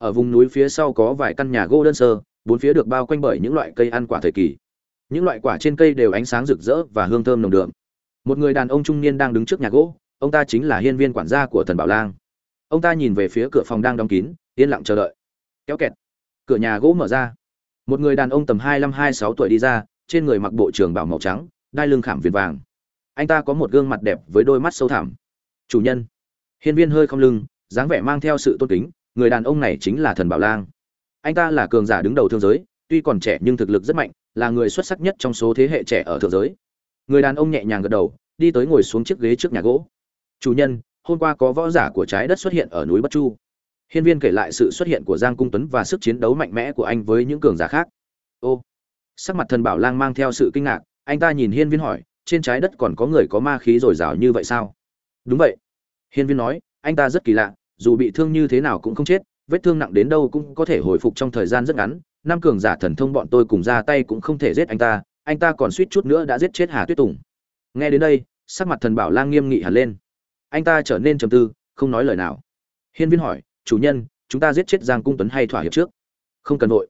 ở vùng núi phía sau có vài căn nhà gỗ đơn sơ bốn phía được bao quanh bởi những loại cây ăn quả thời kỳ. Những loại quả trên cây đều ánh sáng rực rỡ và hương thơm nồng đượm. Một người đàn ông trung niên đang đứng trước nhà gỗ, ông ta chính là hiên viên quản gia của thần bảo lang. Ông ta nhìn về phía cửa phòng đang đóng kín, yên lặng chờ đợi. Kéo kẹt. Cửa nhà gỗ mở ra. Một người đàn ông tầm hai mươi hai sáu tuổi đi ra, trên người mặc bộ trường bảo màu trắng, đai lưng khảm viền vàng. Anh ta có một gương mặt đẹp với đôi mắt sâu thẳm. Chủ nhân. Hiên viên hơi không lưng, dáng vẻ mang theo sự tôn kính người đàn ông này chính là thần bảo lang. Anh ta là cường giả đứng đầu thương giới, tuy còn trẻ nhưng thực lực rất mạnh, là người xuất sắc nhất trong số thế hệ trẻ ở thượng giới. Người đàn ông nhẹ nhàng gật đầu, đi tới ngồi xuống chiếc ghế trước nhà gỗ. Chủ nhân, hôm qua có võ giả của trái đất xuất hiện ở núi bất chu. Hiên viên kể lại sự xuất hiện của giang cung tuấn và sức chiến đấu mạnh mẽ của anh với những cường giả khác. Ô! Sắc mặt thần bảo lang mang theo sự kinh ngạc, anh ta nhìn hiên viên hỏi, trên trái đất còn có người có ma khí dồi dào như vậy sao? Đúng vậy. Hiên viên nói, anh ta rất kỳ lạ dù bị thương như thế nào cũng không chết, vết thương nặng đến đâu cũng có thể hồi phục trong thời gian rất ngắn. Năm cường giả thần thông bọn tôi cùng ra tay cũng không thể giết anh ta anh ta còn suýt chút nữa đã giết chết hà tuyết tùng. Nghe đến đây, sắc mặt thần bảo lang nghiêm nghị hẳn lên. Anh ta trở nên trầm tư, không nói lời nào. Hiên viên hỏi, chủ nhân, chúng ta giết chết giang cung tuấn hay thỏa hiệp trước? Không cần vội.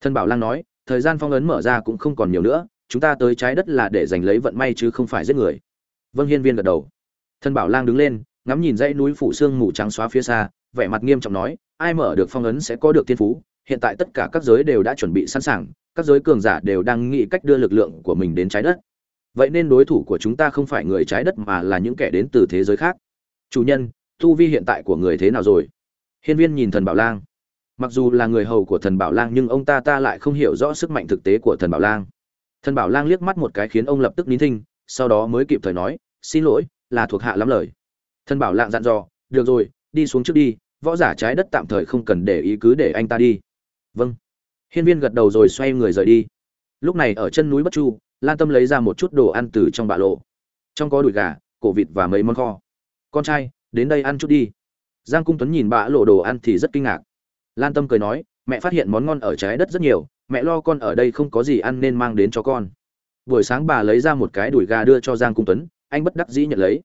Thần bảo lang nói, thời gian phong ấn mở ra cũng không còn nhiều nữa, chúng ta tới trái đất là để giành lấy vận may chứ không phải giết người. Vâng hiên viên gật đầu. Thần bảo lang đứng lên ngắm nhìn dãy núi phủ sương mù trắng xóa phía xa, vẻ mặt nghiêm trọng nói, ai mở được phong ấn sẽ có được tiên phú, hiện tại tất cả các giới đều đã chuẩn bị sẵn sàng, các giới cường giả đều đang nghĩ cách đưa lực lượng của mình đến trái đất. Vậy nên đối thủ của chúng ta không phải người trái đất mà là những kẻ đến từ thế giới khác. Chủ nhân, tu vi hiện tại của người thế nào rồi? Hiên viên nhìn thần bảo lang. Mặc dù là người hầu của thần bảo lang nhưng ông ta ta lại không hiểu rõ sức mạnh thực tế của thần bảo lang. Thần bảo lang liếc mắt một cái khiến ông lập tức nín thinh, sau đó mới kịp thời nói, xin lỗi, là thuộc hạ lắm lời thân bảo lạng dặn dò, được rồi, đi xuống trước đi, võ giả trái đất tạm thời không cần để ý cứ để anh ta đi. Vâng. Hiên viên gật đầu rồi xoay người rời đi. Lúc này ở chân núi bất chu, lan tâm lấy ra một chút đồ ăn từ trong bạ lộ. Trong có đùi gà, cổ vịt và mấy món kho. Con trai, đến đây ăn chút đi. Giang cung tuấn nhìn bạ lộ đồ ăn thì rất kinh ngạc. Lan tâm cười nói, mẹ phát hiện món ngon ở trái đất rất nhiều, mẹ lo con ở đây không có gì ăn nên mang đến cho con. Buổi sáng bà lấy ra một cái đùi gà đưa cho giang cung tuấn, anh bất đắc dĩ nhận lấy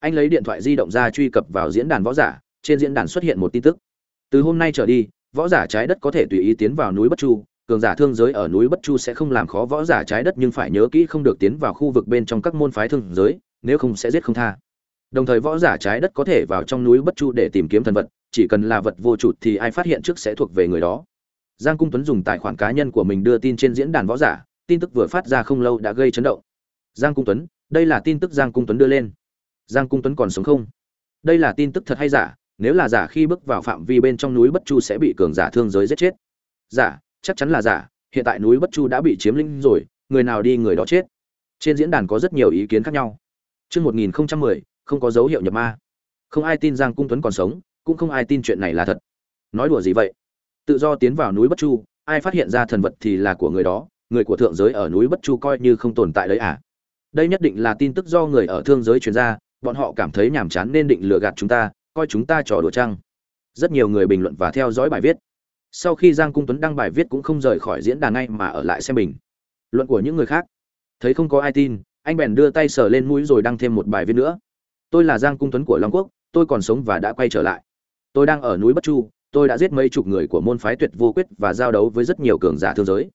anh lấy điện thoại di động ra truy cập vào diễn đàn võ giả, trên diễn đàn xuất hiện một tin tức. Từ hôm nay trở đi, võ giả trái đất có thể tùy ý tiến vào núi bất chu, cường giả thương giới ở núi bất chu sẽ không làm khó võ giả trái đất nhưng phải nhớ kỹ không được tiến vào khu vực bên trong các môn phái thương giới, nếu không sẽ giết không tha. Đồng thời võ giả trái đất có thể vào trong núi bất chu để tìm kiếm thần vật, chỉ cần là vật vô chủ thì ai phát hiện trước sẽ thuộc về người đó. Giang cung tuấn dùng tài khoản cá nhân của mình đưa tin trên diễn đàn võ giả, tin tức vừa phát ra không lâu đã gây chấn động. Giang cung tuấn, đây là tin tức giang cung tuấn đưa lên giang cung tuấn còn sống không đây là tin tức thật hay giả nếu là giả khi bước vào phạm vi bên trong núi bất chu sẽ bị cường giả thương giới giết chết giả chắc chắn là giả hiện tại núi bất chu đã bị chiếm lĩnh rồi người nào đi người đó chết trên diễn đàn có rất nhiều ý kiến khác nhau Trước 1010, không có dấu hiệu nhập ma. Không ai tin Giang Cung Tuấn còn sống, cũng không ai tin chuyện này là thật. Nói đùa gì vậy? Tự do tiến vào núi Bất Chu, ai phát hiện ra thần vật thì là của người đó, người của thượng giới ở núi Bất Chu coi như không tồn tại đấy à? Đây nhất định là tin tức do người ở thương giới truyền ra, bọn họ cảm thấy nhàm chán nên định lừa gạt chúng ta, coi chúng ta trò đùa trăng. Rất nhiều người bình luận và theo dõi bài viết. Sau khi Giang Cung Tuấn đăng bài viết cũng không rời khỏi diễn đàn ngay mà ở lại xem bình. Luận của những người khác. Thấy không có ai tin, anh bèn đưa tay sờ lên mũi rồi đăng thêm một bài viết nữa tôi là giang cung tuấn của long quốc tôi còn sống và đã quay trở lại tôi đang ở núi bất chu tôi đã giết mấy chục người của môn phái tuyệt vô quyết và giao đấu với rất nhiều cường giả thương giới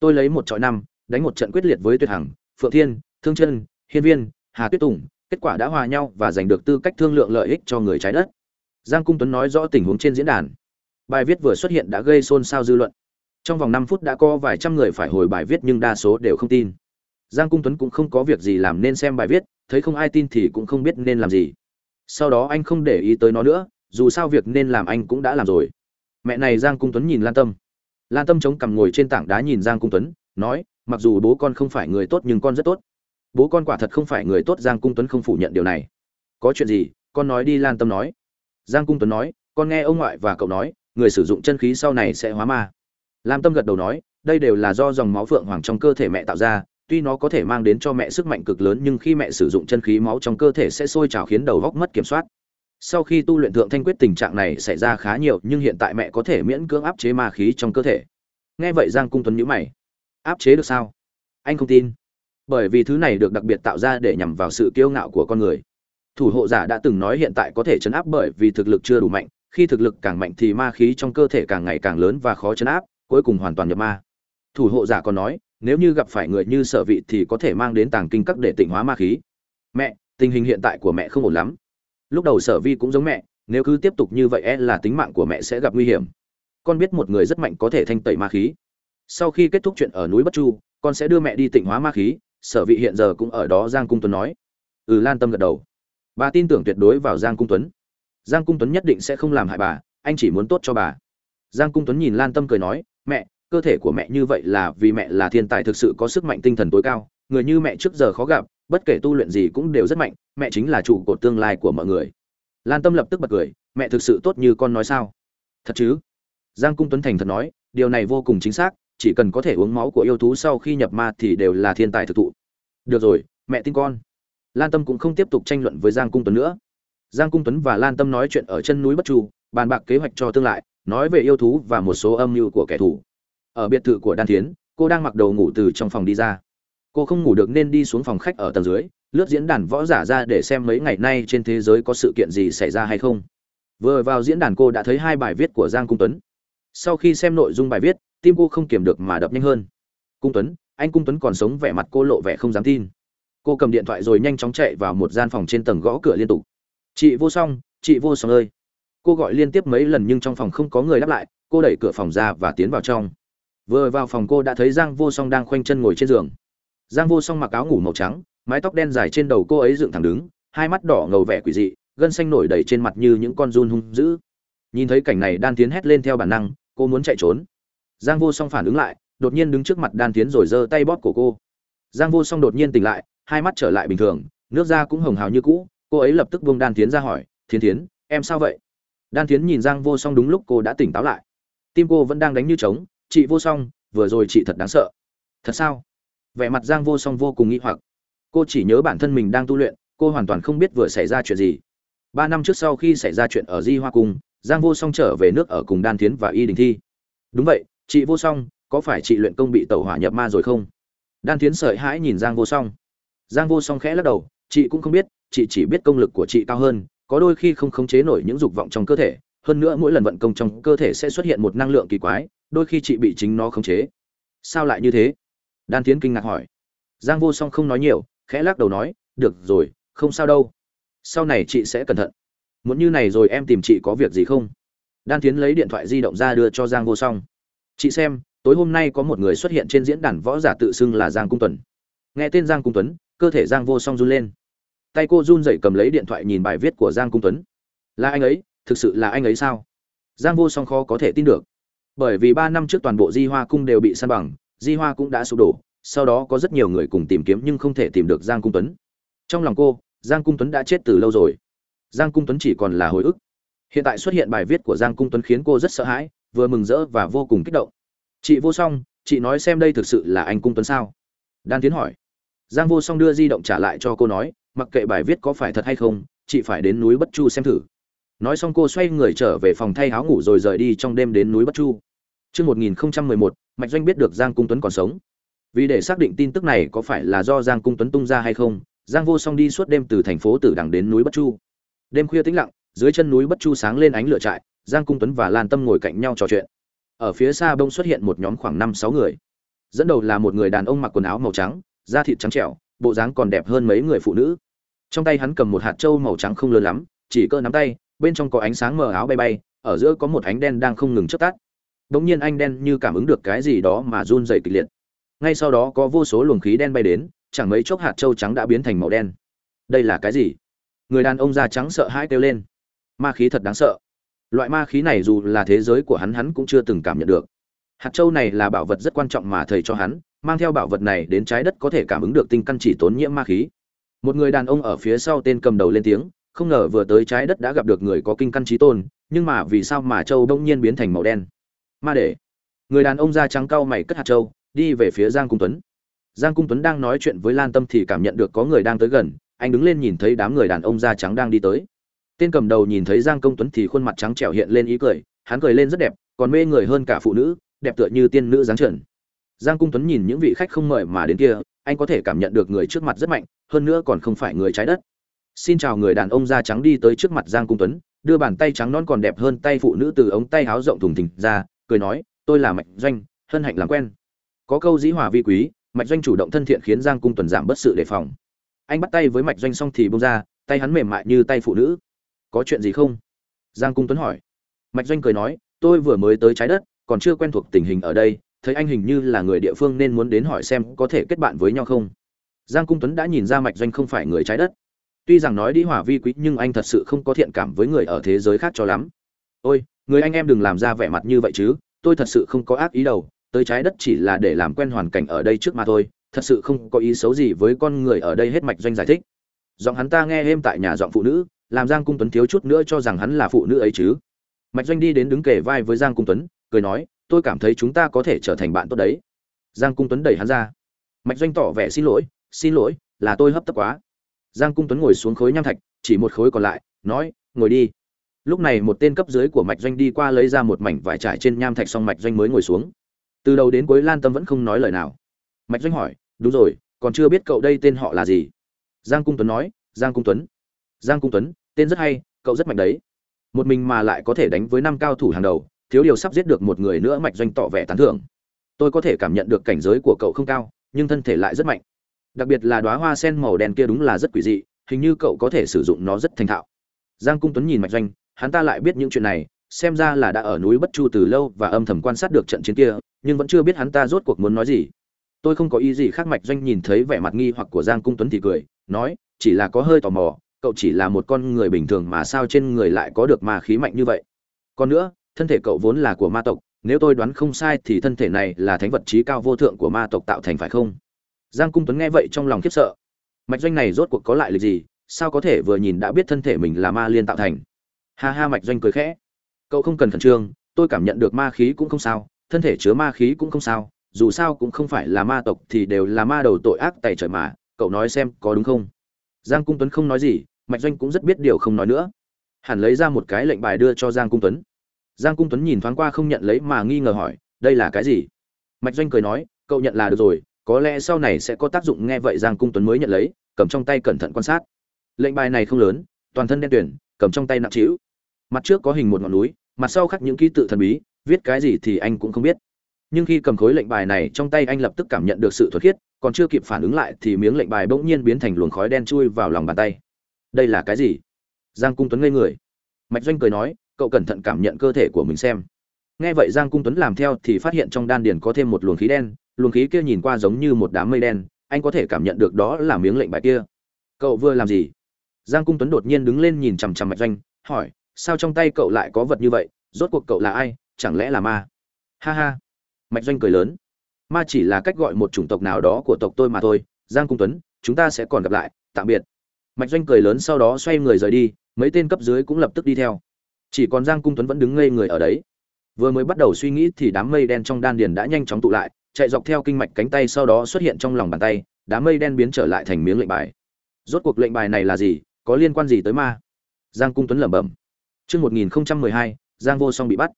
tôi lấy một trọi năm đánh một trận quyết liệt với tuyệt hằng phượng thiên thương chân hiên viên hà tuyết tùng kết quả đã hòa nhau và giành được tư cách thương lượng lợi ích cho người trái đất. Giang cung tuấn nói rõ tình huống trên diễn đàn. Bài viết vừa xuất hiện đã gây xôn xao dư luận. Trong vòng năm phút đã có vài trăm người phải hồi bài viết nhưng đa số đều không tin. Giang cung tuấn cũng không có việc gì làm nên xem bài viết, thấy không ai tin thì cũng không biết nên làm gì. Sau đó anh không để ý tới nó nữa, dù sao việc nên làm anh cũng đã làm rồi. Mẹ này giang cung tuấn nhìn lan tâm. Lan tâm chống cằm ngồi trên tảng đá nhìn giang cung tuấn, nói, mặc dù bố con không phải người tốt nhưng con rất tốt bố con quả thật không phải người tốt, giang cung tuấn không phủ nhận điều này. Có chuyện gì? Con nói đi, lan tâm nói. Giang cung tuấn nói, con nghe ông ngoại và cậu nói, người sử dụng chân khí sau này sẽ hóa ma. Lam tâm gật đầu nói, đây đều là do dòng máu phượng hoàng trong cơ thể mẹ tạo ra, tuy nó có thể mang đến cho mẹ sức mạnh cực lớn, nhưng khi mẹ sử dụng chân khí máu trong cơ thể sẽ sôi trào khiến đầu góc mất kiểm soát. Sau khi tu luyện thượng thanh quyết, tình trạng này xảy ra khá nhiều, nhưng hiện tại mẹ có thể miễn cưỡng áp chế ma khí trong cơ thể. Nghe vậy, giang cung tuấn nhíu mày. Áp chế được sao? Anh không tin bởi vì thứ này được đặc biệt tạo ra để nhằm vào sự kiêu ngạo của con người. Thủ hộ giả đã từng nói hiện tại có thể chấn áp bởi vì thực lực chưa đủ mạnh, khi thực lực càng mạnh thì ma khí trong cơ thể càng ngày càng lớn và khó chấn áp, cuối cùng hoàn toàn nhập ma. Thủ hộ giả còn nói, nếu như gặp phải người như sở vị thì có thể mang đến tàng kinh các để tịnh hóa ma khí. Mẹ, tình hình hiện tại của mẹ không ổn lắm. Lúc đầu sở vi cũng giống mẹ, nếu cứ tiếp tục như vậy e là tính mạng của mẹ sẽ gặp nguy hiểm. Con biết một người rất mạnh có thể thanh tẩy ma khí. Sau khi kết thúc chuyện ở núi bất chu, con sẽ đưa mẹ đi tịnh hóa ma khí sở vị hiện giờ cũng ở đó, giang cung tuấn nói. Ừ lan tâm gật đầu. Bà tin tưởng tuyệt đối vào giang cung tuấn. Giang cung tuấn nhất định sẽ không làm hại bà, anh chỉ muốn tốt cho bà. Giang cung tuấn nhìn lan tâm cười nói, mẹ, cơ thể của mẹ như vậy là vì mẹ là thiên tài thực sự có sức mạnh tinh thần tối cao, người như mẹ trước giờ khó gặp, bất kể tu luyện gì cũng đều rất mạnh, mẹ chính là trụ cột tương lai của mọi người. Lan tâm lập tức bật cười, mẹ thực sự tốt như con nói sao? Thật chứ? Giang cung tuấn thành thật nói, điều này vô cùng chính xác chỉ cần có thể uống máu của yêu thú sau khi nhập ma thì đều là thiên tài thực thụ. Được rồi, mẹ tin con. Lan tâm cũng không tiếp tục tranh luận với giang cung tuấn nữa. Giang cung tuấn và lan tâm nói chuyện ở chân núi bất chu, bàn bạc kế hoạch cho tương lai, nói về yêu thú và một số âm mưu của kẻ thù. Ở biệt thự của đan thiến, cô đang mặc đồ ngủ từ trong phòng đi ra. Cô không ngủ được nên đi xuống phòng khách ở tầng dưới, lướt diễn đàn võ giả ra để xem mấy ngày nay trên thế giới có sự kiện gì xảy ra hay không. Vừa vào diễn đàn cô đã thấy hai bài viết của giang cung tuấn. Sau khi xem nội dung bài viết tim cô không kiềm được mà đập nhanh hơn. Cung tuấn, anh cung tuấn còn sống vẻ mặt cô lộ vẻ không dám tin. Cô cầm điện thoại rồi nhanh chóng chạy vào một gian phòng trên tầng gõ cửa liên tục. Chị vô song, chị vô song ơi. Cô gọi liên tiếp mấy lần nhưng trong phòng không có người đáp lại, cô đẩy cửa phòng ra và tiến vào trong. Vừa vào phòng cô đã thấy giang vô song đang khoanh chân ngồi trên giường. Giang vô song mặc áo ngủ màu trắng, mái tóc đen dài trên đầu cô ấy dựng thẳng đứng, hai mắt đỏ ngầu vẻ quỷ dị, gân xanh nổi đầy trên mặt như những con run hung dữ. Nhìn thấy cảnh này đan tiến hét lên theo bản năng, cô muốn chạy trốn giang vô song phản ứng lại, đột nhiên đứng trước mặt đan tiến rồi giơ tay bóp cổ cô. Giang vô song đột nhiên tỉnh lại, hai mắt trở lại bình thường, nước da cũng hồng hào như cũ, cô ấy lập tức buông đan tiến ra hỏi, thiến thiến, em sao vậy? Đan tiến nhìn giang vô song đúng lúc cô đã tỉnh táo lại. Tim cô vẫn đang đánh như trống, chị vô song, vừa rồi chị thật đáng sợ. Thật sao? Vẻ mặt giang vô song vô cùng nghi hoặc. Cô chỉ nhớ bản thân mình đang tu luyện, cô hoàn toàn không biết vừa xảy ra chuyện gì. Ba năm trước sau khi xảy ra chuyện ở di hoa cung, giang vô song trở về nước ở cùng đan tiến và y đình thi. Đúng vậy chị vô song, có phải chị luyện công bị tẩu hỏa nhập ma rồi không? Đan tiến sợi hãi nhìn giang vô song. Giang vô song khẽ lắc đầu, chị cũng không biết, chị chỉ biết công lực của chị cao hơn, có đôi khi không khống chế nổi những dục vọng trong cơ thể, hơn nữa mỗi lần vận công trong cơ thể sẽ xuất hiện một năng lượng kỳ quái, đôi khi chị bị chính nó khống chế. Sao lại như thế? Đan tiến kinh ngạc hỏi. Giang vô song không nói nhiều, khẽ lắc đầu nói, được rồi, không sao đâu. Sau này chị sẽ cẩn thận. Muốn như này rồi em tìm chị có việc gì không? Đan tiến lấy điện thoại di động ra đưa cho giang vô song chị xem, tối hôm nay có một người xuất hiện trên diễn đàn võ giả tự xưng là giang cung tuấn. Nghe tên giang cung tuấn, cơ thể giang vô song run lên. Tay cô run rẩy cầm lấy điện thoại nhìn bài viết của giang cung tuấn. Là anh ấy, thực sự là anh ấy sao? Giang vô song khó có thể tin được. Bởi vì ba năm trước toàn bộ di hoa cung đều bị săn bằng, di hoa cũng đã sụp đổ, sau đó có rất nhiều người cùng tìm kiếm nhưng không thể tìm được giang cung tuấn. Trong lòng cô, giang cung tuấn đã chết từ lâu rồi. Giang cung tuấn chỉ còn là hồi ức. Hiện tại xuất hiện bài viết của giang cung tuấn khiến cô rất sợ hãi vừa mừng rỡ và vô cùng kích động. Chị vô song chị nói xem đây thực sự là anh cung tuấn sao? Đan tiến hỏi. Giang vô song đưa di động trả lại cho cô nói mặc kệ bài viết có phải thật hay không chị phải đến núi bất chu xem thử. Nói xong cô xoay người trở về phòng thay áo ngủ rồi rời đi trong đêm đến núi bất chu. Trước 1011, Mạch Doanh biết được Giang Cung Tuấn còn sống. Vì để xác định tin tức này có phải là do Giang Cung Tuấn tung ra hay không, Giang Vô Song đi suốt đêm từ thành phố Tử Đằng đến núi Bất Chu. Đêm khuya tĩnh lặng, dưới chân núi Bất Chu sáng lên ánh lửa trại, Giang Cung Tuấn và Lan Tâm ngồi cạnh nhau trò chuyện. Ở phía xa bông xuất hiện một nhóm khoảng 5-6 người. Dẫn đầu là một người đàn ông mặc quần áo màu trắng, da thịt trắng trẻo, bộ dáng còn đẹp hơn mấy người phụ nữ. Trong tay hắn cầm một hạt châu màu trắng không lớn lắm, chỉ cỡ nắm tay, bên trong có ánh sáng mờ áo bay bay, ở giữa có một ánh đen đang không ngừng chớp tắt. Đống nhiên anh đen như cảm ứng được cái gì đó mà run rẩy kịch liệt. Ngay sau đó có vô số luồng khí đen bay đến, chẳng mấy chốc hạt châu trắng đã biến thành màu đen. Đây là cái gì? Người đàn ông da trắng sợ hãi kêu lên. Ma khí thật đáng sợ. Loại ma khí này dù là thế giới của hắn hắn cũng chưa từng cảm nhận được. Hạt châu này là bảo vật rất quan trọng mà thầy cho hắn, mang theo bảo vật này đến trái đất có thể cảm ứng được tinh căn chỉ tốn nhiễm ma khí. Một người đàn ông ở phía sau tên cầm đầu lên tiếng, không ngờ vừa tới trái đất đã gặp được người có kinh căn trí tôn, nhưng mà vì sao mà châu bỗng nhiên biến thành màu đen? ma để người đàn ông da trắng cau mày cất hạt châu đi về phía giang cung tuấn giang cung tuấn đang nói chuyện với lan tâm thì cảm nhận được có người đang tới gần anh đứng lên nhìn thấy đám người đàn ông da trắng đang đi tới tên cầm đầu nhìn thấy giang công tuấn thì khuôn mặt trắng trẻo hiện lên ý cười, hắn cười lên rất đẹp, còn mê người hơn cả phụ nữ, đẹp tựa như tiên nữ dáng trần. Giang cung tuấn nhìn những vị khách không mời mà đến kia, anh có thể cảm nhận được người trước mặt rất mạnh, hơn nữa còn không phải người trái đất. Xin chào người đàn ông da trắng đi tới trước mặt giang cung tuấn, đưa bàn tay trắng non còn đẹp hơn tay phụ nữ từ ống tay áo rộng thùng thình ra, cười nói, tôi là mạch doanh, hân hạnh làm quen. Có câu dĩ hòa vi quý, mạch doanh chủ động thân thiện khiến giang cung tuấn giảm bất sự đề phòng. Anh bắt tay với mạch doanh xong thì bông ra, tay hắn mềm mại như tay phụ nữ có chuyện gì không? Giang cung tuấn hỏi. Mạch doanh cười nói, tôi vừa mới tới trái đất, còn chưa quen thuộc tình hình ở đây, thấy anh hình như là người địa phương nên muốn đến hỏi xem có thể kết bạn với nhau không? Giang cung tuấn đã nhìn ra mạch doanh không phải người trái đất. Tuy rằng nói đi hỏa vi quý, nhưng anh thật sự không có thiện cảm với người ở thế giới khác cho lắm. Ôi, người anh em đừng làm ra vẻ mặt như vậy chứ, tôi thật sự không có ác ý đâu, tới trái đất chỉ là để làm quen hoàn cảnh ở đây trước mà thôi, thật sự không có ý xấu gì với con người ở đây hết, mạch doanh giải thích. Giọng hắn ta nghe êm tại nhà giọng phụ nữ làm giang cung tuấn thiếu chút nữa cho rằng hắn là phụ nữ ấy chứ. Mạch doanh đi đến đứng kề vai với giang cung tuấn, cười nói, tôi cảm thấy chúng ta có thể trở thành bạn tốt đấy. Giang cung tuấn đẩy hắn ra. Mạch doanh tỏ vẻ xin lỗi xin lỗi, là tôi hấp tấp quá. Giang cung tuấn ngồi xuống khối nham thạch, chỉ một khối còn lại, nói, ngồi đi. Lúc này một tên cấp dưới của mạch doanh đi qua lấy ra một mảnh vải trải trên nham thạch xong mạch doanh mới ngồi xuống. Từ đầu đến cuối lan tâm vẫn không nói lời nào. Mạch doanh hỏi, đúng rồi, còn chưa biết cậu đây tên họ là gì? Giang cung tuấn nói, giang cung tuấn giang cung tuấn, tên rất hay, cậu rất mạnh đấy. Một mình mà lại có thể đánh với năm cao thủ hàng đầu, thiếu điều sắp giết được một người nữa mạch doanh tỏ vẻ tán thưởng. Tôi có thể cảm nhận được cảnh giới của cậu không cao, nhưng thân thể lại rất mạnh. Đặc biệt là đóa hoa sen màu đen kia đúng là rất quỷ dị, hình như cậu có thể sử dụng nó rất thành thạo. Giang cung tuấn nhìn mạch doanh, hắn ta lại biết những chuyện này, xem ra là đã ở núi bất chu từ lâu và âm thầm quan sát được trận chiến kia, nhưng vẫn chưa biết hắn ta rốt cuộc muốn nói gì. Tôi không có ý gì khác, mạch doanh nhìn thấy vẻ mặt nghi hoặc của giang cung tuấn thì cười, nói, chỉ là có hơi tò mò cậu chỉ là một con người bình thường mà sao trên người lại có được ma khí mạnh như vậy? Còn nữa, thân thể cậu vốn là của ma tộc, nếu tôi đoán không sai thì thân thể này là thánh vật trí cao vô thượng của ma tộc tạo thành phải không? Giang cung tuấn nghe vậy trong lòng khiếp sợ. Mạch doanh này rốt cuộc có lại lịch gì? Sao có thể vừa nhìn đã biết thân thể mình là ma liên tạo thành? Ha ha, mạch doanh cười khẽ. Cậu không cần khẩn trương, tôi cảm nhận được ma khí cũng không sao, thân thể chứa ma khí cũng không sao, dù sao cũng không phải là ma tộc thì đều là ma đầu tội ác tày trời mà, cậu nói xem có đúng không? Giang cung tuấn không nói gì mạch doanh cũng rất biết điều không nói nữa. Hẳn lấy ra một cái lệnh bài đưa cho giang cung tuấn. Giang cung tuấn nhìn thoáng qua không nhận lấy mà nghi ngờ hỏi, đây là cái gì? Mạch doanh cười nói, cậu nhận là được rồi, có lẽ sau này sẽ có tác dụng. Nghe vậy giang cung tuấn mới nhận lấy, cầm trong tay cẩn thận quan sát. Lệnh bài này không lớn, toàn thân đen tuyển cầm trong tay nặng trĩu. Mặt trước có hình một ngọn núi, mặt sau khắc những ký tự thần bí, viết cái gì thì anh cũng không biết. Nhưng khi cầm khối lệnh bài này trong tay anh lập tức cảm nhận được sự thuật khiết, còn chưa kịp phản ứng lại thì miếng lệnh bài bỗng nhiên biến thành luồng khói đen chui vào lòng bàn tay đây là cái gì? Giang cung tuấn ngây người. Mạch doanh cười nói, cậu cẩn thận cảm nhận cơ thể của mình xem. Nghe vậy giang cung tuấn làm theo thì phát hiện trong đan điền có thêm một luồng khí đen, luồng khí kia nhìn qua giống như một đám mây đen, anh có thể cảm nhận được đó là miếng lệnh bài kia. Cậu vừa làm gì? Giang cung tuấn đột nhiên đứng lên nhìn chằm chằm mạch doanh, hỏi, sao trong tay cậu lại có vật như vậy? Rốt cuộc cậu là ai? Chẳng lẽ là ma? Ha ha. Mạch doanh cười lớn. Ma chỉ là cách gọi một chủng tộc nào đó của tộc tôi mà thôi. Giang cung tuấn, chúng ta sẽ còn gặp lại. Tạm biệt mạch doanh cười lớn sau đó xoay người rời đi mấy tên cấp dưới cũng lập tức đi theo. Chỉ còn giang cung tuấn vẫn đứng ngây người ở đấy. Vừa mới bắt đầu suy nghĩ thì đám mây đen trong đan điền đã nhanh chóng tụ lại chạy dọc theo kinh mạch cánh tay sau đó xuất hiện trong lòng bàn tay đám mây đen biến trở lại thành miếng lệnh bài. Rốt cuộc lệnh bài này là gì có liên quan gì tới ma? Giang cung tuấn lẩm bẩm. Trước 1012, Giang Vô Song bị bắt.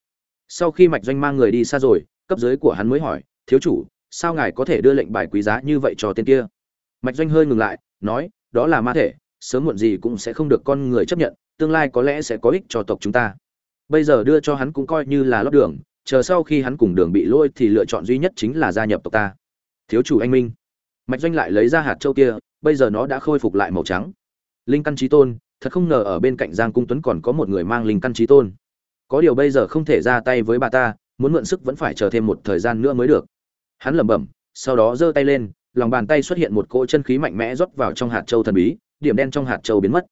Sau khi Mạch Doanh mang người đi xa rồi, cấp dưới của hắn mới hỏi, "Thiếu chủ, sao ngài có thể đưa lệnh bài quý giá như vậy cho tên kia?" Mạch Doanh hơi ngừng lại, nói, "Đó là ma thể, sớm muộn gì cũng sẽ không được con người chấp nhận, tương lai có lẽ sẽ có ích cho tộc chúng ta. Bây giờ đưa cho hắn cũng coi như là lót đường, chờ sau khi hắn cùng đường bị lôi thì lựa chọn duy nhất chính là gia nhập tộc ta." Thiếu chủ anh minh. Mạch Doanh lại lấy ra hạt châu kia, bây giờ nó đã khôi phục lại màu trắng. Linh căn chí tôn, thật không ngờ ở bên cạnh Giang Cung Tuấn còn có một người mang linh căn chí tôn. Có điều bây giờ không thể ra tay với bà ta, muốn mượn sức vẫn phải chờ thêm một thời gian nữa mới được. Hắn lẩm bẩm, sau đó giơ tay lên, lòng bàn tay xuất hiện một cỗ chân khí mạnh mẽ rót vào trong hạt châu thần bí, điểm đen trong hạt châu biến mất.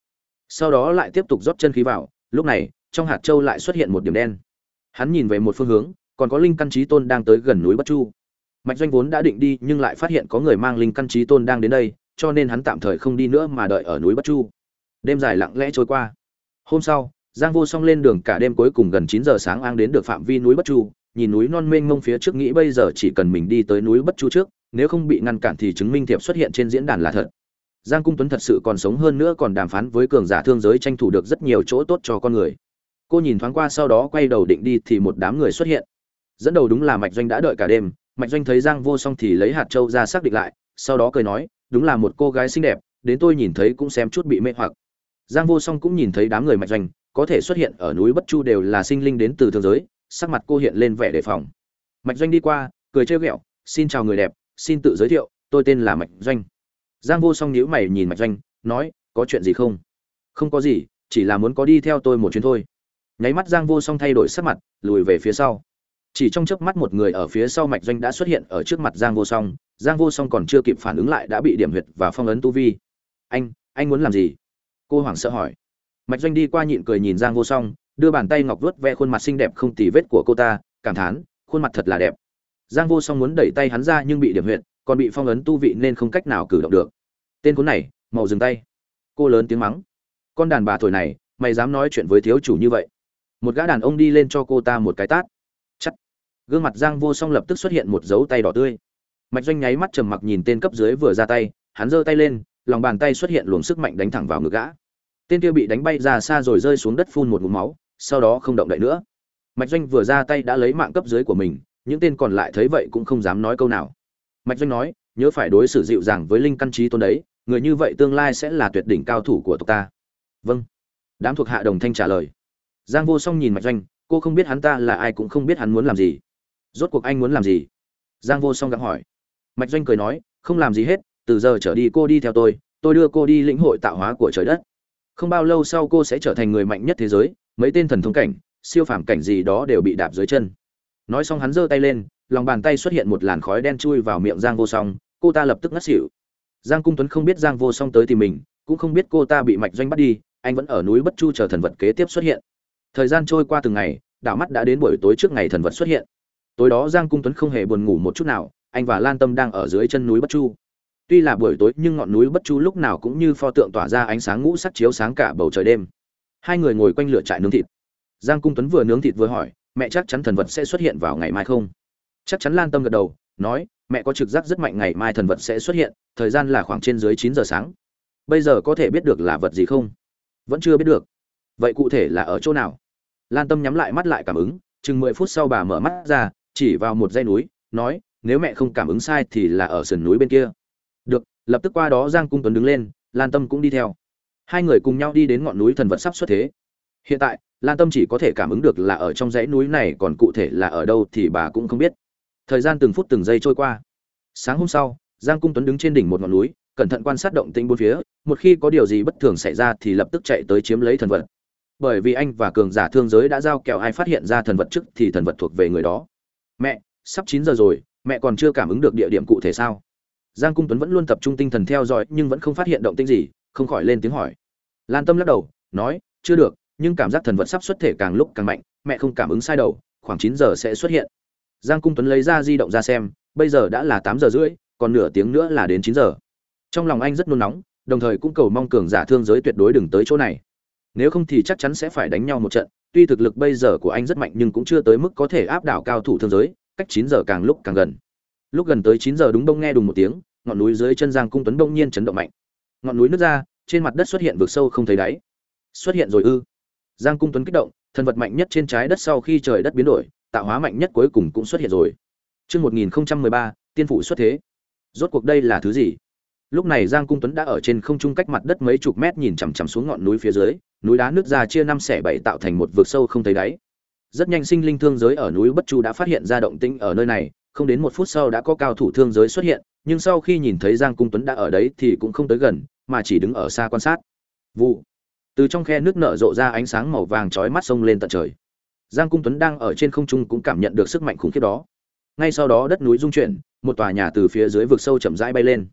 Sau đó lại tiếp tục rót chân khí vào, lúc này, trong hạt châu lại xuất hiện một điểm đen. Hắn nhìn về một phương hướng, còn có linh căn chí tôn đang tới gần núi Bất Chu. Mạch Doanh vốn đã định đi, nhưng lại phát hiện có người mang linh căn chí tôn đang đến đây, cho nên hắn tạm thời không đi nữa mà đợi ở núi Bất Chu đêm dài lặng lẽ trôi qua hôm sau giang vô song lên đường cả đêm cuối cùng gần chín giờ sáng ang đến được phạm vi núi bất chu nhìn núi non mênh mông phía trước nghĩ bây giờ chỉ cần mình đi tới núi bất chu trước nếu không bị ngăn cản thì chứng minh thiệp xuất hiện trên diễn đàn là thật giang cung tuấn thật sự còn sống hơn nữa còn đàm phán với cường giả thương giới tranh thủ được rất nhiều chỗ tốt cho con người. Cô nhìn thoáng qua sau đó quay đầu định đi thì một đám người xuất hiện. Dẫn đầu đúng là mạch doanh đã đợi cả đêm. Mạch doanh thấy giang vô song thì lấy hạt châu ra xác định lại, sau đó cười nói, đúng là một cô gái xinh đẹp, đến tôi nhìn thấy cũng xem chút bị mê hoặc. Giang vô song cũng nhìn thấy đám người mạch doanh, có thể xuất hiện ở núi bất chu đều là sinh linh đến từ thương giới, sắc mặt cô hiện lên vẻ đề phòng. Mạch doanh đi qua, cười trêu ghẹo, xin chào người đẹp, xin tự giới thiệu, tôi tên là mạch doanh giang vô song nhíu mày nhìn mạch doanh, nói, có chuyện gì không? Không có gì, chỉ là muốn có đi theo tôi một chuyến thôi. Nháy mắt giang vô song thay đổi sắc mặt, lùi về phía sau. Chỉ trong chớp mắt một người ở phía sau mạch doanh đã xuất hiện ở trước mặt giang vô song, giang vô song còn chưa kịp phản ứng lại đã bị điểm huyệt và phong ấn tu vi. Anh anh muốn làm gì? Cô hoảng sợ hỏi. Mạch doanh đi qua nhịn cười nhìn giang vô song, đưa bàn tay ngọc vuốt ve khuôn mặt xinh đẹp không tì vết của cô ta, cảm thán, khuôn mặt thật là đẹp. Giang vô song muốn đẩy tay hắn ra nhưng bị điểm huyệt còn bị phong ấn tu vị nên không cách nào cử động được. Tên cuốn này màu dừng tay. Cô lớn tiếng mắng. Con đàn bà thổi này, mày dám nói chuyện với thiếu chủ như vậy. Một gã đàn ông đi lên cho cô ta một cái tát. Chắc gương mặt giang vô song lập tức xuất hiện một dấu tay đỏ tươi. Mạch doanh nháy mắt trầm mặc nhìn tên cấp dưới vừa ra tay, hắn giơ tay lên, lòng bàn tay xuất hiện luồng sức mạnh đánh thẳng vào ngực gã. Tên kia bị đánh bay ra xa rồi rơi xuống đất phun một ngụm máu, sau đó không động đậy nữa. Mạch doanh vừa ra tay đã lấy mạng cấp dưới của mình, những tên còn lại thấy vậy cũng không dám nói câu nào mạch doanh nói, nhớ phải đối xử dịu dàng với linh căn trí tôn đấy, người như vậy tương lai sẽ là tuyệt đỉnh cao thủ của tộc ta. Vâng. Đám thuộc hạ đồng thanh trả lời. Giang vô song nhìn mạch doanh, cô không biết hắn ta là ai cũng không biết hắn muốn làm gì. Rốt cuộc anh muốn làm gì? Giang vô song gặng hỏi. Mạch doanh cười nói, không làm gì hết, từ giờ trở đi cô đi theo tôi tôi đưa cô đi lĩnh hội tạo hóa của trời đất. Không bao lâu sau cô sẽ trở thành người mạnh nhất thế giới, mấy tên thần thông cảnh, siêu phàm cảnh gì đó đều bị đạp dưới chân. Nói xong hắn giơ tay lên lòng bàn tay xuất hiện một làn khói đen chui vào miệng giang vô song, cô ta lập tức ngất xỉu. Giang cung tuấn không biết giang vô song tới tìm mình, cũng không biết cô ta bị mạch doanh bắt đi, anh vẫn ở núi bất chu chờ thần vật kế tiếp xuất hiện. Thời gian trôi qua từng ngày, đảo mắt đã đến buổi tối trước ngày thần vật xuất hiện. Tối đó giang cung tuấn không hề buồn ngủ một chút nào, anh và lan tâm đang ở dưới chân núi bất chu. Tuy là buổi tối, nhưng ngọn núi bất chu lúc nào cũng như pho tượng tỏa ra ánh sáng ngũ sắc chiếu sáng cả bầu trời đêm. Hai người ngồi quanh lửa trại nướng thịt. Giang cung tuấn vừa nướng thịt vừa hỏi, mẹ chắc chắn thần vật sẽ xuất hiện vào ngày mai không? Chắc chắn lan tâm gật đầu, nói, mẹ có trực giác rất mạnh ngày mai thần vật sẽ xuất hiện, thời gian là khoảng trên dưới chín giờ sáng. Bây giờ có thể biết được là vật gì không? Vẫn chưa biết được. Vậy cụ thể là ở chỗ nào? Lan tâm nhắm lại mắt lại cảm ứng, chừng mười phút sau bà mở mắt ra, chỉ vào một dãy núi, nói, nếu mẹ không cảm ứng sai thì là ở sườn núi bên kia. Được, lập tức qua đó giang cung tuấn đứng lên, lan tâm cũng đi theo. Hai người cùng nhau đi đến ngọn núi thần vật sắp xuất thế. Hiện tại, lan tâm chỉ có thể cảm ứng được là ở trong dãy núi này, còn cụ thể là ở đâu thì bà cũng không biết thời gian từng phút từng giây trôi qua. Sáng hôm sau, giang cung tuấn đứng trên đỉnh một ngọn núi, cẩn thận quan sát động tĩnh bốn phía, một khi có điều gì bất thường xảy ra thì lập tức chạy tới chiếm lấy thần vật. Bởi vì anh và cường giả thương giới đã giao kèo ai phát hiện ra thần vật trước thì thần vật thuộc về người đó. Mẹ, sắp chín giờ rồi, mẹ còn chưa cảm ứng được địa điểm cụ thể sao? Giang cung tuấn vẫn luôn tập trung tinh thần theo dõi nhưng vẫn không phát hiện động tĩnh gì, không khỏi lên tiếng hỏi. Lan tâm lắc đầu, nói, chưa được, nhưng cảm giác thần vật sắp xuất thể càng lúc càng mạnh, mẹ không cảm ứng sai đầu, khoảng chín giờ sẽ xuất hiện giang cung tuấn lấy ra di động ra xem, bây giờ đã là tám giờ rưỡi, còn nửa tiếng nữa là đến chín giờ. Trong lòng anh rất nôn nóng, đồng thời cũng cầu mong cường giả thương giới tuyệt đối đừng tới chỗ này. Nếu không thì chắc chắn sẽ phải đánh nhau một trận, tuy thực lực bây giờ của anh rất mạnh nhưng cũng chưa tới mức có thể áp đảo cao thủ thương giới, cách chín giờ càng lúc càng gần. Lúc gần tới chín giờ đúng bông nghe đùng một tiếng, ngọn núi dưới chân giang cung tuấn bỗng nhiên chấn động mạnh. Ngọn núi nứt ra, trên mặt đất xuất hiện vực sâu không thấy đáy. Xuất hiện rồi ư? Giang cung tuấn kích động thần vật mạnh nhất trên trái đất sau khi trời đất biến đổi tạo hóa mạnh nhất cuối cùng cũng xuất hiện rồi Chương 1013, tiên phủ xuất thế. Rốt cuộc đây là thứ gì? Lúc này Giang Cung Tuấn đã ở trên không trung cách mặt đất mấy chục mét nhìn chằm chằm xuống ngọn núi phía dưới, núi đá nứt ra chia năm xẻ bảy tạo thành một vực sâu không thấy đáy. Rất nhanh sinh linh thương giới ở núi Bất Chu đã phát hiện ra động tĩnh ở nơi này, không đến một phút sau đã có cao thủ thương giới xuất hiện, nhưng sau khi nhìn thấy Giang Cung Tuấn đã ở đấy thì cũng không tới gần, mà chỉ đứng ở xa quan sát. Vụ. Từ trong khe nước nở rộ ra ánh sáng màu vàng chói mắt sông lên tận trời. Giang Cung Tuấn đang ở trên không trung cũng cảm nhận được sức mạnh khủng khiếp đó. Ngay sau đó đất núi rung chuyển, một tòa nhà từ phía dưới vực sâu chậm rãi bay lên.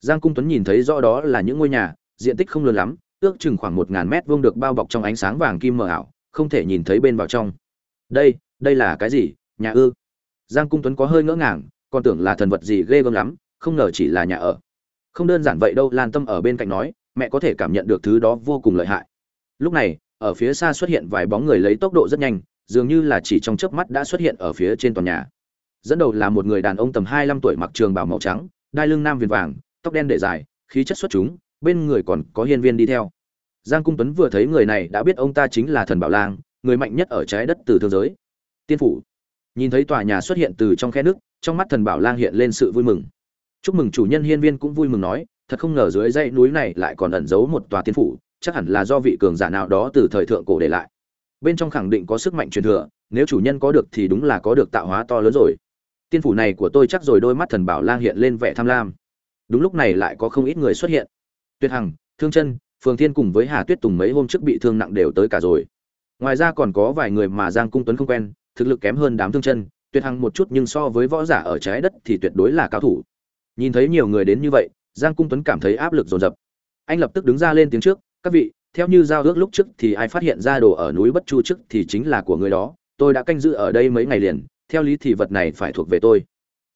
Giang Cung Tuấn nhìn thấy rõ đó là những ngôi nhà, diện tích không lớn lắm, ước chừng khoảng một ngàn mét vuông được bao bọc trong ánh sáng vàng kim mờ ảo, không thể nhìn thấy bên vào trong. Đây, đây là cái gì? Nhà ư? Giang Cung Tuấn có hơi ngỡ ngàng, còn tưởng là thần vật gì ghê gớm lắm, không ngờ chỉ là nhà ở. Không đơn giản vậy đâu, Lan Tâm ở bên cạnh nói, mẹ có thể cảm nhận được thứ đó vô cùng lợi hại. Lúc này, ở phía xa xuất hiện vài bóng người lấy tốc độ rất nhanh, dường như là chỉ trong chớp mắt đã xuất hiện ở phía trên tòa nhà. Dẫn đầu là một người đàn ông tầm 25 tuổi mặc trường bào màu trắng, đai lưng nam viền vàng, tóc đen để dài, khí chất xuất chúng, bên người còn có hiên viên đi theo. Giang Cung Tuấn vừa thấy người này đã biết ông ta chính là thần Bảo Lang, người mạnh nhất ở trái đất từ thương giới. Tiên phủ. Nhìn thấy tòa nhà xuất hiện từ trong khe nước, trong mắt thần Bảo Lang hiện lên sự vui mừng. Chúc mừng chủ nhân hiên viên cũng vui mừng nói, thật không ngờ dưới dãy núi này lại còn ẩn giấu một tòa tiên phủ, chắc hẳn là do vị cường giả nào đó từ thời thượng cổ để lại bên trong khẳng định có sức mạnh truyền thừa, nếu chủ nhân có được thì đúng là có được tạo hóa to lớn rồi. Tiên phủ này của tôi chắc rồi đôi mắt thần bảo lang hiện lên vẻ tham lam. Đúng lúc này lại có không ít người xuất hiện. Tuyệt hằng, thương chân, phường thiên cùng với hà tuyết tùng mấy hôm trước bị thương nặng đều tới cả rồi. Ngoài ra còn có vài người mà giang cung tuấn không quen, thực lực kém hơn đám thương chân. Tuyệt hằng một chút nhưng so với võ giả ở trái đất thì tuyệt đối là cao thủ. Nhìn thấy nhiều người đến như vậy, giang cung tuấn cảm thấy áp lực dồn dập. Anh lập tức đứng ra lên tiếng trước, các vị theo như giao ước lúc trước thì ai phát hiện ra đồ ở núi bất chu trước thì chính là của người đó, tôi đã canh giữ ở đây mấy ngày liền, theo lý thì vật này phải thuộc về tôi.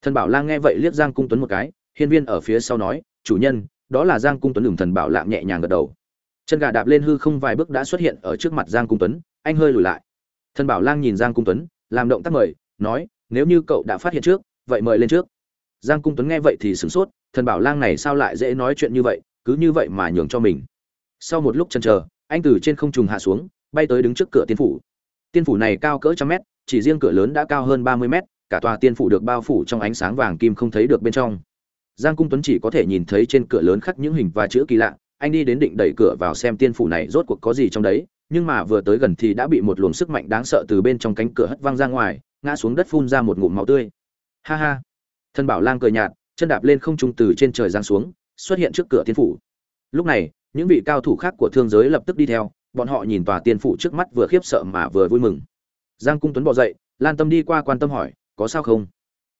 Thần bảo lang nghe vậy liếc giang cung tuấn một cái, hiên viên ở phía sau nói, chủ nhân, đó là giang cung tuấn lửng thần bảo lạng nhẹ nhàng gật đầu. Chân gà đạp lên hư không vài bước đã xuất hiện ở trước mặt giang cung tuấn, anh hơi lùi lại. Thần bảo lang nhìn giang cung tuấn, làm động tác mời, nói, nếu như cậu đã phát hiện trước, vậy mời lên trước. Giang cung tuấn nghe vậy thì sửng sốt, thần bảo lang này sao lại dễ nói chuyện như vậy, cứ như vậy mà nhường cho mình sau một lúc chần chờ, anh từ trên không trùng hạ xuống, bay tới đứng trước cửa tiên phủ. Tiên phủ này cao cỡ trăm mét, chỉ riêng cửa lớn đã cao hơn ba mươi mét, cả tòa tiên phủ được bao phủ trong ánh sáng vàng kim không thấy được bên trong. Giang cung tuấn chỉ có thể nhìn thấy trên cửa lớn khắc những hình và chữ kỳ lạ, anh đi đến định đẩy cửa vào xem tiên phủ này rốt cuộc có gì trong đấy, nhưng mà vừa tới gần thì đã bị một luồng sức mạnh đáng sợ từ bên trong cánh cửa hất văng ra ngoài, ngã xuống đất phun ra một ngụm máu tươi. Ha ha. Thân bảo lang cười nhạt, chân đạp lên không trung từ trên trời giáng xuống, xuất hiện trước cửa tiên phủ. Lúc này những vị cao thủ khác của thương giới lập tức đi theo, bọn họ nhìn tòa tiên phủ trước mắt vừa khiếp sợ mà vừa vui mừng. Giang cung tuấn bỏ dậy, lan tâm đi qua quan tâm hỏi, có sao không?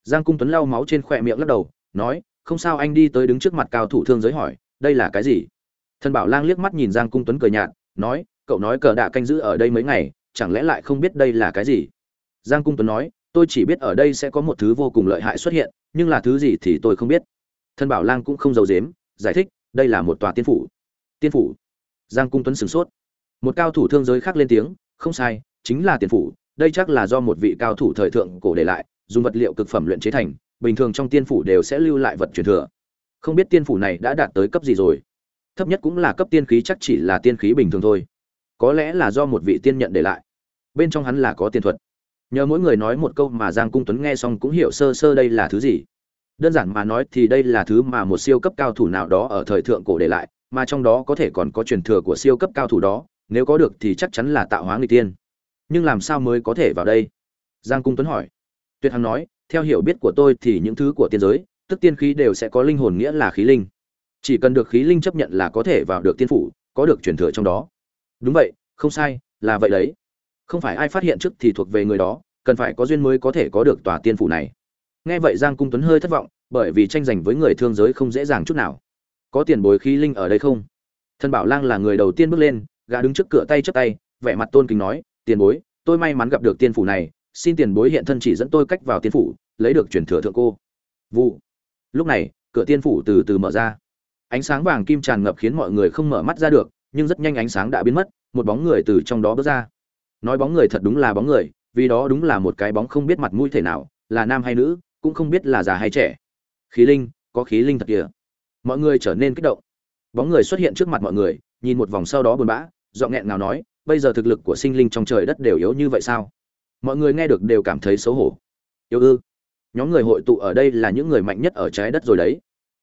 Giang cung tuấn lau máu trên khỏe miệng lắc đầu, nói, không sao, anh đi tới đứng trước mặt cao thủ thương giới hỏi, đây là cái gì? Thần bảo lang liếc mắt nhìn giang cung tuấn cười nhạt, nói, cậu nói cờ đạ canh giữ ở đây mấy ngày, chẳng lẽ lại không biết đây là cái gì? Giang cung tuấn nói, tôi chỉ biết ở đây sẽ có một thứ vô cùng lợi hại xuất hiện, nhưng là thứ gì thì tôi không biết. Thần bảo lang cũng không giấu dếm giải thích, đây là một tòa tiên phủ tiên phủ. Giang cung tuấn sửng sốt. Một cao thủ thương giới khác lên tiếng, không sai, chính là tiền phủ, đây chắc là do một vị cao thủ thời thượng cổ để lại, dùng vật liệu cực phẩm luyện chế thành, bình thường trong tiên phủ đều sẽ lưu lại vật truyền thừa. Không biết tiên phủ này đã đạt tới cấp gì rồi. Thấp nhất cũng là cấp tiên khí chắc chỉ là tiên khí bình thường thôi. Có lẽ là do một vị tiên nhận để lại. Bên trong hắn là có tiên thuật. Nhờ mỗi người nói một câu mà giang cung tuấn nghe xong cũng hiểu sơ sơ đây là thứ gì. Đơn giản mà nói thì đây là thứ mà một siêu cấp cao thủ nào đó ở thời thượng cổ để lại mà trong đó có thể còn có truyền thừa của siêu cấp cao thủ đó, nếu có được thì chắc chắn là tạo hóa người tiên nhưng làm sao mới có thể vào đây? Giang cung tuấn hỏi. Tuyệt hằng nói, theo hiểu biết của tôi thì những thứ của tiên giới, tức tiên khí đều sẽ có linh hồn nghĩa là khí linh. Chỉ cần được khí linh chấp nhận là có thể vào được tiên phủ, có được truyền thừa trong đó. Đúng vậy, không sai, là vậy đấy. Không phải ai phát hiện trước thì thuộc về người đó, cần phải có duyên mới có thể có được tòa tiên phủ này. Nghe vậy giang cung tuấn hơi thất vọng, bởi vì tranh giành với người thương giới không dễ dàng chút nào có tiền bối khí linh ở đây không? Thần bảo lang là người đầu tiên bước lên, gã đứng trước cửa tay chấp tay, vẻ mặt tôn kính nói, tiền bối, tôi may mắn gặp được tiên phủ này, xin tiền bối hiện thân chỉ dẫn tôi cách vào tiên phủ, lấy được truyền thừa thượng cô. Vụ. Lúc này, cửa tiên phủ từ từ mở ra. Ánh sáng vàng kim tràn ngập khiến mọi người không mở mắt ra được, nhưng rất nhanh ánh sáng đã biến mất, một bóng người từ trong đó bước ra. Nói bóng người thật đúng là bóng người, vì đó đúng là một cái bóng không biết mặt mũi thể nào, là nam hay nữ, cũng không biết là già hay trẻ. Khí linh, có khí linh thật kìa mọi người trở nên kích động. Bóng người xuất hiện trước mặt mọi người, nhìn một vòng sau đó buồn bã, giọng nghẹn ngào nói, bây giờ thực lực của sinh linh trong trời đất đều yếu như vậy sao? Mọi người nghe được đều cảm thấy xấu hổ. Yêu ư? Nhóm người hội tụ ở đây là những người mạnh nhất ở trái đất rồi đấy.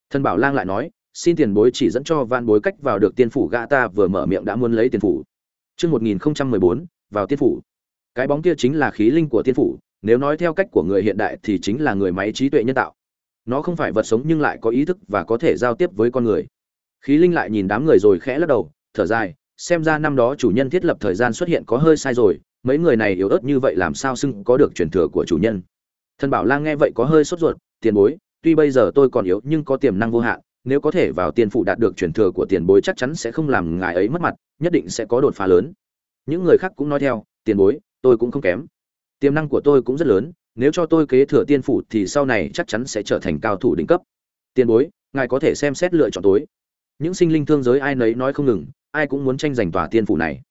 Thân bảo lang lại nói, xin tiền bối chỉ dẫn cho van bối cách vào được tiên phủ gã ta vừa mở miệng đã muốn lấy tiền phủ. Chương một nghìn không trăm mười bốn, vào tiên phủ. Cái bóng kia chính là khí linh của tiên phủ, nếu nói theo cách của người hiện đại thì chính là người máy trí tuệ nhân tạo nó không phải vật sống nhưng lại có ý thức và có thể giao tiếp với con người. Khí linh lại nhìn đám người rồi khẽ lắc đầu, thở dài, xem ra năm đó chủ nhân thiết lập thời gian xuất hiện có hơi sai rồi, mấy người này yếu ớt như vậy làm sao xưng có được truyền thừa của chủ nhân. Thần bảo lang nghe vậy có hơi sốt ruột, tiền bối, tuy bây giờ tôi còn yếu nhưng có tiềm năng vô hạn, nếu có thể vào tiền phủ đạt được truyền thừa của tiền bối chắc chắn sẽ không làm ngài ấy mất mặt, nhất định sẽ có đột phá lớn. Những người khác cũng nói theo, tiền bối, tôi cũng không kém. Tiềm năng của tôi cũng rất lớn nếu cho tôi kế thừa tiên phủ thì sau này chắc chắn sẽ trở thành cao thủ đỉnh cấp. Tiền bối, ngài có thể xem xét lựa chọn tối những sinh linh thương giới ai nấy nói không ngừng, ai cũng muốn tranh giành tòa tiên phủ này.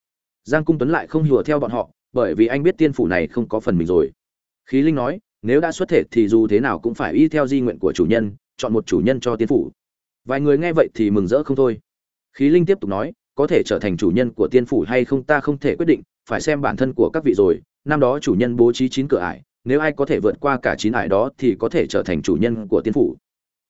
Giang cung tuấn lại không hùa theo bọn họ, bởi vì anh biết tiên phủ này không có phần mình rồi. Khí linh nói, nếu đã xuất thể thì dù thế nào cũng phải y theo di nguyện của chủ nhân, chọn một chủ nhân cho tiên phủ. Vài người nghe vậy thì mừng rỡ không thôi. Khí linh tiếp tục nói, có thể trở thành chủ nhân của tiên phủ hay không ta không thể quyết định, phải xem bản thân của các vị rồi. Năm đó chủ nhân bố trí chín cửa ải nếu ai có thể vượt qua cả chín ải đó thì có thể trở thành chủ nhân của tiên phủ.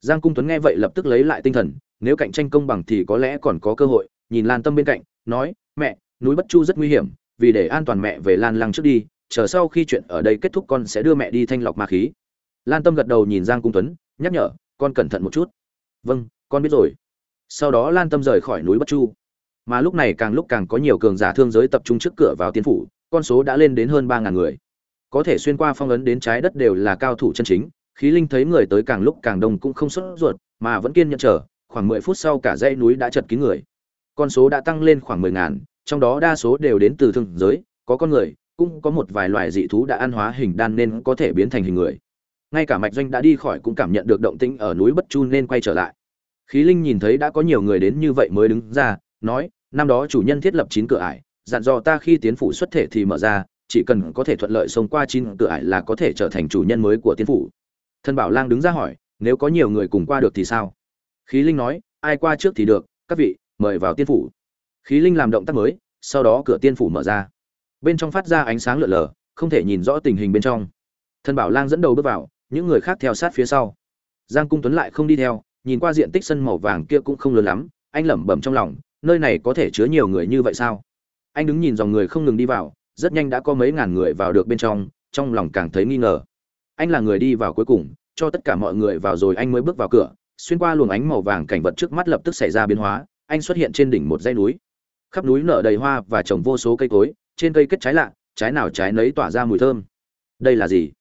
Giang cung tuấn nghe vậy lập tức lấy lại tinh thần, nếu cạnh tranh công bằng thì có lẽ còn có cơ hội, nhìn lan tâm bên cạnh, nói, mẹ, núi bất chu rất nguy hiểm, vì để an toàn mẹ về lan lăng trước đi, chờ sau khi chuyện ở đây kết thúc con sẽ đưa mẹ đi thanh lọc ma khí. Lan tâm gật đầu nhìn giang cung tuấn, nhắc nhở, con cẩn thận một chút. Vâng con biết rồi. Sau đó lan tâm rời khỏi núi bất chu. Mà lúc này càng lúc càng có nhiều cường giả thương giới tập trung trước cửa vào tiên phủ, con số đã lên đến hơn ba ngàn người có thể xuyên qua phong ấn đến trái đất đều là cao thủ chân chính, khí linh thấy người tới càng lúc càng đông cũng không xuất ruột, mà vẫn kiên nhẫn chờ, khoảng mười phút sau cả dãy núi đã chật kín người. Con số đã tăng lên khoảng mười ngàn, trong đó đa số đều đến từ thương giới, có con người, cũng có một vài loài dị thú đã ăn hóa hình đan nên có thể biến thành hình người. Ngay cả mạch doanh đã đi khỏi cũng cảm nhận được động tĩnh ở núi bất chu nên quay trở lại. Khí linh nhìn thấy đã có nhiều người đến như vậy mới đứng ra, nói, năm đó chủ nhân thiết lập chín cửa ải, dặn dò ta khi tiến phủ xuất thể thì mở ra chỉ cần có thể thuận lợi xông qua chín cửa ải là có thể trở thành chủ nhân mới của tiên phủ. Thân bảo lang đứng ra hỏi, nếu có nhiều người cùng qua được thì sao? Khí linh nói, ai qua trước thì được, các vị, mời vào tiên phủ. Khí linh làm động tác mới, sau đó cửa tiên phủ mở ra. Bên trong phát ra ánh sáng lượn lờ, không thể nhìn rõ tình hình bên trong. Thân bảo lang dẫn đầu bước vào, những người khác theo sát phía sau. Giang cung tuấn lại không đi theo, nhìn qua diện tích sân màu vàng kia cũng không lớn lắm, anh lẩm bẩm trong lòng, nơi này có thể chứa nhiều người như vậy sao? Anh đứng nhìn dòng người không ngừng đi vào rất nhanh đã có mấy ngàn người vào được bên trong trong lòng càng thấy nghi ngờ. Anh là người đi vào cuối cùng, cho tất cả mọi người vào rồi anh mới bước vào cửa, xuyên qua luồng ánh màu vàng cảnh vật trước mắt lập tức xảy ra biến hóa, anh xuất hiện trên đỉnh một dãy núi. Khắp núi nở đầy hoa và trồng vô số cây cối, trên cây kết trái lạ, trái nào trái nấy tỏa ra mùi thơm. Đây là gì?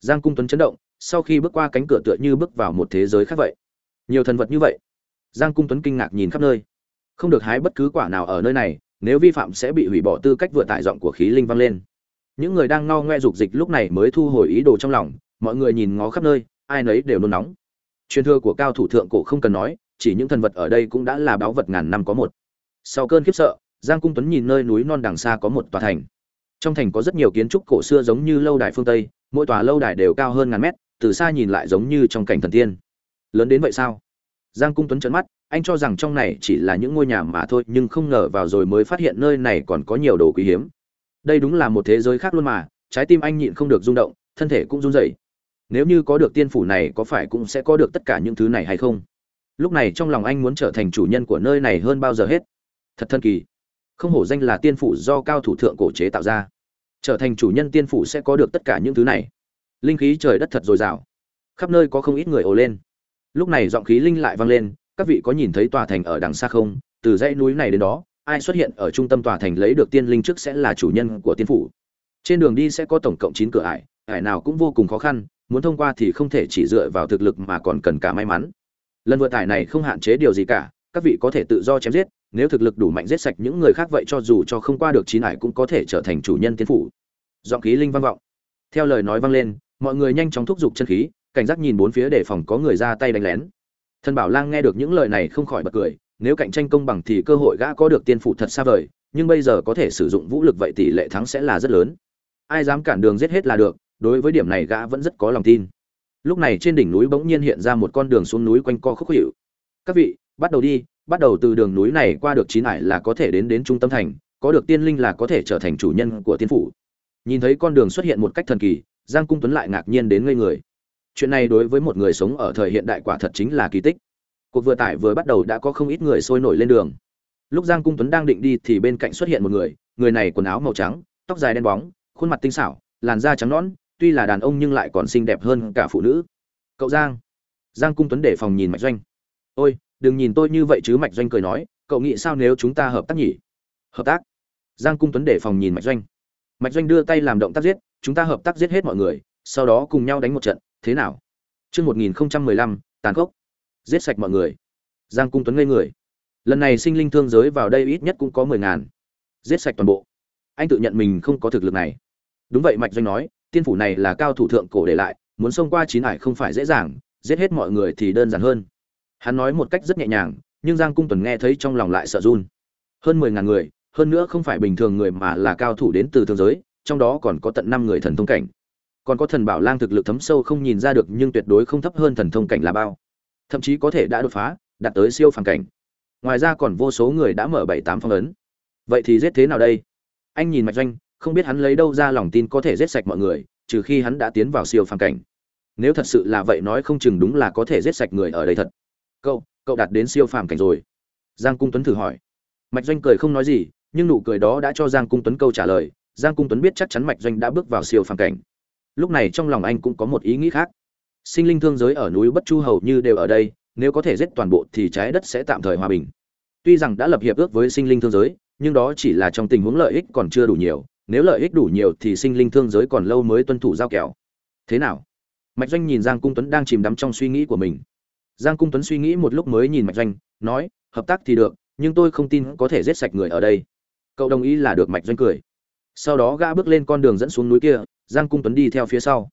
Giang cung tuấn chấn động, sau khi bước qua cánh cửa tựa như bước vào một thế giới khác vậy. Nhiều thần vật như vậy. Giang cung tuấn kinh ngạc nhìn khắp nơi. Không được hái bất cứ quả nào ở nơi này nếu vi phạm sẽ bị hủy bỏ tư cách vừa tải giọng của khí linh vang lên. Những người đang ngao ngoe dục dịch lúc này mới thu hồi ý đồ trong lòng, mọi người nhìn ngó khắp nơi, ai nấy đều nôn nóng. Truyền thừa của cao thủ thượng cổ không cần nói, chỉ những thần vật ở đây cũng đã là báu vật ngàn năm có một. Sau cơn khiếp sợ, giang cung tuấn nhìn nơi núi non đằng xa có một tòa thành. Trong thành có rất nhiều kiến trúc cổ xưa giống như lâu đài phương tây, mỗi tòa lâu đài đều cao hơn ngàn mét, từ xa nhìn lại giống như trong cảnh thần tiên. Lớn đến vậy sao? Giang cung tuấn trấn mắt anh cho rằng trong này chỉ là những ngôi nhà mà thôi, nhưng không ngờ vào rồi mới phát hiện nơi này còn có nhiều đồ quý hiếm. Đây đúng là một thế giới khác luôn mà, trái tim anh nhịn không được rung động, thân thể cũng run rẩy. Nếu như có được tiên phủ này, có phải cũng sẽ có được tất cả những thứ này hay không? Lúc này trong lòng anh muốn trở thành chủ nhân của nơi này hơn bao giờ hết. Thật thân kỳ. Không hổ danh là tiên phủ do cao thủ thượng cổ chế tạo ra. Trở thành chủ nhân tiên phủ sẽ có được tất cả những thứ này. Linh khí trời đất thật dồi dào. Khắp nơi có không ít người ồ lên. Lúc này giọng khí linh lại vang lên các vị có nhìn thấy tòa thành ở đằng xa không? Từ dãy núi này đến đó, ai xuất hiện ở trung tâm tòa thành lấy được tiên linh trước sẽ là chủ nhân của tiên phủ. Trên đường đi sẽ có tổng cộng chín cửa ải ải nào cũng vô cùng khó khăn, muốn thông qua thì không thể chỉ dựa vào thực lực mà còn cần cả may mắn. Lần vượt tải này không hạn chế điều gì cả, các vị có thể tự do chém giết, nếu thực lực đủ mạnh giết sạch những người khác vậy cho dù cho không qua được chín ải cũng có thể trở thành chủ nhân tiên phủ. Giọng khí linh vang vọng. Theo lời nói vang lên, mọi người nhanh chóng thúc giục chân khí, cảnh giác nhìn bốn phía để phòng có người ra tay đánh lén thần bảo lang nghe được những lời này không khỏi bật cười, nếu cạnh tranh công bằng thì cơ hội gã có được tiên phụ thật xa vời, nhưng bây giờ có thể sử dụng vũ lực vậy tỷ lệ thắng sẽ là rất lớn. Ai dám cản đường giết hết là được, đối với điểm này gã vẫn rất có lòng tin. Lúc này trên đỉnh núi bỗng nhiên hiện ra một con đường xuống núi quanh co khúc hiệu. Các vị, bắt đầu đi, bắt đầu từ đường núi này qua được chín ải là có thể đến đến trung tâm thành, có được tiên linh là có thể trở thành chủ nhân của tiên phủ. Nhìn thấy con đường xuất hiện một cách thần kỳ, giang cung tuấn lại ngạc nhiên đến ngây người chuyện này đối với một người sống ở thời hiện đại quả thật chính là kỳ tích. Cuộc vừa tải vừa bắt đầu đã có không ít người sôi nổi lên đường. Lúc giang cung tuấn đang định đi thì bên cạnh xuất hiện một người người này quần áo màu trắng, tóc dài đen bóng, khuôn mặt tinh xảo, làn da trắng nõn, tuy là đàn ông nhưng lại còn xinh đẹp hơn cả phụ nữ. Cậu giang. Giang cung tuấn để phòng nhìn mạch doanh. Ôi, đừng nhìn tôi như vậy chứ, mạch doanh cười nói. Cậu nghĩ sao nếu chúng ta hợp tác nhỉ? Hợp tác? Giang cung tuấn để phòng nhìn mạch doanh. Mạch doanh đưa tay làm động tác giết, chúng ta hợp tác giết hết mọi người, sau đó cùng nhau đánh một trận thế nào? Chương một nghìn lăm, tàn khốc. Giết sạch mọi người. Giang cung tuấn ngây người. Lần này sinh linh thương giới vào đây ít nhất cũng có mười ngàn. Giết sạch toàn bộ. Anh tự nhận mình không có thực lực này. Đúng vậy, mạch doanh nói, tiên phủ này là cao thủ thượng cổ để lại, muốn xông qua chín hải không phải dễ dàng, giết hết mọi người thì đơn giản hơn. Hắn nói một cách rất nhẹ nhàng, nhưng giang cung tuấn nghe thấy trong lòng lại sợ run. Hơn mười ngàn người, hơn nữa không phải bình thường người mà là cao thủ đến từ thương giới, trong đó còn có tận năm người thần thông cảnh còn có thần bảo lang thực lực thấm sâu không nhìn ra được nhưng tuyệt đối không thấp hơn thần thông cảnh là bao. Thậm chí có thể đã đột phá, đạt tới siêu phàm cảnh. Ngoài ra còn vô số người đã mở bảy tám phong ấn. Vậy thì giết thế nào đây? Anh nhìn mạch doanh, không biết hắn lấy đâu ra lòng tin có thể giết sạch mọi người, trừ khi hắn đã tiến vào siêu phàm cảnh. Nếu thật sự là vậy nói không chừng đúng là có thể giết sạch người ở đây thật. Cậu cậu đạt đến siêu phàm cảnh rồi. Giang cung tuấn thử hỏi. Mạch doanh cười không nói gì, nhưng nụ cười đó đã cho giang cung tuấn câu trả lời. Giang cung tuấn biết chắc chắn mạch doanh đã bước vào siêu phàm cảnh lúc này trong lòng anh cũng có một ý nghĩ khác. Sinh linh thương giới ở núi bất chu hầu như đều ở đây, nếu có thể giết toàn bộ thì trái đất sẽ tạm thời hòa bình. Tuy rằng đã lập hiệp ước với sinh linh thương giới, nhưng đó chỉ là trong tình huống lợi ích còn chưa đủ nhiều, nếu lợi ích đủ nhiều thì sinh linh thương giới còn lâu mới tuân thủ giao kèo thế nào? Mạch doanh nhìn giang cung tuấn đang chìm đắm trong suy nghĩ của mình. Giang cung tuấn suy nghĩ một lúc mới nhìn mạch doanh, nói, hợp tác thì được, nhưng tôi không tin có thể giết sạch người ở đây. Cậu đồng ý là được, mạch doanh cười. Sau đó gã bước lên con đường dẫn xuống núi kia giang cung tuấn đi theo phía sau.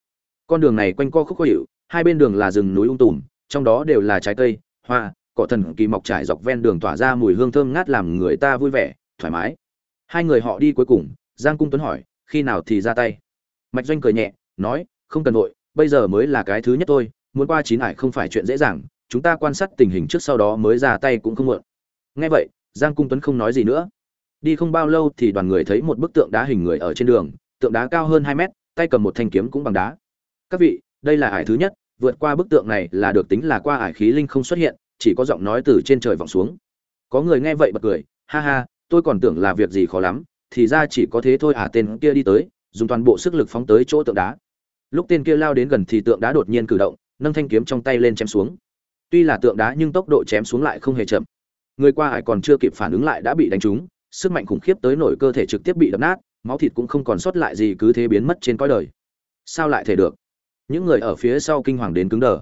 Con đường này quanh co khúc khó hiệu, hai bên đường là rừng núi ung tùm, trong đó đều là trái cây, hoa, cỏ thần kỳ mọc trải dọc ven đường tỏa ra mùi hương thơm ngát làm người ta vui vẻ, thoải mái. Hai người họ đi cuối cùng, giang cung tuấn hỏi, khi nào thì ra tay? Mạch doanh cười nhẹ, nói, không cần vội, bây giờ mới là cái thứ nhất thôi, muốn qua chín ải không phải chuyện dễ dàng, chúng ta quan sát tình hình trước sau đó mới ra tay cũng không muộn. Nghe vậy, giang cung tuấn không nói gì nữa. Đi không bao lâu thì đoàn người thấy một bức tượng đá hình người ở trên đường, tượng đá cao hơn hai mét tay cầm một thanh kiếm cũng bằng đá. Các vị, đây là ải thứ nhất, vượt qua bức tượng này là được tính là qua ải khí linh không xuất hiện, chỉ có giọng nói từ trên trời vọng xuống. Có người nghe vậy bật cười, ha ha, tôi còn tưởng là việc gì khó lắm, thì ra chỉ có thế thôi à tên kia đi tới, dùng toàn bộ sức lực phóng tới chỗ tượng đá. Lúc tên kia lao đến gần thì tượng đá đột nhiên cử động, nâng thanh kiếm trong tay lên chém xuống. Tuy là tượng đá nhưng tốc độ chém xuống lại không hề chậm. Người qua ải còn chưa kịp phản ứng lại đã bị đánh trúng, sức mạnh khủng khiếp tới nổi cơ thể trực tiếp bị đập nát máu thịt cũng không còn sót lại gì cứ thế biến mất trên cõi đời. Sao lại thể được? Những người ở phía sau kinh hoàng đến cứng đờ.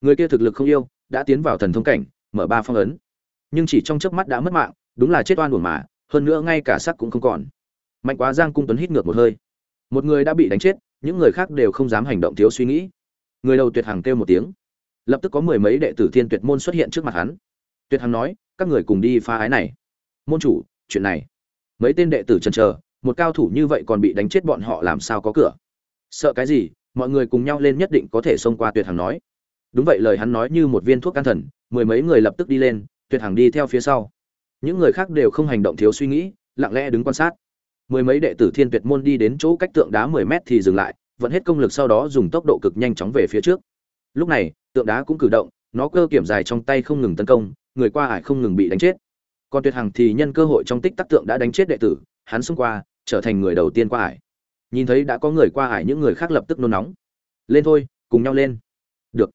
Người kia thực lực không yêu, đã tiến vào thần thông cảnh, mở ba phong ấn. Nhưng chỉ trong chớp mắt đã mất mạng, đúng là chết oan uổng mà, hơn nữa ngay cả sắc cũng không còn. Mạnh quá giang cung tuấn hít ngược một hơi. Một người đã bị đánh chết, những người khác đều không dám hành động thiếu suy nghĩ. Người đầu tuyệt hằng kêu một tiếng. Lập tức có mười mấy đệ tử thiên tuyệt môn xuất hiện trước mặt hắn. Tuyệt hằng nói, các người cùng đi phá ái này. Môn chủ, chuyện này. Mấy tên đệ tử chần chờ một cao thủ như vậy còn bị đánh chết bọn họ làm sao có cửa? Sợ cái gì? Mọi người cùng nhau lên nhất định có thể xông qua tuyệt hằng nói. Đúng vậy, lời hắn nói như một viên thuốc can thần, mười mấy người lập tức đi lên, tuyệt hằng đi theo phía sau. Những người khác đều không hành động thiếu suy nghĩ, lặng lẽ đứng quan sát. Mười mấy đệ tử thiên tuyệt môn đi đến chỗ cách tượng đá mười mét thì dừng lại, vẫn hết công lực sau đó dùng tốc độ cực nhanh chóng về phía trước. Lúc này, tượng đá cũng cử động, nó cơ kiểm dài trong tay không ngừng tấn công, người qua ải không ngừng bị đánh chết. Còn tuyệt hằng thì nhân cơ hội trong tích tắc tượng đã đánh chết đệ tử hắn xông qua, trở thành người đầu tiên qua hải nhìn thấy đã có người qua hải những người khác lập tức nôn nóng. Lên thôi, cùng nhau lên. Được.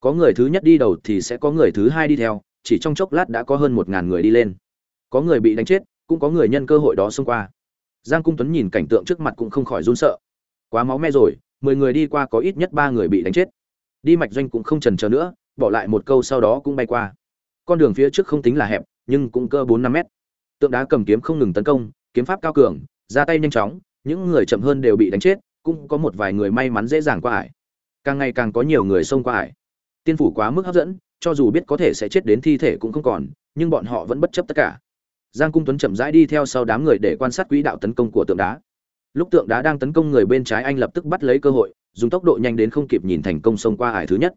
Có người thứ nhất đi đầu thì sẽ có người thứ hai đi theo, chỉ trong chốc lát đã có hơn một ngàn người đi lên. Có người bị đánh chết, cũng có người nhân cơ hội đó xông qua. Giang cung tuấn nhìn cảnh tượng trước mặt cũng không khỏi run sợ. Quá máu me rồi, mười người đi qua có ít nhất ba người bị đánh chết. Đi mạch doanh cũng không chần chờ nữa, bỏ lại một câu sau đó cũng bay qua. Con đường phía trước không tính là hẹp, nhưng cũng cơ bốn năm mét. Tượng đá cầm kiếm không ngừng tấn công kiếm pháp cao cường, ra tay nhanh chóng, những người chậm hơn đều bị đánh chết, cũng có một vài người may mắn dễ dàng qua ải. Càng ngày càng có nhiều người xông qua ải. Tiên phủ quá mức hấp dẫn, cho dù biết có thể sẽ chết đến thi thể cũng không còn, nhưng bọn họ vẫn bất chấp tất cả. Giang cung tuấn chậm rãi đi theo sau đám người để quan sát quỹ đạo tấn công của tượng đá. Lúc tượng đá đang tấn công người bên trái anh lập tức bắt lấy cơ hội, dùng tốc độ nhanh đến không kịp nhìn thành công xông qua ải thứ nhất.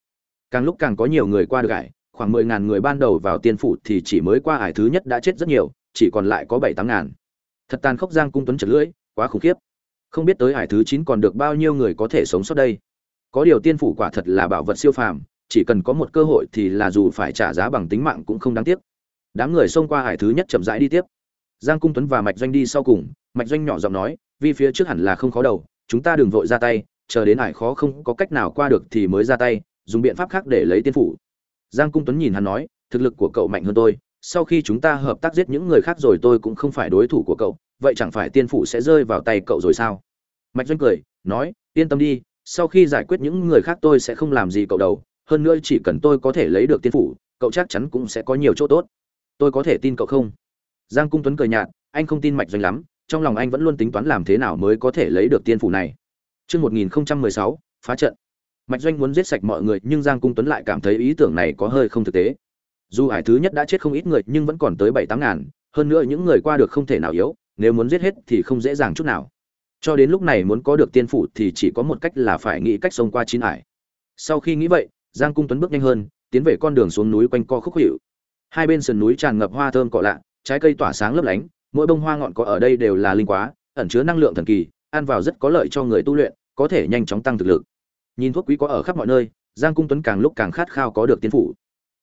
Càng lúc càng có nhiều người qua được ải, khoảng mười ngàn người ban đầu vào tiên phủ thì chỉ mới qua ải thứ nhất đã chết rất nhiều, chỉ còn lại có bảy tám ngàn thật tàn khốc giang cung tuấn chật lưỡi, quá khủng khiếp. Không biết tới hải thứ chín còn được bao nhiêu người có thể sống sót đây. Có điều tiên phủ quả thật là bảo vật siêu phàm, chỉ cần có một cơ hội thì là dù phải trả giá bằng tính mạng cũng không đáng tiếc. Đám người xông qua hải thứ nhất chậm rãi đi tiếp. Giang cung tuấn và mạch doanh đi sau cùng, mạch doanh nhỏ giọng nói vì phía trước hẳn là không khó đầu, chúng ta đừng vội ra tay, chờ đến hải khó không có cách nào qua được thì mới ra tay, dùng biện pháp khác để lấy tiên phủ. Giang cung tuấn nhìn hắn nói, thực lực của cậu mạnh hơn tôi sau khi chúng ta hợp tác giết những người khác rồi tôi cũng không phải đối thủ của cậu vậy chẳng phải tiên phủ sẽ rơi vào tay cậu rồi sao mạch doanh cười nói yên tâm đi sau khi giải quyết những người khác tôi sẽ không làm gì cậu đâu. hơn nữa chỉ cần tôi có thể lấy được tiên phủ cậu chắc chắn cũng sẽ có nhiều chỗ tốt tôi có thể tin cậu không giang cung tuấn cười nhạt anh không tin mạch doanh lắm trong lòng anh vẫn luôn tính toán làm thế nào mới có thể lấy được tiên phủ này Trước 1016, phá trận. Mạch Doanh muốn giết sạch mọi người, nhưng Giang Cung Tuấn lại cảm thấy ý tưởng này có hơi không thực tế. Dù hải thứ nhất đã chết không ít người, nhưng vẫn còn tới bảy tám ngàn, hơn nữa những người qua được không thể nào yếu, nếu muốn giết hết thì không dễ dàng chút nào. Cho đến lúc này muốn có được tiên phủ thì chỉ có một cách là phải nghĩ cách xông qua chín hải. Sau khi nghĩ vậy, Giang Cung Tuấn bước nhanh hơn, tiến về con đường xuống núi quanh co khúc hiệu hai bên sườn núi tràn ngập hoa thơm cỏ lạ trái cây tỏa sáng lấp lánh mỗi bông hoa ngọn cỏ ở đây đều là linh quá ẩn chứa năng lượng thần kỳ ăn vào rất có lợi cho người tu luyện có thể nhanh chóng tăng thực lực nhìn thuốc quý có ở khắp mọi nơi giang cung tuấn càng lúc càng khát khao có được tiên phủ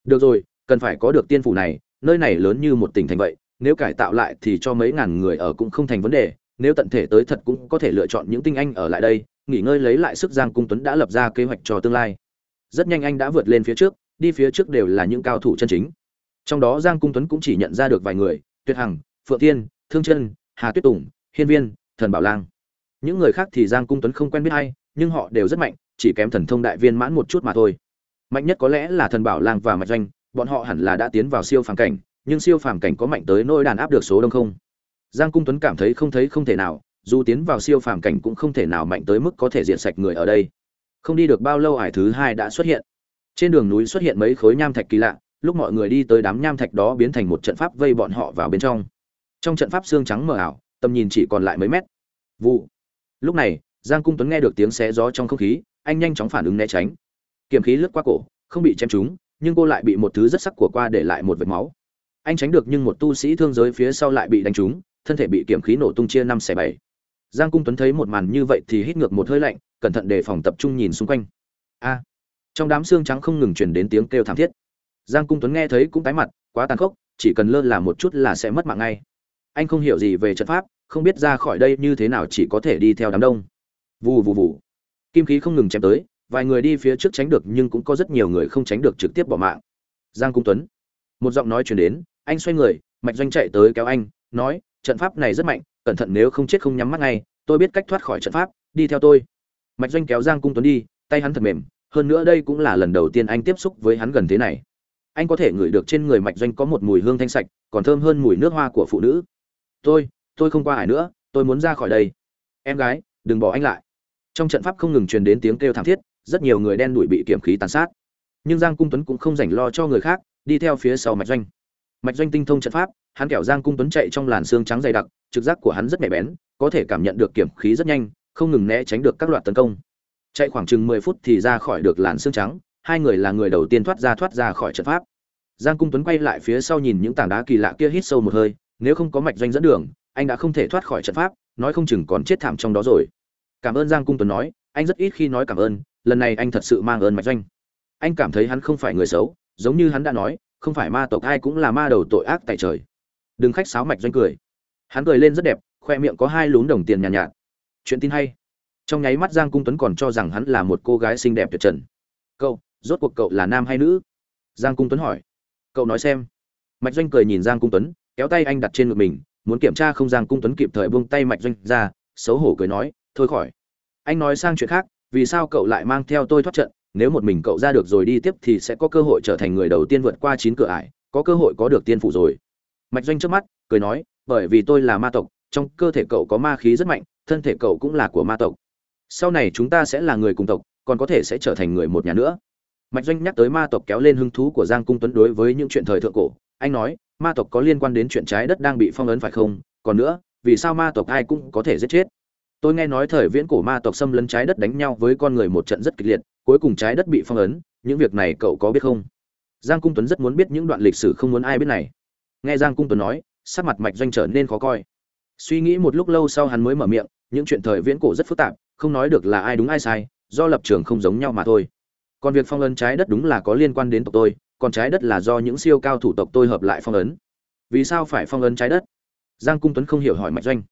được rồi cần phải có được tiên phủ này, nơi này lớn như một tỉnh thành vậy, nếu cải tạo lại thì cho mấy ngàn người ở cũng không thành vấn đề, nếu tận thể tới thật cũng có thể lựa chọn những tinh anh ở lại đây, nghỉ ngơi lấy lại sức giang cung tuấn đã lập ra kế hoạch cho tương lai. Rất nhanh anh đã vượt lên phía trước, đi phía trước đều là những cao thủ chân chính. Trong đó giang cung tuấn cũng chỉ nhận ra được vài người, tuyệt hằng, phượng thiên, thương chân, hà tuyết tùng, hiên viên, thần bảo lang. Những người khác thì giang cung tuấn không quen biết hay nhưng họ đều rất mạnh, chỉ kém thần thông đại viên mãn một chút mà thôi. Mạnh nhất có lẽ là thần bảo lang và mạch doanh bọn họ hẳn là đã tiến vào siêu phàm cảnh, nhưng siêu phàm cảnh có mạnh tới nỗi đàn áp được số đông không? Giang cung tuấn cảm thấy không thấy không thể nào, dù tiến vào siêu phàm cảnh cũng không thể nào mạnh tới mức có thể diệt sạch người ở đây. Không đi được bao lâu ải thứ hai đã xuất hiện. Trên đường núi xuất hiện mấy khối nham thạch kỳ lạ, lúc mọi người đi tới đám nham thạch đó biến thành một trận pháp vây bọn họ vào bên trong. Trong trận pháp xương trắng mờ ảo, tầm nhìn chỉ còn lại mấy mét. Vụ. Lúc này, giang cung tuấn nghe được tiếng xé gió trong không khí, anh nhanh chóng phản ứng né tránh. Kiểm khí lướt qua cổ, không bị chém trúng nhưng cô lại bị một thứ rất sắc của qua để lại một vệt máu. Anh tránh được nhưng một tu sĩ thương giới phía sau lại bị đánh trúng, thân thể bị kiểm khí nổ tung chia năm xẻ bảy. Giang cung tuấn thấy một màn như vậy thì hít ngược một hơi lạnh, cẩn thận đề phòng tập trung nhìn xung quanh. A! Trong đám xương trắng không ngừng truyền đến tiếng kêu thảm thiết. Giang cung tuấn nghe thấy cũng tái mặt, quá tàn khốc, chỉ cần lơ là một chút là sẽ mất mạng ngay. Anh không hiểu gì về trận pháp, không biết ra khỏi đây như thế nào chỉ có thể đi theo đám đông. Vù vù vù. Kim khí không ngừng chém tới vài người đi phía trước tránh được nhưng cũng có rất nhiều người không tránh được trực tiếp bỏ mạng. Giang cung tuấn. Một giọng nói chuyển đến, anh xoay người, mạch doanh chạy tới kéo anh, nói, trận pháp này rất mạnh, cẩn thận nếu không chết không nhắm mắt ngay, tôi biết cách thoát khỏi trận pháp, đi theo tôi. Mạch doanh kéo giang cung tuấn đi, tay hắn thật mềm, hơn nữa đây cũng là lần đầu tiên anh tiếp xúc với hắn gần thế này. Anh có thể ngửi được trên người mạch doanh có một mùi hương thanh sạch, còn thơm hơn mùi nước hoa của phụ nữ. Tôi tôi không qua hải nữa, tôi muốn ra khỏi đây. Em gái, đừng bỏ anh lại. Trong trận pháp không ngừng truyền đến tiếng kêu thảm thiết rất nhiều người đen đuổi bị kiểm khí tàn sát. Nhưng giang cung tuấn cũng không rảnh lo cho người khác, đi theo phía sau mạch doanh. Mạch doanh tinh thông trận pháp, hắn kẻo giang cung tuấn chạy trong làn xương trắng dày đặc, trực giác của hắn rất nhạy bén, có thể cảm nhận được kiểm khí rất nhanh, không ngừng né tránh được các loạt tấn công. Chạy khoảng chừng mười phút thì ra khỏi được làn xương trắng, hai người là người đầu tiên thoát ra thoát ra khỏi trận pháp. Giang cung tuấn quay lại phía sau nhìn những tảng đá kỳ lạ kia hít sâu một hơi, nếu không có mạch doanh dẫn đường, anh đã không thể thoát khỏi trận pháp, nói không chừng còn chết thảm trong đó rồi. Cảm ơn, giang cung tuấn nói, anh rất ít khi nói cảm ơn lần này anh thật sự mang ơn mạch doanh. Anh cảm thấy hắn không phải người xấu giống như hắn đã nói không phải ma tộc ai cũng là ma đầu tội ác tại trời. Đừng khách sáo mạch doanh cười. Hắn cười lên rất đẹp khoe miệng có hai lún đồng tiền nhàn nhạt, nhạt. Chuyện tin hay. Trong nháy mắt giang cung tuấn còn cho rằng hắn là một cô gái xinh đẹp tuyệt trần. Cậu rốt cuộc cậu là nam hay nữ? Giang cung tuấn hỏi. Cậu nói xem. Mạch doanh cười nhìn giang cung tuấn kéo tay anh đặt trên ngực mình muốn kiểm tra không giang cung tuấn kịp thời buông tay mạch doanh ra xấu hổ cười nói thôi khỏi. Anh nói sang chuyện khác vì sao cậu lại mang theo tôi thoát trận? Nếu một mình cậu ra được rồi đi tiếp thì sẽ có cơ hội trở thành người đầu tiên vượt qua chín cửa ải, có cơ hội có được tiên phụ rồi. Mạch doanh trước mắt, cười nói, bởi vì tôi là ma tộc, trong cơ thể cậu có ma khí rất mạnh, thân thể cậu cũng là của ma tộc. Sau này chúng ta sẽ là người cùng tộc, còn có thể sẽ trở thành người một nhà nữa. Mạch doanh nhắc tới ma tộc kéo lên hứng thú của giang cung tuấn đối với những chuyện thời thượng cổ. Anh nói, ma tộc có liên quan đến chuyện trái đất đang bị phong ấn phải không? Còn nữa, vì sao ma tộc ai cũng có thể giết chết? Tôi nghe nói thời viễn cổ ma tộc xâm lấn trái đất đánh nhau với con người một trận rất kịch liệt, cuối cùng trái đất bị phong ấn, những việc này cậu có biết không? Giang cung tuấn rất muốn biết những đoạn lịch sử không muốn ai biết này. Nghe giang cung tuấn nói, sắc mặt mạch doanh trở nên khó coi. Suy nghĩ một lúc lâu sau hắn mới mở miệng, những chuyện thời viễn cổ rất phức tạp, không nói được là ai đúng ai sai, do lập trường không giống nhau mà thôi. Còn việc phong ấn trái đất đúng là có liên quan đến tộc tôi, còn trái đất là do những siêu cao thủ tộc tôi hợp lại phong ấn. Vì sao phải phong ấn trái đất? Giang cung tuấn không hiểu hỏi mạch doanh.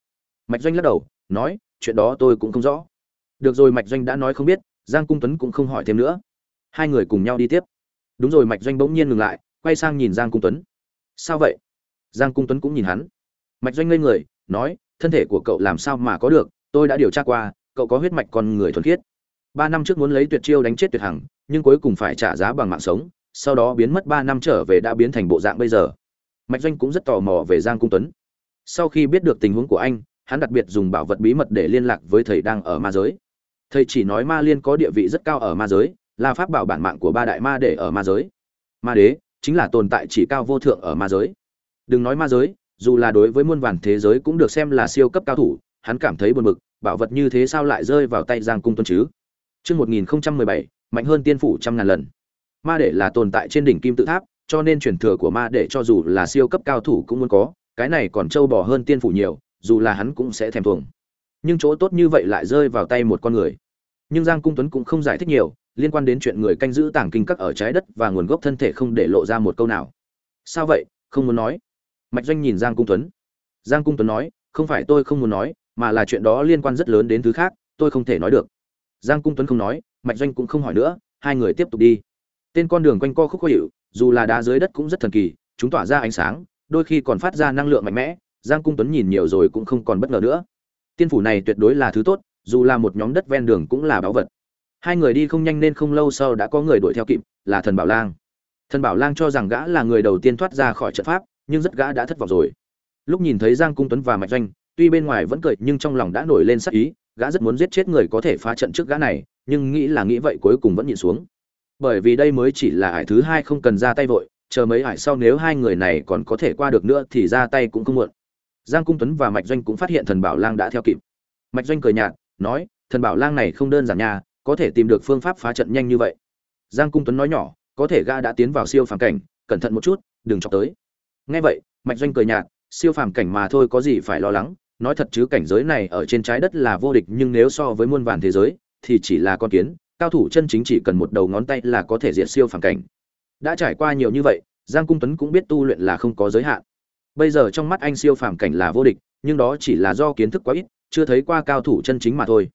Mạch doanh lắc đầu, nói chuyện đó tôi cũng không rõ. Được rồi, mạch doanh đã nói không biết, giang cung tuấn cũng không hỏi thêm nữa. Hai người cùng nhau đi tiếp. Đúng rồi, mạch doanh bỗng nhiên ngừng lại, quay sang nhìn giang cung tuấn. Sao vậy? Giang cung tuấn cũng nhìn hắn. Mạch doanh ngây người, nói, thân thể của cậu làm sao mà có được? Tôi đã điều tra qua, cậu có huyết mạch con người thuần khiết. Ba năm trước muốn lấy tuyệt chiêu đánh chết tuyệt hằng, nhưng cuối cùng phải trả giá bằng mạng sống, sau đó biến mất ba năm trở về đã biến thành bộ dạng bây giờ. Mạch doanh cũng rất tò mò về giang cung tuấn. Sau khi biết được tình huống của anh hắn đặc biệt dùng bảo vật bí mật để liên lạc với thầy đang ở ma giới. Thầy chỉ nói ma liên có địa vị rất cao ở ma giới là pháp bảo bản mạng của ba đại ma để ở ma giới. Ma đế chính là tồn tại chỉ cao vô thượng ở ma giới. Đừng nói ma giới dù là đối với muôn vàn thế giới cũng được xem là siêu cấp cao thủ hắn cảm thấy buồn bực bảo vật như thế sao lại rơi vào tay giang cung tuấn chứ? Trước 1017, mạnh hơn tiên phủ trăm ngàn lần. Ma đế là tồn tại trên đỉnh kim tự tháp, cho nên truyền thừa của ma đế cho dù là siêu cấp cao thủ cũng muốn có, cái này còn trâu bò hơn tiên phủ nhiều, dù là hắn cũng sẽ thèm thuồng. Nhưng chỗ tốt như vậy lại rơi vào tay một con người. Nhưng Giang Cung Tuấn cũng không giải thích nhiều, liên quan đến chuyện người canh giữ tảng kinh các ở trái đất và nguồn gốc thân thể không để lộ ra một câu nào. Sao vậy, không muốn nói? mạch doanh nhìn giang cung tuấn giang cung tuấn nói không phải tôi không muốn nói mà là chuyện đó liên quan rất lớn đến thứ khác tôi không thể nói được giang cung tuấn không nói mạch doanh cũng không hỏi nữa hai người tiếp tục đi tên con đường quanh co khúc khó hiệu dù là đá dưới đất cũng rất thần kỳ chúng tỏa ra ánh sáng đôi khi còn phát ra năng lượng mạnh mẽ giang cung tuấn nhìn nhiều rồi cũng không còn bất ngờ nữa. Tiên phủ này tuyệt đối là thứ tốt, dù là một nhóm đất ven đường cũng là báu vật. Hai người đi không nhanh nên không lâu sau đã có người đuổi theo kịp, là thần bảo lang. Thần bảo lang cho rằng gã là người đầu tiên thoát ra khỏi trận pháp, nhưng rất gã đã thất vọng rồi. Lúc nhìn thấy giang cung tuấn và mạch doanh, tuy bên ngoài vẫn cười nhưng trong lòng đã nổi lên sắc ý, gã rất muốn giết chết người có thể phá trận trước gã này, nhưng nghĩ là nghĩ vậy cuối cùng vẫn nhịn xuống. Bởi vì đây mới chỉ là ải thứ hai không cần ra tay vội, chờ mấy ải sau nếu hai người này còn có thể qua được nữa thì ra tay cũng không muộn giang cung tuấn và mạch doanh cũng phát hiện thần bảo lang đã theo kịp. Mạch doanh cười nhạt, nói, thần bảo lang này không đơn giản nha, có thể tìm được phương pháp phá trận nhanh như vậy. Giang cung tuấn nói nhỏ, có thể Ga đã tiến vào siêu phàm cảnh, cẩn thận một chút, đừng chọc tới. Nghe vậy, mạch doanh cười nhạt, siêu phàm cảnh mà thôi có gì phải lo lắng, nói thật chứ cảnh giới này ở trên trái đất là vô địch, nhưng nếu so với muôn vàn thế giới, thì chỉ là con kiến, cao thủ chân chính chỉ cần một đầu ngón tay là có thể diệt siêu phàm cảnh. Đã trải qua nhiều như vậy, giang cung tuấn cũng biết tu luyện là không có giới hạn bây giờ trong mắt anh siêu phàm cảnh là vô địch, nhưng đó chỉ là do kiến thức quá ít, chưa thấy qua cao thủ chân chính mà thôi.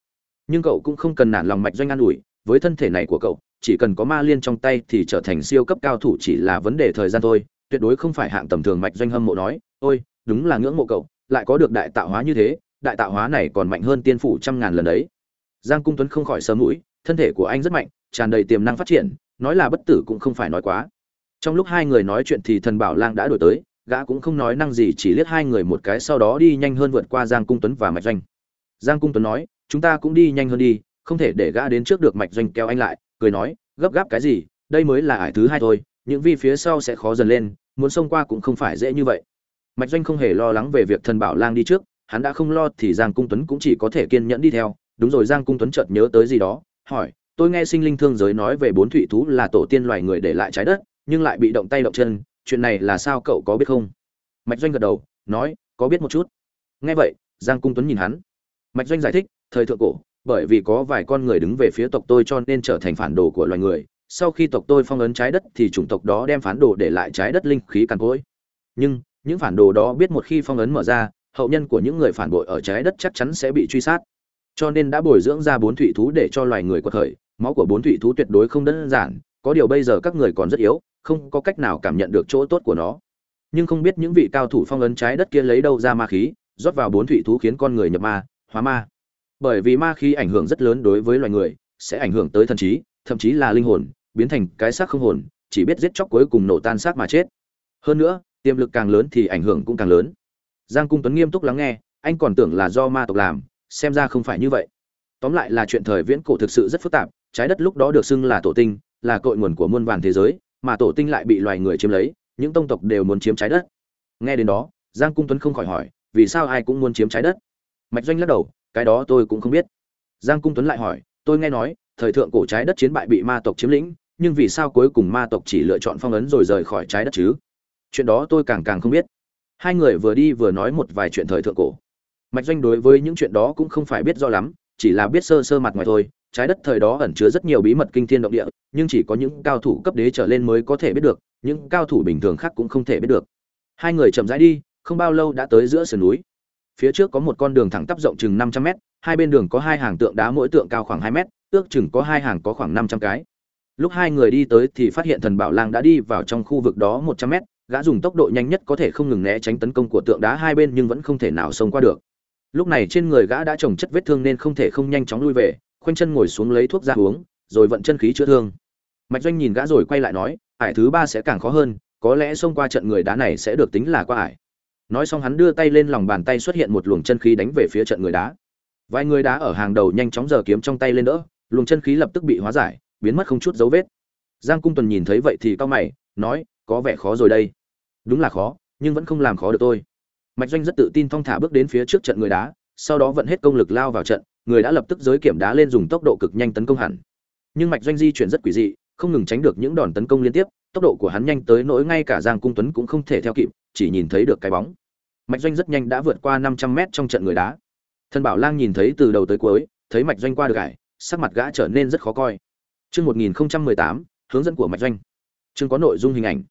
Nhưng cậu cũng không cần nản lòng mạch doanh an ủi, với thân thể này của cậu, chỉ cần có ma liên trong tay thì trở thành siêu cấp cao thủ chỉ là vấn đề thời gian thôi, tuyệt đối không phải hạng tầm thường mạch doanh hâm mộ nói, ôi, đúng là ngưỡng mộ cậu, lại có được đại tạo hóa như thế, đại tạo hóa này còn mạnh hơn tiên phủ trăm ngàn lần đấy. Giang cung tuấn không khỏi sớm mũi, thân thể của anh rất mạnh, tràn đầy tiềm năng phát triển, nói là bất tử cũng không phải nói quá. Trong lúc hai người nói chuyện thì thần bảo lang đã đổi tới gã cũng không nói năng gì, chỉ liếc hai người một cái sau đó đi nhanh hơn vượt qua giang cung tuấn và mạch doanh. Giang cung tuấn nói, chúng ta cũng đi nhanh hơn đi, không thể để gã đến trước được mạch doanh kéo anh lại. Cười nói, gấp gáp cái gì? Đây mới là ải thứ hai thôi, những vi phía sau sẽ khó dần lên, muốn xông qua cũng không phải dễ như vậy. Mạch doanh không hề lo lắng về việc thần bảo lang đi trước, hắn đã không lo thì giang cung tuấn cũng chỉ có thể kiên nhẫn đi theo. Đúng rồi, giang cung tuấn chợt nhớ tới gì đó, hỏi, tôi nghe sinh linh thương giới nói về bốn thụy thú là tổ tiên loài người để lại trái đất, nhưng lại bị động tay động chân chuyện này là sao cậu có biết không? Mạch doanh gật đầu, nói, có biết một chút. Nghe vậy, giang cung tuấn nhìn hắn. Mạch doanh giải thích, thời thượng cổ, bởi vì có vài con người đứng về phía tộc tôi cho nên trở thành phản đồ của loài người. Sau khi tộc tôi phong ấn trái đất thì chủng tộc đó đem phản đồ để lại trái đất linh khí càn cối. Nhưng, những phản đồ đó biết một khi phong ấn mở ra, hậu nhân của những người phản bội ở trái đất chắc chắn sẽ bị truy sát. Cho nên đã bồi dưỡng ra bốn thủy thú để cho loài người có thời máu của bốn thủy thú tuyệt đối không đơn giản, có điều bây giờ các người còn rất yếu không có cách nào cảm nhận được chỗ tốt của nó. Nhưng không biết những vị cao thủ phong ấn trái đất kia lấy đâu ra ma khí, rót vào bốn thủy thú khiến con người nhập ma, hóa ma. Bởi vì ma khí ảnh hưởng rất lớn đối với loài người, sẽ ảnh hưởng tới thần trí, thậm chí là linh hồn, biến thành cái xác không hồn, chỉ biết giết chóc cuối cùng nổ tan xác mà chết. Hơn nữa, tiềm lực càng lớn thì ảnh hưởng cũng càng lớn. Giang cung tuấn nghiêm túc lắng nghe, anh còn tưởng là do ma tộc làm, xem ra không phải như vậy. Tóm lại là chuyện thời viễn cổ thực sự rất phức tạp, trái đất lúc đó được xưng là tổ tinh, là cội nguồn của muôn vàn thế giới mà tổ tinh lại bị loài người chiếm lấy, những tông tộc đều muốn chiếm trái đất. Nghe đến đó, giang cung tuấn không khỏi hỏi, vì sao ai cũng muốn chiếm trái đất? Mạch doanh lắc đầu, cái đó tôi cũng không biết. Giang cung tuấn lại hỏi, tôi nghe nói, thời thượng cổ trái đất chiến bại bị ma tộc chiếm lĩnh, nhưng vì sao cuối cùng ma tộc chỉ lựa chọn phong ấn rồi rời khỏi trái đất chứ? Chuyện đó tôi càng càng không biết. Hai người vừa đi vừa nói một vài chuyện thời thượng cổ. Mạch doanh đối với những chuyện đó cũng không phải biết rõ lắm, chỉ là biết sơ sơ mặt ngoài thôi trái đất thời đó ẩn chứa rất nhiều bí mật kinh thiên động địa, nhưng chỉ có những cao thủ cấp đế trở lên mới có thể biết được, những cao thủ bình thường khác cũng không thể biết được. Hai người chậm rãi đi, không bao lâu đã tới giữa sườn núi. Phía trước có một con đường thẳng tắp rộng chừng năm trăm mét, hai bên đường có hai hàng tượng đá mỗi tượng cao khoảng hai mét, ước chừng có hai hàng có khoảng năm trăm cái. Lúc hai người đi tới thì phát hiện thần bảo lang đã đi vào trong khu vực đó một trăm mét, gã dùng tốc độ nhanh nhất có thể không ngừng né tránh tấn công của tượng đá hai bên nhưng vẫn không thể nào xông qua được. Lúc này trên người gã đã trồng chất vết thương nên không thể không nhanh chóng lui về khoanh chân ngồi xuống lấy thuốc ra uống, rồi vận chân khí chữa thương. Mạch doanh nhìn gã rồi quay lại nói, ải thứ ba sẽ càng khó hơn, có lẽ xông qua trận người đá này sẽ được tính là qua ải. Nói xong hắn đưa tay lên lòng bàn tay xuất hiện một luồng chân khí đánh về phía trận người đá. Vài người đá ở hàng đầu nhanh chóng giờ kiếm trong tay lên đỡ, luồng chân khí lập tức bị hóa giải, biến mất không chút dấu vết. Giang cung tuần nhìn thấy vậy thì cao mày, nói, có vẻ khó rồi đây. Đúng là khó, nhưng vẫn không làm khó được tôi. Mạch doanh rất tự tin thong thả bước đến phía trước trận người đá sau đó vận hết công lực lao vào trận, người đã lập tức giới kiểm đá lên dùng tốc độ cực nhanh tấn công hẳn. Nhưng mạch doanh di chuyển rất quỷ dị, không ngừng tránh được những đòn tấn công liên tiếp, tốc độ của hắn nhanh tới nỗi ngay cả giang cung tuấn cũng không thể theo kịp, chỉ nhìn thấy được cái bóng. Mạch doanh rất nhanh đã vượt qua năm trăm mét trong trận người đá. Thần bảo lang nhìn thấy từ đầu tới cuối, thấy mạch doanh qua được ải, sắc mặt gã trở nên rất khó coi. Chương một nghìn tám, hướng dẫn của mạch doanh. Chương có nội dung hình ảnh.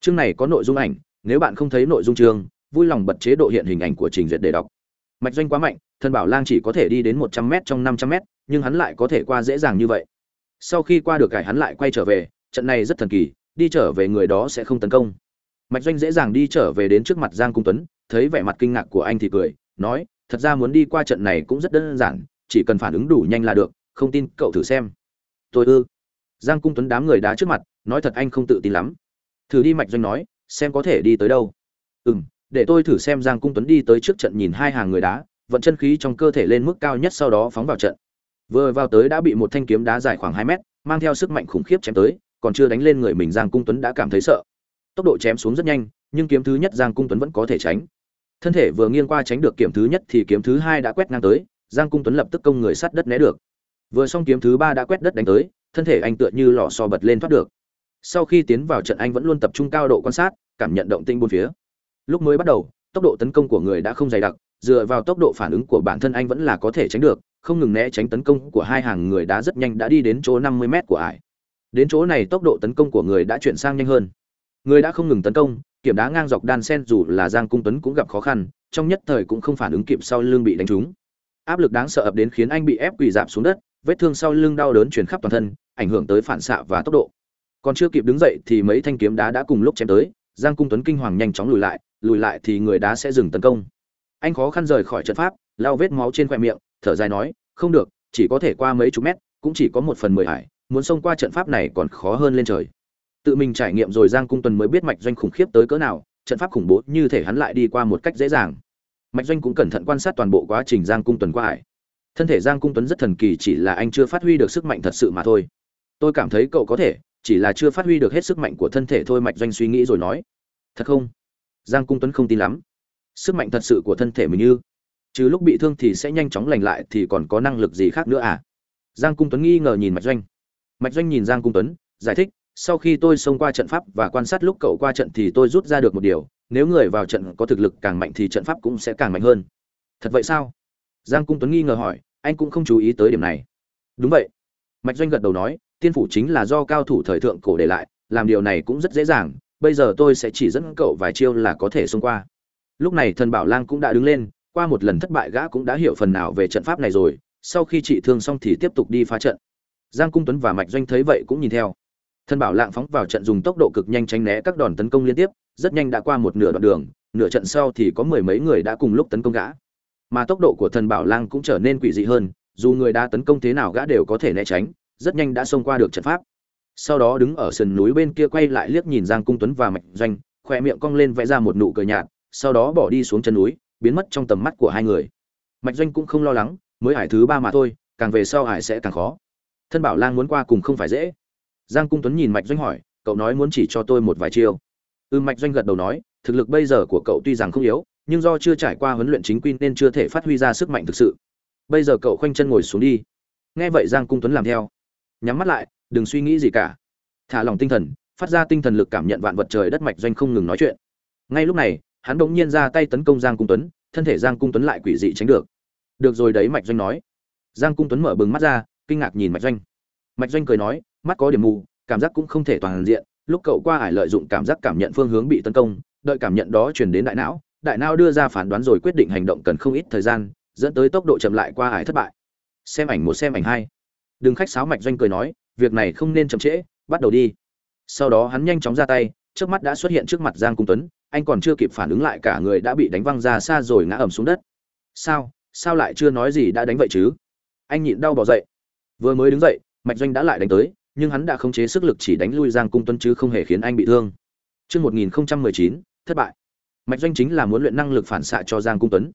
Chương này có nội dung ảnh, nếu bạn không thấy nội dung chương, vui lòng bật chế độ hiện hình ảnh của trình duyệt để đọc mạch doanh quá mạnh, thần bảo lang chỉ có thể đi đến một trăm m trong năm trăm m nhưng hắn lại có thể qua dễ dàng như vậy. Sau khi qua được cải, hắn lại quay trở về, trận này rất thần kỳ, đi trở về người đó sẽ không tấn công. Mạch doanh dễ dàng đi trở về đến trước mặt giang cung tuấn, thấy vẻ mặt kinh ngạc của anh thì cười, nói, thật ra muốn đi qua trận này cũng rất đơn giản, chỉ cần phản ứng đủ nhanh là được, không tin cậu thử xem. Tôi ư? Giang cung tuấn đám người đá trước mặt, nói, thật anh không tự tin lắm. Thử đi, mạch doanh nói, xem có thể đi tới đâu. Ừ m để tôi thử xem giang cung tuấn đi tới trước trận nhìn hai hàng người đá, vận chân khí trong cơ thể lên mức cao nhất sau đó phóng vào trận. Vừa vào tới đã bị một thanh kiếm đá dài khoảng hai mét, mang theo sức mạnh khủng khiếp chém tới, còn chưa đánh lên người mình giang cung tuấn đã cảm thấy sợ. Tốc độ chém xuống rất nhanh, nhưng kiếm thứ nhất giang cung tuấn vẫn có thể tránh. Thân thể vừa nghiêng qua tránh được kiếm thứ nhất thì kiếm thứ hai đã quét ngang tới, giang cung tuấn lập tức công người sát đất né được. Vừa xong kiếm thứ ba đã quét đất đánh tới, thân thể anh tựa như lò xo bật lên thoát được. Sau khi tiến vào trận anh vẫn luôn tập trung cao độ quan sát, cảm nhận động tinh bốn phía lúc mới bắt đầu, tốc độ tấn công của người đã không dày đặc, dựa vào tốc độ phản ứng của bản thân anh vẫn là có thể tránh được, không ngừng né tránh tấn công của hai hàng người đá rất nhanh đã đi đến chỗ 50 mét của ải. Đến chỗ này tốc độ tấn công của người đã chuyển sang nhanh hơn. Người đã không ngừng tấn công, kiểm đá ngang dọc đan sen dù là giang cung tuấn cũng gặp khó khăn, trong nhất thời cũng không phản ứng kịp sau lưng bị đánh trúng. Áp lực đáng sợ ập đến khiến anh bị ép quỳ dạp xuống đất, vết thương sau lưng đau đớn truyền khắp toàn thân, ảnh hưởng tới phản xạ và tốc độ. Còn chưa kịp đứng dậy thì mấy thanh kiếm đá đã cùng lúc chém tới, giang cung tuấn kinh hoàng nhanh chóng lùi lại lùi lại thì người đá sẽ dừng tấn công. Anh khó khăn rời khỏi trận pháp, lau vết máu trên khoe miệng, thở dài nói, không được, chỉ có thể qua mấy chục mét, cũng chỉ có một phần mười hải, muốn xông qua trận pháp này còn khó hơn lên trời. Tự mình trải nghiệm rồi giang cung tuần mới biết mạch doanh khủng khiếp tới cỡ nào, trận pháp khủng bố như thể hắn lại đi qua một cách dễ dàng. Mạch doanh cũng cẩn thận quan sát toàn bộ quá trình giang cung tuần qua hải. Thân thể giang cung tuấn rất thần kỳ, chỉ là anh chưa phát huy được sức mạnh thật sự mà thôi. Tôi cảm thấy cậu có thể, chỉ là chưa phát huy được hết sức mạnh của thân thể thôi, mạch doanh suy nghĩ rồi nói. Thật không? Giang cung tuấn không tin lắm. Sức mạnh thật sự của thân thể mình như chứ lúc bị thương thì sẽ nhanh chóng lành lại thì còn có năng lực gì khác nữa à? Giang cung tuấn nghi ngờ nhìn mạch doanh. Mạch doanh nhìn giang cung tuấn, giải thích, sau khi tôi xông qua trận pháp và quan sát lúc cậu qua trận thì tôi rút ra được một điều, nếu người vào trận có thực lực càng mạnh thì trận pháp cũng sẽ càng mạnh hơn. Thật vậy sao? Giang cung tuấn nghi ngờ hỏi, anh cũng không chú ý tới điểm này. Đúng vậy. Mạch doanh gật đầu nói, tiên phủ chính là do cao thủ thời thượng cổ để lại, làm điều này cũng rất dễ dàng bây giờ tôi sẽ chỉ dẫn cậu vài chiêu là có thể xông qua. Lúc này thần bảo lang cũng đã đứng lên, qua một lần thất bại gã cũng đã hiểu phần nào về trận pháp này rồi, sau khi trị thương xong thì tiếp tục đi phá trận. Giang cung tuấn và mạch doanh thấy vậy cũng nhìn theo. Thần bảo lạng phóng vào trận dùng tốc độ cực nhanh tránh né các đòn tấn công liên tiếp, rất nhanh đã qua một nửa đoạn đường, nửa trận sau thì có mười mấy người đã cùng lúc tấn công gã. Mà tốc độ của thần bảo lang cũng trở nên quỷ dị hơn, dù người đã tấn công thế nào gã đều có thể né tránh, rất nhanh đã xông qua được trận pháp sau đó đứng ở sườn núi bên kia quay lại liếc nhìn giang cung tuấn và mạch doanh khoe miệng cong lên vẽ ra một nụ cười nhạt sau đó bỏ đi xuống chân núi biến mất trong tầm mắt của hai người. Mạch doanh cũng không lo lắng mới hải thứ ba mà thôi càng về sau hải sẽ càng khó. Thân bảo lang muốn qua cùng không phải dễ. Giang cung tuấn nhìn mạch doanh hỏi cậu nói muốn chỉ cho tôi một vài chiêu? Ư ừ, mạch doanh gật đầu nói thực lực bây giờ của cậu tuy rằng không yếu nhưng do chưa trải qua huấn luyện chính quy nên chưa thể phát huy ra sức mạnh thực sự. Bây giờ cậu khoanh chân ngồi xuống đi. Nghe vậy giang cung tuấn làm theo. Nhắm mắt lại đừng suy nghĩ gì cả. Thả lòng tinh thần, phát ra tinh thần lực cảm nhận vạn vật trời đất mạch doanh không ngừng nói chuyện. Ngay lúc này, hắn bỗng nhiên ra tay tấn công giang cung tuấn, thân thể giang cung tuấn lại quỷ dị tránh được. Được rồi đấy mạch doanh nói. Giang cung tuấn mở bừng mắt ra, kinh ngạc nhìn mạch doanh. Mạch doanh cười nói, mắt có điểm mù, cảm giác cũng không thể toàn diện, lúc cậu qua ải lợi dụng cảm giác cảm nhận phương hướng bị tấn công, đợi cảm nhận đó truyền đến đại não đại não đưa ra phán đoán rồi quyết định hành động cần không ít thời gian, dẫn tới tốc độ chậm lại qua ải thất bại. Xem ảnh một, xem ảnh hai. Đừng khách sáo mạch doanh cười nói việc này không nên chậm trễ bắt đầu đi. Sau đó hắn nhanh chóng ra tay trước mắt đã xuất hiện trước mặt giang cung tuấn anh còn chưa kịp phản ứng lại cả người đã bị đánh văng ra xa rồi ngã ẩm xuống đất. Sao? Sao lại chưa nói gì đã đánh vậy chứ? Anh nhịn đau bỏ dậy. Vừa mới đứng dậy mạch doanh đã lại đánh tới nhưng hắn đã khống chế sức lực chỉ đánh lui giang cung tuấn chứ không hề khiến anh bị thương. Trước 1019, thất bại. Mạch doanh chính là muốn luyện năng lực phản xạ cho Giang Cung Tuấn.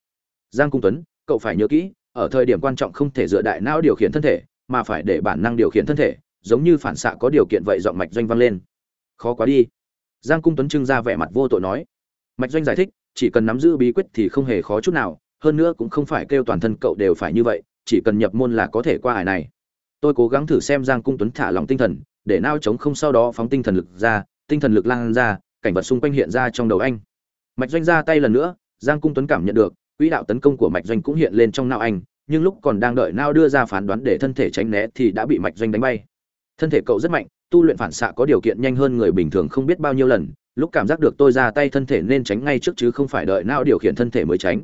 Giang Cung Tuấn, cậu phải nhớ kỹ, ở thời điểm quan trọng không thể dựa đại não điều khiển thân thể, mà phải để bản năng điều khiển thân thể, giống như phản xạ có điều kiện vậy giọng mạch doanh vang lên. Khó quá đi. Giang Cung Tuấn trưng ra vẻ mặt vô tội nói. Mạch doanh giải thích, chỉ cần nắm giữ bí quyết thì không hề khó chút nào, hơn nữa cũng không phải kêu toàn thân cậu đều phải như vậy, chỉ cần nhập môn là có thể qua hải này. Tôi cố gắng thử xem Giang Cung Tuấn thả lòng tinh thần, để nao chống không sau đó phóng tinh thần lực ra, tinh thần lực lan ra, cảnh vật xung quanh hiện ra trong đầu anh. Mạch doanh ra tay lần nữa, Giang Cung Tuấn cảm nhận được, quỹ đạo tấn công của Mạch doanh cũng hiện lên trong não anh, nhưng lúc còn đang đợi nao đưa ra phán đoán để thân thể tránh né thì đã bị Mạch doanh đánh bay. Thân thể cậu rất mạnh, tu luyện phản xạ có điều kiện nhanh hơn người bình thường không biết bao nhiêu lần, lúc cảm giác được tôi ra tay thân thể nên tránh ngay trước chứ không phải đợi não điều khiển thân thể mới tránh.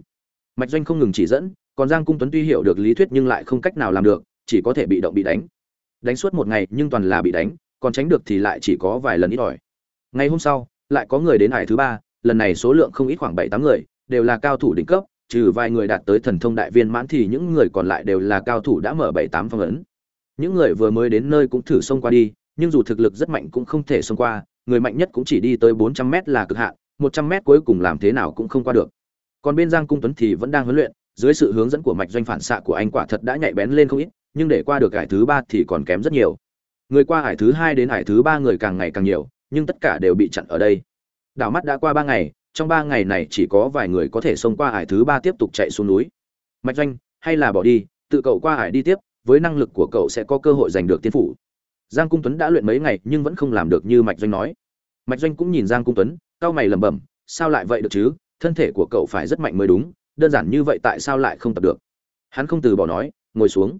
Mạch doanh không ngừng chỉ dẫn còn giang cung tuấn tuy hiểu được lý thuyết nhưng lại không cách nào làm được chỉ có thể bị động bị đánh. Đánh suốt một ngày nhưng toàn là bị đánh còn tránh được thì lại chỉ có vài lần ít ỏi. Ngày hôm sau lại có người đến hải thứ ba lần này số lượng không ít khoảng bảy tám người đều là cao thủ đỉnh cấp trừ vài người đạt tới thần thông đại viên mãn thì những người còn lại đều là cao thủ đã mở bảy tám phong ấn những người vừa mới đến nơi cũng thử xông qua đi, nhưng dù thực lực rất mạnh cũng không thể xông qua, người mạnh nhất cũng chỉ đi tới bốn trăm mét là cực hạn, một trăm mét cuối cùng làm thế nào cũng không qua được. Còn bên giang cung tuấn thì vẫn đang huấn luyện, dưới sự hướng dẫn của mạch doanh phản xạ của anh quả thật đã nhạy bén lên không ít, nhưng để qua được ải thứ ba thì còn kém rất nhiều. Người qua ải thứ hai đến ải thứ ba người càng ngày càng nhiều, nhưng tất cả đều bị chặn ở đây. Đảo mắt đã qua ba ngày, trong ba ngày này chỉ có vài người có thể xông qua ải thứ ba tiếp tục chạy xuống núi. Mạch doanh, hay là bỏ đi, tự cậu qua ải đi tiếp với năng lực của cậu sẽ có cơ hội giành được tiên phủ. Giang cung tuấn đã luyện mấy ngày nhưng vẫn không làm được như mạch doanh nói. Mạch doanh cũng nhìn giang cung tuấn, cau mày lẩm bẩm, sao lại vậy được chứ? Thân thể của cậu phải rất mạnh mới đúng, đơn giản như vậy tại sao lại không tập được? Hắn không từ bỏ nói, ngồi xuống.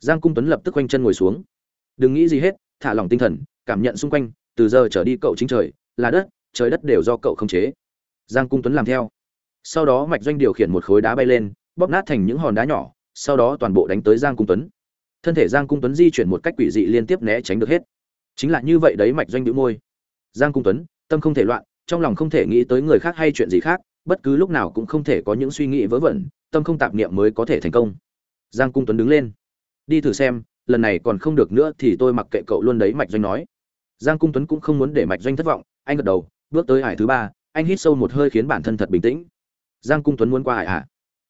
Giang cung tuấn lập tức quanh chân ngồi xuống. Đừng nghĩ gì hết, thả lỏng tinh thần, cảm nhận xung quanh, từ giờ trở đi cậu chính trời, là đất, trời đất đều do cậu không chế. Giang cung tuấn làm theo. Sau đó mạch doanh điều khiển một khối đá bay lên, bóp nát thành những hòn đá nhỏ, sau đó toàn bộ đánh tới giang cung tuấn thân thể giang cung tuấn di chuyển một cách quỷ dị liên tiếp né tránh được hết. Chính là như vậy đấy mạch doanh đĩu môi. Giang cung tuấn, tâm không thể loạn, trong lòng không thể nghĩ tới người khác hay chuyện gì khác, bất cứ lúc nào cũng không thể có những suy nghĩ vớ vẩn, tâm không tạp niệm mới có thể thành công. Giang cung tuấn đứng lên. Đi thử xem, lần này còn không được nữa thì tôi mặc kệ cậu luôn đấy mạch doanh nói. Giang cung tuấn cũng không muốn để mạch doanh thất vọng, anh gật đầu, bước tới hải thứ ba, anh hít sâu một hơi khiến bản thân thật bình tĩnh. Giang cung tuấn muốn qua hải à?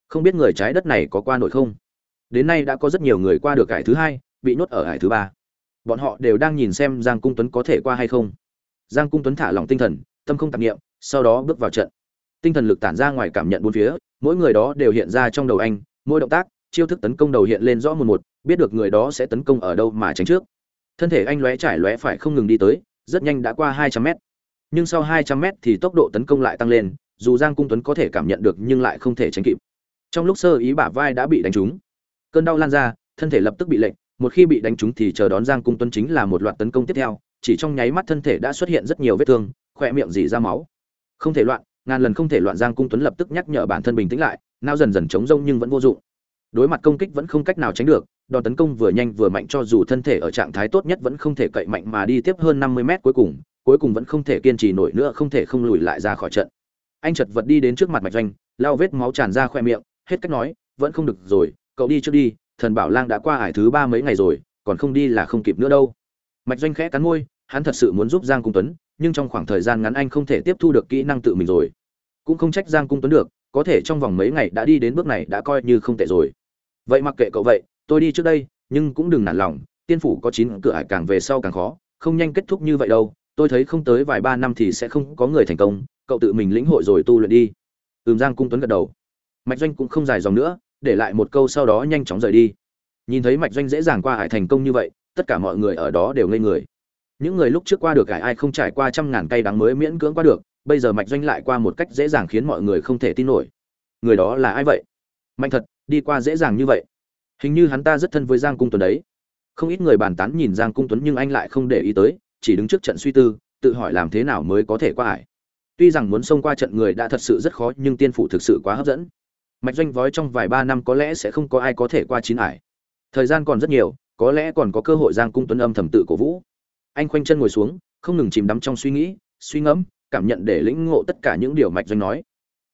không biết người trái đất này có qua nổi không? Đến nay đã có rất nhiều người qua được hải thứ hai, bị nhốt ở hải thứ ba. Bọn họ đều đang nhìn xem giang cung tuấn có thể qua hay không. Giang cung tuấn thả lỏng tinh thần, tâm không tạp nghiệm sau đó bước vào trận. Tinh thần lực tản ra ngoài cảm nhận bốn phía, mỗi người đó đều hiện ra trong đầu anh, mỗi động tác, chiêu thức tấn công đầu hiện lên rõ một một, biết được người đó sẽ tấn công ở đâu mà tránh trước. Thân thể anh lóe trải lóe phải không ngừng đi tới, rất nhanh đã qua hai trăm mét. Nhưng sau hai trăm mét thì tốc độ tấn công lại tăng lên, dù giang cung tuấn có thể cảm nhận được nhưng lại không thể tránh kịp. Trong lúc sơ ý bả vai đã bị đánh trúng cơn đau lan ra, thân thể lập tức bị lệnh một khi bị đánh trúng thì chờ đón giang cung tuấn chính là một loạt tấn công tiếp theo, chỉ trong nháy mắt thân thể đã xuất hiện rất nhiều vết thương, khỏe miệng dỉ ra máu. Không thể loạn, ngàn lần không thể loạn giang cung tuấn lập tức nhắc nhở bản thân bình tĩnh lại, nao dần dần chống rông nhưng vẫn vô dụng. Đối mặt công kích vẫn không cách nào tránh được, đòn tấn công vừa nhanh vừa mạnh cho dù thân thể ở trạng thái tốt nhất vẫn không thể cậy mạnh mà đi tiếp hơn năm mươi mét cuối cùng cuối cùng vẫn không thể kiên trì nổi nữa không thể không lùi lại ra khỏi trận. Anh chật vật đi đến trước mặt mạch doanh lao vết máu tràn ra khoe miệng, hết cách nói, vẫn không được rồi cậu đi trước đi, thần bảo lang đã qua ải thứ ba mấy ngày rồi, còn không đi là không kịp nữa đâu. Mạch doanh khẽ cắn môi, hắn thật sự muốn giúp giang cung tuấn, nhưng trong khoảng thời gian ngắn anh không thể tiếp thu được kỹ năng tự mình rồi. Cũng không trách giang cung tuấn được, có thể trong vòng mấy ngày đã đi đến bước này đã coi như không tệ rồi. Vậy mặc kệ cậu vậy, tôi đi trước đây, nhưng cũng đừng nản lòng, tiên phủ có chín cửa ải càng về sau càng khó, không nhanh kết thúc như vậy đâu. Tôi thấy không tới vài ba năm thì sẽ không có người thành công, cậu tự mình lĩnh hội rồi tu luyện đi. Ừm, giang cung tuấn gật đầu. Mạch doanh cũng không dài dòng nữa để lại một câu sau đó nhanh chóng rời đi. Nhìn thấy mạch doanh dễ dàng qua hải thành công như vậy, tất cả mọi người ở đó đều ngây người. Những người lúc trước qua được hải ai không trải qua trăm ngàn cây đắng mới miễn cưỡng qua được, bây giờ mạch doanh lại qua một cách dễ dàng khiến mọi người không thể tin nổi. Người đó là ai vậy? Mạnh thật, đi qua dễ dàng như vậy. Hình như hắn ta rất thân với giang cung tuấn đấy. Không ít người bàn tán nhìn giang cung tuấn nhưng anh lại không để ý tới, chỉ đứng trước trận suy tư, tự hỏi làm thế nào mới có thể qua ải tuy rằng muốn xông qua trận người đã thật sự rất khó nhưng tiên phủ thực sự quá hấp dẫn mạch doanh vói trong vài ba năm có lẽ sẽ không có ai có thể qua chín ải. Thời gian còn rất nhiều, có lẽ còn có cơ hội giang cung tuấn âm thầm tự cổ vũ. Anh khoanh chân ngồi xuống, không ngừng chìm đắm trong suy nghĩ, suy ngẫm, cảm nhận để lĩnh ngộ tất cả những điều mạch doanh nói.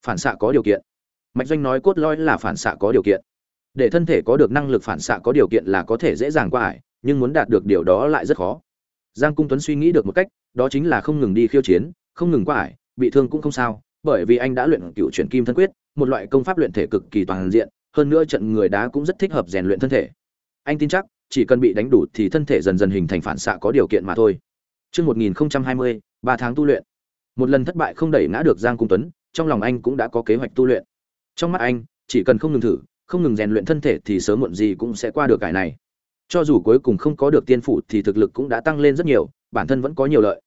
Phản xạ có điều kiện. Mạch doanh nói cốt lõi là phản xạ có điều kiện. Để thân thể có được năng lực phản xạ có điều kiện là có thể dễ dàng qua ải, nhưng muốn đạt được điều đó lại rất khó. Giang cung tuấn suy nghĩ được một cách, đó chính là không ngừng đi khiêu chiến, không ngừng qua ải, bị thương cũng không sao, bởi vì anh đã luyện cựu chuyển kim thân quyết một loại công pháp luyện thể cực kỳ toàn diện hơn nữa trận người đá cũng rất thích hợp rèn luyện thân thể anh tin chắc chỉ cần bị đánh đủ thì thân thể dần dần hình thành phản xạ có điều kiện mà thôi Chương 1020, 3 tháng tu luyện. Một lần thất bại không đẩy ngã được Giang Cung Tuấn, trong lòng anh cũng đã có kế hoạch tu luyện. Trong mắt anh, chỉ cần không ngừng thử, không ngừng rèn luyện thân thể thì sớm muộn gì cũng sẽ qua được cái này. Cho dù cuối cùng không có được tiên phụ thì thực lực cũng đã tăng lên rất nhiều, bản thân vẫn có nhiều lợi.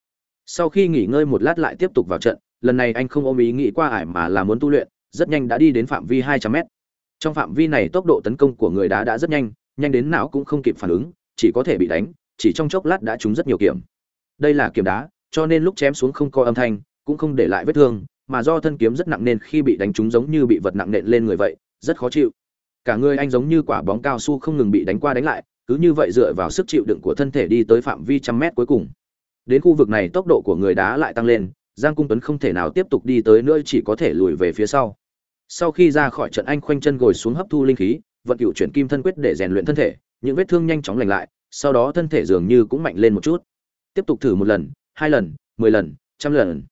Sau khi nghỉ ngơi một lát lại tiếp tục vào trận, lần này anh không ôm ý nghĩ qua ải mà là muốn tu luyện, rất nhanh đã đi đến phạm vi 200m. Trong phạm vi này tốc độ tấn công của người đá đã rất nhanh, nhanh đến não cũng không kịp phản ứng, chỉ có thể bị đánh, chỉ trong chốc lát đã trúng rất nhiều kiểm. Đây là kiểm đá, cho nên lúc chém xuống không có âm thanh, cũng không để lại vết thương mà do thân kiếm rất nặng nên khi bị đánh trúng giống như bị vật nặng nện lên người vậy rất khó chịu cả người anh giống như quả bóng cao su không ngừng bị đánh qua đánh lại cứ như vậy dựa vào sức chịu đựng của thân thể đi tới phạm vi trăm mét cuối cùng đến khu vực này tốc độ của người đá lại tăng lên giang cung tuấn không thể nào tiếp tục đi tới nữa chỉ có thể lùi về phía sau sau khi ra khỏi trận anh khoanh chân ngồi xuống hấp thu linh khí, vận cựu chuyển kim thân quyết để rèn luyện thân thể, những vết thương nhanh chóng lành lại, sau đó thân thể dường như cũng mạnh lên một chút. Tiếp tục thử một lần, hai lần, mười lần, trăm lần.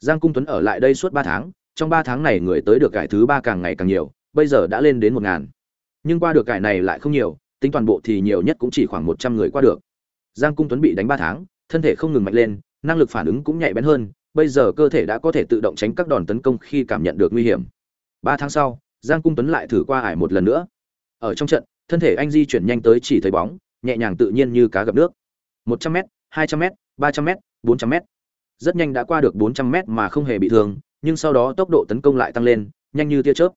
Giang cung tuấn ở lại đây suốt ba tháng, trong ba tháng này người tới được cải thứ ba càng ngày càng nhiều, bây giờ đã lên đến một ngàn. Nhưng qua được cải này lại không nhiều, tính toàn bộ thì nhiều nhất cũng chỉ khoảng một trăm người qua được. Giang cung tuấn bị đánh ba tháng, thân thể không ngừng mạnh lên, năng lực phản ứng cũng nhạy bén hơn, bây giờ cơ thể đã có thể tự động tránh các đòn tấn công khi cảm nhận được nguy hiểm ba tháng sau, giang cung tuấn lại thử qua ải một lần nữa. Ở trong trận, thân thể anh di chuyển nhanh tới chỉ thấy bóng, nhẹ nhàng tự nhiên như cá gặp nước. Một trăm m hai trăm m ba trăm m bốn trăm m rất nhanh đã qua được bốn trăm m mà không hề bị thương, nhưng sau đó tốc độ tấn công lại tăng lên, nhanh như tia chớp.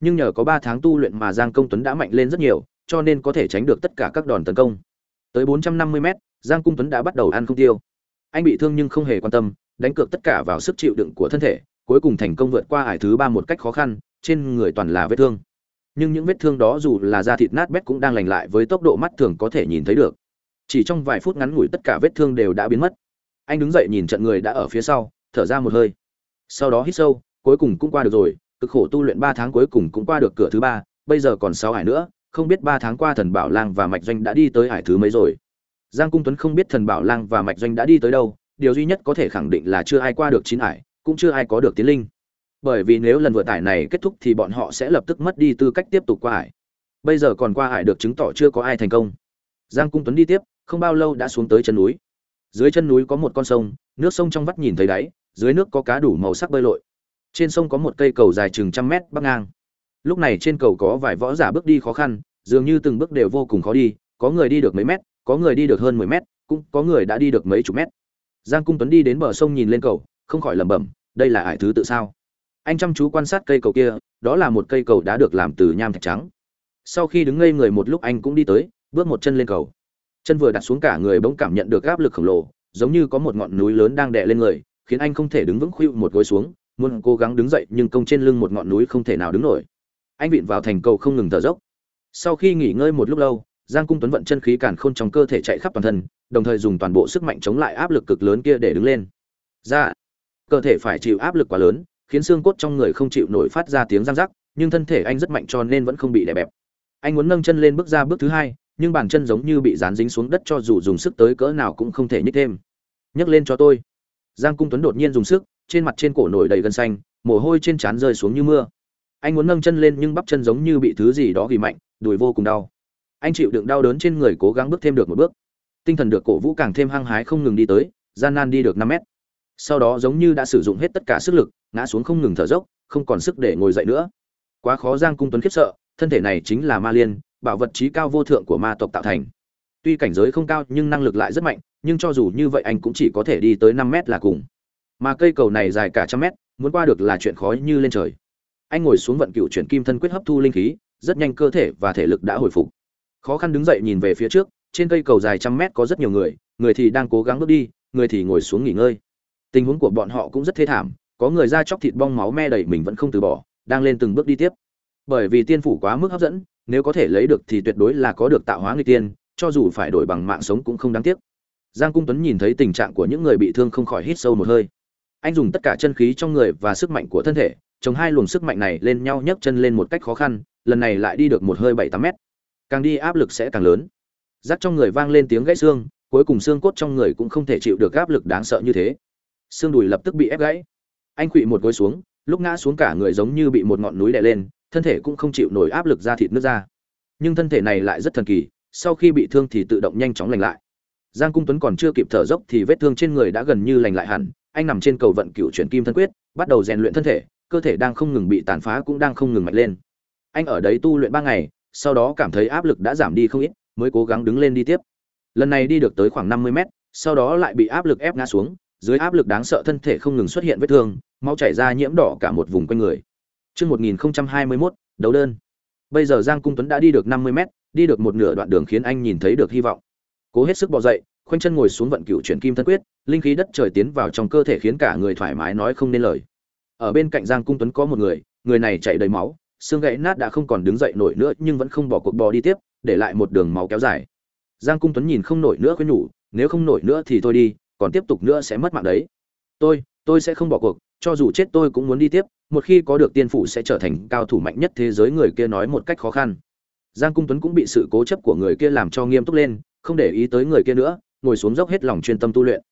Nhưng nhờ có ba tháng tu luyện mà giang công tuấn đã mạnh lên rất nhiều, cho nên có thể tránh được tất cả các đòn tấn công. Tới bốn trăm năm mươi m giang cung tuấn đã bắt đầu ăn không tiêu. Anh bị thương nhưng không hề quan tâm, đánh cược tất cả vào sức chịu đựng của thân thể, cuối cùng thành công vượt qua ải thứ ba một cách khó khăn trên người toàn là vết thương. Nhưng những vết thương đó dù là da thịt nát bét cũng đang lành lại với tốc độ mắt thường có thể nhìn thấy được. Chỉ trong vài phút ngắn ngủi tất cả vết thương đều đã biến mất. Anh đứng dậy nhìn trận người đã ở phía sau, thở ra một hơi. Sau đó hít sâu, cuối cùng cũng qua được rồi, cực khổ tu luyện ba tháng cuối cùng cũng qua được cửa thứ ba, bây giờ còn sáu hải nữa, không biết ba tháng qua thần bảo lang và mạch doanh đã đi tới hải thứ mấy rồi. Giang cung tuấn không biết thần bảo lang và mạch doanh đã đi tới đâu, điều duy nhất có thể khẳng định là chưa ai qua được chín hải, cũng chưa ai có được tiến linh bởi vì nếu lần vừa tải này kết thúc thì bọn họ sẽ lập tức mất đi tư cách tiếp tục qua hải bây giờ còn qua hải được chứng tỏ chưa có ai thành công. Giang cung tuấn đi tiếp, không bao lâu đã xuống tới chân núi. Dưới chân núi có một con sông, nước sông trong vắt nhìn thấy đáy, dưới nước có cá đủ màu sắc bơi lội. Trên sông có một cây cầu dài chừng trăm mét bắc ngang. Lúc này trên cầu có vài võ giả bước đi khó khăn, dường như từng bước đều vô cùng khó đi, có người đi được mấy mét, có người đi được hơn mười mét, cũng có người đã đi được mấy chục mét. Giang cung tuấn đi đến bờ sông nhìn lên cầu, không khỏi lẩm bẩm, đây là ải thứ tự sao? Anh chăm chú quan sát cây cầu kia đó là một cây cầu đã được làm từ nham thạch trắng. Sau khi đứng ngây người một lúc anh cũng đi tới bước một chân lên cầu. Chân vừa đặt xuống cả người bỗng cảm nhận được áp lực khổng lồ giống như có một ngọn núi lớn đang đè lên người khiến anh không thể đứng vững khuỵu một gối xuống muốn cố gắng đứng dậy nhưng công trên lưng một ngọn núi không thể nào đứng nổi. Anh vịn vào thành cầu không ngừng thở dốc. Sau khi nghỉ ngơi một lúc lâu giang cung tuấn vận chân khí càn khôn trong cơ thể chạy khắp toàn thân đồng thời dùng toàn bộ sức mạnh chống lại áp lực cực lớn kia để đứng lên. Ra dạ, cơ thể phải chịu áp lực quá lớn khiến xương cốt trong người không chịu nổi phát ra tiếng răng rắc, nhưng thân thể anh rất mạnh cho nên vẫn không bị đè bẹp. Anh muốn nâng chân lên bước ra bước thứ hai, nhưng bàn chân giống như bị dán dính xuống đất cho dù dùng sức tới cỡ nào cũng không thể nhích thêm. Nhấc lên cho tôi. Giang cung tuấn đột nhiên dùng sức, trên mặt trên cổ nổi đầy gân xanh, mồ hôi trên trán rơi xuống như mưa. Anh muốn nâng chân lên nhưng bắp chân giống như bị thứ gì đó ghi mạnh, đùi vô cùng đau. Anh chịu đựng đau đớn trên người cố gắng bước thêm được một bước. Tinh thần được cổ vũ càng thêm hăng hái không ngừng đi tới, gian nan đi được năm mét. Sau đó giống như đã sử dụng hết tất cả sức lực ngã xuống không ngừng thở dốc, không còn sức để ngồi dậy nữa. Quá khó giang cung tuấn khiếp sợ, thân thể này chính là ma liên, bảo vật trí cao vô thượng của ma tộc tạo thành. Tuy cảnh giới không cao nhưng năng lực lại rất mạnh, nhưng cho dù như vậy anh cũng chỉ có thể đi tới năm mét là cùng. Mà cây cầu này dài cả trăm mét, muốn qua được là chuyện khó như lên trời. Anh ngồi xuống vận cựu chuyển kim thân quyết hấp thu linh khí, rất nhanh cơ thể và thể lực đã hồi phục. Khó khăn đứng dậy nhìn về phía trước, trên cây cầu dài trăm mét có rất nhiều người người thì đang cố gắng bước đi, người thì ngồi xuống nghỉ ngơi. Tình huống của bọn họ cũng rất thê thảm có người da chóc thịt bong máu me đầy mình vẫn không từ bỏ, đang lên từng bước đi tiếp. Bởi vì tiên phủ quá mức hấp dẫn, nếu có thể lấy được thì tuyệt đối là có được tạo hóa người tiên, cho dù phải đổi bằng mạng sống cũng không đáng tiếc. Giang cung tuấn nhìn thấy tình trạng của những người bị thương không khỏi hít sâu một hơi. Anh dùng tất cả chân khí trong người và sức mạnh của thân thể, chống hai luồng sức mạnh này lên nhau nhấc chân lên một cách khó khăn, lần này lại đi được một hơi bảy tám mét. Càng đi áp lực sẽ càng lớn. Rắc trong người vang lên tiếng gãy xương, cuối cùng xương cốt trong người cũng không thể chịu được áp lực đáng sợ như thế. Xương đùi lập tức bị ép gãy anh quỵ một gối xuống, lúc ngã xuống cả người giống như bị một ngọn núi đè lên, thân thể cũng không chịu nổi áp lực ra thịt nước ra. Nhưng thân thể này lại rất thần kỳ, sau khi bị thương thì tự động nhanh chóng lành lại. Giang cung tuấn còn chưa kịp thở dốc thì vết thương trên người đã gần như lành lại hẳn, anh nằm trên cầu vận cựu chuyển kim thân quyết, bắt đầu rèn luyện thân thể, cơ thể đang không ngừng bị tàn phá cũng đang không ngừng mạnh lên. Anh ở đấy tu luyện ba ngày, sau đó cảm thấy áp lực đã giảm đi không ít, mới cố gắng đứng lên đi tiếp. Lần này đi được tới khoảng năm mươi mét, sau đó lại bị áp lực ép ngã xuống dưới áp lực đáng sợ thân thể không ngừng xuất hiện vết thương máu chảy ra nhiễm đỏ cả một vùng quanh người Trước 1021, đấu đơn. Bây giờ Giang Cung Tuấn đã đi được 50 mét, đi được một nửa đoạn đường khiến anh nhìn thấy được hy vọng. Cố hết sức bò dậy, khoanh chân ngồi xuống vận cựu chuyển kim thân quyết, linh khí đất trời tiến vào trong cơ thể khiến cả người thoải mái nói không nên lời ở bên cạnh giang cung tuấn có một người người này chảy đầy máu xương gãy nát đã không còn đứng dậy nổi nữa nhưng vẫn không bỏ cuộc bò đi tiếp để lại một đường máu kéo dài giang cung tuấn nhìn không nổi nữa khuyên nhủ nếu không nổi nữa thì thôi đi còn tiếp tục nữa sẽ mất mạng đấy. Tôi tôi sẽ không bỏ cuộc, cho dù chết tôi cũng muốn đi tiếp, một khi có được tiên phủ sẽ trở thành cao thủ mạnh nhất thế giới người kia nói một cách khó khăn. Giang cung tuấn cũng bị sự cố chấp của người kia làm cho nghiêm túc lên, không để ý tới người kia nữa, ngồi xuống dốc hết lòng chuyên tâm tu luyện.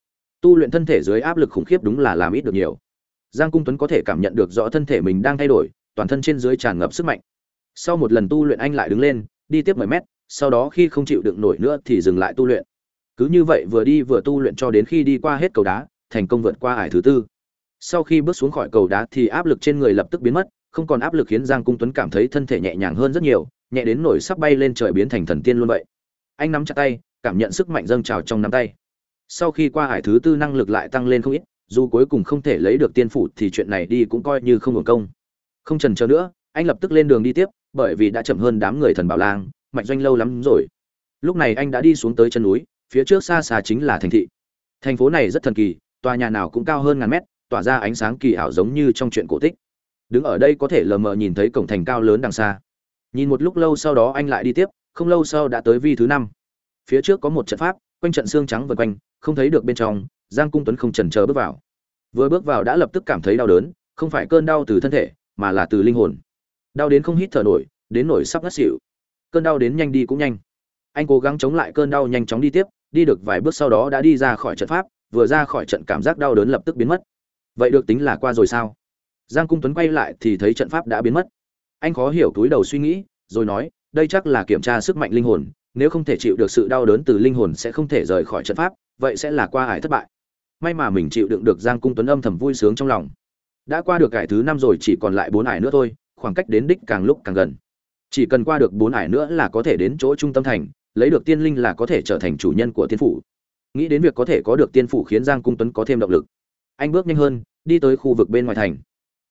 Tu luyện thân thể dưới áp lực khủng khiếp đúng là làm ít được nhiều. Giang cung tuấn có thể cảm nhận được rõ thân thể mình đang thay đổi, toàn thân trên dưới tràn ngập sức mạnh. Sau một lần tu luyện anh lại đứng lên, đi tiếp mười mét, sau đó khi không chịu đựng nổi nữa thì dừng lại tu luyện cứ như vậy vừa đi vừa tu luyện cho đến khi đi qua hết cầu đá, thành công vượt qua ải thứ tư. Sau khi bước xuống khỏi cầu đá thì áp lực trên người lập tức biến mất, không còn áp lực khiến giang cung tuấn cảm thấy thân thể nhẹ nhàng hơn rất nhiều, nhẹ đến nổi sắp bay lên trời biến thành thần tiên luôn vậy. Anh nắm chặt tay, cảm nhận sức mạnh dâng trào trong nắm tay. Sau khi qua hải thứ tư năng lực lại tăng lên không ít, dù cuối cùng không thể lấy được tiên phủ thì chuyện này đi cũng coi như không hưởng công. Không trần trờ nữa, anh lập tức lên đường đi tiếp, bởi vì đã chậm hơn đám người thần bảo lang mạnh doanh lâu lắm rồi. Lúc này anh đã đi xuống tới chân núi phía trước xa xa chính là thành thị. Thành phố này rất thần kỳ, tòa nhà nào cũng cao hơn ngàn mét, tỏa ra ánh sáng kỳ ảo giống như trong chuyện cổ tích. Đứng ở đây có thể lờ mờ nhìn thấy cổng thành cao lớn đằng xa. Nhìn một lúc lâu sau đó anh lại đi tiếp, không lâu sau đã tới vi thứ năm. Phía trước có một trận pháp, quanh trận xương trắng vần quanh, không thấy được bên trong, giang cung tuấn không chần chờ bước vào. Vừa bước vào đã lập tức cảm thấy đau đớn, không phải cơn đau từ thân thể, mà là từ linh hồn. Đau đến không hít thở nổi, đến nổi sắp ngất xỉu. Cơn đau đến nhanh đi cũng nhanh. Anh cố gắng chống lại cơn đau nhanh chóng đi tiếp đi được vài bước sau đó đã đi ra khỏi trận pháp, vừa ra khỏi trận cảm giác đau đớn lập tức biến mất. Vậy được tính là qua rồi sao? Giang cung tuấn quay lại thì thấy trận pháp đã biến mất. Anh khó hiểu túi đầu suy nghĩ, rồi nói, đây chắc là kiểm tra sức mạnh linh hồn, nếu không thể chịu được sự đau đớn từ linh hồn sẽ không thể rời khỏi trận pháp, vậy sẽ là qua ải thất bại. May mà mình chịu đựng được giang cung tuấn âm thầm vui sướng trong lòng. Đã qua được ải thứ năm rồi, chỉ còn lại bốn ải nữa thôi, khoảng cách đến đích càng lúc càng gần. Chỉ cần qua được bốn ải nữa là có thể đến chỗ trung tâm thành lấy được tiên linh là có thể trở thành chủ nhân của tiên phủ. Nghĩ đến việc có thể có được tiên phủ khiến giang cung tuấn có thêm động lực. Anh bước nhanh hơn, đi tới khu vực bên ngoài thành.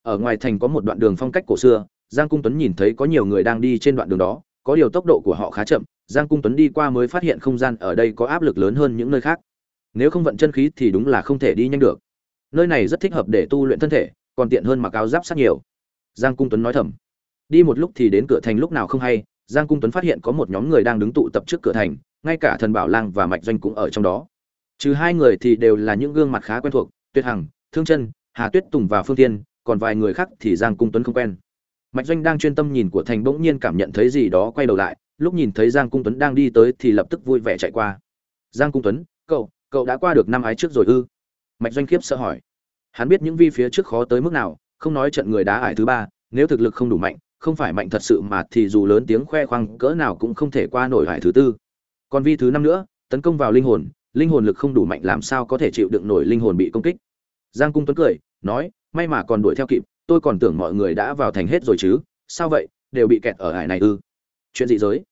Ở ngoài thành có một đoạn đường phong cách cổ xưa, giang cung tuấn nhìn thấy có nhiều người đang đi trên đoạn đường đó, có điều tốc độ của họ khá chậm, giang cung tuấn đi qua mới phát hiện không gian ở đây có áp lực lớn hơn những nơi khác. Nếu không vận chân khí thì đúng là không thể đi nhanh được. Nơi này rất thích hợp để tu luyện thân thể, còn tiện hơn mặc áo giáp sát nhiều. Giang cung tuấn nói thầm. Đi một lúc thì đến cửa thành lúc nào không hay giang cung tuấn phát hiện có một nhóm người đang đứng tụ tập trước cửa thành, ngay cả thần bảo lang và mạch doanh cũng ở trong đó. Trừ hai người thì đều là những gương mặt khá quen thuộc tuyệt hằng, thương chân, hà tuyết tùng và phương tiên còn vài người khác thì giang cung tuấn không quen. Mạch doanh đang chuyên tâm nhìn của thành bỗng nhiên cảm nhận thấy gì đó quay đầu lại, lúc nhìn thấy giang cung tuấn đang đi tới thì lập tức vui vẻ chạy qua. Giang cung tuấn, cậu cậu đã qua được năm ái trước rồi ư? Mạch doanh khiếp sợ hỏi. Hắn biết những vi phía trước khó tới mức nào, không nói trận người đá ải thứ ba, nếu thực lực không đủ mạnh không phải mạnh thật sự mà thì dù lớn tiếng khoe khoang cỡ nào cũng không thể qua nổi hải thứ tư. Còn vi thứ năm nữa, tấn công vào linh hồn linh hồn lực không đủ mạnh làm sao có thể chịu đựng nổi linh hồn bị công kích. Giang cung tuấn cười, nói, may mà còn đuổi theo kịp, tôi còn tưởng mọi người đã vào thành hết rồi chứ, sao vậy, đều bị kẹt ở hải này ư? Chuyện gì giới.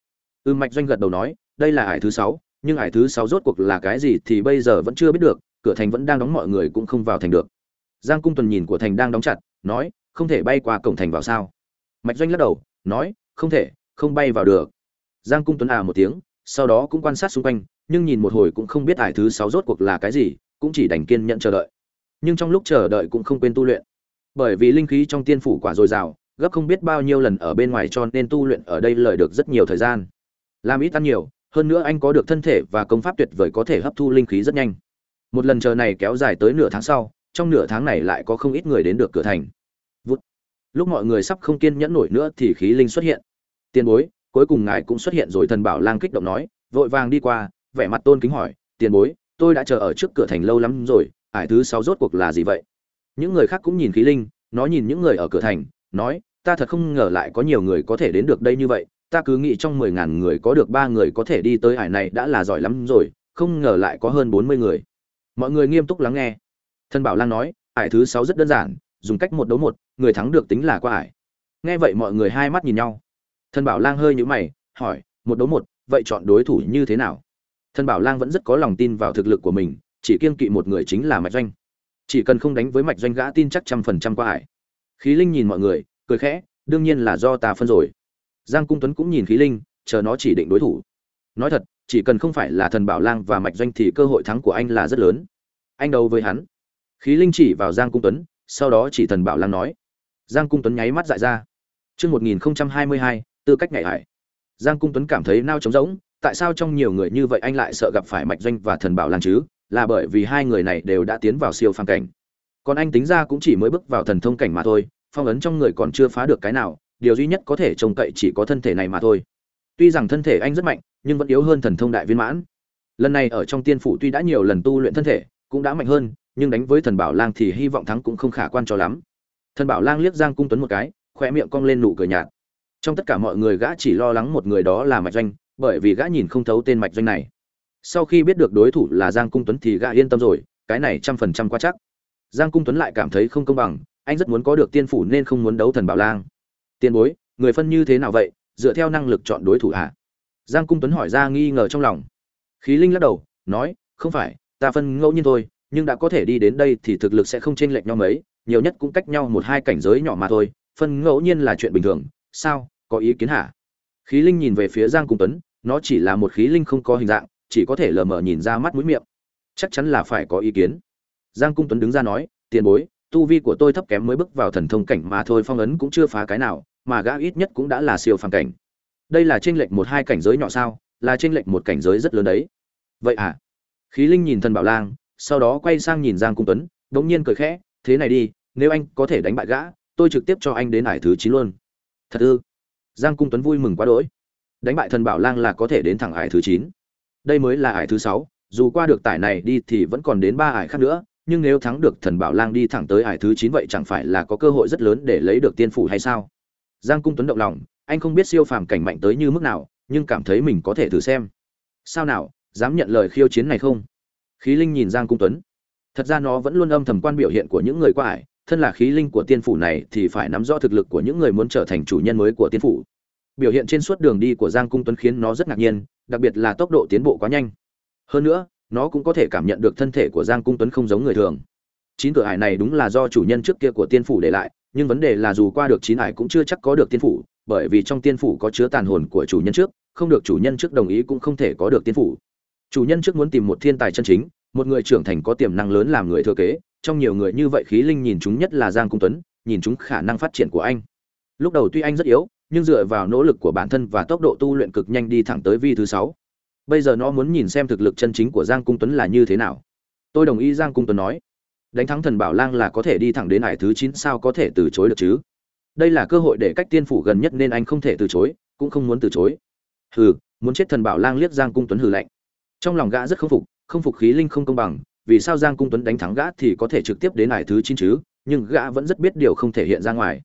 Ư mạch doanh gật đầu nói, đây là hải thứ sáu, nhưng hải thứ sáu rốt cuộc là cái gì thì bây giờ vẫn chưa biết được, cửa thành vẫn đang đóng mọi người cũng không vào thành được. Giang cung tuần nhìn của thành đang đóng chặt, nói, không thể bay qua cổng thành vào sao? Mạch doanh lắc đầu, nói, không thể, không bay vào được. Giang cung tuấn à một tiếng, sau đó cũng quan sát xung quanh, nhưng nhìn một hồi cũng không biết ải thứ sáu rốt cuộc là cái gì, cũng chỉ đành kiên nhận chờ đợi. Nhưng trong lúc chờ đợi cũng không quên tu luyện. Bởi vì linh khí trong tiên phủ quả dồi dào, gấp không biết bao nhiêu lần ở bên ngoài cho nên tu luyện ở đây lợi được rất nhiều thời gian. Làm ít ăn nhiều, hơn nữa anh có được thân thể và công pháp tuyệt vời có thể hấp thu linh khí rất nhanh. Một lần chờ này kéo dài tới nửa tháng sau, trong nửa tháng này lại có không ít người đến được cửa thành lúc mọi người sắp không kiên nhẫn nổi nữa thì khí linh xuất hiện. Tiền bối, cuối cùng ngài cũng xuất hiện rồi, thần bảo lang kích động nói, vội vàng đi qua, vẻ mặt tôn kính hỏi, tiền bối, tôi đã chờ ở trước cửa thành lâu lắm rồi, ải thứ sáu rốt cuộc là gì vậy? Những người khác cũng nhìn khí linh, nó nhìn những người ở cửa thành, nói, ta thật không ngờ lại có nhiều người có thể đến được đây như vậy, ta cứ nghĩ trong mười ngàn người có được ba người có thể đi tới ải này đã là giỏi lắm rồi, không ngờ lại có hơn bốn mươi người. Mọi người nghiêm túc lắng nghe. Thân bảo lang nói, ải thứ sáu rất đơn giản dùng cách một đấu một, người thắng được tính là qua ải. Nghe vậy mọi người hai mắt nhìn nhau. Thần bảo lang hơi nhũ mày, hỏi, một đấu một, vậy chọn đối thủ như thế nào? Thần bảo lang vẫn rất có lòng tin vào thực lực của mình, chỉ kiên kỵ một người chính là mạch doanh. Chỉ cần không đánh với mạch doanh gã tin chắc trăm phần trăm qua ải. Khí linh nhìn mọi người, cười khẽ, đương nhiên là do ta phân rồi. Giang cung tuấn cũng nhìn khí linh, chờ nó chỉ định đối thủ. Nói thật, chỉ cần không phải là thần bảo lang và mạch doanh thì cơ hội thắng của anh là rất lớn. Anh đấu với hắn. Khí linh chỉ vào giang cung tuấn sau đó chỉ thần bảo lang nói giang cung tuấn nháy mắt dại ra Trước 1022, tư cách ngày hải. Giang Cung Tuấn cảm thấy nao trống rỗng, tại sao trong nhiều người như vậy anh lại sợ gặp phải Mạch Doanh và Thần Bảo Lang chứ? Là bởi vì hai người này đều đã tiến vào siêu phàm cảnh. Còn anh tính ra cũng chỉ mới bước vào thần thông cảnh mà thôi, phong ấn trong người còn chưa phá được cái nào, điều duy nhất có thể trông cậy chỉ có thân thể này mà thôi. Tuy rằng thân thể anh rất mạnh, nhưng vẫn yếu hơn thần thông đại viên mãn. Lần này ở trong tiên phủ tuy đã nhiều lần tu luyện thân thể, cũng đã mạnh hơn, nhưng đánh với thần bảo lang thì hy vọng thắng cũng không khả quan cho lắm. Thần bảo lang liếc Giang Cung Tuấn một cái, khoe miệng cong lên nụ cười nhạt. Trong tất cả mọi người gã chỉ lo lắng một người đó là mạch doanh bởi vì gã nhìn không thấu tên mạch doanh này. Sau khi biết được đối thủ là giang cung tuấn thì gã yên tâm rồi cái này trăm phần trăm quá chắc. Giang cung tuấn lại cảm thấy không công bằng anh rất muốn có được tiên phủ nên không muốn đấu thần bảo lang. Tiền bối người phân như thế nào vậy? Dựa theo năng lực chọn đối thủ hả? À? giang cung tuấn hỏi ra nghi ngờ trong lòng. Khí linh lắc đầu nói không phải ta phân ngẫu nhiên thôi nhưng đã có thể đi đến đây thì thực lực sẽ không chênh lệch nhau mấy, nhiều nhất cũng cách nhau một hai cảnh giới nhỏ mà thôi, phân ngẫu nhiên là chuyện bình thường. Sao? Có ý kiến hả? Khí linh nhìn về phía giang cung tuấn, nó chỉ là một khí linh không có hình dạng, chỉ có thể lờ mờ nhìn ra mắt mũi miệng. Chắc chắn là phải có ý kiến. Giang cung tuấn đứng ra nói, tiền bối, tu vi của tôi thấp kém mới bước vào thần thông cảnh mà thôi, phong ấn cũng chưa phá cái nào, mà gã ít nhất cũng đã là siêu phàm cảnh. Đây là tranh lệch một hai cảnh giới nhỏ sao? Là tranh lệch một cảnh giới rất lớn đấy. Vậy à? Khí linh nhìn thần bảo lang sau đó quay sang nhìn giang cung tuấn đ nhiên cười khẽ, thế này đi, nếu anh có thể đánh bại gã, tôi trực tiếp cho anh đến ải thứ chín luôn. Thật ư? Giang cung tuấn vui mừng quá đỗi. Đánh bại thần bảo lang là có thể đến thẳng ải thứ chín. Đây mới là ải thứ sáu, dù qua được tải này đi thì vẫn còn đến ba ải khác nữa, nhưng nếu thắng được thần bảo lang đi thẳng tới ải thứ chín vậy chẳng phải là có cơ hội rất lớn để lấy được tiên phủ hay sao? Giang cung tuấn động lòng, anh không biết siêu phàm cảnh mạnh tới như mức nào, nhưng cảm thấy mình có thể thử xem. Sao nào, dám nhận lời khiêu chiến này không? Khí linh nhìn giang cung tuấn. Thật ra nó vẫn luôn âm thầm quan biểu hiện của những người qua ải, thân là khí linh của tiên phủ này thì phải nắm rõ thực lực của những người muốn trở thành chủ nhân mới của tiên phủ. Biểu hiện trên suốt đường đi của giang cung tuấn khiến nó rất ngạc nhiên, đặc biệt là tốc độ tiến bộ quá nhanh. Hơn nữa, nó cũng có thể cảm nhận được thân thể của giang cung tuấn không giống người thường. Chín cửa ải này đúng là do chủ nhân trước kia của tiên phủ để lại, nhưng vấn đề là dù qua được chín ải cũng chưa chắc có được tiên phủ, bởi vì trong tiên phủ có chứa tàn hồn của chủ nhân trước, không được chủ nhân trước đồng ý cũng không thể có được tiên phủ chủ nhân trước muốn tìm một thiên tài chân chính, một người trưởng thành có tiềm năng lớn làm người thừa kế, trong nhiều người như vậy khí linh nhìn chúng nhất là giang cung tuấn, nhìn chúng khả năng phát triển của anh. Lúc đầu tuy anh rất yếu, nhưng dựa vào nỗ lực của bản thân và tốc độ tu luyện cực nhanh đi thẳng tới vi thứ sáu. Bây giờ nó muốn nhìn xem thực lực chân chính của giang cung tuấn là như thế nào. Tôi đồng ý, giang cung tuấn nói. Đánh thắng thần bảo lang là có thể đi thẳng đến hải thứ chín, sao có thể từ chối được chứ? Đây là cơ hội để cách tiên phủ gần nhất nên anh không thể từ chối, cũng không muốn từ chối. Hừ, muốn chết thần bảo lang liếc giang cung tuấn hừ lạnh trong lòng gã rất không phục không phục khí linh không công bằng vì sao Giang Cung Tuấn đánh thắng gã thì có thể trực tiếp đến ải thứ chín chứ, nhưng gã vẫn rất biết điều không thể hiện ra ngoài.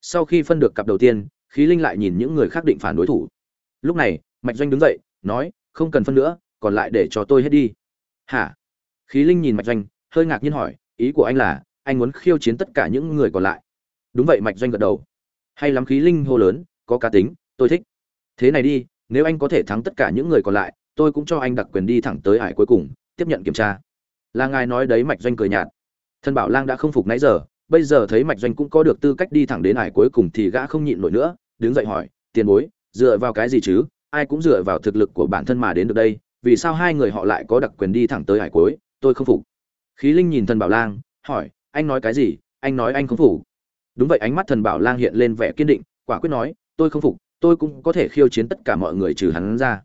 Sau khi phân được cặp đầu tiên, Khí Linh lại nhìn những người khác định phản đối thủ. Lúc này, Mạch Doanh đứng dậy, nói, không cần phân nữa, còn lại để cho tôi hết đi. Hả? Khí Linh nhìn Mạch Doanh, hơi ngạc nhiên hỏi, ý của anh là, anh muốn khiêu chiến tất cả những người còn lại. Đúng vậy, Mạch Doanh gật đầu. Hay lắm Khí Linh hô lớn, có cá tính, tôi thích. Thế này đi, nếu anh có thể thắng tất cả những người còn lại, tôi cũng cho anh đặc quyền đi thẳng tới hải cuối cùng, tiếp nhận kiểm tra. Là ngài nói đấy mạch doanh cười nhạt. Thần bảo lang đã không phục nãy giờ bây giờ thấy mạch doanh cũng có được tư cách đi thẳng đến hải cuối cùng thì gã không nhịn nổi nữa đứng dậy hỏi tiền bối dựa vào cái gì chứ? Ai cũng dựa vào thực lực của bản thân mà đến được đây vì sao hai người họ lại có đặc quyền đi thẳng tới hải cuối? Tôi không phục. Khí linh nhìn thần bảo lang hỏi anh nói cái gì? Anh nói anh không phục. Đúng vậy ánh mắt thần bảo lang hiện lên vẻ kiên định quả quyết nói tôi không phục tôi cũng có thể khiêu chiến tất cả mọi người trừ hắn ra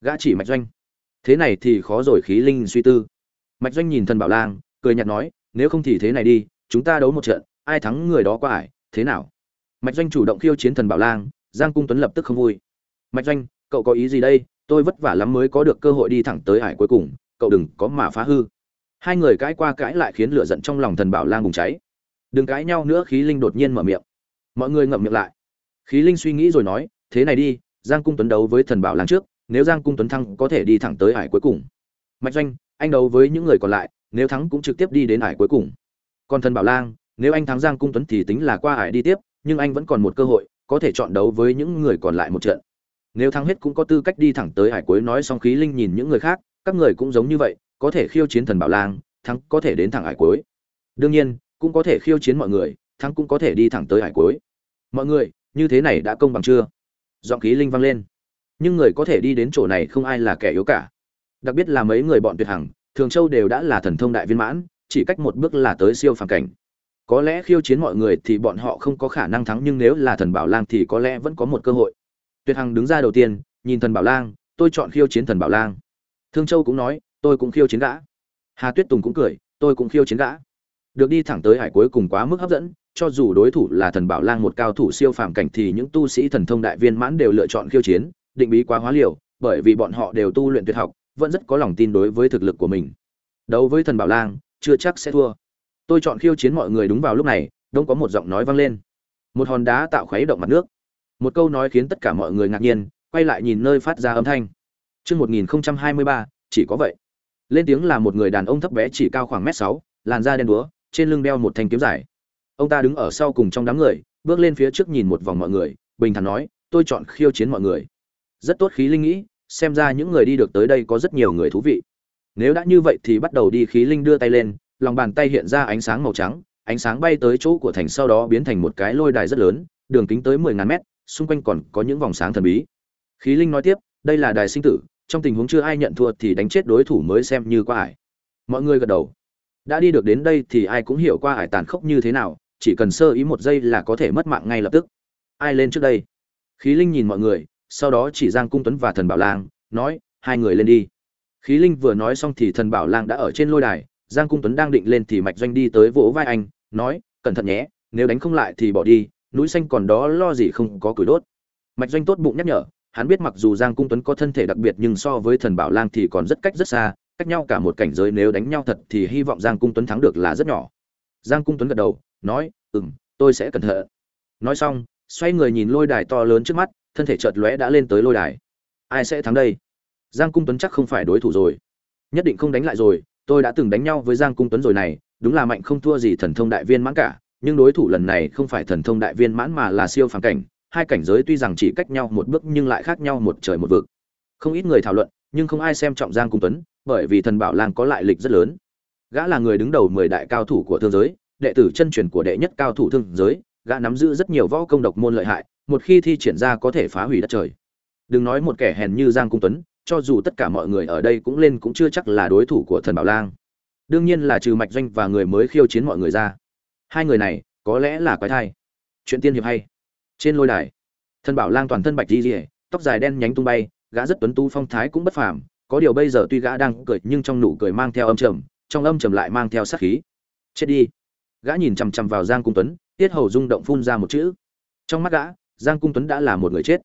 gã chỉ mạch doanh. Thế này thì khó rồi khí linh suy tư. Mạch doanh nhìn thần bảo lang, cười nhạt nói, nếu không thì thế này đi, chúng ta đấu một trận, ai thắng người đó qua ải, thế nào? Mạch doanh chủ động khiêu chiến thần bảo lang, giang cung tuấn lập tức không vui. Mạch doanh, cậu có ý gì đây? Tôi vất vả lắm mới có được cơ hội đi thẳng tới ải cuối cùng, cậu đừng có mà phá hư. Hai người cãi qua cãi lại khiến lửa giận trong lòng thần bảo lang bùng cháy. Đừng cãi nhau nữa, khí linh đột nhiên mở miệng. Mọi người ngậm miệng lại. Khí linh suy nghĩ rồi nói, thế này đi, giang cung tuấn đấu với thần bảo lang trước nếu giang cung tuấn thăng có thể đi thẳng tới ải cuối cùng. Mạch doanh, anh đấu với những người còn lại, nếu thắng cũng trực tiếp đi đến ải cuối cùng. Còn thần bảo lang, nếu anh thắng giang cung tuấn thì tính là qua ải đi tiếp, nhưng anh vẫn còn một cơ hội, có thể chọn đấu với những người còn lại một trận. Nếu thắng hết cũng có tư cách đi thẳng tới ải cuối, nói xong khí linh nhìn những người khác, các người cũng giống như vậy, có thể khiêu chiến thần bảo lang, thắng có thể đến thẳng ải cuối. Đương nhiên, cũng có thể khiêu chiến mọi người, thắng cũng có thể đi thẳng tới ải cuối. Mọi người, như thế này đã công bằng chưa? Giọng khí linh vang lên nhưng người có thể đi đến chỗ này không ai là kẻ yếu cả. Đặc biệt là mấy người bọn tuyệt hằng, thường châu đều đã là thần thông đại viên mãn, chỉ cách một bước là tới siêu phàm cảnh. Có lẽ khiêu chiến mọi người thì bọn họ không có khả năng thắng, nhưng nếu là thần bảo lang thì có lẽ vẫn có một cơ hội. Tuyệt hằng đứng ra đầu tiên, nhìn thần bảo lang, tôi chọn khiêu chiến thần bảo lang. Thương châu cũng nói, tôi cũng khiêu chiến gã. Hà tuyết tùng cũng cười, tôi cũng khiêu chiến gã. Được đi thẳng tới hải cuối cùng quá mức hấp dẫn, cho dù đối thủ là thần bảo lang một cao thủ siêu phàm cảnh thì những tu sĩ thần thông đại viên mãn đều lựa chọn khiêu chiến định bí quá hóa liều bởi vì bọn họ đều tu luyện tuyệt học vẫn rất có lòng tin đối với thực lực của mình đấu với thần bảo lang chưa chắc sẽ thua tôi chọn khiêu chiến mọi người đúng vào lúc này đông có một giọng nói vang lên một hòn đá tạo khuấy động mặt nước một câu nói khiến tất cả mọi người ngạc nhiên quay lại nhìn nơi phát ra âm thanh Chương 1023, chỉ có vậy. Lên tiếng là một người đàn ông thấp bé chỉ cao khoảng mét sáu, làn da đen đúa, trên lưng đeo một thanh kiếm dài. Ông ta đứng ở sau cùng trong đám người, bước lên phía trước nhìn một vòng mọi người, bình thản nói, "Tôi chọn khiêu chiến mọi người." Rất tốt khí linh nghĩ, xem ra những người đi được tới đây có rất nhiều người thú vị. Nếu đã như vậy thì bắt đầu đi khí linh đưa tay lên, lòng bàn tay hiện ra ánh sáng màu trắng, ánh sáng bay tới chỗ của thành sau đó biến thành một cái lôi đài rất lớn, đường kính tới mười ngàn mét, xung quanh còn có những vòng sáng thần bí. Khí linh nói tiếp, đây là đài sinh tử, trong tình huống chưa ai nhận thua thì đánh chết đối thủ mới xem như qua ải mọi người gật đầu đã đi được đến đây thì ai cũng hiểu qua ải tàn khốc như thế nào chỉ cần sơ ý một giây là có thể mất mạng ngay lập tức ai lên trước đây khí linh nhìn mọi người sau đó chỉ giang cung tuấn và thần bảo lang nói hai người lên đi khí linh vừa nói xong thì thần bảo lang đã ở trên lôi đài giang cung tuấn đang định lên thì mạch doanh đi tới vỗ vai anh nói cẩn thận nhé nếu đánh không lại thì bỏ đi núi xanh còn đó lo gì không có củi đốt mạch doanh tốt bụng nhắc nhở hắn biết mặc dù Giang Cung Tuấn có thân thể đặc biệt nhưng so với Thần Bảo Lang thì còn rất cách rất xa, cách nhau cả một cảnh giới nếu đánh nhau thật thì hy vọng Giang Cung Tuấn thắng được là rất nhỏ. Giang Cung Tuấn gật đầu, nói, "Ừm, tôi sẽ cẩn thận." Nói xong, xoay người nhìn lôi đài to lớn trước mắt, thân thể chợt lóe đã lên tới lôi đài. Ai sẽ thắng đây? Giang Cung Tuấn chắc không phải đối thủ rồi. Nhất định không đánh lại rồi, tôi đã từng đánh nhau với Giang Cung Tuấn rồi này, đúng là mạnh không thua gì thần thông đại viên mãn cả, nhưng đối thủ lần này không phải thần thông đại viên mãn mà là siêu phàm cảnh, hai cảnh giới tuy rằng chỉ cách nhau một bước nhưng lại khác nhau một trời một vực không ít người thảo luận nhưng không ai xem trọng giang cung tuấn bởi vì thần bảo lang có lại lịch rất lớn gã là người đứng đầu mười đại cao thủ của thương giới đệ tử chân truyền của đệ nhất cao thủ thương giới gã nắm giữ rất nhiều võ công độc môn lợi hại một khi thi triển ra có thể phá hủy đất trời. Đừng nói một kẻ hèn như giang cung tuấn, cho dù tất cả mọi người ở đây cũng lên cũng chưa chắc là đối thủ của thần bảo lang. Đương nhiên là trừ mạch doanh và người mới khiêu chiến mọi người ra. Hai người này, có lẽ là quái thai. Chuyện tiên hiệp hay. Trên lôi đài, thần bảo lang toàn thân bạch di rỉa tóc dài đen nhánh tung bay, gã rất tuấn tu phong thái cũng bất phàm, có điều bây giờ tuy gã đang cười nhưng trong nụ cười mang theo âm trầm, trong âm trầm lại mang theo sát khí. Chết đi. Gã nhìn chằm chằm vào giang cung tuấn, tiết hầu rung động phun ra một chữ. Trong mắt gã giang cung tuấn đã là một người chết.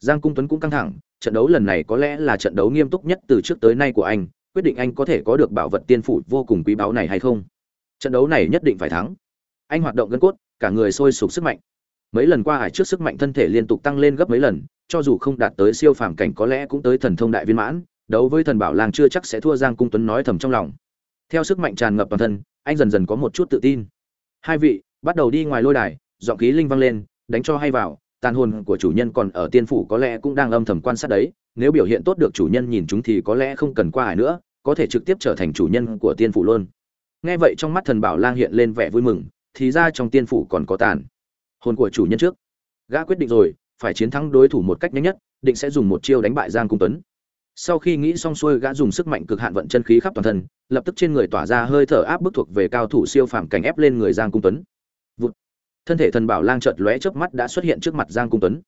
Giang cung tuấn cũng căng thẳng, trận đấu lần này có lẽ là trận đấu nghiêm túc nhất từ trước tới nay của anh, quyết định anh có thể có được bảo vật tiên phủ vô cùng quý báu này hay không? Trận đấu này nhất định phải thắng. Anh hoạt động gân cốt, cả người sôi sục sức mạnh. Mấy lần qua hải trước sức mạnh thân thể liên tục tăng lên gấp mấy lần, cho dù không đạt tới siêu phàm cảnh có lẽ cũng tới thần thông đại viên mãn, đấu với thần bảo lang chưa chắc sẽ thua giang cung tuấn nói thầm trong lòng. Theo sức mạnh tràn ngập toàn thân, anh dần dần có một chút tự tin. Hai vị, bắt đầu đi ngoài lôi đài, giọng khí linh vang lên, đánh cho hay vào tàn hồn của chủ nhân còn ở tiên phủ có lẽ cũng đang âm thầm quan sát đấy, nếu biểu hiện tốt được chủ nhân nhìn chúng thì có lẽ không cần qua hải nữa, có thể trực tiếp trở thành chủ nhân của tiên phủ luôn. Nghe vậy trong mắt thần bảo lang hiện lên vẻ vui mừng, thì ra trong tiên phủ còn có tàn hồn của chủ nhân trước. Gã quyết định rồi, phải chiến thắng đối thủ một cách nhanh nhất, định sẽ dùng một chiêu đánh bại giang cung tuấn. Sau khi nghĩ xong xuôi, gã dùng sức mạnh cực hạn vận chân khí khắp toàn thân, lập tức trên người tỏa ra hơi thở áp bức thuộc về cao thủ siêu phàm cảnh ép lên người giang cung tuấn. Vụt thân thể thần bảo lang chợt lóe chớp mắt đã xuất hiện trước mặt giang cung tuấn.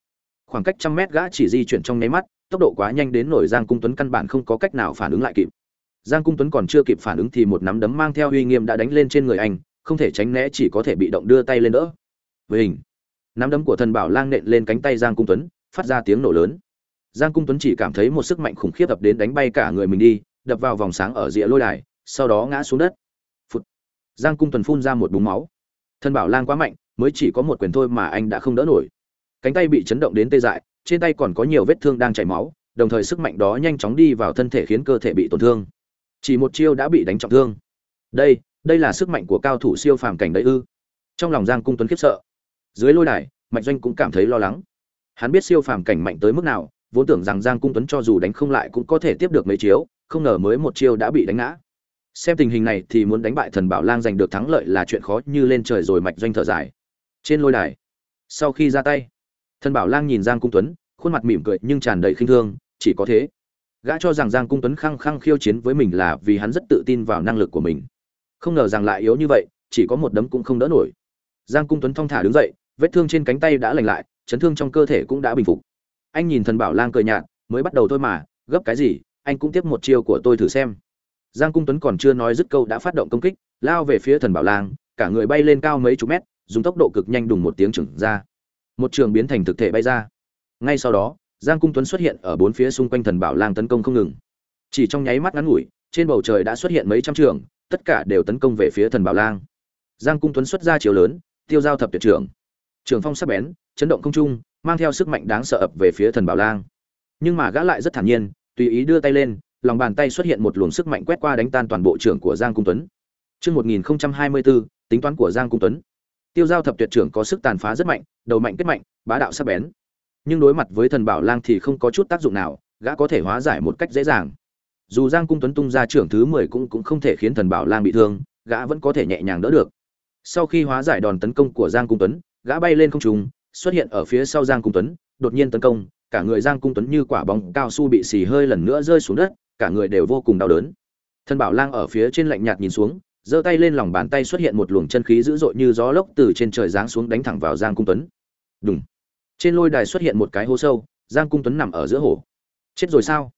Khoảng cách trăm mét gã chỉ di chuyển trong nháy mắt, tốc độ quá nhanh đến nổi giang cung tuấn căn bản không có cách nào phản ứng lại kịp. Giang cung tuấn còn chưa kịp phản ứng thì một nắm đấm mang theo uy nghiêm đã đánh lên trên người anh, không thể tránh né chỉ có thể bị động đưa tay lên đỡ. Với hình nắm đấm của thần bảo lang nện lên cánh tay giang cung tuấn, phát ra tiếng nổ lớn. Giang cung tuấn chỉ cảm thấy một sức mạnh khủng khiếp đập đến đánh bay cả người mình đi, đập vào vòng sáng ở rìa lôi đài, sau đó ngã xuống đất. Phụt. giang cung tuấn phun ra một búng máu. Thần bảo lang quá mạnh mới chỉ có một quyền thôi mà anh đã không đỡ nổi. Cánh tay bị chấn động đến tê dại, trên tay còn có nhiều vết thương đang chảy máu, đồng thời sức mạnh đó nhanh chóng đi vào thân thể khiến cơ thể bị tổn thương. Chỉ một chiêu đã bị đánh trọng thương. Đây đây là sức mạnh của cao thủ siêu phàm cảnh đấy ư? Trong lòng giang cung tuấn khiếp sợ. Dưới lôi đài Mạnh doanh cũng cảm thấy lo lắng. Hắn biết siêu phàm cảnh mạnh tới mức nào, vốn tưởng rằng giang cung tuấn cho dù đánh không lại cũng có thể tiếp được mấy chiếu, không ngờ mới một chiêu đã bị đánh ngã. Xem tình hình này thì muốn đánh bại thần bảo lang giành được thắng lợi là chuyện khó như lên trời rồi mạch doanh thở dài trên lôi đài, sau khi ra tay, thần bảo lang nhìn giang cung tuấn, khuôn mặt mỉm cười nhưng tràn đầy khinh thương chỉ có thế. Gã cho rằng giang cung tuấn khăng khăng khiêu chiến với mình là vì hắn rất tự tin vào năng lực của mình. Không ngờ rằng lại yếu như vậy, chỉ có một đấm cũng không đỡ nổi. Giang cung tuấn thong thả đứng dậy, vết thương trên cánh tay đã lành lại, chấn thương trong cơ thể cũng đã bình phục. Anh nhìn thần bảo lang cười nhạt, mới bắt đầu thôi mà, gấp cái gì, anh cũng tiếp một chiêu của tôi thử xem. Giang cung tuấn còn chưa nói dứt câu đã phát động công kích, lao về phía thần bảo lang, cả người bay lên cao mấy chục mét dùng tốc độ cực nhanh đùng một tiếng trưởng ra. Một trường biến thành thực thể bay ra. Ngay sau đó giang cung tuấn xuất hiện ở bốn phía xung quanh thần bảo lang tấn công không ngừng. Chỉ trong nháy mắt ngắn ngủi trên bầu trời đã xuất hiện mấy trăm trường tất cả đều tấn công về phía thần bảo lang. Giang cung tuấn xuất ra chiều lớn tiêu giao thập tuyệt trưởng. Trường phong sắc bén chấn động không trung mang theo sức mạnh đáng sợ ập về phía thần bảo lang. Nhưng mà gã lại rất thản nhiên tùy ý đưa tay lên lòng bàn tay xuất hiện một luồng sức mạnh quét qua đánh tan toàn bộ trưởng của giang cung tuấn. Trước 1024, tính toán của giang cung tuấn tiêu giao thập tuyệt trưởng có sức tàn phá rất mạnh, đầu mạnh kết mạnh, bá đạo sắc bén. Nhưng đối mặt với thần bảo lang thì không có chút tác dụng nào, gã có thể hóa giải một cách dễ dàng. Dù giang cung tuấn tung ra trưởng thứ mười cũng cũng không thể khiến thần bảo lang bị thương, gã vẫn có thể nhẹ nhàng đỡ được. Sau khi hóa giải đòn tấn công của giang cung tuấn, gã bay lên không trung, xuất hiện ở phía sau giang cung tuấn, đột nhiên tấn công, cả người giang cung tuấn như quả bóng cao su bị xì hơi lần nữa rơi xuống đất, cả người đều vô cùng đau đớn. Thần bảo lang ở phía trên lạnh nhạt nhìn xuống giơ tay lên lòng bàn tay xuất hiện một luồng chân khí dữ dội như gió lốc từ trên trời giáng xuống đánh thẳng vào giang cung tuấn. Đùng, trên lôi đài xuất hiện một cái hố sâu giang cung tuấn nằm ở giữa hồ. Chết rồi sao?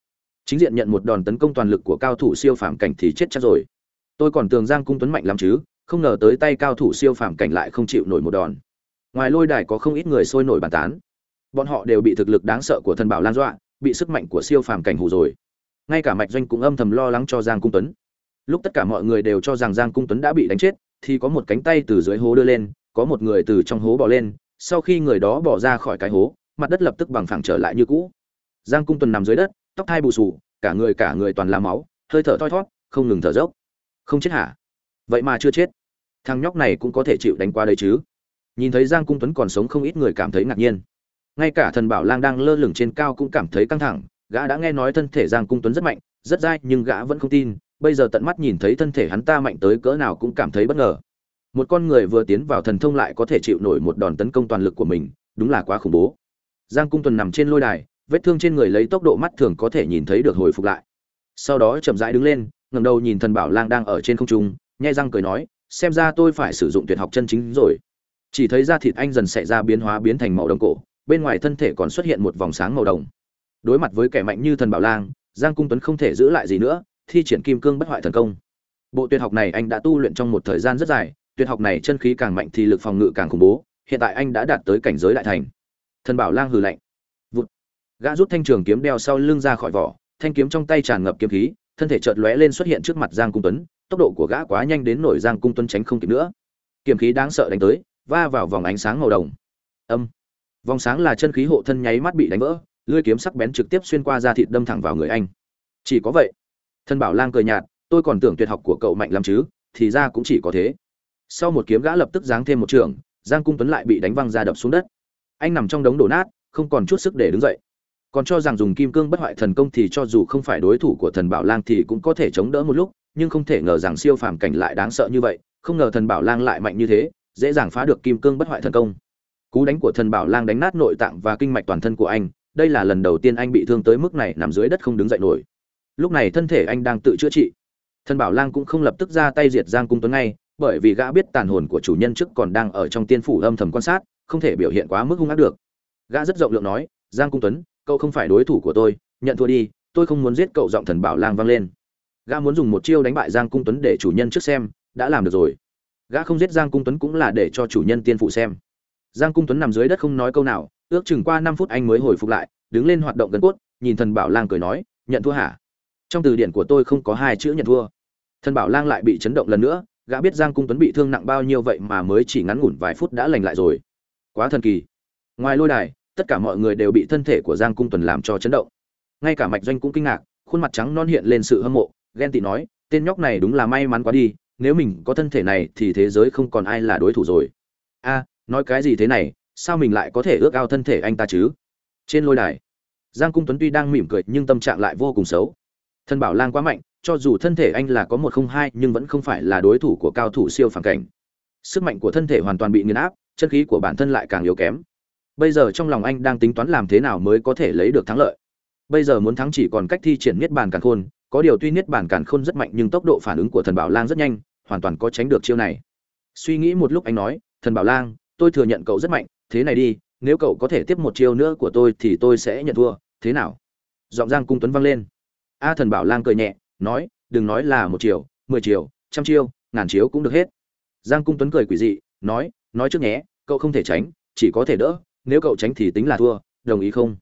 Chính diện nhận một đòn tấn công toàn lực của cao thủ siêu phàm cảnh thì chết chắc rồi. Tôi còn tưởng giang cung tuấn mạnh lắm chứ không ngờ tới tay cao thủ siêu phàm cảnh lại không chịu nổi một đòn. Ngoài lôi đài có không ít người sôi nổi bàn tán. Bọn họ đều bị thực lực đáng sợ của thần bảo lan dọa bị sức mạnh của siêu phàm cảnh hù rồi. Ngay cả mạch doanh cũng âm thầm lo lắng cho giang cung tuấn lúc tất cả mọi người đều cho rằng giang cung tuấn đã bị đánh chết, thì có một cánh tay từ dưới hố đưa lên, có một người từ trong hố bỏ lên, sau khi người đó bỏ ra khỏi cái hố, mặt đất lập tức bằng phẳng trở lại như cũ. Giang cung tuấn nằm dưới đất, tóc thai bù sù cả người cả người toàn là máu, hơi thở thoi thót, không ngừng thở dốc. Không chết hả? Vậy mà chưa chết. Thằng nhóc này cũng có thể chịu đánh qua đây chứ? Nhìn thấy giang cung tuấn còn sống không ít người cảm thấy ngạc nhiên. Ngay cả thần bảo lang đang lơ lửng trên cao cũng cảm thấy căng thẳng, gã đã nghe nói thân thể giang cung tuấn rất mạnh, rất dai nhưng gã vẫn không tin bây giờ tận mắt nhìn thấy thân thể hắn ta mạnh tới cỡ nào cũng cảm thấy bất ngờ. Một con người vừa tiến vào thần thông lại có thể chịu nổi một đòn tấn công toàn lực của mình, đúng là quá khủng bố. Giang cung tuần nằm trên lôi đài, vết thương trên người lấy tốc độ mắt thường có thể nhìn thấy được hồi phục lại. Sau đó chậm rãi đứng lên, ngẩng đầu nhìn thần bảo lang đang ở trên không trung, nhai răng cười nói, xem ra tôi phải sử dụng tuyệt học chân chính rồi. Chỉ thấy da thịt anh dần xảy ra biến hóa biến thành màu đồng cổ, bên ngoài thân thể còn xuất hiện một vòng sáng màu đồng. Đối mặt với kẻ mạnh như thần bảo lang, giang cung tuấn không thể giữ lại gì nữa thi triển kim cương bất hoại thần công. Bộ tuyệt học này anh đã tu luyện trong một thời gian rất dài, tuyệt học này chân khí càng mạnh thì lực phòng ngự càng khủng bố, hiện tại anh đã đạt tới cảnh giới đại thành. Thần bảo lang hừ lạnh. Vụt. Gã rút thanh trường kiếm đeo sau lưng ra khỏi vỏ, thanh kiếm trong tay tràn ngập kiếm khí, thân thể chợt lóe lên xuất hiện trước mặt giang cung tuấn, tốc độ của gã quá nhanh đến nổi giang cung tuấn tránh không kịp nữa. Kiếm khí đáng sợ đánh tới, va vào vòng ánh sáng màu đồng. Âm. Vòng sáng là chân khí hộ thân nháy mắt bị đánh vỡ, lưỡi kiếm sắc bén trực tiếp xuyên qua da thịt đâm thẳng vào người anh. Chỉ có vậy thân bảo lang cười nhạt, tôi còn tưởng tuyệt học của cậu mạnh lắm chứ, thì ra cũng chỉ có thế. Sau một kiếm gã lập tức giáng thêm một trường, giang cung tuấn lại bị đánh văng ra đập xuống đất. Anh nằm trong đống đổ nát, không còn chút sức để đứng dậy. Còn cho rằng dùng kim cương bất hoại thần công thì cho dù không phải đối thủ của thần bảo lang thì cũng có thể chống đỡ một lúc, nhưng không thể ngờ rằng siêu phàm cảnh lại đáng sợ như vậy, không ngờ thần bảo lang lại mạnh như thế, dễ dàng phá được kim cương bất hoại thần công. Cú đánh của thần bảo lang đánh nát nội tạng và kinh mạch toàn thân của anh, đây là lần đầu tiên anh bị thương tới mức này nằm dưới đất không đứng dậy nổi lúc này thân thể anh đang tự chữa trị. Thần bảo lang cũng không lập tức ra tay diệt giang cung tuấn ngay, bởi vì gã biết tàn hồn của chủ nhân trước còn đang ở trong tiên phủ âm thầm quan sát, không thể biểu hiện quá mức hung ác được. Gã rất rộng lượng nói, giang cung tuấn, cậu không phải đối thủ của tôi, nhận thua đi, tôi không muốn giết cậu, giọng thần bảo lang vang lên. Gã muốn dùng một chiêu đánh bại giang cung tuấn để chủ nhân trước xem, đã làm được rồi. Gã không giết giang cung tuấn cũng là để cho chủ nhân tiên phụ xem. Giang cung tuấn nằm dưới đất không nói câu nào, ước chừng qua năm phút anh mới hồi phục lại, đứng lên hoạt động gần cốt, nhìn thần bảo lang cười nói, nhận thua hả? Trong từ điển của tôi không có hai chữ nhận thua. Thần bảo lang lại bị chấn động lần nữa, gã biết giang cung tuấn bị thương nặng bao nhiêu vậy mà mới chỉ ngắn ngủn vài phút đã lành lại rồi. Quá thần kỳ. Ngoài lôi đài, tất cả mọi người đều bị thân thể của giang cung tuấn làm cho chấn động. Ngay cả mạch doanh cũng kinh ngạc, khuôn mặt trắng non hiện lên sự hâm mộ, ghen tị nói, tên nhóc này đúng là may mắn quá đi, nếu mình có thân thể này thì thế giới không còn ai là đối thủ rồi. A, nói cái gì thế này, sao mình lại có thể ước ao thân thể anh ta chứ? Trên lôi đài, giang cung tuấn tuy đang mỉm cười nhưng tâm trạng lại vô cùng xấu thần bảo lang quá mạnh, cho dù thân thể anh là có một không hai, nhưng vẫn không phải là đối thủ của cao thủ siêu phản cảnh. Sức mạnh của thân thể hoàn toàn bị nghiền áp, chân khí của bản thân lại càng yếu kém. Bây giờ trong lòng anh đang tính toán làm thế nào mới có thể lấy được thắng lợi. Bây giờ muốn thắng chỉ còn cách thi triển niết bàn càn khôn, có điều tuy niết bàn càn khôn rất mạnh nhưng tốc độ phản ứng của thần bảo lang rất nhanh, hoàn toàn có tránh được chiêu này. Suy nghĩ một lúc anh nói, thần bảo lang, tôi thừa nhận cậu rất mạnh, thế này đi, nếu cậu có thể tiếp một chiêu nữa của tôi thì tôi sẽ nhận thua. Thế nào? Giọng giang cung tuấn vang lên a thần bảo lang cười nhẹ, nói, đừng nói là một chiều mười chiều trăm chiêu ngàn chiếu cũng được hết. Giang cung tuấn cười quỷ dị, nói nói trước nhé, cậu không thể tránh, chỉ có thể đỡ, nếu cậu tránh thì tính là thua, đồng ý không?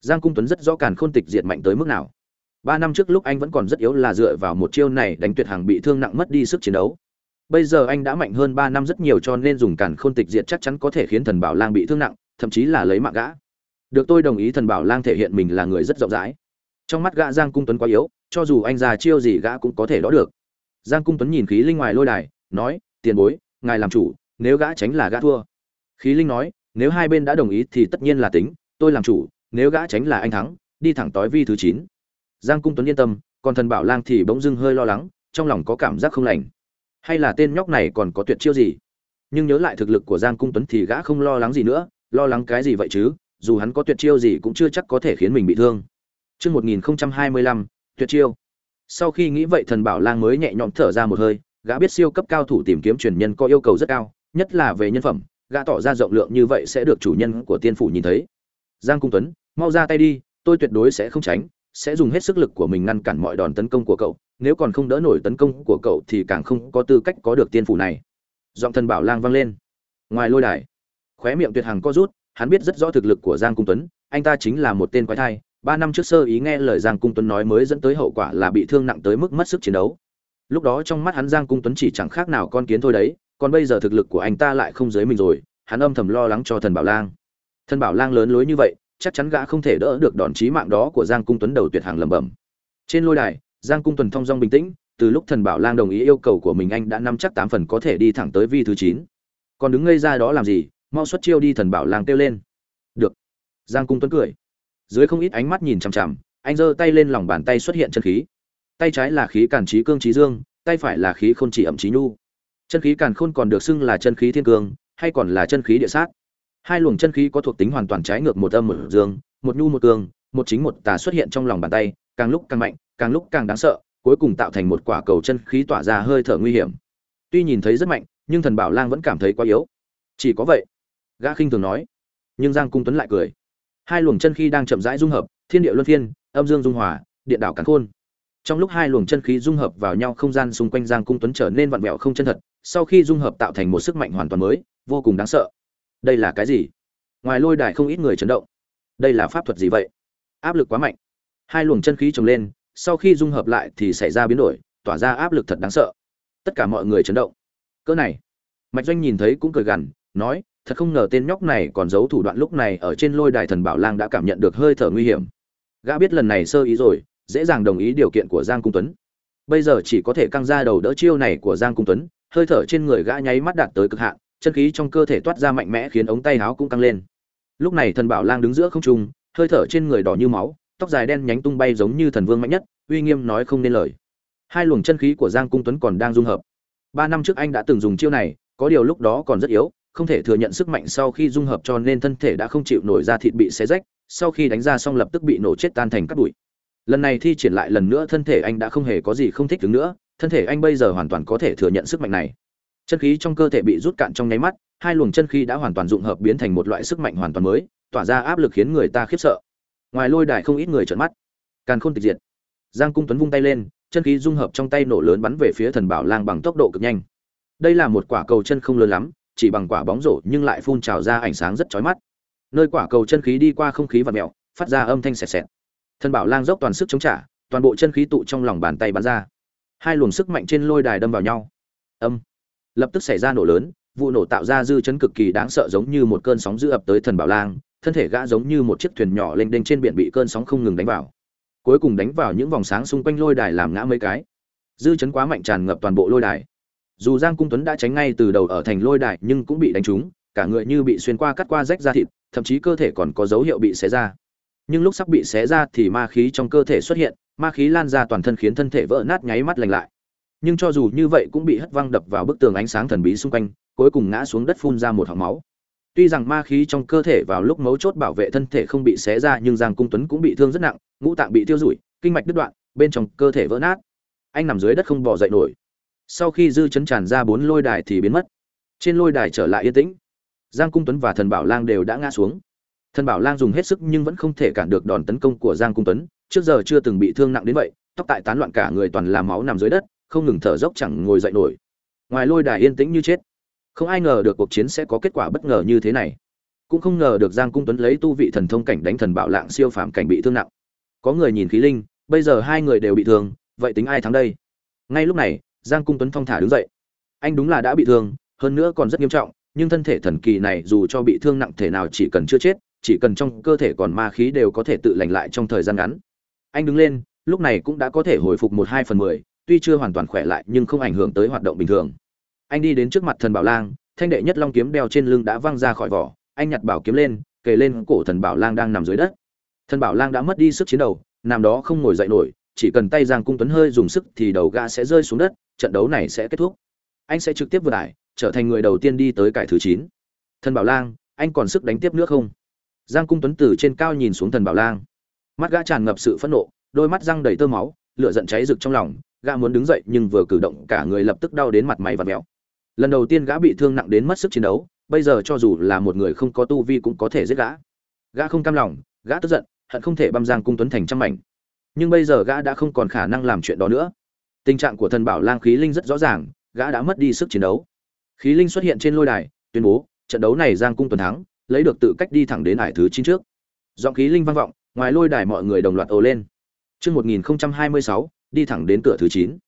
Giang cung tuấn rất rõ càn khôn tịch diệt mạnh tới mức nào. Ba năm trước lúc anh vẫn còn rất yếu là dựa vào một chiêu này đánh tuyệt hàng bị thương nặng mất đi sức chiến đấu. Bây giờ anh đã mạnh hơn ba năm rất nhiều cho nên dùng càn khôn tịch diệt chắc chắn có thể khiến thần bảo lang bị thương nặng, thậm chí là lấy mạng gã. Được tôi đồng ý thần bảo lang thể hiện mình là người rất rộng rãi trong mắt gã giang cung tuấn quá yếu, cho dù anh già chiêu gì gã cũng có thể đỡ được. Giang cung tuấn nhìn khí linh ngoài lôi đài, nói, tiền bối, ngài làm chủ, nếu gã tránh là gã thua. Khí linh nói, nếu hai bên đã đồng ý thì tất nhiên là tính, tôi làm chủ, nếu gã tránh là anh thắng, đi thẳng tối vi thứ chín. Giang cung tuấn yên tâm, còn thần bảo lang thì bỗng dưng hơi lo lắng, trong lòng có cảm giác không lành. Hay là tên nhóc này còn có tuyệt chiêu gì? Nhưng nhớ lại thực lực của giang cung tuấn thì gã không lo lắng gì nữa, lo lắng cái gì vậy chứ? Dù hắn có tuyệt chiêu gì cũng chưa chắc có thể khiến mình bị thương. Chương 1025, tuyệt chiêu. Sau khi nghĩ vậy thần bảo lang mới nhẹ nhõm thở ra một hơi, gã biết siêu cấp cao thủ tìm kiếm truyền nhân có yêu cầu rất cao, nhất là về nhân phẩm, gã tỏ ra rộng lượng như vậy sẽ được chủ nhân của tiên phủ nhìn thấy. Giang Cung Tuấn, mau ra tay đi, tôi tuyệt đối sẽ không tránh, sẽ dùng hết sức lực của mình ngăn cản mọi đòn tấn công của cậu, nếu còn không đỡ nổi tấn công của cậu thì càng không có tư cách có được tiên phủ này. Giọng thần bảo lang vang lên. Ngoài lôi đài, khóe miệng tuyệt hằng co rút, hắn biết rất rõ thực lực của Giang Cung Tuấn, anh ta chính là một tên quái thai, ba năm trước sơ ý nghe lời giang cung tuấn nói mới dẫn tới hậu quả là bị thương nặng tới mức mất sức chiến đấu. Lúc đó trong mắt hắn giang cung tuấn chỉ chẳng khác nào con kiến thôi đấy, còn bây giờ thực lực của anh ta lại không dưới mình rồi, hắn âm thầm lo lắng cho thần bảo lang. Thần bảo lang lớn lối như vậy, chắc chắn gã không thể đỡ được đòn chí mạng đó của giang cung tuấn đầu tuyệt hàng lẩm bẩm. Trên lôi đài, giang cung tuấn thong dong bình tĩnh, từ lúc thần bảo lang đồng ý yêu cầu của mình anh đã nắm chắc tám phần có thể đi thẳng tới vi thứ chín. Còn đứng ngây ra đó làm gì? Mau xuất chiêu đi, thần bảo lang kêu lên. Được. Giang cung tuấn cười dưới không ít ánh mắt nhìn chằm chằm, anh giơ tay lên lòng bàn tay xuất hiện chân khí. Tay trái là khí càn trí cương trí dương, tay phải là khí khôn chỉ ẩm trí nhu. Chân khí càn khôn còn được xưng là chân khí thiên cương, hay còn là chân khí địa sát. Hai luồng chân khí có thuộc tính hoàn toàn trái ngược một âm một dương, một nhu một cương, một chính một tà xuất hiện trong lòng bàn tay, càng lúc càng mạnh, càng lúc càng đáng sợ, cuối cùng tạo thành một quả cầu chân khí tỏa ra hơi thở nguy hiểm. Tuy nhìn thấy rất mạnh, nhưng thần bảo lang vẫn cảm thấy quá yếu. Chỉ có vậy, gã khinh thường nói. Nhưng giang cung tuấn lại cười hai luồng chân khí đang chậm rãi dung hợp, thiên địa luân phiên, âm dương dung hòa, điện đảo cắn khôn. Trong lúc hai luồng chân khí dung hợp vào nhau, không gian xung quanh giang cung tuấn trở nên vặn vẹo không chân thật, sau khi dung hợp tạo thành một sức mạnh hoàn toàn mới, vô cùng đáng sợ. Đây là cái gì? Ngoài lôi đài không ít người chấn động. Đây là pháp thuật gì vậy? Áp lực quá mạnh. Hai luồng chân khí trồng lên, sau khi dung hợp lại thì xảy ra biến đổi, tỏa ra áp lực thật đáng sợ. Tất cả mọi người chấn động. Cỡ này. Mạch doanh nhìn thấy cũng cười gằn, nói thật không ngờ tên nhóc này còn giấu thủ đoạn lúc này ở trên lôi đài thần bảo lang đã cảm nhận được hơi thở nguy hiểm. Gã biết lần này sơ ý rồi, dễ dàng đồng ý điều kiện của giang cung tuấn. Bây giờ chỉ có thể căng ra đầu đỡ chiêu này của giang cung tuấn, hơi thở trên người gã nháy mắt đạt tới cực hạn, chân khí trong cơ thể toát ra mạnh mẽ khiến ống tay áo cũng căng lên. Lúc này thần bảo lang đứng giữa không trung, hơi thở trên người đỏ như máu, tóc dài đen nhánh tung bay giống như thần vương mạnh nhất, uy nghiêm nói không nên lời. Hai luồng chân khí của giang cung tuấn còn đang dung hợp. Ba năm trước anh đã từng dùng chiêu này, có điều lúc đó còn rất yếu không thể thừa nhận sức mạnh sau khi dung hợp cho nên thân thể đã không chịu nổi ra thịt bị xé rách, sau khi đánh ra xong lập tức bị nổ chết tan thành các bụi. Lần này thi triển lại lần nữa thân thể anh đã không hề có gì không thích đứng nữa, thân thể anh bây giờ hoàn toàn có thể thừa nhận sức mạnh này. Chân khí trong cơ thể bị rút cạn trong nháy mắt, hai luồng chân khí đã hoàn toàn dụng hợp biến thành một loại sức mạnh hoàn toàn mới, tỏa ra áp lực khiến người ta khiếp sợ. Ngoài lôi đài không ít người trợn mắt. Càn Khôn tịch diệt. Giang Cung Tuấn vung tay lên, chân khí dung hợp trong tay nổ lớn bắn về phía thần bảo lang bằng tốc độ cực nhanh. Đây là một quả cầu chân không lớn lắm, chỉ bằng quả bóng rổ nhưng lại phun trào ra ánh sáng rất chói mắt. Nơi quả cầu chân khí đi qua không khí và mèo, phát ra âm thanh sẹt sẹt. Thân bảo lang dốc toàn sức chống trả, toàn bộ chân khí tụ trong lòng bàn tay bắn ra. Hai luồng sức mạnh trên lôi đài đâm vào nhau. Âm. Lập tức xảy ra nổ lớn, vụ nổ tạo ra dư chấn cực kỳ đáng sợ giống như một cơn sóng dữ ập tới thần bảo lang, thân thể gã giống như một chiếc thuyền nhỏ lênh đênh trên biển bị cơn sóng không ngừng đánh vào. Cuối cùng đánh vào những vòng sáng xung quanh lôi đài làm ngã mấy cái. Dư chấn quá mạnh tràn ngập toàn bộ lôi đài dù giang cung tuấn đã tránh ngay từ đầu ở thành lôi đài nhưng cũng bị đánh trúng, cả người như bị xuyên qua cắt qua rách ra thịt, thậm chí cơ thể còn có dấu hiệu bị xé ra. Nhưng lúc sắp bị xé ra thì ma khí trong cơ thể xuất hiện, ma khí lan ra toàn thân khiến thân thể vỡ nát nháy mắt lành lại. Nhưng cho dù như vậy cũng bị hất văng đập vào bức tường ánh sáng thần bí xung quanh, cuối cùng ngã xuống đất phun ra một họng máu. Tuy rằng ma khí trong cơ thể vào lúc mấu chốt bảo vệ thân thể không bị xé ra nhưng giang cung tuấn cũng bị thương rất nặng, ngũ tạng bị tiêu rủi kinh mạch đứt đoạn, bên trong cơ thể vỡ nát. Anh nằm dưới đất không bỏ dậy nổi sau khi dư chấn tràn ra bốn lôi đài thì biến mất. Trên lôi đài trở lại yên tĩnh. Giang cung tuấn và thần bảo lang đều đã ngã xuống. Thần bảo lang dùng hết sức nhưng vẫn không thể cản được đòn tấn công của giang cung tuấn. Trước giờ chưa từng bị thương nặng đến vậy, tóc tại tán loạn cả người toàn là máu nằm dưới đất, không ngừng thở dốc chẳng ngồi dậy nổi. Ngoài lôi đài yên tĩnh như chết, không ai ngờ được cuộc chiến sẽ có kết quả bất ngờ như thế này. Cũng không ngờ được giang cung tuấn lấy tu vị thần thông cảnh đánh thần bảo lạng siêu phàm cảnh bị thương nặng. Có người nhìn khí linh, bây giờ hai người đều bị thương, vậy tính ai thắng đây? Ngay lúc này giang cung tuấn phong thả đứng dậy. Anh đúng là đã bị thương, hơn nữa còn rất nghiêm trọng, nhưng thân thể thần kỳ này dù cho bị thương nặng thể nào chỉ cần chưa chết, chỉ cần trong cơ thể còn ma khí đều có thể tự lành lại trong thời gian ngắn. Anh đứng lên, lúc này cũng đã có thể hồi phục một hai phần mười, tuy chưa hoàn toàn khỏe lại nhưng không ảnh hưởng tới hoạt động bình thường. Anh đi đến trước mặt thần bảo lang, thanh đệ nhất long kiếm đeo trên lưng đã văng ra khỏi vỏ, anh nhặt bảo kiếm lên, kề lên cổ thần bảo lang đang nằm dưới đất. Thần bảo lang đã mất đi sức chiến đấu, nằm đó không ngồi dậy nổi chỉ cần tay giang cung tuấn hơi dùng sức thì đầu gã sẽ rơi xuống đất, trận đấu này sẽ kết thúc. Anh sẽ trực tiếp vượt ải, trở thành người đầu tiên đi tới cải thứ chín. Thần bảo lang, anh còn sức đánh tiếp nữa không? Giang cung tuấn từ trên cao nhìn xuống thần bảo lang. Mắt gã tràn ngập sự phẫn nộ, đôi mắt răng đầy tơ máu, lửa giận cháy rực trong lòng, gã muốn đứng dậy nhưng vừa cử động, cả người lập tức đau đến mặt mày và mèo lần đầu tiên gã bị thương nặng đến mất sức chiến đấu, bây giờ cho dù là một người không có tu vi cũng có thể giết gã. Gã không cam lòng, gã tức giận, hận không thể băm giang cung tuấn thành trăm mảnh nhưng bây giờ gã đã không còn khả năng làm chuyện đó nữa. Tình trạng của thần bảo lang khí linh rất rõ ràng gã đã mất đi sức chiến đấu. Khí linh xuất hiện trên lôi đài tuyên bố trận đấu này giang cung tuấn thắng lấy được tự cách đi thẳng đến ải thứ chín trước. Giọng khí linh vang vọng ngoài lôi đài mọi người đồng loạt ồ lên. Chương 1026, đi thẳng đến cửa thứ chín.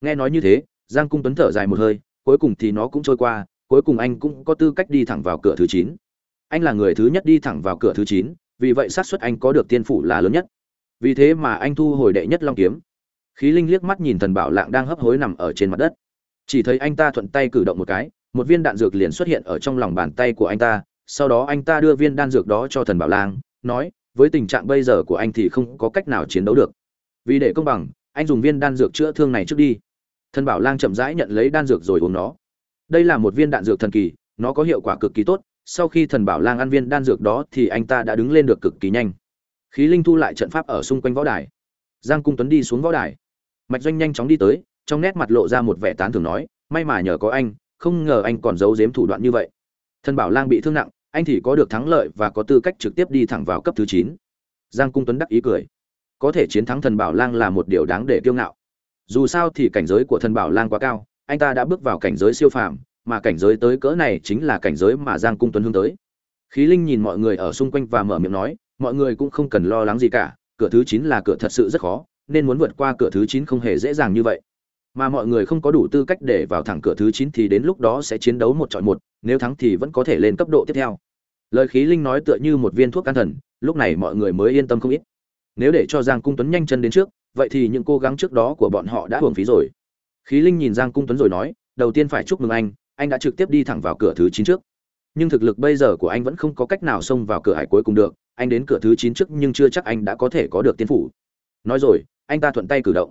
Nghe nói như thế, Giang Cung Tuấn thở dài một hơi, cuối cùng thì nó cũng trôi qua, cuối cùng anh cũng có tư cách đi thẳng vào cửa thứ chín. Anh là người thứ nhất đi thẳng vào cửa thứ chín vì vậy xác suất anh có được tiên phủ là lớn nhất. Vì thế mà anh thu hồi đệ nhất long kiếm. Khí Linh liếc mắt nhìn Thần Bảo Lạng đang hấp hối nằm ở trên mặt đất. Chỉ thấy anh ta thuận tay cử động một cái, một viên đạn dược liền xuất hiện ở trong lòng bàn tay của anh ta, sau đó anh ta đưa viên đan dược đó cho Thần Bảo Lang, nói: "Với tình trạng bây giờ của anh thì không có cách nào chiến đấu được vì để công bằng anh dùng viên đan dược chữa thương này trước đi thần bảo lang chậm rãi nhận lấy đan dược rồi uống nó đây là một viên đạn dược thần kỳ nó có hiệu quả cực kỳ tốt sau khi thần bảo lang ăn viên đan dược đó thì anh ta đã đứng lên được cực kỳ nhanh khí linh thu lại trận pháp ở xung quanh võ đài. Giang cung tuấn đi xuống võ đài. Mạch doanh nhanh chóng đi tới, trong nét mặt lộ ra một vẻ tán thường nói, may mà nhờ có anh, không ngờ anh còn giấu giếm thủ đoạn như vậy. Thần bảo lang bị thương nặng, anh thì có được thắng lợi và có tư cách trực tiếp đi thẳng vào cấp thứ chín. Giang cung tuấn đắc ý cười. Có thể chiến thắng thần bảo lang là một điều đáng để kiêu ngạo. Dù sao thì cảnh giới của thần bảo lang quá cao, anh ta đã bước vào cảnh giới siêu phàm, mà cảnh giới tới cỡ này chính là cảnh giới mà giang cung tuấn hướng tới. Khí linh nhìn mọi người ở xung quanh và mở miệng nói mọi người cũng không cần lo lắng gì cả, cửa thứ chín là cửa thật sự rất khó, nên muốn vượt qua cửa thứ chín không hề dễ dàng như vậy. Mà mọi người không có đủ tư cách để vào thẳng cửa thứ chín thì đến lúc đó sẽ chiến đấu một chọi một, nếu thắng thì vẫn có thể lên cấp độ tiếp theo. Lời khí linh nói tựa như một viên thuốc an thần, lúc này mọi người mới yên tâm không ít. Nếu để cho giang cung tuấn nhanh chân đến trước, vậy thì những cố gắng trước đó của bọn họ đã hưởng phí rồi. Khí linh nhìn giang cung tuấn rồi nói, đầu tiên phải chúc mừng anh anh đã trực tiếp đi thẳng vào cửa thứ chín trước nhưng thực lực bây giờ của anh vẫn không có cách nào xông vào cửa hải cuối cùng được, anh đến cửa thứ chín trước nhưng chưa chắc anh đã có thể có được tiên phủ. Nói rồi, anh ta thuận tay cử động.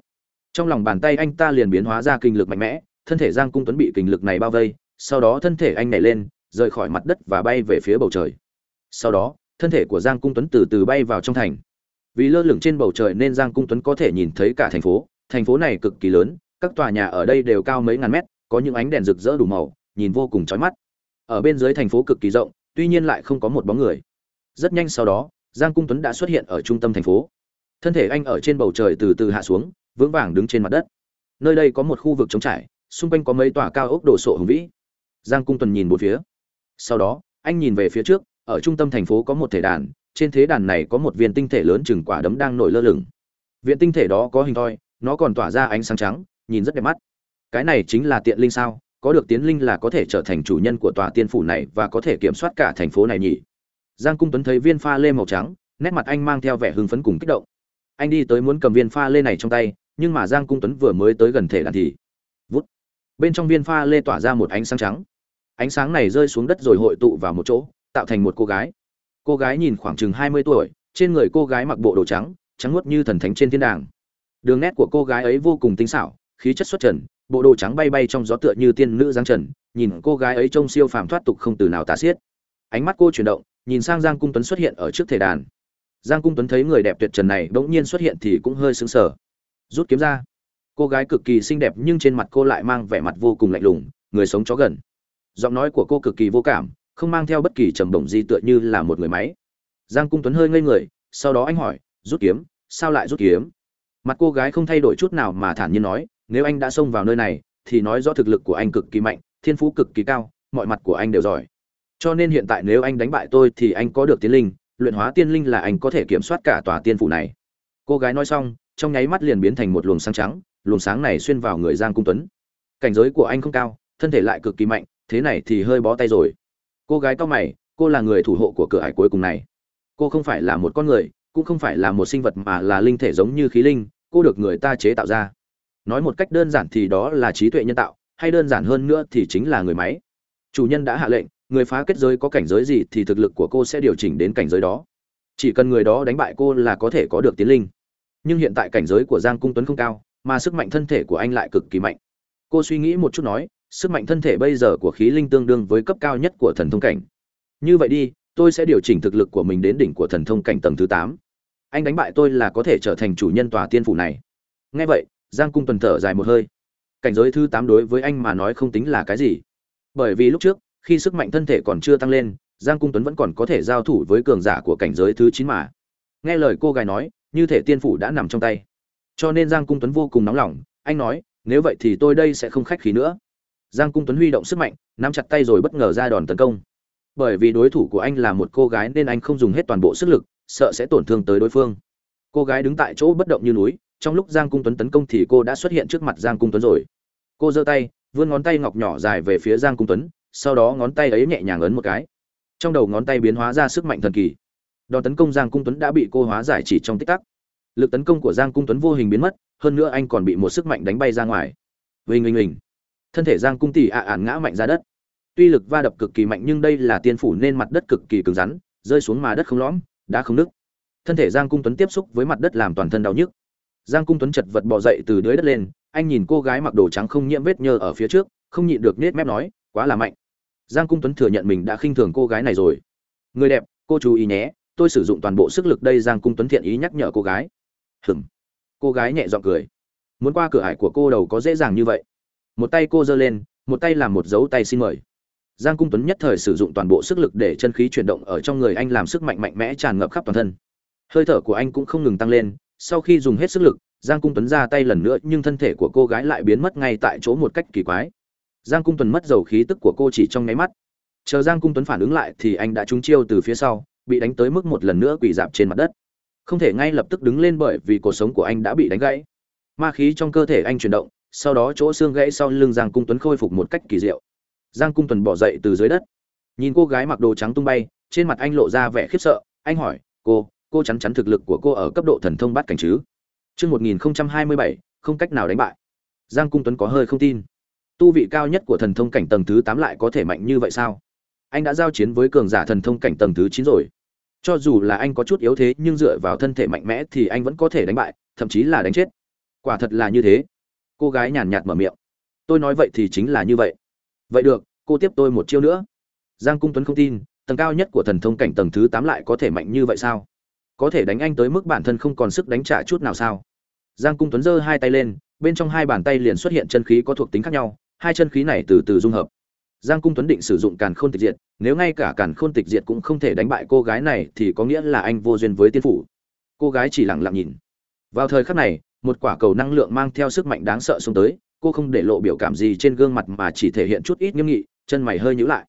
Trong lòng bàn tay anh ta liền biến hóa ra kinh lực mạnh mẽ, thân thể giang cung tuấn bị kinh lực này bao vây, sau đó thân thể anh nhảy lên, rời khỏi mặt đất và bay về phía bầu trời. Sau đó, thân thể của giang cung tuấn từ từ bay vào trong thành. Vì lơ lửng trên bầu trời nên giang cung tuấn có thể nhìn thấy cả thành phố. Thành phố này cực kỳ lớn, các tòa nhà ở đây đều cao mấy ngàn mét, có những ánh đèn rực rỡ đủ màu, nhìn vô cùng chói mắt ở bên dưới thành phố cực kỳ rộng, tuy nhiên lại không có một bóng người. Rất nhanh sau đó, giang cung tuấn đã xuất hiện ở trung tâm thành phố. Thân thể anh ở trên bầu trời từ từ hạ xuống, vững vàng đứng trên mặt đất. Nơi đây có một khu vực trống trải, xung quanh có mấy tòa cao ốc đồ sộ hùng vĩ. Giang cung tuấn nhìn một phía. Sau đó, anh nhìn về phía trước, ở trung tâm thành phố có một thể đàn, trên thế đàn này có một viên tinh thể lớn chừng quả đấm đang nổi lơ lửng. Viện tinh thể đó có hình thoi, nó còn tỏa ra ánh sáng trắng, nhìn rất đẹp mắt. Cái này chính là tiện linh sao? Có được tiến linh là có thể trở thành chủ nhân của tòa tiên phủ này và có thể kiểm soát cả thành phố này nhỉ? Giang cung tuấn thấy viên pha lê màu trắng, nét mặt anh mang theo vẻ hưng phấn cùng kích động. Anh đi tới muốn cầm viên pha lê này trong tay, nhưng mà giang cung tuấn vừa mới tới gần thể đàn thì vút. Bên trong viên pha lê tỏa ra một ánh sáng trắng. Ánh sáng này rơi xuống đất rồi hội tụ vào một chỗ, tạo thành một cô gái. Cô gái nhìn khoảng chừng hai mươi tuổi, trên người cô gái mặc bộ đồ trắng trắng nuốt như thần thánh trên thiên đàng. Đường nét của cô gái ấy vô cùng tinh xảo, khí chất xuất trần bộ đồ trắng bay bay trong gió tựa như tiên nữ giáng trần, nhìn cô gái ấy trông siêu phàm thoát tục không từ nào tả xiết. Ánh mắt cô chuyển động, nhìn sang giang cung tuấn xuất hiện ở trước thể đàn. Giang cung tuấn thấy người đẹp tuyệt trần này bỗng nhiên xuất hiện thì cũng hơi sững sờ. Rút kiếm ra. Cô gái cực kỳ xinh đẹp nhưng trên mặt cô lại mang vẻ mặt vô cùng lạnh lùng, người sống chó gần. Giọng nói của cô cực kỳ vô cảm, không mang theo bất kỳ trầm bổng gì tựa như là một người máy. Giang cung tuấn hơi ngây người, sau đó anh hỏi, rút kiếm? Sao lại rút kiếm? Mặt cô gái không thay đổi chút nào mà thản nhiên nói nếu anh đã xông vào nơi này, thì nói rõ thực lực của anh cực kỳ mạnh, thiên phú cực kỳ cao, mọi mặt của anh đều giỏi. Cho nên hiện tại nếu anh đánh bại tôi thì anh có được tiên linh, luyện hóa tiên linh là anh có thể kiểm soát cả tòa tiên phủ này. Cô gái nói xong, trong nháy mắt liền biến thành một luồng sáng trắng, luồng sáng này xuyên vào người giang cung tuấn. Cảnh giới của anh không cao, thân thể lại cực kỳ mạnh, thế này thì hơi bó tay rồi. Cô gái cao mày, cô là người thủ hộ của cửa ải cuối cùng này. Cô không phải là một con người, cũng không phải là một sinh vật mà là linh thể giống như khí linh, cô được người ta chế tạo ra nói một cách đơn giản thì đó là trí tuệ nhân tạo, hay đơn giản hơn nữa thì chính là người máy. Chủ nhân đã hạ lệnh, người phá kết giới có cảnh giới gì thì thực lực của cô sẽ điều chỉnh đến cảnh giới đó. Chỉ cần người đó đánh bại cô là có thể có được tiến linh. Nhưng hiện tại cảnh giới của giang cung tuấn không cao, mà sức mạnh thân thể của anh lại cực kỳ mạnh. Cô suy nghĩ một chút nói, sức mạnh thân thể bây giờ của khí linh tương đương với cấp cao nhất của thần thông cảnh. Như vậy đi, tôi sẽ điều chỉnh thực lực của mình đến đỉnh của thần thông cảnh tầng thứ tám. Anh đánh bại tôi là có thể trở thành chủ nhân tòa tiên phủ này. Nghe vậy giang cung tuần thở dài một hơi. Cảnh giới thứ tám đối với anh mà nói không tính là cái gì. Bởi vì lúc trước, khi sức mạnh thân thể còn chưa tăng lên, giang cung tuấn vẫn còn có thể giao thủ với cường giả của cảnh giới thứ chín mà. Nghe lời cô gái nói, như thể tiên phủ đã nằm trong tay. Cho nên giang cung tuấn vô cùng nóng lòng, anh nói, nếu vậy thì tôi đây sẽ không khách khí nữa. Giang cung tuấn huy động sức mạnh, nắm chặt tay rồi bất ngờ ra đòn tấn công. Bởi vì đối thủ của anh là một cô gái nên anh không dùng hết toàn bộ sức lực, sợ sẽ tổn thương tới đối phương. Cô gái đứng tại chỗ bất động như núi trong lúc giang cung tuấn tấn công thì cô đã xuất hiện trước mặt giang cung tuấn rồi. Cô giơ tay, vươn ngón tay ngọc nhỏ dài về phía giang cung tuấn, sau đó ngón tay ấy nhẹ nhàng ấn một cái. Trong đầu ngón tay biến hóa ra sức mạnh thần kỳ. Đòn tấn công giang cung tuấn đã bị cô hóa giải chỉ trong tích tắc. Lực tấn công của giang cung tuấn vô hình biến mất, hơn nữa anh còn bị một sức mạnh đánh bay ra ngoài. Vinh vinh vinh. Thân thể giang cung tỷ ạ ản ngã mạnh ra đất. Tuy lực va đập cực kỳ mạnh nhưng đây là tiên phủ nên mặt đất cực kỳ cứng rắn, rơi xuống mà đất không lõm đã không nứt. Thân thể giang cung tuấn tiếp xúc với mặt đất làm toàn thân đau nhức giang cung tuấn chật vật bò dậy từ dưới đất lên, anh nhìn cô gái mặc đồ trắng không nhiễm vết nhơ ở phía trước, không nhịn được nết mép nói, quá là mạnh. Giang cung tuấn thừa nhận mình đã khinh thường cô gái này rồi. Người đẹp, cô chú ý nhé, tôi sử dụng toàn bộ sức lực đây. Giang cung tuấn thiện ý nhắc nhở cô gái. Hừm. Cô gái nhẹ giọng cười. Muốn qua cửa ải của cô đầu có dễ dàng như vậy. Một tay cô giơ lên, một tay làm một dấu tay xin mời. Giang cung tuấn nhất thời sử dụng toàn bộ sức lực để chân khí chuyển động ở trong người anh làm sức mạnh mạnh mẽ tràn ngập khắp toàn thân. Hơi thở của anh cũng không ngừng tăng lên sau khi dùng hết sức lực, giang cung tuấn ra tay lần nữa, nhưng thân thể của cô gái lại biến mất ngay tại chỗ một cách kỳ quái. Giang cung tuấn mất dầu khí tức của cô chỉ trong nháy mắt. Chờ giang cung tuấn phản ứng lại thì anh đã trúng chiêu từ phía sau, bị đánh tới mức một lần nữa quỳ dạp trên mặt đất. Không thể ngay lập tức đứng lên bởi vì cuộc sống của anh đã bị đánh gãy. Ma khí trong cơ thể anh chuyển động, sau đó chỗ xương gãy sau lưng giang cung tuấn khôi phục một cách kỳ diệu. Giang cung tuấn bỏ dậy từ dưới đất. Nhìn cô gái mặc đồ trắng tung bay, trên mặt anh lộ ra vẻ khiếp sợ. Anh hỏi, cô cô chắn chắn thực lực của cô ở cấp độ thần thông bát cảnh chứ Chương 1027, không cách nào đánh bại. Giang Cung Tuấn có hơi không tin. Tu vị cao nhất của thần thông cảnh tầng thứ 8 lại có thể mạnh như vậy sao? Anh đã giao chiến với cường giả thần thông cảnh tầng thứ 9 rồi. Cho dù là anh có chút yếu thế, nhưng dựa vào thân thể mạnh mẽ thì anh vẫn có thể đánh bại, thậm chí là đánh chết. Quả thật là như thế. Cô gái nhàn nhạt mở miệng. Tôi nói vậy thì chính là như vậy. Vậy được, cô tiếp tôi một chiêu nữa. Giang Cung Tuấn không tin, tầng cao nhất của thần thông cảnh tầng thứ 8 lại có thể mạnh như vậy sao? Có thể đánh anh tới mức bản thân không còn sức đánh trả chút nào sao? Giang cung tuấn giơ hai tay lên, bên trong hai bàn tay liền xuất hiện chân khí có thuộc tính khác nhau, hai chân khí này từ từ dung hợp. Giang cung tuấn định sử dụng càn khôn tịch diệt, nếu ngay cả càn khôn tịch diệt cũng không thể đánh bại cô gái này thì có nghĩa là anh vô duyên với tiên phủ. Cô gái chỉ lặng lặng nhìn. Vào thời khắc này, một quả cầu năng lượng mang theo sức mạnh đáng sợ xuống tới, cô không để lộ biểu cảm gì trên gương mặt mà chỉ thể hiện chút ít nghiêm nghị, chân mày hơi nhíu lại.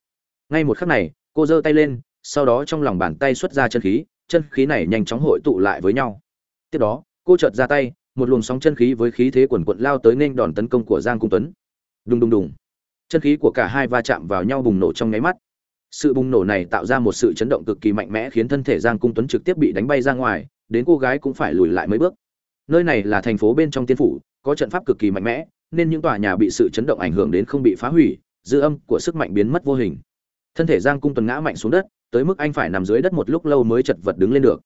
Ngay một khắc này, cô giơ tay lên, sau đó trong lòng bàn tay xuất ra chân khí chân khí này nhanh chóng hội tụ lại với nhau. Tiếp đó, cô chợt ra tay, một luồng sóng chân khí với khí thế quần quật lao tới nên đòn tấn công của giang cung tuấn. Đùng đùng đùng. Chân khí của cả hai va chạm vào nhau bùng nổ trong nháy mắt. Sự bùng nổ này tạo ra một sự chấn động cực kỳ mạnh mẽ khiến thân thể giang cung tuấn trực tiếp bị đánh bay ra ngoài, đến cô gái cũng phải lùi lại mấy bước. Nơi này là thành phố bên trong tiên phủ, có trận pháp cực kỳ mạnh mẽ, nên những tòa nhà bị sự chấn động ảnh hưởng đến không bị phá hủy, dư âm của sức mạnh biến mất vô hình. Thân thể giang cung tuấn ngã mạnh xuống đất tới mức anh phải nằm dưới đất một lúc lâu mới chật vật đứng lên được.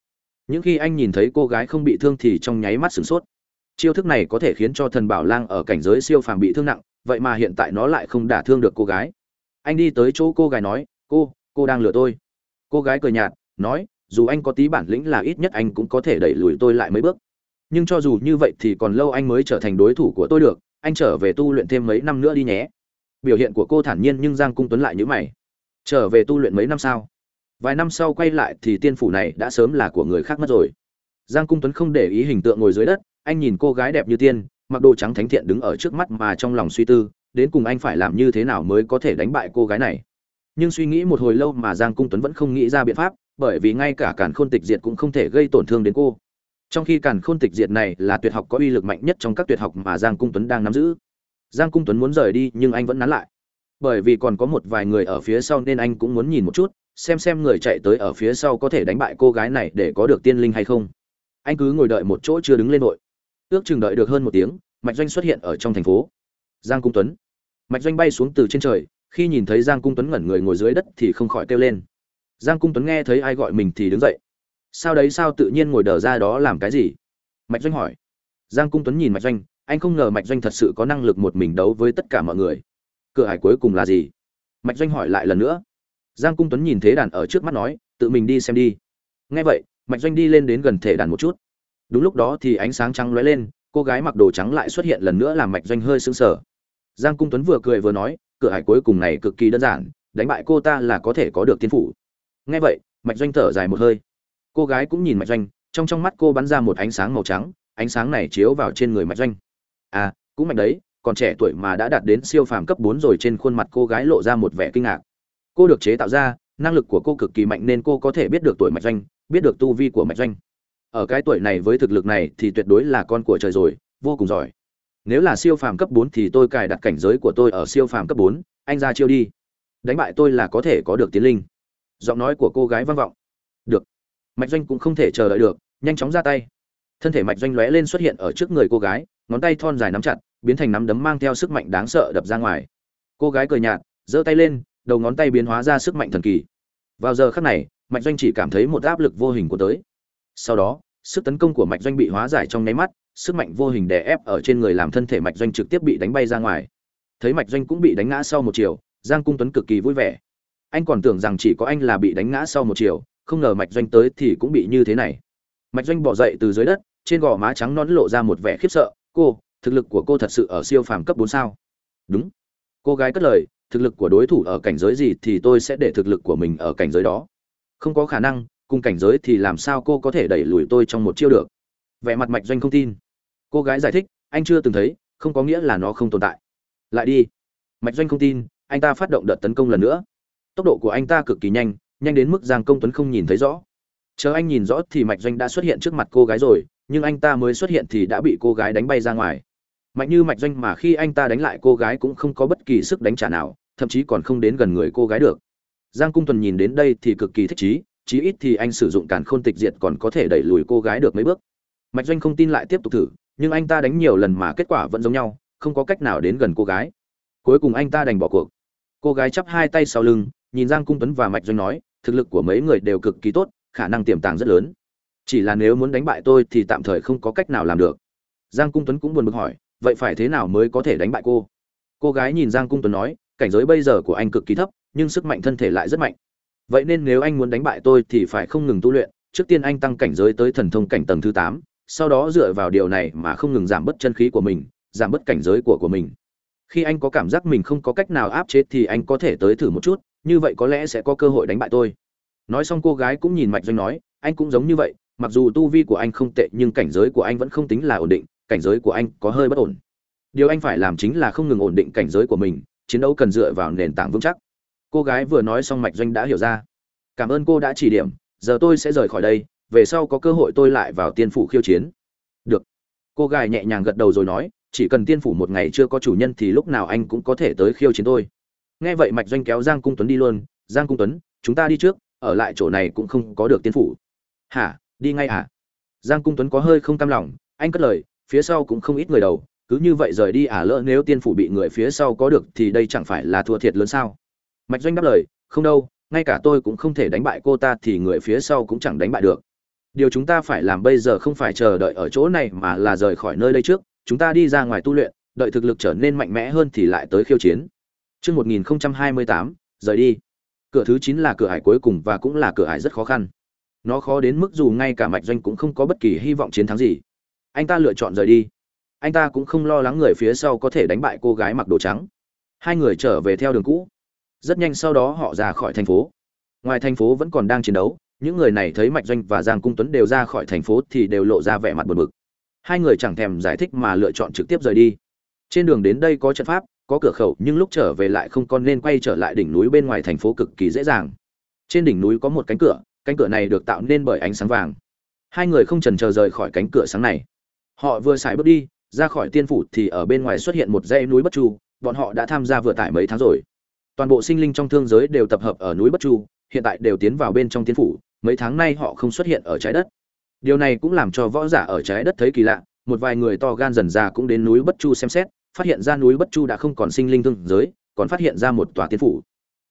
Những khi anh nhìn thấy cô gái không bị thương thì trong nháy mắt sửng sốt. Chiêu thức này có thể khiến cho thần bảo lang ở cảnh giới siêu phàm bị thương nặng, vậy mà hiện tại nó lại không đả thương được cô gái. Anh đi tới chỗ cô gái nói, cô cô đang lừa tôi. Cô gái cười nhạt, nói, dù anh có tí bản lĩnh là ít nhất anh cũng có thể đẩy lùi tôi lại mấy bước. Nhưng cho dù như vậy thì còn lâu anh mới trở thành đối thủ của tôi được, anh trở về tu luyện thêm mấy năm nữa đi nhé. Biểu hiện của cô thản nhiên nhưng giang cung tuấn lại nhữ mày. Trở về tu luyện mấy năm sao? Vài năm sau quay lại thì tiên phủ này đã sớm là của người khác mất rồi. Giang cung tuấn không để ý hình tượng ngồi dưới đất, anh nhìn cô gái đẹp như tiên, mặc đồ trắng thánh thiện đứng ở trước mắt mà trong lòng suy tư, đến cùng anh phải làm như thế nào mới có thể đánh bại cô gái này. Nhưng suy nghĩ một hồi lâu mà giang cung tuấn vẫn không nghĩ ra biện pháp, bởi vì ngay cả càn khôn tịch diệt cũng không thể gây tổn thương đến cô. Trong khi càn khôn tịch diệt này là tuyệt học có uy lực mạnh nhất trong các tuyệt học mà giang cung tuấn đang nắm giữ. Giang cung tuấn muốn rời đi nhưng anh vẫn nán lại. Bởi vì còn có một vài người ở phía sau nên anh cũng muốn nhìn một chút xem xem người chạy tới ở phía sau có thể đánh bại cô gái này để có được tiên linh hay không. Anh cứ ngồi đợi một chỗ chưa đứng lên nội ước chừng đợi được hơn một tiếng, mạch doanh xuất hiện ở trong thành phố. Giang cung tuấn. Mạch doanh bay xuống từ trên trời, khi nhìn thấy giang cung tuấn ngẩn người ngồi dưới đất thì không khỏi kêu lên. Giang cung tuấn nghe thấy ai gọi mình thì đứng dậy. Sao đấy, sao tự nhiên ngồi đờ ra đó làm cái gì? Mạch doanh hỏi. Giang cung tuấn nhìn mạch doanh, anh không ngờ mạch doanh thật sự có năng lực một mình đấu với tất cả mọi người. Cửa hải cuối cùng là gì? Mạch doanh hỏi lại lần nữa giang cung tuấn nhìn thế đàn ở trước mắt nói, tự mình đi xem đi. Nghe vậy, mạch doanh đi lên đến gần thể đàn một chút. Đúng lúc đó thì ánh sáng trắng lóe lên, cô gái mặc đồ trắng lại xuất hiện lần nữa làm mạch doanh hơi sững sờ. Giang cung tuấn vừa cười vừa nói, cửa hải cuối cùng này cực kỳ đơn giản, đánh bại cô ta là có thể có được tiên phủ. Nghe vậy, mạch doanh thở dài một hơi. Cô gái cũng nhìn mạch doanh, trong trong mắt cô bắn ra một ánh sáng màu trắng, ánh sáng này chiếu vào trên người mạch doanh. À cũng mạnh đấy, còn trẻ tuổi mà đã đạt đến siêu phàm cấp bốn rồi trên khuôn mặt cô gái lộ ra một vẻ kinh ngạc cô được chế tạo ra, năng lực của cô cực kỳ mạnh nên cô có thể biết được tuổi mạch doanh, biết được tu vi của mạch doanh. Ở cái tuổi này với thực lực này thì tuyệt đối là con của trời rồi, vô cùng giỏi. Nếu là siêu phàm cấp bốn thì tôi cài đặt cảnh giới của tôi ở siêu phàm cấp bốn, anh ra chiêu đi. Đánh bại tôi là có thể có được tiến linh. Giọng nói của cô gái vang vọng. Được. Mạch doanh cũng không thể chờ đợi được, nhanh chóng ra tay. Thân thể mạch doanh lóe lên xuất hiện ở trước người cô gái, ngón tay thon dài nắm chặt, biến thành nắm đấm mang theo sức mạnh đáng sợ đập ra ngoài. Cô gái cười nhạt, giơ tay lên đầu ngón tay biến hóa ra sức mạnh thần kỳ. Vào giờ khắc này mạnh doanh chỉ cảm thấy một áp lực vô hình của tới. Sau đó, sức tấn công của mạnh doanh bị hóa giải trong nháy mắt, sức mạnh vô hình đè ép ở trên người làm thân thể mạch doanh trực tiếp bị đánh bay ra ngoài. Thấy mạch doanh cũng bị đánh ngã sau một chiều, giang cung tuấn cực kỳ vui vẻ. Anh còn tưởng rằng chỉ có anh là bị đánh ngã sau một chiều, không ngờ mạch doanh tới thì cũng bị như thế này. Mạch doanh bỏ dậy từ dưới đất, trên gò má trắng nõn lộ ra một vẻ khiếp sợ, cô, thực lực của cô thật sự ở siêu phàm cấp bốn sao? Đúng. Cô gái cất lời thực lực của đối thủ ở cảnh giới gì thì tôi sẽ để thực lực của mình ở cảnh giới đó. Không có khả năng, cùng cảnh giới thì làm sao cô có thể đẩy lùi tôi trong một chiêu được? Vẻ mặt mạch doanh không tin. Cô gái giải thích, anh chưa từng thấy, không có nghĩa là nó không tồn tại. Lại đi. Mạch doanh không tin, anh ta phát động đợt tấn công lần nữa. Tốc độ của anh ta cực kỳ nhanh nhanh đến mức giang công tuấn không nhìn thấy rõ. Chờ anh nhìn rõ thì mạch doanh đã xuất hiện trước mặt cô gái rồi, nhưng anh ta mới xuất hiện thì đã bị cô gái đánh bay ra ngoài mạnh như mạch doanh mà khi anh ta đánh lại cô gái cũng không có bất kỳ sức đánh trả nào, thậm chí còn không đến gần người cô gái được. Giang cung tuần nhìn đến đây thì cực kỳ thích chí chí ít thì anh sử dụng càn khôn tịch diệt còn có thể đẩy lùi cô gái được mấy bước. Mạch doanh không tin lại tiếp tục thử, nhưng anh ta đánh nhiều lần mà kết quả vẫn giống nhau, không có cách nào đến gần cô gái. Cuối cùng anh ta đành bỏ cuộc. Cô gái chắp hai tay sau lưng, nhìn giang cung tuấn và mạch doanh nói, thực lực của mấy người đều cực kỳ tốt, khả năng tiềm tàng rất lớn. Chỉ là nếu muốn đánh bại tôi thì tạm thời không có cách nào làm được. Giang cung tuấn cũng buồn bực hỏi vậy phải thế nào mới có thể đánh bại cô? Cô gái nhìn giang cung tuấn nói, cảnh giới bây giờ của anh cực kỳ thấp, nhưng sức mạnh thân thể lại rất mạnh. Vậy nên nếu anh muốn đánh bại tôi thì phải không ngừng tu luyện, trước tiên anh tăng cảnh giới tới thần thông cảnh tầng thứ tám, sau đó dựa vào điều này mà không ngừng giảm bớt chân khí của mình, giảm bớt cảnh giới của của mình. Khi anh có cảm giác mình không có cách nào áp chế thì anh có thể tới thử một chút, như vậy có lẽ sẽ có cơ hội đánh bại tôi. Nói xong cô gái cũng nhìn mạch doanh nói, anh cũng giống như vậy, mặc dù tu vi của anh không tệ nhưng cảnh giới của anh vẫn không tính là ổn định cảnh giới của anh có hơi bất ổn. Điều anh phải làm chính là không ngừng ổn định cảnh giới của mình, chiến đấu cần dựa vào nền tảng vững chắc. Cô gái vừa nói xong mạch doanh đã hiểu ra. Cảm ơn cô đã chỉ điểm, giờ tôi sẽ rời khỏi đây, về sau có cơ hội tôi lại vào tiên phủ khiêu chiến. Được. Cô gái nhẹ nhàng gật đầu rồi nói, chỉ cần tiên phủ một ngày chưa có chủ nhân thì lúc nào anh cũng có thể tới khiêu chiến tôi. Nghe vậy mạch doanh kéo giang cung tuấn đi luôn. Giang cung tuấn, chúng ta đi trước, ở lại chỗ này cũng không có được tiên phủ. Hả? Đi ngay hả? Giang cung tuấn có hơi không cam lòng, anh cất lời phía sau cũng không ít người đầu cứ như vậy rời đi à lỡ nếu tiên phủ bị người phía sau có được thì đây chẳng phải là thua thiệt lớn sao mạch doanh đáp lời không đâu ngay cả tôi cũng không thể đánh bại cô ta thì người phía sau cũng chẳng đánh bại được điều chúng ta phải làm bây giờ không phải chờ đợi ở chỗ này mà là rời khỏi nơi đây trước chúng ta đi ra ngoài tu luyện đợi thực lực trở nên mạnh mẽ hơn thì lại tới khiêu chiến Trước 1028, rời đi. Cửa thứ 9 là cửa hải cuối cùng và cũng là cửa hải rất khó khăn. nó khó đến mức dù ngay cả mạch doanh cũng không có bất kỳ hy vọng chiến thắng gì anh ta lựa chọn rời đi. Anh ta cũng không lo lắng người phía sau có thể đánh bại cô gái mặc đồ trắng. Hai người trở về theo đường cũ. Rất nhanh sau đó họ ra khỏi thành phố. Ngoài thành phố vẫn còn đang chiến đấu, những người này thấy mạch doanh và giang cung tuấn đều ra khỏi thành phố thì đều lộ ra vẻ mặt buồn bực. Hai người chẳng thèm giải thích mà lựa chọn trực tiếp rời đi. Trên đường đến đây có trận pháp, có cửa khẩu, nhưng lúc trở về lại không còn nên quay trở lại đỉnh núi bên ngoài thành phố cực kỳ dễ dàng. Trên đỉnh núi có một cánh cửa cánh cửa này được tạo nên bởi ánh sáng vàng. Hai người không trần chờ rời khỏi cánh cửa sáng này họ vừa xài bước đi, ra khỏi tiên phủ thì ở bên ngoài xuất hiện một dãy núi bất chu, bọn họ đã tham gia vừa tải mấy tháng rồi. Toàn bộ sinh linh trong thương giới đều tập hợp ở núi bất chu, hiện tại đều tiến vào bên trong tiên phủ, mấy tháng nay họ không xuất hiện ở trái đất. Điều này cũng làm cho võ giả ở trái đất thấy kỳ lạ, một vài người to gan dần ra cũng đến núi bất chu xem xét, phát hiện ra núi bất chu đã không còn sinh linh thương giới, còn phát hiện ra một tòa tiên phủ.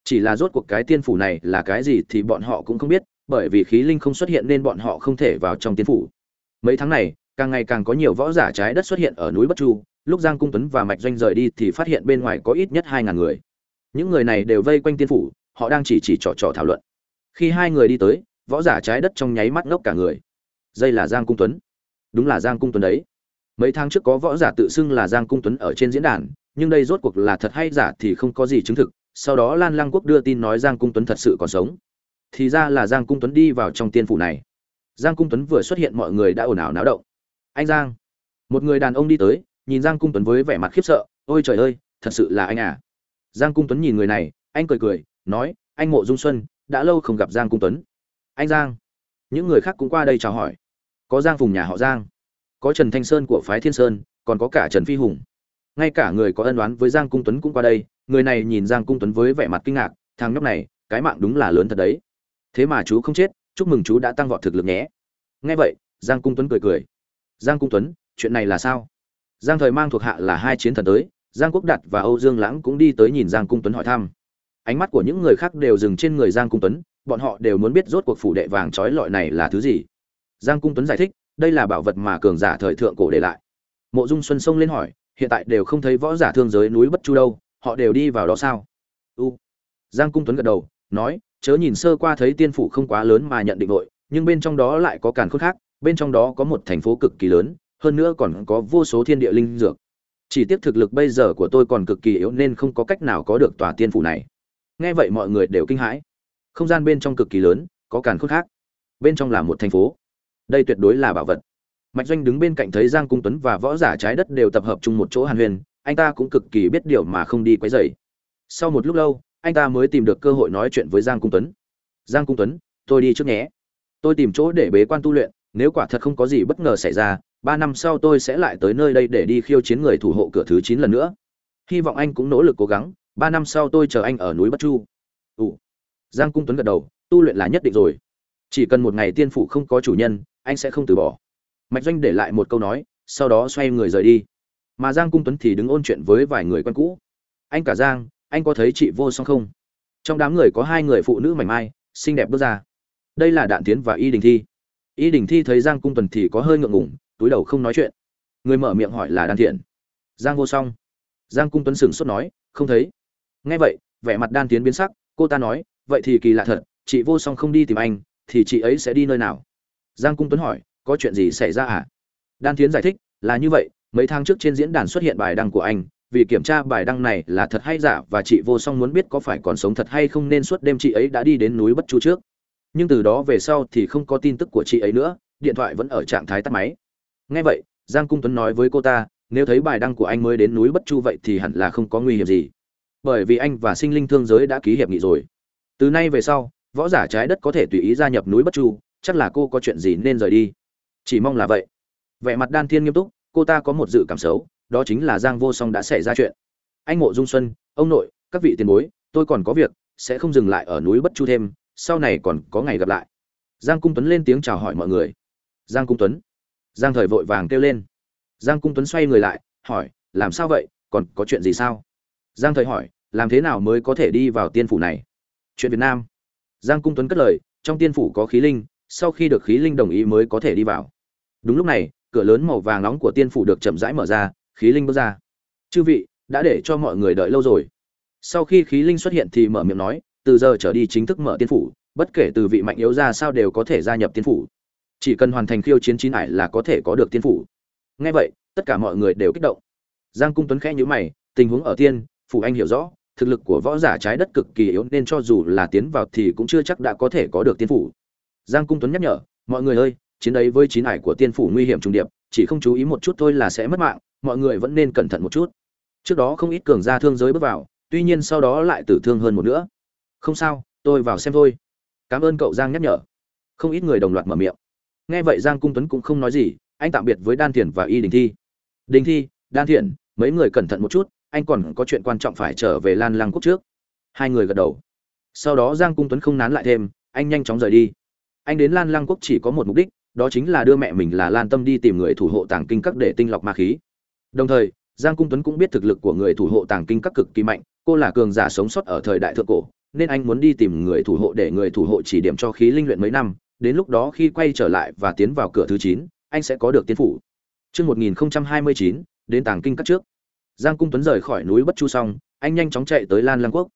Chỉ là rốt cuộc cái tiên phủ này là cái gì thì bọn họ cũng không biết, bởi vì khí linh không xuất hiện nên bọn họ không thể vào trong tiên phủ. Mấy tháng này càng ngày càng có nhiều võ giả trái đất xuất hiện ở núi bất chu, lúc giang cung tuấn và mạch doanh rời đi thì phát hiện bên ngoài có ít nhất hai ngàn người. Những người này đều vây quanh tiên phủ, họ đang chỉ chỉ trò trò thảo luận. Khi hai người đi tới, võ giả trái đất trong nháy mắt ngốc cả người. Đây là giang cung tuấn. Đúng là giang cung tuấn đấy. Mấy tháng trước có võ giả tự xưng là giang cung tuấn ở trên diễn đàn, nhưng đây rốt cuộc là thật hay giả thì không có gì chứng thực, sau đó lan lăng quốc đưa tin nói giang cung tuấn thật sự còn sống. Thì ra là giang cung tuấn đi vào trong tiên phủ này. Giang cung tuấn vừa xuất hiện mọi người đã ồn ào náo động anh giang. Một người đàn ông đi tới, nhìn giang cung tuấn với vẻ mặt khiếp sợ. Ôi trời ơi, thật sự là anh à. Giang cung tuấn nhìn người này, anh cười cười, nói, anh mộ dung xuân, đã lâu không gặp giang cung tuấn. Anh giang. Những người khác cũng qua đây chào hỏi. Có giang phùng nhà họ giang, có trần thanh sơn của phái thiên sơn, còn có cả trần phi hùng. Ngay cả người có ân oán với giang cung tuấn cũng qua đây. Người này nhìn giang cung tuấn với vẻ mặt kinh ngạc, thằng nhóc này, cái mạng đúng là lớn thật đấy. Thế mà chú không chết, chúc mừng chú đã tăng vọt thực lực nhé. Nghe vậy, giang cung tuấn cười cười giang cung tuấn, chuyện này là sao? Giang thời mang thuộc hạ là hai chiến thần tới, giang quốc đạt và âu dương lãng cũng đi tới nhìn giang cung tuấn hỏi thăm. Ánh mắt của những người khác đều dừng trên người giang cung tuấn, bọn họ đều muốn biết rốt cuộc phủ đệ vàng trói lọi này là thứ gì. Giang cung tuấn giải thích, đây là bảo vật mà cường giả thời thượng cổ để lại. Mộ dung xuân Sông lên hỏi, hiện tại đều không thấy võ giả thương giới núi bất chu đâu, họ đều đi vào đó sao? U. Giang cung tuấn gật đầu, nói, chớ nhìn sơ qua thấy tiên phủ không quá lớn mà nhận định vội nhưng bên trong đó lại có càn khôn khác bên trong đó có một thành phố cực kỳ lớn, hơn nữa còn có vô số thiên địa linh dược. Chỉ tiếc thực lực bây giờ của tôi còn cực kỳ yếu nên không có cách nào có được tòa tiên phủ này. Nghe vậy mọi người đều kinh hãi. Không gian bên trong cực kỳ lớn, có càn khôn khác. Bên trong là một thành phố. Đây tuyệt đối là bảo vật. Mạch doanh đứng bên cạnh thấy giang cung tuấn và võ giả trái đất đều tập hợp chung một chỗ hàn huyền, anh ta cũng cực kỳ biết điều mà không đi quấy rầy. Sau một lúc lâu, anh ta mới tìm được cơ hội nói chuyện với giang cung tuấn. Giang cung tuấn, tôi đi trước nhé. Tôi tìm chỗ để bế quan tu luyện nếu quả thật không có gì bất ngờ xảy ra, ba năm sau tôi sẽ lại tới nơi đây để đi khiêu chiến người thủ hộ cửa thứ chín lần nữa. Hy vọng anh cũng nỗ lực cố gắng, ba năm sau tôi chờ anh ở núi bất chu. Ủ giang cung tuấn gật đầu, tu luyện là nhất định rồi. Chỉ cần một ngày tiên phủ không có chủ nhân, anh sẽ không từ bỏ. Mạch doanh để lại một câu nói, sau đó xoay người rời đi. Mà giang cung tuấn thì đứng ôn chuyện với vài người quen cũ. Anh cả giang, anh có thấy chị vô song không? Trong đám người có hai người phụ nữ mảnh mai, xinh đẹp bước ra. Đây là đạn tiến và y đình thi y đình thi thấy giang cung Tuần thì có hơi ngượng ngủng túi đầu không nói chuyện. Người mở miệng hỏi là đan thiện. Giang vô song. Giang cung tuấn sửng sốt nói, không thấy. Nghe vậy, vẻ mặt đan tiến biến sắc, cô ta nói, vậy thì kỳ lạ thật, chị vô song không đi tìm anh, thì chị ấy sẽ đi nơi nào? Giang cung tuấn hỏi, có chuyện gì xảy ra à? Đan tiến giải thích, là như vậy, mấy tháng trước trên diễn đàn xuất hiện bài đăng của anh, vì kiểm tra bài đăng này là thật hay giả và chị vô song muốn biết có phải còn sống thật hay không nên suốt đêm chị ấy đã đi đến núi bất chu trước nhưng từ đó về sau thì không có tin tức của chị ấy nữa, điện thoại vẫn ở trạng thái tắt máy. Nghe vậy, giang cung tuấn nói với cô ta, nếu thấy bài đăng của anh mới đến núi bất chu vậy thì hẳn là không có nguy hiểm gì, bởi vì anh và sinh linh thương giới đã ký hiệp nghị rồi. Từ nay về sau, võ giả trái đất có thể tùy ý gia nhập núi bất chu, chắc là cô có chuyện gì nên rời đi. Chỉ mong là vậy. Vẻ mặt đan thiên nghiêm túc, cô ta có một dự cảm xấu, đó chính là giang vô song đã xảy ra chuyện. Anh mộ dung xuân, ông nội, các vị tiền bối, tôi còn có việc, sẽ không dừng lại ở núi bất chu thêm sau này còn có ngày gặp lại. Giang cung tuấn lên tiếng chào hỏi mọi người. Giang cung tuấn. Giang thời vội vàng kêu lên. Giang cung tuấn xoay người lại, hỏi, làm sao vậy? Còn có chuyện gì sao? Giang thời hỏi, làm thế nào mới có thể đi vào tiên phủ này? Chuyện việt nam. Giang cung tuấn cất lời, trong tiên phủ có khí linh, sau khi được khí linh đồng ý mới có thể đi vào. Đúng lúc này, cửa lớn màu vàng nóng của tiên phủ được chậm rãi mở ra, khí linh bước ra. Chư vị, đã để cho mọi người đợi lâu rồi. Sau khi khí linh xuất hiện thì mở miệng nói từ giờ trở đi chính thức mở tiên phủ, bất kể từ vị mạnh yếu ra sao đều có thể gia nhập tiên phủ. Chỉ cần hoàn thành khiêu chiến chín ải là có thể có được tiên phủ. Ngay vậy, tất cả mọi người đều kích động. Giang cung tuấn khẽ nhíu mày, tình huống ở tiên, phủ anh hiểu rõ, thực lực của võ giả trái đất cực kỳ yếu nên cho dù là tiến vào thì cũng chưa chắc đã có thể có được tiên phủ. Giang cung tuấn nhắc nhở, mọi người ơi, chiến ấy với chín ải của tiên phủ nguy hiểm trùng điệp, chỉ không chú ý một chút thôi là sẽ mất mạng, mọi người vẫn nên cẩn thận một chút. Trước đó không ít cường gia thương giới bước vào, tuy nhiên sau đó lại tử thương hơn một nữa không sao, tôi vào xem thôi. Cảm ơn cậu giang nhắc nhở. Không ít người đồng loạt mở miệng. Nghe vậy giang cung tuấn cũng không nói gì, anh tạm biệt với đan thiền và y đình thi. Đình thi, đan thiện mấy người cẩn thận một chút, anh còn có chuyện quan trọng phải trở về lan lăng quốc trước. Hai người gật đầu. Sau đó giang cung tuấn không nán lại thêm, anh nhanh chóng rời đi. Anh đến lan lăng quốc chỉ có một mục đích, đó chính là đưa mẹ mình là lan tâm đi tìm người thủ hộ tàng kinh các để tinh lọc ma khí. Đồng thời, giang cung tuấn cũng biết thực lực của người thủ hộ tàng kinh các cực kỳ mạnh, cô là cường giả sống sót ở thời đại thượng cổ nên anh muốn đi tìm người thủ hộ để người thủ hộ chỉ điểm cho khí linh luyện mấy năm đến lúc đó khi quay trở lại và tiến vào cửa thứ chín anh sẽ có được tiến phủ Trước 1029, đến tàng kinh các trước. Giang Cung Tuấn rời khỏi núi Bất Chu xong, anh nhanh chóng chạy tới Lan Lăng Quốc.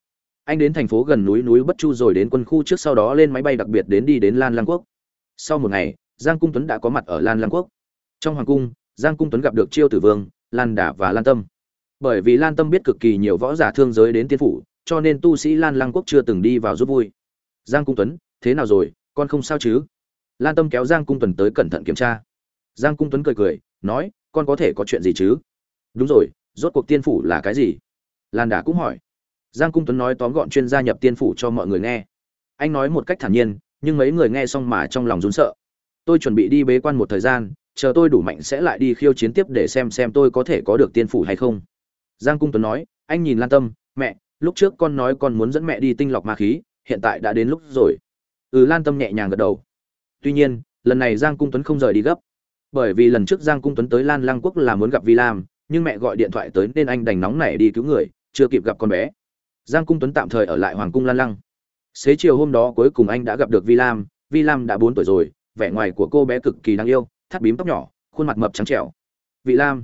Anh đến thành phố gần núi núi Bất Chu rồi đến quân khu trước sau đó lên máy bay đặc biệt đến đi đến Lan Lăng Quốc. Sau một ngày, Giang Cung Tuấn đã có mặt ở Lan Lăng Quốc. Trong hoàng cung, Giang Cung Tuấn gặp được Chiêu Tử Vương, Lan Đả và Lan Tâm. Bởi vì Lan Tâm biết cực kỳ nhiều võ giả thương giới đến tiên phủ, cho nên tu sĩ Lan Lăng Quốc chưa từng đi vào giúp vui. Giang Cung Tuấn, thế nào rồi, con không sao chứ? Lan Tâm kéo Giang Cung Tuấn tới cẩn thận kiểm tra. Giang Cung Tuấn cười cười, nói, con có thể có chuyện gì chứ? Đúng rồi, rốt cuộc tiên phủ là cái gì? Lan Đả cũng hỏi. Giang Cung Tuấn nói tóm gọn chuyên gia nhập tiên phủ cho mọi người nghe. Anh nói một cách thản nhiên, nhưng mấy người nghe xong mà trong lòng run sợ. Tôi chuẩn bị đi bế quan một thời gian, chờ tôi đủ mạnh sẽ lại đi khiêu chiến tiếp để xem xem tôi có thể có được tiên phủ hay không giang cung tuấn nói anh nhìn lan tâm mẹ lúc trước con nói con muốn dẫn mẹ đi tinh lọc ma khí, hiện tại đã đến lúc rồi. Ừ lan tâm nhẹ nhàng gật đầu. Tuy nhiên, lần này giang cung tuấn không rời đi gấp. Bởi vì lần trước giang cung tuấn tới lan lăng quốc là muốn gặp vi lam, nhưng mẹ gọi điện thoại tới nên anh đành nóng nảy đi cứu người, chưa kịp gặp con bé. Giang cung tuấn tạm thời ở lại hoàng cung lan lăng. Xế chiều hôm đó cuối cùng anh đã gặp được vi lam vi lam đã bốn tuổi rồi, vẻ ngoài của cô bé cực kỳ đáng yêu, thắt bím tóc nhỏ, khuôn mặt mập trắng trẻo. Vị lam,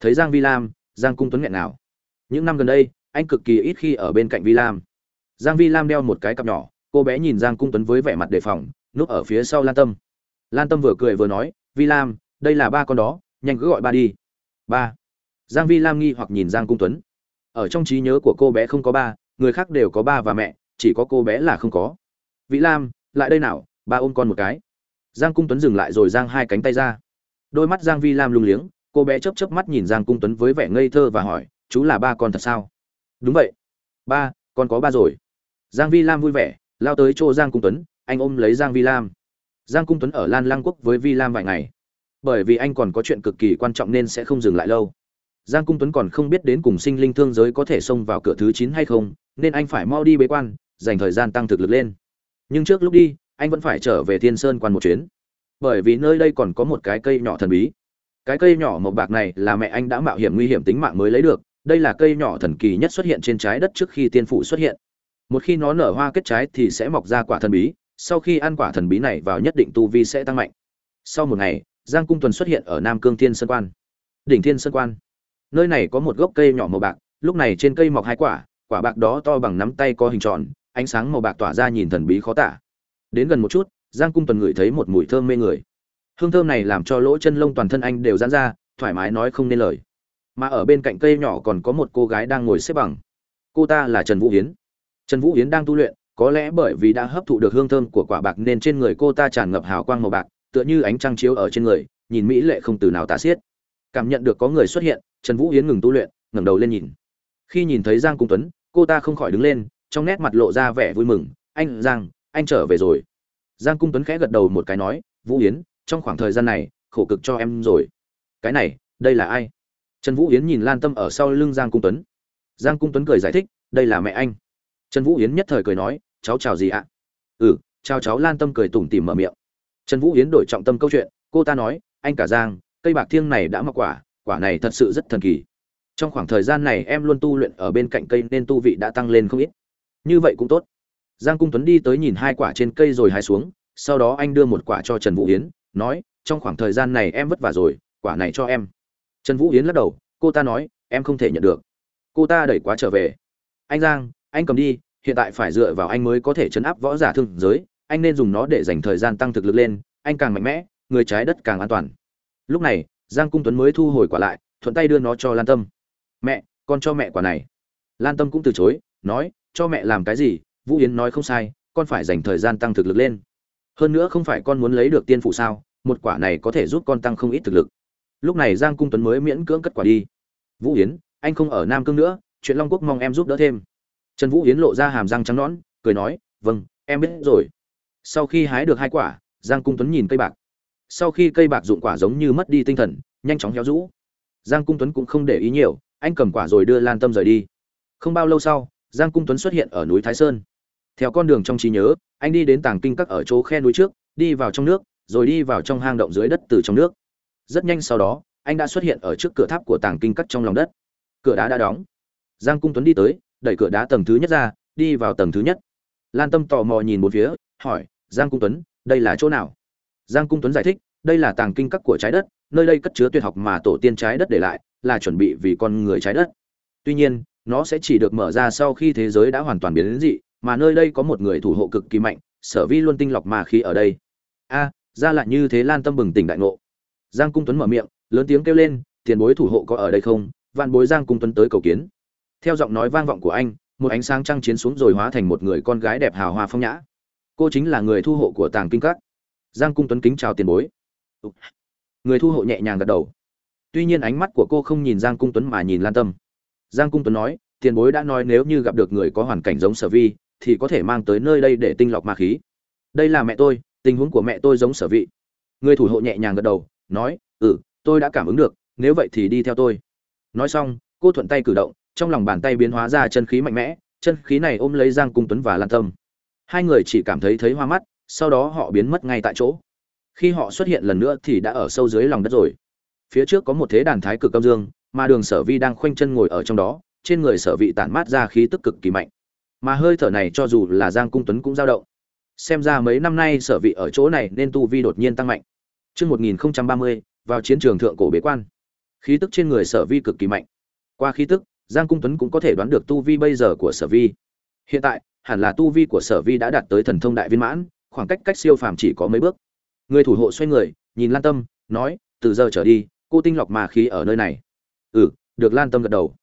thấy giang vi lam, giang cung tuấn nghẹn nào những năm gần đây anh cực kỳ ít khi ở bên cạnh vi lam. Giang vi lam đeo một cái cặp nhỏ, cô bé nhìn giang cung tuấn với vẻ mặt đề phòng, núp ở phía sau lan tâm. Lan tâm vừa cười vừa nói, vi lam, đây là ba con đó, nhanh cứ gọi ba đi. Ba? Giang vi lam nghi hoặc nhìn giang cung tuấn. Ở trong trí nhớ của cô bé không có ba, người khác đều có ba và mẹ, chỉ có cô bé là không có. Vĩ lam, lại đây nào, ba ôm con một cái. Giang cung tuấn dừng lại rồi giang hai cánh tay ra. Đôi mắt giang vi lam lung liếng, cô bé chớp chớp mắt nhìn giang cung tuấn với vẻ ngây thơ và hỏi, chú là ba con thật sao? Đúng vậy. Ba, con có ba rồi. Giang vi lam vui vẻ, lao tới chỗ giang cung tuấn, anh ôm lấy giang vi lam. Giang cung tuấn ở lan lang quốc với vi lam vài ngày. Bởi vì anh còn có chuyện cực kỳ quan trọng nên sẽ không dừng lại lâu. Giang cung tuấn còn không biết đến cùng sinh linh thương giới có thể xông vào cửa thứ chín hay không, nên anh phải mau đi bế quan, dành thời gian tăng thực lực lên. Nhưng trước lúc đi, anh vẫn phải trở về thiên sơn quan một chuyến. Bởi vì nơi đây còn có một cái cây nhỏ thần bí. Cái cây nhỏ màu bạc này là mẹ anh đã mạo hiểm nguy hiểm tính mạng mới lấy được đây là cây nhỏ thần kỳ nhất xuất hiện trên trái đất trước khi tiên phủ xuất hiện. Một khi nó nở hoa kết trái thì sẽ mọc ra quả thần bí, sau khi ăn quả thần bí này vào nhất định tu vi sẽ tăng mạnh. Sau một ngày, giang cung tuần xuất hiện ở nam cương thiên sơn quan. Đỉnh thiên sơn quan. Nơi này có một gốc cây nhỏ màu bạc, lúc này trên cây mọc hai quả quả bạc đó to bằng nắm tay có hình tròn, ánh sáng màu bạc tỏa ra nhìn thần bí khó tả. Đến gần một chút, giang cung tuần ngửi thấy một mùi thơm mê người. Hương thơm này làm cho lỗ chân lông toàn thân anh đều giãn ra, thoải mái nói không nên lời mà ở bên cạnh cây nhỏ còn có một cô gái đang ngồi xếp bằng. Cô ta là trần vũ hiến. Trần vũ hiến đang tu luyện có lẽ bởi vì đã hấp thụ được hương thơm của quả bạc nên trên người cô ta tràn ngập hào quang màu bạc tựa như ánh trăng chiếu ở trên người nhìn mỹ lệ không từ nào tả xiết. Cảm nhận được có người xuất hiện trần vũ hiến ngừng tu luyện ngẩng đầu lên nhìn. Khi nhìn thấy giang cung tuấn cô ta không khỏi đứng lên trong nét mặt lộ ra vẻ vui mừng. Anh giang anh trở về rồi. Giang cung tuấn khẽ gật đầu một cái nói vũ Hiến, trong khoảng thời gian này khổ cực cho em rồi. Cái này đây là ai? Trần vũ yến nhìn lan tâm ở sau lưng giang cung tuấn. Giang cung tuấn cười giải thích, đây là mẹ anh. Trần vũ yến nhất thời cười nói, cháu chào gì ạ? Ừ chào cháu. Lan tâm cười tủm tỉm mở miệng. Trần vũ yến đổi trọng tâm câu chuyện, cô ta nói, anh cả giang, cây bạc thiêng này đã mặc quả quả này thật sự rất thần kỳ. Trong khoảng thời gian này em luôn tu luyện ở bên cạnh cây nên tu vị đã tăng lên không ít. Như vậy cũng tốt. Giang cung tuấn đi tới nhìn hai quả trên cây rồi hái xuống, sau đó anh đưa một quả cho trần vũ yến, nói, trong khoảng thời gian này em vất vả rồi, quả này cho em trần vũ yến lắc đầu, cô ta nói, em không thể nhận được. Cô ta đẩy quá trở về. Anh giang, anh cầm đi, hiện tại phải dựa vào anh mới có thể chấn áp võ giả thương giới. Anh nên dùng nó để dành thời gian tăng thực lực lên, anh càng mạnh mẽ, người trái đất càng an toàn. Lúc này, giang cung tuấn mới thu hồi quả lại, thuận tay đưa nó cho lan tâm. Mẹ, con cho mẹ quả này. Lan tâm cũng từ chối, nói, cho mẹ làm cái gì? Vũ yến nói, không sai, con phải dành thời gian tăng thực lực lên. Hơn nữa không phải con muốn lấy được tiên phụ sao, một quả này có thể giúp con tăng không ít thực lực lúc này giang cung tuấn mới miễn cưỡng cất quả đi. Vũ yến, anh không ở nam cương nữa, chuyện long quốc mong em giúp đỡ thêm. Trần vũ yến lộ ra hàm răng trắng nõn, cười nói vâng em biết rồi. Sau khi hái được hai quả, giang cung tuấn nhìn cây bạc. Sau khi cây bạc dụng quả giống như mất đi tinh thần, nhanh chóng héo rũ. Giang cung tuấn cũng không để ý nhiều, anh cầm quả rồi đưa lan tâm rời đi. Không bao lâu sau, giang cung tuấn xuất hiện ở núi thái sơn. Theo con đường trong trí nhớ, anh đi đến tàng kinh các ở chỗ khe núi trước, đi vào trong nước, rồi đi vào trong hang động dưới đất từ trong nước rất nhanh sau đó, anh đã xuất hiện ở trước cửa tháp của tàng kinh cắt trong lòng đất. Cửa đá đã đóng. Giang cung tuấn đi tới, đẩy cửa đá tầng thứ nhất ra, đi vào tầng thứ nhất. Lan tâm tò mò nhìn một phía, hỏi, giang cung tuấn, đây là chỗ nào? Giang cung tuấn giải thích, đây là tàng kinh các của trái đất, nơi đây cất chứa tuyệt học mà tổ tiên trái đất để lại, là chuẩn bị vì con người trái đất. Tuy nhiên, nó sẽ chỉ được mở ra sau khi thế giới đã hoàn toàn biến đến dị, mà nơi đây có một người thủ hộ cực kỳ mạnh, sở vi luôn tinh lọc mà khí ở đây. A, ra lại như thế, lan tâm bừng tỉnh đại ngộ giang cung tuấn mở miệng, lớn tiếng kêu lên, tiền bối thủ hộ có ở đây không? Vạn bối giang cung tuấn tới cầu kiến. Theo giọng nói vang vọng của anh, một ánh sáng trăng chiến xuống rồi hóa thành một người con gái đẹp hào hoa phong nhã. Cô chính là người thu hộ của tàng kinh các. Giang cung tuấn kính chào tiền bối. Người thu hộ nhẹ nhàng gật đầu. Tuy nhiên ánh mắt của cô không nhìn giang cung tuấn mà nhìn lan tâm. Giang cung tuấn nói, tiền bối đã nói nếu như gặp được người có hoàn cảnh giống sở vi, thì có thể mang tới nơi đây để tinh lọc ma khí. Đây là mẹ tôi, tình huống của mẹ tôi giống sở vị người thủ hộ nhẹ nhàng gật đầu nói ừ tôi đã cảm ứng được, nếu vậy thì đi theo tôi. Nói xong, cô thuận tay cử động, trong lòng bàn tay biến hóa ra chân khí mạnh mẽ, chân khí này ôm lấy giang cung tuấn và lan tâm. Hai người chỉ cảm thấy thấy hoa mắt, sau đó họ biến mất ngay tại chỗ. Khi họ xuất hiện lần nữa thì đã ở sâu dưới lòng đất rồi. Phía trước có một thế đàn thái cực âm dương, mà đường sở vi đang khoanh chân ngồi ở trong đó, trên người sở vị tản mát ra khí tức cực kỳ mạnh. Mà hơi thở này cho dù là giang cung tuấn cũng dao động. Xem ra mấy năm nay sở vị ở chỗ này nên tu vi đột nhiên tăng mạnh. Trước 1030, vào chiến trường thượng cổ bế quan. Khí tức trên người sở vi cực kỳ mạnh. Qua khí tức, Giang Cung Tuấn cũng có thể đoán được tu vi bây giờ của sở vi. Hiện tại, hẳn là tu vi của sở vi đã đạt tới thần thông đại viên mãn, khoảng cách cách siêu phàm chỉ có mấy bước. Người thủ hộ xoay người, nhìn Lan Tâm, nói, từ giờ trở đi, cô tinh lọc ma khí ở nơi này. Ừ, được Lan Tâm gật đầu.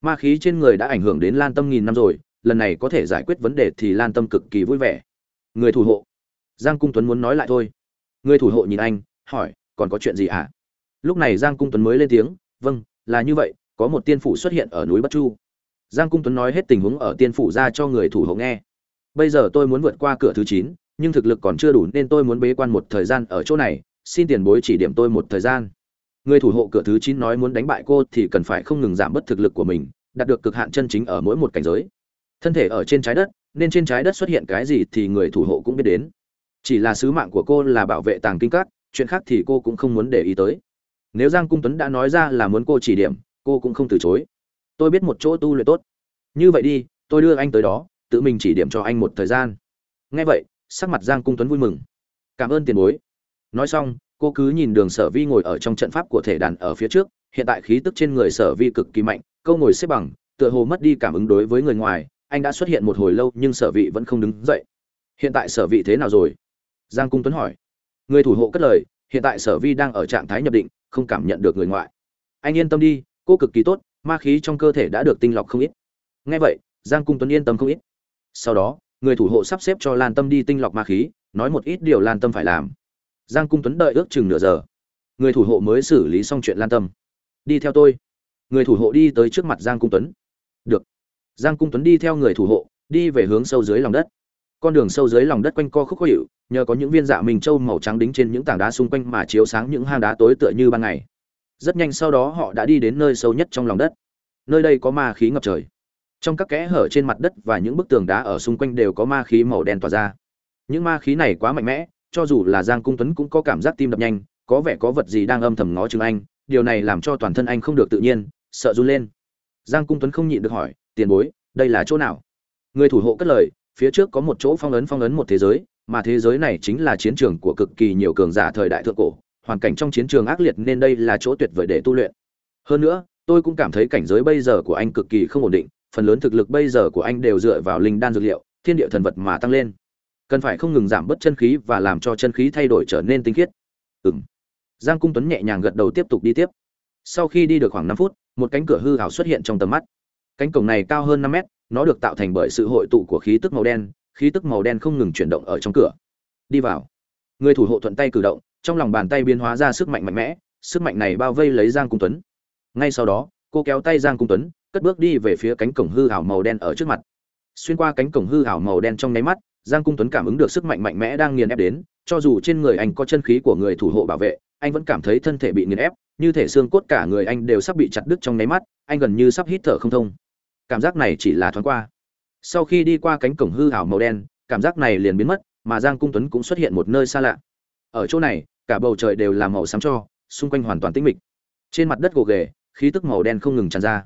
Ma khí trên người đã ảnh hưởng đến Lan Tâm nghìn năm rồi, lần này có thể giải quyết vấn đề thì Lan Tâm cực kỳ vui vẻ. Người thủ hộ. Giang Cung Tuấn muốn nói lại thôi. Người thủ hộ nhìn anh, hỏi, còn có chuyện gì ạ? À? Lúc này Giang Cung Tuấn mới lên tiếng, vâng, là như vậy, có một tiên phủ xuất hiện ở núi Bất Chu. Giang Cung Tuấn nói hết tình huống ở tiên phủ ra cho người thủ hộ nghe. Bây giờ tôi muốn vượt qua cửa thứ chín, nhưng thực lực còn chưa đủ nên tôi muốn bế quan một thời gian ở chỗ này, xin tiền bối chỉ điểm tôi một thời gian. Người thủ hộ cửa thứ chín nói muốn đánh bại cô thì cần phải không ngừng giảm bớt thực lực của mình, đạt được cực hạn chân chính ở mỗi một cảnh giới. Thân thể ở trên trái đất, nên trên trái đất xuất hiện cái gì thì người thủ hộ cũng biết đến. Chỉ là sứ mạng của cô là bảo vệ tàng kinh các, chuyện khác thì cô cũng không muốn để ý tới. Nếu Giang Cung Tuấn đã nói ra là muốn cô chỉ điểm, cô cũng không từ chối. Tôi biết một chỗ tu luyện tốt. Như vậy đi tôi đưa anh tới đó tự mình chỉ điểm cho anh một thời gian. Nghe vậy sắc mặt giang cung tuấn vui mừng. Cảm ơn tiền bối. Nói xong cô cứ nhìn đường sở vi ngồi ở trong trận pháp của thể đàn ở phía trước hiện tại khí tức trên người sở vi cực kỳ mạnh câu ngồi xếp bằng tựa hồ mất đi cảm ứng đối với người ngoài anh đã xuất hiện một hồi lâu nhưng sở vị vẫn không đứng dậy. Hiện tại sở vị thế nào rồi? Giang cung tuấn hỏi người thủ hộ cất lời, hiện tại sở vi đang ở trạng thái nhập định, không cảm nhận được người ngoại. Anh yên tâm đi, cô cực kỳ tốt, ma khí trong cơ thể đã được tinh lọc không ít. Ngay vậy, giang cung tuấn yên tâm không ít. Sau đó, người thủ hộ sắp xếp cho lan tâm đi tinh lọc ma khí, nói một ít điều lan tâm phải làm. Giang cung tuấn đợi ước chừng nửa giờ. Người thủ hộ mới xử lý xong chuyện lan tâm. Đi theo tôi. Người thủ hộ đi tới trước mặt giang cung tuấn. Được. Giang cung tuấn đi theo người thủ hộ, đi về hướng sâu dưới lòng đất con đường sâu dưới lòng đất quanh co khúc khó hiệu nhờ có những viên dạ mình trâu màu trắng đính trên những tảng đá xung quanh mà chiếu sáng những hang đá tối tựa như ban ngày. Rất nhanh sau đó họ đã đi đến nơi sâu nhất trong lòng đất. Nơi đây có ma khí ngập trời. Trong các kẽ hở trên mặt đất và những bức tường đá ở xung quanh đều có ma khí màu đen tỏa ra. Những ma khí này quá mạnh mẽ, cho dù là giang cung tuấn cũng có cảm giác tim đập nhanh, có vẻ có vật gì đang âm thầm ngó chừng anh, điều này làm cho toàn thân anh không được tự nhiên, sợ run lên. Giang cung tuấn không nhịn được hỏi, tiền bối, đây là chỗ nào? Người thủ hộ cất lời phía trước có một chỗ phong ấn phong ấn một thế giới mà thế giới này chính là chiến trường của cực kỳ nhiều cường giả thời đại thượng cổ hoàn cảnh trong chiến trường ác liệt nên đây là chỗ tuyệt vời để tu luyện. Hơn nữa, tôi cũng cảm thấy cảnh giới bây giờ của anh cực kỳ không ổn định, phần lớn thực lực bây giờ của anh đều dựa vào linh đan dược liệu, thiên địa thần vật mà tăng lên. cần phải không ngừng giảm bớt chân khí và làm cho chân khí thay đổi trở nên tinh khiết ừng giang cung tuấn nhẹ nhàng gật đầu tiếp tục đi tiếp sau khi đi được khoảng năm phút một cánh cửa hư hảo xuất hiện trong tầm mắt cánh cổng này cao hơn năm mét nó được tạo thành bởi sự hội tụ của khí tức màu đen, khí tức màu đen không ngừng chuyển động ở trong cửa. Đi vào. Người thủ hộ thuận tay cử động, trong lòng bàn tay biến hóa ra sức mạnh mạnh mẽ, sức mạnh này bao vây lấy giang cung tuấn. Ngay sau đó, cô kéo tay giang cung tuấn, cất bước đi về phía cánh cổng hư hảo màu đen ở trước mặt. Xuyên qua cánh cổng hư hảo màu đen trong nháy mắt, giang cung tuấn cảm ứng được sức mạnh mạnh mẽ đang nghiền ép đến, cho dù trên người anh có chân khí của người thủ hộ bảo vệ, anh vẫn cảm thấy thân thể bị nghiền ép, như thể xương cốt cả người anh đều sắp bị chặt đứt trong nháy mắt, anh gần như sắp hít thở không thông cảm giác này chỉ là thoáng qua. Sau khi đi qua cánh cổng hư hảo màu đen, cảm giác này liền biến mất, mà giang cung tuấn cũng xuất hiện một nơi xa lạ. Ở chỗ này, cả bầu trời đều là màu xám cho, xung quanh hoàn toàn tĩnh mịch. Trên mặt đất gồ ghề, khí tức màu đen không ngừng tràn ra.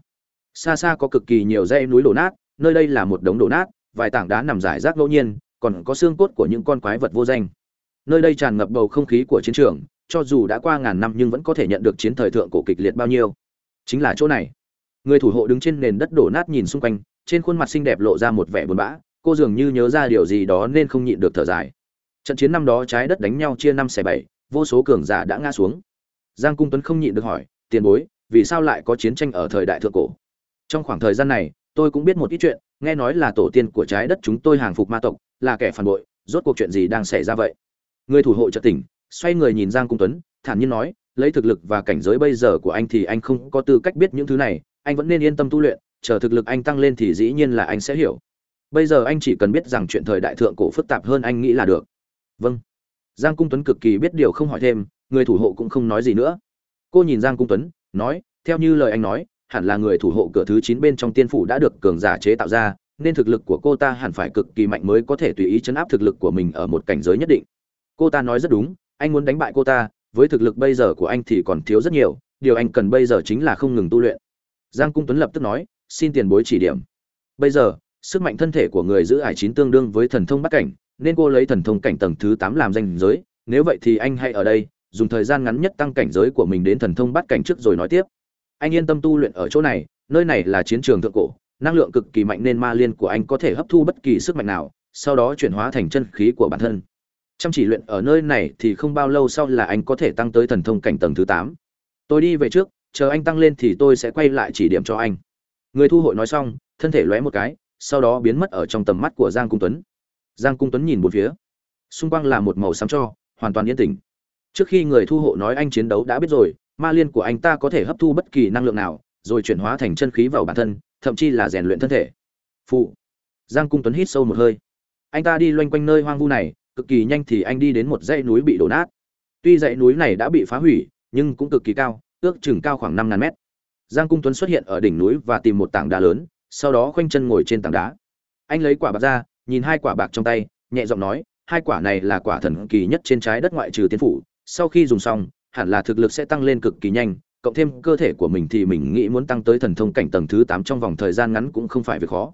Xa xa có cực kỳ nhiều dãy núi đổ nát, nơi đây là một đống đổ nát, vài tảng đá nằm rải rác ngẫu nhiên, còn có xương cốt của những con quái vật vô danh. Nơi đây tràn ngập bầu không khí của chiến trường, cho dù đã qua ngàn năm nhưng vẫn có thể nhận được chiến thời thượng cổ kịch liệt bao nhiêu. Chính là chỗ này người thủ hộ đứng trên nền đất đổ nát nhìn xung quanh, trên khuôn mặt xinh đẹp lộ ra một vẻ buồn bã, cô dường như nhớ ra điều gì đó nên không nhịn được thở dài. Trận chiến năm đó trái đất đánh nhau chia năm xẻ bảy, vô số cường giả đã ngã xuống. Giang cung tuấn không nhịn được hỏi, tiền bối, vì sao lại có chiến tranh ở thời đại thượng cổ? Trong khoảng thời gian này, tôi cũng biết một ít chuyện, nghe nói là tổ tiên của trái đất chúng tôi hàng phục ma tộc, là kẻ phản bội, rốt cuộc chuyện gì đang xảy ra vậy? Người thủ hộ trợ tỉnh, xoay người nhìn giang cung tuấn, thản nhiên nói, lấy thực lực và cảnh giới bây giờ của anh thì anh không có tư cách biết những thứ này anh vẫn nên yên tâm tu luyện, chờ thực lực anh tăng lên thì dĩ nhiên là anh sẽ hiểu. Bây giờ anh chỉ cần biết rằng chuyện thời đại thượng cổ phức tạp hơn anh nghĩ là được. Vâng. Giang cung tuấn cực kỳ biết điều không hỏi thêm, người thủ hộ cũng không nói gì nữa. Cô nhìn giang cung tuấn, nói, theo như lời anh nói, hẳn là người thủ hộ cửa thứ chín bên trong tiên phủ đã được cường giả chế tạo ra, nên thực lực của cô ta hẳn phải cực kỳ mạnh mới có thể tùy ý chấn áp thực lực của mình ở một cảnh giới nhất định. Cô ta nói rất đúng, anh muốn đánh bại cô ta, với thực lực bây giờ của anh thì còn thiếu rất nhiều, điều anh cần bây giờ chính là không ngừng tu luyện giang cung tuấn lập tức nói, xin tiền bối chỉ điểm. Bây giờ, sức mạnh thân thể của người giữ ải chín tương đương với thần thông bắt cảnh, nên cô lấy thần thông cảnh tầng thứ tám làm danh giới. Nếu vậy thì anh hãy ở đây, dùng thời gian ngắn nhất tăng cảnh giới của mình đến thần thông bắt cảnh trước rồi nói tiếp. Anh yên tâm tu luyện ở chỗ này, nơi này là chiến trường thượng cổ, năng lượng cực kỳ mạnh nên ma liên của anh có thể hấp thu bất kỳ sức mạnh nào, sau đó chuyển hóa thành chân khí của bản thân. Chăm chỉ luyện ở nơi này thì không bao lâu sau là anh có thể tăng tới thần thông cảnh tầng thứ tám. Tôi đi về trước chờ anh tăng lên thì tôi sẽ quay lại chỉ điểm cho anh. Người thu hội nói xong, thân thể lóe một cái, sau đó biến mất ở trong tầm mắt của giang cung tuấn. Giang cung tuấn nhìn một phía. Xung quanh là một màu xám cho, hoàn toàn yên tĩnh. Trước khi người thu hộ nói anh chiến đấu đã biết rồi, ma liên của anh ta có thể hấp thu bất kỳ năng lượng nào, rồi chuyển hóa thành chân khí vào bản thân, thậm chí là rèn luyện thân thể. Phụ. Giang cung tuấn hít sâu một hơi. Anh ta đi loanh quanh nơi hoang vu này, cực kỳ nhanh thì anh đi đến một dãy núi bị đổ nát. Tuy dãy núi này đã bị phá hủy, nhưng cũng cực kỳ cao ước chừng cao khoảng năm ngàn mét giang cung tuấn xuất hiện ở đỉnh núi và tìm một tảng đá lớn sau đó khoanh chân ngồi trên tảng đá anh lấy quả bạc ra nhìn hai quả bạc trong tay nhẹ giọng nói hai quả này là quả thần kỳ nhất trên trái đất ngoại trừ tiên phủ sau khi dùng xong hẳn là thực lực sẽ tăng lên cực kỳ nhanh cộng thêm cơ thể của mình thì mình nghĩ muốn tăng tới thần thông cảnh tầng thứ tám trong vòng thời gian ngắn cũng không phải việc khó.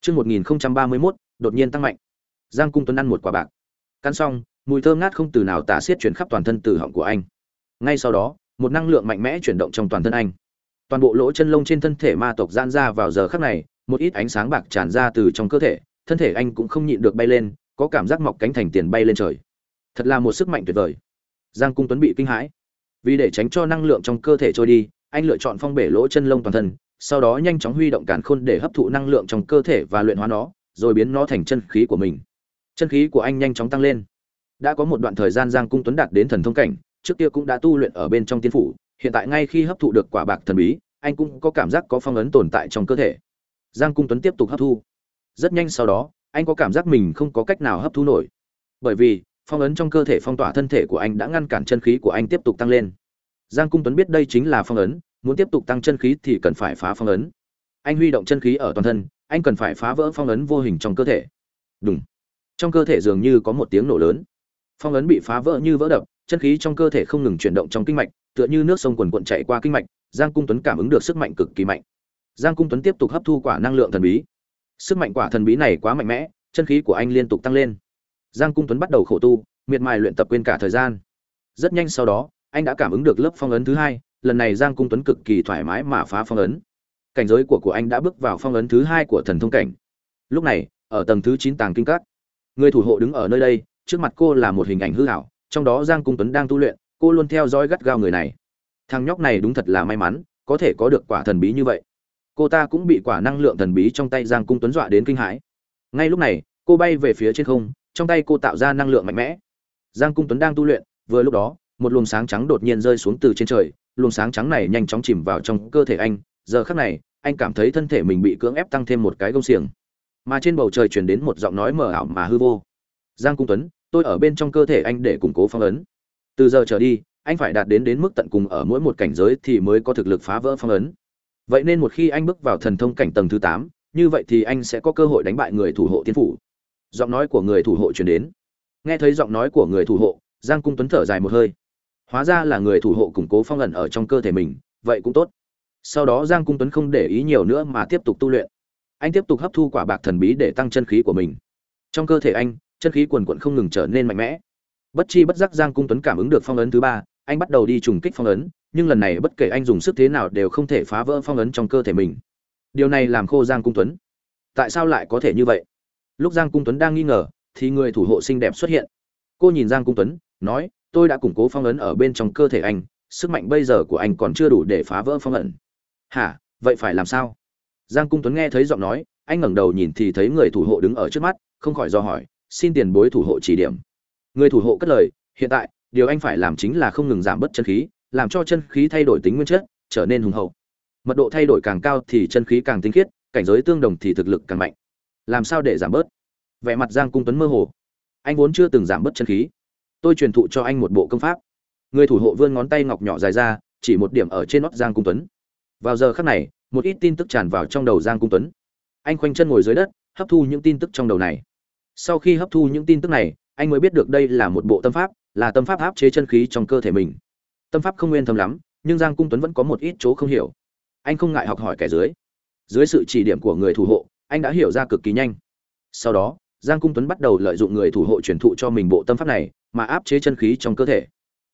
Trước 1031, đột nhiên tăng mạnh. Giang Cung Tuấn ăn một quả bạc. Cắn xong, mùi thơm ngát không từ nào tả xiết truyền khắp toàn thân từ họng của anh. Ngay sau đó, một năng lượng mạnh mẽ chuyển động trong toàn thân anh. Toàn bộ lỗ chân lông trên thân thể ma tộc giãn ra vào giờ khắc này, một ít ánh sáng bạc tràn ra từ trong cơ thể, thân thể anh cũng không nhịn được bay lên, có cảm giác mọc cánh thành tiền bay lên trời. Thật là một sức mạnh tuyệt vời. Giang Cung Tuấn bị kinh hãi vì để tránh cho năng lượng trong cơ thể trôi đi anh lựa chọn phong bể lỗ chân lông toàn thân sau đó nhanh chóng huy động cản khôn để hấp thụ năng lượng trong cơ thể và luyện hóa nó rồi biến nó thành chân khí của mình chân khí của anh nhanh chóng tăng lên đã có một đoạn thời gian giang cung tuấn đạt đến thần thông cảnh trước kia cũng đã tu luyện ở bên trong tiên phủ, hiện tại ngay khi hấp thụ được quả bạc thần bí, anh cũng có cảm giác có phong ấn tồn tại trong cơ thể. Giang cung tuấn tiếp tục hấp thu. Rất nhanh sau đó, anh có cảm giác mình không có cách nào hấp thu nổi. Bởi vì, phong ấn trong cơ thể phong tỏa thân thể của anh đã ngăn cản chân khí của anh tiếp tục tăng lên. Giang cung tuấn biết đây chính là phong ấn, muốn tiếp tục tăng chân khí thì cần phải phá phong ấn. Anh huy động chân khí ở toàn thân, anh cần phải phá vỡ phong ấn vô hình trong cơ thể. Đúng trong cơ thể dường như có một tiếng nổ lớn. Phong ấn bị phá vỡ như vỡ đập chân khí trong cơ thể không ngừng chuyển động trong kinh mạch, tựa như nước sông quần cuộn chảy qua kinh mạch, giang cung tuấn cảm ứng được sức mạnh cực kỳ mạnh. Giang cung tuấn tiếp tục hấp thu quả năng lượng thần bí. Sức mạnh quả thần bí này quá mạnh mẽ, chân khí của anh liên tục tăng lên. Giang cung tuấn bắt đầu khổ tu, miệt mài luyện tập quên cả thời gian. Rất nhanh sau đó, anh đã cảm ứng được lớp phong ấn thứ hai, lần này giang cung tuấn cực kỳ thoải mái mà phá phong ấn. Cảnh giới của của anh đã bước vào phong ấn thứ hai của thần thông cảnh. Lúc này, ở tầng thứ chín tàng kinh các, người thủ hộ đứng ở nơi đây, trước mặt cô là một hình ảnh hư ảo trong đó giang cung tuấn đang tu luyện, cô luôn theo dõi gắt gao người này. Thằng nhóc này đúng thật là may mắn, có thể có được quả thần bí như vậy. Cô ta cũng bị quả năng lượng thần bí trong tay giang cung tuấn dọa đến kinh hãi. Ngay lúc này, cô bay về phía trên không, trong tay cô tạo ra năng lượng mạnh mẽ. Giang cung tuấn đang tu luyện, vừa lúc đó, một luồng sáng trắng đột nhiên rơi xuống từ trên trời. Luồng sáng trắng này nhanh chóng chìm vào trong cơ thể anh. Giờ khắc này, anh cảm thấy thân thể mình bị cưỡng ép tăng thêm một cái gông xiềng. Mà trên bầu trời truyền đến một giọng nói mờ ảo mà hư vô. Giang cung tuấn tôi ở bên trong cơ thể anh để củng cố phong ấn. Từ giờ trở đi, anh phải đạt đến đến mức tận cùng ở mỗi một cảnh giới thì mới có thực lực phá vỡ phong ấn. Vậy nên một khi anh bước vào thần thông cảnh tầng thứ tám, như vậy thì anh sẽ có cơ hội đánh bại người thủ hộ tiên phủ. Giọng nói của người thủ hộ truyền đến. Nghe thấy giọng nói của người thủ hộ, giang cung tuấn thở dài một hơi. Hóa ra là người thủ hộ củng cố phong ẩn ở trong cơ thể mình, vậy cũng tốt. Sau đó giang cung tuấn không để ý nhiều nữa mà tiếp tục tu luyện. Anh tiếp tục hấp thu quả bạc thần bí để tăng chân khí của mình. Trong cơ thể anh chân khí quần quận không ngừng trở nên mạnh mẽ. Bất chi bất giác giang cung tuấn cảm ứng được phong ấn thứ ba, anh bắt đầu đi trùng kích phong ấn, nhưng lần này bất kể anh dùng sức thế nào đều không thể phá vỡ phong ấn trong cơ thể mình. Điều này làm khô giang cung tuấn. Tại sao lại có thể như vậy? Lúc giang cung tuấn đang nghi ngờ, thì người thủ hộ xinh đẹp xuất hiện. Cô nhìn giang cung tuấn, nói, tôi đã củng cố phong ấn ở bên trong cơ thể anh, sức mạnh bây giờ của anh còn chưa đủ để phá vỡ phong ấn. Hả? Vậy phải làm sao? Giang cung tuấn nghe thấy giọng nói, anh ngẩng đầu nhìn thì thấy người thủ hộ đứng ở trước mắt, không khỏi do hỏi xin tiền bối thủ hộ chỉ điểm. Người thủ hộ cất lời, hiện tại, điều anh phải làm chính là không ngừng giảm bớt chân khí, làm cho chân khí thay đổi tính nguyên chất, trở nên hùng hậu. Mật độ thay đổi càng cao thì chân khí càng tinh khiết, cảnh giới tương đồng thì thực lực càng mạnh. Làm sao để giảm bớt? Vẻ mặt giang cung tuấn mơ hồ. Anh vốn chưa từng giảm bớt chân khí. Tôi truyền thụ cho anh một bộ công pháp. Người thủ hộ vươn ngón tay ngọc nhỏ dài ra, chỉ một điểm ở trên nót giang cung tuấn. Vào giờ khắc này, một ít tin tức tràn vào trong đầu giang cung tuấn. Anh khoanh chân ngồi dưới đất, hấp thu những tin tức trong đầu này sau khi hấp thu những tin tức này, anh mới biết được đây là một bộ tâm pháp, là tâm pháp áp chế chân khí trong cơ thể mình. Tâm pháp không nguyên thâm lắm, nhưng giang cung tuấn vẫn có một ít chỗ không hiểu. Anh không ngại học hỏi kẻ dưới. Dưới sự chỉ điểm của người thủ hộ, anh đã hiểu ra cực kỳ nhanh. Sau đó, giang cung tuấn bắt đầu lợi dụng người thủ hộ truyền thụ cho mình bộ tâm pháp này, mà áp chế chân khí trong cơ thể.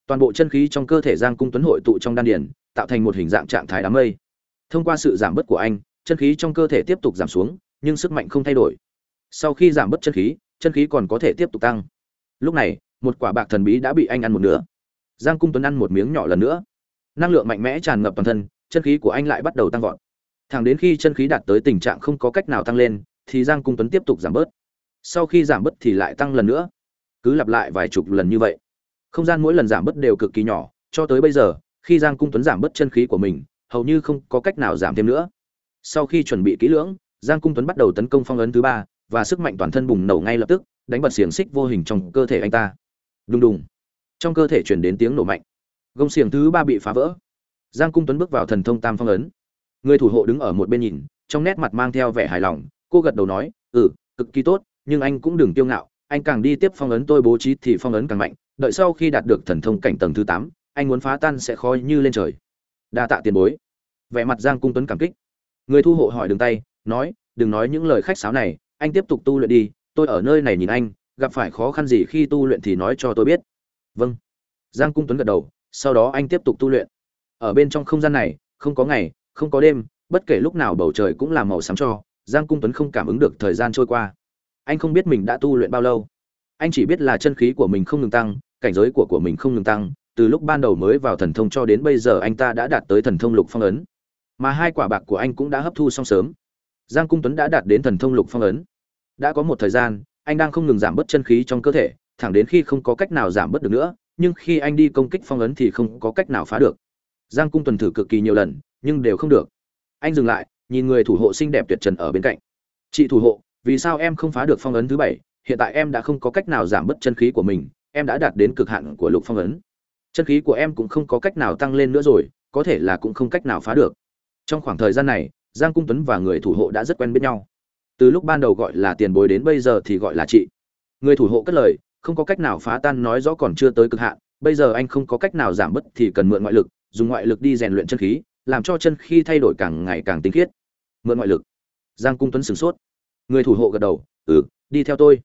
Toàn bộ chân khí trong cơ thể giang cung tuấn hội tụ trong đan điền, tạo thành một hình dạng trạng thái đám mây. Thông qua sự giảm bớt của anh, chân khí trong cơ thể tiếp tục giảm xuống, nhưng sức mạnh không thay đổi sau khi giảm bớt chân khí chân khí còn có thể tiếp tục tăng. Lúc này, một quả bạc thần bí đã bị anh ăn một nửa. Giang cung tuấn ăn một miếng nhỏ lần nữa. Năng lượng mạnh mẽ tràn ngập toàn thân, chân khí của anh lại bắt đầu tăng vọt. Thẳng đến khi chân khí đạt tới tình trạng không có cách nào tăng lên, thì giang cung tuấn tiếp tục giảm bớt. Sau khi giảm bớt thì lại tăng lần nữa. Cứ lặp lại vài chục lần như vậy. Không gian mỗi lần giảm bớt đều cực kỳ nhỏ, cho tới bây giờ, khi giang cung tuấn giảm bớt chân khí của mình, hầu như không có cách nào giảm thêm nữa. Sau khi chuẩn bị kỹ lưỡng, giang cung tuấn bắt đầu tấn công phong ấn thứ ba và sức mạnh toàn thân bùng nổ ngay lập tức, đánh bật xiềng xích vô hình trong cơ thể anh ta. Đùng đùng. Trong cơ thể chuyển đến tiếng nổ mạnh. Gông xiềng thứ ba bị phá vỡ. Giang cung tuấn bước vào thần thông tam phong ấn. Người thủ hộ đứng ở một bên nhìn, trong nét mặt mang theo vẻ hài lòng, cô gật đầu nói ừ cực kỳ tốt, nhưng anh cũng đừng kiêu ngạo, anh càng đi tiếp phong ấn tôi bố trí thì phong ấn càng mạnh, đợi sau khi đạt được thần thông cảnh tầng thứ tám, anh muốn phá tan sẽ khó như lên trời. Đa tạ tiền bối. Vẻ mặt giang cung tuấn cảm kích. Người thu hộ hỏi đường tay, nói, đừng nói những lời khách sáo này anh tiếp tục tu luyện đi, tôi ở nơi này nhìn anh, gặp phải khó khăn gì khi tu luyện thì nói cho tôi biết. Vâng. Giang cung tuấn gật đầu, sau đó anh tiếp tục tu luyện. Ở bên trong không gian này, không có ngày, không có đêm, bất kể lúc nào bầu trời cũng là màu sáng cho, giang cung tuấn không cảm ứng được thời gian trôi qua. Anh không biết mình đã tu luyện bao lâu. Anh chỉ biết là chân khí của mình không ngừng tăng, cảnh giới của của mình không ngừng tăng, từ lúc ban đầu mới vào thần thông cho đến bây giờ anh ta đã đạt tới thần thông lục phong ấn. Mà hai quả bạc của anh cũng đã hấp thu xong sớm. Giang cung tuấn đã đạt đến thần thông lục phong ấn đã có một thời gian, anh đang không ngừng giảm bớt chân khí trong cơ thể, thẳng đến khi không có cách nào giảm bớt được nữa, nhưng khi anh đi công kích phong ấn thì không có cách nào phá được. Giang cung tuần thử cực kỳ nhiều lần, nhưng đều không được. Anh dừng lại, nhìn người thủ hộ xinh đẹp tuyệt trần ở bên cạnh. Chị thủ hộ, vì sao em không phá được phong ấn thứ bảy? Hiện tại em đã không có cách nào giảm bớt chân khí của mình, em đã đạt đến cực hạn của lục phong ấn. Chân khí của em cũng không có cách nào tăng lên nữa rồi, có thể là cũng không cách nào phá được. Trong khoảng thời gian này, giang cung tuấn và người thủ hộ đã rất quen biết nhau từ lúc ban đầu gọi là tiền bối đến bây giờ thì gọi là chị. Người thủ hộ cất lời, không có cách nào phá tan nói rõ còn chưa tới cực hạn, bây giờ anh không có cách nào giảm bớt thì cần mượn ngoại lực, dùng ngoại lực đi rèn luyện chân khí, làm cho chân khi thay đổi càng ngày càng tinh khiết. Mượn ngoại lực. Giang cung tuấn sửng sốt. Người thủ hộ gật đầu ừ đi theo tôi.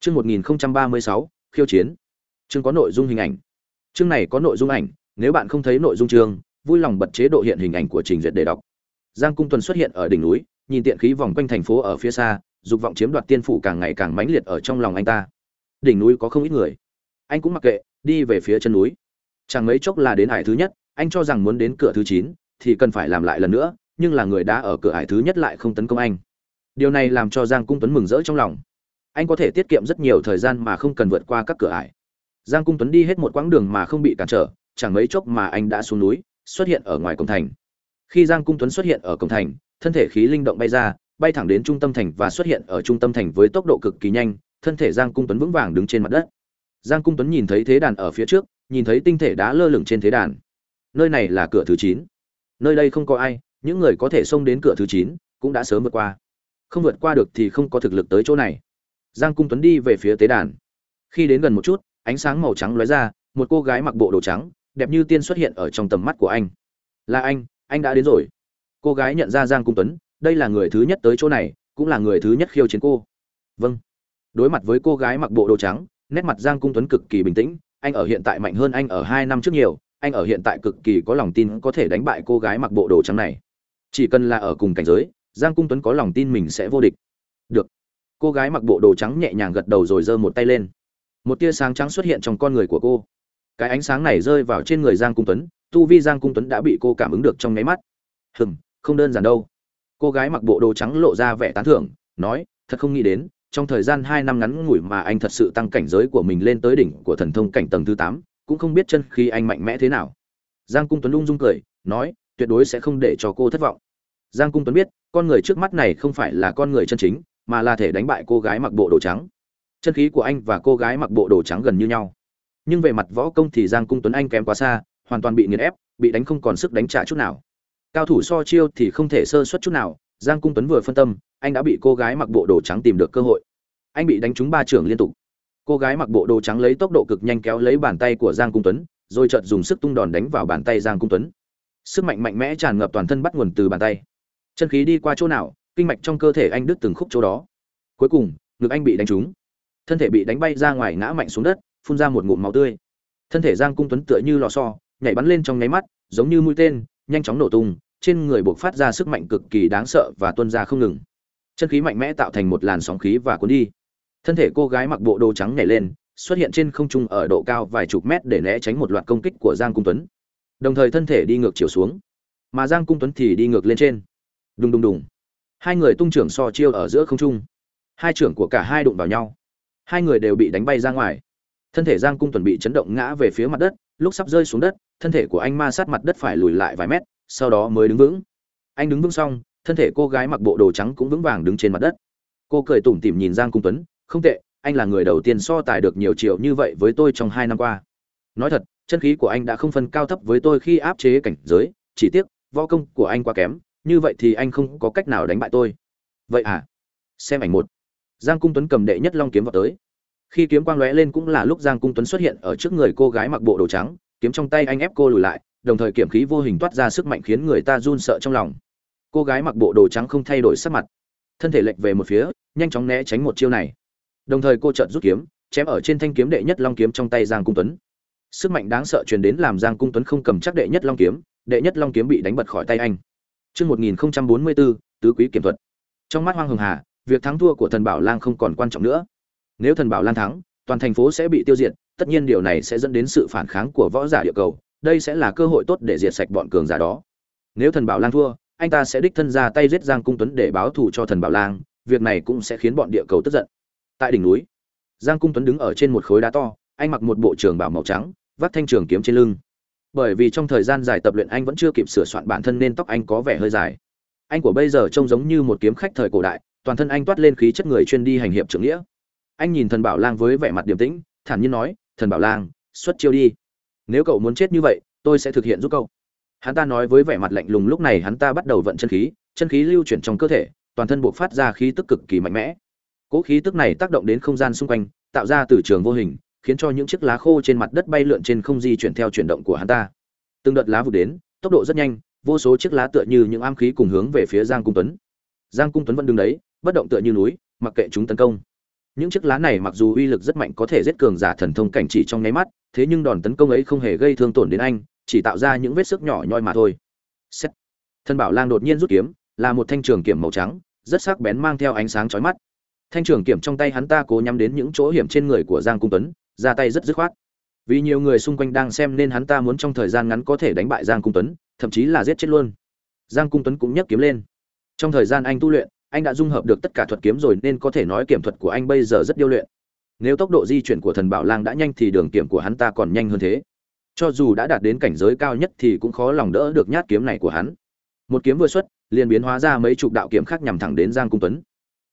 Chương một nghìn ba mươi sáu, khiêu chiến. Chương có nội dung hình ảnh. Chương này có nội dung ảnh, nếu bạn không thấy nội dung chương, vui lòng bật chế độ hiện hình ảnh của trình duyệt để đọc. Giang cung tuấn xuất hiện ở đỉnh núi nhìn tiện khí vòng quanh thành phố ở phía xa, dục vọng chiếm đoạt tiên phủ càng ngày càng mãnh liệt ở trong lòng anh ta. Đỉnh núi có không ít người. Anh cũng mặc kệ, đi về phía chân núi. Chẳng mấy chốc là đến ải thứ nhất, anh cho rằng muốn đến cửa thứ chín, thì cần phải làm lại lần nữa, nhưng là người đã ở cửa ải thứ nhất lại không tấn công anh. Điều này làm cho giang cung tuấn mừng rỡ trong lòng. Anh có thể tiết kiệm rất nhiều thời gian mà không cần vượt qua các cửa ải. Giang cung tuấn đi hết một quãng đường mà không bị cản trở, chẳng mấy chốc mà anh đã xuống núi, xuất hiện ở ngoài cổng thành. Khi giang cung tuấn xuất hiện ở cổng thành thân thể khí linh động bay ra, bay thẳng đến trung tâm thành và xuất hiện ở trung tâm thành với tốc độ cực kỳ nhanh, thân thể giang cung tuấn vững vàng đứng trên mặt đất. Giang cung tuấn nhìn thấy thế đàn ở phía trước, nhìn thấy tinh thể đá lơ lửng trên thế đàn. Nơi này là cửa thứ chín. Nơi đây không có ai, những người có thể xông đến cửa thứ chín cũng đã sớm vượt qua. Không vượt qua được thì không có thực lực tới chỗ này. Giang cung tuấn đi về phía tế đàn. Khi đến gần một chút, ánh sáng màu trắng lóe ra, một cô gái mặc bộ đồ trắng, đẹp như tiên xuất hiện ở trong tầm mắt của anh. Là anh anh đã đến rồi cô gái nhận ra giang cung tuấn, đây là người thứ nhất tới chỗ này, cũng là người thứ nhất khiêu chiến cô. Vâng. Đối mặt với cô gái mặc bộ đồ trắng, nét mặt giang cung tuấn cực kỳ bình tĩnh, anh ở hiện tại mạnh hơn anh ở hai năm trước nhiều, anh ở hiện tại cực kỳ có lòng tin có thể đánh bại cô gái mặc bộ đồ trắng này. Chỉ cần là ở cùng cảnh giới, giang cung tuấn có lòng tin mình sẽ vô địch. Được. Cô gái mặc bộ đồ trắng nhẹ nhàng gật đầu rồi giơ một tay lên. Một tia sáng trắng xuất hiện trong con người của cô. Cái ánh sáng này rơi vào trên người giang cung tuấn, tu vi giang cung tuấn đã bị cô cảm ứng được trong nháy mắt. Hừm không đơn giản đâu. Cô gái mặc bộ đồ trắng lộ ra vẻ tán thưởng, nói, thật không nghĩ đến, trong thời gian hai năm ngắn ngủi mà anh thật sự tăng cảnh giới của mình lên tới đỉnh của thần thông cảnh tầng thứ tám, cũng không biết chân khi anh mạnh mẽ thế nào. Giang cung tuấn ung dung cười, nói, tuyệt đối sẽ không để cho cô thất vọng. Giang cung tuấn biết, con người trước mắt này không phải là con người chân chính, mà là thể đánh bại cô gái mặc bộ đồ trắng. Chân khí của anh và cô gái mặc bộ đồ trắng gần như nhau. Nhưng về mặt võ công thì giang cung tuấn anh kém quá xa, hoàn toàn bị nghiền ép, bị đánh không còn sức đánh trả chút nào cao thủ so chiêu thì không thể sơ suất chút nào, giang cung tuấn vừa phân tâm, anh đã bị cô gái mặc bộ đồ trắng tìm được cơ hội. Anh bị đánh trúng ba trưởng liên tục. Cô gái mặc bộ đồ trắng lấy tốc độ cực nhanh kéo lấy bàn tay của giang cung tuấn, rồi chợt dùng sức tung đòn đánh vào bàn tay giang cung tuấn. Sức mạnh mạnh mẽ tràn ngập toàn thân bắt nguồn từ bàn tay. Chân khí đi qua chỗ nào, kinh mạch trong cơ thể anh đứt từng khúc chỗ đó. Cuối cùng, ngực anh bị đánh trúng. Thân thể bị đánh bay ra ngoài ngã mạnh xuống đất, phun ra một ngụm máu tươi. Thân thể giang cung tuấn tựa như lò xo, nhảy bắn lên trong nháy mắt, giống như mũi tên nhanh chóng nổ tung, trên người buộc phát ra sức mạnh cực kỳ đáng sợ và tuôn ra không ngừng. Chân khí mạnh mẽ tạo thành một làn sóng khí và cuốn đi. Thân thể cô gái mặc bộ đồ trắng nhảy lên, xuất hiện trên không trung ở độ cao vài chục mét để né tránh một loạt công kích của giang cung tuấn. Đồng thời thân thể đi ngược chiều xuống, mà giang cung tuấn thì đi ngược lên trên. Đùng đùng đùng. Hai người tung trưởng so chiêu ở giữa không trung. Hai trưởng của cả hai đụng vào nhau. Hai người đều bị đánh bay ra ngoài. Thân thể giang cung tuấn bị chấn động ngã về phía mặt đất lúc sắp rơi xuống đất, thân thể của anh ma sát mặt đất phải lùi lại vài mét, sau đó mới đứng vững. Anh đứng vững xong, thân thể cô gái mặc bộ đồ trắng cũng vững vàng đứng trên mặt đất. Cô cười tủm tỉm nhìn giang cung tuấn, không tệ, anh là người đầu tiên so tài được nhiều triệu như vậy với tôi trong hai năm qua. Nói thật, chân khí của anh đã không phân cao thấp với tôi khi áp chế cảnh giới, chỉ tiếc, võ công của anh quá kém, như vậy thì anh không có cách nào đánh bại tôi. Vậy à? Xem ảnh một. Giang cung tuấn cầm đệ nhất long kiếm vào tới khi kiếm quang lóe lên cũng là lúc giang cung tuấn xuất hiện ở trước người cô gái mặc bộ đồ trắng kiếm trong tay anh ép cô lùi lại đồng thời kiểm khí vô hình toát ra sức mạnh khiến người ta run sợ trong lòng cô gái mặc bộ đồ trắng không thay đổi sắc mặt thân thể lệch về một phía nhanh chóng né tránh một chiêu này đồng thời cô chợt rút kiếm chém ở trên thanh kiếm đệ nhất long kiếm trong tay giang cung tuấn sức mạnh đáng sợ truyền đến làm giang cung tuấn không cầm chắc đệ nhất long kiếm đệ nhất long kiếm bị đánh bật khỏi tay anh Trước 1044, tứ quý kiểm thuật. Trong mắt Hoang Hồng Hà, việc thắng thua của thần Bảo Lang không còn quan trọng nữa. Nếu thần Bảo lan thắng, toàn thành phố sẽ bị tiêu diệt, tất nhiên điều này sẽ dẫn đến sự phản kháng của võ giả địa cầu, đây sẽ là cơ hội tốt để diệt sạch bọn cường giả đó. Nếu thần Bảo lan thua, anh ta sẽ đích thân ra tay giết Giang Cung Tuấn để báo thù cho thần Bảo Lang, việc này cũng sẽ khiến bọn địa cầu tức giận. Tại đỉnh núi, Giang Cung Tuấn đứng ở trên một khối đá to, anh mặc một bộ trường bảo màu trắng, vác thanh trường kiếm trên lưng bởi vì trong thời gian dài tập luyện anh vẫn chưa kịp sửa soạn bản thân nên tóc anh có vẻ hơi dài anh của bây giờ trông giống như một kiếm khách thời cổ đại toàn thân anh toát lên khí chất người chuyên đi hành hiệp trưởng nghĩa anh nhìn thần bảo lang với vẻ mặt điềm tĩnh thản nhiên nói thần bảo lang xuất chiêu đi nếu cậu muốn chết như vậy tôi sẽ thực hiện giúp cậu hắn ta nói với vẻ mặt lạnh lùng lúc này hắn ta bắt đầu vận chân khí chân khí lưu chuyển trong cơ thể toàn thân buộc phát ra khí tức cực kỳ mạnh mẽ cỗ khí tức này tác động đến không gian xung quanh tạo ra từ trường vô hình khiến cho những chiếc lá khô trên mặt đất bay lượn trên không di chuyển theo chuyển động của hắn ta. Từng đợt lá vụt đến, tốc độ rất nhanh, vô số chiếc lá tựa như những am khí cùng hướng về phía Giang Cung Tuấn. Giang Cung Tuấn vẫn đứng đấy, bất động tựa như núi, mặc kệ chúng tấn công. Những chiếc lá này mặc dù uy lực rất mạnh có thể giết cường giả thần thông cảnh chỉ trong nháy mắt, thế nhưng đòn tấn công ấy không hề gây thương tổn đến anh, chỉ tạo ra những vết sức nhỏ nhoi mà thôi. Xét. Thân Bảo Lang đột nhiên rút kiếm, là một thanh trường kiếm màu trắng, rất sắc bén mang theo ánh sáng chói mắt. thanh trường kiểm trong tay hắn ta cố nhắm đến những chỗ hiểm trên người của giang cung tuấn ra tay rất dứt khoát vì nhiều người xung quanh đang xem nên hắn ta muốn trong thời gian ngắn có thể đánh bại giang cung tuấn thậm chí là giết chết luôn giang cung tuấn cũng nhấc kiếm lên trong thời gian anh tu luyện anh đã dung hợp được tất cả thuật kiếm rồi nên có thể nói kiểm thuật của anh bây giờ rất điêu luyện. Nếu tốc độ di chuyển của thần bảo lang đã nhanh thì đường kiểm của hắn ta còn nhanh hơn thế. Cho dù đã đạt đến cảnh giới cao nhất thì cũng khó lòng đỡ được nhát kiếm này của hắn. Một kiếm vừa xuất, liền biến hóa ra mấy chục đạo kiếm khác nhằm thẳng đến giang cung tuấn.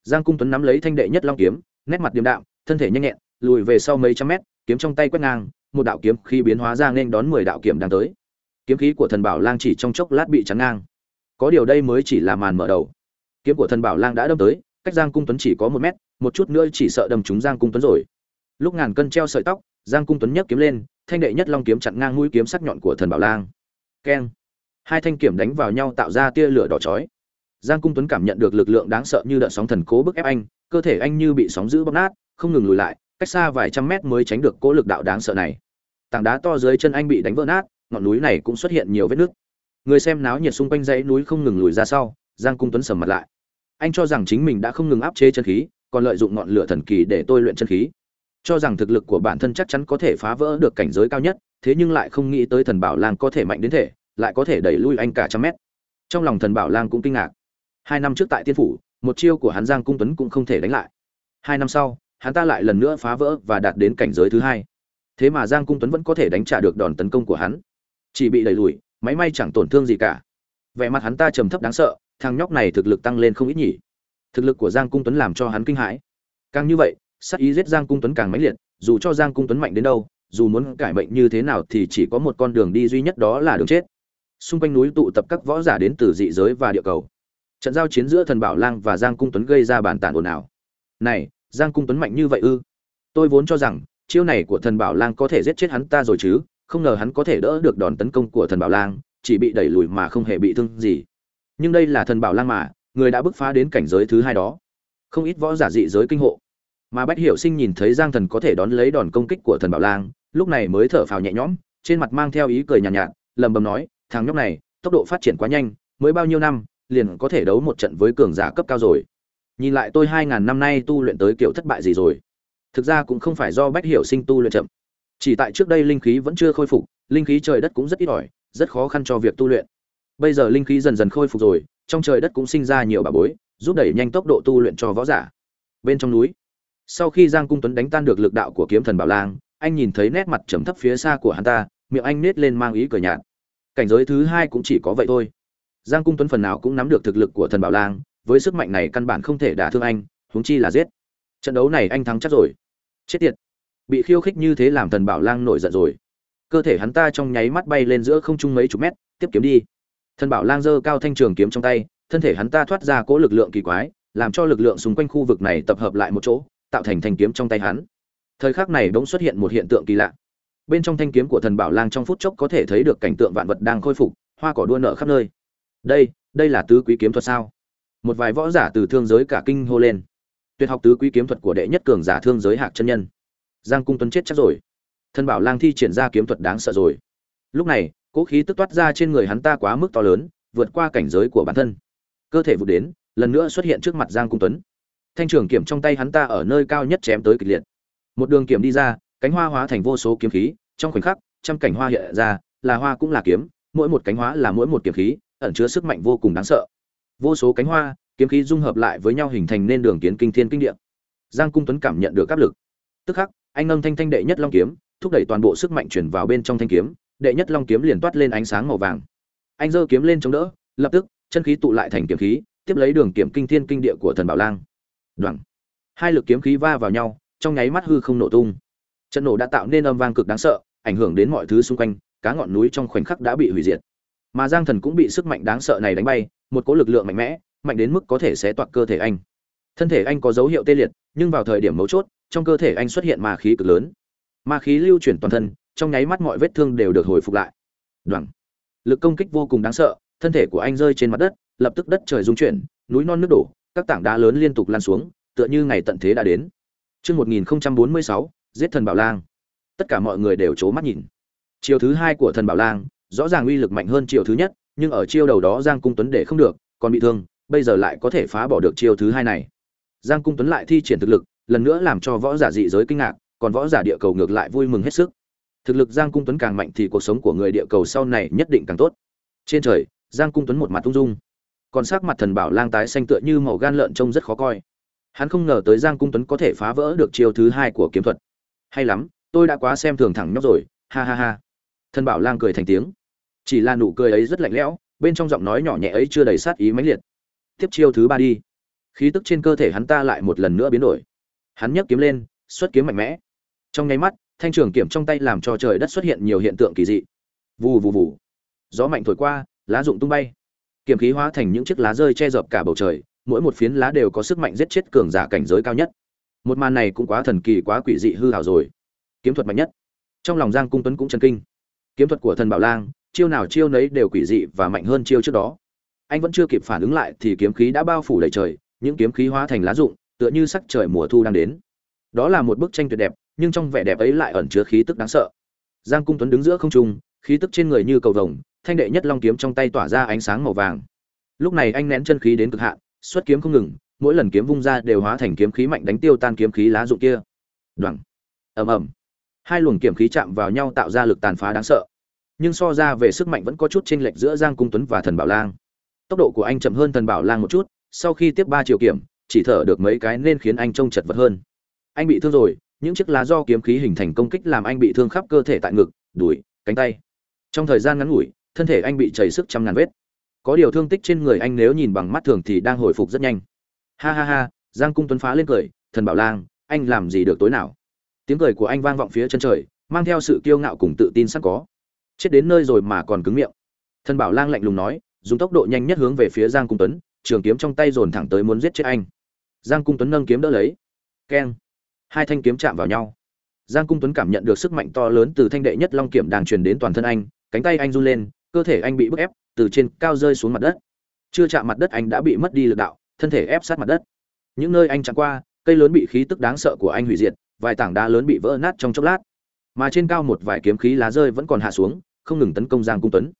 Giang cung tuấn nắm lấy thanh đệ nhất long kiếm, nét mặt điềm đạm, thân thể nhanh nhẹn, lùi về sau mấy trăm mét, kiếm trong tay quét ngang, một đạo kiếm khi biến hóa ra nên đón mười đạo kiếm đang tới. Kiếm khí của thần bảo lang chỉ trong chốc lát bị chắn ngang. Có điều đây mới chỉ là màn mở đầu kiếm của thần bảo lang đã đâm tới, cách giang cung tuấn chỉ có một mét, một chút nữa chỉ sợ đâm trúng giang cung tuấn rồi. Lúc ngàn cân treo sợi tóc, giang cung tuấn nhấc kiếm lên, thanh đệ nhất long kiếm chặn ngang mũi kiếm sắc nhọn của thần bảo lang. Keng. Hai thanh kiếm đánh vào nhau tạo ra tia lửa đỏ chói. Giang cung tuấn cảm nhận được lực lượng đáng sợ như đợt sóng thần cố bức ép anh, cơ thể anh như bị sóng giữ bóp nát, không ngừng lùi lại, cách xa vài trăm mét mới tránh được cỗ lực đạo đáng sợ này. Tảng đá to dưới chân anh bị đánh vỡ nát, ngọn núi này cũng xuất hiện nhiều vết nứt. Người xem náo nhiệt xung quanh dãy núi không ngừng lùi ra sau, giang cung tuấn sầm mặt lại anh cho rằng chính mình đã không ngừng áp chế chân khí, còn lợi dụng ngọn lửa thần kỳ để tôi luyện chân khí. Cho rằng thực lực của bản thân chắc chắn có thể phá vỡ được cảnh giới cao nhất, thế nhưng lại không nghĩ tới thần bảo lang có thể mạnh đến thể, lại có thể đẩy lui anh cả trăm mét. Trong lòng thần bảo lang cũng kinh ngạc. Hai năm trước tại tiên phủ, một chiêu của hắn giang cung tuấn cũng không thể đánh lại. Hai năm sau, hắn ta lại lần nữa phá vỡ và đạt đến cảnh giới thứ hai. Thế mà giang cung tuấn vẫn có thể đánh trả được đòn tấn công của hắn. Chỉ bị đẩy lùi, máy may chẳng tổn thương gì cả vẻ mặt hắn ta trầm thấp đáng sợ, thằng nhóc này thực lực tăng lên không ít nhỉ. Thực lực của giang cung tuấn làm cho hắn kinh hãi. Càng như vậy sắc ý giết giang cung tuấn càng mãnh liệt, dù cho giang cung tuấn mạnh đến đâu, dù muốn cải mệnh như thế nào thì chỉ có một con đường đi duy nhất đó là đường chết. Xung quanh núi tụ tập các võ giả đến từ dị giới và địa cầu. Trận giao chiến giữa thần bảo lang và giang cung tuấn gây ra bàn tản ồn ào. Này, giang cung tuấn mạnh như vậy ư? Tôi vốn cho rằng, chiêu này của thần bảo lang có thể giết chết hắn ta rồi chứ, không ngờ hắn có thể đỡ được đòn tấn công của thần bảo lang chỉ bị đẩy lùi mà không hề bị thương gì. Nhưng đây là thần bảo lang mà người đã bứt phá đến cảnh giới thứ hai đó. Không ít võ giả dị giới kinh hộ. Mà bách hiểu sinh nhìn thấy giang thần có thể đón lấy đòn công kích của thần bảo lang lúc này mới thở phào nhẹ nhõm trên mặt mang theo ý cười nhàn nhạt, nhạt lầm bầm nói thằng nhóc này tốc độ phát triển quá nhanh mới bao nhiêu năm liền có thể đấu một trận với cường giả cấp cao rồi. Nhìn lại tôi hai ngàn năm nay tu luyện tới kiểu thất bại gì rồi. Thực ra cũng không phải do bách hiểu sinh tu luyện chậm. Chỉ tại trước đây linh khí vẫn chưa khôi phục linh khí trời đất cũng rất ít ỏi rất khó khăn cho việc tu luyện. Bây giờ linh khí dần dần khôi phục rồi, trong trời đất cũng sinh ra nhiều bà bối, giúp đẩy nhanh tốc độ tu luyện cho võ giả. Bên trong núi, sau khi giang cung tuấn đánh tan được lực đạo của kiếm thần bảo lang, anh nhìn thấy nét mặt trầm thấp phía xa của hắn ta, miệng anh nết lên mang ý cười nhạt. Cảnh giới thứ hai cũng chỉ có vậy thôi. Giang cung tuấn phần nào cũng nắm được thực lực của thần bảo lang, với sức mạnh này căn bản không thể đả thương anh, huống chi là giết. Trận đấu này anh thắng chắc rồi. Chết tiệt. Bị khiêu khích như thế làm thần bảo lang nổi giận rồi cơ thể hắn ta trong nháy mắt bay lên giữa không trung mấy chục mét, tiếp kiếm đi. Thần bảo lang dơ cao thanh trường kiếm trong tay, thân thể hắn ta thoát ra cỗ lực lượng kỳ quái, làm cho lực lượng xung quanh khu vực này tập hợp lại một chỗ, tạo thành thanh kiếm trong tay hắn. Thời khắc này bỗng xuất hiện một hiện tượng kỳ lạ. Bên trong thanh kiếm của thần bảo lang trong phút chốc có thể thấy được cảnh tượng vạn vật đang khôi phục, hoa cỏ đua nở khắp nơi. Đây đây là tứ quý kiếm thuật sao? Một vài võ giả từ thương giới cả kinh hô lên. Tuyệt học tứ quý kiếm thuật của đệ nhất cường giả thương giới hạc chân nhân. Giang cung tuấn chết chắc rồi thần bảo lang thi triển ra kiếm thuật đáng sợ rồi. Lúc này, cỗ khí tức toát ra trên người hắn ta quá mức to lớn, vượt qua cảnh giới của bản thân. Cơ thể vụt đến, lần nữa xuất hiện trước mặt giang cung tuấn. Thanh trường kiểm trong tay hắn ta ở nơi cao nhất chém tới kịch liệt. Một đường kiểm đi ra, cánh hoa hóa thành vô số kiếm khí, trong khoảnh khắc, trăm cảnh hoa hiện ra, là hoa cũng là kiếm, mỗi một cánh hoa là mỗi một kiếm khí, ẩn chứa sức mạnh vô cùng đáng sợ. Vô số cánh hoa, kiếm khí dung hợp lại với nhau hình thành nên đường kiến kinh thiên kinh địa. Giang cung tuấn cảm nhận được áp lực. Tức khắc, anh nâng thanh thanh đệ nhất long kiếm thúc đẩy toàn bộ sức mạnh chuyển vào bên trong thanh kiếm, đệ nhất long kiếm liền toát lên ánh sáng màu vàng. Anh giơ kiếm lên chống đỡ, lập tức, chân khí tụ lại thành kiếm khí, tiếp lấy đường kiểm kinh thiên kinh địa của thần bảo lang. Đoạn. hai lực kiếm khí va vào nhau, trong nháy mắt hư không nổ tung. Trận nổ đã tạo nên âm vang cực đáng sợ, ảnh hưởng đến mọi thứ xung quanh, cá ngọn núi trong khoảnh khắc đã bị hủy diệt. Mà giang thần cũng bị sức mạnh đáng sợ này đánh bay, một cỗ lực lượng mạnh mẽ, mạnh đến mức có thể xé toạc cơ thể anh. Thân thể anh có dấu hiệu tê liệt, nhưng vào thời điểm mấu chốt, trong cơ thể anh xuất hiện ma khí cực lớn ma khí lưu chuyển toàn thân trong nháy mắt mọi vết thương đều được hồi phục lại đoằng lực công kích vô cùng đáng sợ thân thể của anh rơi trên mặt đất lập tức đất trời rung chuyển núi non nước đổ các tảng đá lớn liên tục lan xuống tựa như ngày tận thế đã đến Trước 1046, giết thần bảo lang. Tất cả mọi người đều chố mắt nhìn. Chiều thứ hai của thần bảo lang, rõ ràng uy lực mạnh hơn chiều thứ nhất, nhưng ở chiêu đầu đó Giang Cung Tuấn để không được, còn bị thương, bây giờ lại có thể phá bỏ được chiêu thứ hai này. giang cung tuấn lại thi triển thực lực lần nữa làm cho võ giả dị giới kinh ngạc còn võ giả địa cầu ngược lại vui mừng hết sức. Thực lực giang cung tuấn càng mạnh thì cuộc sống của người địa cầu sau này nhất định càng tốt. Trên trời, giang cung tuấn một mặt ung dung. Còn sắc mặt thần bảo lang tái xanh tựa như màu gan lợn trông rất khó coi. Hắn không ngờ tới giang cung tuấn có thể phá vỡ được chiêu thứ hai của kiếm thuật. Hay lắm, tôi đã quá xem thường thẳng nhóc rồi, ha ha ha. Thần bảo lang cười thành tiếng. Chỉ là nụ cười ấy rất lạnh lẽo, bên trong giọng nói nhỏ nhẹ ấy chưa đầy sát ý mãnh liệt. Tiếp chiêu thứ ba đi. Khí tức trên cơ thể hắn ta lại một lần nữa biến đổi. Hắn nhấc kiếm lên, xuất kiếm mạnh mẽ trong nháy mắt, thanh trường kiểm trong tay làm cho trời đất xuất hiện nhiều hiện tượng kỳ dị. Vù vù vù. Gió mạnh thổi qua, lá rụng tung bay. Kiểm khí hóa thành những chiếc lá rơi che dập cả bầu trời, mỗi một phiến lá đều có sức mạnh giết chết cường giả cảnh giới cao nhất. Một màn này cũng quá thần kỳ, quá quỷ dị hư hảo rồi. Kiếm thuật mạnh nhất. Trong lòng giang cung tuấn cũng chấn kinh. Kiếm thuật của thần bảo lang, chiêu nào chiêu nấy đều quỷ dị và mạnh hơn chiêu trước đó. Anh vẫn chưa kịp phản ứng lại thì kiếm khí đã bao phủ đầy trời, những kiếm khí hóa thành lá rụng, tựa như sắc trời mùa thu đang đến. Đó là một bức tranh tuyệt đẹp nhưng trong vẻ đẹp ấy lại ẩn chứa khí tức đáng sợ. Giang cung tuấn đứng giữa không trung, khí tức trên người như cầu vồng, thanh đệ nhất long kiếm trong tay tỏa ra ánh sáng màu vàng. Lúc này anh nén chân khí đến cực hạn, xuất kiếm không ngừng, mỗi lần kiếm vung ra đều hóa thành kiếm khí mạnh đánh tiêu tan kiếm khí lá rụng kia. Đoằng, ầm ầm. Hai luồng kiếm khí chạm vào nhau tạo ra lực tàn phá đáng sợ. Nhưng so ra về sức mạnh vẫn có chút chênh lệch giữa giang cung tuấn và thần bảo lang. Tốc độ của anh chậm hơn thần bảo lang một chút, sau khi tiếp ba chiều kiểm, chỉ thở được mấy cái nên khiến anh trông chật vật hơn. Anh bị thương rồi những chiếc lá do kiếm khí hình thành công kích làm anh bị thương khắp cơ thể tại ngực, đùi, cánh tay. Trong thời gian ngắn ngủi, thân thể anh bị chảy sức trăm ngàn vết. Có điều thương tích trên người anh nếu nhìn bằng mắt thường thì đang hồi phục rất nhanh. Ha ha ha, giang cung tuấn phá lên cười, thần bảo lang, anh làm gì được tối nào? Tiếng cười của anh vang vọng phía chân trời, mang theo sự kiêu ngạo cùng tự tin sẵn có. Chết đến nơi rồi mà còn cứng miệng. Thần bảo lang lạnh lùng nói, dùng tốc độ nhanh nhất hướng về phía giang cung tuấn, trường kiếm trong tay dồn thẳng tới muốn giết chết anh. Giang cung tuấn nâng kiếm đỡ lấy. Keng hai thanh kiếm chạm vào nhau. Giang cung tuấn cảm nhận được sức mạnh to lớn từ thanh đệ nhất long kiểm đang truyền đến toàn thân anh, cánh tay anh run lên, cơ thể anh bị bức ép, từ trên cao rơi xuống mặt đất. Chưa chạm mặt đất anh đã bị mất đi lực đạo, thân thể ép sát mặt đất. Những nơi anh chạm qua, cây lớn bị khí tức đáng sợ của anh hủy diệt, vài tảng đá lớn bị vỡ nát trong chốc lát. Mà trên cao một vài kiếm khí lá rơi vẫn còn hạ xuống, không ngừng tấn công giang cung tuấn.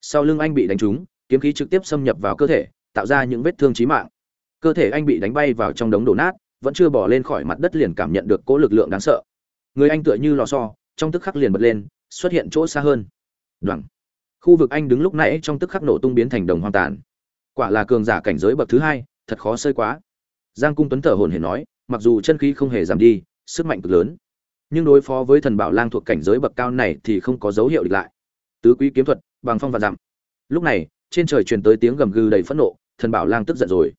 Sau lưng anh bị đánh trúng, kiếm khí trực tiếp xâm nhập vào cơ thể, tạo ra những vết thương chí mạng. Cơ thể anh bị đánh bay vào trong đống đổ nát vẫn chưa bỏ lên khỏi mặt đất liền cảm nhận được cỗ lực lượng đáng sợ. Người anh tựa như lò xo, trong tức khắc liền bật lên, xuất hiện chỗ xa hơn. Đoằng. Khu vực anh đứng lúc nãy trong tức khắc nổ tung biến thành đồng hoang tàn. Quả là cường giả cảnh giới bậc thứ hai, thật khó sơi quá. Giang cung tuấn thở hồn hển nói, mặc dù chân khí không hề giảm đi, sức mạnh cực lớn, nhưng đối phó với thần bảo lang thuộc cảnh giới bậc cao này thì không có dấu hiệu địch lại. Tứ quý kiếm thuật, bằng phong và dặm. Lúc này, trên trời truyền tới tiếng gầm gừ đầy phẫn nộ, thần bảo lang tức giận rồi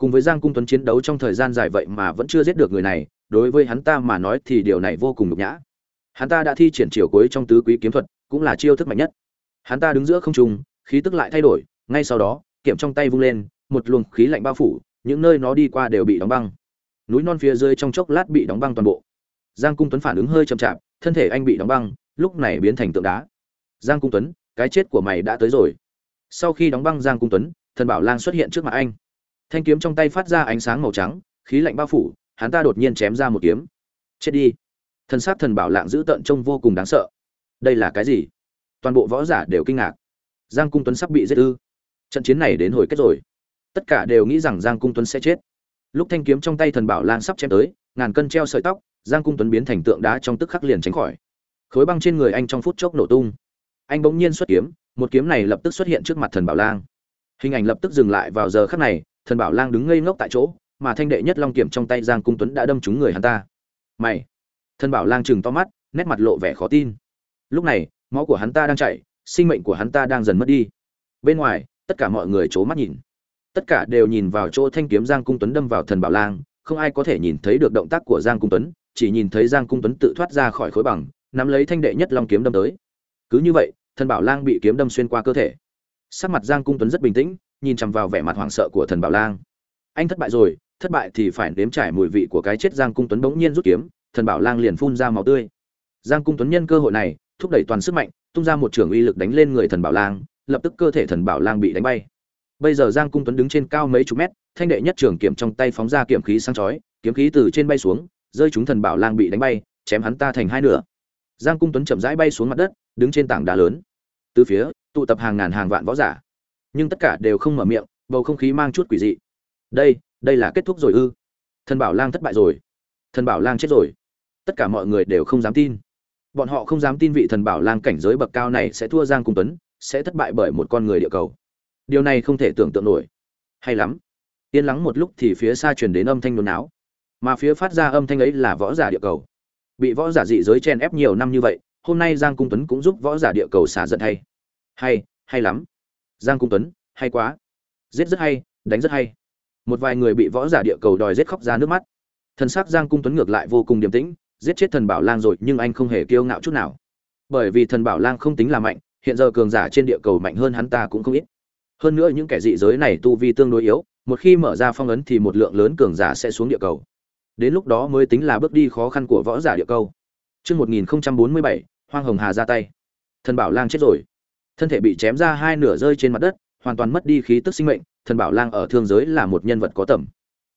cùng với giang cung tuấn chiến đấu trong thời gian dài vậy mà vẫn chưa giết được người này, đối với hắn ta mà nói thì điều này vô cùng nhục nhã. Hắn ta đã thi triển chiều cuối trong tứ quý kiếm thuật, cũng là chiêu thức mạnh nhất. Hắn ta đứng giữa không trung, khí tức lại thay đổi, ngay sau đó, kiểm trong tay vung lên, một luồng khí lạnh bao phủ, những nơi nó đi qua đều bị đóng băng. Núi non phía dưới trong chốc lát bị đóng băng toàn bộ. Giang cung tuấn phản ứng hơi chậm chạp, thân thể anh bị đóng băng, lúc này biến thành tượng đá. Giang cung tuấn, cái chết của mày đã tới rồi. Sau khi đóng băng giang cung tuấn, thần bảo lang xuất hiện trước mặt anh thanh kiếm trong tay phát ra ánh sáng màu trắng, khí lạnh bao phủ, hắn ta đột nhiên chém ra một kiếm. Chết đi. Thần sát thần bảo lạng giữ tợn trông vô cùng đáng sợ. Đây là cái gì? Toàn bộ võ giả đều kinh ngạc. Giang cung tuấn sắp bị giết ư? Trận chiến này đến hồi kết rồi. Tất cả đều nghĩ rằng giang cung tuấn sẽ chết. Lúc thanh kiếm trong tay thần bảo lan sắp chém tới, ngàn cân treo sợi tóc, giang cung tuấn biến thành tượng đá trong tức khắc liền tránh khỏi. Khối băng trên người anh trong phút chốc nổ tung. Anh bỗng nhiên xuất kiếm, một kiếm này lập tức xuất hiện trước mặt thần bảo lang hình ảnh lập tức dừng lại vào giờ khắc này thần bảo lang đứng ngây ngốc tại chỗ, mà thanh đệ nhất long kiểm trong tay giang cung tuấn đã đâm trúng người hắn ta. Mày! Thần bảo lang chừng to mắt, nét mặt lộ vẻ khó tin. Lúc này, máu của hắn ta đang chảy, sinh mệnh của hắn ta đang dần mất đi. Bên ngoài, tất cả mọi người c h ố mắt nhìn. Tất cả đều nhìn vào chỗ thanh kiếm giang cung tuấn đâm vào thần bảo lang, không ai có thể nhìn thấy được động tác của giang cung tuấn, chỉ nhìn thấy giang cung tuấn tự thoát ra khỏi khối bằng, nắm lấy thanh đệ nhất long kiếm đâm tới. Cứ như vậy, thần bảo lang bị kiếm đâm xuyên qua cơ thể. Sắc mặt giang cung tuấn rất bình tĩnh nhìn chằm vào vẻ mặt hoảng sợ của thần bảo lang. Anh thất bại rồi, thất bại thì phải nếm trải mùi vị của cái chết giang cung tuấn bỗng nhiên rút kiếm, thần bảo lang liền phun ra máu tươi. Giang cung tuấn nhân cơ hội này, thúc đẩy toàn sức mạnh, tung ra một trường uy lực đánh lên người thần bảo lang, lập tức cơ thể thần bảo lang bị đánh bay. Bây giờ giang cung tuấn đứng trên cao mấy chục mét, thanh đệ nhất trường kiểm trong tay phóng ra kiểm khí sáng chói, kiếm khí từ trên bay xuống, rơi trúng thần bảo lang bị đánh bay, chém hắn ta thành hai nửa. Giang cung tuấn chậm rãi bay xuống mặt đất, đứng trên tảng đá lớn. Từ phía, tụ tập hàng ngàn hàng vạn võ giả nhưng tất cả đều không mở miệng, bầu không khí mang chút quỷ dị. Đây đây là kết thúc rồi ư? Thần bảo lang thất bại rồi. Thần bảo lang chết rồi. Tất cả mọi người đều không dám tin. Bọn họ không dám tin vị thần bảo lang cảnh giới bậc cao này sẽ thua giang cung tuấn, sẽ thất bại bởi một con người địa cầu. Điều này không thể tưởng tượng nổi. Hay lắm. Yên lắng một lúc thì phía xa truyền đến âm thanh nôn não mà phía phát ra âm thanh ấy là võ giả địa cầu. Bị võ giả dị giới chen ép nhiều năm như vậy, hôm nay giang cung tuấn cũng giúp võ giả địa cầu xả giận hay hay hay lắm giang cung tuấn hay quá. Giết rất hay đánh rất hay. Một vài người bị võ giả địa cầu đòi giết khóc ra nước mắt. Thần sắc giang cung tuấn ngược lại vô cùng điềm tĩnh giết chết thần bảo lang rồi nhưng anh không hề kiêu ngạo chút nào. Bởi vì thần bảo lang không tính là mạnh hiện giờ cường giả trên địa cầu mạnh hơn hắn ta cũng không ít. Hơn nữa những kẻ dị giới này tu vi tương đối yếu một khi mở ra phong ấn thì một lượng lớn cường giả sẽ xuống địa cầu. Đến lúc đó mới tính là bước đi khó khăn của võ giả địa cầu. Trước 1047, Hoang Hồng Hà ra tay. Thần Bảo Lang chết rồi. Thân thể bị chém ra hai nửa rơi trên mặt đất, hoàn toàn mất đi khí tức sinh mệnh, Thần Bảo Lang ở thương giới là một nhân vật có tầm.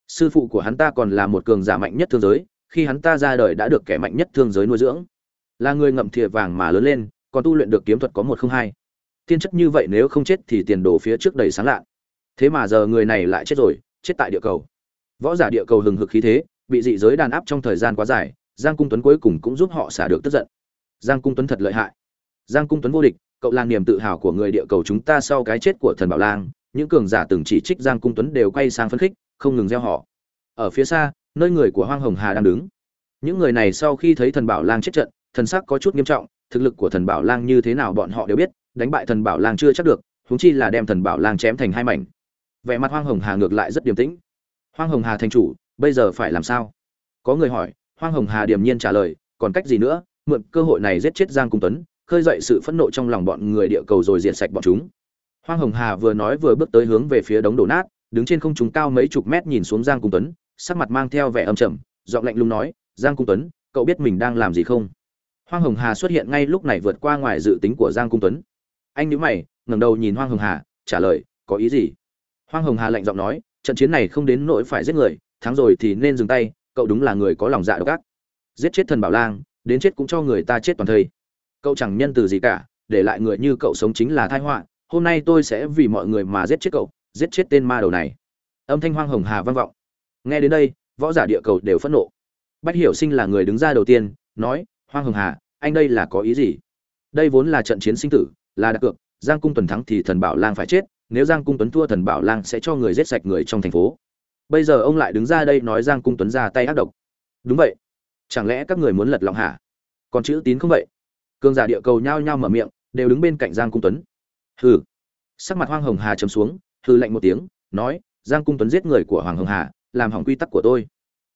Sư phụ của hắn ta còn là một cường giả mạnh nhất thương giới, khi hắn ta ra đời đã được kẻ mạnh nhất thương giới nuôi dưỡng. Là người ngậm thìa vàng mà lớn lên, còn tu luyện được kiếm thuật có một không hai. Thiên chất như vậy nếu không chết thì tiền đồ phía trước đầy sáng lạ. Thế mà giờ người này lại chết rồi, chết tại địa cầu. Võ giả địa cầu hừng hực khí thế, bị dị giới đàn áp trong thời gian quá dài, Giang Cung Tuấn cuối cùng cũng giúp họ xả được tức giận. Giang Cung Tuấn thật lợi hại. Giang Cung Tuấn vô địch, cậu là niềm tự hào của người địa cầu chúng ta sau cái chết của thần Bảo Lang, những cường giả từng chỉ trích Giang Cung Tuấn đều quay sang phân khích, không ngừng gieo họ. Ở phía xa, nơi người của Hoang Hồng Hà đang đứng. Những người này sau khi thấy thần Bảo Lang chết trận, thần sắc có chút nghiêm trọng, thực lực của thần Bảo Lang như thế nào bọn họ đều biết, đánh bại thần Bảo Lang chưa chắc được, huống chi là đem thần Bảo Lang chém thành hai mảnh. Vẻ mặt Hoang Hồng Hà ngược lại rất điềm tĩnh. Hoang Hồng Hà thành chủ, bây giờ phải làm sao? Có người hỏi, Hoang Hồng Hà điềm nhiên trả lời, còn cách gì nữa, mượn cơ hội này giết chết Giang Cung Tuấn, khơi dậy sự phẫn nộ trong lòng bọn người địa cầu rồi diệt sạch bọn chúng. Hoang Hồng Hà vừa nói vừa bước tới hướng về phía đống đổ nát, đứng trên không trung cao mấy chục mét nhìn xuống Giang Cung Tuấn, sắc mặt mang theo vẻ âm trầm, giọng lạnh lùng nói, "Giang Cung Tuấn, cậu biết mình đang làm gì không?" Hoang Hồng Hà xuất hiện ngay lúc này vượt qua ngoài dự tính của Giang Cung Tuấn. Anh nhíu mày, ngẩng đầu nhìn Hoang Hồng Hà, trả lời, "Có ý gì?" Hoang Hồng Hà lạnh giọng nói, "Trận chiến này không đến nỗi phải giết người, thắng rồi thì nên dừng tay, cậu đúng là người có lòng dạ độc ác. Giết chết thần Bảo Lang, đến chết cũng cho người ta chết toàn thây. Cậu chẳng nhân từ gì cả, để lại người như cậu sống chính là tai họa, hôm nay tôi sẽ vì mọi người mà giết chết cậu, giết chết tên ma đầu này." Âm thanh Hoang Hồng Hà vang vọng. Nghe đến đây, võ giả địa cầu đều phẫn nộ. Bách Hiểu Sinh là người đứng ra đầu tiên, nói: "Hoang Hồng Hà, anh đây là có ý gì? Đây vốn là trận chiến sinh tử, là đặc cược, Giang Cung Tuấn thắng thì Thần Bảo Lang phải chết, nếu Giang Cung Tuấn thua Thần Bảo Lang sẽ cho người giết sạch người trong thành phố." Bây giờ ông lại đứng ra đây nói Giang Cung Tuấn ra tay ác độc. Đúng vậy. Chẳng lẽ các người muốn lật lọng hả? Còn chữ tín không vậy? Cương giả địa cầu nhao nhao mở miệng, đều đứng bên cạnh Giang Cung Tuấn. Hừ. Sắc mặt Hoang Hồng Hà trầm xuống, hừ lạnh một tiếng, nói: "Giang Cung Tuấn giết người của Hoàng Hồng Hà, làm hỏng quy tắc của tôi.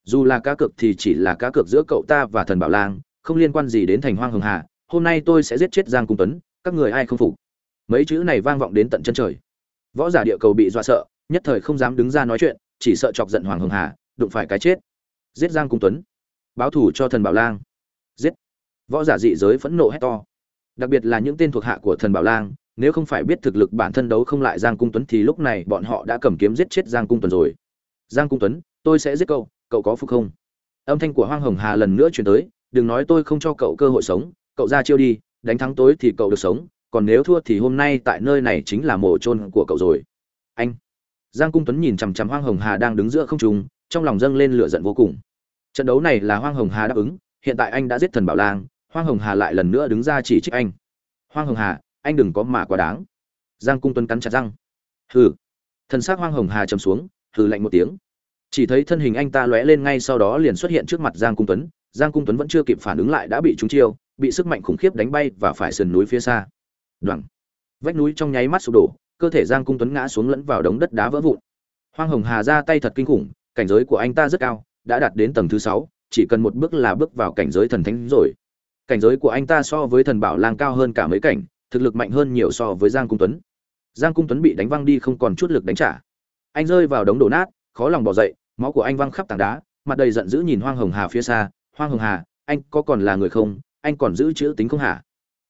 Dù là cá cược thì chỉ là cá cược giữa cậu ta và Thần Bảo Lang, không liên quan gì đến thành Hoang Hồng Hà, hôm nay tôi sẽ giết chết Giang Cung Tuấn, các người ai không phục?" Mấy chữ này vang vọng đến tận chân trời. Võ giả địa cầu bị dọa sợ, nhất thời không dám đứng ra nói chuyện, chỉ sợ chọc giận Hoàng Hồng Hà, đụng phải cái chết. Giết Giang Cung Tuấn, báo thủ cho Thần Bảo Lang. Giết! Võ giả dị giới phẫn nộ hét to. Đặc biệt là những tên thuộc hạ của Thần Bảo Lang, nếu không phải biết thực lực bản thân đấu không lại Giang Cung Tuấn thì lúc này bọn họ đã cầm kiếm giết chết Giang Cung Tuấn rồi. Giang Cung Tuấn, tôi sẽ giết cậu, cậu có phục không? Âm thanh của Hoang Hồng Hà lần nữa truyền tới, đừng nói tôi không cho cậu cơ hội sống, cậu ra chiêu đi, đánh thắng tối thì cậu được sống, còn nếu thua thì hôm nay tại nơi này chính là mồ chôn của cậu rồi. Anh. Giang Cung Tuấn nhìn chằm chằm Hoang Hồng Hà đang đứng giữa không trung, trong lòng dâng lên lửa giận vô cùng. Trận đấu này là Hoang Hồng Hà đáp ứng, hiện tại anh đã giết thần Bảo Lang, Hoang Hồng Hà lại lần nữa đứng ra chỉ trích anh. Hoang Hồng Hà, anh đừng có mà quá đáng. Giang Cung Tuấn cắn chặt răng. Hừ. Thần sắc Hoang Hồng Hà trầm xuống, hừ lạnh một tiếng. Chỉ thấy thân hình anh ta lóe lên ngay sau đó liền xuất hiện trước mặt Giang Cung Tuấn, Giang Cung Tuấn vẫn chưa kịp phản ứng lại đã bị trúng chiêu, bị sức mạnh khủng khiếp đánh bay và phải sườn núi phía xa. Đoằng. Vách núi trong nháy mắt sụp đổ, cơ thể Giang Cung Tuấn ngã xuống lẫn vào đống đất đá vỡ vụn. Hoang Hồng Hà ra tay thật kinh khủng, cảnh giới của anh ta rất cao, đã đạt đến tầng thứ sáu, chỉ cần một bước là bước vào cảnh giới thần thánh rồi. Cảnh giới của anh ta so với thần bảo lang cao hơn cả mấy cảnh, thực lực mạnh hơn nhiều so với Giang Cung Tuấn. Giang Cung Tuấn bị đánh văng đi không còn chút lực đánh trả. Anh rơi vào đống đổ nát, khó lòng bỏ dậy, máu của anh văng khắp tảng đá, mặt đầy giận dữ nhìn Hoang Hồng Hà phía xa, "Hoang Hồng Hà, anh có còn là người không? Anh còn giữ chữ tính không hả?"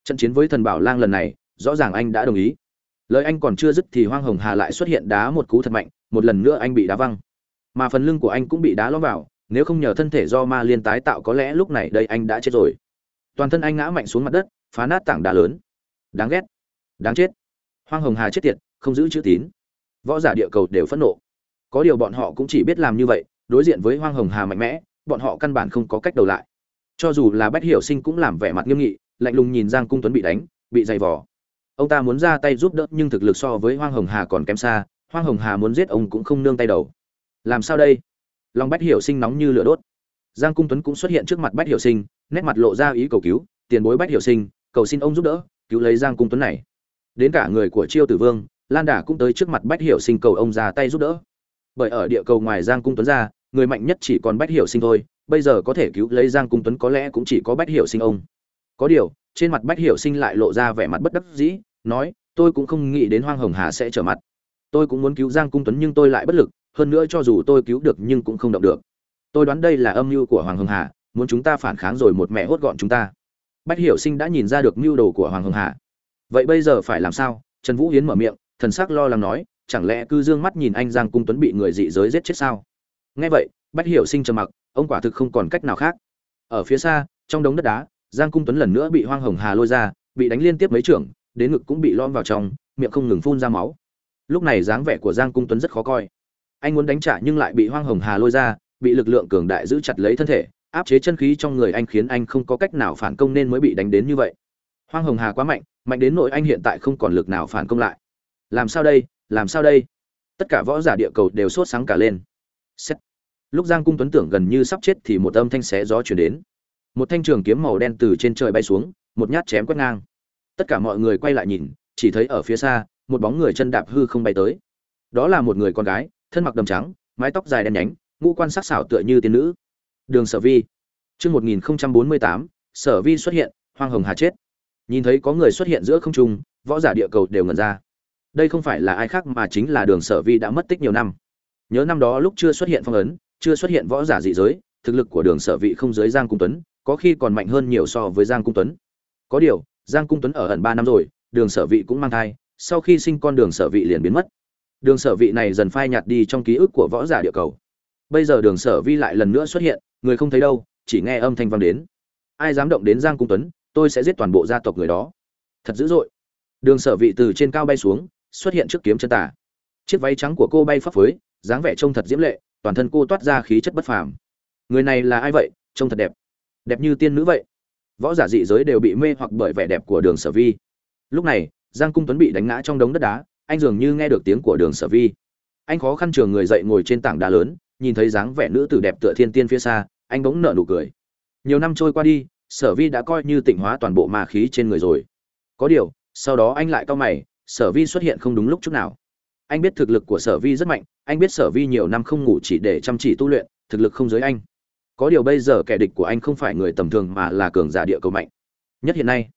Trận chiến với thần bảo lang lần này, rõ ràng anh đã đồng ý. Lời anh còn chưa dứt thì Hoang Hồng Hà lại xuất hiện đá một cú thật mạnh, một lần nữa anh bị đá văng. Mà phần lưng của anh cũng bị đá lõm vào, nếu không nhờ thân thể do ma liên tái tạo có lẽ lúc này đây anh đã chết rồi. Toàn thân anh ngã mạnh xuống mặt đất, phá nát tảng đá lớn. Đáng ghét, đáng chết. Hoang Hồng Hà chết tiệt, không giữ chữ tín. Võ giả địa cầu đều phẫn nộ. Có điều bọn họ cũng chỉ biết làm như vậy, đối diện với hoang hồng hà mạnh mẽ bọn họ căn bản không có cách đầu lại cho dù là bách hiểu sinh cũng làm vẻ mặt nghiêm nghị lạnh lùng nhìn giang cung tuấn bị đánh bị dày vò ông ta muốn ra tay giúp đỡ nhưng thực lực so với hoang hồng hà còn kém xa hoang hồng hà muốn giết ông cũng không nương tay đầu làm sao đây lòng bách hiểu sinh nóng như lửa đốt giang cung tuấn cũng xuất hiện trước mặt bách hiểu sinh, nét mặt lộ ra ý cầu cứu, tiền bối bách hiểu sinh, cầu xin ông giúp đỡ, cứu lấy giang cung tuấn này. Đến cả người của chiêu tử vương, lan đả cũng tới trước mặt bách hiểu sinh cầu ông ra tay giúp đỡ. Bởi ở địa cầu ngoài giang cung tuấn ra, người mạnh nhất chỉ còn bách hiểu sinh thôi, bây giờ có thể cứu lấy giang cung tuấn có lẽ cũng chỉ có bách hiểu sinh ông. Có điều, trên mặt bách hiểu sinh lại lộ ra vẻ mặt bất đắc dĩ, nói, tôi cũng không nghĩ đến hoang hồng hà sẽ trở mặt. Tôi cũng muốn cứu giang cung tuấn nhưng tôi lại bất lực, hơn nữa cho dù tôi cứu được nhưng cũng không động được tôi đoán đây là âm mưu của hoàng hưng hà, muốn chúng ta phản kháng rồi một mẹ hốt gọn chúng ta. Bách hiểu sinh đã nhìn ra được mưu đồ của hoàng hưng hà. Vậy bây giờ phải làm sao? Trần vũ hiến mở miệng, thần sắc lo lắng nói, chẳng lẽ cứ dương mắt nhìn anh giang cung tuấn bị người dị giới giết chết sao? Nghe vậy, bách hiểu sinh trầm mặc, ông quả thực không còn cách nào khác. Ở phía xa, trong đống đất đá, giang cung tuấn lần nữa bị hoang hồng hà lôi ra, bị đánh liên tiếp mấy trưởng, đến ngực cũng bị lom vào trong, miệng không ngừng phun ra máu. Lúc này dáng vẻ của giang cung tuấn rất khó coi. Anh muốn đánh trả nhưng lại bị hoang hồng hà lôi ra bị lực lượng cường đại giữ chặt lấy thân thể, áp chế chân khí trong người anh khiến anh không có cách nào phản công nên mới bị đánh đến như vậy. Hoang hồng hà quá mạnh mạnh đến nỗi anh hiện tại không còn lực nào phản công lại. Làm sao đây, làm sao đây? Tất cả võ giả địa cầu đều sốt sáng cả lên. Xét. lúc giang cung tuấn tưởng gần như sắp chết thì một âm thanh xé gió chuyển đến. Một thanh trường kiếm màu đen từ trên trời bay xuống, một nhát chém quét ngang. Tất cả mọi người quay lại nhìn, chỉ thấy ở phía xa, một bóng người chân đạp hư không bay tới. Đó là một người con gái, thân mặc đầm trắng, mái tóc dài đen nhánh ngũ quan sắc sảo tựa như tiên nữ. Đường sở vi. Chương một nghìn bốn mươi tám, sở vi xuất hiện, hoang hồng hà chết. Nhìn thấy có người xuất hiện giữa không trung, võ giả địa cầu đều ngẩn ra. Đây không phải là ai khác mà chính là đường sở vi đã mất tích nhiều năm. Nhớ năm đó lúc chưa xuất hiện phong ấn, chưa xuất hiện võ giả dị giới, thực lực của đường sở vị không dưới giang cung tuấn, có khi còn mạnh hơn nhiều so với giang cung tuấn. Có điều, giang cung tuấn ở ẩn ba năm rồi, đường sở vị cũng mang thai, sau khi sinh con đường sở vị liền biến mất. Đường sở vị này dần phai nhạt đi trong ký ức của võ giả địa cầu bây giờ đường sở vi lại lần nữa xuất hiện, người không thấy đâu, chỉ nghe âm thanh vang đến. Ai dám động đến giang cung tuấn, tôi sẽ giết toàn bộ gia tộc người đó. Thật dữ dội. Đường sở vị từ trên cao bay xuống, xuất hiện trước kiếm chân tả chiếc váy trắng của cô bay phấp phới, dáng vẻ trông thật diễm lệ, toàn thân cô toát ra khí chất bất phàm. Người này là ai vậy? Trông thật đẹp. Đẹp như tiên nữ vậy. Võ giả dị giới đều bị mê hoặc bởi vẻ đẹp của đường sở vi. Lúc này, giang cung tuấn bị đánh ngã trong đống đất đá, anh dường như nghe được tiếng của đường sở vi. Anh khó khăn trường người dậy ngồi trên tảng đá lớn nhìn thấy dáng vẻ nữ tử đẹp tựa thiên tiên phía xa, anh bỗng nở nụ cười. Nhiều năm trôi qua đi, sở vi đã coi như tịnh hóa toàn bộ ma khí trên người rồi. Có điều, sau đó anh lại cau mày, sở vi xuất hiện không đúng lúc chút nào. Anh biết thực lực của sở vi rất mạnh, anh biết sở vi nhiều năm không ngủ chỉ để chăm chỉ tu luyện, thực lực không giới anh. Có điều bây giờ kẻ địch của anh không phải người tầm thường mà là cường giả địa cầu mạnh. Nhất hiện nay,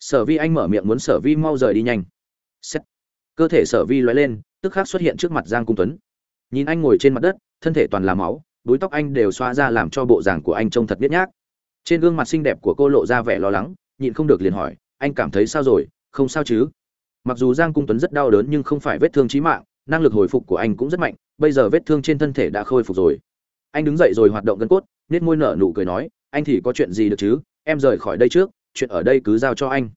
sở vi anh mở miệng muốn sở vi mau rời đi nhanh. Xét. cơ thể sở vi lóe lên, tức khắc xuất hiện trước mặt giang cung tuấn nhìn anh ngồi trên mặt đất, thân thể toàn là máu búi tóc anh đều xoa ra làm cho bộ dạng của anh trông thật biết nhác. Trên gương mặt xinh đẹp của cô lộ ra vẻ lo lắng, nhịn không được liền hỏi, anh cảm thấy sao rồi? Không sao chứ? Mặc dù giang cung tuấn rất đau đớn nhưng không phải vết thương chí mạng, năng lực hồi phục của anh cũng rất mạnh, bây giờ vết thương trên thân thể đã khôi phục rồi. Anh đứng dậy rồi hoạt động gân cốt nết môi nở nụ cười nói, anh thì có chuyện gì được chứ? Em rời khỏi đây trước, chuyện ở đây cứ giao cho anh.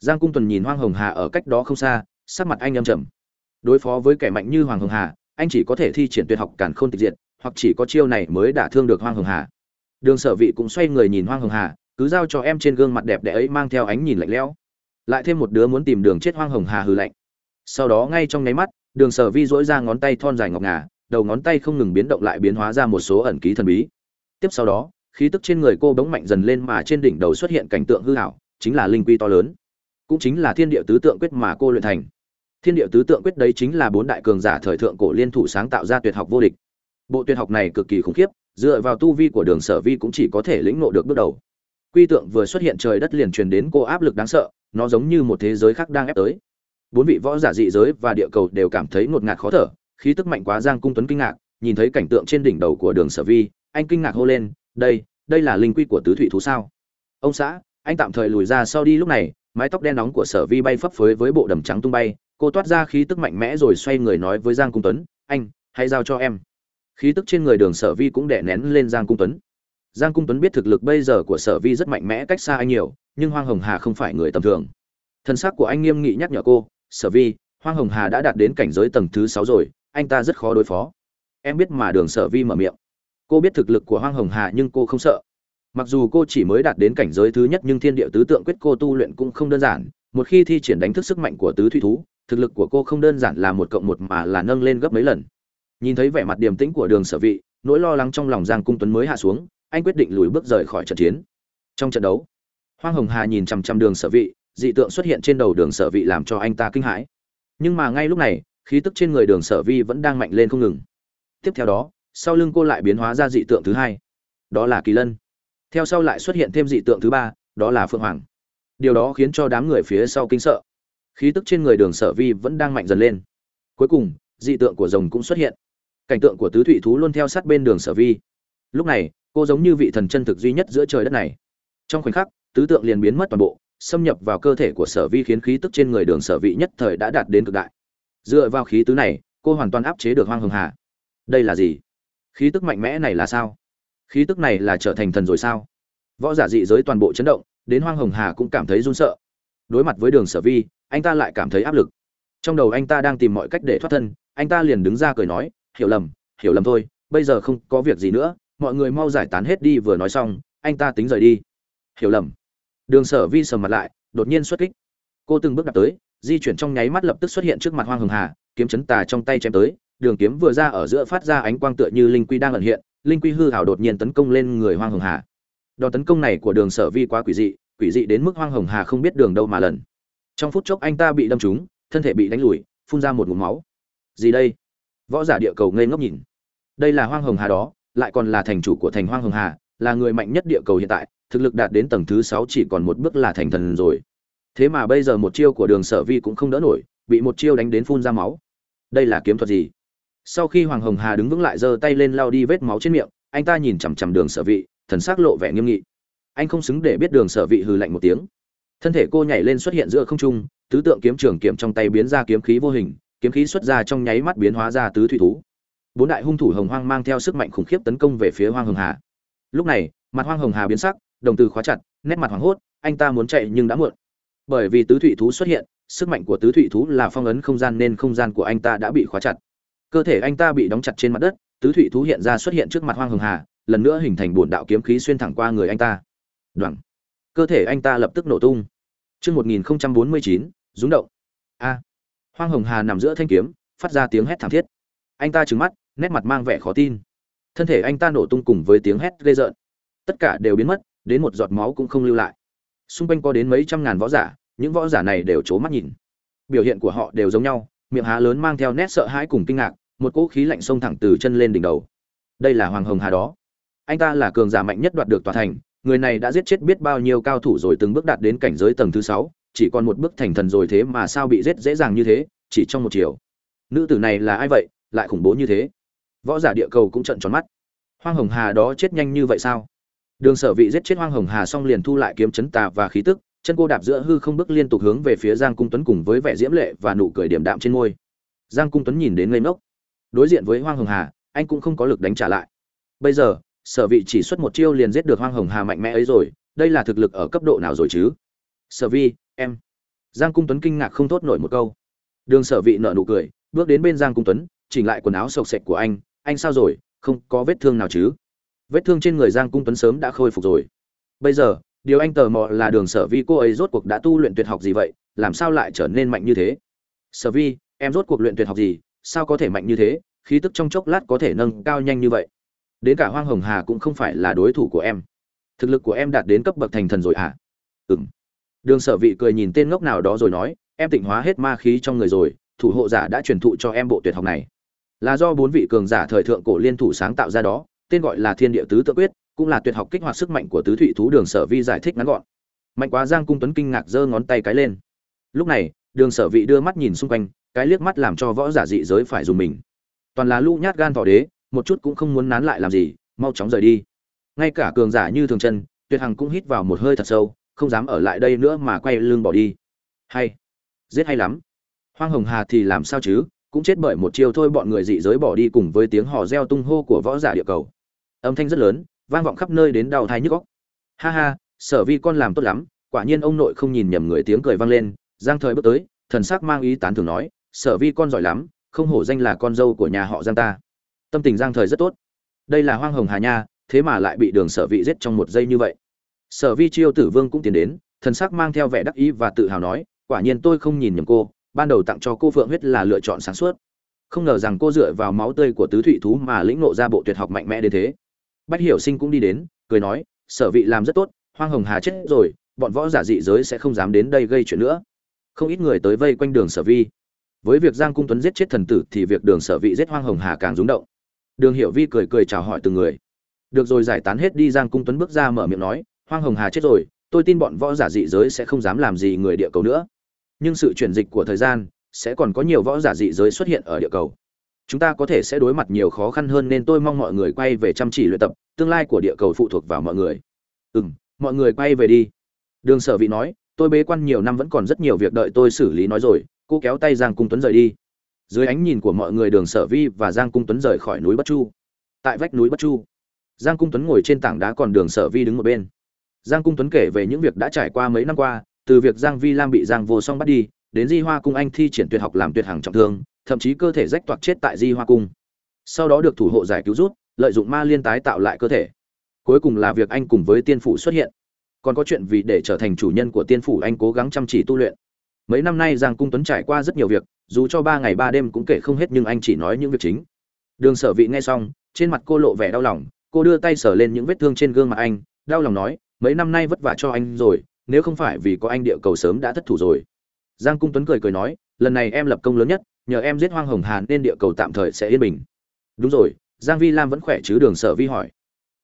Giang cung Tuấn nhìn hoang hồng hà ở cách đó không xa, sắc mặt anh âm trầm. Đối phó với kẻ mạnh như hoàng hồng hà anh chỉ có thể thi triển tuyệt học cản khôn tịch diệt hoặc chỉ có chiêu này mới đả thương được hoang hồng hà. Đường sở vị cũng xoay người nhìn hoang hồng hà cứ giao cho em trên gương mặt đẹp đẽ ấy mang theo ánh nhìn lạnh lẽo. Lại thêm một đứa muốn tìm đường chết hoang hồng hà hừ lạnh. Sau đó ngay trong nháy mắt đường sở vi dỗi ra ngón tay thon dài ngọc ngà đầu ngón tay không ngừng biến động lại biến hóa ra một số ẩn ký thần bí. Tiếp sau đó khí tức trên người cô bỗng mạnh dần lên mà trên đỉnh đầu xuất hiện cảnh tượng hư ảo, chính là linh quy to lớn. Cũng chính là thiên địa tứ tượng quyết mà cô luyện thành thiên địa tứ tượng quyết đấy chính là bốn đại cường giả thời thượng cổ liên thủ sáng tạo ra tuyệt học vô địch. Bộ tuyệt học này cực kỳ khủng khiếp, dựa vào tu vi của đường sở vi cũng chỉ có thể lĩnh ngộ được bước đầu. Quy tượng vừa xuất hiện trời đất liền truyền đến cô áp lực đáng sợ, nó giống như một thế giới khác đang ép tới. Bốn vị võ giả dị giới và địa cầu đều cảm thấy ngột ngạt khó thở, khí tức mạnh quá giang cung tuấn kinh ngạc, nhìn thấy cảnh tượng trên đỉnh đầu của đường sở vi, anh kinh ngạc hô lên, đây đây là linh quy của tứ thủy thú sao? Ông xã, anh tạm thời lùi ra sau đi lúc này, mái tóc đen nóng của sở vi bay phấp phới với bộ đầm trắng tung bay cô toát ra khí tức mạnh mẽ rồi xoay người nói với giang cung tuấn, anh, hãy giao cho em. Khí tức trên người đường sở vi cũng đè nén lên giang cung tuấn. Giang cung tuấn biết thực lực bây giờ của sở vi rất mạnh mẽ, cách xa anh nhiều, nhưng hoang hồng hà không phải người tầm thường. Thân xác của anh nghiêm nghị nhắc nhở cô, sở vi, hoang hồng hà đã đạt đến cảnh giới tầng thứ sáu rồi, anh ta rất khó đối phó. Em biết mà đường sở vi mở miệng. Cô biết thực lực của hoang hồng hà nhưng cô không sợ. Mặc dù cô chỉ mới đạt đến cảnh giới thứ nhất nhưng thiên địa tứ tượng quyết cô tu luyện cũng không đơn giản một khi thi triển đánh thức sức mạnh của tứ thủy thú, thực lực của cô không đơn giản là một cộng một mà là nâng lên gấp mấy lần. Nhìn thấy vẻ mặt điềm tĩnh của đường sở vị, nỗi lo lắng trong lòng giang cung tuấn mới hạ xuống, anh quyết định lùi bước rời khỏi trận chiến. Trong trận đấu, hoang hồng hà nhìn chằm chằm đường sở vị, dị tượng xuất hiện trên đầu đường sở vị làm cho anh ta kinh hãi. Nhưng mà ngay lúc này, khí tức trên người đường sở vi vẫn đang mạnh lên không ngừng. Tiếp theo đó, sau lưng cô lại biến hóa ra dị tượng thứ hai. Đó là kỳ lân. Theo sau lại xuất hiện thêm dị tượng thứ ba, đó là phượng hoàng điều đó khiến cho đám người phía sau kinh sợ. Khí tức trên người đường sở vi vẫn đang mạnh dần lên. Cuối cùng, dị tượng của rồng cũng xuất hiện. Cảnh tượng của tứ thụy thú luôn theo sát bên đường sở vi. Lúc này, cô giống như vị thần chân thực duy nhất giữa trời đất này. Trong khoảnh khắc, tứ tượng liền biến mất toàn bộ, xâm nhập vào cơ thể của sở vi khiến khí tức trên người đường sở vị nhất thời đã đạt đến cực đại. Dựa vào khí tứ này, cô hoàn toàn áp chế được hoang hường hà. Đây là gì? Khí tức mạnh mẽ này là sao? Khí tức này là trở thành thần rồi sao? Võ giả dị giới toàn bộ chấn động đến hoang hồng hà cũng cảm thấy run sợ. Đối mặt với đường sở vi, anh ta lại cảm thấy áp lực. Trong đầu anh ta đang tìm mọi cách để thoát thân, anh ta liền đứng ra cười nói, hiểu lầm hiểu lầm thôi, bây giờ không có việc gì nữa, mọi người mau giải tán hết đi, vừa nói xong, anh ta tính rời đi. Hiểu lầm. Đường sở vi sầm mặt lại, đột nhiên xuất kích. Cô từng bước đặt tới, di chuyển trong nháy mắt lập tức xuất hiện trước mặt hoang hồng hà, kiếm chấn tà trong tay chém tới, đường kiếm vừa ra ở giữa phát ra ánh quang tựa như linh quy đang ẩn hiện, linh quy hư hảo đột nhiên tấn công lên người hoang hồng hà đòn tấn công này của đường sở vi quá quỷ dị quỷ dị đến mức hoang hồng hà không biết đường đâu mà lần. Trong phút chốc anh ta bị đâm trúng, thân thể bị đánh lùi, phun ra một ngụm máu. Gì đây? Võ giả địa cầu ngây ngốc nhìn. Đây là hoang hồng hà đó, lại còn là thành chủ của thành hoang hồng hà, là người mạnh nhất địa cầu hiện tại, thực lực đạt đến tầng thứ sáu chỉ còn một bước là thành thần rồi. Thế mà bây giờ một chiêu của đường sở vi cũng không đỡ nổi, bị một chiêu đánh đến phun ra máu. Đây là kiếm thuật gì? Sau khi hoàng hồng hà đứng vững lại giơ tay lên lao đi vết máu trên miệng, anh ta nhìn chằm chằm đường sở vị thần s ắ c lộ vẻ nghiêm nghị. Anh không xứng để biết đường sở vị hừ lạnh một tiếng. Thân thể cô nhảy lên xuất hiện giữa không trung, tứ tượng kiếm trường kiếm trong tay biến ra kiếm khí vô hình, kiếm khí xuất ra trong nháy mắt biến hóa ra tứ thủy thú. Bốn đại hung thủ hồng hoang mang theo sức mạnh khủng khiếp tấn công về phía hoang hồng hà. Lúc này, mặt hoang hồng hà biến sắc, đồng từ khóa chặt, nét mặt hoảng hốt, anh ta muốn chạy nhưng đã muộn. Bởi vì tứ thủy thú xuất hiện, sức mạnh của tứ thủy thú là phong ấn không gian nên không gian của anh ta đã bị khóa chặt. Cơ thể anh ta bị đóng chặt trên mặt đất, tứ thủy thú hiện ra xuất hiện trước mặt hoang hồng hà lần nữa hình thành bổn đạo kiếm khí xuyên thẳng qua người anh ta đoạn cơ thể anh ta lập tức nổ tung Trước 1049, rúng động. A. Hoang Hồng Hà nằm giữa thanh kiếm, phát ra tiếng hét thảm thiết. Anh ta trừng mắt, nét mặt mang vẻ khó tin. Thân thể anh ta nổ tung cùng với tiếng hét ghê rợn. Tất cả đều biến mất, đến một giọt máu cũng không lưu lại. Xung quanh có đến mấy trăm ngàn võ giả, những võ giả này đều trố mắt nhìn. Biểu hiện của họ đều giống nhau, miệng há lớn mang theo nét sợ hãi cùng kinh ngạc, một cỗ khí lạnh xông thẳng từ chân lên đỉnh đầu. Đây là Hoàng Hồng Hà đó. Anh ta là cường giả mạnh nhất đoạt được tòa thành, người này đã giết chết biết bao nhiêu cao thủ rồi từng bước đạt đến cảnh giới tầng thứ sáu chỉ còn một bước thành thần rồi thế mà sao bị giết dễ dàng như thế chỉ trong một chiều. Nữ tử này là ai vậy lại khủng bố như thế? Võ giả địa cầu cũng trận tròn mắt. Hoang hồng hà đó chết nhanh như vậy sao? Đường sở vị giết chết hoang hồng hà xong liền thu lại kiếm chấn tà và khí tức chân cô đạp giữa hư không bước liên tục hướng về phía giang cung tuấn cùng với vẻ diễm lệ và nụ cười điểm đạm trên môi. Giang cung tuấn nhìn đến ngây ngốc. Đối diện với hoang hồng hà anh cũng không có lực đánh trả lại. Bây giờ sở vị chỉ xuất một chiêu liền giết được hoang hồng hà mạnh mẽ ấy rồi, đây là thực lực ở cấp độ nào rồi chứ? Sở vi, em. Giang cung tuấn kinh ngạc không thốt nổi một câu. Đường sở vị nợ nụ cười, bước đến bên giang cung tuấn, chỉnh lại quần áo sộc sệch của anh anh sao rồi, không có vết thương nào chứ? Vết thương trên người giang cung tuấn sớm đã khôi phục rồi. Bây giờ, điều anh tò mò là đường sở vi cô ấy rốt cuộc đã tu luyện tuyệt học gì vậy, làm sao lại trở nên mạnh như thế? Sở vi, em rốt cuộc luyện tuyệt học gì, sao có thể mạnh như thế? Khí tức trong chốc lát có thể nâng cao nhanh như vậy đến cả hoang hồng hà cũng không phải là đối thủ của em. Thực lực của em đạt đến cấp bậc thành thần rồi hả? À? ừng đường sở vị cười nhìn tên ngốc nào đó rồi nói, em tịnh hóa hết ma khí trong người rồi, thủ hộ giả đã truyền thụ cho em bộ tuyệt học này. Là do bốn vị cường giả thời thượng cổ liên thủ sáng tạo ra đó, tên gọi là thiên địa tứ tự quyết, cũng là tuyệt học kích hoạt sức mạnh của tứ thụy thú đường sở vi giải thích ngắn gọn. Mạnh quá giang cung tuấn kinh ngạc giơ ngón tay cái lên. Lúc này, đường sở vị đưa mắt nhìn xung quanh, cái liếc mắt làm cho võ giả dị giới phải dùng mình. Toàn là lũ nhát gan thỏ đế một chút cũng không muốn nán lại làm gì, mau chóng rời đi. Ngay cả cường giả như thường chân tuyệt hằng cũng hít vào một hơi thật sâu, không dám ở lại đây nữa mà quay lưng bỏ đi. Hay, giết hay lắm. Hoang hồng hà thì làm sao chứ? Cũng chết bởi một chiêu thôi bọn người dị giới bỏ đi cùng với tiếng hò reo tung hô của võ giả địa cầu. Âm thanh rất lớn, vang vọng khắp nơi đến đau thai nhức góc ha ha, sở vi con làm tốt lắm, quả nhiên ông nội không nhìn nhầm người tiếng cười vang lên. Giang thời bước tới, thần sắc mang ý tán thường nói, sở vi con giỏi lắm, không hổ danh là con dâu của nhà họ giang ta tâm tình giang thời rất tốt. Đây là hoang hồng hà nha, thế mà lại bị đường sở vị giết trong một giây như vậy. Sở vi chiêu tử vương cũng tiến đến, thần sắc mang theo vẻ đắc ý và tự hào nói, quả nhiên tôi không nhìn nhầm cô, ban đầu tặng cho cô phượng huyết là lựa chọn sáng suốt. Không ngờ rằng cô dựa vào máu tươi của tứ thụy thú mà lĩnh nộ ra bộ tuyệt học mạnh mẽ đến thế. Bách hiểu sinh cũng đi đến, cười nói, sở vị làm rất tốt, hoang hồng hà chết rồi, bọn võ giả dị giới sẽ không dám đến đây gây chuyện nữa. Không ít người tới vây quanh đường sở vi. Với việc giang cung tuấn giết chết thần tử thì việc đường sở vị giết hoang hồng hà càng rúng động đường hiểu vi cười cười chào hỏi từng người. Được rồi, giải tán hết đi, giang cung tuấn bước ra mở miệng nói, hoang hồng hà chết rồi, tôi tin bọn võ giả dị giới sẽ không dám làm gì người địa cầu nữa. Nhưng sự chuyển dịch của thời gian, sẽ còn có nhiều võ giả dị giới xuất hiện ở địa cầu. Chúng ta có thể sẽ đối mặt nhiều khó khăn hơn nên tôi mong mọi người quay về chăm chỉ luyện tập, tương lai của địa cầu phụ thuộc vào mọi người. Ừ m mọi người quay về đi. Đường sở vị nói, tôi bế quan nhiều năm vẫn còn rất nhiều việc đợi tôi xử lý nói rồi, cô kéo tay giang cung tuấn rời đi dưới ánh nhìn của mọi người đường sở vi và giang cung tuấn rời khỏi núi bất chu. Tại vách núi bất chu, giang cung tuấn ngồi trên tảng đá còn đường sở vi đứng một bên. Giang cung tuấn kể về những việc đã trải qua mấy năm qua, từ việc giang vi lam bị giang vô song bắt đi, đến di hoa cung anh thi triển tuyệt học làm tuyệt hàng trọng thương, thậm chí cơ thể rách toạc chết tại di hoa cung. Sau đó được thủ hộ giải cứu rút, lợi dụng ma liên tái tạo lại cơ thể. Cuối cùng là việc anh cùng với tiên phủ xuất hiện. Còn có chuyện vì để trở thành chủ nhân của tiên phủ anh cố gắng chăm chỉ tu luyện mấy năm nay giang cung tuấn trải qua rất nhiều việc, dù cho ba ngày ba đêm cũng kể không hết nhưng anh chỉ nói những việc chính. Đường sở vị nghe xong, trên mặt cô lộ vẻ đau lòng, cô đưa tay sờ lên những vết thương trên gương mặt anh, đau lòng nói, mấy năm nay vất vả cho anh rồi, nếu không phải vì có anh địa cầu sớm đã thất thủ rồi. Giang cung tuấn cười cười nói, lần này em lập công lớn nhất, nhờ em giết hoang hồng hàn nên địa cầu tạm thời sẽ yên bình. Đúng rồi, giang vi lam vẫn khỏe chứ? Đường sở vi hỏi.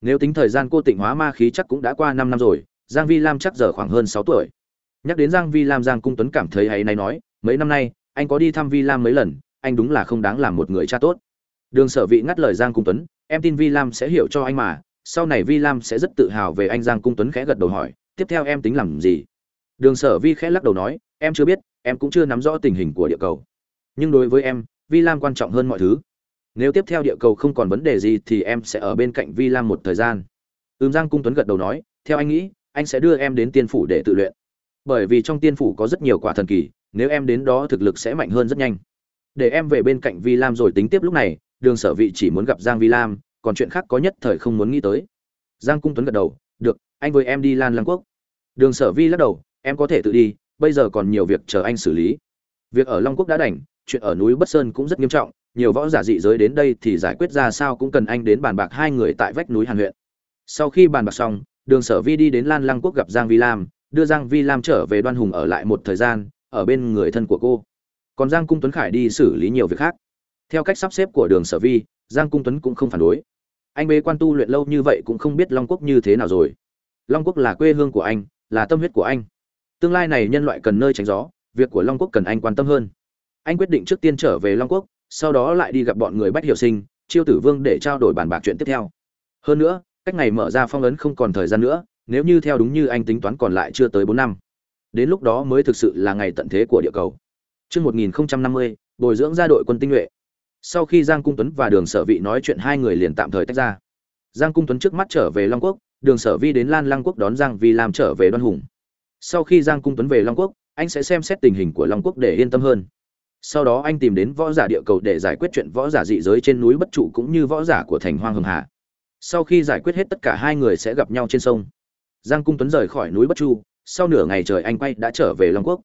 Nếu tính thời gian cô tịnh hóa ma khí chắc cũng đã qua năm năm rồi, giang vi lam chắc giờ khoảng hơn sáu tuổi nhắc đến giang vi lam, giang cung tuấn cảm thấy hay này nói, mấy năm nay, anh có đi thăm vi lam mấy lần, anh đúng là không đáng làm một người cha tốt. Đường sở vị ngắt lời giang cung tuấn, em tin vi lam sẽ hiểu cho anh mà, sau này vi lam sẽ rất tự hào về anh. Giang cung tuấn khẽ gật đầu hỏi, tiếp theo em tính làm gì? Đường sở vi khẽ lắc đầu nói, em chưa biết, em cũng chưa nắm rõ tình hình của địa cầu. Nhưng đối với em, vi lam quan trọng hơn mọi thứ. Nếu tiếp theo địa cầu không còn vấn đề gì thì em sẽ ở bên cạnh vi lam một thời gian. Ừm, giang cung tuấn gật đầu nói, theo anh nghĩ, anh sẽ đưa em đến tiên phủ để tự luyện bởi vì trong tiên phủ có rất nhiều quả thần kỳ, nếu em đến đó thực lực sẽ mạnh hơn rất nhanh. Để em về bên cạnh vi lam rồi tính tiếp lúc này, đường sở vị chỉ muốn gặp giang vi lam, còn chuyện khác có nhất thời không muốn nghĩ tới. Giang cung tuấn gật đầu, được, anh với em đi lan lăng quốc. Đường sở vi lắc đầu, em có thể tự đi, bây giờ còn nhiều việc chờ anh xử lý. Việc ở long quốc đã đành, chuyện ở núi bất sơn cũng rất nghiêm trọng, nhiều võ giả dị giới đến đây thì giải quyết ra sao cũng cần anh đến bàn bạc hai người tại vách núi hàn huyện. Sau khi bàn bạc xong, đường sở vi đi đến lan lăng quốc gặp giang vi lam đưa giang vi lam trở về đoan hùng ở lại một thời gian, ở bên người thân của cô. Còn giang cung tuấn khải đi xử lý nhiều việc khác. Theo cách sắp xếp của đường sở vi, giang cung tuấn cũng không phản đối. Anh bế quan tu luyện lâu như vậy cũng không biết long quốc như thế nào rồi. Long quốc là quê hương của anh, là tâm huyết của anh. Tương lai này nhân loại cần nơi tránh gió, việc của long quốc cần anh quan tâm hơn. Anh quyết định trước tiên trở về long quốc, sau đó lại đi gặp bọn người bách hiểu sinh, chiêu tử vương để trao đổi bàn bạc chuyện tiếp theo. Hơn nữa, cách ngày mở ra phong ấn không còn thời gian nữa nếu như theo đúng như anh tính toán còn lại chưa tới bốn năm đến lúc đó mới thực sự là ngày tận thế của địa cầu Trước 1050, bồi dưỡng ra đội quân tinh nhuệ. Sau khi Giang Cung Tuấn và Đường Sở Vị nói chuyện hai người liền tạm thời tách ra. Giang Cung Tuấn trước mắt trở về Long Quốc, Đường Sở Vi đến Lan Lăng Quốc đón Giang Vi làm trở về Đoan Hùng. Sau khi Giang Cung Tuấn về Long Quốc, anh sẽ xem xét tình hình của Long Quốc để yên tâm hơn. Sau đó anh tìm đến võ giả địa cầu để giải quyết chuyện võ giả dị giới trên núi bất trụ cũng như võ giả của thành Hoang Hưng Hà. Sau khi giải quyết hết tất cả hai người sẽ gặp nhau trên sông. Giang Cung Tuấn rời khỏi núi Bất Chu, sau nửa ngày trời anh quay đã trở về Long Quốc.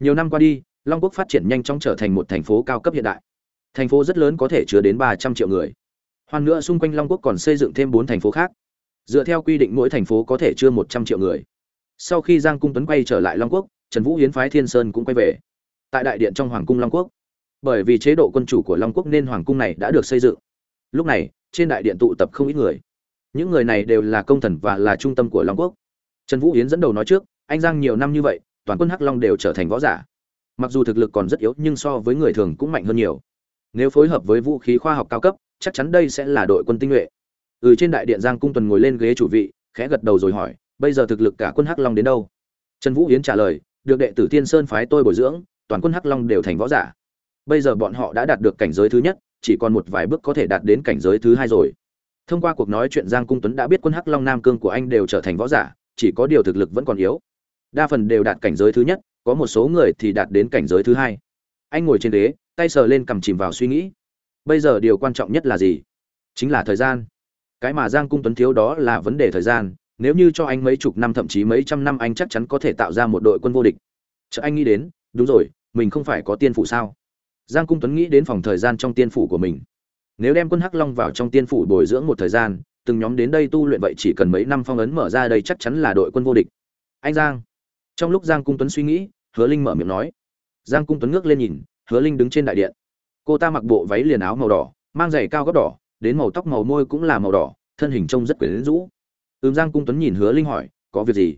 Nhiều năm qua đi, Long Quốc phát triển nhanh chóng trở thành một thành phố cao cấp hiện đại. Thành phố rất lớn có thể chứa đến 300 triệu người. Hơn nữa xung quanh Long Quốc còn xây dựng thêm bốn thành phố khác. Dựa theo quy định mỗi thành phố có thể chứa 100 triệu người. Sau khi Giang Cung Tuấn quay trở lại Long Quốc, Trần Vũ Hiến phái Thiên Sơn cũng quay về. Tại đại điện trong hoàng cung Long Quốc. Bởi vì chế độ quân chủ của Long Quốc nên hoàng cung này đã được xây dựng. Lúc này, trên đại điện tụ tập không ít người. Những người này đều là công thần và là trung tâm của Long Quốc. Trần Vũ Yến dẫn đầu nói trước, anh Giang nhiều năm như vậy, toàn quân Hắc Long đều trở thành võ giả. Mặc dù thực lực còn rất yếu nhưng so với người thường cũng mạnh hơn nhiều. Nếu phối hợp với vũ khí khoa học cao cấp, chắc chắn đây sẽ là đội quân tinh nhuệ. Ừ trên đại điện Giang Cung Tuần ngồi lên ghế chủ vị, khẽ gật đầu rồi hỏi, bây giờ thực lực cả quân Hắc Long đến đâu? Trần Vũ Yến trả lời, được đệ tử Tiên Sơn phái tôi bồi dưỡng, toàn quân Hắc Long đều thành võ giả. Bây giờ bọn họ đã đạt được cảnh giới thứ nhất, chỉ còn một vài bước có thể đạt đến cảnh giới thứ hai rồi. Thông qua cuộc nói chuyện Giang Cung Tuấn đã biết quân Hắc Long Nam Cương của anh đều trở thành võ giả, chỉ có điều thực lực vẫn còn yếu. Đa phần đều đạt cảnh giới thứ nhất, có một số người thì đạt đến cảnh giới thứ hai. Anh ngồi trên ghế, tay sờ lên cầm chìm vào suy nghĩ. Bây giờ điều quan trọng nhất là gì? Chính là thời gian. cái mà giang cung tuấn thiếu đó là vấn đề thời gian nếu như cho anh mấy chục năm thậm chí mấy trăm năm anh chắc chắn có thể tạo ra một đội quân vô địch chợ anh nghĩ đến đúng rồi mình không phải có tiên phủ sao giang cung tuấn nghĩ đến phòng thời gian trong tiên phủ của mình nếu đem quân hắc long vào trong tiên phủ bồi dưỡng một thời gian, từng nhóm đến đây tu luyện vậy chỉ cần mấy năm phong ấn mở ra đây chắc chắn là đội quân vô địch. Anh giang. Trong lúc giang cung tuấn suy nghĩ, hứa linh mở miệng nói. Giang cung tuấn ngước lên nhìn, hứa linh đứng trên đại điện. Cô ta mặc bộ váy liền áo màu đỏ, mang giày cao gót đỏ, đến màu tóc màu môi cũng là màu đỏ, thân hình trông rất quyến rũ. Ừm, giang cung tuấn nhìn hứa linh hỏi, có việc gì?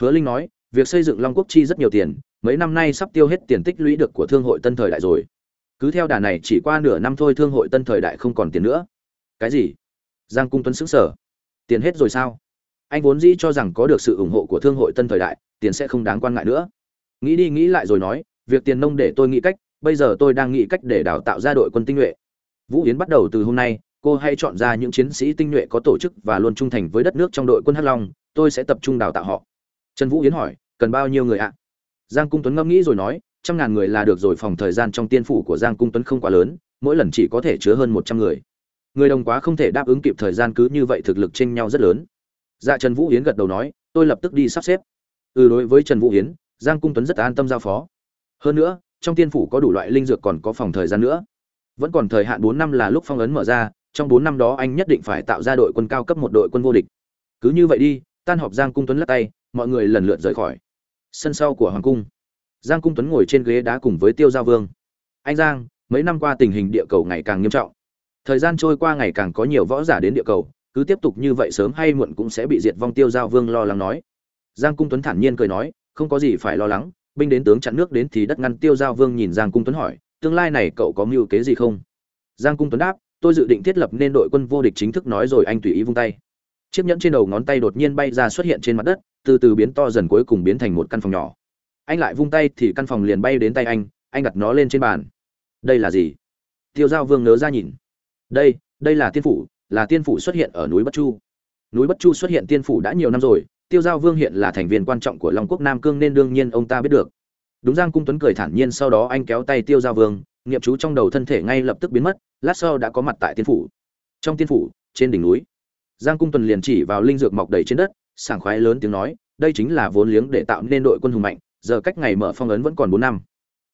Hứa linh nói, việc xây dựng long quốc chi rất nhiều tiền, mấy năm nay sắp tiêu hết tiền tích lũy được của thương hội tân thời đại rồi cứ theo đà này chỉ qua nửa năm thôi thương hội tân thời đại không còn tiền nữa. Cái gì? Giang cung tuấn xứng sở tiền hết rồi sao? Anh vốn dĩ cho rằng có được sự ủng hộ của thương hội tân thời đại, tiền sẽ không đáng quan ngại nữa. Nghĩ đi nghĩ lại rồi nói, việc tiền nông để tôi nghĩ cách, bây giờ tôi đang nghĩ cách để đào tạo ra đội quân tinh nhuệ. Vũ yến bắt đầu từ hôm nay, cô hãy chọn ra những chiến sĩ tinh nhuệ có tổ chức và luôn trung thành với đất nước trong đội quân hắc long, tôi sẽ tập trung đào tạo họ. Trần vũ yến hỏi, cần bao nhiêu người ạ? Giang cung tuấn ngẫm nghĩ rồi nói trăm ngàn người là được rồi, phòng thời gian trong tiên phủ của giang cung tuấn không quá lớn, mỗi lần chỉ có thể chứa hơn một trăm người. Người đồng quá không thể đáp ứng kịp thời gian cứ như vậy thực lực chênh nhau rất lớn. Dạ trần vũ yến gật đầu nói, tôi lập tức đi sắp xếp. Ừ đối với trần vũ yến giang cung tuấn rất an tâm giao phó. Hơn nữa, trong tiên phủ có đủ loại linh dược còn có phòng thời gian nữa. Vẫn còn thời hạn bốn năm là lúc phong ấn mở ra, trong bốn năm đó anh nhất định phải tạo ra đội quân cao cấp một đội quân vô địch. Cứ như vậy đi, tan họp giang cung tuấn lắc tay, mọi người lần lượt rời khỏi. Sân sau của hoàng cung giang cung tuấn ngồi trên ghế đá cùng với tiêu giao vương. Anh giang, mấy năm qua tình hình địa cầu ngày càng nghiêm trọng. Thời gian trôi qua ngày càng có nhiều võ giả đến địa cầu, cứ tiếp tục như vậy sớm hay muộn cũng sẽ bị diệt vong, tiêu giao vương lo lắng nói. Giang cung tuấn thản nhiên cười nói, không có gì phải lo lắng, binh đến tướng chặn nước đến thì đất ngăn. Tiêu giao vương nhìn giang cung tuấn hỏi, tương lai này cậu có mưu kế gì không? Giang cung tuấn đáp, tôi dự định thiết lập nên đội quân vô địch chính thức nói rồi anh tùy ý vung tay. Chiếc nhẫn trên đầu ngón tay đột nhiên bay ra xuất hiện trên mặt đất, từ từ biến to dần cuối cùng biến thành một căn phòng nhỏ anh lại vung tay thì căn phòng liền bay đến tay anh anh đặt nó lên trên bàn. Đây là gì? Tiêu giao vương nớ ra nhìn. Đây đây là tiên phủ, là tiên phủ xuất hiện ở núi bất chu. Núi bất chu xuất hiện tiên phủ đã nhiều năm rồi, tiêu giao vương hiện là thành viên quan trọng của long quốc nam cương nên đương nhiên ông ta biết được. Đúng giang cung tuấn cười thản nhiên sau đó anh kéo tay tiêu giao vương nghiệm chú trong đầu thân thể ngay lập tức biến mất, lát sau đã có mặt tại tiên phủ. Trong tiên phủ, trên đỉnh núi, giang cung tuấn liền chỉ vào linh dược mọc đầy trên đất, sảng khoái lớn tiếng nói, đây chính là vốn liếng để tạo nên đội quân hùng mạnh giờ cách ngày mở phong ấn vẫn còn bốn năm.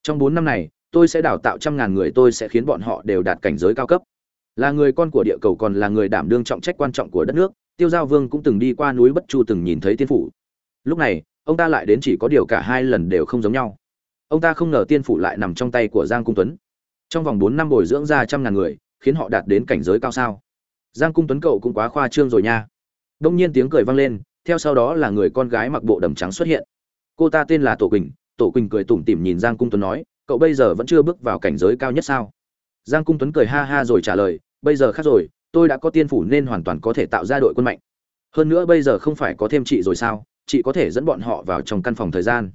Trong bốn năm này, tôi sẽ đào tạo trăm ngàn người, tôi sẽ khiến bọn họ đều đạt cảnh giới cao cấp. Là người con của địa cầu còn là người đảm đương trọng trách quan trọng của đất nước, tiêu giao vương cũng từng đi qua núi bất chu từng nhìn thấy tiên phủ. Lúc này, ông ta lại đến chỉ có điều cả hai lần đều không giống nhau. Ông ta không ngờ tiên phủ lại nằm trong tay của giang cung tuấn. Trong vòng bốn năm bồi dưỡng ra trăm ngàn người, khiến họ đạt đến cảnh giới cao sao. Giang cung tuấn cậu cũng quá khoa trương rồi nha. Đông nhiên tiếng cười vang lên, theo sau đó là người con gái mặc bộ đầm trắng xuất hiện cô ta tên là tổ quỳnh. Tổ quỳnh cười tủm tỉm nhìn giang cung tuấn nói, cậu bây giờ vẫn chưa bước vào cảnh giới cao nhất sao? Giang cung tuấn cười ha ha rồi trả lời, bây giờ khác rồi, tôi đã có tiên phủ nên hoàn toàn có thể tạo ra đội quân mạnh. Hơn nữa bây giờ không phải có thêm chị rồi sao? Chị có thể dẫn bọn họ vào trong căn phòng thời gian.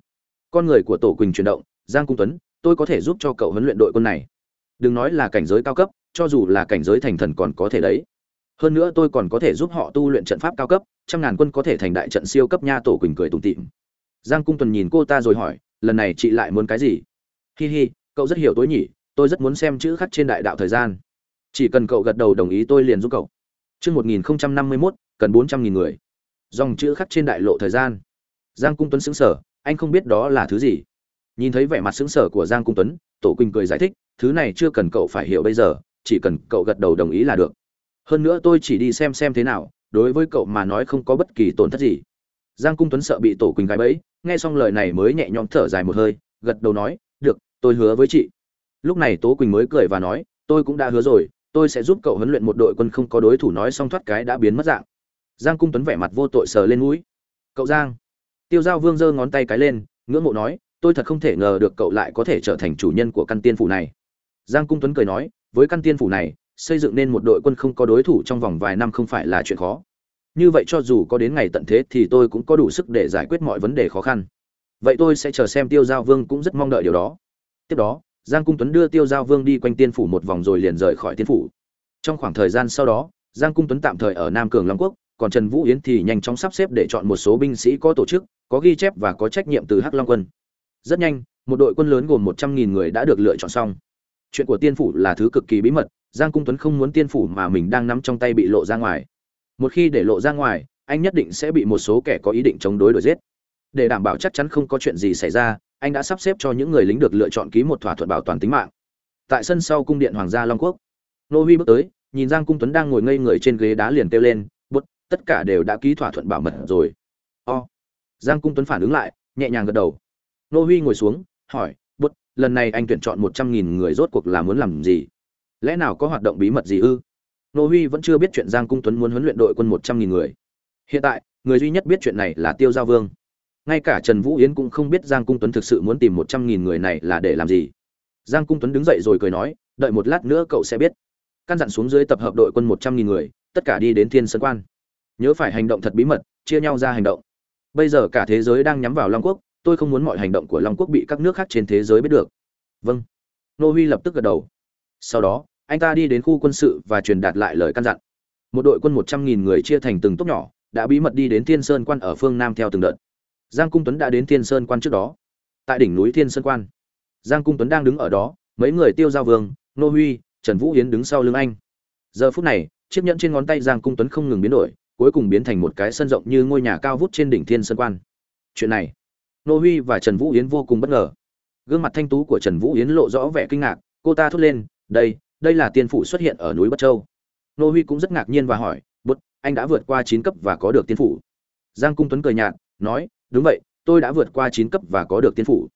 Con người của tổ quỳnh chuyển động, giang cung tuấn, tôi có thể giúp cho cậu huấn luyện đội quân này. Đừng nói là cảnh giới cao cấp, cho dù là cảnh giới thành thần còn có thể đấy. Hơn nữa tôi còn có thể giúp họ tu luyện trận pháp cao cấp, trăm ngàn quân có thể thành đại trận siêu cấp nha. Tổ quỳnh cười tủm tịm giang cung tuần nhìn cô ta rồi hỏi, lần này chị lại muốn cái gì? Hi hi, cậu rất hiểu tối nhỉ, tôi rất muốn xem chữ khắc trên đại đạo thời gian. Chỉ cần cậu gật đầu đồng ý tôi liền giúp cậu. Chương một nghìn năm mươi mốt, cần bốn trăm nghìn người. Dòng chữ khắc trên đại lộ thời gian. Giang cung tuấn xứng sở anh không biết đó là thứ gì. Nhìn thấy vẻ mặt xứng sở của giang cung tuấn, tổ quỳnh cười giải thích, thứ này chưa cần cậu phải hiểu bây giờ, chỉ cần cậu gật đầu đồng ý là được. Hơn nữa tôi chỉ đi xem xem thế nào, đối với cậu mà nói không có bất kỳ tổn thất gì giang cung tuấn sợ bị tổ quỳnh gái bẫy, nghe xong lời này mới nhẹ nhõm thở dài một hơi, gật đầu nói, được, tôi hứa với chị. Lúc này tố quỳnh mới cười và nói, tôi cũng đã hứa rồi, tôi sẽ giúp cậu huấn luyện một đội quân không có đối thủ nói xong thoát cái đã biến mất dạng. Giang cung tuấn vẻ mặt vô tội sờ lên mũi. Cậu giang. Tiêu giao vương giơ ngón tay cái lên, ngưỡng mộ nói, tôi thật không thể ngờ được cậu lại có thể trở thành chủ nhân của căn tiên phủ này. Giang cung tuấn cười nói, với căn tiên phủ này, xây dựng nên một đội quân không có đối thủ trong vòng vài năm không phải là chuyện khó như vậy cho dù có đến ngày tận thế thì tôi cũng có đủ sức để giải quyết mọi vấn đề khó khăn. Vậy tôi sẽ chờ xem tiêu giao vương cũng rất mong đợi điều đó. Tiếp đó, giang cung tuấn đưa tiêu giao vương đi quanh tiên phủ một vòng rồi liền rời khỏi tiên phủ. Trong khoảng thời gian sau đó, giang cung tuấn tạm thời ở nam cường long quốc, còn trần vũ yến thì nhanh chóng sắp xếp để chọn một số binh sĩ có tổ chức, có ghi chép và có trách nhiệm từ hắc long quân. Rất nhanh, một đội quân lớn gồm một trăm nghìn người đã được lựa chọn xong. Chuyện của tiên phủ là thứ cực kỳ bí mật, giang cung tuấn không muốn tiên phủ mà mình đang nắm trong tay bị lộ ra ngoài một khi để lộ ra ngoài, anh nhất định sẽ bị một số kẻ có ý định chống đối đuổi giết. Để đảm bảo chắc chắn không có chuyện gì xảy ra, anh đã sắp xếp cho những người lính được lựa chọn ký một thỏa thuận bảo toàn tính mạng. Tại sân sau cung điện hoàng gia long quốc, nô huy bước tới, nhìn giang cung tuấn đang ngồi ngây người trên ghế đá liền kêu lên bút tất cả đều đã ký thỏa thuận bảo mật rồi. O. Giang cung tuấn phản ứng lại, nhẹ nhàng gật đầu. Nô huy ngồi xuống, hỏi bút lần này anh tuyển chọn một trăm nghìn người rốt cuộc là muốn làm gì? Lẽ nào có hoạt động bí mật gì ư? Nô huy vẫn chưa biết chuyện giang cung tuấn muốn huấn luyện đội quân một trăm nghìn người. Hiện tại, người duy nhất biết chuyện này là tiêu giao vương. Ngay cả trần vũ yến cũng không biết giang cung tuấn thực sự muốn tìm một trăm nghìn người này là để làm gì. Giang cung tuấn đứng dậy rồi cười nói, đợi một lát nữa cậu sẽ biết. Căn dặn xuống dưới tập hợp đội quân một trăm nghìn người, tất cả đi đến thiên sơn quan. Nhớ phải hành động thật bí mật, chia nhau ra hành động. Bây giờ cả thế giới đang nhắm vào long quốc, tôi không muốn mọi hành động của long quốc bị các nước khác trên thế giới biết được. Vâng. Nô huy lập tức gật đầu. Sau đó anh ta đi đến khu quân sự và truyền đạt lại lời căn dặn. Một đội quân một trăm nghìn người chia thành từng tốc nhỏ, đã bí mật đi đến thiên sơn quan ở phương nam theo từng đợt. Giang cung tuấn đã đến thiên sơn quan trước đó. Tại đỉnh núi thiên sơn quan, giang cung tuấn đang đứng ở đó, mấy người tiêu giao vương, nô huy, trần vũ yến đứng sau lưng anh. Giờ phút này, chiếc nhẫn trên ngón tay giang cung tuấn không ngừng biến đổi, cuối cùng biến thành một cái sân rộng như ngôi nhà cao vút trên đỉnh thiên sơn quan. Chuyện này, nô huy và trần vũ yến vô cùng bất ngờ. Gương mặt thanh tú của trần vũ yến lộ rõ vẻ kinh ngạc, cô ta thốt lên, đây đây là tiên phủ xuất hiện ở núi bất châu. Nô huy cũng rất ngạc nhiên và hỏi bút anh đã vượt qua chín cấp và có được tiên phủ? Giang cung tuấn cười nhạt, nói, đúng vậy, tôi đã vượt qua chín cấp và có được tiên phủ.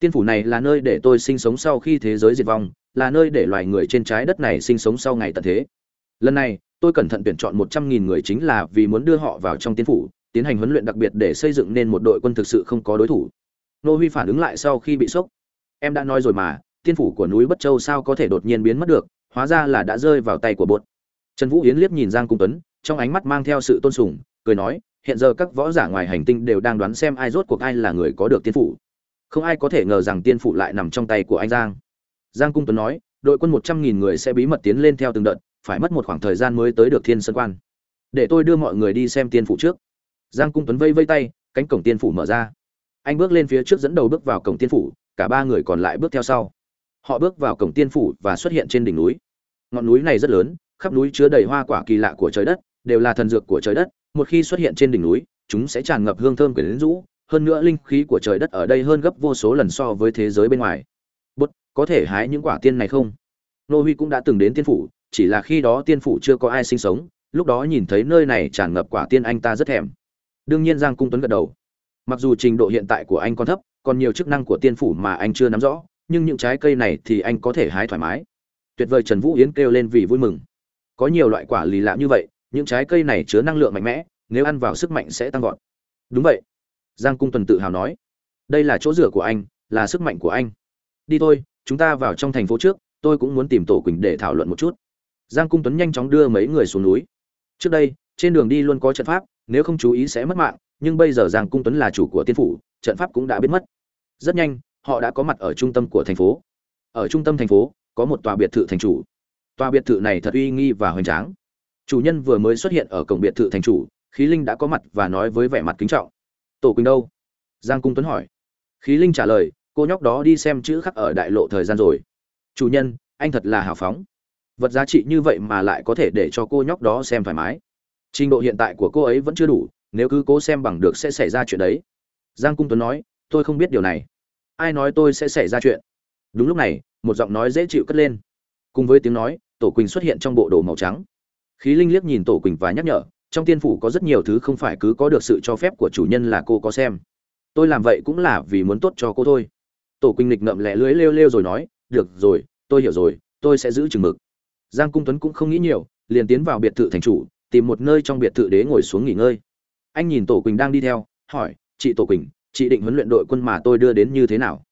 Tiên phủ này là nơi để tôi sinh sống sau khi thế giới diệt vong, là nơi để loài người trên trái đất này sinh sống sau ngày tận thế. Lần này, tôi cẩn thận tuyển chọn một trăm nghìn người chính là vì muốn đưa họ vào trong tiên phủ, tiến hành huấn luyện đặc biệt để xây dựng nên một đội quân thực sự không có đối thủ. Nô huy phản ứng lại sau khi bị sốc. Em đã nói rồi mà tiên phủ của núi bất châu sao có thể đột nhiên biến mất được, hóa ra là đã rơi vào tay của bột. Trần vũ yến liếc nhìn giang cung tuấn, trong ánh mắt mang theo sự tôn sùng, cười nói, hiện giờ các võ giả ngoài hành tinh đều đang đoán xem ai rốt cuộc ai là người có được tiên phủ. Không ai có thể ngờ rằng tiên phủ lại nằm trong tay của anh giang. Giang cung tuấn nói, đội quân một trăm nghìn người sẽ bí mật tiến lên theo từng đợt, phải mất một khoảng thời gian mới tới được thiên sơn quan. Để tôi đưa mọi người đi xem tiên phủ trước. Giang cung tuấn vây vây tay, cánh cổng tiên phủ mở ra. Anh bước lên phía trước dẫn đầu bước vào cổng tiên phủ, cả ba người còn lại bước theo sau họ bước vào cổng tiên phủ và xuất hiện trên đỉnh núi. Ngọn núi này rất lớn, khắp núi chứa đầy hoa quả kỳ lạ của trời đất, đều là thần dược của trời đất. Một khi xuất hiện trên đỉnh núi, chúng sẽ tràn ngập hương thơm quyển rũ, hơn nữa linh khí của trời đất ở đây hơn gấp vô số lần so với thế giới bên ngoài. Bút có thể hái những quả tiên này không? Nô huy cũng đã từng đến tiên phủ, chỉ là khi đó tiên phủ chưa có ai sinh sống, lúc đó nhìn thấy nơi này tràn ngập quả tiên anh ta rất thèm. Đương nhiên giang cung tuấn gật đầu. Mặc dù trình độ hiện tại của anh còn thấp, còn nhiều chức năng của tiên phủ mà anh chưa nắm rõ nhưng những trái cây này thì anh có thể hái thoải mái. Tuyệt vời trần vũ yến kêu lên vì vui mừng. Có nhiều loại quả lì lạ như vậy, những trái cây này chứa năng lượng mạnh mẽ, nếu ăn vào sức mạnh sẽ tăng vọt. Đúng vậy. Giang cung tuần tự hào nói. Đây là chỗ rửa của anh, là sức mạnh của anh. Đi thôi, chúng ta vào trong thành phố trước, tôi cũng muốn tìm tổ quỳnh để thảo luận một chút. Giang cung tuấn nhanh chóng đưa mấy người xuống núi. Trước đây, trên đường đi luôn có trận pháp, nếu không chú ý sẽ mất mạng, nhưng bây giờ giang cung tuấn là chủ của tiên phủ, trận pháp cũng đã biến mất. Rất nhanh họ đã có mặt ở trung tâm của thành phố. Ở trung tâm thành phố, có một tòa biệt thự thành chủ. Tòa biệt thự này thật uy nghi và hoành tráng. Chủ nhân vừa mới xuất hiện ở cổng biệt thự thành chủ, khí linh đã có mặt và nói với vẻ mặt kính trọng. Tổ quỳnh đâu? Giang cung tuấn hỏi. Khí linh trả lời, cô nhóc đó đi xem chữ khắc ở đại lộ thời gian rồi. Chủ nhân, anh thật là hào phóng. Vật giá trị như vậy mà lại có thể để cho cô nhóc đó xem thoải mái. Trình độ hiện tại của cô ấy vẫn chưa đủ, nếu cứ cố xem bằng được sẽ xảy ra chuyện đấy. Giang cung tuấn nói, tôi không biết điều này ai nói tôi sẽ xảy ra chuyện? Đúng lúc này, một giọng nói dễ chịu cất lên. Cùng với tiếng nói, tổ quỳnh xuất hiện trong bộ đồ màu trắng. Khí linh liếc nhìn tổ quỳnh và nhắc nhở, trong tiên phủ có rất nhiều thứ không phải cứ có được sự cho phép của chủ nhân là cô có xem. Tôi làm vậy cũng là vì muốn tốt cho cô thôi. Tổ quỳnh lịch ngậm lẹ lưới lêu lêu rồi nói, được rồi, tôi hiểu rồi, tôi sẽ giữ chừng mực. Giang cung tuấn cũng không nghĩ nhiều, liền tiến vào biệt thự thành chủ, tìm một nơi trong biệt thự đế ngồi xuống nghỉ ngơi. Anh nhìn tổ quỳnh đang đi theo, hỏi, chị tổ quỳnh chị định huấn luyện đội quân mà tôi đưa đến như thế nào?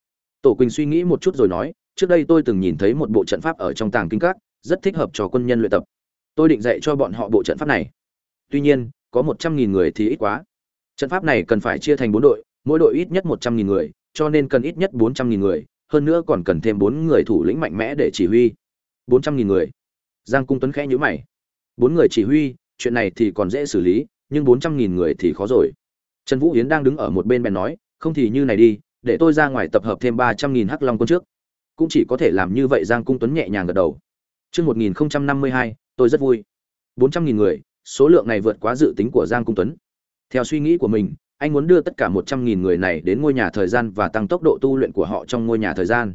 Tổ quỳnh suy nghĩ một chút rồi nói, trước đây tôi từng nhìn thấy một bộ trận pháp ở trong tàng kinh các, rất thích hợp cho quân nhân luyện tập. Tôi định dạy cho bọn họ bộ trận pháp này. Tuy nhiên, có một trăm nghìn người thì ít quá. Trận pháp này cần phải chia thành bốn đội, mỗi đội ít nhất một trăm nghìn người, cho nên cần ít nhất bốn trăm nghìn người, hơn nữa còn cần thêm bốn người thủ lĩnh mạnh mẽ để chỉ huy. Bốn trăm nghìn người. Giang cung tuấn khẽ nhữ mày. Bốn người chỉ huy, chuyện này thì còn dễ xử lý, nhưng bốn trăm nghìn người thì khó rồi trần vũ Yến đang đứng ở một bên bèn nói không thì như này đi để tôi ra ngoài tập hợp thêm ba trăm nghìn hắc long quân trước. Cũng chỉ có thể làm như vậy giang cung tuấn nhẹ nhàng gật đầu. Chương 1052, tôi rất vui. 400.000 người, số lượng này vượt quá dự tính của giang cung tuấn. Theo suy nghĩ của mình anh muốn đưa tất cả một trăm nghìn người này đến ngôi nhà thời gian và tăng tốc độ tu luyện của họ trong ngôi nhà thời gian.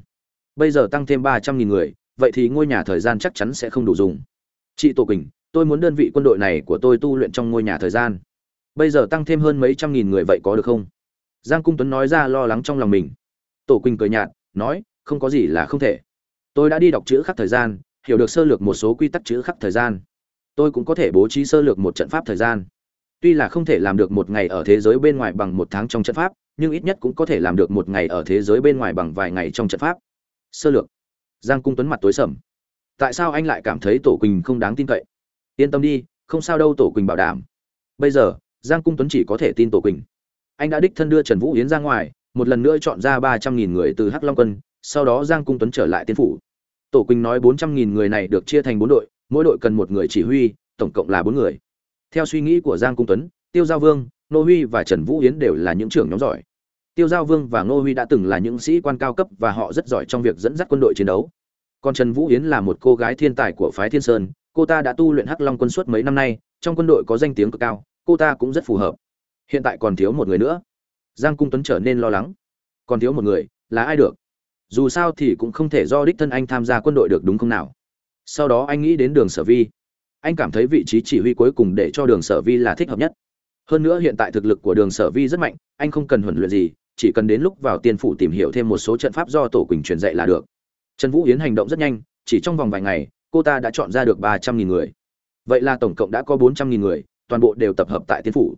Bây giờ tăng thêm ba trăm nghìn người vậy thì ngôi nhà thời gian chắc chắn sẽ không đủ dùng. Chị Tô quỳnh tôi muốn đơn vị quân đội này của tôi tu luyện trong ngôi nhà thời gian bây giờ tăng thêm hơn mấy trăm nghìn người vậy có được không? Giang cung tuấn nói ra lo lắng trong lòng mình. Tổ quỳnh cười nhạt, nói, không có gì là không thể. Tôi đã đi đọc chữ khắc thời gian, hiểu được sơ lược một số quy tắc chữ khắc thời gian. Tôi cũng có thể bố trí sơ lược một trận pháp thời gian. Tuy là không thể làm được một ngày ở thế giới bên ngoài bằng một tháng trong trận pháp, nhưng ít nhất cũng có thể làm được một ngày ở thế giới bên ngoài bằng vài ngày trong trận pháp. Sơ lược. Giang cung tuấn mặt tối sầm. Tại sao anh lại cảm thấy tổ quỳnh không đáng tin cậy? Yên tâm đi, không sao đâu tổ quỳnh bảo đảm. Bây giờ giang cung tuấn chỉ có thể tin tổ quỳnh. Anh đã đích thân đưa trần vũ yến ra ngoài, một lần nữa chọn ra ba trăm nghìn người từ hắc long quân, sau đó giang cung tuấn trở lại tiên phủ. Tổ quỳnh nói bốn trăm nghìn người này được chia thành bốn đội, mỗi đội cần một người chỉ huy, tổng cộng là bốn người. Theo suy nghĩ của giang cung tuấn, tiêu giao vương nô huy và trần vũ yến đều là những trưởng nhóm giỏi. Tiêu giao vương và nô huy đã từng là những sĩ quan cao cấp và họ rất giỏi trong việc dẫn dắt quân đội chiến đấu. Còn trần vũ yến là một cô gái thiên tài của phái thiên sơn, cô ta đã tu luyện hắc long quân suốt mấy năm nay, trong quân đội có danh tiếng cực cao cô ta cũng rất phù hợp. Hiện tại còn thiếu một người nữa. Giang cung tuấn trở nên lo lắng. Còn thiếu một người, là ai được? Dù sao thì cũng không thể do đích thân anh tham gia quân đội được đúng không nào? Sau đó anh nghĩ đến đường sở vi. Anh cảm thấy vị trí chỉ huy cuối cùng để cho đường sở vi là thích hợp nhất. Hơn nữa hiện tại thực lực của đường sở vi rất mạnh, anh không cần huấn luyện gì, chỉ cần đến lúc vào tiên phủ tìm hiểu thêm một số trận pháp do tổ quỳnh truyền dạy là được. Trần vũ yến hành động rất nhanh, chỉ trong vòng vài ngày, cô ta đã chọn ra được ba trăm nghìn người. Vậy là tổng cộng đã có bốn trăm nghìn người toàn bộ đều tập hợp tại tiên phủ.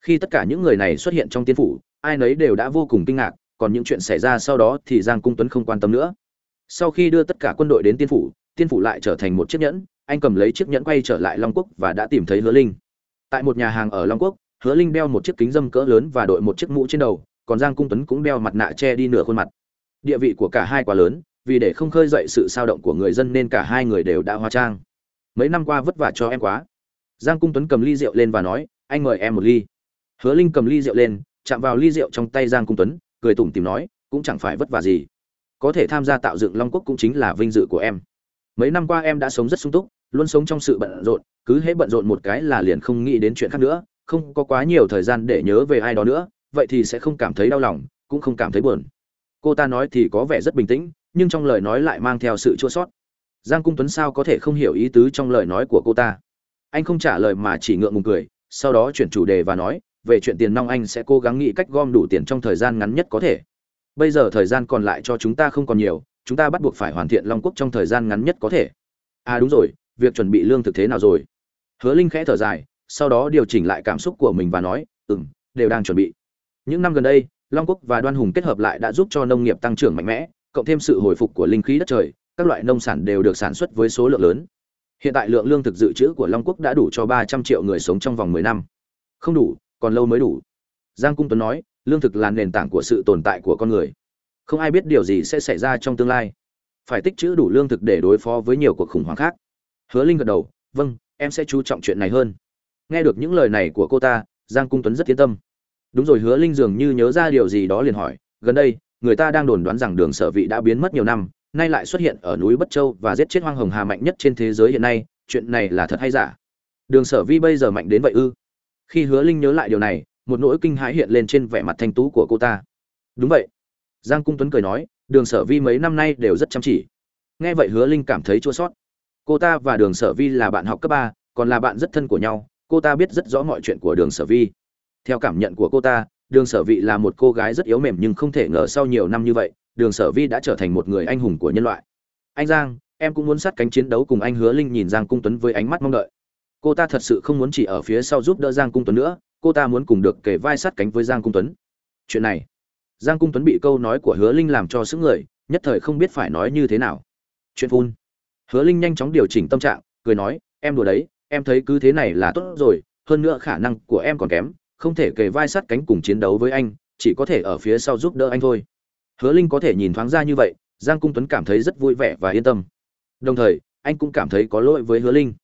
Khi tất cả những người này xuất hiện trong tiên phủ, ai nấy đều đã vô cùng kinh ngạc, còn những chuyện xảy ra sau đó thì giang cung tuấn không quan tâm nữa. Sau khi đưa tất cả quân đội đến tiên phủ tiên phủ lại trở thành một chiếc nhẫn, anh cầm lấy chiếc nhẫn quay trở lại long quốc và đã tìm thấy hứa linh. Tại một nhà hàng ở long quốc, hứa linh đeo một chiếc kính dâm cỡ lớn và đội một chiếc mũ trên đầu, còn giang cung tuấn cũng đeo mặt nạ che đi nửa khuôn mặt. Địa vị của cả hai quá lớn, vì để không khơi dậy sự sao động của người dân nên cả hai người đều đã hóa trang. Mấy năm qua vất vả cho em quá giang cung tuấn cầm ly rượu lên và nói, anh mời em một ly. Hứa linh cầm ly rượu lên, chạm vào ly rượu trong tay giang cung tuấn, cười tủm tìm nói, cũng chẳng phải vất vả gì. Có thể tham gia tạo dựng long quốc cũng chính là vinh dự của em. Mấy năm qua em đã sống rất sung túc, luôn sống trong sự bận rộn, cứ hễ bận rộn một cái là liền không nghĩ đến chuyện khác nữa, không có quá nhiều thời gian để nhớ về ai đó nữa, vậy thì sẽ không cảm thấy đau lòng, cũng không cảm thấy buồn. Cô ta nói thì có vẻ rất bình tĩnh, nhưng trong lời nói lại mang theo sự chua sót giang cung tuấn sao có thể không hiểu ý tứ trong lời nói của cô ta? Anh không trả lời mà chỉ ngượng ngùng cười, sau đó chuyển chủ đề và nói, về chuyện tiền nong anh sẽ cố gắng nghĩ cách gom đủ tiền trong thời gian ngắn nhất có thể. Bây giờ thời gian còn lại cho chúng ta không còn nhiều, chúng ta bắt buộc phải hoàn thiện long quốc trong thời gian ngắn nhất có thể. À đúng rồi, việc chuẩn bị lương thực thế nào rồi? Hứa linh khẽ thở dài, sau đó điều chỉnh lại cảm xúc của mình và nói ừ m đều đang chuẩn bị. Những năm gần đây, long quốc và đoan hùng kết hợp lại đã giúp cho nông nghiệp tăng trưởng mạnh mẽ, cộng thêm sự hồi phục của linh khí đất trời, các loại nông sản đều được sản xuất với số lượng lớn hiện tại lượng lương thực dự trữ của long quốc đã đủ cho ba trăm triệu người sống trong vòng mười năm. Không đủ, còn lâu mới đủ. Giang cung tuấn nói, lương thực là nền tảng của sự tồn tại của con người. Không ai biết điều gì sẽ xảy ra trong tương lai. Phải tích trữ đủ lương thực để đối phó với nhiều cuộc khủng hoảng khác. Hứa linh gật đầu vâng em sẽ chú trọng chuyện này hơn. Nghe được những lời này của cô ta, giang cung tuấn rất yên tâm. Đúng rồi, hứa linh dường như nhớ ra điều gì đó liền hỏi, gần đây, người ta đang đồn đoán rằng đường sở vị đã biến mất nhiều năm nay lại xuất hiện ở núi bất châu và giết chết hoang hồng hà mạnh nhất trên thế giới hiện nay, chuyện này là thật hay giả? Đường sở vi bây giờ mạnh đến vậy ư? Khi hứa linh nhớ lại điều này, một nỗi kinh hãi hiện lên trên vẻ mặt thanh tú của cô ta. Đúng vậy. Giang cung tuấn cười nói, đường sở vi mấy năm nay đều rất chăm chỉ. Nghe vậy hứa linh cảm thấy chua sót cô ta và đường sở vi là bạn học cấp ba, còn là bạn rất thân của nhau, cô ta biết rất rõ mọi chuyện của đường sở vi. Theo cảm nhận của cô ta đường sở Vị là một cô gái rất yếu mềm nhưng không thể ngờ sau nhiều năm như vậy, đường sở vi đã trở thành một người anh hùng của nhân loại. Anh giang, em cũng muốn sát cánh chiến đấu cùng anh hứa linh nhìn giang cung tuấn với ánh mắt mong đợi. Cô ta thật sự không muốn chỉ ở phía sau giúp đỡ giang cung tuấn nữa, cô ta muốn cùng được kể vai sát cánh với giang cung tuấn. Chuyện này, giang cung tuấn bị câu nói của hứa linh làm cho sức người, nhất thời không biết phải nói như thế nào. Chuyện phun. Hứa linh nhanh chóng điều chỉnh tâm trạng, cười nói, em đùa đấy, em thấy cứ thế này là tốt rồi, hơn nữa khả năng của em còn kém không thể kề vai sát cánh cùng chiến đấu với anh, chỉ có thể ở phía sau giúp đỡ anh thôi. Hứa linh có thể nhìn thoáng ra như vậy, giang cung tuấn cảm thấy rất vui vẻ và yên tâm. Đồng thời, anh cũng cảm thấy có lỗi với hứa linh.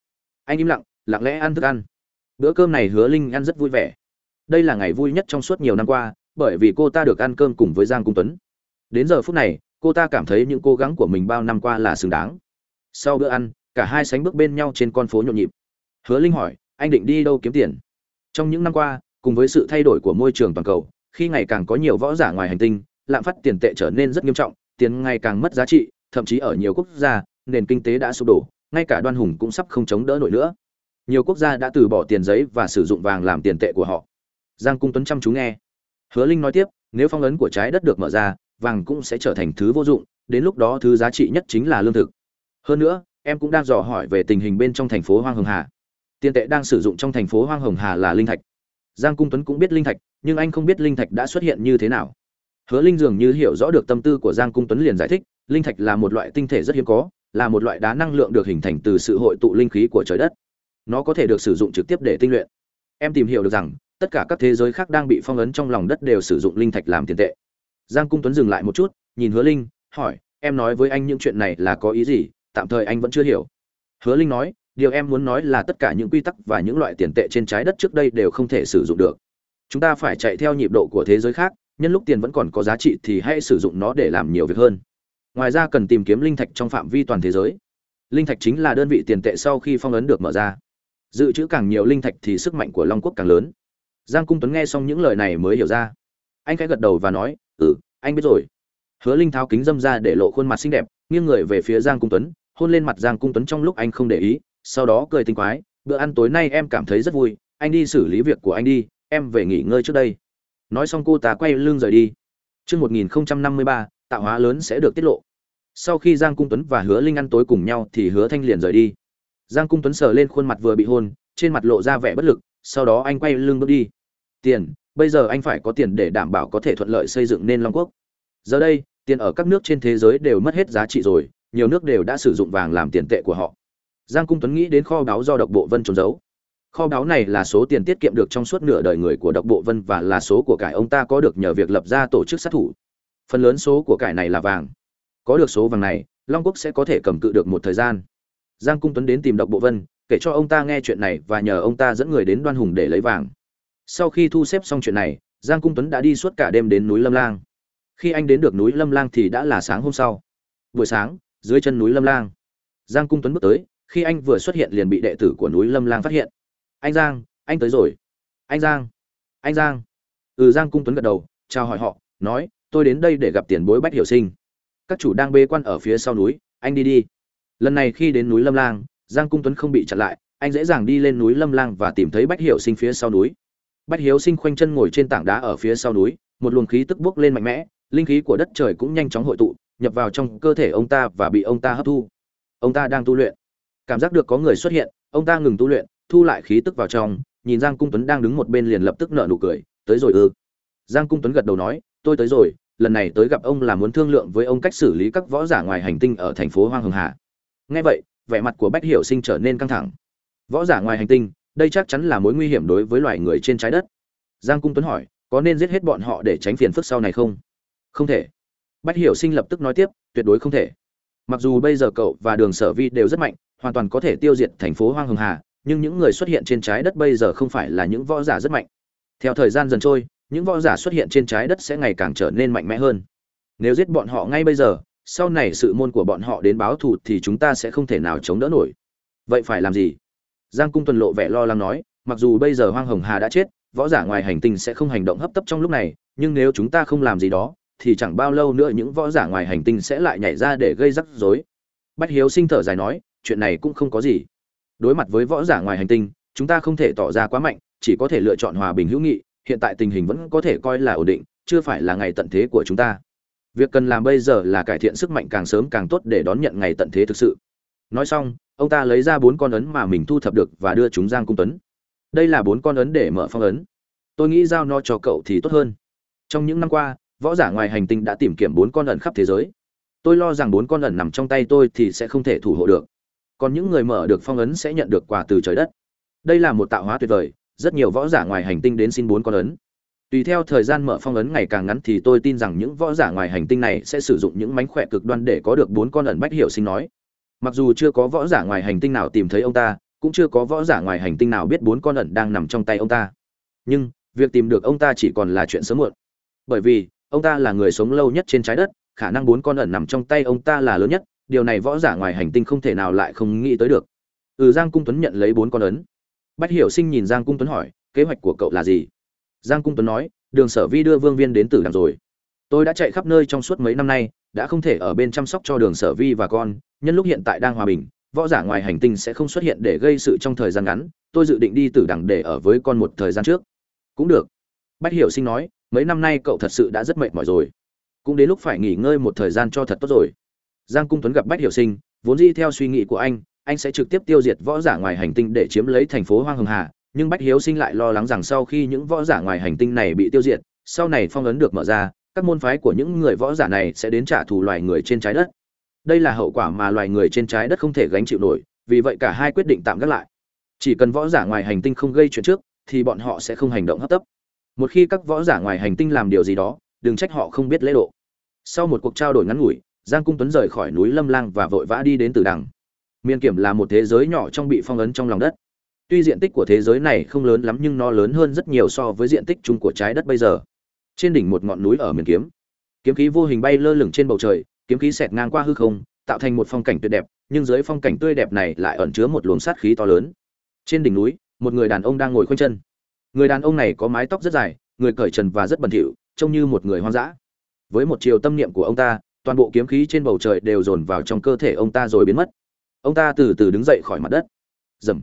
Anh im lặng lặng lẽ ăn thức ăn. Bữa cơm này hứa linh ăn rất vui vẻ. Đây là ngày vui nhất trong suốt nhiều năm qua, bởi vì cô ta được ăn cơm cùng với giang cung tuấn. Đến giờ phút này, cô ta cảm thấy những cố gắng của mình bao năm qua là xứng đáng. Sau bữa ăn, cả hai sánh bước bên nhau trên con phố nhộn nhịp. Hứa linh hỏi, anh định đi đâu kiếm tiền? Trong những năm qua cùng với sự thay đổi của môi trường toàn cầu, khi ngày càng có nhiều võ giả ngoài hành tinh, lạm phát tiền tệ trở nên rất nghiêm trọng, tiền ngày càng mất giá trị, thậm chí ở nhiều quốc gia, nền kinh tế đã sụp đổ, ngay cả đoan hùng cũng sắp không chống đỡ nổi nữa. Nhiều quốc gia đã từ bỏ tiền giấy và sử dụng vàng làm tiền tệ của họ. Giang cung tuấn chăm chú nghe. Hứa linh nói tiếp, nếu phong ấn của trái đất được mở ra, vàng cũng sẽ trở thành thứ vô dụng, đến lúc đó thứ giá trị nhất chính là lương thực. Hơn nữa, em cũng đang dò hỏi về tình hình bên trong thành phố hoang hồng hà. Tiền tệ đang sử dụng trong thành phố hoang hồng hà là linh thạch giang cung tuấn cũng biết linh thạch, nhưng anh không biết linh thạch đã xuất hiện như thế nào. Hứa linh dường như hiểu rõ được tâm tư của giang cung tuấn liền giải thích, linh thạch là một loại tinh thể rất hiếm có, là một loại đá năng lượng được hình thành từ sự hội tụ linh khí của trời đất. Nó có thể được sử dụng trực tiếp để tinh luyện. Em tìm hiểu được rằng, tất cả các thế giới khác đang bị phong ấn trong lòng đất đều sử dụng linh thạch làm tiền tệ. Giang cung tuấn dừng lại một chút, nhìn hứa linh, hỏi, em nói với anh những chuyện này là có ý gì? Tạm thời anh vẫn chưa hiểu. Hứa linh nói điều em muốn nói là tất cả những quy tắc và những loại tiền tệ trên trái đất trước đây đều không thể sử dụng được. Chúng ta phải chạy theo nhịp độ của thế giới khác, nhân lúc tiền vẫn còn có giá trị thì hãy sử dụng nó để làm nhiều việc hơn. Ngoài ra cần tìm kiếm linh thạch trong phạm vi toàn thế giới. Linh thạch chính là đơn vị tiền tệ sau khi phong ấn được mở ra. Dự trữ càng nhiều linh thạch thì sức mạnh của long quốc càng lớn. Giang cung tuấn nghe xong những lời này mới hiểu ra. Anh khẽ gật đầu và nói ừ anh biết rồi. Hứa linh tháo kính dâm ra để lộ khuôn mặt xinh đẹp, nghiêng người về phía giang cung tuấn, hôn lên mặt giang cung tuấn trong lúc anh không để ý sau đó cười tinh quái bữa ăn tối nay em cảm thấy rất vui anh đi xử lý việc của anh đi em về nghỉ ngơi trước đây nói xong cô ta quay lưng rời đi Trước 1053, tạo hóa lớn sẽ được tiết lộ. Sau khi Giang Cung Tuấn và Hứa Linh ăn tối cùng nhau thì Hứa Thanh liền rời đi. Giang Cung Tuấn sờ lên khuôn mặt vừa bị hôn, trên mặt lộ ra vẻ bất lực, sau đó anh quay lưng bước đi. Tiền, bây giờ anh phải có tiền để đảm bảo có thể thuận lợi xây dựng nên Long Quốc. Giờ đây, tiền ở các nước trên thế giới đều mất hết giá trị rồi, nhiều nước đều đã sử dụng vàng làm tiền tệ của họ. Giang Cung Tuấn nghĩ đến kho báu do Độc Bộ Vân trốn giấu. Kho báu này là số tiền tiết kiệm được trong suốt nửa đời người của Độc Bộ Vân và là số của cải ông ta có được nhờ việc lập ra tổ chức sát thủ. Phần lớn số của cải này là vàng. Có được số vàng này, Long Quốc sẽ có thể cầm cự được một thời gian. Giang Cung Tuấn đến tìm Độc Bộ Vân, kể cho ông ta nghe chuyện này và nhờ ông ta dẫn người đến Đoan Hùng để lấy vàng. Sau khi thu xếp xong chuyện này, Giang Cung Tuấn đã đi suốt cả đêm đến núi Lâm Lang. Khi anh đến được núi Lâm Lang thì đã là sáng hôm sau. Buổi sáng, dưới chân núi Lâm Lang, Giang Cung Tuấn bước tới, khi anh vừa xuất hiện liền bị đệ tử của núi Lâm Lang phát hiện. "Anh Giang, anh tới rồi." "Anh Giang." "Anh Giang." Ừ Giang Cung Tuấn gật đầu, chào hỏi họ, nói, "Tôi đến đây để gặp tiền bối Bách Hiểu Sinh. Các chủ đang bê quan ở phía sau núi, anh đi đi." Lần này khi đến núi Lâm Lang, Giang Cung Tuấn không bị chặn lại, anh dễ dàng đi lên núi Lâm Lang và tìm thấy Bách Hiểu Sinh phía sau núi. Bách Hiếu Sinh khoanh chân ngồi trên tảng đá ở phía sau núi, một luồng khí tức bốc lên mạnh mẽ, linh khí của đất trời cũng nhanh chóng hội tụ, nhập vào trong cơ thể ông ta và bị ông ta hấp thu. Ông ta đang tu luyện. Cảm giác được có người xuất hiện, ông ta ngừng tu luyện, thu lại khí tức vào trong, nhìn Giang Cung Tuấn đang đứng một bên liền lập tức nở nụ cười, "Tới rồi ư?" Giang Cung Tuấn gật đầu nói, "Tôi tới rồi, lần này tới gặp ông là muốn thương lượng với ông cách xử lý các võ giả ngoài hành tinh ở thành phố Hoang Hồng Hà." Nghe vậy, vẻ mặt của Bách Hiểu Sinh trở nên căng thẳng. Võ giả ngoài hành tinh, đây chắc chắn là mối nguy hiểm đối với loài người trên trái đất. Giang Cung Tuấn hỏi, có nên giết hết bọn họ để tránh phiền phức sau này không? Không thể. Bách Hiểu Sinh lập tức nói tiếp, tuyệt đối không thể. Mặc dù bây giờ cậu và Đường Sở Vi đều rất mạnh, hoàn toàn có thể tiêu diệt thành phố Hoang Hồng Hà, nhưng những người xuất hiện trên trái đất bây giờ không phải là những võ giả rất mạnh. Theo thời gian dần trôi, những võ giả xuất hiện trên trái đất sẽ ngày càng trở nên mạnh mẽ hơn. Nếu giết bọn họ ngay bây giờ, sau này sự môn của bọn họ đến báo thù thì chúng ta sẽ không thể nào chống đỡ nổi. Vậy phải làm gì? Giang Cung Tuần lộ vẻ lo lắng nói, mặc dù bây giờ Hoang Hồng Hà đã chết, võ giả ngoài hành tinh sẽ không hành động hấp tấp trong lúc này, nhưng nếu chúng ta không làm gì đó, thì chẳng bao lâu nữa những võ giả ngoài hành tinh sẽ lại nhảy ra để gây rắc rối. Bách Hiếu sinh thở dài nói, chuyện này cũng không có gì. Đối mặt với võ giả ngoài hành tinh, chúng ta không thể tỏ ra quá mạnh, chỉ có thể lựa chọn hòa bình hữu nghị, hiện tại tình hình vẫn có thể coi là ổn định, chưa phải là ngày tận thế của chúng ta. Việc cần làm bây giờ là cải thiện sức mạnh càng sớm càng tốt để đón nhận ngày tận thế thực sự. Nói xong, ông ta lấy ra bốn con ấn mà mình thu thập được và đưa chúng Giang Cung Tuấn. Đây là bốn con ấn để mở phong ấn. Tôi nghĩ giao nó cho cậu thì tốt hơn. Trong những năm qua, võ giả ngoài hành tinh đã tìm kiếm bốn con ẩn khắp thế giới tôi lo rằng bốn con ẩn nằm trong tay tôi thì sẽ không thể thủ hộ được còn những người mở được phong ấn sẽ nhận được quà từ trời đất. Đây là một tạo hóa tuyệt vời, rất nhiều võ giả ngoài hành tinh đến xin bốn con ấn. Tùy theo thời gian mở phong ấn ngày càng ngắn thì tôi tin rằng những võ giả ngoài hành tinh này sẽ sử dụng những mánh khỏe cực đoan để có được bốn con ẩn bách hiểu sinh nói. Mặc dù chưa có võ giả ngoài hành tinh nào tìm thấy ông ta, cũng chưa có võ giả ngoài hành tinh nào biết bốn con ẩn đang nằm trong tay ông ta. Nhưng, việc tìm được ông ta chỉ còn là chuyện sớm muộn. Bởi vì, ông ta là người sống lâu nhất trên trái đất, khả năng bốn con ẩn nằm trong tay ông ta là lớn nhất điều này võ giả ngoài hành tinh không thể nào lại không nghĩ tới được. Ừ giang cung tuấn nhận lấy bốn con ấn. Bách hiểu sinh nhìn giang cung tuấn hỏi, kế hoạch của cậu là gì? Giang cung tuấn nói, đường sở vi đưa vương viên đến tử đàm rồi. Tôi đã chạy khắp nơi trong suốt mấy năm nay, đã không thể ở bên chăm sóc cho đường sở vi và con. Nhân lúc hiện tại đang hòa bình, võ giả ngoài hành tinh sẽ không xuất hiện để gây sự trong thời gian ngắn. Tôi dự định đi tử đằng để ở với con một thời gian trước. Cũng được. Bách hiểu sinh nói, mấy năm nay cậu thật sự đã rất mệt mỏi rồi. Cũng đến lúc phải nghỉ ngơi một thời gian cho thật tốt rồi giang cung tuấn gặp bách hiểu sinh, vốn dĩ theo suy nghĩ của anh anh sẽ trực tiếp tiêu diệt võ giả ngoài hành tinh để chiếm lấy thành phố hoang hồng hà, nhưng bách hiếu sinh lại lo lắng rằng sau khi những võ giả ngoài hành tinh này bị tiêu diệt, sau này phong ấn được mở ra, các môn phái của những người võ giả này sẽ đến trả thù loài người trên trái đất. Đây là hậu quả mà loài người trên trái đất không thể gánh chịu nổi, vì vậy cả hai quyết định tạm gác lại. Chỉ cần võ giả ngoài hành tinh không gây chuyện trước, thì bọn họ sẽ không hành động hấp tấp. Một khi các võ giả ngoài hành tinh làm điều gì đó, đừng trách họ không biết lễ độ. Sau một cuộc trao đổi ngắn ngủi giang cung tuấn rời khỏi núi lâm lang và vội vã đi đến từ đằng. Miền kiểm là một thế giới nhỏ trong bị phong ấn trong lòng đất. Tuy diện tích của thế giới này không lớn lắm nhưng nó lớn hơn rất nhiều so với diện tích chung của trái đất bây giờ. Trên đỉnh một ngọn núi ở miền kiếm. Kiếm khí vô hình bay lơ lửng trên bầu trời, kiếm khí xẹt ngang qua hư không, tạo thành một phong cảnh tuyệt đẹp, nhưng dưới phong cảnh tươi đẹp này lại ẩn chứa một luồng sát khí to lớn. Trên đỉnh núi, một người đàn ông đang ngồi khoanh chân. Người đàn ông này có mái tóc rất dài, người cởi trần và rất bẩn thỉu, trông như một người hoang dã. Với một chiều tâm niệm của ông ta toàn bộ kiếm khí trên bầu trời đều dồn vào trong cơ thể ông ta rồi biến mất. Ông ta từ từ đứng dậy khỏi mặt đất. Dầm.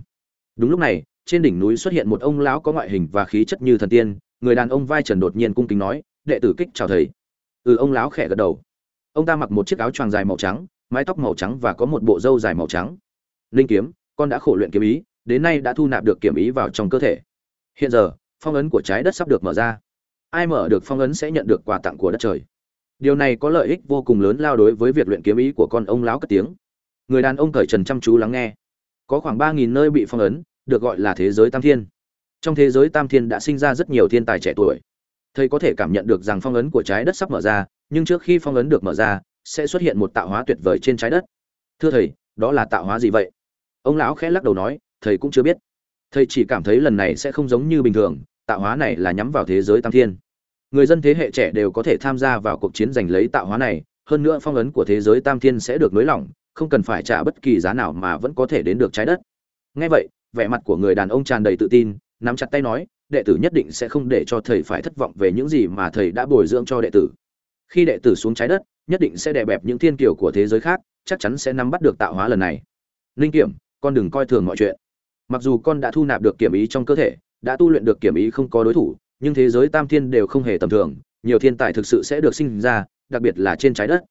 Đúng lúc này, trên đỉnh núi xuất hiện một ông lão có ngoại hình và khí chất như thần tiên, người đàn ông vai trần đột nhiên cung kính nói, đệ tử kích chào thầy. Ừ ông lão khẽ gật đầu. Ông ta mặc một chiếc áo choàng dài màu trắng, mái tóc màu trắng và có một bộ râu dài màu trắng. Linh kiếm, con đã khổ luyện kiếm ý, đến nay đã thu nạp được kiếm ý vào trong cơ thể. Hiện giờ, phong ấn của trái đất sắp được mở ra. Ai mở được phong ấn sẽ nhận được quà tặng của đất trời điều này có lợi ích vô cùng lớn lao đối với việc luyện kiếm ý của con ông lão cất tiếng. Người đàn ông cởi trần chăm chú lắng nghe. Có khoảng ba nghìn nơi bị phong ấn, được gọi là thế giới tam thiên. Trong thế giới tam thiên đã sinh ra rất nhiều thiên tài trẻ tuổi. Thầy có thể cảm nhận được rằng phong ấn của trái đất sắp mở ra, nhưng trước khi phong ấn được mở ra, sẽ xuất hiện một tạo hóa tuyệt vời trên trái đất. Thưa thầy, đó là tạo hóa gì vậy? Ông lão khẽ lắc đầu nói, thầy cũng chưa biết. Thầy chỉ cảm thấy lần này sẽ không giống như bình thường, tạo hóa này là nhắm vào thế giới tam thiên người dân thế hệ trẻ đều có thể tham gia vào cuộc chiến giành lấy tạo hóa này, hơn nữa phong ấn của thế giới tam thiên sẽ được nới lỏng, không cần phải trả bất kỳ giá nào mà vẫn có thể đến được trái đất. Ngay vậy, vẻ mặt của người đàn ông tràn đầy tự tin, nắm chặt tay nói, đệ tử nhất định sẽ không để cho thầy phải thất vọng về những gì mà thầy đã bồi dưỡng cho đệ tử. Khi đệ tử xuống trái đất, nhất định sẽ đè bẹp những thiên kiều của thế giới khác, chắc chắn sẽ nắm bắt được tạo hóa lần này. Linh kiểm, con đừng coi thường mọi chuyện. Mặc dù con đã thu nạp được kiểm ý trong cơ thể, đã tu luyện được kiểm ý không có đối thủ nhưng thế giới tam thiên đều không hề tầm thường nhiều thiên tài thực sự sẽ được sinh ra đặc biệt là trên trái đất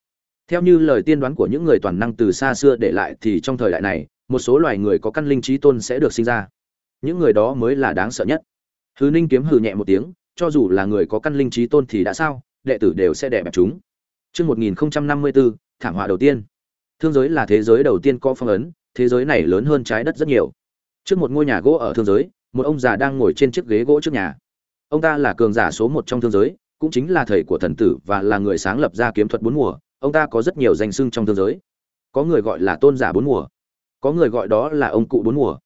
theo như lời tiên đoán của những người toàn năng từ xa xưa để lại thì trong thời đại này một số loài người có căn linh trí tôn sẽ được sinh ra những người đó mới là đáng sợ nhất hư ninh kiếm hừ nhẹ một tiếng cho dù là người có căn linh trí tôn thì đã sao đệ tử đều sẽ đẻ bẹp chúng Trước 1054, thảm họa đầu tiên. Thương giới là thế giới đầu tiên có phong ấn, thế giới này lớn hơn trái đất rất nhiều. Trước một ngôi nhà gỗ ở thương giới, một ông già đang ngồi trên chiếc ghế gỗ trước nhà. Ông ta là cường giả số một trong thương giới, cũng chính là thầy của thần tử và là người sáng lập ra kiếm thuật bốn mùa. Ông ta có rất nhiều danh sưng trong thương giới. Có người gọi là tôn giả bốn mùa, có người gọi đó là ông cụ bốn mùa.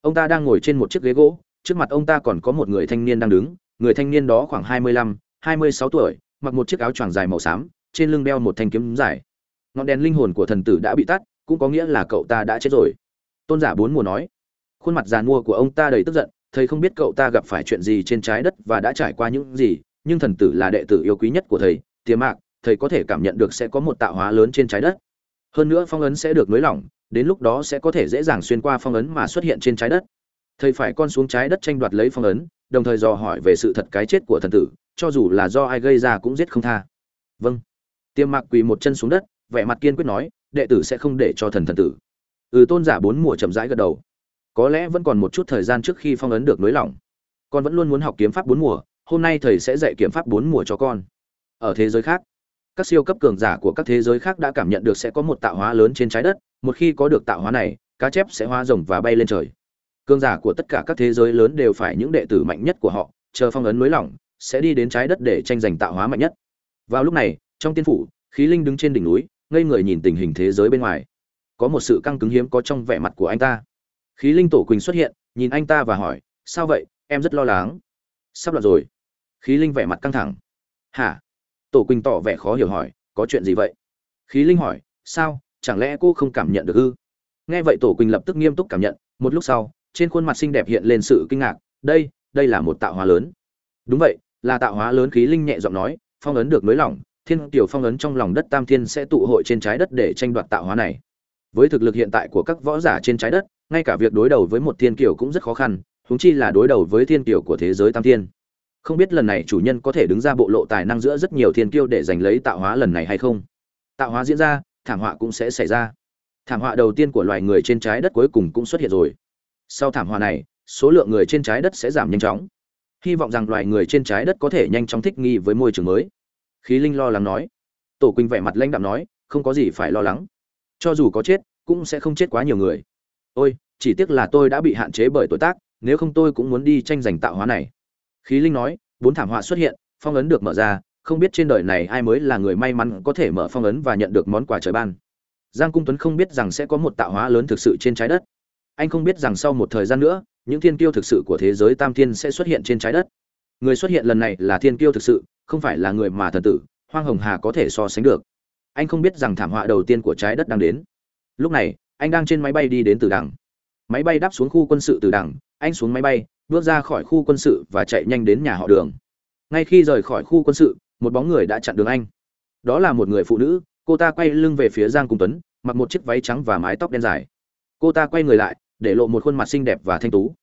Ông ta đang ngồi trên một chiếc ghế gỗ, trước mặt ông ta còn có một người thanh niên đang đứng, người thanh niên đó khoảng hai mươi lăm, hai mươi sáu tuổi, mặc một chiếc áo choàng dài màu xám, trên lưng đeo một thanh kiếm dài. Ngọn đèn linh hồn của thần tử đã bị tắt, cũng có nghĩa là cậu ta đã chết rồi. Tôn giả bốn mùa nói. Khuôn mặt già nua của ông ta đầy tức giận, thầy không biết cậu ta gặp phải chuyện gì trên trái đất và đã trải qua những gì, nhưng thần tử là đệ tử yêu quý nhất của thầy, Tiềm Mạc, thầy có thể cảm nhận được sẽ có một tạo hóa lớn trên trái đất. Hơn nữa phong ấn sẽ được nới lỏng, đến lúc đó sẽ có thể dễ dàng xuyên qua phong ấn mà xuất hiện trên trái đất. Thầy phải con xuống trái đất tranh đoạt lấy phong ấn, đồng thời dò hỏi về sự thật cái chết của thần tử, cho dù là do ai gây ra cũng giết không tha. Vâng. Tiêm Mạc quỳ một chân xuống đất, vẻ mặt kiên quyết nói, đệ tử sẽ không để cho thần thần tử. Ừ tôn giả bốn mùa chậm rãi gật đầu. Có lẽ vẫn còn một chút thời gian trước khi phong ấn được nới lỏng. Con vẫn luôn muốn học kiếm pháp bốn mùa, hôm nay thầy sẽ dạy kiếm pháp bốn mùa cho con. Ở thế giới khác, các siêu cấp cường giả của các thế giới khác đã cảm nhận được sẽ có một tạo hóa lớn trên trái đất, một khi có được tạo hóa này, cá chép sẽ hóa rồng và bay lên trời. Cường giả của tất cả các thế giới lớn đều phải những đệ tử mạnh nhất của họ, chờ phong ấn nới lỏng, sẽ đi đến trái đất để tranh giành tạo hóa mạnh nhất. Vào lúc này, trong tiên phủ, khí linh đứng trên đỉnh núi, ngây người nhìn tình hình thế giới bên ngoài. Có một sự căng cứng hiếm có trong vẻ mặt của anh ta. Khí linh tổ quỳnh xuất hiện, nhìn anh ta và hỏi, "Sao vậy? Em rất lo lắng." "Sắp loạn rồi." Khí linh vẻ mặt căng thẳng. "Hả?" Tổ quỳnh tỏ vẻ khó hiểu hỏi, "Có chuyện gì vậy?" Khí linh hỏi, "Sao? Chẳng lẽ cô không cảm nhận được ư?" Nghe vậy Tổ Quỳnh lập tức nghiêm túc cảm nhận, một lúc sau, trên khuôn mặt xinh đẹp hiện lên sự kinh ngạc đây đây là một tạo hóa lớn đúng vậy là tạo hóa lớn khí linh nhẹ giọng nói phong ấn được nới lỏng thiên tiểu phong ấn trong lòng đất tam thiên sẽ tụ hội trên trái đất để tranh đoạt tạo hóa này với thực lực hiện tại của các võ giả trên trái đất ngay cả việc đối đầu với một thiên kiều cũng rất khó khăn, huống chi là đối đầu với thiên kiều của thế giới tam thiên. Không biết lần này chủ nhân có thể đứng ra bộ lộ tài năng giữa rất nhiều thiên kiêu để giành lấy tạo hóa lần này hay không? Tạo hóa diễn ra, thảm họa cũng sẽ xảy ra. Thảm họa đầu tiên của loài người trên trái đất cuối cùng cũng xuất hiện rồi. Sau thảm họa này, số lượng người trên trái đất sẽ giảm nhanh chóng. Hy vọng rằng loài người trên trái đất có thể nhanh chóng thích nghi với môi trường mới. Khí linh lo lắng nói. Tổ quỳnh vẻ mặt lãnh đạm nói, không có gì phải lo lắng. Cho dù có chết, cũng sẽ không chết quá nhiều người ôi, chỉ tiếc là tôi đã bị hạn chế bởi tuổi tác, nếu không tôi cũng muốn đi tranh giành tạo hóa này. Khí linh nói, bốn thảm họa xuất hiện, phong ấn được mở ra, không biết trên đời này ai mới là người may mắn có thể mở phong ấn và nhận được món quà trời ban. Giang cung tuấn không biết rằng sẽ có một tạo hóa lớn thực sự trên trái đất. Anh không biết rằng sau một thời gian nữa, những thiên kiêu thực sự của thế giới tam thiên sẽ xuất hiện trên trái đất. Người xuất hiện lần này là thiên kiêu thực sự, không phải là người mà thần tử, hoang hồng hà có thể so sánh được. Anh không biết rằng thảm họa đầu tiên của trái đất đang đến. Lúc này anh đang trên máy bay đi đến từ đằng. Máy bay đáp xuống khu quân sự từ đằng, anh xuống máy bay, bước ra khỏi khu quân sự và chạy nhanh đến nhà họ đường. Ngay khi rời khỏi khu quân sự, một bóng người đã chặn đường anh. Đó là một người phụ nữ, cô ta quay lưng về phía giang cung tuấn, mặc một chiếc váy trắng và mái tóc đen dài. Cô ta quay người lại, để lộ một khuôn mặt xinh đẹp và thanh tú.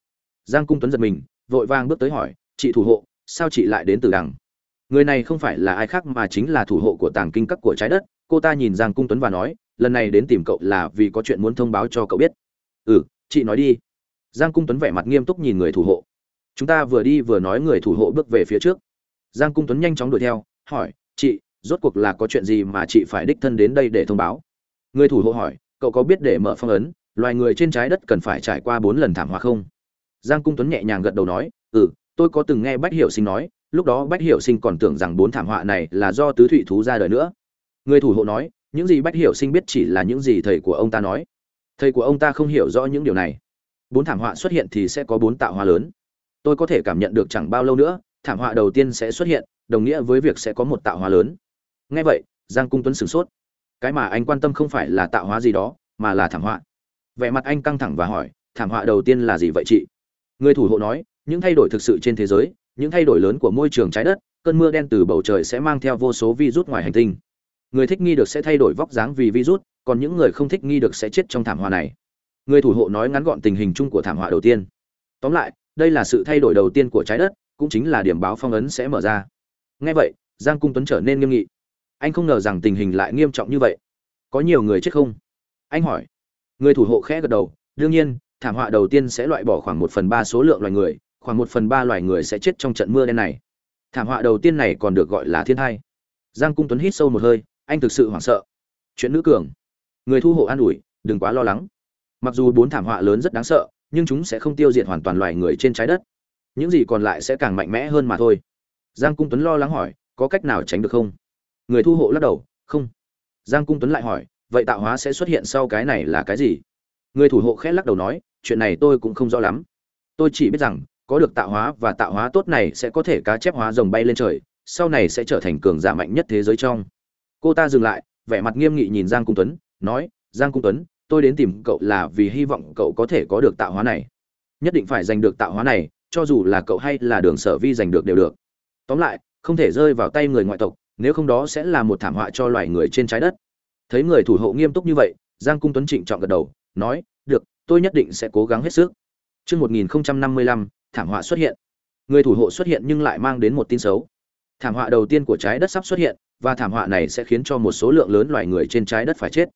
Giang cung tuấn giật mình, vội vàng bước tới hỏi, chị thủ hộ, sao chị lại đến từ đằng? Người này không phải là ai khác mà chính là thủ hộ của tàng kinh các của trái đất. Cô ta nhìn giang cung tuấn và nói lần này đến tìm cậu là vì có chuyện muốn thông báo cho cậu biết. Ừ chị nói đi. Giang cung tuấn vẻ mặt nghiêm túc nhìn người thủ hộ. Chúng ta vừa đi vừa nói người thủ hộ bước về phía trước. Giang cung tuấn nhanh chóng đuổi theo, hỏi, chị, rốt cuộc là có chuyện gì mà chị phải đích thân đến đây để thông báo? Người thủ hộ hỏi, cậu có biết để mở phong ấn, loài người trên trái đất cần phải trải qua bốn lần thảm họa không? Giang cung tuấn nhẹ nhàng gật đầu nói ừ tôi có từng nghe bách hiểu sinh nói, lúc đó bách hiểu sinh còn tưởng rằng bốn thảm họa này là do tứ thụy thú ra đời nữa. Người thủ hộ nói những gì bách hiểu sinh biết chỉ là những gì thầy của ông ta nói. Thầy của ông ta không hiểu rõ những điều này. Bốn thảm họa xuất hiện thì sẽ có bốn tạo hóa lớn. Tôi có thể cảm nhận được chẳng bao lâu nữa, thảm họa đầu tiên sẽ xuất hiện, đồng nghĩa với việc sẽ có một tạo hóa lớn. Ngay vậy, giang cung tuấn sửng sốt. Cái mà anh quan tâm không phải là tạo hóa gì đó, mà là thảm họa. Vẻ mặt anh căng thẳng và hỏi, thảm họa đầu tiên là gì vậy chị? Người thủ hộ nói, những thay đổi thực sự trên thế giới, những thay đổi lớn của môi trường trái đất, cơn mưa đen từ bầu trời sẽ mang theo vô số virus ngoài hành tinh người thích nghi được sẽ thay đổi vóc dáng vì virus, còn những người không thích nghi được sẽ chết trong thảm họa này. Người thủ hộ nói ngắn gọn tình hình chung của thảm họa đầu tiên. Tóm lại, đây là sự thay đổi đầu tiên của trái đất, cũng chính là điểm báo phong ấn sẽ mở ra. Ngay vậy, giang cung tuấn trở nên nghiêm nghị. Anh không ngờ rằng tình hình lại nghiêm trọng như vậy. Có nhiều người chết không? Anh hỏi. Người thủ hộ khẽ gật đầu, đương nhiên, thảm họa đầu tiên sẽ loại bỏ khoảng một phần ba số lượng loài người, khoảng một phần ba loài người sẽ chết trong trận mưa đen này. Thảm họa đầu tiên này còn được gọi là thiên thai. Giang cung tuấn hít sâu một hơi anh thực sự hoảng sợ. Chuyện nữ cường. Người thu hộ an ủi, đừng quá lo lắng. Mặc dù bốn thảm họa lớn rất đáng sợ, nhưng chúng sẽ không tiêu diệt hoàn toàn loài người trên trái đất. Những gì còn lại sẽ càng mạnh mẽ hơn mà thôi. Giang cung tuấn lo lắng hỏi, có cách nào tránh được không? Người thu hộ lắc đầu, không. Giang cung tuấn lại hỏi, vậy tạo hóa sẽ xuất hiện sau cái này là cái gì? Người thủ hộ khẽ lắc đầu nói, chuyện này tôi cũng không rõ lắm. Tôi chỉ biết rằng, có được tạo hóa và tạo hóa tốt này sẽ có thể cá chép hóa rồng bay lên trời, sau này sẽ trở thành cường giả mạnh nhất thế giới trong cô ta dừng lại vẻ mặt nghiêm nghị nhìn giang cung tuấn nói giang cung tuấn tôi đến tìm cậu là vì hy vọng cậu có thể có được tạo hóa này nhất định phải giành được tạo hóa này cho dù là cậu hay là đường sở vi giành được đều được tóm lại không thể rơi vào tay người ngoại tộc nếu không đó sẽ là một thảm họa cho loài người trên trái đất thấy người thủ hộ nghiêm túc như vậy giang cung tuấn trịnh trọng gật đầu nói được tôi nhất định sẽ cố gắng hết sức Trước 1055, thảm họa xuất hiện. Người thủ hộ xuất hiện nhưng lại mang đến một tin xấu. Thảm họa đầu tiên của trái đất sắp xuất hiện, và thảm họa này sẽ khiến cho một số lượng lớn loài người trên trái đất phải chết.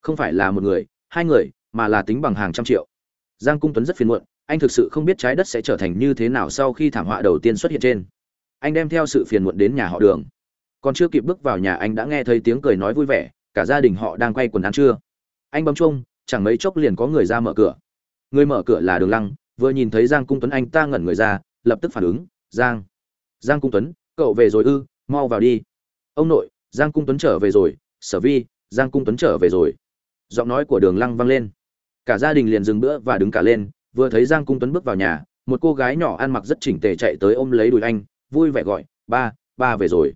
Không phải là một người, hai người, mà là tính bằng hàng trăm triệu. Giang Cung Tuấn rất phiền muộn, anh thực sự không biết trái đất sẽ trở thành như thế nào sau khi thảm họa đầu tiên xuất hiện trên. Anh đem theo sự phiền muộn đến nhà họ Đường. Còn chưa kịp bước vào nhà anh đã nghe thấy tiếng cười nói vui vẻ, cả gia đình họ đang quay quần ăn trưa. Anh bấm chuông, chẳng mấy chốc liền có người ra mở cửa. Người mở cửa là Đường Lăng, vừa nhìn thấy Giang Cung Tuấn anh ta ngẩn người ra, lập tức phản ứng, "Giang, Giang Cung Tuấn, cậu về rồi ư? Mau vào đi." "Ông nội, Giang Cung Tuấn trở về rồi." "Sở Vi, Giang Cung Tuấn trở về rồi." Giọng nói của Đường Lăng vang lên. Cả gia đình liền dừng bữa và đứng cả lên, vừa thấy Giang Cung Tuấn bước vào nhà, một cô gái nhỏ ăn mặc rất chỉnh tề chạy tới ôm lấy đùi anh, vui vẻ gọi, "Ba, ba về rồi."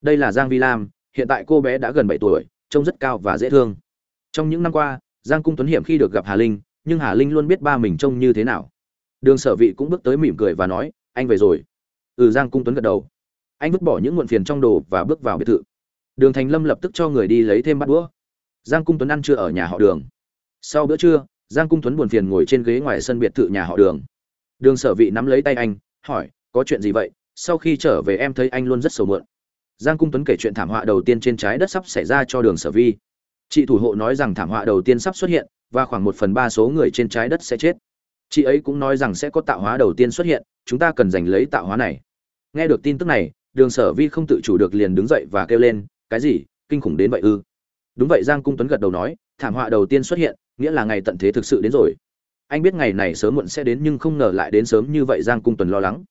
Đây là Giang Vi Lam, hiện tại cô bé đã gần bảy tuổi, trông rất cao và dễ thương. Trong những năm qua, Giang Cung Tuấn hiểm khi được gặp Hà Linh, nhưng hà linh luôn biết ba mình trông như thế nào đường sở vị cũng bước tới mỉm cười và nói anh về rồi ừ giang cung tuấn gật đầu anh vứt bỏ những muộn phiền trong đồ và bước vào biệt thự. Đường thành lâm lập tức cho người đi lấy thêm bát đũa. Giang cung tuấn ăn trưa ở nhà họ đường. Sau bữa trưa, giang cung tuấn buồn phiền ngồi trên ghế ngoài sân biệt thự nhà họ đường. Đường sở vị nắm lấy tay anh, hỏi, có chuyện gì vậy? Sau khi trở về em thấy anh luôn rất sầu mượn giang cung tuấn kể chuyện thảm họa đầu tiên trên trái đất sắp xảy ra cho đường sở vi. Chị thủ hộ nói rằng thảm họa đầu tiên sắp xuất hiện và khoảng một phần ba số người trên trái đất sẽ chết. Chị ấy cũng nói rằng sẽ có tạo hóa đầu tiên xuất hiện, chúng ta cần giành lấy tạo hóa này. Nghe được tin tức này đường sở vi không tự chủ được liền đứng dậy và kêu lên, cái gì? Kinh khủng đến vậy ư? Đúng vậy, giang cung tuấn gật đầu nói, thảm họa đầu tiên xuất hiện, nghĩa là ngày tận thế thực sự đến rồi. Anh biết ngày này sớm muộn sẽ đến nhưng không ngờ lại đến sớm như vậy, giang cung tuấn lo lắng.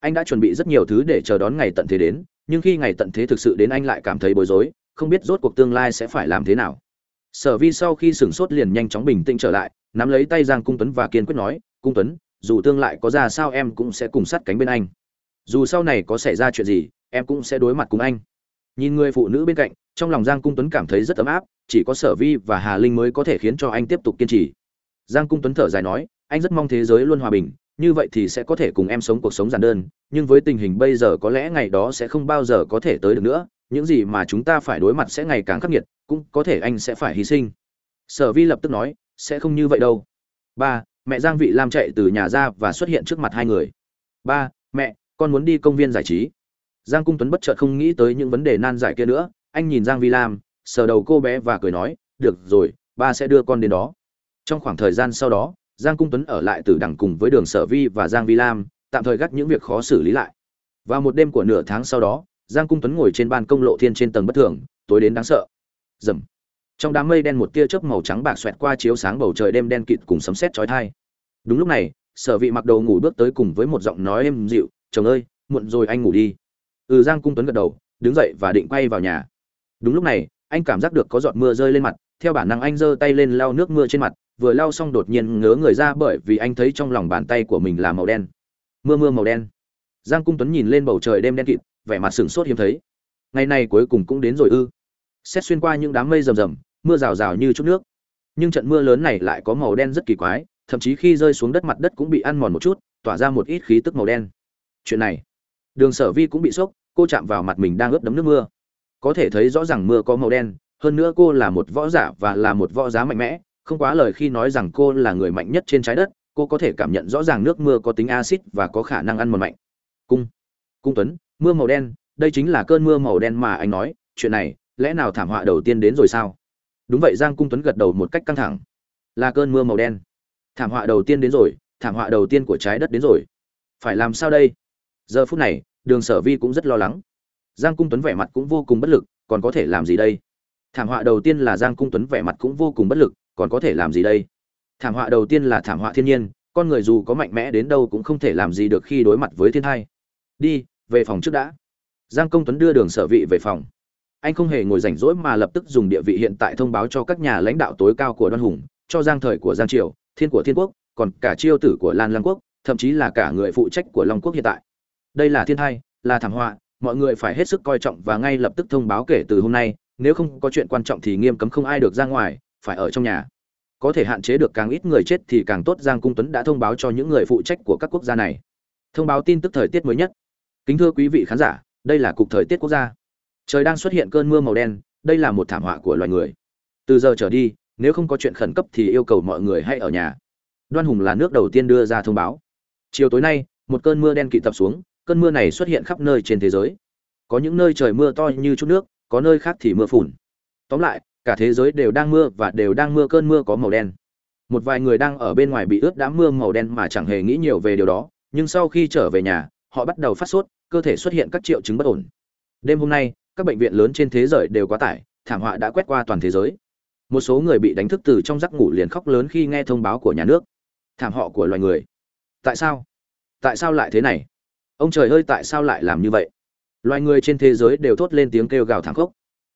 Anh đã chuẩn bị rất nhiều thứ để chờ đón ngày tận thế đến, nhưng khi ngày tận thế thực sự đến anh lại cảm thấy bối rối, không biết rốt cuộc tương lai sẽ phải làm thế nào. Sở vi sau khi sửng sốt liền nhanh chóng bình tĩnh trở lại, nắm lấy tay giang cung tuấn và kiên quyết nói, cung tuấn, dù tương lại có ra sao em cũng sẽ cùng sát cánh bên anh dù sau này có xảy ra chuyện gì, em cũng sẽ đối mặt cùng anh. Nhìn người phụ nữ bên cạnh, trong lòng giang cung tuấn cảm thấy rất ấm áp, chỉ có sở vi và hà linh mới có thể khiến cho anh tiếp tục kiên trì. Giang cung tuấn thở dài nói, anh rất mong thế giới luôn hòa bình, như vậy thì sẽ có thể cùng em sống cuộc sống giản đơn, nhưng với tình hình bây giờ có lẽ ngày đó sẽ không bao giờ có thể tới được nữa, những gì mà chúng ta phải đối mặt sẽ ngày càng khắc nghiệt, cũng có thể anh sẽ phải hy sinh. Sở vi lập tức nói, sẽ không như vậy đâu. Ba, mẹ giang vị lam chạy từ nhà ra và xuất hiện trước mặt hai người. Ba, mẹ con muốn đi công viên giải trí. Giang cung tuấn bất chợt không nghĩ tới những vấn đề nan giải kia nữa, anh nhìn giang vi lam, sờ đầu cô bé và cười nói, được rồi, ba sẽ đưa con đến đó. Trong khoảng thời gian sau đó, giang cung tuấn ở lại từ đằng cùng với đường sở vi và giang vi lam, tạm thời gác những việc khó xử lý lại. Vào một đêm của nửa tháng sau đó, giang cung tuấn ngồi trên ban công lộ thiên trên tầng bất thường, tối đến đáng sợ. Dầm. Trong đám mây đen một tia chớp màu trắng bạc xoẹt qua chiếu sáng bầu trời đêm đen kịt cùng sấm sét chói tai. Đúng lúc này, sở vị mặc đồ ngủ bước tới cùng với một giọng nói êm dịu chồng ơi, muộn rồi anh ngủ đi. Ừ giang cung tuấn gật đầu, đứng dậy và định quay vào nhà. Đúng lúc này, anh cảm giác được có giọt mưa rơi lên mặt, theo bản năng anh giơ tay lên lau nước mưa trên mặt, vừa lau xong đột nhiên ngớ người ra bởi vì anh thấy trong lòng bàn tay của mình là màu đen. Mưa mưa màu đen. Giang cung tuấn nhìn lên bầu trời đêm đen kịt, vẻ mặt sửng sốt hiếm thấy. Ngày này cuối cùng cũng đến rồi ư. Xét xuyên qua những đám mây rầm rầm, mưa rào rào như chút nước. Nhưng trận mưa lớn này lại có màu đen rất kỳ quái, thậm chí khi rơi xuống đất mặt đất cũng bị ăn mòn một chút, tỏa ra một ít khí tức màu đen chuyện này. Đường sở vi cũng bị sốc, cô chạm vào mặt mình đang ướt đấm nước mưa. Có thể thấy rõ ràng mưa có màu đen, hơn nữa cô là một võ giả và là một võ giá mạnh mẽ, không quá lời khi nói rằng cô là người mạnh nhất trên trái đất, cô có thể cảm nhận rõ ràng nước mưa có tính acid và có khả năng ăn mòn mạnh. Cung cung tuấn, mưa màu đen, đây chính là cơn mưa màu đen mà anh nói, chuyện này, lẽ nào thảm họa đầu tiên đến rồi sao? Đúng vậy, giang cung tuấn gật đầu một cách căng thẳng. Là cơn mưa màu đen. Thảm họa đầu tiên đến rồi, thảm họa đầu tiên của trái đất đến rồi. Phải làm sao đây? Giờ phút này, đường sở vi cũng rất lo lắng. Giang cung tuấn vẻ mặt cũng vô cùng bất lực, còn có thể làm gì đây? Thảm họa đầu tiên là giang cung tuấn vẻ mặt cũng vô cùng bất lực, còn có thể làm gì đây? Thảm họa đầu tiên là thảm họa thiên nhiên, con người dù có mạnh mẽ đến đâu cũng không thể làm gì được khi đối mặt với thiên thai. Đi, về phòng trước đã. Giang công tuấn đưa đường sở vị về phòng. Anh không hề ngồi rảnh rỗi mà lập tức dùng địa vị hiện tại thông báo cho các nhà lãnh đạo tối cao của đoan hùng, cho giang thời của giang triều, thiên của thiên quốc, còn cả chiêu tử của lan lăng quốc, thậm chí là cả người phụ trách của long quốc hiện tại đây là thiên tai, là thảm họa mọi người phải hết sức coi trọng và ngay lập tức thông báo kể từ hôm nay nếu không có chuyện quan trọng thì nghiêm cấm không ai được ra ngoài phải ở trong nhà. Có thể hạn chế được càng ít người chết thì càng tốt giang cung tuấn đã thông báo cho những người phụ trách của các quốc gia này. Thông báo tin tức thời tiết mới nhất. Kính thưa quý vị khán giả đây là cục thời tiết quốc gia. Trời đang xuất hiện cơn mưa màu đen đây là một thảm họa của loài người. Từ giờ trở đi nếu không có chuyện khẩn cấp thì yêu cầu mọi người hãy ở nhà. Đoan hùng là nước đầu tiên đưa ra thông báo. Chiều tối nay một cơn mưa đen kỵ tập xuống cơn mưa này xuất hiện khắp nơi trên thế giới. Có những nơi trời mưa to như chút nước, có nơi khác thì mưa phùn. Tóm lại, cả thế giới đều đang mưa và đều đang mưa cơn mưa có màu đen. Một vài người đang ở bên ngoài bị ướt đám mưa màu đen mà chẳng hề nghĩ nhiều về điều đó, nhưng sau khi trở về nhà, họ bắt đầu phát sốt, cơ thể xuất hiện các triệu chứng bất ổn. Đêm hôm nay, các bệnh viện lớn trên thế giới đều quá tải, thảm họa đã quét qua toàn thế giới. Một số người bị đánh thức từ trong giấc ngủ liền khóc lớn khi nghe thông báo của nhà nước. Thảm họ của loài người. Tại sao? Tại sao lại thế này? Ông trời ơi tại sao lại làm như vậy? Loài người trên thế giới đều thốt lên tiếng kêu gào thảm khốc.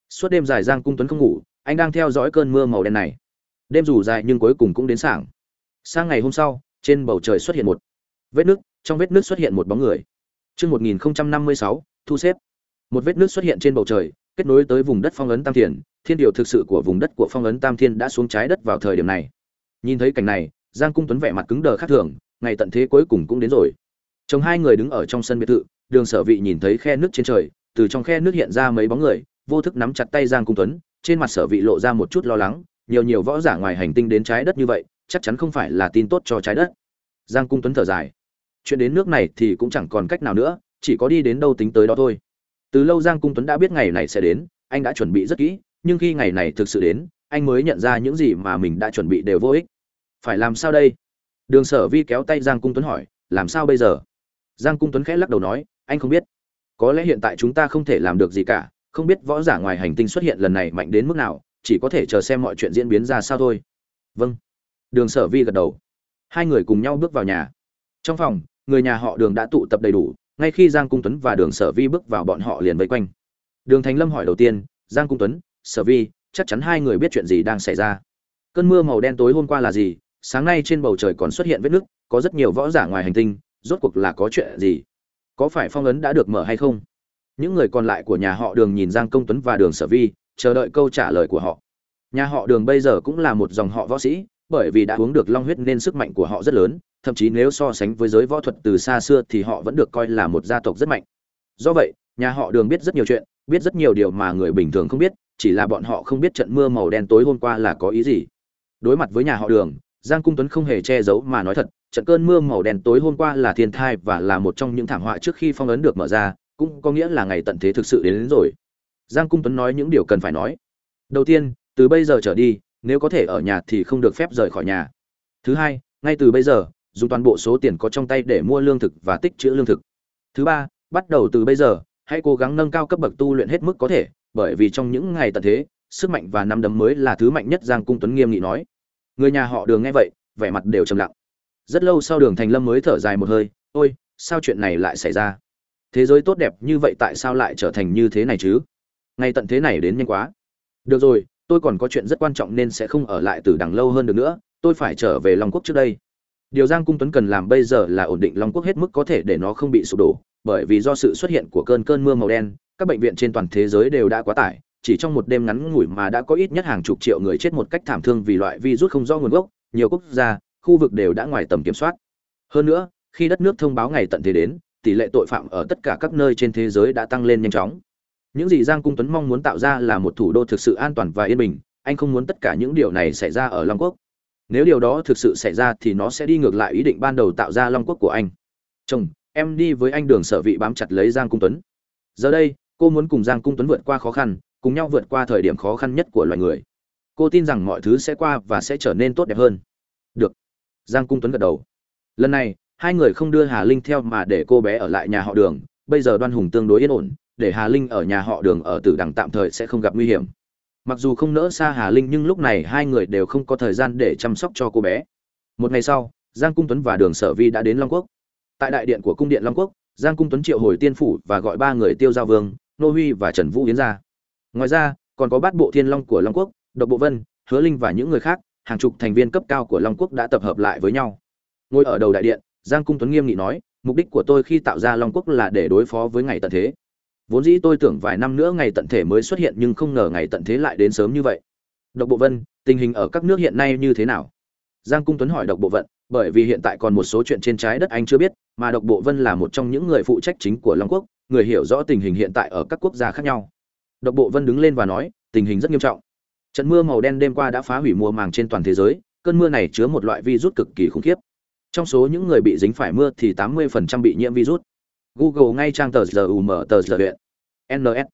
Suốt đêm dài giang cung tuấn không ngủ anh đang theo dõi cơn mưa màu đen này. Đêm dù dài nhưng cuối cùng cũng đến sảng. Sang ngày hôm sau trên bầu trời xuất hiện một vết nước trong vết nước xuất hiện một bóng người. Chương 1056, thu xếp. Một vết nước xuất hiện trên bầu trời, kết nối tới vùng đất phong ấn Tam Thiên, thiên điều thực sự của vùng đất của phong ấn Tam Thiên đã xuống trái đất vào thời điểm này. Nhìn thấy cảnh này, giang cung tuấn vẻ mặt cứng đờ khác thường ngày tận thế cuối cùng cũng đến rồi chồng hai người đứng ở trong sân biệt thự, đường sở vị nhìn thấy khe nước trên trời, từ trong khe nước hiện ra mấy bóng người, vô thức nắm chặt tay giang cung tuấn, trên mặt sở vị lộ ra một chút lo lắng, nhiều nhiều võ giả ngoài hành tinh đến trái đất như vậy, chắc chắn không phải là tin tốt cho trái đất. Giang cung tuấn thở dài. Chuyện đến nước này thì cũng chẳng còn cách nào nữa, chỉ có đi đến đâu tính tới đó thôi. Từ lâu giang cung tuấn đã biết ngày này sẽ đến, anh đã chuẩn bị rất kỹ, nhưng khi ngày này thực sự đến, anh mới nhận ra những gì mà mình đã chuẩn bị đều vô ích. Phải làm sao đây? Đường sở vi kéo tay giang cung tuấn hỏi, làm sao bây giờ? Giang cung tuấn khẽ lắc đầu nói, anh không biết. Có lẽ hiện tại chúng ta không thể làm được gì cả, không biết võ giả ngoài hành tinh xuất hiện lần này mạnh đến mức nào, chỉ có thể chờ xem mọi chuyện diễn biến ra sao thôi. Vâng. Đường sở vi gật đầu. Hai người cùng nhau bước vào nhà. Trong phòng, người nhà họ đường đã tụ tập đầy đủ, ngay khi giang cung tuấn và đường sở vi bước vào bọn họ liền vây quanh. Đường thành lâm hỏi đầu tiên, giang cung tuấn, sở vi, chắc chắn hai người biết chuyện gì đang xảy ra? Cơn mưa màu đen tối hôm qua là gì? Sáng nay trên bầu trời còn xuất hiện vết nứt, có rất nhiều võ giả ngoài hành tinh rốt cuộc là có chuyện gì? Có phải phong ấn đã được mở hay không? Những người còn lại của nhà họ đường nhìn giang công tuấn và đường sở vi, chờ đợi câu trả lời của họ. Nhà họ đường bây giờ cũng là một dòng họ võ sĩ, bởi vì đã uống được long huyết nên sức mạnh của họ rất lớn, thậm chí nếu so sánh với giới võ thuật từ xa xưa thì họ vẫn được coi là một gia tộc rất mạnh. Do vậy, nhà họ đường biết rất nhiều chuyện, biết rất nhiều điều mà người bình thường không biết, chỉ là bọn họ không biết trận mưa màu đen tối hôm qua là có ý gì. Đối mặt với nhà họ đường, giang cung tuấn không hề che giấu mà nói thật trận cơn mưa màu đen tối hôm qua là thiên thai và là một trong những thảm họa trước khi phong ấn được mở ra cũng có nghĩa là ngày tận thế thực sự đến, đến rồi. Giang cung tuấn nói những điều cần phải nói. Đầu tiên từ bây giờ trở đi nếu có thể ở nhà thì không được phép rời khỏi nhà. Thứ hai ngay từ bây giờ dùng toàn bộ số tiền có trong tay để mua lương thực và tích trữ lương thực. Thứ ba bắt đầu từ bây giờ hãy cố gắng nâng cao cấp bậc tu luyện hết mức có thể bởi vì trong những ngày tận thế sức mạnh và năm đấm mới là thứ mạnh nhất giang cung tuấn nghiêm nghị nói. Người nhà họ đường nghe vậy vẻ mặt đều trầm lặng rất lâu sau đường thành lâm mới thở dài một hơi, ôi, sao chuyện này lại xảy ra? Thế giới tốt đẹp như vậy tại sao lại trở thành như thế này chứ? Ngay tận thế này đến nhanh quá. Được rồi, tôi còn có chuyện rất quan trọng nên sẽ không ở lại từ đằng lâu hơn được nữa, tôi phải trở về long quốc trước đây. Điều giang cung tuấn cần làm bây giờ là ổn định long quốc hết mức có thể để nó không bị sụp đổ, bởi vì do sự xuất hiện của cơn cơn mưa màu đen, các bệnh viện trên toàn thế giới đều đã quá tải, chỉ trong một đêm ngắn ngủi mà đã có ít nhất hàng chục triệu người chết một cách thảm thương vì loại virus không rõ nguồn gốc. Nhiều quốc gia khu vực đều đã ngoài tầm kiểm soát. Hơn nữa, khi đất nước thông báo ngày tận thế đến, tỷ lệ tội phạm ở tất cả các nơi trên thế giới đã tăng lên nhanh chóng. Những gì giang cung tuấn mong muốn tạo ra là một thủ đô thực sự an toàn và yên bình, anh không muốn tất cả những điều này xảy ra ở long quốc. Nếu điều đó thực sự xảy ra thì nó sẽ đi ngược lại ý định ban đầu tạo ra long quốc của anh. Chồng, em đi với anh đường sở vị bám chặt lấy giang cung tuấn. Giờ đây, cô muốn cùng giang cung tuấn vượt qua khó khăn, cùng nhau vượt qua thời điểm khó khăn nhất của loài người. Cô tin rằng mọi thứ sẽ qua và sẽ trở nên tốt đẹp hơn. Được giang cung tuấn gật đầu. Lần này, hai người không đưa hà linh theo mà để cô bé ở lại nhà họ đường, bây giờ đoan hùng tương đối yên ổn, để hà linh ở nhà họ đường ở tử đằng tạm thời sẽ không gặp nguy hiểm. Mặc dù không nỡ xa hà linh, nhưng lúc này hai người đều không có thời gian để chăm sóc cho cô bé. Một ngày sau, giang cung tuấn và đường sở vi đã đến long quốc. Tại đại điện của cung điện long quốc, giang cung tuấn triệu hồi tiên phủ và gọi ba người tiêu giao vương, nô huy và trần vũ yến ra. Ngoài ra, còn có bát bộ thiên long của long quốc, độc bộ vân, hứa linh và những người khác hàng chục thành viên cấp cao của long quốc đã tập hợp lại với nhau. Ngồi ở đầu đại điện, giang cung tuấn nghiêm nghị nói, mục đích của tôi khi tạo ra long quốc là để đối phó với ngày tận thế. Vốn dĩ tôi tưởng vài năm nữa ngày tận thế mới xuất hiện nhưng không ngờ ngày tận thế lại đến sớm như vậy. Độc bộ vân, tình hình ở các nước hiện nay như thế nào? Giang cung tuấn hỏi độc bộ vận bởi vì hiện tại còn một số chuyện trên trái đất anh chưa biết, mà độc bộ vân là một trong những người phụ trách chính của long quốc, người hiểu rõ tình hình hiện tại ở các quốc gia khác nhau. Độc bộ vân đứng lên và nói, tình hình rất nghiêm trọng trận mưa màu đen đêm qua đã phá hủy mùa màng trên toàn thế giới, cơn mưa này chứa một loại virus cực kỳ khủng khiếp. Trong số những người bị dính phải mưa thì 80% bị nhiễm virus. Google ngay trang tờ giờ um tờ giờ huyện ns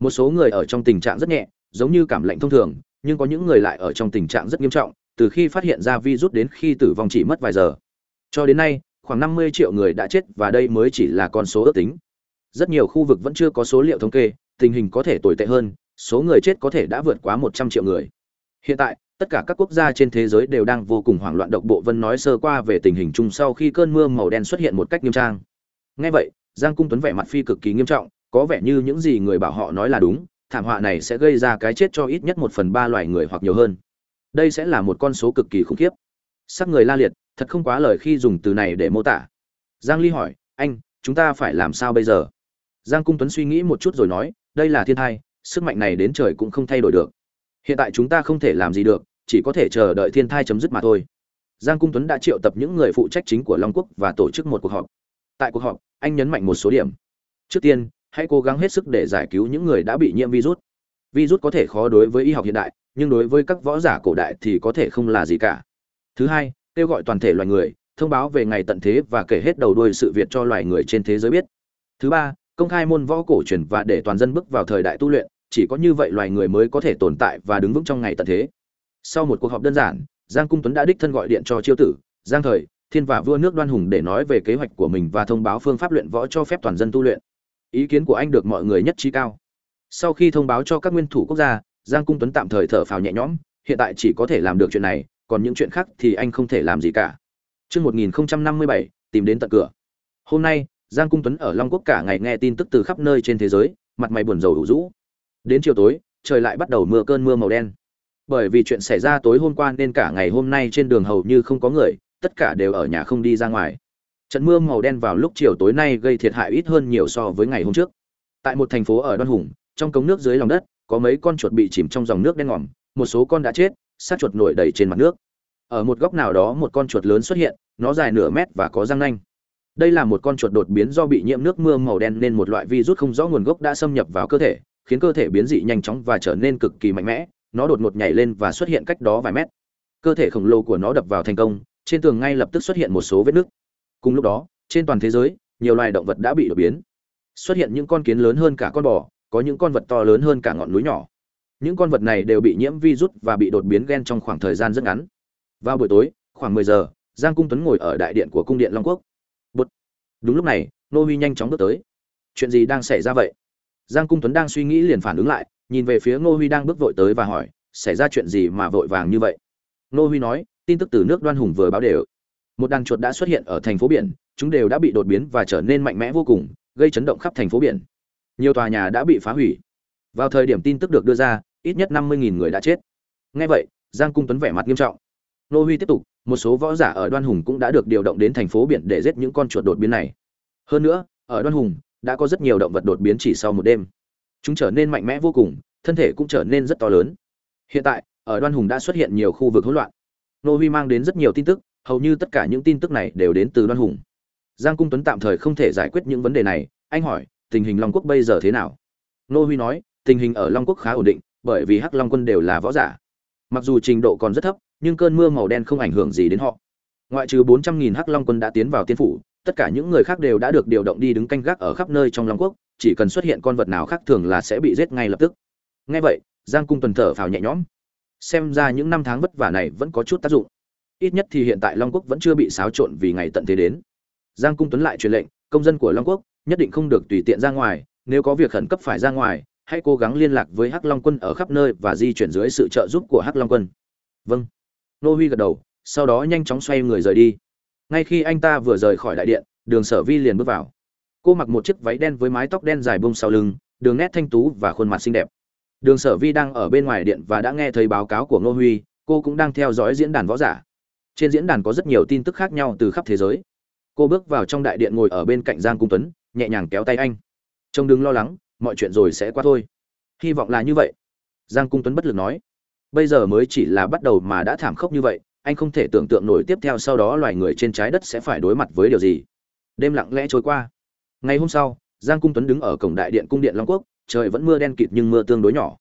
một số người ở trong tình trạng rất nhẹ, giống như cảm lạnh thông thường, nhưng có những người lại ở trong tình trạng rất nghiêm trọng, từ khi phát hiện ra virus đến khi tử vong chỉ mất vài giờ. Cho đến nay, khoảng 50 triệu người đã chết và đây mới chỉ là con số ước tính. Rất nhiều khu vực vẫn chưa có số liệu thống kê, tình hình có thể tồi tệ hơn số người chết có thể đã vượt quá 100 triệu người. Hiện tại, tất cả các quốc gia trên thế giới đều đang vô cùng hoảng loạn, độc bộ vân nói sơ qua về tình hình chung sau khi cơn mưa màu đen xuất hiện một cách nghiêm trang. Nghe vậy, giang cung tuấn vẻ mặt phi cực kỳ nghiêm trọng, có vẻ như những gì người bảo họ nói là đúng, thảm họa này sẽ gây ra cái chết cho ít nhất một phần ba loài người hoặc nhiều hơn. Đây sẽ là một con số cực kỳ khủng khiếp. Sắc người la liệt, thật không quá lời khi dùng từ này để mô tả. Giang ly hỏi, anh, chúng ta phải làm sao bây giờ? Giang cung tuấn suy nghĩ một chút rồi nói, đây là thiên tai sức mạnh này đến trời cũng không thay đổi được. Hiện tại chúng ta không thể làm gì được, chỉ có thể chờ đợi thiên thai chấm dứt mà thôi. Giang cung tuấn đã triệu tập những người phụ trách chính của long quốc và tổ chức một cuộc họp. Tại cuộc họp, anh nhấn mạnh một số điểm. Trước tiên, hãy cố gắng hết sức để giải cứu những người đã bị nhiễm virus. Virus có thể khó đối với y học hiện đại, nhưng đối với các võ giả cổ đại thì có thể không là gì cả. Thứ hai, kêu gọi toàn thể loài người, thông báo về ngày tận thế và kể hết đầu đuôi sự việc cho loài người trên thế giới biết. Thứ ba, công khai môn võ cổ truyền và để toàn dân bước vào thời đại tu luyện chỉ có như vậy loài người mới có thể tồn tại và đứng vững trong ngày tận thế sau một cuộc họp đơn giản giang cung tuấn đã đích thân gọi điện cho chiêu tử giang thời thiên và vua nước đoan hùng để nói về kế hoạch của mình và thông báo phương pháp luyện võ cho phép toàn dân tu luyện ý kiến của anh được mọi người nhất trí cao sau khi thông báo cho các nguyên thủ quốc gia giang cung tuấn tạm thời thở phào nhẹ nhõm hiện tại chỉ có thể làm được chuyện này còn những chuyện khác thì anh không thể làm gì cả Trước 1057, tìm đến tận cửa. Hôm nay, Giang Cung Tuấn ở Long Quốc cả ngày nghe tin tức từ khắp nơi trên thế giới, mặt mày buồn rầu đủ rũ. Đến chiều tối, trời lại bắt đầu mưa cơn mưa màu đen. Bởi vì chuyện xảy ra tối hôm qua nên cả ngày hôm nay trên đường hầu như không có người, tất cả đều ở nhà không đi ra ngoài. Trận mưa màu đen vào lúc chiều tối nay gây thiệt hại ít hơn nhiều so với ngày hôm trước. Tại một thành phố ở Đoan Hùng, trong cống nước dưới lòng đất, có mấy con chuột bị chìm trong dòng nước đen ngòm, một số con đã chết, xác chuột nổi đầy trên mặt nước. Ở một góc nào đó một con chuột lớn xuất hiện, nó dài nửa mét và có răng nanh. Đây là một con chuột đột biến do bị nhiễm nước mưa màu đen nên một loại virus không rõ nguồn gốc đã xâm nhập vào cơ thể, khiến cơ thể biến dị nhanh chóng và trở nên cực kỳ mạnh mẽ. Nó đột ngột nhảy lên và xuất hiện cách đó vài mét. Cơ thể khổng lồ của nó đập vào thành công, trên tường ngay lập tức xuất hiện một số vết nứt. Cùng lúc đó, trên toàn thế giới, nhiều loài động vật đã bị đột biến. Xuất hiện những con kiến lớn hơn cả con bò, có những con vật to lớn hơn cả ngọn núi nhỏ. Những con vật này đều bị nhiễm virus và bị đột biến gen trong khoảng thời gian rất ngắn. Vào buổi tối, khoảng 10 giờ, Giang Cung Tuấn ngồi ở đại điện của cung điện Long Quốc. Bụt. Đúng lúc này, Nô Huy nhanh chóng bước tới. Chuyện gì đang xảy ra vậy? Giang Cung Tuấn đang suy nghĩ liền phản ứng lại, nhìn về phía Ngô Huy đang bước vội tới và hỏi, xảy ra chuyện gì mà vội vàng như vậy? Ngô Huy nói, tin tức từ nước Đoan Hùng vừa báo đều. Một đàn chuột đã xuất hiện ở thành phố biển, chúng đều đã bị đột biến và trở nên mạnh mẽ vô cùng, gây chấn động khắp thành phố biển. Nhiều tòa nhà đã bị phá hủy. Vào thời điểm tin tức được đưa ra, ít nhất 50.000 người đã chết. Nghe vậy, Giang Cung Tuấn vẻ mặt nghiêm trọng. Ngô Huy tiếp tục, một số võ giả ở Đoan Hùng cũng đã được điều động đến thành phố biển để giết những con chuột đột biến này. Hơn nữa, ở Đoan Hùng đã có rất nhiều động vật đột biến chỉ sau một đêm. Chúng trở nên mạnh mẽ vô cùng, thân thể cũng trở nên rất to lớn. Hiện tại, ở Đoan Hùng đã xuất hiện nhiều khu vực hỗn loạn. Nô Huy mang đến rất nhiều tin tức, hầu như tất cả những tin tức này đều đến từ Đoan Hùng. Giang Cung Tuấn tạm thời không thể giải quyết những vấn đề này, anh hỏi, tình hình Long Quốc bây giờ thế nào? Nô Huy nói, tình hình ở Long Quốc khá ổn định, bởi vì Hắc Long quân đều là võ giả. Mặc dù trình độ còn rất thấp, nhưng cơn mưa màu đen không ảnh hưởng gì đến họ. Ngoại trừ 400.000 Hắc Long quân đã tiến vào tiên phủ, tất cả những người khác đều đã được điều động đi đứng canh gác ở khắp nơi trong Long quốc, chỉ cần xuất hiện con vật nào khác thường là sẽ bị giết ngay lập tức. Nghe vậy, Giang Cung tuần thở phào nhẹ nhõm. Xem ra những năm tháng vất vả này vẫn có chút tác dụng. Ít nhất thì hiện tại Long quốc vẫn chưa bị xáo trộn vì ngày tận thế đến. Giang Cung Tuấn lại truyền lệnh, công dân của Long quốc nhất định không được tùy tiện ra ngoài, nếu có việc khẩn cấp phải ra ngoài, hãy cố gắng liên lạc với Hắc Long quân ở khắp nơi và di chuyển dưới sự trợ giúp của Hắc Long quân. Vâng nô huy gật đầu sau đó nhanh chóng xoay người rời đi ngay khi anh ta vừa rời khỏi đại điện, đường sở vi liền bước vào. Cô mặc một chiếc váy đen với mái tóc đen dài bông sau lưng, đường nét thanh tú và khuôn mặt xinh đẹp. Đường sở vi đang ở bên ngoài điện và đã nghe thấy báo cáo của ngô huy, cô cũng đang theo dõi diễn đàn võ giả. Trên diễn đàn có rất nhiều tin tức khác nhau từ khắp thế giới. Cô bước vào trong đại điện ngồi ở bên cạnh giang cung tuấn, nhẹ nhàng kéo tay anh. Trông đừng lo lắng, mọi chuyện rồi sẽ qua thôi. Hy vọng là như vậy, giang cung tuấn bất lực nói. Bây giờ mới chỉ là bắt đầu mà đã thảm khốc như vậy anh không thể tưởng tượng nổi tiếp theo sau đó loài người trên trái đất sẽ phải đối mặt với điều gì. Đêm lặng lẽ trôi qua. Ngày hôm sau, giang cung tuấn đứng ở cổng đại điện cung điện long quốc, trời vẫn mưa đen kịt nhưng mưa tương đối nhỏ.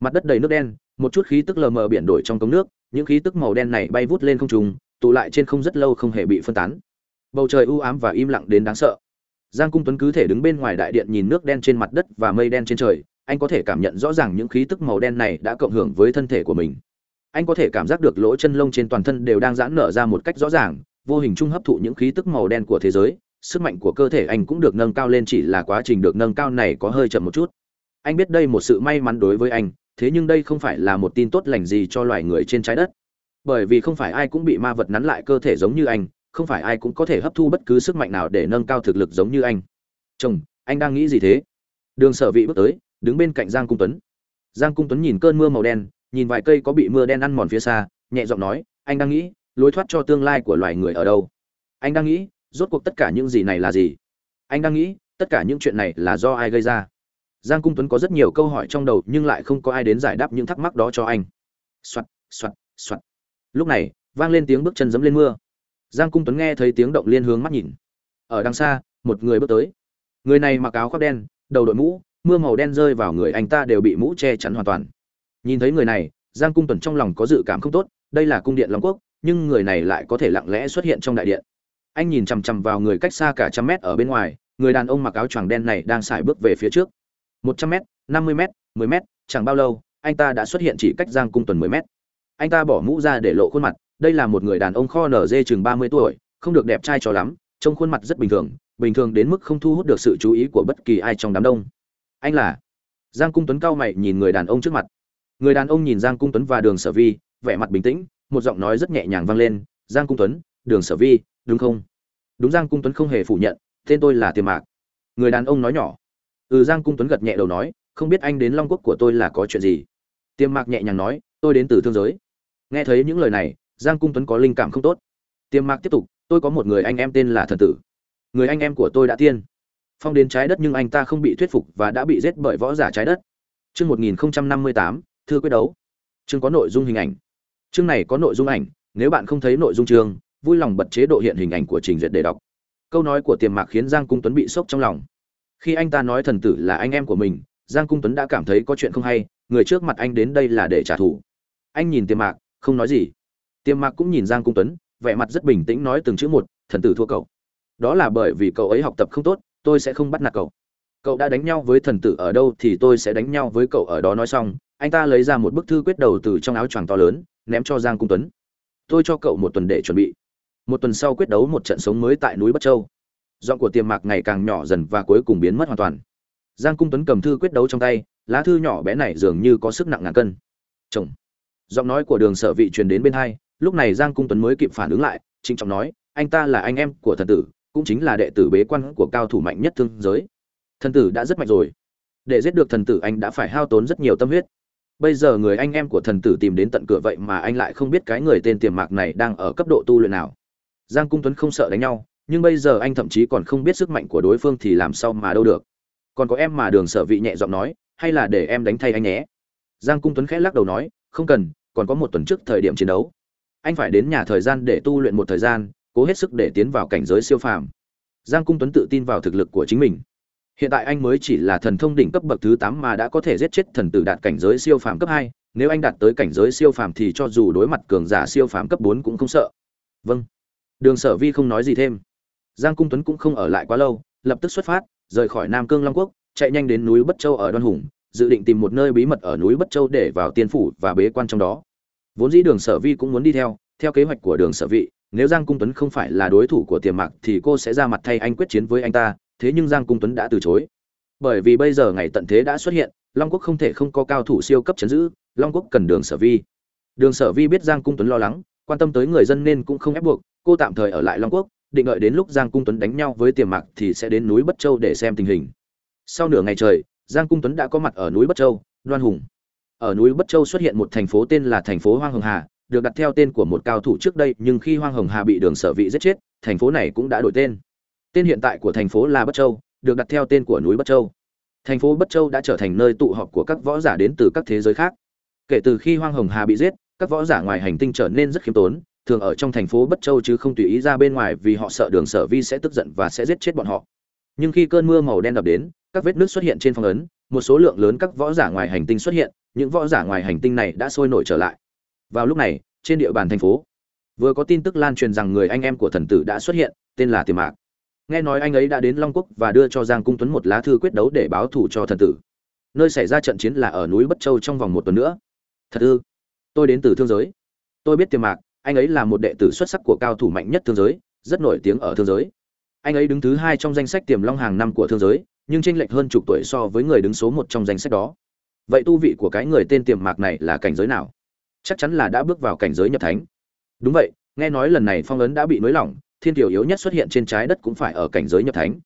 Mặt đất đầy nước đen, một chút khí tức lờ mờ biển đổi trong cống nước, những khí tức màu đen này bay vút lên không trùng tụ lại trên không rất lâu không hề bị phân tán. Bầu trời u ám và im lặng đến đáng sợ. Giang cung tuấn cứ thể đứng bên ngoài đại điện nhìn nước đen trên mặt đất và mây đen trên trời, anh có thể cảm nhận rõ ràng những khí tức màu đen này đã cộng hưởng với thân thể của mình anh có thể cảm giác được lỗ chân lông trên toàn thân đều đang giãn nở ra một cách rõ ràng, vô hình chung hấp thụ những khí tức màu đen của thế giới, sức mạnh của cơ thể anh cũng được nâng cao lên chỉ là quá trình được nâng cao này có hơi chậm một chút. Anh biết đây một sự may mắn đối với anh, thế nhưng đây không phải là một tin tốt lành gì cho loài người trên trái đất. Bởi vì không phải ai cũng bị ma vật nắn lại cơ thể giống như anh, không phải ai cũng có thể hấp thu bất cứ sức mạnh nào để nâng cao thực lực giống như anh. Chồng, anh đang nghĩ gì thế? Đường sở vị bước tới, đứng bên cạnh giang cung tuấn. Giang cung tuấn nhìn cơn mưa màu đen nhìn vài cây có bị mưa đen ăn mòn phía xa, nhẹ giọng nói, anh đang nghĩ, lối thoát cho tương lai của loài người ở đâu? Anh đang nghĩ, rốt cuộc tất cả những gì này là gì? Anh đang nghĩ, tất cả những chuyện này là do ai gây ra? Giang cung tuấn có rất nhiều câu hỏi trong đầu, nhưng lại không có ai đến giải đáp những thắc mắc đó cho anh. Soạt soạt soạt. Lúc này, vang lên tiếng bước chân dẫm lên mưa. Giang cung tuấn nghe thấy tiếng động liên hướng mắt nhìn. Ở đằng xa, một người bước tới. Người này mặc áo khoác đen, đầu đội mũ, mưa màu đen rơi vào người anh ta đều bị mũ che chắn hoàn toàn nhìn thấy người này, giang cung tuấn trong lòng có dự cảm không tốt, đây là cung điện long quốc, nhưng người này lại có thể lặng lẽ xuất hiện trong đại điện. Anh nhìn chằm chằm vào người cách xa cả trăm mét ở bên ngoài, người đàn ông mặc áo choàng đen này đang xài bước về phía trước. Một trăm mét, năm mươi mét, mười mét, chẳng bao lâu, anh ta đã xuất hiện chỉ cách giang cung tuần mười mét. Anh ta bỏ mũ ra để lộ khuôn mặt, đây là một người đàn ông kho nở dê chừng ba mươi tuổi, không được đẹp trai cho lắm, trông khuôn mặt rất bình thường bình thường đến mức không thu hút được sự chú ý của bất kỳ ai trong đám đông. Anh là? Giang cung tuấn cao mày nhìn người đàn ông trước mặt người đàn ông nhìn giang cung tuấn và đường sở vi vẻ mặt bình tĩnh một giọng nói rất nhẹ nhàng vang lên giang cung tuấn đường sở vi đúng không? Đúng giang cung tuấn không hề phủ nhận tên tôi là tiềm mạc. Người đàn ông nói nhỏ. Ừ giang cung tuấn gật nhẹ đầu nói không biết anh đến long quốc của tôi là có chuyện gì? Tiềm mạc nhẹ nhàng nói tôi đến từ thương giới. Nghe thấy những lời này giang cung tuấn có linh cảm không tốt. Tiềm mạc tiếp tục tôi có một người anh em tên là thần tử. Người anh em của tôi đã tiên. Phong đến trái đất nhưng anh ta không bị thuyết phục và đã bị giết bởi võ giả trái đất. Trước 1058, thư quyết đấu. Chương có nội dung hình ảnh. Chương này có nội dung ảnh, nếu bạn không thấy nội dung chương, vui lòng bật chế độ hiện hình ảnh của trình duyệt để đọc. Câu nói của tiềm mạc khiến giang cung tuấn bị sốc trong lòng. Khi anh ta nói thần tử là anh em của mình, giang cung tuấn đã cảm thấy có chuyện không hay, người trước mặt anh đến đây là để trả thù. Anh nhìn tiềm mạc, không nói gì. Tiềm mạc cũng nhìn giang cung tuấn, vẻ mặt rất bình tĩnh nói từng chữ một, thần tử thua cậu. Đó là bởi vì cậu ấy học tập không tốt, tôi sẽ không bắt nạt cậu. Cậu đã đánh nhau với thần tử ở đâu thì tôi sẽ đánh nhau với cậu ở đó nói xong anh ta lấy ra một bức thư quyết đầu từ trong áo choàng to lớn, ném cho giang cung tuấn. Tôi cho cậu một tuần để chuẩn bị. Một tuần sau quyết đấu một trận sống mới tại núi bất châu. Giọng của tiềm mạc ngày càng nhỏ dần và cuối cùng biến mất hoàn toàn. Giang cung tuấn cầm thư quyết đấu trong tay, lá thư nhỏ bé này dường như có sức nặng ngàn cân. Chồng. Giọng nói của đường sở vị truyền đến bên hai, lúc này giang cung tuấn mới kịp phản ứng lại, trịnh trọng nói, anh ta là anh em của thần tử, cũng chính là đệ tử bế quan của cao thủ mạnh nhất thương giới. Thần tử đã rất mạnh rồi. Để giết được thần tử anh đã phải hao tốn rất nhiều tâm huyết bây giờ người anh em của thần tử tìm đến tận cửa vậy mà anh lại không biết cái người tên tiềm mạc này đang ở cấp độ tu luyện nào. Giang cung tuấn không sợ đánh nhau, nhưng bây giờ anh thậm chí còn không biết sức mạnh của đối phương thì làm sao mà đâu được. Còn có em mà đường sở vị nhẹ giọng nói, hay là để em đánh thay anh nhé? Giang cung tuấn khẽ lắc đầu nói, không cần, còn có một tuần trước thời điểm chiến đấu. Anh phải đến nhà thời gian để tu luyện một thời gian, cố hết sức để tiến vào cảnh giới siêu phàm. Giang cung tuấn tự tin vào thực lực của chính mình hiện tại anh mới chỉ là thần thông đỉnh cấp bậc thứ tám mà đã có thể giết chết thần tử đạt cảnh giới siêu phàm cấp hai. Nếu anh đạt tới cảnh giới siêu phàm thì cho dù đối mặt cường giả siêu phàm cấp bốn cũng không sợ. Vâng. Đường sở vi không nói gì thêm. Giang cung tuấn cũng không ở lại quá lâu, lập tức xuất phát, rời khỏi nam cương long quốc, chạy nhanh đến núi bất châu ở đoan hùng, dự định tìm một nơi bí mật ở núi bất châu để vào tiên phủ và bế quan trong đó. Vốn dĩ đường sở vi cũng muốn đi theo theo kế hoạch của đường sở vị, nếu giang cung tuấn không phải là đối thủ của tiềm mạc thì cô sẽ ra mặt thay anh quyết chiến với anh ta thế nhưng giang cung tuấn đã từ chối. Bởi vì bây giờ ngày tận thế đã xuất hiện, long quốc không thể không có cao thủ siêu cấp chấn giữ, long quốc cần đường sở vi. Đường sở vi biết giang cung tuấn lo lắng, quan tâm tới người dân nên cũng không ép buộc, cô tạm thời ở lại long quốc, định đợi đến lúc giang cung tuấn đánh nhau với tiềm mạc thì sẽ đến núi bất châu để xem tình hình. Sau nửa ngày trời, giang cung tuấn đã có mặt ở núi bất châu, đoan hùng. Ở núi bất châu xuất hiện một thành phố tên là thành phố hoang hồng hà, được đặt theo tên của một cao thủ trước đây, nhưng khi hoang hồng hà bị đường sở vị giết chết, thành phố này cũng đã đổi tên tên hiện tại của thành phố là bất châu, được đặt theo tên của núi bất châu. Thành phố bất châu đã trở thành nơi tụ họp của các võ giả đến từ các thế giới khác. Kể từ khi hoang hồng hà bị giết, các võ giả ngoài hành tinh trở nên rất khiêm tốn, thường ở trong thành phố bất châu chứ không tùy ý ra bên ngoài vì họ sợ đường sở vi sẽ tức giận và sẽ giết chết bọn họ. Nhưng khi cơn mưa màu đen ập đến, các vết nước xuất hiện trên phong ấn, một số lượng lớn các võ giả ngoài hành tinh xuất hiện, những võ giả ngoài hành tinh này đã sôi nổi trở lại. Vào lúc này, trên địa bàn thành phố, vừa có tin tức lan truyền rằng người anh em của thần tử đã xuất hiện, tên là tiềm mạc nghe nói anh ấy đã đến long quốc và đưa cho giang cung tuấn một lá thư quyết đấu để báo thù cho thần tử. Nơi xảy ra trận chiến là ở núi bất châu trong vòng một tuần nữa. Thật ư? Tôi đến từ thương giới. Tôi biết tiềm mạc, anh ấy là một đệ tử xuất sắc của cao thủ mạnh nhất thương giới, rất nổi tiếng ở thương giới. Anh ấy đứng thứ hai trong danh sách tiềm long hàng năm của thương giới, nhưng tranh lệch hơn chục tuổi so với người đứng số một trong danh sách đó. Vậy tu vị của cái người tên tiềm mạc này là cảnh giới nào? Chắc chắn là đã bước vào cảnh giới nhập thánh. Đúng vậy, nghe nói lần này phong ấn đã bị nới lỏng thiên tiểu yếu nhất xuất hiện trên trái đất cũng phải ở cảnh giới nhập thánh.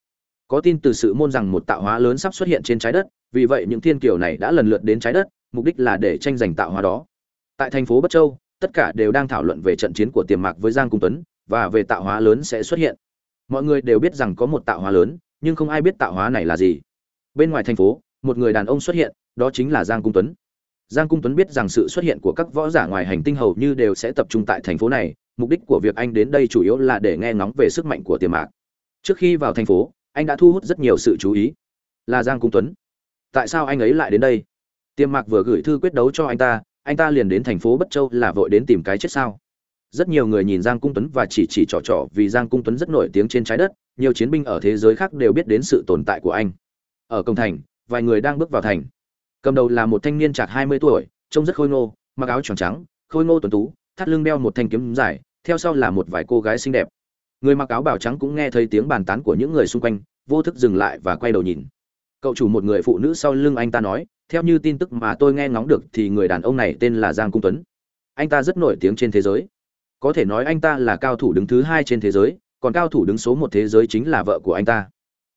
Có tin từ sự môn rằng một tạo hóa lớn sắp xuất hiện trên trái đất, vì vậy những thiên kiều này đã lần lượt đến trái đất, mục đích là để tranh giành tạo hóa đó. Tại thành phố bất châu, tất cả đều đang thảo luận về trận chiến của tiềm mạc với giang cung tuấn, và về tạo hóa lớn sẽ xuất hiện. Mọi người đều biết rằng có một tạo hóa lớn, nhưng không ai biết tạo hóa này là gì. Bên ngoài thành phố, một người đàn ông xuất hiện, đó chính là giang cung tuấn. Giang cung tuấn biết rằng sự xuất hiện của các võ giả ngoài hành tinh hầu như đều sẽ tập trung tại thành phố này mục đích của việc anh đến đây chủ yếu là để nghe ngóng về sức mạnh của tiềm mạc. Trước khi vào thành phố, anh đã thu hút rất nhiều sự chú ý. Là giang cung tuấn. Tại sao anh ấy lại đến đây? Tiềm mạc vừa gửi thư quyết đấu cho anh ta anh ta liền đến thành phố bất châu là vội đến tìm cái chết sao? Rất nhiều người nhìn giang cung tuấn và chỉ chỉ trỏ trỏ vì giang cung tuấn rất nổi tiếng trên trái đất, nhiều chiến binh ở thế giới khác đều biết đến sự tồn tại của anh. Ở công thành, vài người đang bước vào thành. Cầm đầu là một thanh niên chạc hai mươi tuổi, trông rất khôi ngô, mặc áo tròn trắng, khôi ngô tuấn tú, thắt lưng đeo một thanh kiếm dài theo sau là một vài cô gái xinh đẹp. Người mặc áo bào trắng cũng nghe thấy tiếng bàn tán của những người xung quanh, vô thức dừng lại và quay đầu nhìn. Cậu chủ một người phụ nữ sau lưng anh ta nói, theo như tin tức mà tôi nghe ngóng được thì người đàn ông này tên là giang cung tuấn. Anh ta rất nổi tiếng trên thế giới. Có thể nói anh ta là cao thủ đứng thứ hai trên thế giới, còn cao thủ đứng số một thế giới chính là vợ của anh ta.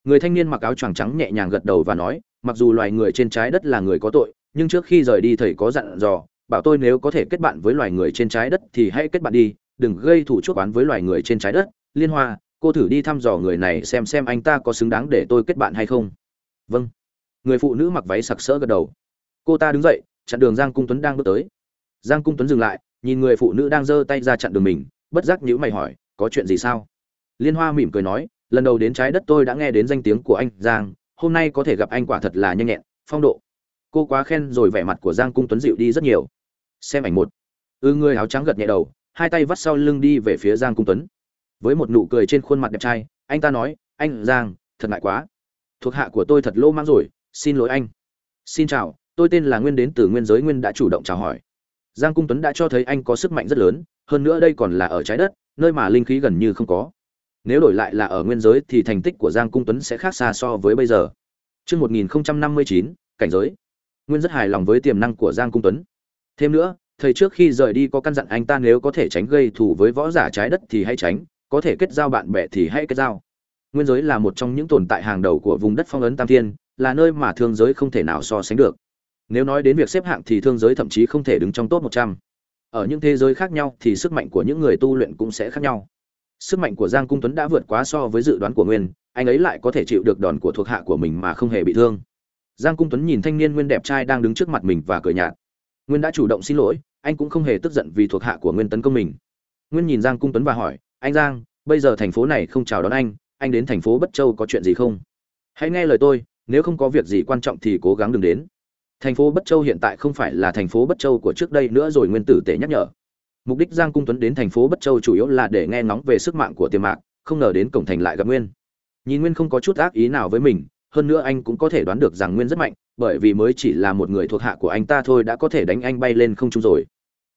Người thanh niên mặc áo choàng trắng nhẹ nhàng gật đầu và nói, mặc dù loài người trên trái đất là người có tội, nhưng trước khi rời đi thầy có dặn dò, bảo tôi nếu có thể kết bạn với loài người trên trái đất thì hãy kết bạn đi đừng gây thủ chuốc oán với loài người trên trái đất liên hoa cô thử đi thăm dò người này xem xem anh ta có xứng đáng để tôi kết bạn hay không. Vâng. Người phụ nữ mặc váy sặc sỡ gật đầu. Cô ta đứng dậy chặn đường giang cung tuấn đang bước tới. Giang cung tuấn dừng lại nhìn người phụ nữ đang giơ tay ra chặn đường mình bất giác nhữ mày hỏi có chuyện gì sao? Liên hoa mỉm cười nói lần đầu đến trái đất tôi đã nghe đến danh tiếng của anh giang. Hôm nay có thể gặp anh quả thật là nhanh nhẹn phong độ. Cô quá khen rồi vẻ mặt của giang cung tuấn dịu đi rất nhiều. Xem ảnh một. Ư ừ, người áo trắng gật nhẹ đầu hai tay vắt sau lưng đi về phía giang cung tuấn. Với một nụ cười trên khuôn mặt đẹp trai anh ta nói anh giang thật ngại quá. Thuộc hạ của tôi thật lô mang rồi xin lỗi anh. Xin chào tôi tên là nguyên đến từ nguyên giới nguyên đã chủ động chào hỏi. Giang cung tuấn đã cho thấy anh có sức mạnh rất lớn hơn nữa đây còn là ở trái đất nơi mà linh khí gần như không có. Nếu đổi lại là ở nguyên giới thì thành tích của giang cung tuấn sẽ khác xa so với bây giờ. Trước 1059, cảnh giới. Nguyên rất hài lòng với tiềm năng của Giang Cung Tuấn. Thêm nữa, thầy trước khi rời đi có căn dặn anh ta nếu có thể tránh gây thù với võ giả trái đất thì hãy tránh, có thể kết giao bạn bè thì hãy kết giao. Nguyên giới là một trong những tồn tại hàng đầu của vùng đất phong ấn Tam Thiên, là nơi mà thương giới không thể nào so sánh được. Nếu nói đến việc xếp hạng thì thương giới thậm chí không thể đứng trong top 100. Ở những thế giới khác nhau thì sức mạnh của những người tu luyện cũng sẽ khác nhau. Sức mạnh của Giang Cung Tuấn đã vượt quá so với dự đoán của Nguyên, anh ấy lại có thể chịu được đòn của thuộc hạ của mình mà không hề bị thương. Giang Cung Tuấn nhìn thanh niên Nguyên đẹp trai đang đứng trước mặt mình và cười nhạt. Nguyên đã chủ động xin lỗi, anh cũng không hề tức giận vì thuộc hạ của Nguyên tấn công mình. Nguyên nhìn Giang Cung Tuấn và hỏi, "Anh Giang, bây giờ thành phố này không chào đón anh, anh đến thành phố Bất Châu có chuyện gì không? Hãy nghe lời tôi, nếu không có việc gì quan trọng thì cố gắng đừng đến." Thành phố Bất Châu hiện tại không phải là thành phố Bất Châu của trước đây nữa rồi Nguyên tử tể nhắc nhở. Mục đích Giang Cung Tuấn đến thành phố Bất Châu chủ yếu là để nghe ngóng về sức mạnh của Tiềm Mạc, không ngờ đến cổng thành lại gặp Nguyên. Nhìn Nguyên không có chút ác ý nào với mình, hơn nữa anh cũng có thể đoán được rằng Nguyên rất mạnh, bởi vì mới chỉ là một người thuộc hạ của anh ta thôi đã có thể đánh anh bay lên không trung rồi.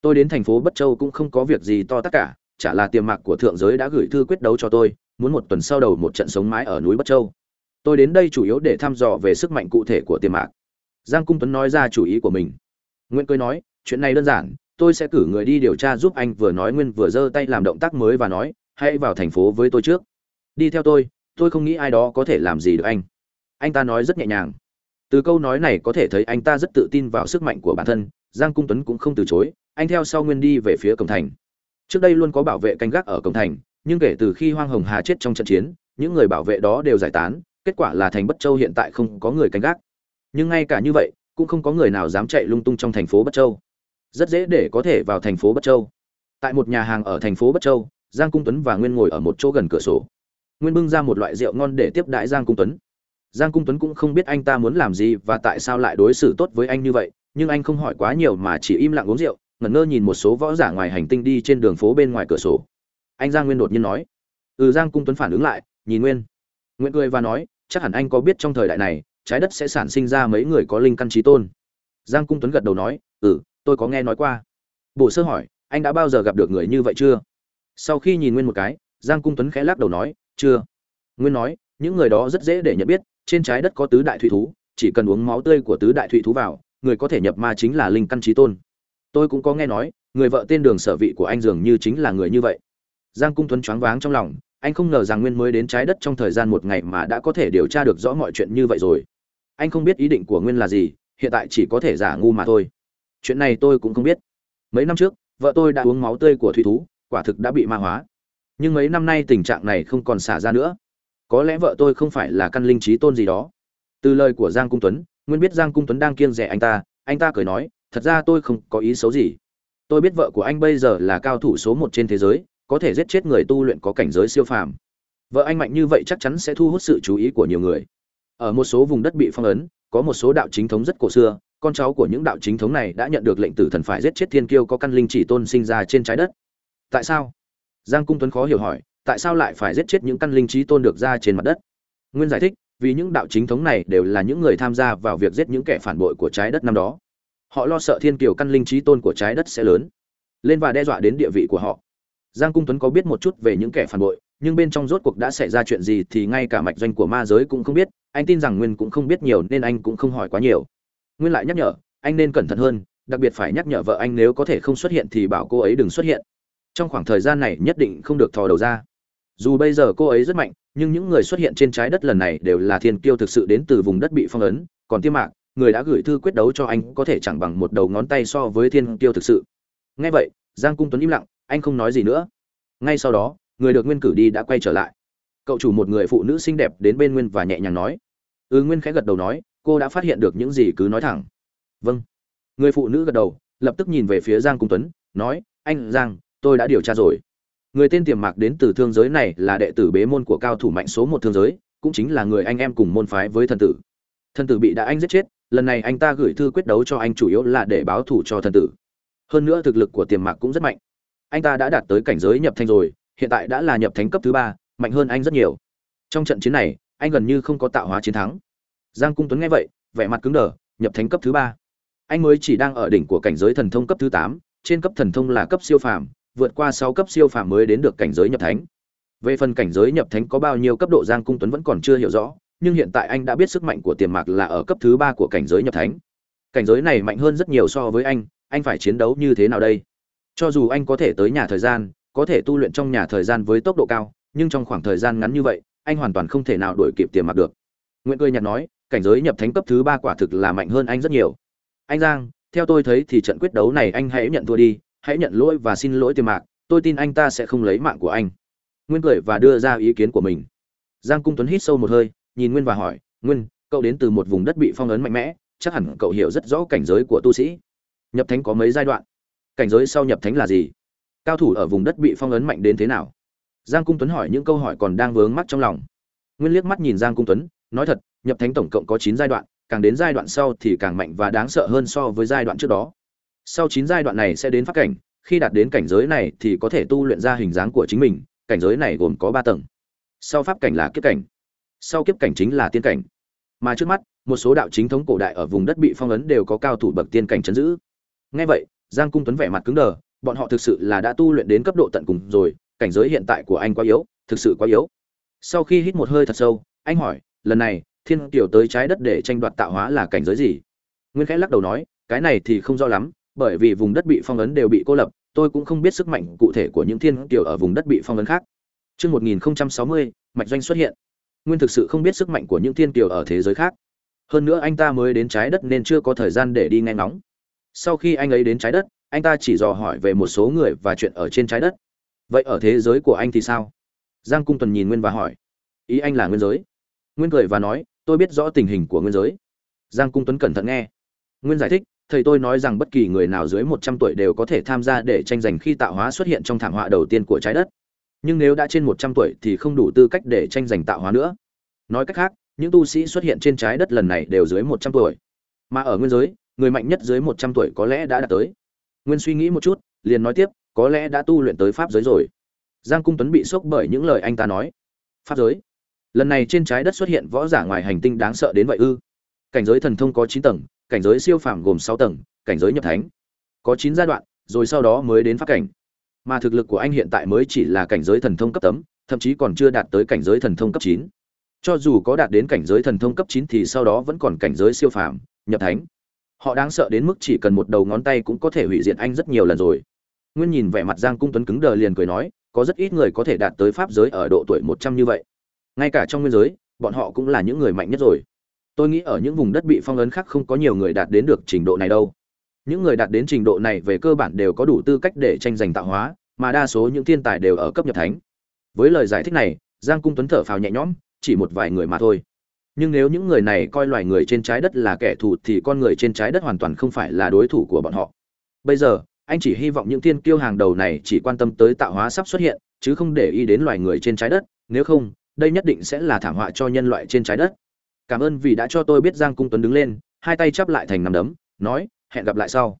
Tôi đến thành phố Bất Châu cũng không có việc gì to tất cả, chả là tiềm mạc của thượng giới đã gửi thư quyết đấu cho tôi, muốn một tuần sau đầu một trận sống mái ở núi Bất Châu. Tôi đến đây chủ yếu để thăm dò về sức mạnh cụ thể của tiềm mạc. Giang Cung Tuấn nói ra chủ ý của mình. Nguyễn cười nói, chuyện này đơn giản, tôi sẽ cử người đi điều tra giúp anh vừa nói Nguyên vừa giơ tay làm động tác mới và nói, hãy vào thành phố với tôi trước. Đi theo tôi, tôi không nghĩ ai đó có thể làm gì được anh anh ta nói rất nhẹ nhàng từ câu nói này có thể thấy anh ta rất tự tin vào sức mạnh của bản thân giang cung tuấn cũng không từ chối, anh theo sau nguyên đi về phía cổng thành. Trước đây luôn có bảo vệ canh gác ở cổng thành, nhưng kể từ khi hoang hồng hà chết trong trận chiến, những người bảo vệ đó đều giải tán, kết quả là thành bất châu hiện tại không có người canh gác. Nhưng ngay cả như vậy, cũng không có người nào dám chạy lung tung trong thành phố bất châu. Rất dễ để có thể vào thành phố bất châu. Tại một nhà hàng ở thành phố bất châu, giang cung tuấn và nguyên ngồi ở một chỗ gần cửa sổ. Nguyên bưng ra một loại rượu ngon để tiếp đãi giang cung tuấn. Giang cung tuấn cũng không biết anh ta muốn làm gì và tại sao lại đối xử tốt với anh như vậy nhưng anh không hỏi quá nhiều mà chỉ im lặng uống rượu, ngẩn ngơ nhìn một số võ giả ngoài hành tinh đi trên đường phố bên ngoài cửa sổ. Anh giang nguyên đột nhiên nói ừ giang cung tuấn phản ứng lại, nhìn nguyên. Nguyễn cười và nói, chắc hẳn anh có biết trong thời đại này, trái đất sẽ sản sinh ra mấy người có linh căn trí tôn. Giang cung tuấn gật đầu nói ừ tôi có nghe nói qua. Bổ sơ hỏi, anh đã bao giờ gặp được người như vậy chưa? Sau khi nhìn nguyên một cái, giang cung tuấn khẽ lắc đầu nói, chưa. Nguyên nói, những người đó rất dễ để nhận biết, trên trái đất có tứ đại thủy thú, chỉ cần uống máu tươi của tứ đại thủy thú vào người có thể nhập ma chính là linh căn trí tôn. Tôi cũng có nghe nói, người vợ tên đường sở vị của anh dường như chính là người như vậy. Giang cung tuấn choáng váng trong lòng, anh không ngờ rằng nguyên mới đến trái đất trong thời gian một ngày mà đã có thể điều tra được rõ mọi chuyện như vậy rồi. Anh không biết ý định của nguyên là gì, hiện tại chỉ có thể giả ngu mà thôi. Chuyện này tôi cũng không biết. Mấy năm trước, vợ tôi đã uống máu tươi của thủy thú, quả thực đã bị ma hóa. Nhưng mấy năm nay tình trạng này không còn xả ra nữa. Có lẽ vợ tôi không phải là căn linh trí tôn gì đó. Từ lời của giang cung tuấn nguyên biết giang cung tuấn đang kiêng rẻ anh ta anh ta cười nói, thật ra tôi không có ý xấu gì. Tôi biết vợ của anh bây giờ là cao thủ số một trên thế giới, có thể giết chết người tu luyện có cảnh giới siêu phàm. Vợ anh mạnh như vậy chắc chắn sẽ thu hút sự chú ý của nhiều người. Ở một số vùng đất bị phong ấn, có một số đạo chính thống rất cổ xưa, con cháu của những đạo chính thống này đã nhận được lệnh tử thần phải giết chết thiên kiêu có căn linh chỉ tôn sinh ra trên trái đất. Tại sao? Giang cung tuấn khó hiểu hỏi, tại sao lại phải giết chết những căn linh trí tôn được ra trên mặt đất? Nguyên giải thích vì những đạo chính thống này đều là những người tham gia vào việc giết những kẻ phản bội của trái đất năm đó. Họ lo sợ thiên kiều căn linh trí tôn của trái đất sẽ lớn, lên và đe dọa đến địa vị của họ. Giang cung tuấn có biết một chút về những kẻ phản bội, nhưng bên trong rốt cuộc đã xảy ra chuyện gì thì ngay cả mạch doanh của ma giới cũng không biết. Anh tin rằng nguyên cũng không biết nhiều nên anh cũng không hỏi quá nhiều. Nguyên lại nhắc nhở, anh nên cẩn thận hơn, đặc biệt phải nhắc nhở vợ anh nếu có thể không xuất hiện thì bảo cô ấy đừng xuất hiện. Trong khoảng thời gian này nhất định không được thò đầu ra. Dù bây giờ cô ấy rất mạnh nhưng những người xuất hiện trên trái đất lần này đều là thiên kiêu thực sự đến từ vùng đất bị phong ấn, còn tiêm mạc, người đã gửi thư quyết đấu cho anh, có thể chẳng bằng một đầu ngón tay so với thiên kiêu thực sự. Ngay vậy, giang cung tuấn im lặng, anh không nói gì nữa. Ngay sau đó, người được nguyên cử đi đã quay trở lại. Cậu chủ một người phụ nữ xinh đẹp đến bên nguyên và nhẹ nhàng nói. Ừ nguyên khẽ gật đầu nói, cô đã phát hiện được những gì cứ nói thẳng. Vâng. Người phụ nữ gật đầu, lập tức nhìn về phía giang cung tuấn, nói, anh, giang, tôi đã điều tra rồi người tên tiềm mạc đến từ thương giới này là đệ tử bế môn của cao thủ mạnh số một thương giới, cũng chính là người anh em cùng môn phái với thần tử. Thần tử bị đã anh giết chết, lần này anh ta gửi thư quyết đấu cho anh chủ yếu là để báo thủ cho thần tử. Hơn nữa thực lực của tiềm mạc cũng rất mạnh. Anh ta đã đạt tới cảnh giới nhập thanh rồi, hiện tại đã là nhập thánh cấp thứ ba, mạnh hơn anh rất nhiều. Trong trận chiến này, anh gần như không có tạo hóa chiến thắng. Giang cung tuấn nghe vậy, vẻ mặt cứng đờ, nhập thánh cấp thứ ba. Anh mới chỉ đang ở đỉnh của cảnh giới thần thông cấp thứ tám, trên cấp thần thông là cấp siêu phàm vượt qua sáu cấp siêu phàm mới đến được cảnh giới nhập thánh. Về phần cảnh giới nhập thánh có bao nhiêu cấp độ giang cung tuấn vẫn còn chưa hiểu rõ, nhưng hiện tại anh đã biết sức mạnh của tiềm mạc là ở cấp thứ ba của cảnh giới nhập thánh. Cảnh giới này mạnh hơn rất nhiều so với anh anh phải chiến đấu như thế nào đây? Cho dù anh có thể tới nhà thời gian, có thể tu luyện trong nhà thời gian với tốc độ cao, nhưng trong khoảng thời gian ngắn như vậy, anh hoàn toàn không thể nào đuổi kịp tiềm mạc được. Nguyễn cười nhạt nói, cảnh giới nhập thánh cấp thứ ba quả thực là mạnh hơn anh rất nhiều. Anh giang, theo tôi thấy thì trận quyết đấu này anh hãy nhận thua đi hãy nhận lỗi và xin lỗi tiềm mạc, tôi tin anh ta sẽ không lấy mạng của anh. Nguyên cười và đưa ra ý kiến của mình. Giang cung tuấn hít sâu một hơi, nhìn nguyên và hỏi, nguyên, cậu đến từ một vùng đất bị phong ấn mạnh mẽ, chắc hẳn cậu hiểu rất rõ cảnh giới của tu sĩ. Nhập thánh có mấy giai đoạn? Cảnh giới sau nhập thánh là gì? Cao thủ ở vùng đất bị phong ấn mạnh đến thế nào? Giang cung tuấn hỏi những câu hỏi còn đang vướng mắt trong lòng. Nguyên liếc mắt nhìn giang cung tuấn, nói thật, nhập thánh tổng cộng có chín giai đoạn, càng đến giai đoạn sau thì càng mạnh và đáng sợ hơn so với giai đoạn trước đó sau chín giai đoạn này sẽ đến pháp cảnh, khi đạt đến cảnh giới này thì có thể tu luyện ra hình dáng của chính mình, cảnh giới này gồm có ba tầng. Sau pháp cảnh là kiếp cảnh, sau kiếp cảnh chính là tiên cảnh. Mà trước mắt, một số đạo chính thống cổ đại ở vùng đất bị phong ấn đều có cao thủ bậc tiên cảnh chấn giữ. Ngay vậy, giang cung tuấn vẻ mặt cứng đờ, bọn họ thực sự là đã tu luyện đến cấp độ tận cùng rồi, cảnh giới hiện tại của anh quá yếu, thực sự quá yếu. Sau khi hít một hơi thật sâu, anh hỏi, lần này, thiên Kiều tới trái đất để tranh đoạt tạo hóa là cảnh giới gì? Nguyên khẽ lắc đầu nói, cái này thì không rõ lắm bởi vì vùng đất bị phong ấn đều bị cô lập tôi cũng không biết sức mạnh cụ thể của những thiên tiểu ở vùng đất bị phong ấn khác Trước 1060, mạch doanh xuất hiện. Nguyên thực sự không biết sức mạnh của những thiên tiểu ở thế giới khác. Hơn nữa anh ta mới đến trái đất nên chưa có thời gian để đi nghe ngóng. Sau khi anh ấy đến trái đất, anh ta chỉ dò hỏi về một số người và chuyện ở trên trái đất. Vậy ở thế giới của anh thì sao? Giang Cung Tuần nhìn Nguyên và hỏi. Ý anh là nguyên giới? Nguyên cười và nói, tôi biết rõ tình hình của nguyên giới. Giang Cung Tuấn cẩn thận nghe. Nguyên giải thích, thầy tôi nói rằng bất kỳ người nào dưới một trăm tuổi đều có thể tham gia để tranh giành khi tạo hóa xuất hiện trong thảm họa đầu tiên của trái đất. Nhưng nếu đã trên một trăm tuổi thì không đủ tư cách để tranh giành tạo hóa nữa. Nói cách khác, những tu sĩ xuất hiện trên trái đất lần này đều dưới một trăm tuổi. Mà ở nguyên giới, người mạnh nhất dưới một trăm tuổi có lẽ đã đạt tới. Nguyên suy nghĩ một chút, liền nói tiếp, có lẽ đã tu luyện tới pháp giới rồi. Giang Cung Tuấn bị sốc bởi những lời anh ta nói. Pháp giới? Lần này trên trái đất xuất hiện võ giả ngoài hành tinh đáng sợ đến vậy ư? Cảnh giới thần thông có chín tầng, cảnh giới siêu phàm gồm sáu tầng, cảnh giới nhập thánh. Có chín giai đoạn, rồi sau đó mới đến pháp cảnh. Mà thực lực của anh hiện tại mới chỉ là cảnh giới thần thông cấp tấm, thậm chí còn chưa đạt tới cảnh giới thần thông cấp chín. Cho dù có đạt đến cảnh giới thần thông cấp chín thì sau đó vẫn còn cảnh giới siêu phàm, nhập thánh. Họ đáng sợ đến mức chỉ cần một đầu ngón tay cũng có thể hủy diệt anh rất nhiều lần rồi. Nguyên nhìn vẻ mặt Giang Cung Tuấn cứng đờ liền cười nói, có rất ít người có thể đạt tới pháp giới ở độ tuổi một trăm như vậy. Ngay cả trong nguyên giới, bọn họ cũng là những người mạnh nhất rồi tôi nghĩ ở những vùng đất bị phong ấn khác không có nhiều người đạt đến được trình độ này đâu. Những người đạt đến trình độ này về cơ bản đều có đủ tư cách để tranh giành tạo hóa, mà đa số những thiên tài đều ở cấp nhập thánh. Với lời giải thích này, giang cung tuấn thở phào nhẹ nhõm, chỉ một vài người mà thôi. Nhưng nếu những người này coi loài người trên trái đất là kẻ thù thì con người trên trái đất hoàn toàn không phải là đối thủ của bọn họ. Bây giờ, anh chỉ hy vọng những thiên kiêu hàng đầu này chỉ quan tâm tới tạo hóa sắp xuất hiện, chứ không để ý đến loài người trên trái đất. Nếu không, đây nhất định sẽ là thảm họa cho nhân loại trên trái đất cảm ơn vì đã cho tôi biết giang cung tuấn đứng lên. Hai tay chắp lại thành nằm đấm, nói, hẹn gặp lại sau.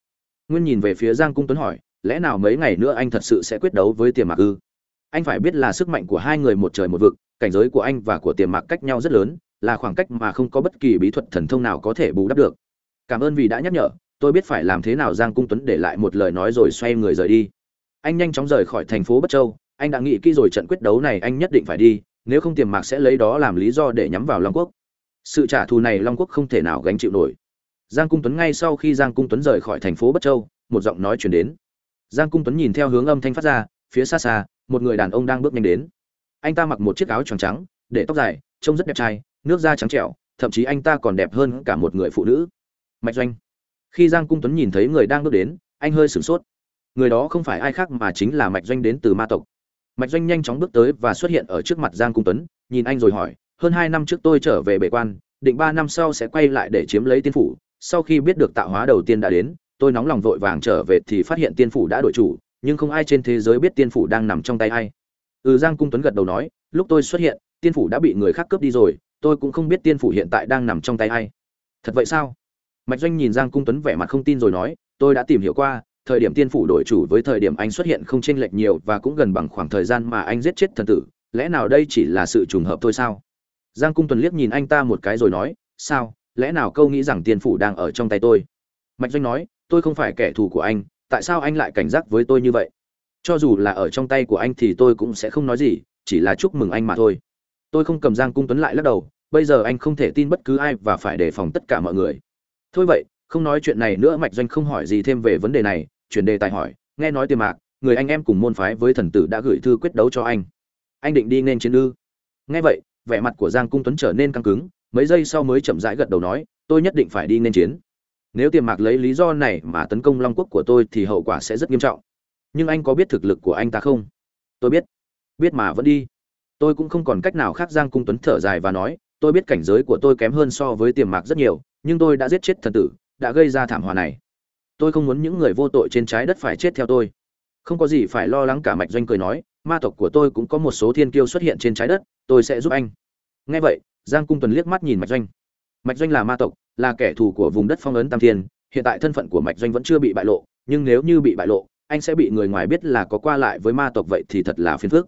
Nguyên nhìn về phía giang cung tuấn hỏi, lẽ nào mấy ngày nữa anh thật sự sẽ quyết đấu với tiềm mạc ư? Anh phải biết là sức mạnh của hai người một trời một vực, cảnh giới của anh và của tiềm mạc cách nhau rất lớn, là khoảng cách mà không có bất kỳ bí thuật thần thông nào có thể bù đắp được. Cảm ơn vì đã nhắc nhở, tôi biết phải làm thế nào giang cung tuấn để lại một lời nói rồi xoay người rời đi. Anh nhanh chóng rời khỏi thành phố bất châu, anh đã nghĩ kỹ rồi trận quyết đấu này anh nhất định phải đi, nếu không tiềm mạc sẽ lấy đó làm lý do để nhắm vào long quốc sự trả thù này long quốc không thể nào gánh chịu nổi. Giang cung tuấn ngay sau khi giang cung tuấn rời khỏi thành phố bất châu, một giọng nói chuyển đến. Giang cung tuấn nhìn theo hướng âm thanh phát ra, phía xa xa, một người đàn ông đang bước nhanh đến. Anh ta mặc một chiếc áo tròn trắng, để tóc dài, trông rất đẹp trai, nước da trắng trẻo, thậm chí anh ta còn đẹp hơn cả một người phụ nữ. Mạch doanh. Khi giang cung tuấn nhìn thấy người đang bước đến, anh hơi sửng sốt. Người đó không phải ai khác mà chính là mạch doanh đến từ ma tộc. Mạch doanh nhanh chóng bước tới và xuất hiện ở trước mặt giang cung tuấn, nhìn anh rồi hỏi hơn hai năm trước tôi trở về bệ quan, định ba năm sau sẽ quay lại để chiếm lấy tiên phủ. Sau khi biết được tạo hóa đầu tiên đã đến, tôi nóng lòng vội vàng trở về thì phát hiện tiên phủ đã đổi chủ, nhưng không ai trên thế giới biết tiên phủ đang nằm trong tay ai. Ừ giang cung tuấn gật đầu nói, lúc tôi xuất hiện, tiên phủ đã bị người khác cướp đi rồi, tôi cũng không biết tiên phủ hiện tại đang nằm trong tay ai. Thật vậy sao? Mạch doanh nhìn giang cung tuấn vẻ mặt không tin rồi nói, tôi đã tìm hiểu qua, thời điểm tiên phủ đổi chủ với thời điểm anh xuất hiện không chênh lệch nhiều và cũng gần bằng khoảng thời gian mà anh giết chết thần tử, lẽ nào đây chỉ là sự trùng hợp thôi sao? Giang cung Tuần liếc nhìn anh ta một cái rồi nói, sao? Lẽ nào câu nghĩ rằng tiền phủ đang ở trong tay tôi? Mạch doanh nói, tôi không phải kẻ thù của anh, tại sao anh lại cảnh giác với tôi như vậy? Cho dù là ở trong tay của anh thì tôi cũng sẽ không nói gì, chỉ là chúc mừng anh mà thôi. Tôi không cầm giang cung tuấn lại lắc đầu, bây giờ anh không thể tin bất cứ ai và phải đề phòng tất cả mọi người. Thôi vậy, không nói chuyện này nữa. Mạch doanh không hỏi gì thêm về vấn đề này, chuyển đề tài hỏi, nghe nói tiềm mạc, người anh em cùng môn phái với thần tử đã gửi thư quyết đấu cho anh. Anh định đi nên chiến ư? Nghe vậy vẻ mặt của giang cung tuấn trở nên căng cứng, mấy giây sau mới chậm rãi gật đầu nói, tôi nhất định phải đi nên chiến. Nếu tiềm mạc lấy lý do này mà tấn công long quốc của tôi thì hậu quả sẽ rất nghiêm trọng. Nhưng anh có biết thực lực của anh ta không? Tôi biết. Biết mà vẫn đi. Tôi cũng không còn cách nào khác, giang cung tuấn thở dài và nói, tôi biết cảnh giới của tôi kém hơn so với tiềm mạc rất nhiều, nhưng tôi đã giết chết thần tử, đã gây ra thảm họa này. Tôi không muốn những người vô tội trên trái đất phải chết theo tôi. Không có gì phải lo lắng, cả mạch doanh cười nói, ma tộc của tôi cũng có một số thiên kiêu xuất hiện trên trái đất tôi sẽ giúp anh. Nghe vậy, giang cung tuấn liếc mắt nhìn mạch doanh. Mạch doanh là ma tộc, là kẻ thù của vùng đất phong ấn tam thiên. Hiện tại thân phận của mạch doanh vẫn chưa bị bại lộ, nhưng nếu như bị bại lộ, anh sẽ bị người ngoài biết là có qua lại với ma tộc vậy thì thật là phiền phức.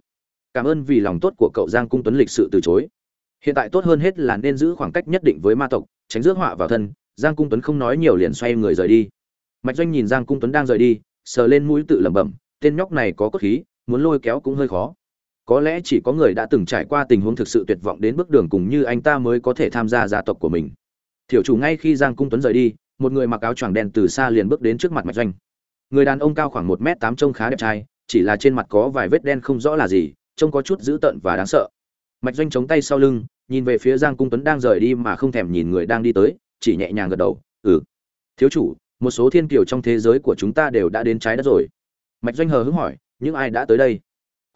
Cảm ơn vì lòng tốt của cậu giang cung tuấn lịch sự từ chối. Hiện tại tốt hơn hết là nên giữ khoảng cách nhất định với ma tộc, tránh rước họa vào thân. Giang cung tuấn không nói nhiều liền xoay người rời đi. Mạch doanh nhìn giang cung tuấn đang rời đi, sờ lên mũi tự lẩm bẩm, tên nhóc này có cốt khí, muốn lôi kéo cũng hơi khó có lẽ chỉ có người đã từng trải qua tình huống thực sự tuyệt vọng đến bước đường cùng như anh ta mới có thể tham gia gia tộc của mình. Thiểu chủ ngay khi giang cung tuấn rời đi, một người mặc áo choàng đen từ xa liền bước đến trước mặt mạch doanh. Người đàn ông cao khoảng một m tám trông khá đẹp trai, chỉ là trên mặt có vài vết đen không rõ là gì, trông có chút dữ tợn và đáng sợ. Mạch doanh chống tay sau lưng, nhìn về phía giang cung tuấn đang rời đi mà không thèm nhìn người đang đi tới, chỉ nhẹ nhàng gật đầu ừ. Thiếu chủ, một số thiên kiều trong thế giới của chúng ta đều đã đến trái đất rồi. Mạch doanh hờ hững hỏi, những ai đã tới đây?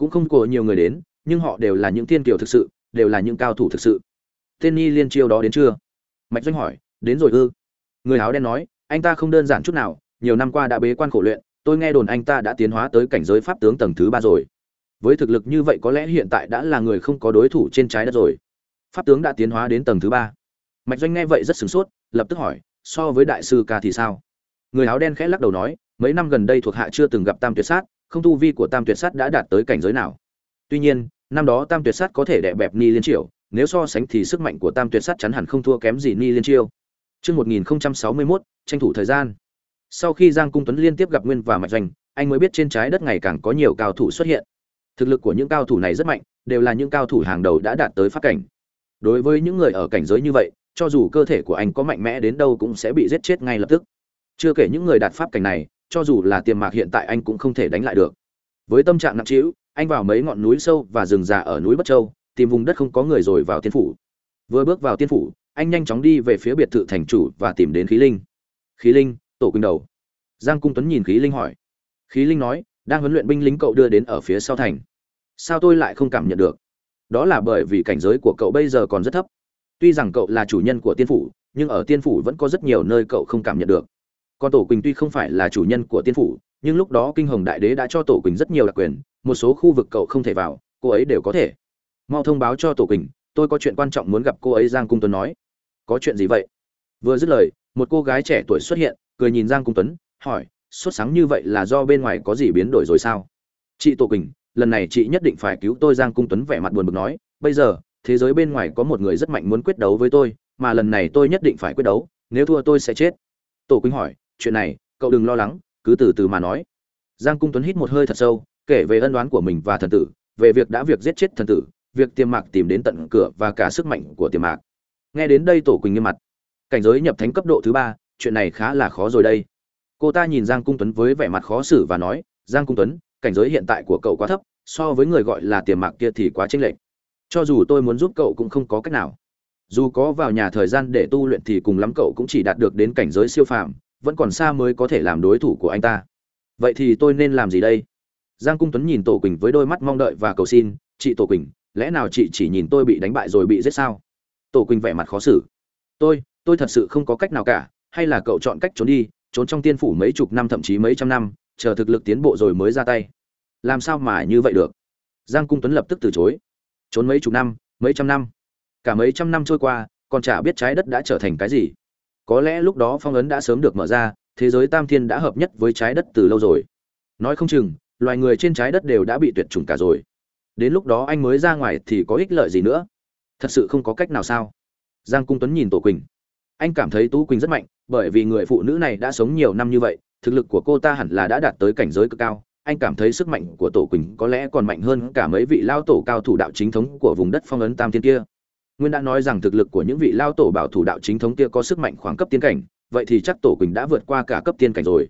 Cũng không có nhiều người đến, nhưng họ đều là những thiên kiều thực sự, đều là những cao thủ thực sự. Tên nhi liên chiêu đó đến chưa? Mạch doanh hỏi, đến rồi ư? Người áo đen nói, anh ta không đơn giản chút nào, nhiều năm qua đã bế quan khổ luyện, tôi nghe đồn anh ta đã tiến hóa tới cảnh giới pháp tướng tầng thứ ba rồi. Với thực lực như vậy có lẽ hiện tại đã là người không có đối thủ trên trái đất rồi. Pháp tướng đã tiến hóa đến tầng thứ ba. Mạch doanh nghe vậy rất sửng sốt, lập tức hỏi, so với đại sư ca thì sao? Người áo đen khẽ lắc đầu nói mấy năm gần đây thuộc hạ chưa từng gặp tam tuyệt sát không tu vi của tam tuyệt sát đã đạt tới cảnh giới nào tuy nhiên năm đó tam tuyệt sát có thể đè bẹp ni liên triều nếu so sánh thì sức mạnh của tam tuyệt sát chắn hẳn không thua kém gì ni liên chiêu Trước 1061, tranh thủ thời gian. Sau khi Giang Cung Tuấn liên tiếp gặp Nguyên và Mạch Doanh, anh mới biết trên trái đất ngày càng có nhiều cao thủ xuất hiện. Thực lực của những cao thủ này rất mạnh, đều là những cao thủ hàng đầu đã đạt tới pháp cảnh. Đối với những người ở cảnh giới như vậy, cho dù cơ thể của anh có mạnh mẽ đến đâu cũng sẽ bị giết chết ngay lập tức. Chưa kể những người đạt pháp cảnh này, cho dù là tiềm mạc hiện tại anh cũng không thể đánh lại được. Với tâm trạng nặng trĩu, anh vào mấy ngọn núi sâu và rừng già ở núi Bất Châu, tìm vùng đất không có người rồi vào tiên phủ. Vừa bước vào tiên phủ, anh nhanh chóng đi về phía biệt thự thành chủ và tìm đến khí linh. Khí linh, tổ quỳnh đầu. Giang Cung Tuấn nhìn khí linh hỏi. Khí linh nói, đang huấn luyện binh lính cậu đưa đến ở phía sau thành. Sao tôi lại không cảm nhận được? Đó là bởi vì cảnh giới của cậu bây giờ còn rất thấp tuy rằng cậu là chủ nhân của tiên phủ nhưng ở tiên phủ vẫn có rất nhiều nơi cậu không cảm nhận được còn tổ quỳnh tuy không phải là chủ nhân của tiên phủ, nhưng lúc đó kinh hồng đại đế đã cho tổ quỳnh rất nhiều đặc quyền, một số khu vực cậu không thể vào, cô ấy đều có thể. Mau thông báo cho tổ quỳnh, tôi có chuyện quan trọng muốn gặp cô ấy, giang cung tuấn nói. Có chuyện gì vậy? Vừa dứt lời, một cô gái trẻ tuổi xuất hiện, cười nhìn giang cung tuấn, hỏi, sốt sáng như vậy là do bên ngoài có gì biến đổi rồi sao? Chị tổ quỳnh, lần này chị nhất định phải cứu tôi, giang cung tuấn vẻ mặt buồn bực nói. Bây giờ, thế giới bên ngoài có một người rất mạnh muốn quyết đấu với tôi, mà lần này tôi nhất định phải quyết đấu, nếu thua tôi sẽ chết. Tổ quỳnh hỏi chuyện này, cậu đừng lo lắng, cứ từ từ mà nói. Giang cung tuấn hít một hơi thật sâu, kể về ân đoán của mình và thần tử, về việc đã việc giết chết thần tử, việc tiềm mạc tìm đến tận cửa và cả sức mạnh của tiềm mạc. Nghe đến đây tổ quỳnh nghiêm mặt. Cảnh giới nhập thánh cấp độ thứ ba, chuyện này khá là khó rồi đây. Cô ta nhìn giang cung tuấn với vẻ mặt khó xử và nói, giang cung tuấn, cảnh giới hiện tại của cậu quá thấp, so với người gọi là tiềm mạc kia thì quá chênh lệch. Cho dù tôi muốn giúp cậu cũng không có cách nào. Dù có vào nhà thời gian để tu luyện thì cùng lắm cậu cũng chỉ đạt được đến cảnh giới siêu phàm vẫn còn xa mới có thể làm đối thủ của anh ta. Vậy thì tôi nên làm gì đây? Giang cung tuấn nhìn tổ quỳnh với đôi mắt mong đợi và cầu xin, chị tổ quỳnh, lẽ nào chị chỉ nhìn tôi bị đánh bại rồi bị giết sao? Tổ quỳnh vẻ mặt khó xử. Tôi tôi thật sự không có cách nào cả, hay là cậu chọn cách trốn đi, trốn trong tiên phủ mấy chục năm thậm chí mấy trăm năm, chờ thực lực tiến bộ rồi mới ra tay. Làm sao mà như vậy được? Giang cung tuấn lập tức từ chối. Trốn mấy chục năm, mấy trăm năm? Cả mấy trăm năm trôi qua, còn chả biết trái đất đã trở thành cái gì có lẽ lúc đó phong ấn đã sớm được mở ra, thế giới tam thiên đã hợp nhất với trái đất từ lâu rồi. Nói không chừng, loài người trên trái đất đều đã bị tuyệt chủng cả rồi. Đến lúc đó anh mới ra ngoài thì có ích lợi gì nữa? Thật sự không có cách nào sao? Giang cung tuấn nhìn tổ quỳnh. Anh cảm thấy tú quỳnh rất mạnh, bởi vì người phụ nữ này đã sống nhiều năm như vậy, thực lực của cô ta hẳn là đã đạt tới cảnh giới cực cao. Anh cảm thấy sức mạnh của tổ quỳnh có lẽ còn mạnh hơn cả mấy vị lao tổ cao thủ đạo chính thống của vùng đất phong ấn tam thiên kia nguyên đã nói rằng thực lực của những vị lao tổ bảo thủ đạo chính thống kia có sức mạnh khoảng cấp tiên cảnh, vậy thì chắc tổ quỳnh đã vượt qua cả cấp tiên cảnh rồi.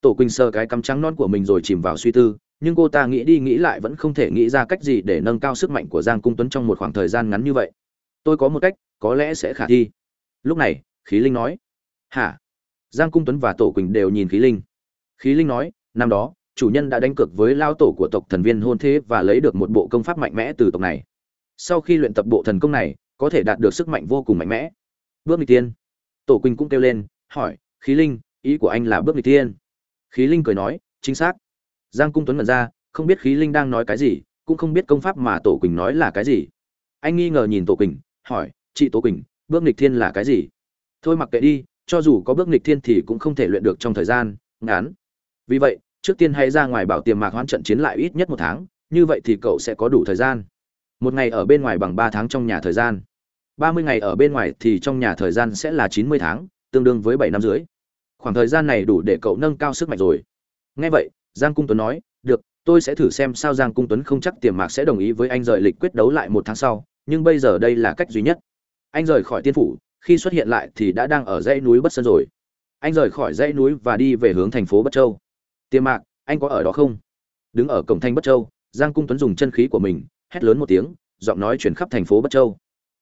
Tổ quỳnh sờ cái cắm trắng non của mình rồi chìm vào suy tư, nhưng cô ta nghĩ đi nghĩ lại vẫn không thể nghĩ ra cách gì để nâng cao sức mạnh của giang cung tuấn trong một khoảng thời gian ngắn như vậy. Tôi có một cách, có lẽ sẽ khả thi. Lúc này, khí linh nói, hả? Giang cung tuấn và tổ quỳnh đều nhìn khí linh. Khí linh nói, năm đó, chủ nhân đã đánh cược với lao tổ của tộc thần viên hôn thế và lấy được một bộ công pháp mạnh mẽ từ tộc này sau khi luyện tập bộ thần công này, có thể đạt được sức mạnh vô cùng mạnh mẽ. Bước n tiên tổ quỳnh cũng kêu lên, hỏi, khí linh, ý của anh là bước n tiên khí linh cười nói, chính xác. Giang cung tuấn mật ra, không biết khí linh đang nói cái gì, cũng không biết công pháp mà tổ quỳnh nói là cái gì. Anh nghi ngờ nhìn tổ quỳnh, hỏi, chị tổ quỳnh, bước nghịch thiên là cái gì? Thôi mặc kệ đi, cho dù có bước nghịch thiên thì cũng không thể luyện được trong thời gian, ngắn. Vì vậy, trước tiên hãy ra ngoài bảo tiềm mạc hoãn trận chiến lại ít nhất một tháng, như vậy thì cậu sẽ có đủ thời gian một ngày ở bên ngoài bằng ba tháng trong nhà thời gian. Ba mươi ngày ở bên ngoài thì trong nhà thời gian sẽ là chín mươi tháng, tương đương với bảy năm dưới khoảng thời gian này đủ để cậu nâng cao sức mạnh rồi. Nghe vậy, giang cung tuấn nói, được, tôi sẽ thử xem sao giang cung tuấn không chắc tiềm mạc sẽ đồng ý với anh rời lịch quyết đấu lại một tháng sau, nhưng bây giờ đây là cách duy nhất. Anh rời khỏi tiên phủ, khi xuất hiện lại thì đã đang ở dãy núi bất sơn rồi. Anh rời khỏi dãy núi và đi về hướng thành phố bất châu. Tiềm mạc, anh có ở đó không? Đứng ở cổng thành bất châu, giang cung tuấn dùng chân khí của mình hét lớn một tiếng, giọng nói chuyển khắp thành phố bất châu.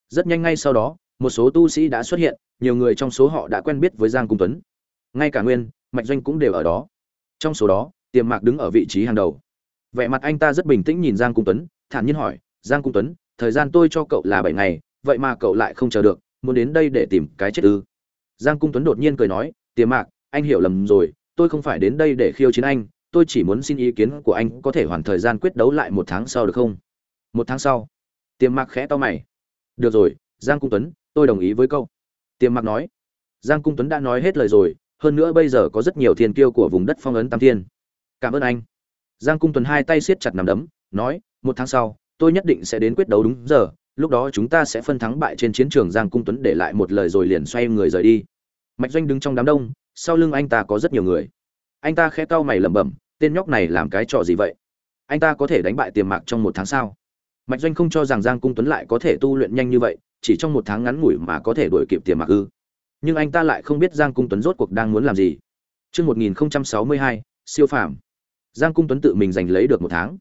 Rất nhanh ngay sau đó, một số tu sĩ đã xuất hiện, nhiều người trong số họ đã quen biết với giang cung tuấn. Ngay cả nguyên, mạch doanh cũng đều ở đó. Trong số đó, tiềm mạc đứng ở vị trí hàng đầu. Vẻ mặt anh ta rất bình tĩnh nhìn giang cung tuấn, thản nhiên hỏi, giang cung tuấn, thời gian tôi cho cậu là bảy ngày, vậy mà cậu lại không chờ được, muốn đến đây để tìm cái chết ư? Giang cung tuấn đột nhiên cười nói, tiềm mạc, anh hiểu lầm rồi, tôi không phải đến đây để khiêu chiến anh, tôi chỉ muốn xin ý kiến của anh có thể hoàn thời gian quyết đấu lại một tháng sau được không? Một tháng sau, tiềm mặc khẽ to mày. Được rồi, giang cung tuấn, tôi đồng ý với câu tiềm mặc nói. Giang cung tuấn đã nói hết lời rồi, hơn nữa bây giờ có rất nhiều thiên kiêu của vùng đất phong ấn tam thiên. Cảm ơn anh. Giang cung tuấn hai tay siết chặt nằm đấm, nói, một tháng sau, tôi nhất định sẽ đến quyết đấu đúng giờ, lúc đó chúng ta sẽ phân thắng bại trên chiến trường giang cung tuấn để lại một lời rồi liền xoay người rời đi. Mạch doanh đứng trong đám đông, sau lưng anh ta có rất nhiều người. Anh ta khẽ cau mày lẩm bẩm, tên nhóc này làm cái trò gì vậy? Anh ta có thể đánh bại tiềm mạc trong một tháng sau mạch doanh không cho rằng giang cung tuấn lại có thể tu luyện nhanh như vậy chỉ trong một tháng ngắn ngủi mà có thể đuổi kịp tiềm Mặc ư nhưng anh ta lại không biết giang cung tuấn rốt cuộc đang muốn làm gì Trước 1062, siêu phàm. Giang Cung Tuấn tự mình giành lấy được một tháng.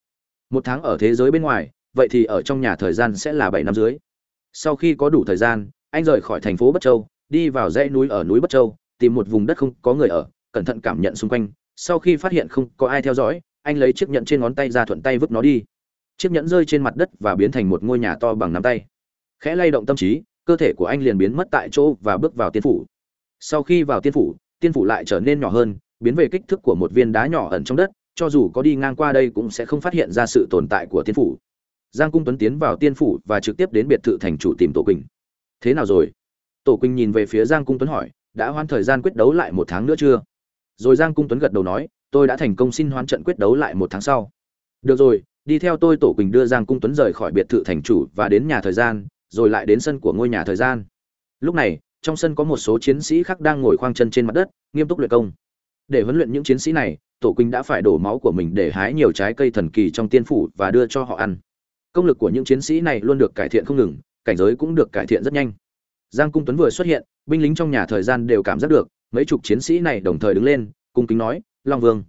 Một tháng ở thế giới bên ngoài, vậy thì ở trong nhà thời gian sẽ là bảy năm dưới. Sau khi có đủ thời gian, anh rời khỏi thành phố Bất Châu, đi vào dãy núi ở núi Bất Châu, tìm một vùng đất không có người ở, cẩn thận cảm nhận xung quanh. Sau khi phát hiện không có ai theo dõi, anh lấy chiếc nhẫn trên ngón tay ra thuận tay vứt nó đi. Chiếc nhẫn rơi trên mặt đất và biến thành một ngôi nhà to bằng nắm tay. Khẽ lay động tâm trí, cơ thể của anh liền biến mất tại chỗ và bước vào tiên phủ. Sau khi vào tiên phủ tiên phủ lại trở nên nhỏ hơn biến về kích thước của một viên đá nhỏ ẩn trong đất cho dù có đi ngang qua đây cũng sẽ không phát hiện ra sự tồn tại của tiên phủ. Giang cung tuấn tiến vào tiên phủ và trực tiếp đến biệt thự thành chủ tìm tổ quỳnh. Thế nào rồi? Tổ quỳnh nhìn về phía giang cung tuấn hỏi đã hoãn thời gian quyết đấu lại một tháng nữa chưa? Rồi giang cung tuấn gật đầu nói tôi đã thành công xin hoãn trận quyết đấu lại một tháng sau. Được rồi đi theo tôi tổ quỳnh đưa giang cung tuấn rời khỏi biệt thự thành chủ và đến nhà thời gian, rồi lại đến sân của ngôi nhà thời gian. Lúc này, trong sân có một số chiến sĩ khác đang ngồi khoang chân trên mặt đất, nghiêm túc luyện công. Để huấn luyện những chiến sĩ này, tổ quỳnh đã phải đổ máu của mình để hái nhiều trái cây thần kỳ trong tiên phủ và đưa cho họ ăn. Công lực của những chiến sĩ này luôn được cải thiện không ngừng, cảnh giới cũng được cải thiện rất nhanh. Giang cung tuấn vừa xuất hiện, binh lính trong nhà thời gian đều cảm giác được, mấy chục chiến sĩ này đồng thời đứng lên, cung kính nói, long vương.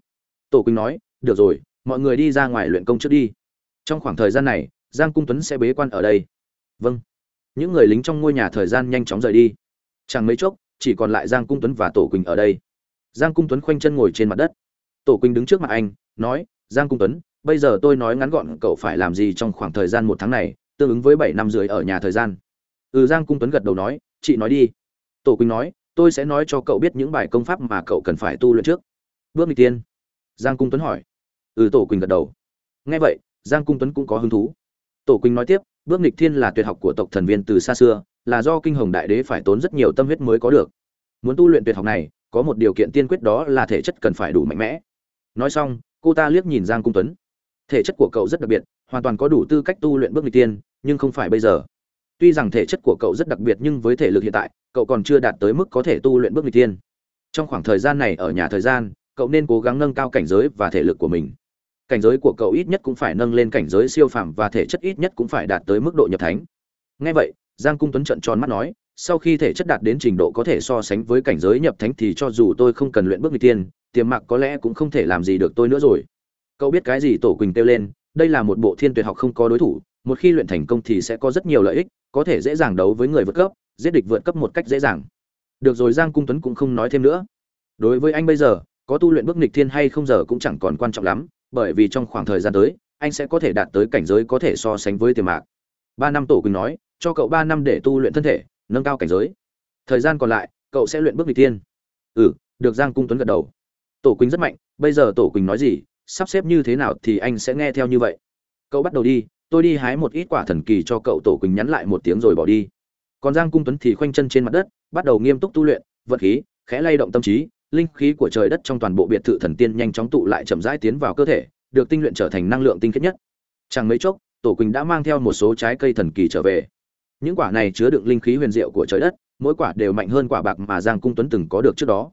Tổ quỳnh nói, được rồi mọi người đi ra ngoài luyện công trước đi. Trong khoảng thời gian này, giang cung tuấn sẽ bế quan ở đây. Vâng. Những người lính trong ngôi nhà thời gian nhanh chóng rời đi. Chẳng mấy chốc, chỉ còn lại giang cung tuấn và tổ quỳnh ở đây. Giang cung tuấn khoanh chân ngồi trên mặt đất. Tổ quỳnh đứng trước mặt anh, nói, giang cung tuấn, bây giờ tôi nói ngắn gọn cậu phải làm gì trong khoảng thời gian một tháng này, tương ứng với bảy năm rưỡi ở nhà thời gian. Ừ giang cung tuấn gật đầu nói, chị nói đi. Tổ quỳnh nói, tôi sẽ nói cho cậu biết những bài công pháp mà cậu cần phải tu luyện trước. Bước n tiên. Giang cung tuấn hỏi ừ tổ quỳnh gật đầu. Nghe vậy, giang cung tuấn cũng có hứng thú. Tổ quỳnh nói tiếp, bước nghịch thiên là tuyệt học của tộc thần viên từ xa xưa, là do kinh hồng đại đế phải tốn rất nhiều tâm huyết mới có được. Muốn tu luyện tuyệt học này, có một điều kiện tiên quyết đó là thể chất cần phải đủ mạnh mẽ. Nói xong, cô ta liếc nhìn giang cung tuấn. Thể chất của cậu rất đặc biệt, hoàn toàn có đủ tư cách tu luyện bước nghịch tiên nhưng không phải bây giờ. Tuy rằng thể chất của cậu rất đặc biệt nhưng với thể lực hiện tại, cậu còn chưa đạt tới mức có thể tu luyện bước nghịch tiên trong khoảng thời gian này ở nhà thời gian, cậu nên cố gắng nâng cao cảnh giới và thể lực của mình cảnh giới của cậu ít nhất cũng phải nâng lên cảnh giới siêu phàm và thể chất ít nhất cũng phải đạt tới mức độ nhập thánh. Nghe vậy, giang cung tuấn trợn tròn mắt nói, sau khi thể chất đạt đến trình độ có thể so sánh với cảnh giới nhập thánh thì cho dù tôi không cần luyện bước n tiên tiềm mặc có lẽ cũng không thể làm gì được tôi nữa rồi. Cậu biết cái gì tổ quỳnh kêu lên, đây là một bộ thiên tuyệt học không có đối thủ, một khi luyện thành công thì sẽ có rất nhiều lợi ích, có thể dễ dàng đấu với người vượt cấp, giết địch vượt cấp một cách dễ dàng. Được rồi, giang cung tuấn cũng không nói thêm nữa. Đối với anh bây giờ, có tu luyện bước nghịch thiên hay không giờ cũng chẳng còn quan trọng lắm bởi vì trong khoảng thời gian tới, anh sẽ có thể đạt tới cảnh giới có thể so sánh với tiềm mạc. Ba năm tổ quỳnh nói, cho cậu ba năm để tu luyện thân thể, nâng cao cảnh giới. Thời gian còn lại, cậu sẽ luyện bước đi tiên ừ được giang cung tuấn gật đầu. Tổ quỳnh rất mạnh, bây giờ tổ quỳnh nói gì, sắp xếp như thế nào thì anh sẽ nghe theo như vậy. Cậu bắt đầu đi, tôi đi hái một ít quả thần kỳ cho cậu tổ quỳnh nhắn lại một tiếng rồi bỏ đi. Còn giang cung tuấn thì khoanh chân trên mặt đất, bắt đầu nghiêm túc tu luyện vật khí, khẽ lay động tâm trí linh khí của trời đất trong toàn bộ biệt thự thần tiên nhanh chóng tụ lại chậm rãi tiến vào cơ thể, được tinh luyện trở thành năng lượng tinh khiết nhất. Chẳng mấy chốc, tổ quỳnh đã mang theo một số trái cây thần kỳ trở về. Những quả này chứa đựng linh khí huyền diệu của trời đất, mỗi quả đều mạnh hơn quả bạc mà giang cung tuấn từng có được trước đó.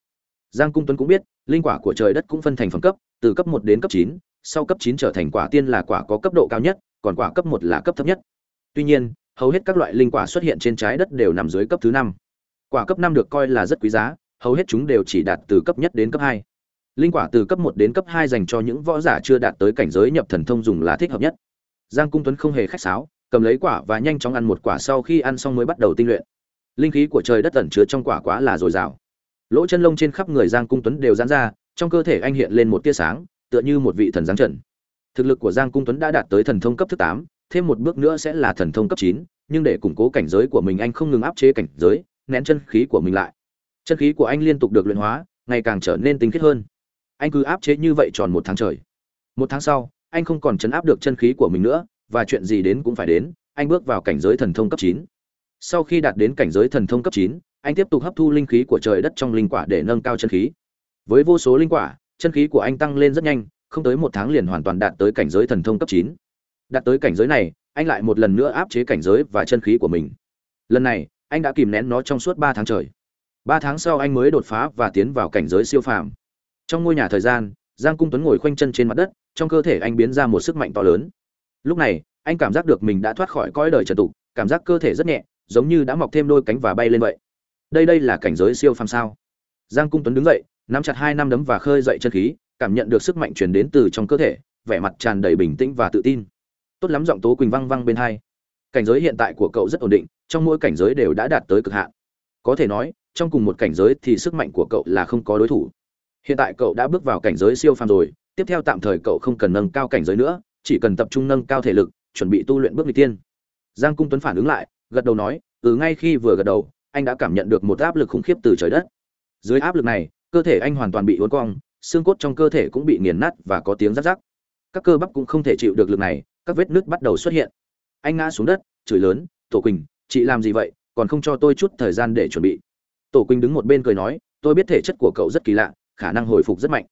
Giang cung tuấn cũng biết, linh quả của trời đất cũng phân thành phẩm cấp, từ cấp một đến cấp chín, sau cấp chín trở thành quả tiên là quả có cấp độ cao nhất, còn quả cấp một là cấp thấp nhất. Tuy nhiên, hầu hết các loại linh quả xuất hiện trên trái đất đều nằm dưới cấp thứ năm. Quả cấp năm được coi là rất quý giá hầu hết chúng đều chỉ đạt từ cấp nhất đến cấp hai. Linh quả từ cấp một đến cấp hai dành cho những võ giả chưa đạt tới cảnh giới nhập thần thông dùng là thích hợp nhất. Giang cung tuấn không hề khách sáo, cầm lấy quả và nhanh chóng ăn một quả sau khi ăn xong mới bắt đầu tinh luyện. Linh khí của trời đất ẩn chứa trong quả quá là dồi dào. Lỗ chân lông trên khắp người giang cung tuấn đều giãn ra, trong cơ thể anh hiện lên một tia sáng, tựa như một vị thần giáng trần. Thực lực của giang cung tuấn đã đạt tới thần thông cấp thứ tám, thêm một bước nữa sẽ là thần thông cấp chín, nhưng để củng cố cảnh giới của mình anh không ngừng áp chế cảnh giới, nén chân khí của mình lại chân khí của anh liên tục được luyện hóa, ngày càng trở nên tinh khiết hơn. Anh cứ áp chế như vậy tròn một tháng trời. Một tháng sau, anh không còn chấn áp được chân khí của mình nữa, và chuyện gì đến cũng phải đến, anh bước vào cảnh giới thần thông cấp chín. Sau khi đạt đến cảnh giới thần thông cấp chín, anh tiếp tục hấp thu linh khí của trời đất trong linh quả để nâng cao chân khí. Với vô số linh quả, chân khí của anh tăng lên rất nhanh, không tới một tháng liền hoàn toàn đạt tới cảnh giới thần thông cấp chín. Đạt tới cảnh giới này, anh lại một lần nữa áp chế cảnh giới và chân khí của mình. Lần này, anh đã kìm nén nó trong suốt ba tháng trời ba tháng sau anh mới đột phá và tiến vào cảnh giới siêu phàm. Trong ngôi nhà thời gian, giang cung tuấn ngồi khoanh chân trên mặt đất, trong cơ thể anh biến ra một sức mạnh to lớn. Lúc này, anh cảm giác được mình đã thoát khỏi cõi đời trần tục, cảm giác cơ thể rất nhẹ, giống như đã mọc thêm đôi cánh và bay lên vậy. Đây đây là cảnh giới siêu phàm sao? Giang cung tuấn đứng dậy, nắm chặt hai năm đấm và khơi dậy chân khí, cảm nhận được sức mạnh truyền đến từ trong cơ thể, vẻ mặt tràn đầy bình tĩnh và tự tin. Tốt lắm, giọng tố quỳnh văng văng bên hai. Cảnh giới hiện tại của cậu rất ổn định, trong mỗi cảnh giới đều đã đạt tới cực hạn. Có thể nói trong cùng một cảnh giới thì sức mạnh của cậu là không có đối thủ. Hiện tại cậu đã bước vào cảnh giới siêu phàm rồi, tiếp theo tạm thời cậu không cần nâng cao cảnh giới nữa, chỉ cần tập trung nâng cao thể lực, chuẩn bị tu luyện bước n tiên. Giang cung tuấn phản ứng lại, gật đầu nói từ ngay khi vừa gật đầu, anh đã cảm nhận được một áp lực khủng khiếp từ trời đất. Dưới áp lực này, cơ thể anh hoàn toàn bị uốn cong, xương cốt trong cơ thể cũng bị nghiền nát và có tiếng rắc rắc. Các cơ bắp cũng không thể chịu được lực này, các vết nứt bắt đầu xuất hiện. Anh ngã xuống đất, chửi lớn, tổ quỳnh, chị làm gì vậy? Còn không cho tôi chút thời gian để chuẩn bị tổ quỳnh đứng một bên cười nói tôi biết thể chất của cậu rất kỳ lạ khả năng hồi phục rất mạnh.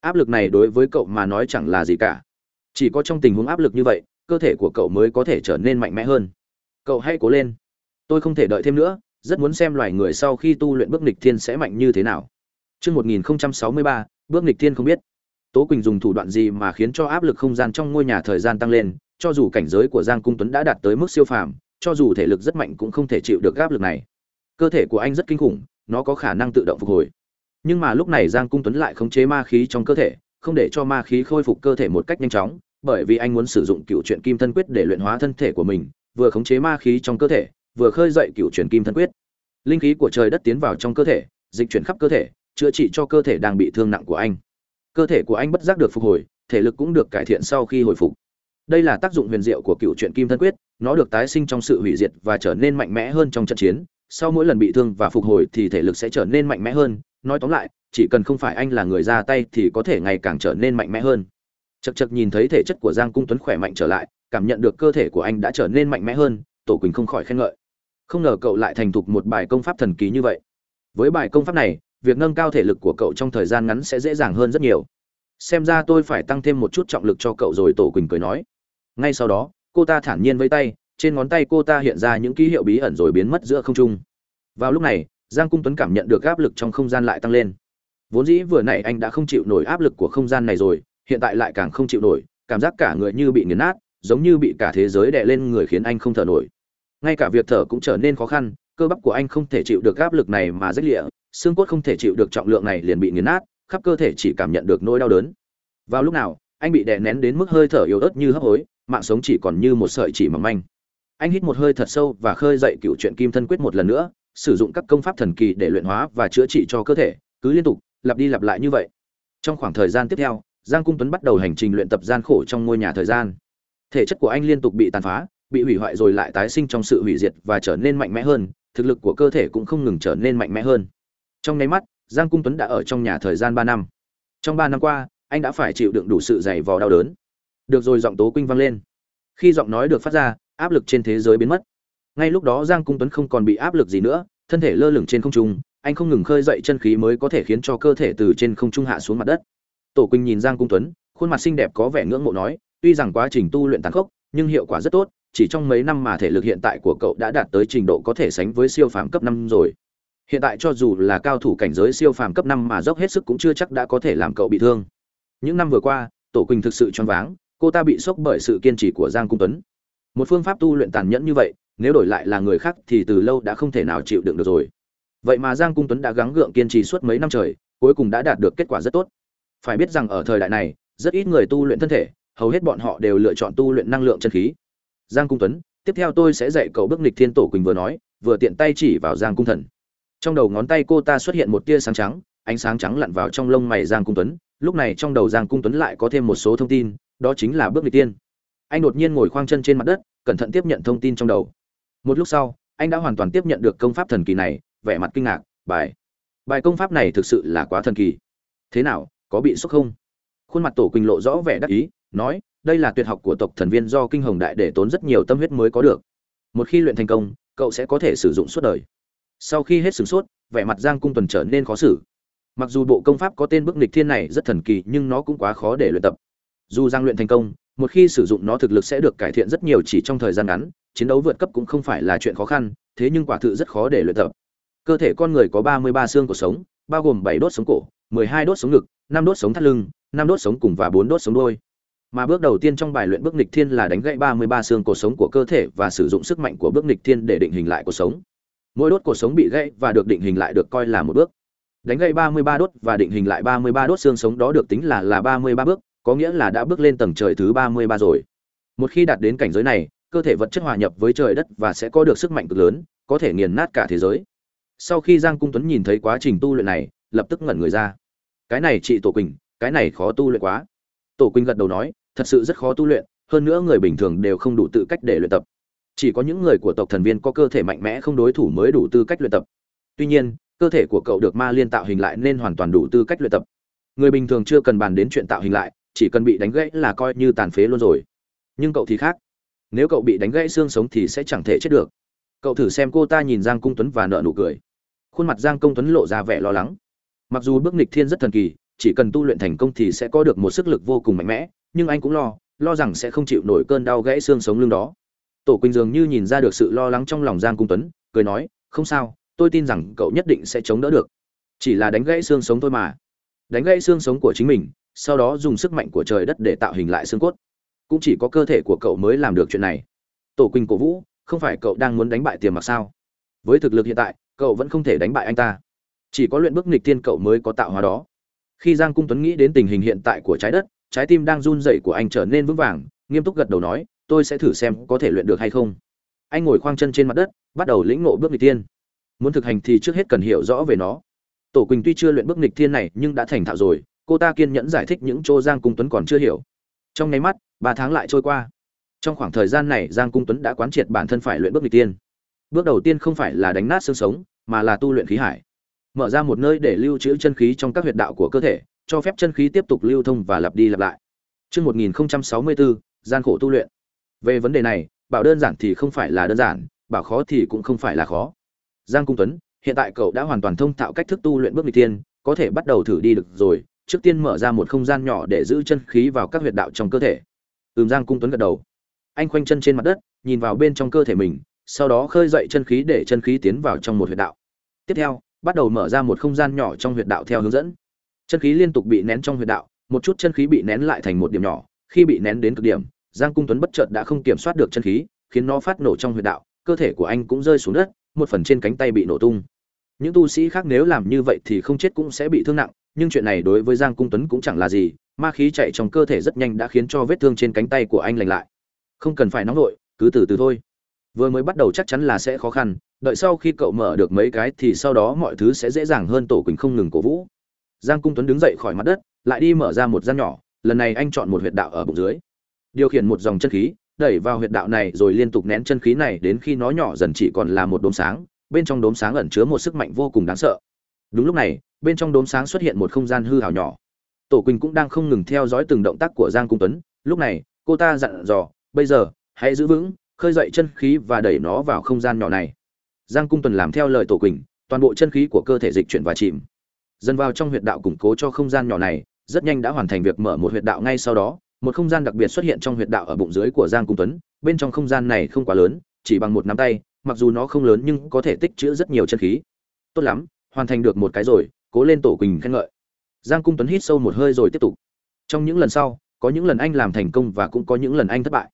Áp lực này đối với cậu mà nói chẳng là gì cả. Chỉ có trong tình huống áp lực như vậy cơ thể của cậu mới có thể trở nên mạnh mẽ hơn. Cậu hãy cố lên. Tôi không thể đợi thêm nữa rất muốn xem loài người sau khi tu luyện bước nghịch thiên sẽ mạnh như thế nào. Trước 1063, bước nghịch thiên không biết. Tố Quỳnh dùng thủ đoạn gì mà khiến cho áp lực không gian trong ngôi nhà thời gian tăng lên, cho dù cảnh giới của Giang Cung Tuấn đã đạt tới mức siêu phàm, cho dù thể lực rất mạnh cũng không thể chịu được áp lực này. Cơ thể của anh rất kinh khủng, nó có khả năng tự động phục hồi. Nhưng mà lúc này Giang Cung Tuấn lại khống chế ma khí trong cơ thể, không để cho ma khí khôi phục cơ thể một cách nhanh chóng, bởi vì anh muốn sử dụng cựu truyện kim thân quyết để luyện hóa thân thể của mình, vừa khống chế ma khí trong cơ thể, vừa khơi dậy cựu truyện kim thân quyết. Linh khí của trời đất tiến vào trong cơ thể, dịch chuyển khắp cơ thể, chữa trị cho cơ thể đang bị thương nặng của anh. Cơ thể của anh bất giác được phục hồi, thể lực cũng được cải thiện sau khi hồi phục. Đây là tác dụng huyền diệu của cựu truyện kim thân quyết, nó được tái sinh trong sự hủy diệt và trở nên mạnh mẽ hơn trong trận chiến. Sau mỗi lần bị thương và phục hồi thì thể lực sẽ trở nên mạnh mẽ hơn. Nói tóm lại, chỉ cần không phải anh là người ra tay thì có thể ngày càng trở nên mạnh mẽ hơn. Chậc chậc nhìn thấy thể chất của Giang Cung Tuấn khỏe mạnh trở lại, cảm nhận được cơ thể của anh đã trở nên mạnh mẽ hơn, Tổ Quỳnh không khỏi khen ngợi. Không ngờ cậu lại thành thục một bài công pháp thần kỳ như vậy. Với bài công pháp này, việc nâng cao thể lực của cậu trong thời gian ngắn sẽ dễ dàng hơn rất nhiều xem ra tôi phải tăng thêm một chút trọng lực cho cậu rồi tổ quỳnh cười nói ngay sau đó cô ta thản nhiên với tay trên ngón tay cô ta hiện ra những ký hiệu bí ẩn rồi biến mất giữa không trung. Vào lúc này, giang cung tuấn cảm nhận được áp lực trong không gian lại tăng lên. Vốn dĩ vừa nãy anh đã không chịu nổi áp lực của không gian này rồi, hiện tại lại càng không chịu nổi, cảm giác cả người như bị nghiền nát, giống như bị cả thế giới đè lên người khiến anh không thở nổi. Ngay cả việc thở cũng trở nên khó khăn, cơ bắp của anh không thể chịu được áp lực này mà rách lịa, xương cốt không thể chịu được trọng lượng này liền bị nghiền nát, khắp cơ thể chỉ cảm nhận được nỗi đau đớn. Vào lúc nào, anh bị đè nén đến mức hơi thở yếu ớt như hấp hối, mạng sống chỉ còn như một sợi chỉ mỏng manh anh hít một hơi thật sâu và khơi dậy cựu chuyện kim thân quyết một lần nữa, sử dụng các công pháp thần kỳ để luyện hóa và chữa trị cho cơ thể, cứ liên tục, lặp đi lặp lại như vậy. Trong khoảng thời gian tiếp theo, giang cung tuấn bắt đầu hành trình luyện tập gian khổ trong ngôi nhà thời gian. Thể chất của anh liên tục bị tàn phá, bị hủy hoại rồi lại tái sinh trong sự hủy diệt và trở nên mạnh mẽ hơn, thực lực của cơ thể cũng không ngừng trở nên mạnh mẽ hơn. Trong nháy mắt, giang cung tuấn đã ở trong nhà thời gian ba năm. Trong ba năm qua, anh đã phải chịu đựng đủ sự dày vò đau đớn. Được rồi, giọng tố quinh vang lên. Khi giọng nói được phát ra áp lực trên thế giới biến mất. Ngay lúc đó giang cung tuấn không còn bị áp lực gì nữa, thân thể lơ lửng trên không trung, anh không ngừng khơi dậy chân khí mới có thể khiến cho cơ thể từ trên không trung hạ xuống mặt đất. Tổ quỳnh nhìn giang cung tuấn, khuôn mặt xinh đẹp có vẻ ngưỡng mộ nói, tuy rằng quá trình tu luyện tàn khốc, nhưng hiệu quả rất tốt, chỉ trong mấy năm mà thể lực hiện tại của cậu đã đạt tới trình độ có thể sánh với siêu phàm cấp năm rồi. Hiện tại cho dù là cao thủ cảnh giới siêu phàm cấp năm mà dốc hết sức cũng chưa chắc đã có thể làm cậu bị thương. Những năm vừa qua, tổ quỳnh thực sự choáng váng, cô ta bị sốc bởi sự kiên trì của giang cung tuấn một phương pháp tu luyện tàn nhẫn như vậy, nếu đổi lại là người khác thì từ lâu đã không thể nào chịu đựng được rồi. Vậy mà giang cung tuấn đã gắng gượng kiên trì suốt mấy năm trời, cuối cùng đã đạt được kết quả rất tốt. Phải biết rằng ở thời đại này, rất ít người tu luyện thân thể, hầu hết bọn họ đều lựa chọn tu luyện năng lượng chân khí. Giang cung tuấn, tiếp theo tôi sẽ dạy cậu bước nghịch thiên tổ quỳnh vừa nói, vừa tiện tay chỉ vào giang cung thần. Trong đầu ngón tay cô ta xuất hiện một tia sáng trắng, ánh sáng trắng lặn vào trong lông mày giang cung tuấn. Lúc này trong đầu giang cung tuấn lại có thêm một số thông tin, đó chính là bước nghịch tiên anh đột nhiên ngồi khoang chân trên mặt đất, cẩn thận tiếp nhận thông tin trong đầu. Một lúc sau, anh đã hoàn toàn tiếp nhận được công pháp thần kỳ này, vẻ mặt kinh ngạc, bài. Bài công pháp này thực sự là quá thần kỳ. Thế nào, có bị sốc không? Khuôn mặt tổ quỳnh lộ rõ vẻ đắc ý, nói, đây là tuyệt học của tộc thần viên do kinh hồng đại để tốn rất nhiều tâm huyết mới có được. Một khi luyện thành công, cậu sẽ có thể sử dụng suốt đời. Sau khi hết sửng sốt, vẻ mặt giang cung tuần trở nên khó xử. Mặc dù bộ công pháp có tên bức nịch thiên này rất thần kỳ, nhưng nó cũng quá khó để luyện tập. Dù giang luyện thành công một khi sử dụng nó thực lực sẽ được cải thiện rất nhiều chỉ trong thời gian ngắn, chiến đấu vượt cấp cũng không phải là chuyện khó khăn, thế nhưng quả thực rất khó để luyện tập. Cơ thể con người có ba mươi ba xương cổ sống, bao gồm bảy đốt sống cổ, mười hai đốt sống ngực, năm đốt sống thắt lưng, năm đốt sống cùng và bốn đốt sống đôi mà bước đầu tiên trong bài luyện bước nghịch thiên là đánh gãy ba mươi ba xương cổ sống của cơ thể và sử dụng sức mạnh của bước nghịch thiên để định hình lại cuộc sống. Mỗi đốt cổ sống bị gãy và được định hình lại được coi là một bước. Đánh gãy 33 đốt và định hình lại 33 đốt xương sống đó được tính là là 33 bước có nghĩa là đã bước lên tầng trời thứ 33 rồi. Một khi đạt đến cảnh giới này, cơ thể vật chất hòa nhập với trời đất và sẽ có được sức mạnh cực lớn, có thể nghiền nát cả thế giới. Sau khi giang cung tuấn nhìn thấy quá trình tu luyện này, lập tức ngẩn người ra. Cái này chị tổ quỳnh, cái này khó tu luyện quá. Tổ quỳnh gật đầu nói, thật sự rất khó tu luyện, hơn nữa người bình thường đều không đủ tự cách để luyện tập. Chỉ có những người của tộc thần viên có cơ thể mạnh mẽ không đối thủ mới đủ tư cách luyện tập. Tuy nhiên, cơ thể của cậu được ma liên tạo hình lại nên hoàn toàn đủ tư cách luyện tập. Người bình thường chưa cần bàn đến chuyện tạo hình lại chỉ cần bị đánh gãy là coi như tàn phế luôn rồi. Nhưng cậu thì khác. Nếu cậu bị đánh gãy xương sống thì sẽ chẳng thể chết được. Cậu thử xem cô ta nhìn giang cung tuấn và nợ nụ cười. Khuôn mặt giang công tuấn lộ ra vẻ lo lắng. Mặc dù bước nghịch thiên rất thần kỳ, chỉ cần tu luyện thành công thì sẽ có được một sức lực vô cùng mạnh mẽ, nhưng anh cũng lo lo rằng sẽ không chịu nổi cơn đau gãy xương sống lưng đó. Tổ quỳnh dường như nhìn ra được sự lo lắng trong lòng giang cung tuấn, cười nói, không sao, tôi tin rằng cậu nhất định sẽ chống đỡ được. Chỉ là đánh gãy xương sống thôi mà. Đánh gãy xương sống của chính mình sau đó dùng sức mạnh của trời đất để tạo hình lại xương cốt. Cũng chỉ có cơ thể của cậu mới làm được chuyện này. Tổ quỳnh cổ vũ, không phải cậu đang muốn đánh bại tiềm mặc sao? Với thực lực hiện tại, cậu vẫn không thể đánh bại anh ta. Chỉ có luyện bước nghịch tiên cậu mới có tạo hóa đó. Khi giang cung tuấn nghĩ đến tình hình hiện tại của trái đất, trái tim đang run rẩy của anh trở nên vững vàng, nghiêm túc gật đầu nói, tôi sẽ thử xem có thể luyện được hay không. Anh ngồi khoang chân trên mặt đất, bắt đầu lĩnh ngộ bước nghịch tiên muốn thực hành thì trước hết cần hiểu rõ về nó. Tổ quỳnh tuy chưa luyện bước nghịch thiên này nhưng đã thành thạo rồi cô ta kiên nhẫn giải thích những chỗ giang cung tuấn còn chưa hiểu. Trong nháy mắt ba tháng lại trôi qua. Trong khoảng thời gian này giang cung tuấn đã quán triệt bản thân phải luyện bước nghịch tiên. Bước đầu tiên không phải là đánh nát xương sống mà là tu luyện khí hải. Mở ra một nơi để lưu trữ chân khí trong các huyệt đạo của cơ thể cho phép chân khí tiếp tục lưu thông và lặp đi lặp lại. Trước 1064, gian khổ tu luyện. Về vấn đề này, bảo đơn giản thì không phải là đơn giản, bảo khó thì cũng không phải là khó. Giang Cung Tuấn, hiện tại cậu đã hoàn toàn thông thạo cách thức tu luyện bước nghịch tiên, có thể bắt đầu thử đi được rồi, trước tiên mở ra một không gian nhỏ để giữ chân khí vào các huyệt đạo trong cơ thể. Ừm Giang Cung Tuấn gật đầu. Anh khoanh chân trên mặt đất, nhìn vào bên trong cơ thể mình, sau đó khơi dậy chân khí để chân khí tiến vào trong một huyệt đạo. Tiếp theo, bắt đầu mở ra một không gian nhỏ trong huyệt đạo theo hướng dẫn. Chân khí liên tục bị nén trong huyệt đạo, một chút chân khí bị nén lại thành một điểm nhỏ, khi bị nén đến cực điểm, Giang Cung Tuấn bất chợt đã không kiểm soát được chân khí, khiến nó phát nổ trong huyệt đạo, cơ thể của anh cũng rơi xuống đất, một phần trên cánh tay bị nổ tung. Những tu sĩ khác nếu làm như vậy thì không chết cũng sẽ bị thương nặng, nhưng chuyện này đối với Giang Cung Tuấn cũng chẳng là gì, ma khí chạy trong cơ thể rất nhanh đã khiến cho vết thương trên cánh tay của anh lành lại. Không cần phải nóng vội, cứ từ từ thôi. Vừa mới bắt đầu chắc chắn là sẽ khó khăn, đợi sau khi cậu mở được mấy cái thì sau đó mọi thứ sẽ dễ dàng hơn tổ quỳnh không ngừng cổ vũ giang cung tuấn đứng dậy khỏi mặt đất lại đi mở ra một gian nhỏ lần này anh chọn một huyệt đạo ở bụng dưới điều khiển một dòng chân khí đẩy vào huyệt đạo này rồi liên tục nén chân khí này đến khi nó nhỏ dần chỉ còn là một đốm sáng bên trong đốm sáng ẩn chứa một sức mạnh vô cùng đáng sợ đúng lúc này bên trong đốm sáng xuất hiện một không gian hư hào nhỏ. Tổ quỳnh cũng đang không ngừng theo dõi từng động tác của giang cung tuấn. Lúc này, cô ta dặn dò, bây giờ, hãy giữ vững, khơi dậy chân khí và đẩy nó vào không gian nhỏ này. Giang cung tuấn làm theo lời tổ quỳnh, toàn bộ chân khí của cơ thể dịch chuyển và chìm. Dần vào trong huyệt đạo củng cố cho không gian nhỏ này, rất nhanh đã hoàn thành việc mở một huyệt đạo ngay sau đó. Một không gian đặc biệt xuất hiện trong huyệt đạo ở bụng dưới của giang cung tuấn. Bên trong không gian này không quá lớn, chỉ bằng một nắm tay, mặc dù nó không lớn nhưng có thể tích trữ rất nhiều chân khí. Tốt lắm, hoàn thành được một cái rồi cố lên tổ quỳnh khen ngợi. Giang cung tuấn hít sâu một hơi rồi tiếp tục. Trong những lần sau, có những lần anh làm thành công và cũng có những lần anh thất bại.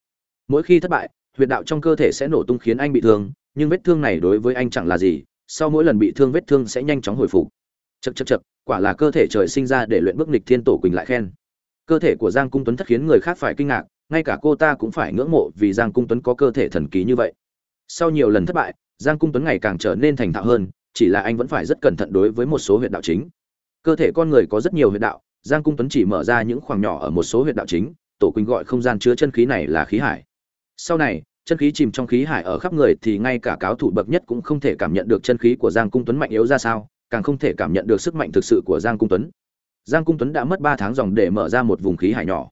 Mỗi khi thất bại, huyệt đạo trong cơ thể sẽ nổ tung khiến anh bị thương, nhưng vết thương này đối với anh chẳng là gì, sau mỗi lần bị thương vết thương sẽ nhanh chóng hồi phục. Chật chật chật quả là cơ thể trời sinh ra để luyện bước nghịch thiên tổ quỳnh lại khen. Cơ thể của giang cung tuấn thất khiến người khác phải kinh ngạc, ngay cả cô ta cũng phải ngưỡng mộ vì giang cung tuấn có cơ thể thần kỳ như vậy. Sau nhiều lần thất bại, giang cung tuấn ngày càng trở nên thành thạo hơn chỉ là anh vẫn phải rất cẩn thận đối với một số huyệt đạo chính. Cơ thể con người có rất nhiều huyệt đạo, giang cung tuấn chỉ mở ra những khoảng nhỏ ở một số huyệt đạo chính, tổ quỳnh gọi không gian chứa chân khí này là khí hải. Sau này, chân khí chìm trong khí hải ở khắp người thì ngay cả cáo thủ bậc nhất cũng không thể cảm nhận được chân khí của giang cung tuấn mạnh yếu ra sao, càng không thể cảm nhận được sức mạnh thực sự của giang cung tuấn. Giang cung tuấn đã mất ba tháng dòng để mở ra một vùng khí hải nhỏ.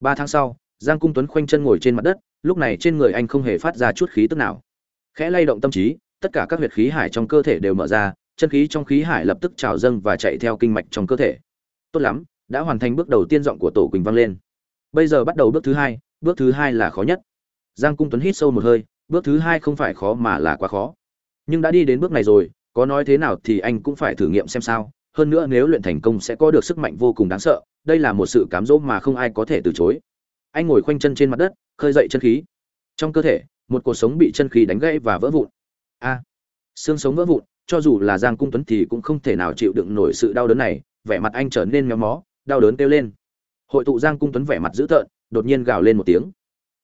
Ba tháng sau, giang cung tuấn khoanh chân ngồi trên mặt đất, lúc này trên người anh không hề phát ra chút khí tức nào. Khẽ lay động tâm trí tất cả các huyệt khí hải trong cơ thể đều mở ra, chân khí trong khí hải lập tức trào dâng và chạy theo kinh mạch trong cơ thể. Tốt lắm, đã hoàn thành bước đầu tiên giọng của tổ quỳnh vang lên. Bây giờ bắt đầu bước thứ hai, bước thứ hai là khó nhất. Giang cung tuấn hít sâu một hơi, bước thứ hai không phải khó mà là quá khó. Nhưng đã đi đến bước này rồi, có nói thế nào thì anh cũng phải thử nghiệm xem sao. Hơn nữa nếu luyện thành công sẽ có được sức mạnh vô cùng đáng sợ, đây là một sự cám dỗ mà không ai có thể từ chối. Anh ngồi khoanh chân trên mặt đất, khơi dậy chân khí. Trong cơ thể, một cuộc sống bị chân khí đánh gãy và vỡ vụn a. Xương sống vỡ vụn, cho dù là giang cung tuấn thì cũng không thể nào chịu đựng nổi sự đau đớn này, vẻ mặt anh trở nên méo mó, đau đớn kêu lên. Hội tụ giang cung tuấn vẻ mặt dữ tợn, đột nhiên gào lên một tiếng.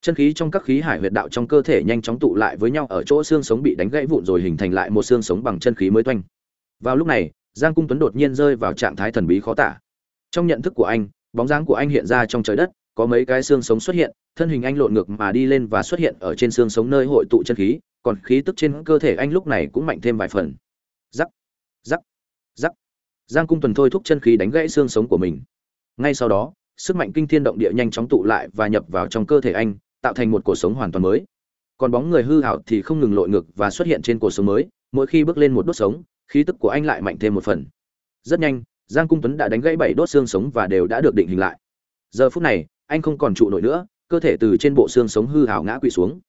Chân khí trong các khí hải huyệt đạo trong cơ thể nhanh chóng tụ lại với nhau ở chỗ xương sống bị đánh gãy vụn rồi hình thành lại một xương sống bằng chân khí mới toanh. Vào lúc này, giang cung tuấn đột nhiên rơi vào trạng thái thần bí khó tả. Trong nhận thức của anh, bóng dáng của anh hiện ra trong trời đất, có mấy cái xương sống xuất hiện, thân hình anh lộn ngược mà đi lên và xuất hiện ở trên xương sống nơi hội tụ chân khí còn khí tức trên cơ thể anh lúc này cũng mạnh thêm vài phần. Giắc giắc giắc giang cung tuần thôi thúc chân khí đánh gãy xương sống của mình. Ngay sau đó, sức mạnh kinh thiên động địa nhanh chóng tụ lại và nhập vào trong cơ thể anh, tạo thành một cuộc sống hoàn toàn mới. Còn bóng người hư hảo thì không ngừng lội ngược và xuất hiện trên cuộc sống mới, mỗi khi bước lên một đốt sống, khí tức của anh lại mạnh thêm một phần. Rất nhanh, giang cung tuấn đã đánh gãy bảy đốt xương sống và đều đã được định hình lại. Giờ phút này, anh không còn trụ nổi nữa, cơ thể từ trên bộ xương sống hư hảo ngã quỵ xuống.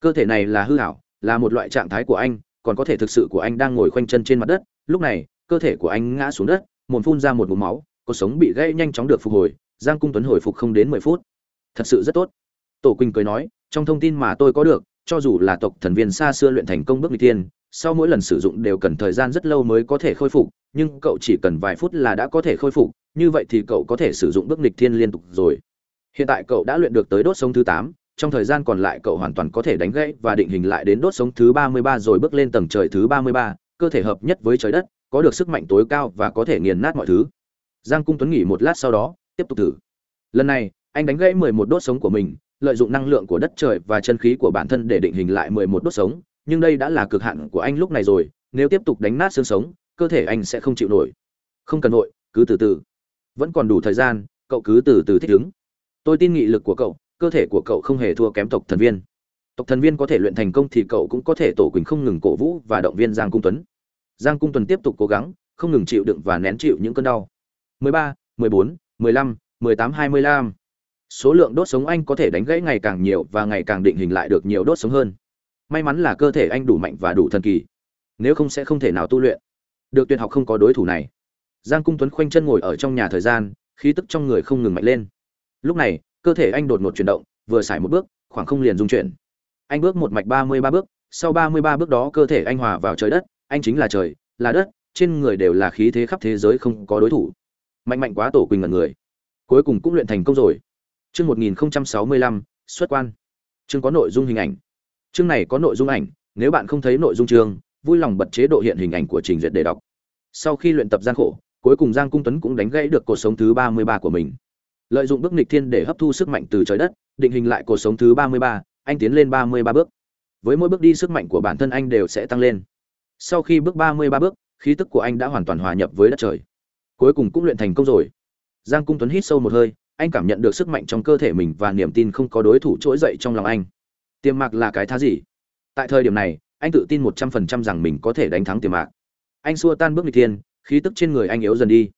Cơ thể này là hư hảo là một loại trạng thái của anh, còn có thể thực sự của anh đang ngồi khoanh chân trên mặt đất, lúc này, cơ thể của anh ngã xuống đất, mồm phun ra một ngụm máu cuộc sống bị gãy nhanh chóng được phục hồi, giang cung tuấn hồi phục không đến mười phút. Thật sự rất tốt. Tổ quỳnh cười nói, trong thông tin mà tôi có được, cho dù là tộc thần viên xa xưa luyện thành công bước n tiên sau mỗi lần sử dụng đều cần thời gian rất lâu mới có thể khôi phục, nhưng cậu chỉ cần vài phút là đã có thể khôi phục, như vậy thì cậu có thể sử dụng bước nghịch thiên liên tục rồi. Hiện tại cậu đã luyện được tới đốt sông thứ tám trong thời gian còn lại cậu hoàn toàn có thể đánh gãy và định hình lại đến đốt sống thứ ba mươi ba rồi bước lên tầng trời thứ ba mươi ba cơ thể hợp nhất với trời đất có được sức mạnh tối cao và có thể nghiền nát mọi thứ. Giang cung tuấn nghỉ một lát sau đó tiếp tục thử. Lần này anh đánh gãy mười một đốt sống của mình lợi dụng năng lượng của đất trời và chân khí của bản thân để định hình lại mười một đốt sống nhưng đây đã là cực hạn của anh lúc này rồi nếu tiếp tục đánh nát xương sống cơ thể anh sẽ không chịu nổi. Không cần nội, cứ từ từ. Vẫn còn đủ thời gian cậu cứ từ từ thích ứng. Tôi tin nghị lực của cậu cơ thể của cậu không hề thua kém tộc thần viên. Tộc thần viên có thể luyện thành công thì cậu cũng có thể tổ quỳnh không ngừng cổ vũ và động viên giang cung tuấn. Giang cung tuấn tiếp tục cố gắng không ngừng chịu đựng và nén chịu những cơn đau. 13, 14, 15, 18, 25. số lượng đốt sống anh có thể đánh gãy ngày càng nhiều và ngày càng định hình lại được nhiều đốt sống hơn. May mắn là cơ thể anh đủ mạnh và đủ thần kỳ nếu không sẽ không thể nào tu luyện. Được tuyệt học không có đối thủ này. Giang cung tuấn khoanh chân ngồi ở trong nhà thời gian khí tức trong người không ngừng mạnh lên. Lúc này cơ thể anh đột ngột chuyển động, vừa xài một bước, khoảng không liền dung chuyển. Anh bước một mạch ba mươi ba bước, sau ba mươi ba bước đó cơ thể anh hòa vào trời đất, anh chính là trời, là đất, trên người đều là khí thế khắp thế giới không có đối thủ. Mạnh mạnh quá tổ quỳnh ngẩn người. Cuối cùng cũng luyện thành công rồi. Chương một nghìn sáu mươi lăm, xuất quan. Chương có nội dung hình ảnh. Chương này có nội dung ảnh, nếu bạn không thấy nội dung chương, vui lòng bật chế độ hiện hình ảnh của trình duyệt để đọc. Sau khi luyện tập gian khổ, cuối cùng giang cung tuấn cũng đánh gãy được cuộc sống thứ ba mươi ba của mình lợi dụng bước nghịch thiên để hấp thu sức mạnh từ trời đất, định hình lại cuộc sống thứ ba mươi ba, anh tiến lên ba mươi ba bước. Với mỗi bước đi sức mạnh của bản thân anh đều sẽ tăng lên. Sau khi bước ba mươi ba bước, khí tức của anh đã hoàn toàn hòa nhập với đất trời. Cuối cùng cũng luyện thành công rồi. Giang cung tuấn hít sâu một hơi, anh cảm nhận được sức mạnh trong cơ thể mình và niềm tin không có đối thủ trỗi dậy trong lòng anh. Tiềm mạc là cái thá gì? Tại thời điểm này, anh tự tin một trăm phần trăm rằng mình có thể đánh thắng tiềm mạc. Anh xua tan bước nghịch thiên, khí tức trên người anh yếu dần đi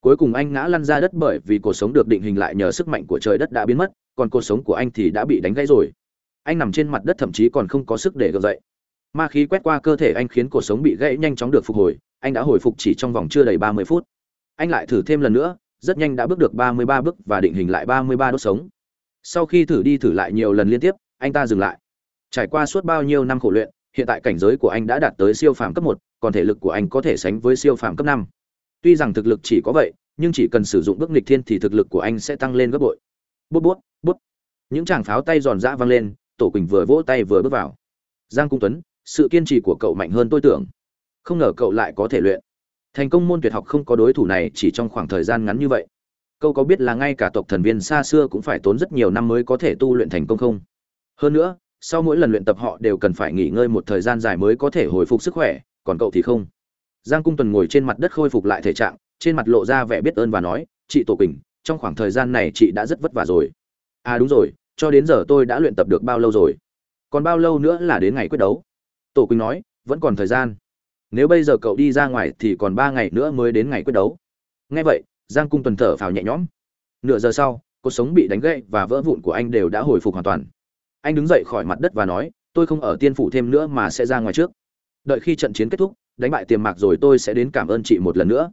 cuối cùng anh ngã lăn ra đất bởi vì cuộc sống được định hình lại nhờ sức mạnh của trời đất đã biến mất, còn cuộc sống của anh thì đã bị đánh gãy rồi. Anh nằm trên mặt đất thậm chí còn không có sức để gượng dậy. Ma khí quét qua cơ thể anh khiến cuộc sống bị gãy nhanh chóng được phục hồi, anh đã hồi phục chỉ trong vòng chưa đầy ba mươi phút. Anh lại thử thêm lần nữa, rất nhanh đã bước được ba mươi ba bước và định hình lại ba mươi ba đốt sống. Sau khi thử đi thử lại nhiều lần liên tiếp, anh ta dừng lại. Trải qua suốt bao nhiêu năm khổ luyện, hiện tại cảnh giới của anh đã đạt tới siêu phàm cấp một, còn thể lực của anh có thể sánh với siêu phàm cấp năm tuy rằng thực lực chỉ có vậy, nhưng chỉ cần sử dụng bước nghịch thiên thì thực lực của anh sẽ tăng lên gấp bội. Bút bút bút. Những tràng pháo tay giòn giã vang lên, tổ quỳnh vừa vỗ tay vừa bước vào. Giang cung tuấn, sự kiên trì của cậu mạnh hơn tôi tưởng. Không ngờ cậu lại có thể luyện. Thành công môn tuyệt học không có đối thủ này chỉ trong khoảng thời gian ngắn như vậy. Cậu có biết là ngay cả tộc thần viên xa xưa cũng phải tốn rất nhiều năm mới có thể tu luyện thành công không? Hơn nữa, sau mỗi lần luyện tập họ đều cần phải nghỉ ngơi một thời gian dài mới có thể hồi phục sức khỏe, còn cậu thì không giang cung tuần ngồi trên mặt đất khôi phục lại thể trạng, trên mặt lộ ra vẻ biết ơn và nói, chị tổ quỳnh, trong khoảng thời gian này chị đã rất vất vả rồi. À đúng rồi, cho đến giờ tôi đã luyện tập được bao lâu rồi? Còn bao lâu nữa là đến ngày quyết đấu? Tổ quỳnh nói, vẫn còn thời gian. Nếu bây giờ cậu đi ra ngoài thì còn ba ngày nữa mới đến ngày quyết đấu. Nghe vậy, giang cung tuần thở phào nhẹ nhõm. Nửa giờ sau, cuộc sống bị đánh gãy và vỡ vụn của anh đều đã hồi phục hoàn toàn. Anh đứng dậy khỏi mặt đất và nói, tôi không ở tiên phủ thêm nữa mà sẽ ra ngoài trước. Đợi khi trận chiến kết thúc đánh bại tiềm mạc rồi tôi sẽ đến cảm ơn chị một lần nữa.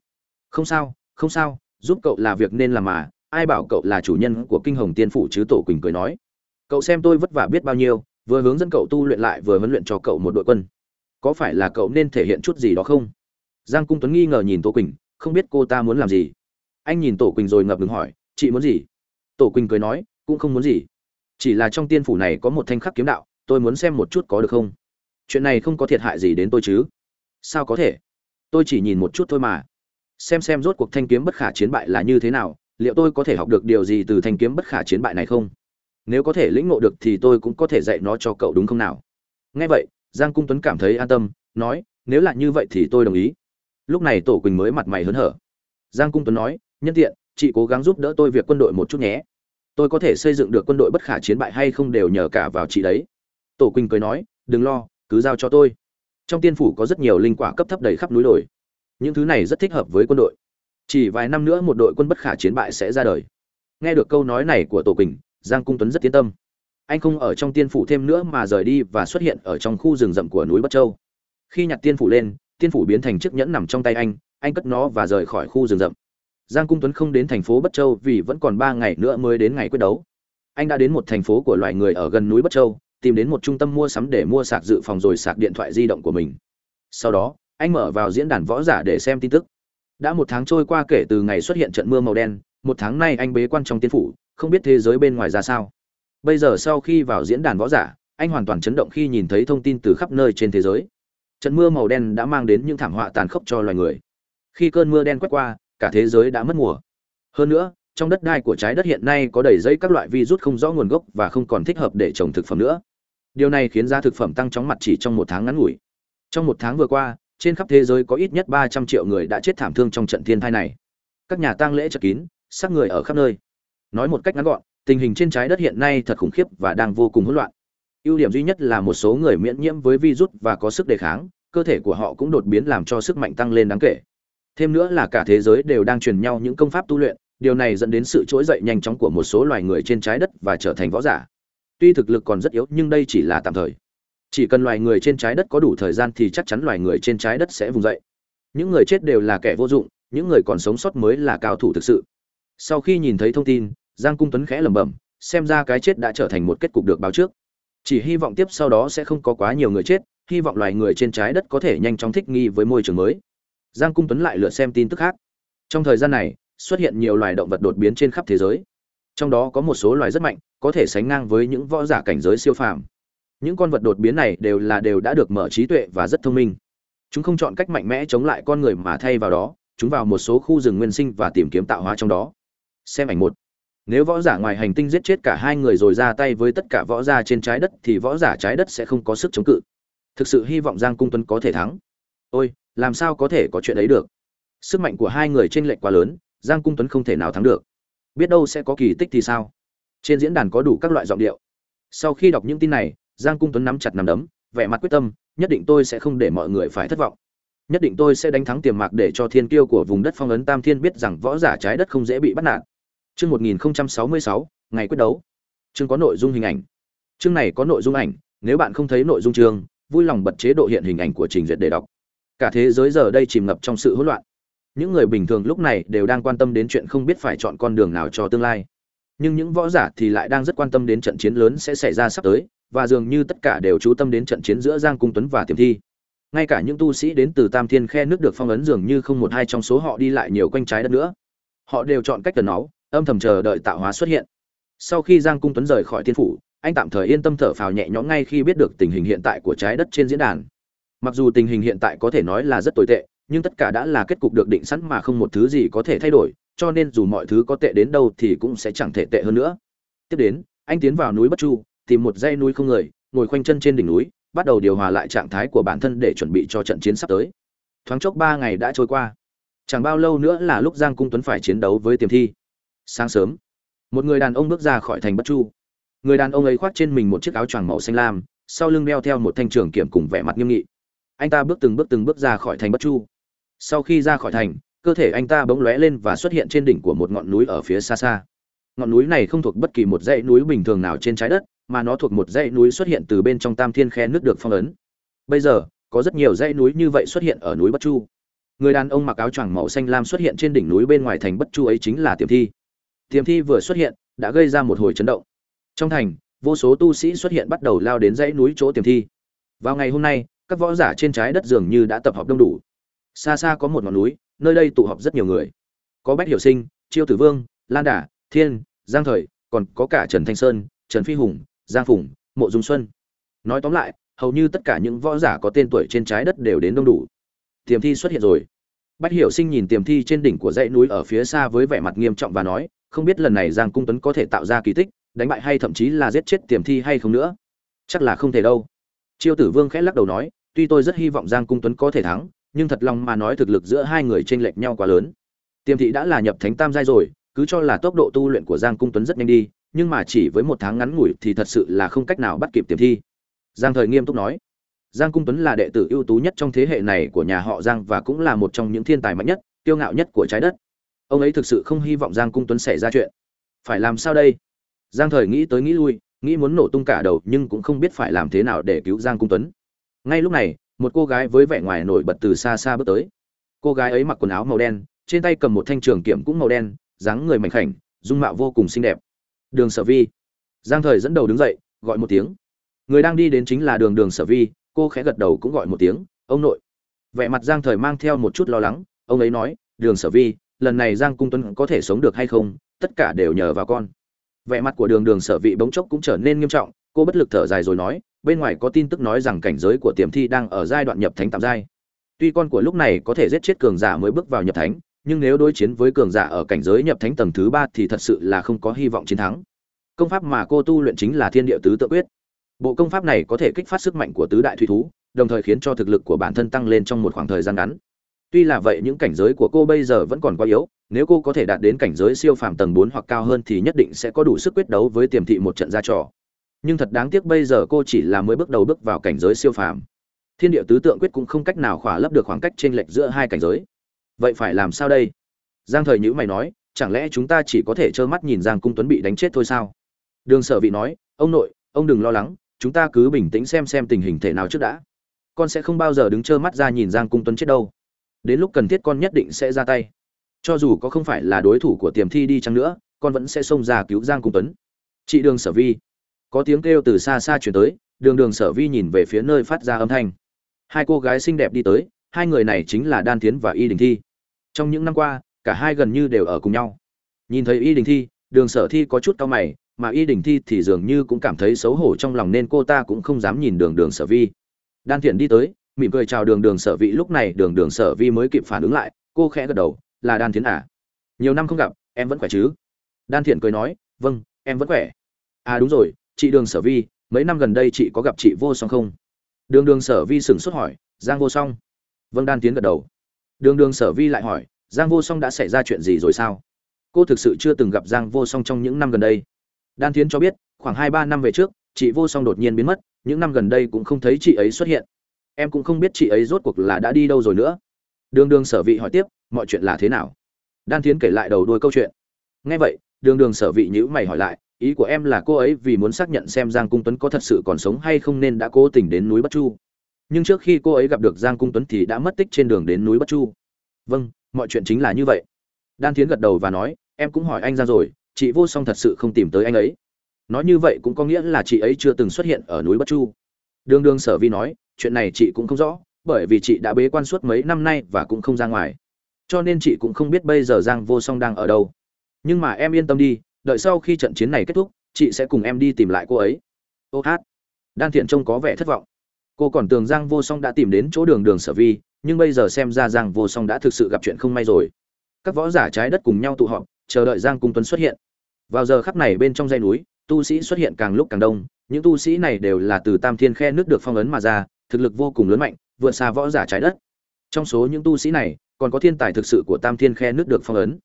Không sao không sao, giúp cậu là việc nên làm mà, ai bảo cậu là chủ nhân của kinh hồng tiên phủ chứ tổ quỳnh cười nói. Cậu xem tôi vất vả biết bao nhiêu, vừa hướng dẫn cậu tu luyện lại vừa huấn luyện cho cậu một đội quân. Có phải là cậu nên thể hiện chút gì đó không? Giang cung tuấn nghi ngờ nhìn tổ quỳnh, không biết cô ta muốn làm gì. Anh nhìn tổ quỳnh rồi ngập ngừng hỏi, chị muốn gì? Tổ quỳnh cười nói, cũng không muốn gì. Chỉ là trong tiên phủ này có một thanh khắc kiếm đạo, tôi muốn xem một chút có được không. Chuyện này không có thiệt hại gì đến tôi chứ sao có thể? Tôi chỉ nhìn một chút thôi mà. Xem xem rốt cuộc thanh kiếm bất khả chiến bại là như thế nào, liệu tôi có thể học được điều gì từ thanh kiếm bất khả chiến bại này không? Nếu có thể lĩnh ngộ được thì tôi cũng có thể dạy nó cho cậu đúng không nào? Nghe vậy, giang cung tuấn cảm thấy an tâm, nói, nếu là như vậy thì tôi đồng ý. Lúc này tổ quỳnh mới mặt mày hớn hở. Giang cung tuấn nói, nhân tiện, chị cố gắng giúp đỡ tôi việc quân đội một chút nhé. Tôi có thể xây dựng được quân đội bất khả chiến bại hay không đều nhờ cả vào chị đấy. Tổ quỳnh cười nói, đừng lo, cứ giao cho tôi trong tiên phủ có rất nhiều linh quả cấp thấp đầy khắp núi đồi. Những thứ này rất thích hợp với quân đội. Chỉ vài năm nữa một đội quân bất khả chiến bại sẽ ra đời. Nghe được câu nói này của tổ quỳnh, giang cung tuấn rất tiến tâm. Anh không ở trong tiên phủ thêm nữa mà rời đi và xuất hiện ở trong khu rừng rậm của núi bất châu. Khi nhặt tiên phủ lên, tiên phủ biến thành chiếc nhẫn nằm trong tay anh anh cất nó và rời khỏi khu rừng rậm. Giang cung tuấn không đến thành phố bất châu vì vẫn còn ba ngày nữa mới đến ngày quyết đấu. Anh đã đến một thành phố của loài người ở gần núi bất châu tìm đến một trung tâm mua sắm để mua sạc dự phòng rồi sạc điện thoại di động của mình. Sau đó, anh mở vào diễn đàn võ giả để xem tin tức. Đã một tháng trôi qua kể từ ngày xuất hiện trận mưa màu đen, một tháng nay anh bế quan trong tiên phủ, không biết thế giới bên ngoài ra sao. Bây giờ sau khi vào diễn đàn võ giả, anh hoàn toàn chấn động khi nhìn thấy thông tin từ khắp nơi trên thế giới. Trận mưa màu đen đã mang đến những thảm họa tàn khốc cho loài người. Khi cơn mưa đen quét qua, cả thế giới đã mất mùa. Hơn nữa trong đất đai của trái đất hiện nay có đầy dây các loại virus không rõ nguồn gốc và không còn thích hợp để trồng thực phẩm nữa. Điều này khiến giá thực phẩm tăng chóng mặt chỉ trong một tháng ngắn ngủi. Trong một tháng vừa qua, trên khắp thế giới có ít nhất ba trăm triệu người đã chết thảm thương trong trận thiên tai này. Các nhà tang lễ chật kín, xác người ở khắp nơi. Nói một cách ngắn gọn, tình hình trên trái đất hiện nay thật khủng khiếp và đang vô cùng hỗn loạn. Ưu điểm duy nhất là một số người miễn nhiễm với virus và có sức đề kháng, cơ thể của họ cũng đột biến làm cho sức mạnh tăng lên đáng kể. Thêm nữa là cả thế giới đều đang truyền nhau những công pháp tu luyện điều này dẫn đến sự trỗi dậy nhanh chóng của một số loài người trên trái đất và trở thành võ giả. Tuy thực lực còn rất yếu, nhưng đây chỉ là tạm thời. Chỉ cần loài người trên trái đất có đủ thời gian thì chắc chắn loài người trên trái đất sẽ vùng dậy. Những người chết đều là kẻ vô dụng, những người còn sống sót mới là cao thủ thực sự. Sau khi nhìn thấy thông tin, giang cung tuấn khẽ lẩm bẩm, xem ra cái chết đã trở thành một kết cục được báo trước. Chỉ hy vọng tiếp sau đó sẽ không có quá nhiều người chết, hy vọng loài người trên trái đất có thể nhanh chóng thích nghi với môi trường mới. Giang cung tuấn lại lựa xem tin tức khác. Trong thời gian này xuất hiện nhiều loài động vật đột biến trên khắp thế giới. Trong đó có một số loài rất mạnh, có thể sánh ngang với những võ giả cảnh giới siêu phàm. Những con vật đột biến này đều là đều đã được mở trí tuệ và rất thông minh. Chúng không chọn cách mạnh mẽ chống lại con người mà thay vào đó, chúng vào một số khu rừng nguyên sinh và tìm kiếm tạo hóa trong đó. Xem ảnh một. Nếu võ giả ngoài hành tinh giết chết cả hai người rồi ra tay với tất cả võ giả trên trái đất thì võ giả trái đất sẽ không có sức chống cự. Thực sự hy vọng giang cung tuấn có thể thắng. Ôi, làm sao có thể có chuyện ấy được? Sức mạnh của hai người trên lệnh quá lớn giang cung tuấn không thể nào thắng được. Biết đâu sẽ có kỳ tích thì sao? Trên diễn đàn có đủ các loại giọng điệu. Sau khi đọc những tin này giang cung tuấn nắm chặt nắm đấm vẻ mặt quyết tâm nhất định tôi sẽ không để mọi người phải thất vọng. Nhất định tôi sẽ đánh thắng tiềm mạc để cho thiên kiêu của vùng đất phong ấn tam thiên biết rằng võ giả trái đất không dễ bị bắt nạt. Chương 1066, ngày quyết đấu. Chương có nội dung hình ảnh. Chương này có nội dung ảnh nếu bạn không thấy nội dung chương vui lòng bật chế độ hiện hình ảnh của trình duyệt để đọc. Cả thế giới giờ đây chìm ngập trong sự hỗn loạn những người bình thường lúc này đều đang quan tâm đến chuyện không biết phải chọn con đường nào cho tương lai. Nhưng những võ giả thì lại đang rất quan tâm đến trận chiến lớn sẽ xảy ra sắp tới, và dường như tất cả đều chú tâm đến trận chiến giữa giang cung tuấn và tiềm thi. Ngay cả những tu sĩ đến từ tam thiên khe nước được phong ấn dường như không một hai trong số họ đi lại nhiều quanh trái đất nữa. Họ đều chọn cách tần nó âm thầm chờ đợi tạo hóa xuất hiện. Sau khi giang cung tuấn rời khỏi thiên phủ, anh tạm thời yên tâm thở phào nhẹ nhõm ngay khi biết được tình hình hiện tại của trái đất trên diễn đàn. Mặc dù tình hình hiện tại có thể nói là rất tồi tệ nhưng tất cả đã là kết cục được định sẵn mà không một thứ gì có thể thay đổi, cho nên dù mọi thứ có tệ đến đâu thì cũng sẽ chẳng thể tệ hơn nữa. Tiếp đến, anh tiến vào núi bất chu, tìm một dãy núi không người, ngồi khoanh chân trên đỉnh núi, bắt đầu điều hòa lại trạng thái của bản thân để chuẩn bị cho trận chiến sắp tới. Thoáng chốc ba ngày đã trôi qua. Chẳng bao lâu nữa là lúc giang cung tuấn phải chiến đấu với tiềm thi. Sáng sớm, một người đàn ông bước ra khỏi thành bất chu. Người đàn ông ấy khoác trên mình một chiếc áo choàng màu xanh lam, sau lưng đeo theo một thanh trường kiểm cùng vẻ mặt nghiêm nghị. Anh ta bước từng bước từng bước ra khỏi thành bất chu sau khi ra khỏi thành, cơ thể anh ta bỗng lóe lên và xuất hiện trên đỉnh của một ngọn núi ở phía xa xa. Ngọn núi này không thuộc bất kỳ một dãy núi bình thường nào trên trái đất, mà nó thuộc một dãy núi xuất hiện từ bên trong tam thiên khe nước được phong ấn. Bây giờ, có rất nhiều dãy núi như vậy xuất hiện ở núi bất chu. Người đàn ông mặc áo choàng màu xanh lam xuất hiện trên đỉnh núi bên ngoài thành bất chu ấy chính là tiềm thi. Tiềm thi vừa xuất hiện, đã gây ra một hồi chấn động. Trong thành, vô số tu sĩ xuất hiện bắt đầu lao đến dãy núi chỗ tiềm thi. Vào ngày hôm nay, các võ giả trên trái đất dường như đã tập hợp đông đủ xa xa có một ngọn núi, nơi đây tụ họp rất nhiều người. Có bách hiểu sinh, chiêu tử vương, lan đả, thiên, giang thời, còn có cả trần thanh sơn, trần phi hùng, giang phùng, mộ dung xuân. Nói tóm lại, hầu như tất cả những võ giả có tên tuổi trên trái đất đều đến đông đủ. Tiềm thi xuất hiện rồi. Bách hiểu sinh nhìn tiềm thi trên đỉnh của dãy núi ở phía xa với vẻ mặt nghiêm trọng và nói, không biết lần này giang cung tuấn có thể tạo ra kỳ tích, đánh bại hay thậm chí là giết chết tiềm thi hay không nữa? Chắc là không thể đâu. Chiêu tử vương khẽ lắc đầu nói, tuy tôi rất hy vọng giang cung tuấn có thể thắng nhưng thật lòng mà nói thực lực giữa hai người chênh lệch nhau quá lớn. Tiêm thị đã là nhập thánh tam giai rồi, cứ cho là tốc độ tu luyện của giang cung tuấn rất nhanh đi, nhưng mà chỉ với một tháng ngắn ngủi thì thật sự là không cách nào bắt kịp Tiêm thi. Giang thời nghiêm túc nói, giang cung tuấn là đệ tử ưu tú nhất trong thế hệ này của nhà họ giang và cũng là một trong những thiên tài mạnh nhất, kiêu ngạo nhất của trái đất. Ông ấy thực sự không hy vọng giang cung tuấn xảy ra chuyện. Phải làm sao đây? Giang thời nghĩ tới nghĩ lui, nghĩ muốn nổ tung cả đầu nhưng cũng không biết phải làm thế nào để cứu giang cung tuấn. Ngay lúc này một cô gái với vẻ ngoài nổi bật từ xa xa bước tới. Cô gái ấy mặc quần áo màu đen, trên tay cầm một thanh trường kiếm cũng màu đen, dáng người mảnh khảnh, dung mạo vô cùng xinh đẹp. Đường sở vi. Giang thời dẫn đầu đứng dậy, gọi một tiếng. Người đang đi đến chính là đường đường sở vi, cô khẽ gật đầu cũng gọi một tiếng, ông nội. Vẻ mặt giang thời mang theo một chút lo lắng, ông ấy nói, đường sở vi, lần này giang cung tuấn có thể sống được hay không? Tất cả đều nhờ vào con. Vẻ mặt của đường đường sở vị bỗng chốc cũng trở nên nghiêm trọng, cô bất lực thở dài rồi nói bên ngoài có tin tức nói rằng cảnh giới của tiềm thi đang ở giai đoạn nhập thánh tạm giai. Tuy con của lúc này có thể giết chết cường giả mới bước vào nhập thánh, nhưng nếu đối chiến với cường giả ở cảnh giới nhập thánh tầng thứ ba thì thật sự là không có hy vọng chiến thắng. Công pháp mà cô tu luyện chính là thiên địa tứ tự quyết. Bộ công pháp này có thể kích phát sức mạnh của tứ đại thủy thú, đồng thời khiến cho thực lực của bản thân tăng lên trong một khoảng thời gian ngắn. Tuy là vậy những cảnh giới của cô bây giờ vẫn còn quá yếu, nếu cô có thể đạt đến cảnh giới siêu phàm tầng bốn hoặc cao hơn thì nhất định sẽ có đủ sức quyết đấu với tiềm thị một trận ra trò nhưng thật đáng tiếc bây giờ cô chỉ là mới bước đầu bước vào cảnh giới siêu phàm. Thiên địa tứ tượng quyết cũng không cách nào khỏa lấp được khoảng cách t r ê n lệch giữa hai cảnh giới. Vậy phải làm sao đây? Giang thời nhữ mày nói, chẳng lẽ chúng ta chỉ có thể trơ mắt nhìn giang cung tuấn bị đánh chết thôi sao? Đường sở vị nói, ông nội, ông đừng lo lắng, chúng ta cứ bình tĩnh xem xem tình hình thể nào trước đã. Con sẽ không bao giờ đứng trơ mắt ra nhìn giang cung tuấn chết đâu. Đến lúc cần thiết con nhất định sẽ ra tay. Cho dù có không phải là đối thủ của tiềm thi đi chăng nữa, con vẫn sẽ xông ra cứu giang cung tuấn. Chị đường sở vi có tiếng kêu từ xa xa chuyển tới, đường đường sở vi nhìn về phía nơi phát ra âm thanh. Hai cô gái xinh đẹp đi tới, hai người này chính là đan tiến và y đình thi. Trong những năm qua, cả hai gần như đều ở cùng nhau. Nhìn thấy y đình thi, đường sở thi có chút cau mày, mà y đình thi thì dường như cũng cảm thấy xấu hổ trong lòng nên cô ta cũng không dám nhìn đường đường sở vi. Đan thiện đi tới, mỉm cười chào đường đường sở vị lúc này đường đường sở vi mới kịp phản ứng lại, cô khẽ gật đầu, là đan thiến à? Nhiều năm không gặp, em vẫn khỏe chứ? Đan thiện cười nói vâng em vẫn khỏe. À đúng rồi chị đường sở vi, mấy năm gần đây chị có gặp chị vô song không? Đường đường sở vi sửng sốt hỏi, giang vô song. Vâng đan tiến gật đầu. Đường đường sở vi lại hỏi, giang vô song đã xảy ra chuyện gì rồi sao? Cô thực sự chưa từng gặp giang vô song trong những năm gần đây. Đan tiến cho biết, khoảng hai ba năm về trước, chị vô song đột nhiên biến mất, những năm gần đây cũng không thấy chị ấy xuất hiện. Em cũng không biết chị ấy rốt cuộc là đã đi đâu rồi nữa. Đường đường sở vị hỏi tiếp, mọi chuyện là thế nào? Đan tiến kể lại đầu đuôi câu chuyện. Ngay vậy, đường đường sở vị nhữ mày hỏi lại ý của em là cô ấy vì muốn xác nhận xem giang cung tuấn có thật sự còn sống hay không nên đã cố tình đến núi bất chu. Nhưng trước khi cô ấy gặp được giang cung tuấn thì đã mất tích trên đường đến núi bất chu. Vâng mọi chuyện chính là như vậy. Đan thiến gật đầu và nói, em cũng hỏi anh ra rồi, chị vô song thật sự không tìm tới anh ấy. Nói như vậy cũng có nghĩa là chị ấy chưa từng xuất hiện ở núi bất chu. Đường đường sở vi nói, chuyện này chị cũng không rõ, bởi vì chị đã bế quan suốt mấy năm nay và cũng không ra ngoài. Cho nên chị cũng không biết bây giờ giang vô song đang ở đâu. Nhưng mà em yên tâm đi đợi sau khi trận chiến này kết thúc, chị sẽ cùng em đi tìm lại cô ấy. Ô hát. Đan thiện trông có vẻ thất vọng. Cô còn tưởng giang vô song đã tìm đến chỗ đường đường sở vi, nhưng bây giờ xem ra giang vô song đã thực sự gặp chuyện không may rồi. Các võ giả trái đất cùng nhau tụ họp, chờ đợi giang cung tuấn xuất hiện. Vào giờ khắc này bên trong dãy núi, tu sĩ xuất hiện càng lúc càng đông, những tu sĩ này đều là từ tam thiên khe nước được phong ấn mà ra, thực lực vô cùng lớn mạnh, vượt xa võ giả trái đất. Trong số những tu sĩ này, còn có thiên tài thực sự của tam thiên khe nước được phong ấn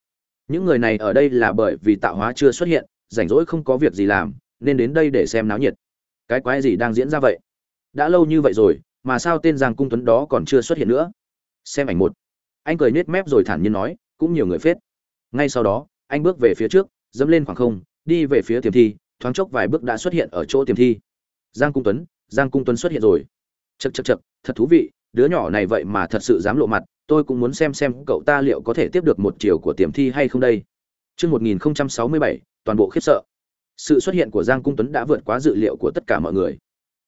những người này ở đây là bởi vì tạo hóa chưa xuất hiện, rảnh rỗi không có việc gì làm, nên đến đây để xem náo nhiệt. Cái quái gì đang diễn ra vậy? Đã lâu như vậy rồi, mà sao tên giang cung tuấn đó còn chưa xuất hiện nữa? Xem ảnh một. Anh cười nết mép rồi thản nhiên nói, cũng nhiều người phết. Ngay sau đó, anh bước về phía trước, dẫm lên khoảng không, đi về phía tiềm thi, thoáng chốc vài bước đã xuất hiện ở chỗ tiềm thi. Giang cung tuấn, giang cung tuấn xuất hiện rồi. Chật chật chật thật thú vị, đứa nhỏ này vậy mà thật sự dám lộ mặt tôi cũng muốn xem xem cậu ta liệu có thể tiếp được một chiều của tiềm thi hay không đây. Chương 1067, toàn bộ khiếp sợ. Sự xuất hiện của Giang Cung Tuấn đã vượt quá dự liệu của tất cả mọi người.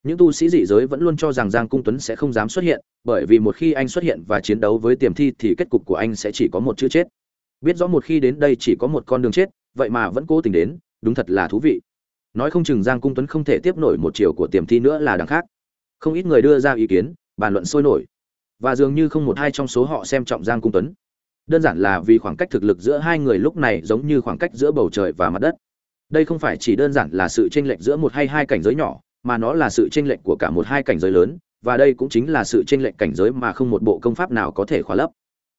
Những tu sĩ dị giới vẫn luôn cho rằng Giang Cung Tuấn sẽ không dám xuất hiện, bởi vì một khi anh xuất hiện và chiến đấu với tiềm thi thì kết cục của anh sẽ chỉ có một chữ chết. Biết rõ một khi đến đây chỉ có một con đường chết, vậy mà vẫn cố tình đến, đúng thật là thú vị. Nói không chừng Giang Cung Tuấn không thể tiếp nổi một chiều của tiềm thi nữa là đằng khác. Không ít người đưa ra ý kiến, bàn luận sôi nổi và dường như không một hai trong số họ xem trọng giang cung tuấn. Đơn giản là vì khoảng cách thực lực giữa hai người lúc này giống như khoảng cách giữa bầu trời và mặt đất. Đây không phải chỉ đơn giản là sự chênh lệch giữa một hay hai cảnh giới nhỏ, mà nó là sự chênh lệch của cả một hai cảnh giới lớn, và đây cũng chính là sự chênh lệch cảnh giới mà không một bộ công pháp nào có thể khóa lấp.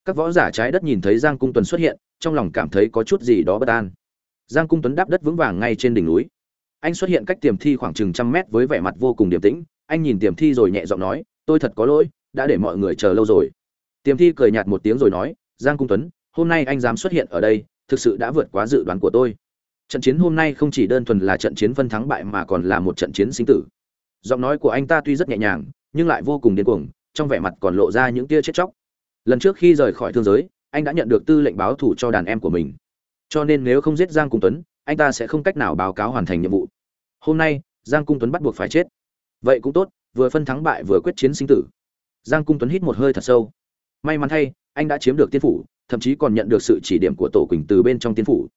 Các võ giả trái đất nhìn thấy giang cung tuấn xuất hiện, trong lòng cảm thấy có chút gì đó bất an. Giang cung tuấn đáp đất vững vàng ngay trên đỉnh núi. Anh xuất hiện cách tiềm thi khoảng chừng trăm mét với vẻ mặt vô cùng điềm tĩnh. Anh nhìn tiềm thi rồi nhẹ giọng nói, tôi thật có lỗi đã để mọi người chờ lâu rồi. Tiềm thi cười nhạt một tiếng rồi nói, giang cung tuấn, hôm nay anh dám xuất hiện ở đây, thực sự đã vượt quá dự đoán của tôi. Trận chiến hôm nay không chỉ đơn thuần là trận chiến phân thắng bại mà còn là một trận chiến sinh tử. Giọng nói của anh ta tuy rất nhẹ nhàng, nhưng lại vô cùng điên cuồng, trong vẻ mặt còn lộ ra những tia chết chóc. Lần trước khi rời khỏi thương giới, anh đã nhận được tư lệnh báo thủ cho đàn em của mình. Cho nên nếu không giết giang cung tuấn, anh ta sẽ không cách nào báo cáo hoàn thành nhiệm vụ. Hôm nay, giang cung tuấn bắt buộc phải chết. Vậy cũng tốt, vừa phân thắng bại vừa quyết chiến sinh tử giang cung tuấn hít một hơi thật sâu. May mắn thay, anh đã chiếm được tiên phủ, thậm chí còn nhận được sự chỉ điểm của tổ quỳnh từ bên trong tiên phủ.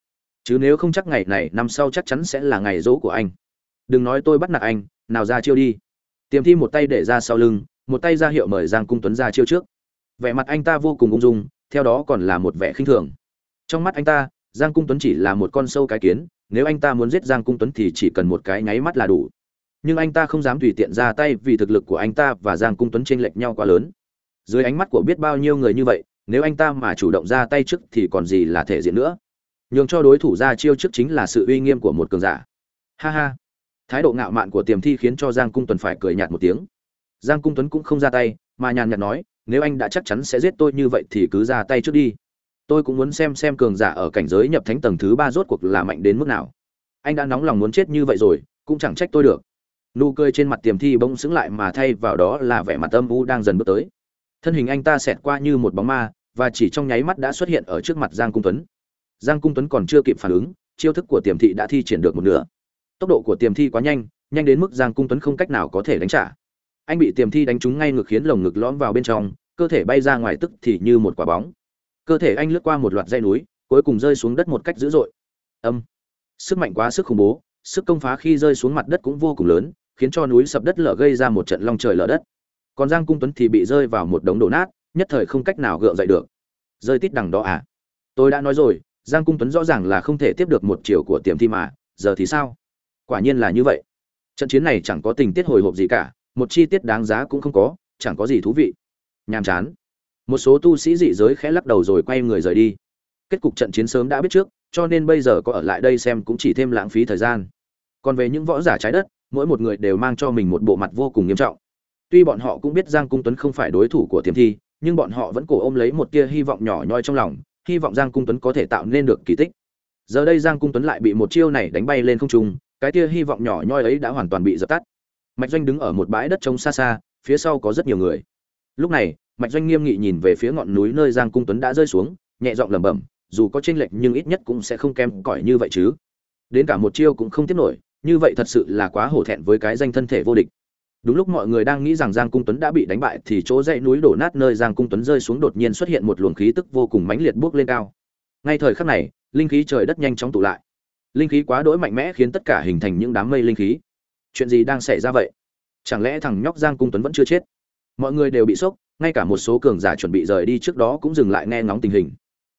Chứ nếu không chắc ngày này, năm sau chắc chắn sẽ là ngày dỗ của anh. Đừng nói tôi bắt nạt anh, nào ra chiêu đi. Tiềm thi một tay để ra sau lưng, một tay ra hiệu mời giang cung tuấn ra chiêu trước. Vẻ mặt anh ta vô cùng ung dung, theo đó còn là một vẻ khinh thường. Trong mắt anh ta, giang cung tuấn chỉ là một con sâu cái kiến, nếu anh ta muốn giết giang cung tuấn thì chỉ cần một cái nháy mắt là đủ nhưng anh ta không dám tùy tiện ra tay vì thực lực của anh ta và giang cung tuấn chênh lệch nhau quá lớn. Dưới ánh mắt của biết bao nhiêu người như vậy, nếu anh ta mà chủ động ra tay trước thì còn gì là thể diện nữa. Nhường cho đối thủ ra chiêu trước chính là sự uy nghiêm của một cường giả. Ha ha. Thái độ ngạo mạn của tiềm thi khiến cho giang cung tuấn phải cười nhạt một tiếng. Giang cung tuấn cũng không ra tay, mà nhàn nhạt nói, nếu anh đã chắc chắn sẽ giết tôi như vậy thì cứ ra tay trước đi. Tôi cũng muốn xem xem cường giả ở cảnh giới nhập thánh tầng thứ ba rốt cuộc là mạnh đến mức nào. Anh đã nóng lòng muốn chết như vậy rồi, cũng chẳng trách tôi được nụ cười trên mặt tiềm thi bỗng sững lại mà thay vào đó là vẻ mặt âm u đang dần bước tới. Thân hình anh ta xẹt qua như một bóng ma, và chỉ trong nháy mắt đã xuất hiện ở trước mặt giang cung tuấn. Giang cung tuấn còn chưa kịp phản ứng, chiêu thức của tiềm thị đã thi triển được một nửa. Tốc độ của tiềm thi quá nhanh nhanh đến mức giang cung tuấn không cách nào có thể đánh trả. Anh bị tiềm thi đánh trúng ngay ngực khiến lồng ngực lõm vào bên trong, cơ thể bay ra ngoài tức thì như một quả bóng. Cơ thể anh lướt qua một loạt dây núi, cuối cùng rơi xuống đất một cách dữ dội. Âm. Sức mạnh quá sức khủng bố, sức công phá khi rơi xuống mặt đất cũng vô cùng lớn khiến cho núi sập đất lở gây ra một trận long trời lở đất. Còn giang cung tuấn thì bị rơi vào một đống đổ nát, nhất thời không cách nào gượng dậy được. Rơi tít đằng đó à? Tôi đã nói rồi, giang cung tuấn rõ ràng là không thể tiếp được một chiều của tiềm thi mà, giờ thì sao? Quả nhiên là như vậy. Trận chiến này chẳng có tình tiết hồi hộp gì cả, một chi tiết đáng giá cũng không có, chẳng có gì thú vị. Nhàm chán. Một số tu sĩ dị giới khẽ lắc đầu rồi quay người rời đi. Kết cục trận chiến sớm đã biết trước, cho nên bây giờ có ở lại đây xem cũng chỉ thêm lãng phí thời gian. Còn về những võ giả trái đất mỗi một người đều mang cho mình một bộ mặt vô cùng nghiêm trọng. Tuy bọn họ cũng biết giang cung tuấn không phải đối thủ của tiềm thi, nhưng bọn họ vẫn cổ ôm lấy một tia hy vọng nhỏ nhoi trong lòng, hy vọng giang cung tuấn có thể tạo nên được kỳ tích. Giờ đây giang cung tuấn lại bị một chiêu này đánh bay lên không trung, cái tia hy vọng nhỏ nhoi ấy đã hoàn toàn bị dập tắt. Mạch doanh đứng ở một bãi đất trống xa xa, phía sau có rất nhiều người. Lúc này, mạch doanh nghiêm nghị nhìn về phía ngọn núi nơi giang cung tuấn đã rơi xuống, nhẹ giọng lẩm bẩm, dù có chênh lệch nhưng ít nhất cũng sẽ không kém cỏi như vậy chứ. Đến cả một chiêu cũng không tiếp nổi như vậy thật sự là quá hổ thẹn với cái danh thân thể vô địch. Đúng lúc mọi người đang nghĩ rằng giang cung tuấn đã bị đánh bại thì chỗ dãy núi đổ nát nơi giang cung tuấn rơi xuống đột nhiên xuất hiện một luồng khí tức vô cùng mãnh liệt bước lên cao. Ngay thời khắc này, linh khí trời đất nhanh chóng tụ lại. Linh khí quá đỗi mạnh mẽ khiến tất cả hình thành những đám mây linh khí. Chuyện gì đang xảy ra vậy? Chẳng lẽ thằng nhóc giang cung tuấn vẫn chưa chết? Mọi người đều bị sốc, ngay cả một số cường giả chuẩn bị rời đi trước đó cũng dừng lại nghe ngóng tình hình.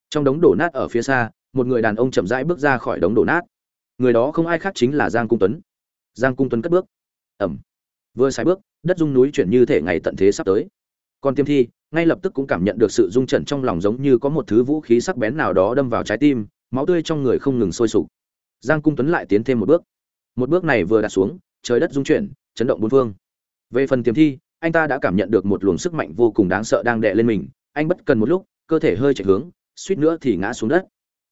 Trong đống đổ nát ở phía xa, một người đàn ông chậm rãi bước ra khỏi đống đổ nát người đó không ai khác chính là giang cung tuấn. Giang cung tuấn cất bước. Ẩm. Vừa sai bước, đất dung núi chuyển như thể ngày tận thế sắp tới. Còn tiêm thi, ngay lập tức cũng cảm nhận được sự rung trận trong lòng giống như có một thứ vũ khí sắc bén nào đó đâm vào trái tim, máu tươi trong người không ngừng sôi sục. Giang cung tuấn lại tiến thêm một bước. Một bước này vừa đặt xuống, trời đất rung chuyển, chấn động bốn phương. Về phần tiềm thi, anh ta đã cảm nhận được một luồng sức mạnh vô cùng đáng sợ đang đè lên mình. Anh bất cần một lúc, cơ thể hơi chạy hướng, suýt nữa thì ngã xuống đất.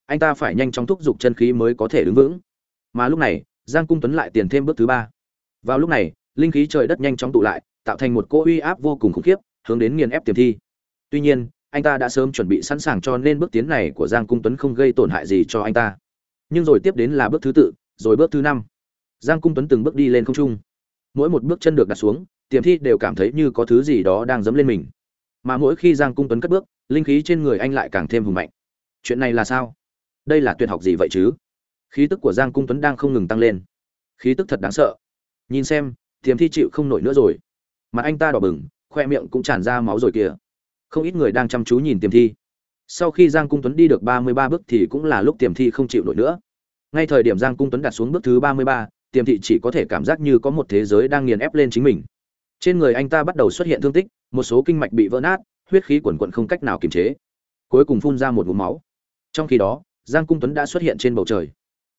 Anh ta phải nhanh chóng thúc giục chân khí mới có thể đứng vững mà lúc này, giang cung tuấn lại tiền thêm bước thứ ba. Vào lúc này, linh khí trời đất nhanh chóng tụ lại, tạo thành một cỗ uy áp vô cùng khủng khiếp, hướng đến nghiền ép tiềm thi. Tuy nhiên, anh ta đã sớm chuẩn bị sẵn sàng cho nên bước tiến này của giang cung tuấn không gây tổn hại gì cho anh ta. Nhưng rồi tiếp đến là bước thứ tự, rồi bước thứ năm. Giang cung tuấn từng bước đi lên không trung. Mỗi một bước chân được đặt xuống, tiềm thi đều cảm thấy như có thứ gì đó đang dấm lên mình. Mà mỗi khi giang cung tuấn cất bước, linh khí trên người anh lại càng thêm hùng mạnh. Chuyện này là sao? Đây là tuyệt học gì vậy chứ? Khí tức của giang cung tuấn đang không ngừng tăng lên. Khí tức thật đáng sợ. Nhìn xem, tiềm thi chịu không nổi nữa rồi. Mặt anh ta đỏ bừng, khoe miệng cũng tràn ra máu rồi kìa. Không ít người đang chăm chú nhìn tiềm thi. Sau khi giang cung tuấn đi được ba mươi ba bước thì cũng là lúc tiềm thi không chịu nổi nữa. Ngay thời điểm giang cung tuấn đặt xuống bước thứ ba mươi ba, tiềm thị chỉ có thể cảm giác như có một thế giới đang nghiền ép lên chính mình. Trên người anh ta bắt đầu xuất hiện thương tích, một số kinh mạch bị vỡ nát, huyết khí quần quận không cách nào kiềm chế. Cuối cùng phun ra một ngụm máu. Trong khi đó, giang cung tuấn đã xuất hiện trên bầu trời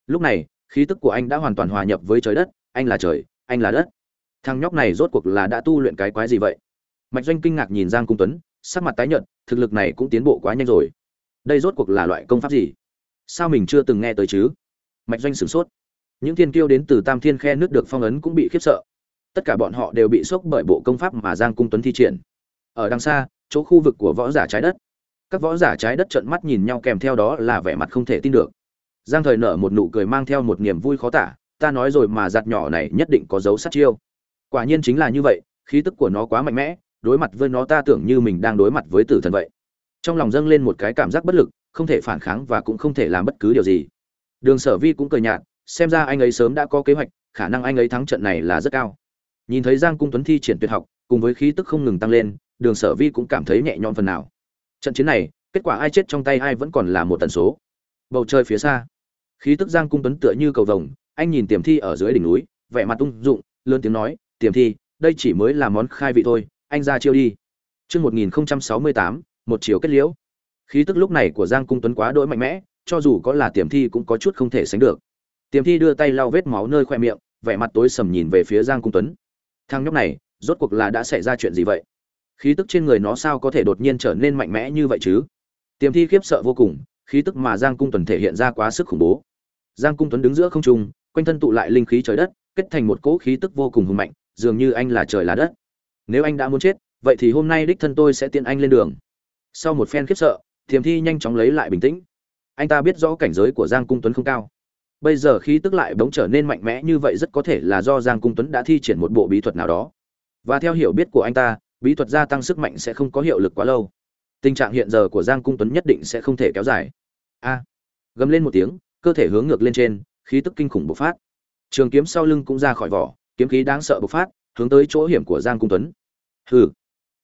lúc này, khí tức của anh đã hoàn toàn hòa nhập với trời đất, anh là trời, anh là đất. Thằng nhóc này rốt cuộc là đã tu luyện cái quái gì vậy? Mạch doanh kinh ngạc nhìn giang cung tuấn, sắc mặt tái nhợt, thực lực này cũng tiến bộ quá nhanh rồi. Đây rốt cuộc là loại công pháp gì? Sao mình chưa từng nghe tới chứ? Mạch doanh sửng sốt. Những thiên kiêu đến từ tam thiên khe nước được phong ấn cũng bị khiếp sợ. Tất cả bọn họ đều bị sốc bởi bộ công pháp mà giang cung tuấn thi triển. Ở đằng xa, chỗ khu vực của võ giả trái đất. Các võ giả trái đất trợn mắt nhìn nhau kèm theo đó là vẻ mặt không thể tin được giang thời nở một nụ cười mang theo một niềm vui khó tả, ta nói rồi mà giặt nhỏ này nhất định có dấu sát chiêu. Quả nhiên chính là như vậy, khí tức của nó quá mạnh mẽ, đối mặt với nó ta tưởng như mình đang đối mặt với tử thần vậy. Trong lòng dâng lên một cái cảm giác bất lực, không thể phản kháng và cũng không thể làm bất cứ điều gì. Đường sở vi cũng cười nhạt, xem ra anh ấy sớm đã có kế hoạch, khả năng anh ấy thắng trận này là rất cao. Nhìn thấy giang cung tuấn thi triển tuyệt học, cùng với khí tức không ngừng tăng lên, đường sở vi cũng cảm thấy nhẹ nhõm phần nào. Trận chiến này, kết quả ai chết trong tay ai vẫn còn là một tần số. Bầu trời phía xa khí tức giang cung tuấn tựa như cầu vồng anh nhìn tiềm thi ở dưới đỉnh núi vẻ mặt tung dụng lớn tiếng nói tiềm thi đây chỉ mới là món khai vị thôi anh ra chiêu đi Trước 1068, một chiều kết liễu. Khí tức lúc này của Giang Cung Tuấn quá đỗi mạnh mẽ, cho dù có là tiềm thi cũng có chút không thể sánh được. Tiềm thi đưa tay lau vết máu nơi khoe miệng, vẻ mặt tối sầm nhìn về phía Giang Cung Tuấn. Thằng nhóc này, rốt cuộc là đã xảy ra chuyện gì vậy? Khí tức trên người nó sao có thể đột nhiên trở nên mạnh mẽ như vậy chứ? Tiềm thi khiếp sợ vô cùng, khí tức mà Giang Cung Tuấn thể hiện ra quá sức khủng bố. Giang Cung Tuấn đứng giữa không trung, quanh thân tụ lại linh khí trời đất, kết thành một cỗ khí tức vô cùng hùng mạnh, dường như anh là trời là đất. Nếu anh đã muốn chết, vậy thì hôm nay đích thân tôi sẽ tiện anh lên đường. Sau một phen khiếp sợ, Thiềm thi nhanh chóng lấy lại bình tĩnh. Anh ta biết rõ cảnh giới của Giang Cung Tuấn không cao. Bây giờ khí tức lại bỗng trở nên mạnh mẽ như vậy rất có thể là do Giang Cung Tuấn đã thi triển một bộ bí thuật nào đó. Và theo hiểu biết của anh ta, bí thuật gia tăng sức mạnh sẽ không có hiệu lực quá lâu. Tình trạng hiện giờ của Giang Cung Tuấn nhất định sẽ không thể kéo dài. A! gầm lên một tiếng, cơ thể hướng ngược lên trên, khí tức kinh khủng bộc phát. Trường kiếm sau lưng cũng ra khỏi vỏ, kiếm khí đáng sợ bộc phát, hướng tới chỗ hiểm của Giang Cung Tuấn. Hừ.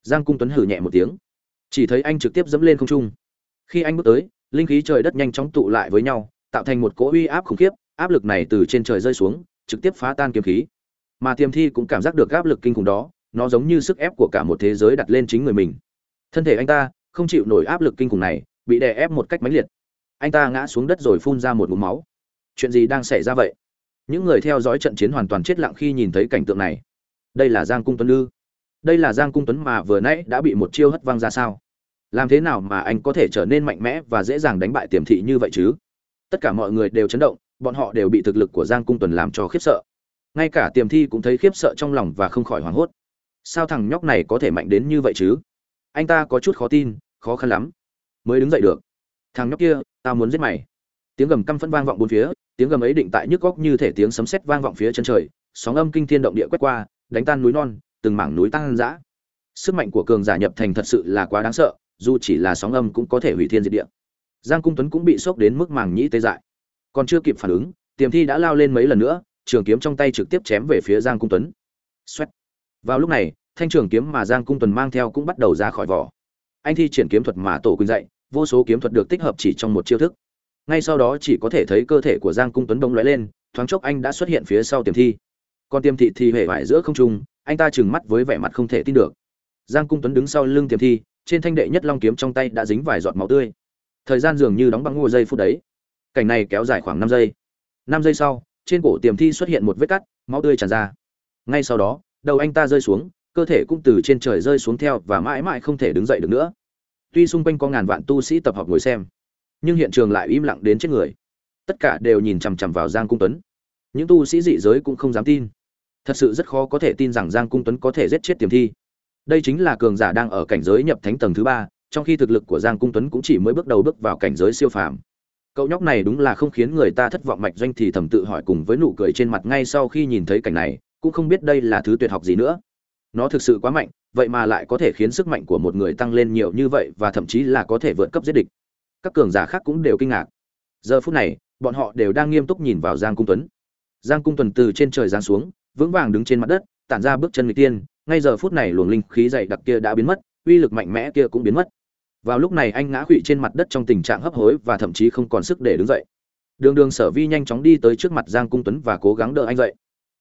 Giang Cung Tuấn hừ nhẹ một tiếng, chỉ thấy anh trực tiếp dẫm lên không trung. Khi anh bước tới, linh khí trời đất nhanh chóng tụ lại với nhau, tạo thành một cỗ uy áp khủng khiếp, áp lực này từ trên trời rơi xuống, trực tiếp phá tan kiếm khí. Mà Tiềm Thi cũng cảm giác được áp lực kinh khủng đó, nó giống như sức ép của cả một thế giới đặt lên chính người mình. Thân thể anh ta không chịu nổi áp lực kinh khủng này, bị đè ép một cách mãnh liệt. Anh ta ngã xuống đất rồi phun ra một ngụm máu. Chuyện gì đang xảy ra vậy? Những người theo dõi trận chiến hoàn toàn chết lặng khi nhìn thấy cảnh tượng này. Đây là Giang Cung Tuấn ư Đây là Giang Cung Tuấn mà vừa nãy đã bị một chiêu hất văng ra sao? Làm thế nào mà anh có thể trở nên mạnh mẽ và dễ dàng đánh bại Tiềm thị như vậy chứ? tất cả mọi người đều chấn động, bọn họ đều bị thực lực của giang cung Tuấn làm cho khiếp sợ ngay cả tiềm thi cũng thấy khiếp sợ trong lòng và không khỏi hoảng hốt sao thằng nhóc này có thể mạnh đến như vậy chứ anh ta có chút khó tin, khó khăn lắm mới đứng dậy được thằng nhóc kia, tao muốn giết mày. Tiếng gầm căm phẫn vang vọng bốn phía, tiếng gầm ấy định tại nhức góc như thể tiếng sấm sét vang vọng phía chân trời, sóng âm kinh thiên động địa quét qua, đánh tan núi non, từng mảng núi tăng dã sức mạnh của cường giả nhập thành thật sự là quá đáng sợ, dù chỉ là sóng âm cũng có thể hủy thiên diệt địa. Giang cung tuấn cũng bị sốc đến mức màng nhĩ tê dại. Còn chưa kịp phản ứng, tiềm thi đã lao lên mấy lần nữa, trường kiếm trong tay trực tiếp chém về phía giang cung tuấn. Xoét. vào lúc này, thanh trường kiếm mà giang cung tuấn mang theo cũng bắt đầu ra khỏi vỏ. Anh thi triển kiếm thuật mà tổ quỳnh dạy vô số kiếm thuật được tích hợp chỉ trong một chiêu thức. Ngay sau đó chỉ có thể thấy cơ thể của giang cung tuấn bỗng lóe lên, thoáng chốc anh đã xuất hiện phía sau tiềm thi. Còn tiềm thị thì hề vải giữa không trung, anh ta trừng mắt với vẻ mặt không thể tin được. Giang cung tuấn đứng sau lưng tiềm thi, trên thanh đệ nhất long kiếm trong tay đã dính vài giọt máu tươi. Thời gian dường như đóng băng ngôi giây phút đấy. Cảnh này kéo dài khoảng năm giây. Năm giây sau, trên cổ tiềm thi xuất hiện một vết cắt, máu tươi tràn ra. Ngay sau đó, đầu anh ta rơi xuống, cơ thể cũng từ trên trời rơi xuống theo và mãi mãi không thể đứng dậy được nữa tuy xung quanh có ngàn vạn tu sĩ tập hợp ngồi xem nhưng hiện trường lại im lặng đến chết người tất cả đều nhìn chằm chằm vào giang cung tuấn những tu sĩ dị giới cũng không dám tin thật sự rất khó có thể tin rằng giang cung tuấn có thể giết chết tiềm thi đây chính là cường giả đang ở cảnh giới nhập thánh tầng thứ ba trong khi thực lực của Giang Cung Tuấn cũng chỉ mới bước đầu bước vào cảnh giới siêu phàm. Cậu nhóc này đúng là không khiến người ta thất vọng mạch doanh thì thầm tự hỏi cùng với nụ cười trên mặt ngay sau khi nhìn thấy cảnh này, cũng không biết đây là thứ tuyệt học gì nữa. Nó thực sự quá mạnh, vậy mà lại có thể khiến sức mạnh của một người tăng lên nhiều như vậy và thậm chí là có thể vượt cấp giết địch. Các cường giả khác cũng đều kinh ngạc. Giờ phút này, bọn họ đều đang nghiêm túc nhìn vào Giang Cung Tuấn. Giang Cung Tuấn từ trên trời giáng xuống, vững vàng đứng trên mặt đất, tản ra bước chân người tiên, ngay giờ phút này luồng linh khí dày đặc kia đã biến mất, uy lực mạnh mẽ kia cũng biến mất vào lúc này anh ngã quỵ trên mặt đất trong tình trạng hấp hối và thậm chí không còn sức để đứng dậy đường đường sở vi nhanh chóng đi tới trước mặt giang cung tuấn và cố gắng đỡ anh dậy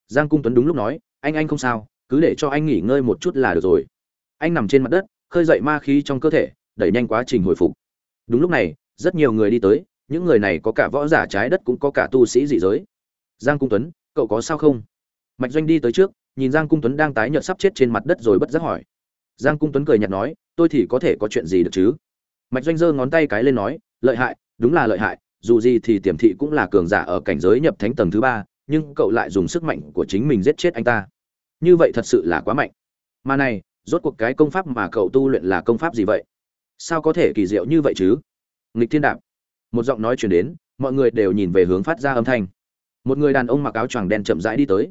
giang cung tuấn đúng lúc nói anh anh không sao cứ để cho anh nghỉ ngơi một chút là được rồi. Anh nằm trên mặt đất, khơi dậy ma khí trong cơ thể, đẩy nhanh quá trình hồi phục. Đúng lúc này, rất nhiều người đi tới, những người này có cả võ giả trái đất cũng có cả tu sĩ dị giới. Giang cung tuấn, cậu có sao không? Mạch doanh đi tới trước, nhìn giang cung tuấn đang tái nhợt sắp chết trên mặt đất rồi bất giác hỏi. Giang cung tuấn cười nhạt nói, tôi thì có thể có chuyện gì được chứ? Mạch doanh giơ ngón tay cái lên nói, lợi hại, đúng là lợi hại, dù gì thì tiềm thị cũng là cường giả ở cảnh giới nhập thánh tầng thứ ba, nhưng cậu lại dùng sức mạnh của chính mình giết chết anh ta như vậy thật sự là quá mạnh. Mà này, rốt cuộc cái công pháp mà cậu tu luyện là công pháp gì vậy? Sao có thể kỳ diệu như vậy chứ? Nghịch thiên đạp. Một giọng nói chuyển đến, mọi người đều nhìn về hướng phát ra âm thanh. Một người đàn ông mặc áo choàng đen chậm rãi đi tới.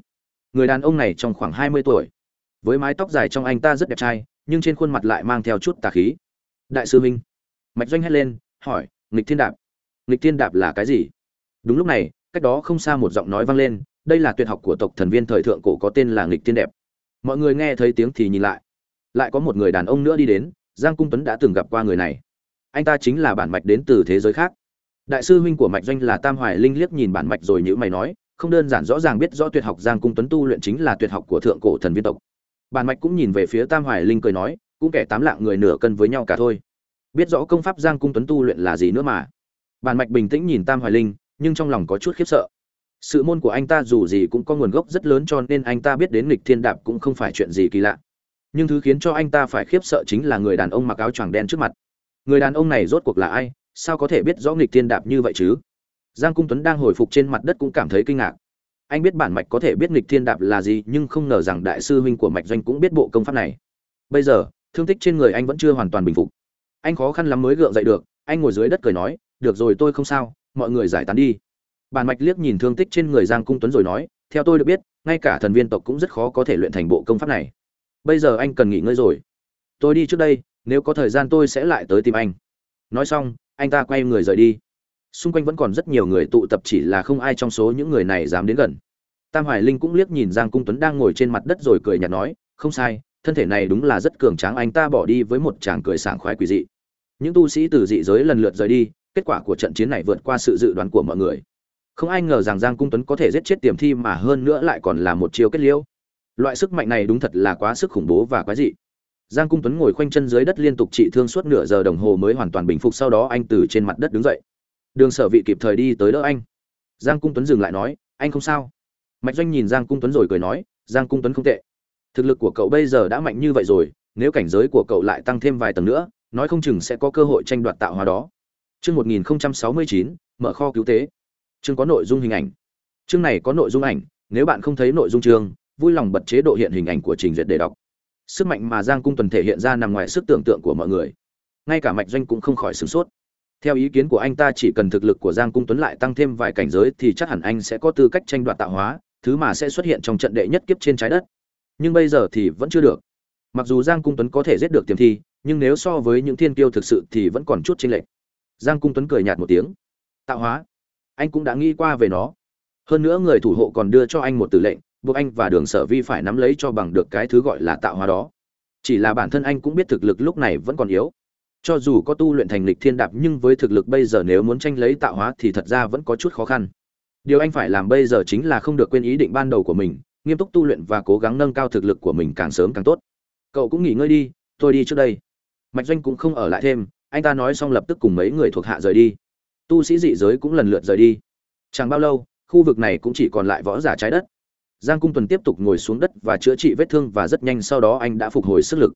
Người đàn ông này trong khoảng hai mươi tuổi. Với mái tóc dài trong anh ta rất đẹp trai, nhưng trên khuôn mặt lại mang theo chút tà khí. Đại sư minh mạch doanh hét lên, hỏi, nghịch thiên đạp. Nghịch thiên đạp là cái gì? Đúng lúc này, cách đó không xa một giọng nói vang lên đây là tuyệt học của tộc thần viên thời thượng cổ có tên là nghịch thiên đẹp. Mọi người nghe thấy tiếng thì nhìn lại. Lại có một người đàn ông nữa đi đến, giang cung tuấn đã từng gặp qua người này. Anh ta chính là bản mạch đến từ thế giới khác. Đại sư huynh của mạch doanh là tam hoài linh liếc nhìn bản mạch rồi nhữ mày nói, không đơn giản rõ ràng biết rõ tuyệt học giang cung tuấn tu luyện chính là tuyệt học của thượng cổ thần viên tộc. Bản mạch cũng nhìn về phía tam hoài linh cười nói, cũng kẻ tám lạng người nửa cân với nhau cả thôi. Biết rõ công pháp giang cung tuấn tu luyện là gì nữa mà. Bản mạch bình tĩnh nhìn tam hoài linh, nhưng trong lòng có chút khiếp sợ sự môn của anh ta dù gì cũng có nguồn gốc rất lớn cho nên anh ta biết đến nghịch thiên đạp cũng không phải chuyện gì kỳ lạ. Nhưng thứ khiến cho anh ta phải khiếp sợ chính là người đàn ông mặc áo choàng đen trước mặt. Người đàn ông này rốt cuộc là ai? Sao có thể biết rõ nghịch thiên đạp như vậy chứ? Giang cung tuấn đang hồi phục trên mặt đất cũng cảm thấy kinh ngạc. Anh biết bản mạch có thể biết nghịch thiên đạp là gì, nhưng không ngờ rằng đại sư huynh của mạch doanh cũng biết bộ công pháp này. Bây giờ, thương tích trên người anh vẫn chưa hoàn toàn bình phục. Anh khó khăn lắm mới gượng dậy được. Anh ngồi dưới đất cười nói, được rồi, tôi không sao, mọi người giải tán đi bản mạch liếc nhìn thương tích trên người giang cung tuấn rồi nói, theo tôi được biết, ngay cả thần viên tộc cũng rất khó có thể luyện thành bộ công pháp này. Bây giờ anh cần nghỉ ngơi rồi. Tôi đi trước đây, nếu có thời gian tôi sẽ lại tới tìm anh. Nói xong, anh ta quay người rời đi. Xung quanh vẫn còn rất nhiều người tụ tập chỉ là không ai trong số những người này dám đến gần. Tam hoài linh cũng liếc nhìn giang cung tuấn đang ngồi trên mặt đất rồi cười nhạt nói, không sai, thân thể này đúng là rất cường tráng, anh ta bỏ đi với một chàng cười sảng khoái quỷ dị. Những tu sĩ từ dị giới lần lượt rời đi, kết quả của trận chiến này vượt qua sự dự đoán của mọi người không ai ngờ rằng giang cung tuấn có thể giết chết tiềm thi mà hơn nữa lại còn là một chiêu kết liễu. Loại sức mạnh này đúng thật là quá sức khủng bố và quái dị. Giang cung tuấn ngồi khoanh chân dưới đất liên tục trị thương suốt nửa giờ đồng hồ mới hoàn toàn bình phục sau đó anh từ trên mặt đất đứng dậy. Đường sở vị kịp thời đi tới đỡ anh. Giang cung tuấn dừng lại nói anh không sao. Mạch doanh nhìn giang cung tuấn rồi cười nói giang cung tuấn không tệ. Thực lực của cậu bây giờ đã mạnh như vậy rồi nếu cảnh giới của cậu lại tăng thêm vài tầng nữa nói không chừng sẽ có cơ hội tranh đoạt tạo hóa đó. Trước 1069, mở kho cứu tế. Chương có nội dung hình ảnh. Chương này có nội dung ảnh, nếu bạn không thấy nội dung chương, vui lòng bật chế độ hiện hình ảnh của trình duyệt để đọc. Sức mạnh mà Giang Cung Tuần thể hiện ra nằm ngoài sức tưởng tượng của mọi người. Ngay cả Mạch Doanh cũng không khỏi sửng sốt. Theo ý kiến của anh ta chỉ cần thực lực của Giang Cung Tuấn lại tăng thêm vài cảnh giới thì chắc hẳn anh sẽ có tư cách tranh đoạt tạo hóa, thứ mà sẽ xuất hiện trong trận đệ nhất kiếp trên trái đất. Nhưng bây giờ thì vẫn chưa được. Mặc dù Giang Cung Tuấn có thể giết được tiềm thi, nhưng nếu so với những thiên kiêu thực sự thì vẫn còn chút chênh lệch giang cung tuấn cười nhạt một tiếng tạo hóa anh cũng đã nghĩ qua về nó. Hơn nữa người thủ hộ còn đưa cho anh một tử lệnh, buộc anh và đường sở vi phải nắm lấy cho bằng được cái thứ gọi là tạo hóa đó. Chỉ là bản thân anh cũng biết thực lực lúc này vẫn còn yếu. Cho dù có tu luyện thành lịch thiên đạp nhưng với thực lực bây giờ nếu muốn tranh lấy tạo hóa thì thật ra vẫn có chút khó khăn. Điều anh phải làm bây giờ chính là không được quên ý định ban đầu của mình, nghiêm túc tu luyện và cố gắng nâng cao thực lực của mình càng sớm càng tốt. Cậu cũng nghỉ ngơi đi, tôi đi trước đây. Mạch doanh cũng không ở lại thêm, anh ta nói xong lập tức cùng mấy người thuộc hạ rời đi tu sĩ dị giới cũng lần lượt rời đi. Chẳng bao lâu khu vực này cũng chỉ còn lại võ giả trái đất. Giang cung tuần tiếp tục ngồi xuống đất và chữa trị vết thương và rất nhanh sau đó anh đã phục hồi sức lực.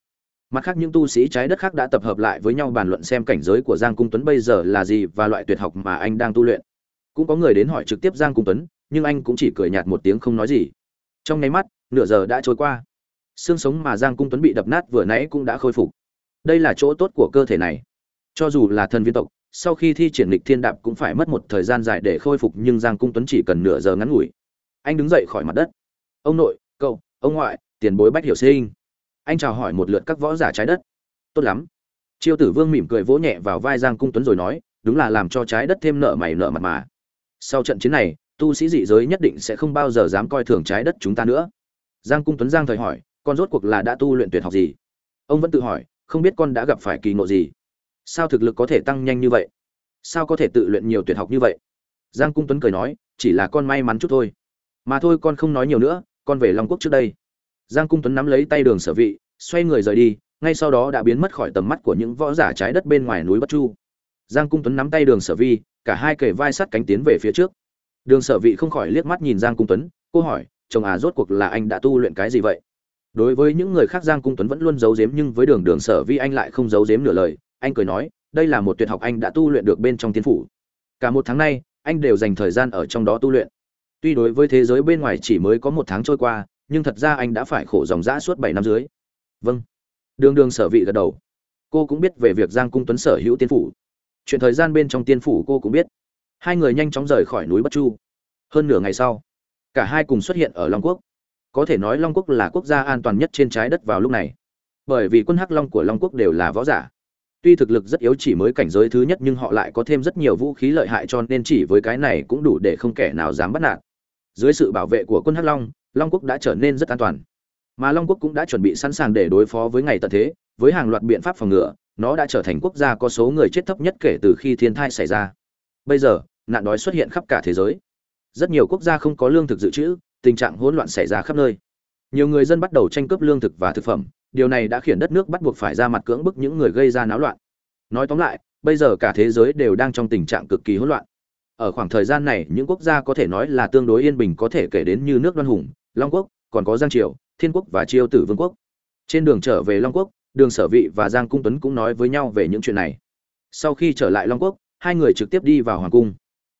Mặt khác những tu sĩ trái đất khác đã tập hợp lại với nhau bàn luận xem cảnh giới của giang cung tuấn bây giờ là gì và loại tuyệt học mà anh đang tu luyện. Cũng có người đến hỏi trực tiếp giang cung tuấn nhưng anh cũng chỉ cười nhạt một tiếng không nói gì. Trong nháy mắt nửa giờ đã trôi qua. Xương sống mà giang cung tuấn bị đập nát vừa nãy cũng đã khôi phục. Đây là chỗ tốt của cơ thể này. Cho dù là thần viên tộc, sau khi thi triển lịch thiên đạp cũng phải mất một thời gian dài để khôi phục nhưng Giang Cung Tuấn chỉ cần nửa giờ ngắn ngủi. Anh đứng dậy khỏi mặt đất. Ông nội, cậu, ông ngoại, tiền bối bách hiểu sinh. Anh chào hỏi một lượt các võ giả trái đất. Tốt lắm. Chiêu Tử Vương mỉm cười vỗ nhẹ vào vai Giang Cung Tuấn rồi nói, đúng là làm cho trái đất thêm nợ mày nợ mặt mà. Sau trận chiến này, tu sĩ dị giới nhất định sẽ không bao giờ dám coi thường trái đất chúng ta nữa. Giang Cung Tuấn Giang thời hỏi, con rốt cuộc là đã tu luyện tuyệt học gì? Ông vẫn tự hỏi, không biết con đã gặp phải kỳ ngộ gì sao thực lực có thể tăng nhanh như vậy? Sao có thể tự luyện nhiều tuyệt học như vậy? Giang cung tuấn cười nói, chỉ là con may mắn chút thôi. Mà thôi con không nói nhiều nữa, con về long quốc trước đây. Giang cung tuấn nắm lấy tay đường sở vị, xoay người rời đi, ngay sau đó đã biến mất khỏi tầm mắt của những võ giả trái đất bên ngoài núi bất chu. Giang cung tuấn nắm tay đường sở vi cả hai kề vai sắt cánh tiến về phía trước. Đường sở vị không khỏi liếc mắt nhìn giang cung tuấn, cô hỏi, chồng à rốt cuộc là anh đã tu luyện cái gì vậy? Đối với những người khác giang cung tuấn vẫn luôn giấu giếm nhưng với đường đường sở vi anh lại không giấu giếm nửa lời anh cười nói, đây là một tuyệt học anh đã tu luyện được bên trong tiên phủ. Cả một tháng nay, anh đều dành thời gian ở trong đó tu luyện. Tuy đối với thế giới bên ngoài chỉ mới có một tháng trôi qua, nhưng thật ra anh đã phải khổ dòng dã suốt bảy năm dưới. Vâng. Đường đường sở vị gật đầu. Cô cũng biết về việc giang cung tuấn sở hữu tiên phủ. Chuyện thời gian bên trong tiên phủ cô cũng biết. Hai người nhanh chóng rời khỏi núi bất chu. Hơn nửa ngày sau, cả hai cùng xuất hiện ở long quốc. Có thể nói long quốc là quốc gia an toàn nhất trên trái đất vào lúc này. Bởi vì quân hắc long của long quốc đều là võ giả tuy thực lực rất yếu chỉ mới cảnh giới thứ nhất nhưng họ lại có thêm rất nhiều vũ khí lợi hại cho nên chỉ với cái này cũng đủ để không kẻ nào dám bắt nạt. Dưới sự bảo vệ của quân hắc long long quốc đã trở nên rất an toàn. Mà long quốc cũng đã chuẩn bị sẵn sàng để đối phó với ngày tận thế, với hàng loạt biện pháp phòng ngừa, nó đã trở thành quốc gia có số người chết thấp nhất kể từ khi thiên thai xảy ra. Bây giờ, nạn đói xuất hiện khắp cả thế giới. Rất nhiều quốc gia không có lương thực dự trữ, tình trạng hỗn loạn xảy ra khắp nơi. Nhiều người dân bắt đầu tranh cướp lương thực và thực phẩm điều này đã khiến đất nước bắt buộc phải ra mặt cưỡng bức những người gây ra náo loạn. Nói tóm lại, bây giờ cả thế giới đều đang trong tình trạng cực kỳ hỗn loạn. Ở khoảng thời gian này, những quốc gia có thể nói là tương đối yên bình có thể kể đến như nước đoan hùng, long quốc, còn có giang triều, thiên quốc và chiêu tử vương quốc. Trên đường trở về long quốc, đường sở vị và giang cung tuấn cũng nói với nhau về những chuyện này. Sau khi trở lại long quốc, hai người trực tiếp đi vào hoàng cung.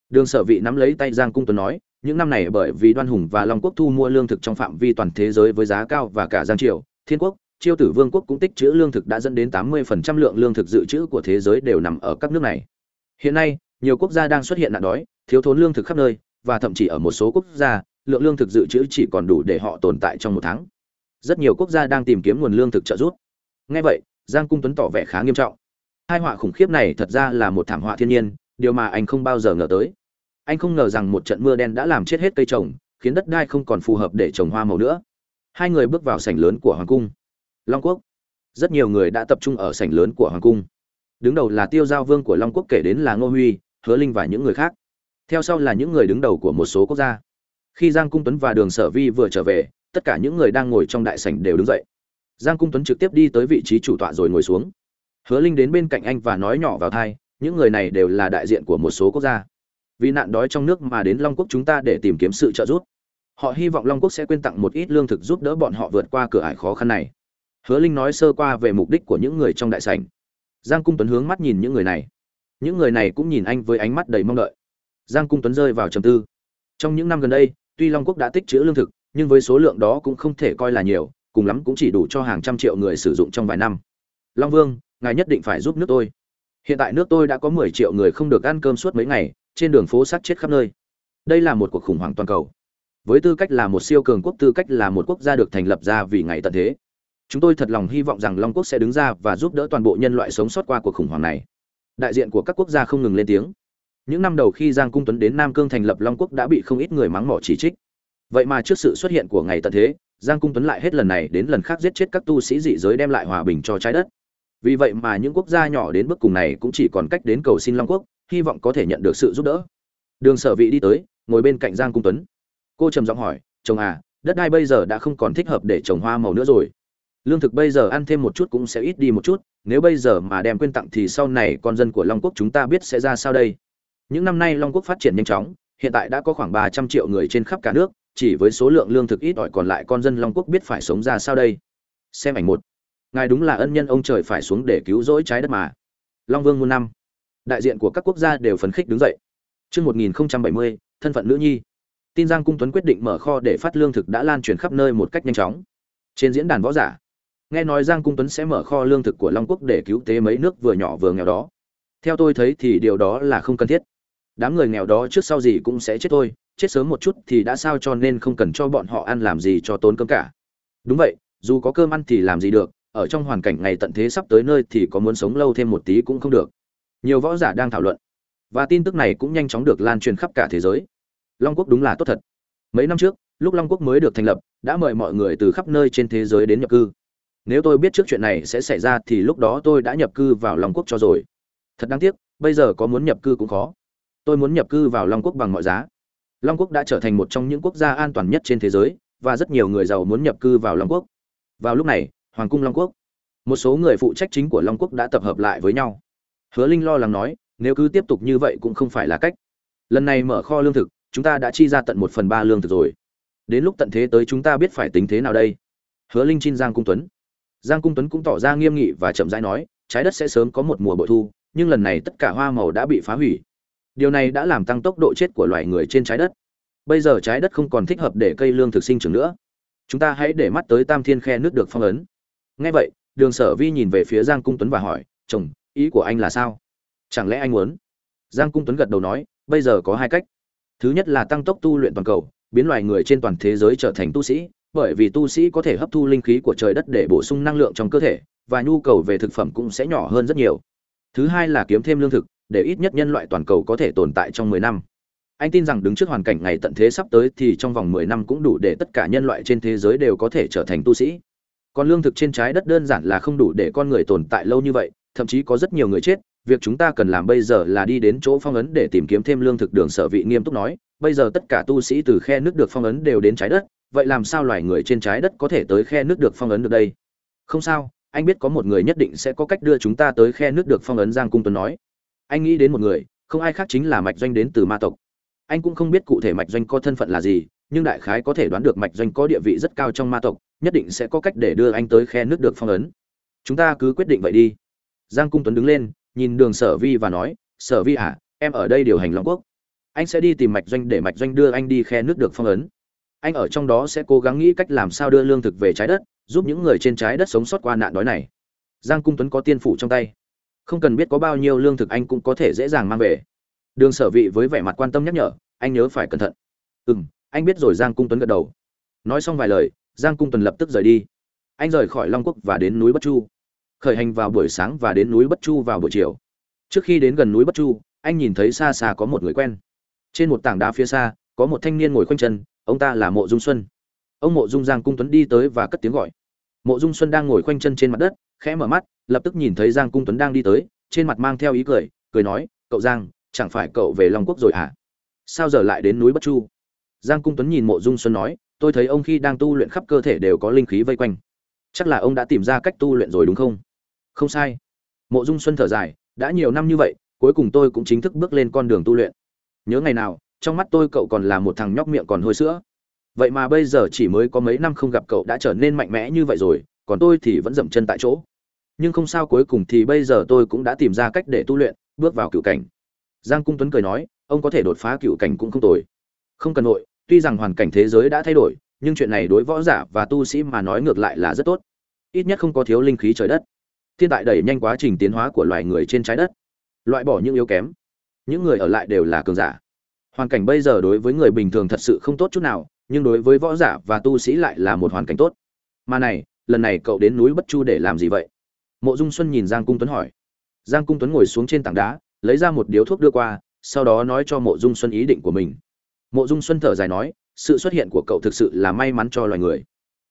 Đường sở vị nắm lấy tay giang cung tuấn nói, những năm này bởi vì đoan hùng và long quốc thu mua lương thực trong phạm vi toàn thế giới với giá cao và cả giang triều, thiên quốc chiêu tử vương quốc cũng tích trữ lương thực đã dẫn đến 80% lượng lương thực dự trữ của thế giới đều nằm ở các nước này. Hiện nay, nhiều quốc gia đang xuất hiện nạn đói, thiếu thốn lương thực khắp nơi, và thậm chí ở một số quốc gia, lượng lương thực dự trữ chỉ còn đủ để họ tồn tại trong một tháng. Rất nhiều quốc gia đang tìm kiếm nguồn lương thực trợ giúp. Nghe vậy, giang cung tuấn tỏ vẻ khá nghiêm trọng. Hai họa khủng khiếp này thật ra là một thảm họa thiên nhiên, điều mà anh không bao giờ ngờ tới. Anh không ngờ rằng một trận mưa đen đã làm chết hết cây trồng, khiến đất đai không còn phù hợp để trồng hoa màu nữa. Hai người bước vào sảnh lớn của hoàng cung long quốc. Rất nhiều người đã tập trung ở sảnh lớn của hoàng cung. Đứng đầu là tiêu giao vương của long quốc kể đến là ngô huy, hứa linh và những người khác. Theo sau là những người đứng đầu của một số quốc gia. Khi giang cung tuấn và đường sở vi vừa trở về, tất cả những người đang ngồi trong đại sảnh đều đứng dậy. Giang cung tuấn trực tiếp đi tới vị trí chủ tọa rồi ngồi xuống. Hứa linh đến bên cạnh anh và nói nhỏ vào thai những người này đều là đại diện của một số quốc gia. Vì nạn đói trong nước mà đến long quốc chúng ta để tìm kiếm sự trợ giúp. Họ hy vọng long quốc sẽ quyên tặng một ít lương thực giúp đỡ bọn họ vượt qua cửa ải khó khăn này hứa linh nói sơ qua về mục đích của những người trong đại sảnh. Giang cung tuấn hướng mắt nhìn những người này. Những người này cũng nhìn anh với ánh mắt đầy mong đợi. Giang cung tuấn rơi vào trầm tư. Trong những năm gần đây, tuy long quốc đã tích trữ lương thực, nhưng với số lượng đó cũng không thể coi là nhiều, cùng lắm cũng chỉ đủ cho hàng trăm triệu người sử dụng trong vài năm. Long vương, ngài nhất định phải giúp nước tôi. Hiện tại nước tôi đã có mười triệu người không được ăn cơm suốt mấy ngày, trên đường phố sát chết khắp nơi. Đây là một cuộc khủng hoảng toàn cầu. Với tư cách là một siêu cường quốc, tư cách là một quốc gia được thành lập ra vì ngày tận thế chúng tôi thật lòng hy vọng rằng long quốc sẽ đứng ra và giúp đỡ toàn bộ nhân loại sống sót qua cuộc khủng hoảng này. Đại diện của các quốc gia không ngừng lên tiếng. Những năm đầu khi giang cung tuấn đến nam cương thành lập long quốc đã bị không ít người mắng mỏ chỉ trích. Vậy mà trước sự xuất hiện của ngày tận thế, giang cung tuấn lại hết lần này đến lần khác giết chết các tu sĩ dị giới đem lại hòa bình cho trái đất. Vì vậy mà những quốc gia nhỏ đến bước cùng này cũng chỉ còn cách đến cầu xin long quốc, hy vọng có thể nhận được sự giúp đỡ. Đường sở vị đi tới, ngồi bên cạnh giang cung tuấn. Cô trầm giọng hỏi, chồng à đất đai bây giờ đã không còn thích hợp để trồng hoa màu nữa rồi lương thực bây giờ ăn thêm một chút cũng sẽ ít đi một chút nếu bây giờ mà đem quyên tặng thì sau này con dân của long quốc chúng ta biết sẽ ra sao đây? Những năm nay long quốc phát triển nhanh chóng hiện tại đã có khoảng ba trăm triệu người trên khắp cả nước chỉ với số lượng lương thực ít ỏi còn lại con dân long quốc biết phải sống ra sao đây? Xem ảnh một. Ngài đúng là ân nhân ông trời phải xuống để cứu rỗi trái đất mà. Long vương muôn năm. Đại diện của các quốc gia đều phấn khích đứng dậy. Chương 1070, thân phận nữ nhi. Tin Giang Cung Tuấn quyết định mở kho để phát lương thực đã lan truyền khắp nơi một cách nhanh chóng. Trên diễn đàn võ giả, nghe nói Giang Cung Tuấn sẽ mở kho lương thực của Long Quốc để cứu tế mấy nước vừa nhỏ vừa nghèo đó. Theo tôi thấy thì điều đó là không cần thiết. Đám người nghèo đó trước sau gì cũng sẽ chết thôi, chết sớm một chút thì đã sao cho nên không cần cho bọn họ ăn làm gì cho tốn cơm cả. Đúng vậy, dù có cơm ăn thì làm gì được, ở trong hoàn cảnh ngày tận thế sắp tới nơi thì có muốn sống lâu thêm một tí cũng không được nhiều võ giả đang thảo luận và tin tức này cũng nhanh chóng được lan truyền khắp cả thế giới long quốc đúng là tốt thật mấy năm trước lúc long quốc mới được thành lập đã mời mọi người từ khắp nơi trên thế giới đến nhập cư nếu tôi biết trước chuyện này sẽ xảy ra thì lúc đó tôi đã nhập cư vào long quốc cho rồi. Thật đáng tiếc, bây giờ có muốn nhập cư cũng khó. Tôi muốn nhập cư vào long quốc bằng mọi giá. Long quốc đã trở thành một trong những quốc gia an toàn nhất trên thế giới, và rất nhiều người giàu muốn nhập cư vào long quốc. Vào lúc này, hoàng cung long quốc, một số người phụ trách chính của long quốc đã tập hợp lại với nhau. Hứa linh lo lắng nói, nếu cứ tiếp tục như vậy cũng không phải là cách. Lần này mở kho lương thực, chúng ta đã chi ra tận một phần ba lương thực rồi. Đến lúc tận thế tới chúng ta biết phải tính thế nào đây. Hứa linh chin giang cung tuấn giang cung tuấn cũng tỏ ra nghiêm nghị và chậm rãi nói, trái đất sẽ sớm có một mùa bội thu, nhưng lần này tất cả hoa màu đã bị phá hủy. Điều này đã làm tăng tốc độ chết của loài người trên trái đất. Bây giờ trái đất không còn thích hợp để cây lương thực sinh trưởng nữa. Chúng ta hãy để mắt tới tam thiên khe nước được phong ấn. Ngay vậy, đường sở vi nhìn về phía giang cung tuấn và hỏi, chồng, ý của anh là sao? Chẳng lẽ anh muốn? Giang cung tuấn gật đầu nói, bây giờ có hai cách. Thứ nhất là tăng tốc tu luyện toàn cầu, biến loài người trên toàn thế giới trở thành tu sĩ bởi vì tu sĩ có thể hấp thu linh khí của trời đất để bổ sung năng lượng trong cơ thể, và nhu cầu về thực phẩm cũng sẽ nhỏ hơn rất nhiều. Thứ hai là kiếm thêm lương thực, để ít nhất nhân loại toàn cầu có thể tồn tại trong 10 năm. Anh tin rằng đứng trước hoàn cảnh ngày tận thế sắp tới thì trong vòng 10 năm cũng đủ để tất cả nhân loại trên thế giới đều có thể trở thành tu sĩ. Còn lương thực trên trái đất đơn giản là không đủ để con người tồn tại lâu như vậy, thậm chí có rất nhiều người chết. Việc chúng ta cần làm bây giờ là đi đến chỗ phong ấn để tìm kiếm thêm lương thực đường sở vị nghiêm túc nói. Bây giờ tất cả tu sĩ từ khe nước được phong ấn đều đến trái đất vậy làm sao loài người trên trái đất có thể tới khe nước được phong ấn được đây? Không sao, anh biết có một người nhất định sẽ có cách đưa chúng ta tới khe nước được phong ấn, giang cung tuấn nói. Anh nghĩ đến một người, không ai khác chính là mạch doanh đến từ ma tộc. Anh cũng không biết cụ thể mạch doanh có thân phận là gì, nhưng đại khái có thể đoán được mạch doanh có địa vị rất cao trong ma tộc, nhất định sẽ có cách để đưa anh tới khe nước được phong ấn. Chúng ta cứ quyết định vậy đi. Giang cung tuấn đứng lên, nhìn đường sở vi và nói, sở vi à em ở đây điều hành long quốc. Anh sẽ đi tìm mạch doanh để mạch doanh đưa anh đi khe nước được phong ấn anh ở trong đó sẽ cố gắng nghĩ cách làm sao đưa lương thực về trái đất, giúp những người trên trái đất sống sót qua nạn đói này. Giang cung tuấn có tiên phủ trong tay. Không cần biết có bao nhiêu lương thực anh cũng có thể dễ dàng mang về. Đường sở vị với vẻ mặt quan tâm nhắc nhở, anh nhớ phải cẩn thận. Ừ m anh biết rồi, giang cung tuấn gật đầu. Nói xong vài lời, giang cung tuấn lập tức rời đi. Anh rời khỏi long quốc và đến núi bất chu. Khởi hành vào buổi sáng và đến núi bất chu vào buổi chiều. Trước khi đến gần núi bất chu, anh nhìn thấy xa xa có một người quen. Trên một tảng đá phía xa, có một thanh niên ngồi khoanh chân ông ta là mộ dung xuân. Ông mộ dung giang cung tuấn đi tới và cất tiếng gọi. Mộ dung xuân đang ngồi khoanh chân trên mặt đất, khẽ mở mắt, lập tức nhìn thấy giang cung tuấn đang đi tới, trên mặt mang theo ý cười cười nói, cậu giang, chẳng phải cậu về long quốc rồi à sao giờ lại đến núi bất chu? Giang cung tuấn nhìn mộ dung xuân nói, tôi thấy ông khi đang tu luyện khắp cơ thể đều có linh khí vây quanh. Chắc là ông đã tìm ra cách tu luyện rồi đúng không? Không sai. Mộ dung xuân thở dài, đã nhiều năm như vậy, cuối cùng tôi cũng chính thức bước lên con đường tu luyện. Nhớ ngày nào trong mắt tôi cậu còn là một thằng nhóc miệng còn hôi sữa. Vậy mà bây giờ chỉ mới có mấy năm không gặp cậu đã trở nên mạnh mẽ như vậy rồi, còn tôi thì vẫn dậm chân tại chỗ. Nhưng không sao cuối cùng thì bây giờ tôi cũng đã tìm ra cách để tu luyện, bước vào cựu cảnh. Giang cung tuấn cười nói, ông có thể đột phá cựu cảnh cũng không tồi. Không cần nội, tuy rằng hoàn cảnh thế giới đã thay đổi, nhưng chuyện này đối võ giả và tu sĩ mà nói ngược lại là rất tốt. Ít nhất không có thiếu linh khí trời đất. Thiên tại đẩy nhanh quá trình tiến hóa của loài người trên trái đất. Loại bỏ những yếu kém. Những người ở lại đều là cường giả hoàn cảnh bây giờ đối với người bình thường thật sự không tốt chút nào, nhưng đối với võ giả và tu sĩ lại là một hoàn cảnh tốt. Mà này, lần này cậu đến núi bất chu để làm gì vậy? Mộ dung xuân nhìn giang cung tuấn hỏi. Giang cung tuấn ngồi xuống trên tảng đá, lấy ra một điếu thuốc đưa qua, sau đó nói cho mộ dung xuân ý định của mình. Mộ dung xuân thở dài nói, sự xuất hiện của cậu thực sự là may mắn cho loài người.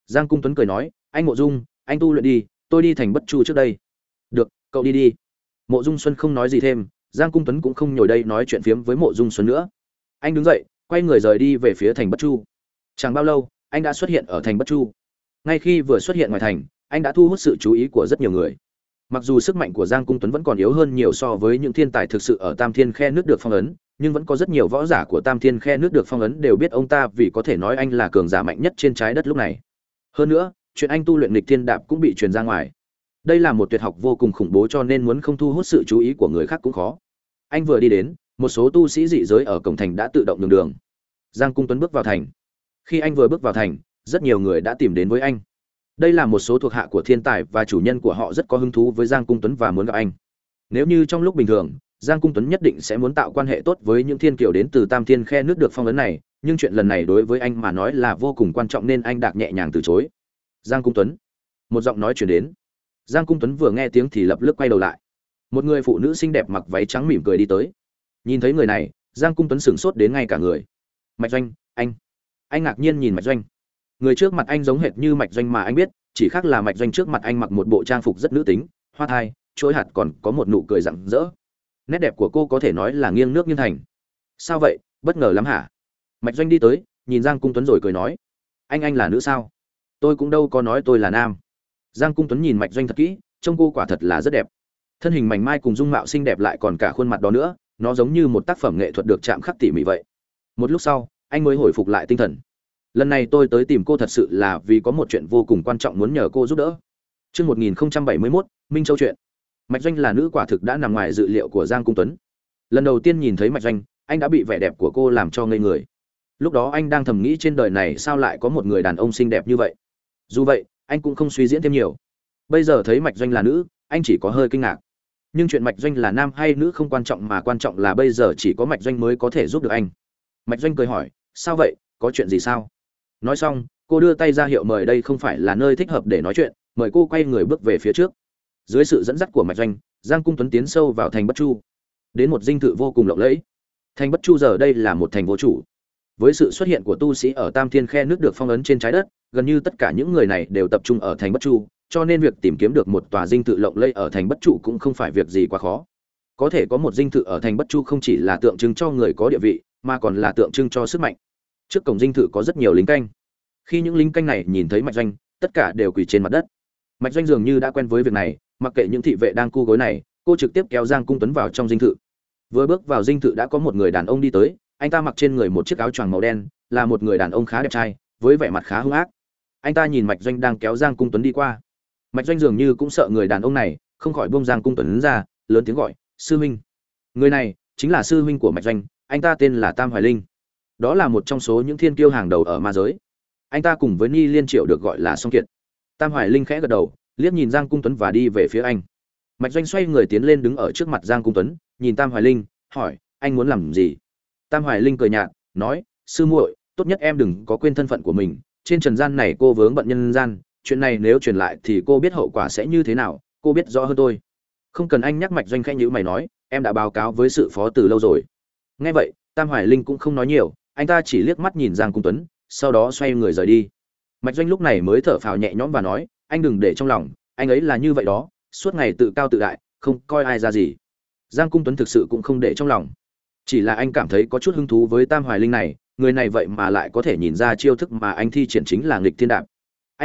Giang cung tuấn cười nói, anh mộ dung, anh tu luyện đi, tôi đi thành bất chu trước đây. Được, cậu đi đi. Mộ dung xuân không nói gì thêm, giang cung tuấn cũng không nhồi đây nói chuyện phiếm với mộ dung xuân nữa anh đứng dậy, quay người rời đi về phía thành bất chu. Chẳng bao lâu, anh đã xuất hiện ở thành bất chu. Ngay khi vừa xuất hiện ngoài thành, anh đã thu hút sự chú ý của rất nhiều người. Mặc dù sức mạnh của giang cung tuấn vẫn còn yếu hơn nhiều so với những thiên tài thực sự ở tam thiên khe nước được phong ấn, nhưng vẫn có rất nhiều võ giả của tam thiên khe nước được phong ấn đều biết ông ta vì có thể nói anh là cường giả mạnh nhất trên trái đất lúc này. Hơn nữa, chuyện anh tu luyện lịch thiên đạp cũng bị truyền ra ngoài. Đây là một tuyệt học vô cùng khủng bố cho nên muốn không thu hút sự chú ý của người khác cũng khó. Anh vừa đi đến một số tu sĩ dị giới ở cổng thành đã tự động nhường đường. Giang cung tuấn bước vào thành. Khi anh vừa bước vào thành, rất nhiều người đã tìm đến với anh. Đây là một số thuộc hạ của thiên tài và chủ nhân của họ rất có hứng thú với giang cung tuấn và muốn gặp anh. Nếu như trong lúc bình thường, giang cung tuấn nhất định sẽ muốn tạo quan hệ tốt với những thiên kiều đến từ tam thiên khe nước được phong ấn này, nhưng chuyện lần này đối với anh mà nói là vô cùng quan trọng nên anh đạc nhẹ nhàng từ chối. Giang cung tuấn. Một giọng nói chuyển đến. Giang cung tuấn vừa nghe tiếng thì lập tức quay đầu lại. Một người phụ nữ xinh đẹp mặc váy trắng mỉm cười đi tới nhìn thấy người này, giang cung tuấn sửng sốt đến ngay cả người. Mạch doanh, anh. Anh ngạc nhiên nhìn mạch doanh. Người trước mặt anh giống hệt như mạch doanh mà anh biết, chỉ khác là mạch doanh trước mặt anh mặc một bộ trang phục rất nữ tính, hoa thai, chuỗi hạt còn có một nụ cười rạng rỡ. Nét đẹp của cô có thể nói là nghiêng nước nghiêng thành. Sao vậy? Bất ngờ lắm hả? Mạch doanh đi tới, nhìn giang cung tuấn rồi cười nói. Anh anh là nữ sao? Tôi cũng đâu có nói tôi là nam. Giang cung tuấn nhìn mạch doanh thật kỹ, trông cô quả thật là rất đẹp. Thân hình mảnh mai cùng dung mạo xinh đẹp lại còn cả khuôn mặt đó nữa nó giống như một tác phẩm nghệ thuật được chạm khắc tỉ mỉ vậy một lúc sau anh mới hồi phục lại tinh thần lần này tôi tới tìm cô thật sự là vì có một chuyện vô cùng quan trọng muốn nhờ cô giúp đỡ Trước 1071, Minh Châu chuyện. Mạch Doanh là nữ quả thực đã nằm ngoài dự liệu của Giang Cung Tuấn. Lần đầu tiên nhìn thấy Mạch Doanh, anh đã bị vẻ đẹp của cô làm cho ngây người. Lúc đó anh đang thầm nghĩ trên đời này sao lại có một người đàn ông xinh đẹp như vậy. Dù vậy, anh cũng không suy diễn thêm nhiều. Bây giờ thấy Mạch Doanh là nữ, anh chỉ có hơi kinh ngạc. Nhưng chuyện Mạch Doanh là nam hay nữ không quan trọng mà quan trọng là bây giờ chỉ có Mạch Doanh mới có thể giúp được anh. Mạch Doanh cười hỏi, "Sao vậy? Có chuyện gì sao?" nói xong cô đưa tay ra hiệu mời đây không phải là nơi thích hợp để nói chuyện mời cô quay người bước về phía trước dưới sự dẫn dắt của mạch doanh giang cung tuấn tiến sâu vào thành bất chu đến một dinh thự vô cùng lộng lẫy thành bất chu giờ đây là một thành vô chủ với sự xuất hiện của tu sĩ ở tam thiên khe nước được phong ấn trên trái đất gần như tất cả những người này đều tập trung ở thành bất chu cho nên việc tìm kiếm được một tòa dinh thự lộng lẫy ở thành bất trụ cũng không phải việc gì quá khó. Có thể có một dinh thự ở thành bất chu không chỉ là tượng trưng cho người có địa vị, mà còn là tượng trưng cho sức mạnh. Trước cổng dinh thự có rất nhiều lính canh. Khi những lính canh này nhìn thấy mạch doanh, tất cả đều quỳ trên mặt đất. Mạch doanh dường như đã quen với việc này, mặc kệ những thị vệ đang cu gối này, cô trực tiếp kéo giang cung tuấn vào trong dinh thự. Vừa bước vào dinh thự đã có một người đàn ông đi tới, anh ta mặc trên người một chiếc áo choàng màu đen, là một người đàn ông khá đẹp trai, với vẻ mặt khá hung ác. Anh ta nhìn mạch doanh đang kéo giang cung tuấn đi qua mạch doanh dường như cũng sợ người đàn ông này, không khỏi bông giang cung tuấn ra, lớn tiếng gọi, sư huynh. Người này chính là sư huynh của mạch doanh, anh ta tên là tam hoài linh. Đó là một trong số những thiên kiêu hàng đầu ở ma giới. Anh ta cùng với ni liên triệu được gọi là song kiệt. Tam hoài linh khẽ gật đầu, liếc nhìn giang cung tuấn và đi về phía anh. Mạch doanh xoay người tiến lên đứng ở trước mặt giang cung tuấn, nhìn tam hoài linh, hỏi, anh muốn làm gì? Tam hoài linh cười nhạt, nói, sư muội, tốt nhất em đừng có quên thân phận của mình. Trên trần gian này cô vướng bận nhân gian chuyện này nếu truyền lại thì cô biết hậu quả sẽ như thế nào, cô biết rõ hơn tôi. Không cần anh nhắc mạch doanh khẽ nhữ mày nói, em đã báo cáo với sự phó từ lâu rồi. Nghe vậy, tam hoài linh cũng không nói nhiều, anh ta chỉ liếc mắt nhìn giang cung tuấn, sau đó xoay người rời đi. Mạch doanh lúc này mới thở phào nhẹ nhõm và nói, anh đừng để trong lòng, anh ấy là như vậy đó, suốt ngày tự cao tự đại, không coi ai ra gì. Giang cung tuấn thực sự cũng không để trong lòng. Chỉ là anh cảm thấy có chút hứng thú với tam hoài linh này, người này vậy mà lại có thể nhìn ra chiêu thức mà anh thi triển chính là nghịch thiên đạp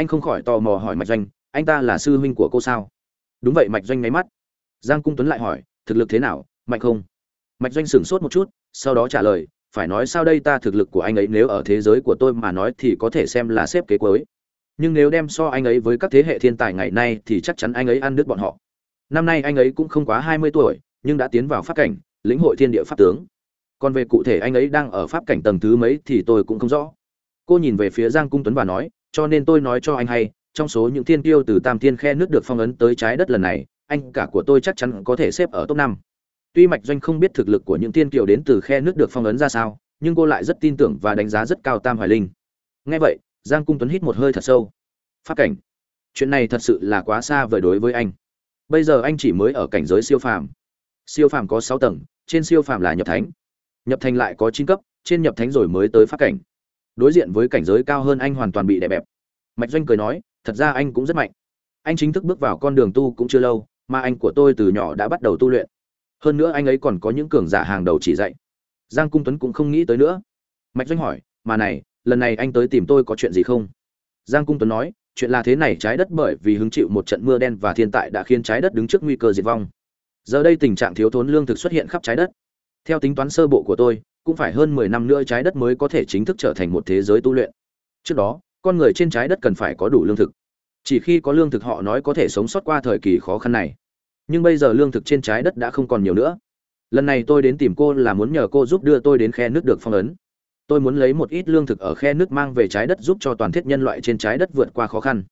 anh không khỏi tò mò hỏi mạch doanh, anh ta là sư huynh của cô sao? Đúng vậy, mạch doanh nháy mắt. Giang cung tuấn lại hỏi, thực lực thế nào, mạnh không? Mạch doanh sửng sốt một chút, sau đó trả lời, phải nói sao đây ta thực lực của anh ấy nếu ở thế giới của tôi mà nói thì có thể xem là xếp kế cuối. Nhưng nếu đem so anh ấy với các thế hệ thiên tài ngày nay thì chắc chắn anh ấy ăn đứt bọn họ. Năm nay anh ấy cũng không quá hai mươi tuổi, nhưng đã tiến vào pháp cảnh, lĩnh hội thiên địa pháp tướng. Còn về cụ thể anh ấy đang ở pháp cảnh tầng thứ mấy thì tôi cũng không rõ. Cô nhìn về phía giang cung tuấn và nói cho nên tôi nói cho anh hay trong số những thiên tiêu từ tam thiên khe nước được phong ấn tới trái đất lần này anh cả của tôi chắc chắn có thể xếp ở top năm Tuy Mạch Doanh không biết thực lực của những thiên kiều đến từ khe nước được phong ấn ra sao, nhưng cô lại rất tin tưởng và đánh giá rất cao Tam Hoài Linh. Nghe vậy, Giang Cung Tuấn hít một hơi thật sâu. Phát cảnh. Chuyện này thật sự là quá xa vời đối với anh. Bây giờ anh chỉ mới ở cảnh giới siêu phàm. Siêu phàm có sáu tầng, trên siêu phàm là nhập thánh. Nhập thành lại có chín cấp, trên nhập thánh rồi mới tới phát cảnh. Đối diện với cảnh giới cao hơn anh hoàn toàn bị đè bẹp. Mạch Doanh cười nói, thật ra anh cũng rất mạnh. Anh chính thức bước vào con đường tu cũng chưa lâu, mà anh của tôi từ nhỏ đã bắt đầu tu luyện. Hơn nữa anh ấy còn có những cường giả hàng đầu chỉ dạy. Giang cung tuấn cũng không nghĩ tới nữa. Mạch doanh hỏi mà này lần này anh tới tìm tôi có chuyện gì không? Giang cung tuấn nói chuyện là thế này trái đất bởi vì hứng chịu một trận mưa đen và thiên tai đã khiến trái đất đứng trước nguy cơ diệt vong. Giờ đây tình trạng thiếu thốn lương thực xuất hiện khắp trái đất. Theo tính toán sơ bộ của tôi cũng phải hơn mười năm nữa trái đất mới có thể chính thức trở thành một thế giới tu luyện. Trước đó, con người trên trái đất cần phải có đủ lương thực. Chỉ khi có lương thực họ nói có thể sống sót qua thời kỳ khó khăn này. Nhưng bây giờ lương thực trên trái đất đã không còn nhiều nữa. Lần này tôi đến tìm cô là muốn nhờ cô giúp đưa tôi đến khe nước được phong ấn. Tôi muốn lấy một ít lương thực ở khe nước mang về trái đất giúp cho toàn thiết nhân loại trên trái đất vượt qua khó khăn.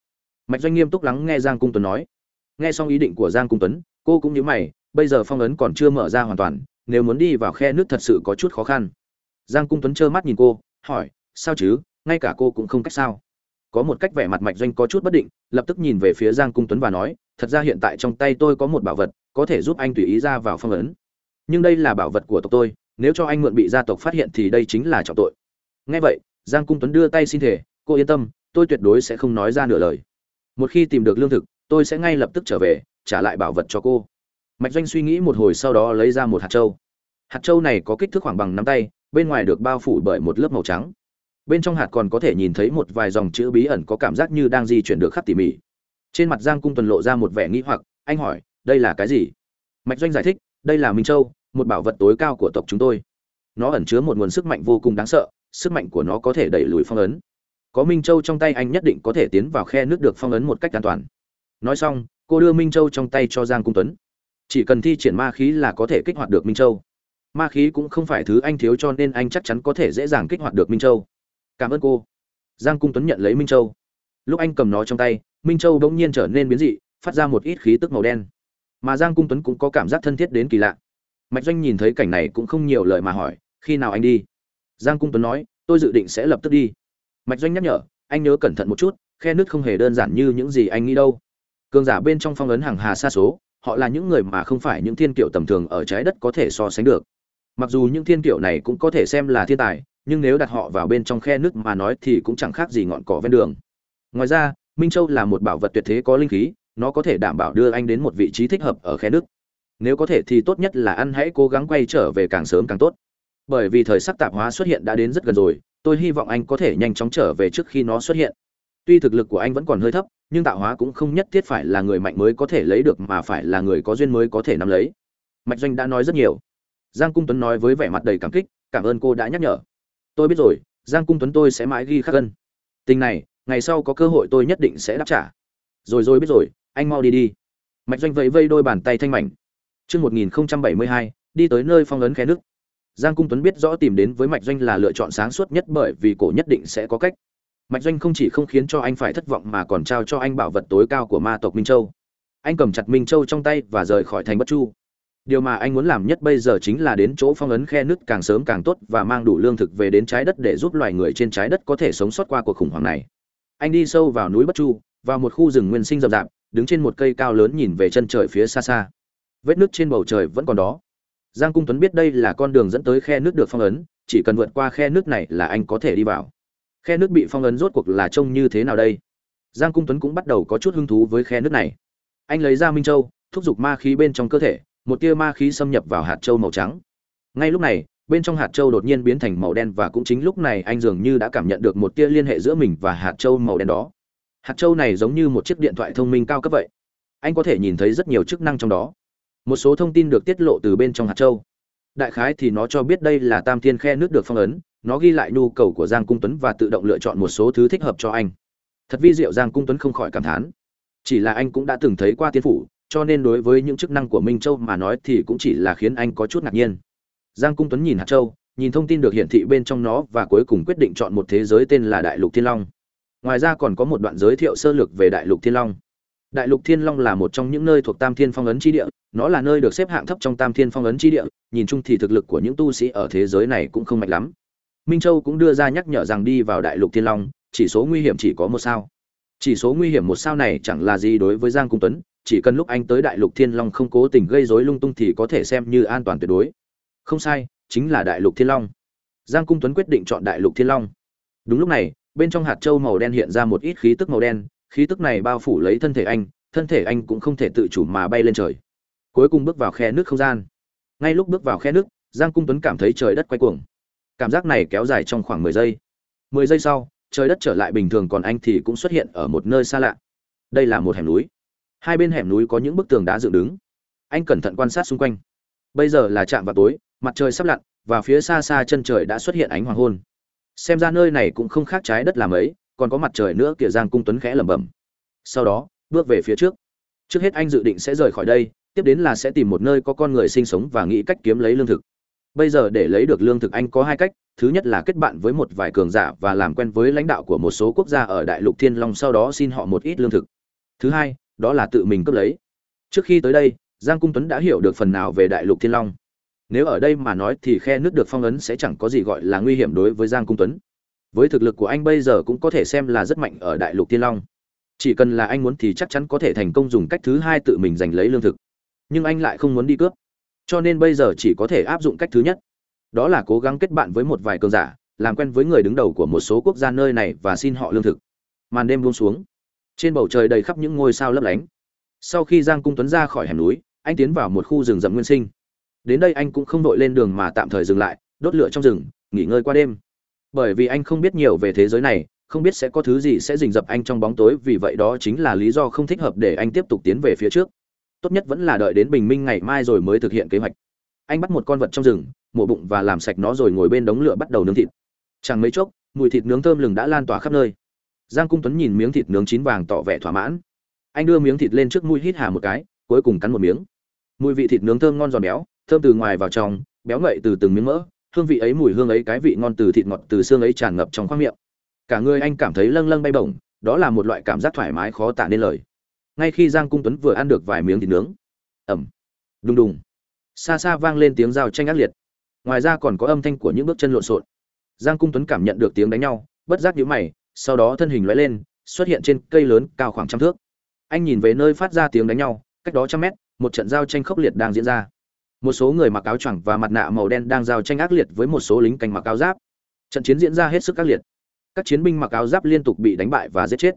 Mạch doanh nghiêm túc lắng nghe giang cung tuấn nói. Nghe xong ý định của giang cung tuấn, cô cũng nhíu mày, bây giờ phong ấn còn chưa mở ra hoàn toàn nếu muốn đi vào khe nước thật sự có chút khó khăn. Giang cung tuấn trơ mắt nhìn cô, hỏi, sao chứ? Ngay cả cô cũng không cách sao? Có một cách vẻ mặt mạch doanh có chút bất định, lập tức nhìn về phía giang cung tuấn và nói, thật ra hiện tại trong tay tôi có một bảo vật, có thể giúp anh tùy ý ra vào phong ấn. Nhưng đây là bảo vật của tộc tôi, nếu cho anh mượn bị gia tộc phát hiện thì đây chính là trọng tội. Ngay vậy, giang cung tuấn đưa tay xin thể cô yên tâm, tôi tuyệt đối sẽ không nói ra nửa lời. Một khi tìm được lương thực, tôi sẽ ngay lập tức trở về, trả lại bảo vật cho cô mạch doanh suy nghĩ một hồi sau đó lấy ra một hạt trâu hạt trâu này có kích thước khoảng bằng nắm tay, bên ngoài được bao phủ bởi một lớp màu trắng. Bên trong hạt còn có thể nhìn thấy một vài dòng chữ bí ẩn có cảm giác như đang di chuyển được khắp tỉ mỉ. Trên mặt giang cung tuần lộ ra một vẻ nghĩ hoặc, anh hỏi, đây là cái gì? Mạch doanh giải thích, đây là minh châu, một bảo vật tối cao của tộc chúng tôi. Nó ẩn chứa một nguồn sức mạnh vô cùng đáng sợ, sức mạnh của nó có thể đẩy lùi phong ấn. Có minh châu trong tay anh nhất định có thể tiến vào khe nước được phong ấn một cách an toàn. Nói xong, cô đưa minh châu trong tay cho giang cung tuấn chỉ cần thi triển ma khí là có thể kích hoạt được minh châu. Ma khí cũng không phải thứ anh thiếu cho nên anh chắc chắn có thể dễ dàng kích hoạt được minh châu. Cảm ơn cô. Giang cung tuấn nhận lấy minh châu. Lúc anh cầm nó trong tay, minh châu bỗng nhiên trở nên biến dị, phát ra một ít khí tức màu đen. Mà giang cung tuấn cũng có cảm giác thân thiết đến kỳ lạ. Mạch doanh nhìn thấy cảnh này cũng không nhiều lời mà hỏi, khi nào anh đi? Giang cung tuấn nói, tôi dự định sẽ lập tức đi. Mạch doanh nhắc nhở, anh nhớ cẩn thận một chút, khe nứt không hề đơn giản như những gì anh nghĩ đâu. Cường giả bên trong phong ấn hàng hà xa số họ là những người mà không phải những thiên kiệu tầm thường ở trái đất có thể so sánh được. Mặc dù những thiên kiệu này cũng có thể xem là thiên tài, nhưng nếu đặt họ vào bên trong khe nước mà nói thì cũng chẳng khác gì ngọn cỏ ven đường. Ngoài ra, minh châu là một bảo vật tuyệt thế có linh khí, nó có thể đảm bảo đưa anh đến một vị trí thích hợp ở khe nước. Nếu có thể thì tốt nhất là anh hãy cố gắng quay trở về càng sớm càng tốt. Bởi vì thời sắc tạp hóa xuất hiện đã đến rất gần rồi, tôi hy vọng anh có thể nhanh chóng trở về trước khi nó xuất hiện. Tuy thực lực của anh vẫn còn hơi thấp nhưng tạo hóa cũng không nhất thiết phải là người mạnh mới có thể lấy được mà phải là người có duyên mới có thể nắm lấy mạch doanh đã nói rất nhiều giang cung tuấn nói với vẻ mặt đầy cảm kích cảm ơn cô đã nhắc nhở tôi biết rồi giang cung tuấn tôi sẽ mãi ghi khắc gân. tình này ngày sau có cơ hội tôi nhất định sẽ đáp trả rồi rồi biết rồi anh mau đi đi mạch doanh vẫy vây đôi bàn tay thanh mảnh Trước 1072, đi tới nơi phong ấn khe nước. Giang Cung Tuấn biết rõ tìm đến với Mạch Doanh là lựa chọn sáng suốt nhất bởi vì cổ nhất định sẽ có cách. Mạch Doanh không chỉ không khiến cho anh phải thất vọng mà còn trao cho anh bảo vật tối cao của ma tộc Minh Châu. Anh cầm chặt Minh Châu trong tay và rời khỏi thành Bất Chu. Điều mà anh muốn làm nhất bây giờ chính là đến chỗ phong ấn khe nước càng sớm càng tốt và mang đủ lương thực về đến trái đất để giúp loài người trên trái đất có thể sống sót qua cuộc khủng hoảng này. Anh đi sâu vào núi Bất Chu, vào một khu rừng nguyên sinh rậm rạp, đứng trên một cây cao lớn nhìn về chân trời phía xa xa. Vết nước trên bầu trời vẫn còn đó giang cung tuấn biết đây là con đường dẫn tới khe nước được phong ấn chỉ cần vượt qua khe nước này là anh có thể đi vào khe nước bị phong ấn rốt cuộc là trông như thế nào đây? Giang cung tuấn cũng bắt đầu có chút hứng thú với khe nước này. Anh lấy ra minh châu, thúc giục ma khí bên trong cơ thể, một tia ma khí xâm nhập vào hạt châu màu trắng. Ngay lúc này, bên trong hạt châu đột nhiên biến thành màu đen và cũng chính lúc này anh dường như đã cảm nhận được một tia liên hệ giữa mình và hạt châu màu đen đó. Hạt châu này giống như một chiếc điện thoại thông minh cao cấp vậy. Anh có thể nhìn thấy rất nhiều chức năng trong đó. Một số thông tin được tiết lộ từ bên trong hạt châu. Đại khái thì nó cho biết đây là tam thiên khe nước được phong ấn nó ghi lại nhu cầu của giang cung tuấn và tự động lựa chọn một số thứ thích hợp cho anh. Thật vi diệu, giang cung tuấn không khỏi cảm thán. Chỉ là anh cũng đã từng thấy qua tiên phủ, cho nên đối với những chức năng của minh châu mà nói thì cũng chỉ là khiến anh có chút ngạc nhiên. Giang cung tuấn nhìn hạt châu, nhìn thông tin được hiển thị bên trong nó và cuối cùng quyết định chọn một thế giới tên là đại lục thiên long. Ngoài ra còn có một đoạn giới thiệu sơ lược về đại lục thiên long. Đại lục thiên long là một trong những nơi thuộc tam thiên phong ấn chi địa, nó là nơi được xếp hạng thấp trong tam thiên phong ấn chi địa, nhìn chung thì thực lực của những tu sĩ ở thế giới này cũng không mạnh lắm minh châu cũng đưa ra nhắc nhở rằng đi vào đại lục thiên long, chỉ số nguy hiểm chỉ có một sao. Chỉ số nguy hiểm một sao này chẳng là gì đối với giang cung tuấn, chỉ cần lúc anh tới đại lục thiên long không cố tình gây rối lung tung thì có thể xem như an toàn tuyệt đối. Không sai, chính là đại lục thiên long. Giang cung tuấn quyết định chọn đại lục thiên long. Đúng lúc này, bên trong hạt châu màu đen hiện ra một ít khí tức màu đen, khí tức này bao phủ lấy thân thể anh, thân thể anh cũng không thể tự chủ mà bay lên trời. Cuối cùng bước vào khe nước không gian. Ngay lúc bước vào khe nước, giang cung tuấn cảm thấy trời đất quay cuồng cảm giác này kéo dài trong khoảng mười giây. Mười giây sau, trời đất trở lại bình thường còn anh thì cũng xuất hiện ở một nơi xa lạ. Đây là một hẻm núi. Hai bên hẻm núi có những bức tường đá dựng đứng. Anh cẩn thận quan sát xung quanh. Bây giờ là trạm vào tối, mặt trời sắp lặn và phía xa xa chân trời đã xuất hiện ánh hoàng hôn. Xem ra nơi này cũng không khác trái đất làm ấy, còn có mặt trời nữa kìa, giang cung tuấn khẽ lẩm bẩm. Sau đó, bước về phía trước. Trước hết anh dự định sẽ rời khỏi đây, tiếp đến là sẽ tìm một nơi có con người sinh sống và nghĩ cách kiếm lấy lương thực bây giờ để lấy được lương thực anh có hai cách, thứ nhất là kết bạn với một vài cường giả và làm quen với lãnh đạo của một số quốc gia ở đại lục thiên long, sau đó xin họ một ít lương thực. Thứ hai, đó là tự mình cướp lấy. Trước khi tới đây, giang cung tuấn đã hiểu được phần nào về đại lục thiên long. Nếu ở đây mà nói thì khe nước được phong ấn sẽ chẳng có gì gọi là nguy hiểm đối với giang cung tuấn. Với thực lực của anh bây giờ cũng có thể xem là rất mạnh ở đại lục thiên long. Chỉ cần là anh muốn thì chắc chắn có thể thành công dùng cách thứ hai tự mình giành lấy lương thực. Nhưng anh lại không muốn đi cướp cho nên bây giờ chỉ có thể áp dụng cách thứ nhất. Đó là cố gắng kết bạn với một vài cường giả, làm quen với người đứng đầu của một số quốc gia nơi này và xin họ lương thực. Màn đêm buông xuống. Trên bầu trời đầy khắp những ngôi sao lấp lánh. Sau khi giang cung tuấn ra khỏi hẻm núi, anh tiến vào một khu rừng rậm nguyên sinh. Đến đây anh cũng không đội lên đường mà tạm thời dừng lại, đốt lửa trong rừng, nghỉ ngơi qua đêm. Bởi vì anh không biết nhiều về thế giới này, không biết sẽ có thứ gì sẽ rình rập anh trong bóng tối, vì vậy đó chính là lý do không thích hợp để anh tiếp tục tiến về phía trước tốt nhất vẫn là đợi đến bình minh ngày mai rồi mới thực hiện kế hoạch. Anh bắt một con vật trong rừng, mổ bụng và làm sạch nó rồi ngồi bên đống lửa bắt đầu nướng thịt. Chẳng mấy chốc, mùi thịt nướng thơm lừng đã lan tỏa khắp nơi. Giang cung tuấn nhìn miếng thịt nướng chín vàng tỏ vẻ thỏa mãn. Anh đưa miếng thịt lên trước mũi hít hà một cái, cuối cùng cắn một miếng. Mùi vị thịt nướng thơm ngon giòn béo, thơm từ ngoài vào trong, béo ngậy từ từng miếng mỡ, hương vị ấy mùi hương ấy cái vị ngon từ thịt ngọt từ xương ấy tràn ngập trong khoang miệng. Cả người anh cảm thấy lâng lâng bay bổng, đó là một loại cảm giác thoải mái khó tả nên lời ngay khi giang cung tuấn vừa ăn được vài miếng thịt nướng ẩm đùng đùng, xa xa vang lên tiếng giao tranh ác liệt. Ngoài ra còn có âm thanh của những bước chân lộn xộn. Giang cung tuấn cảm nhận được tiếng đánh nhau, bất giác nhíu mày, sau đó thân hình lóe lên, xuất hiện trên cây lớn cao khoảng trăm thước. Anh nhìn về nơi phát ra tiếng đánh nhau, cách đó trăm mét, một trận giao tranh khốc liệt đang diễn ra. Một số người mặc áo choàng và mặt nạ màu đen đang giao tranh ác liệt với một số lính canh mặc áo giáp. Trận chiến diễn ra hết sức ác liệt. Các chiến binh mặc áo giáp liên tục bị đánh bại và giết chết.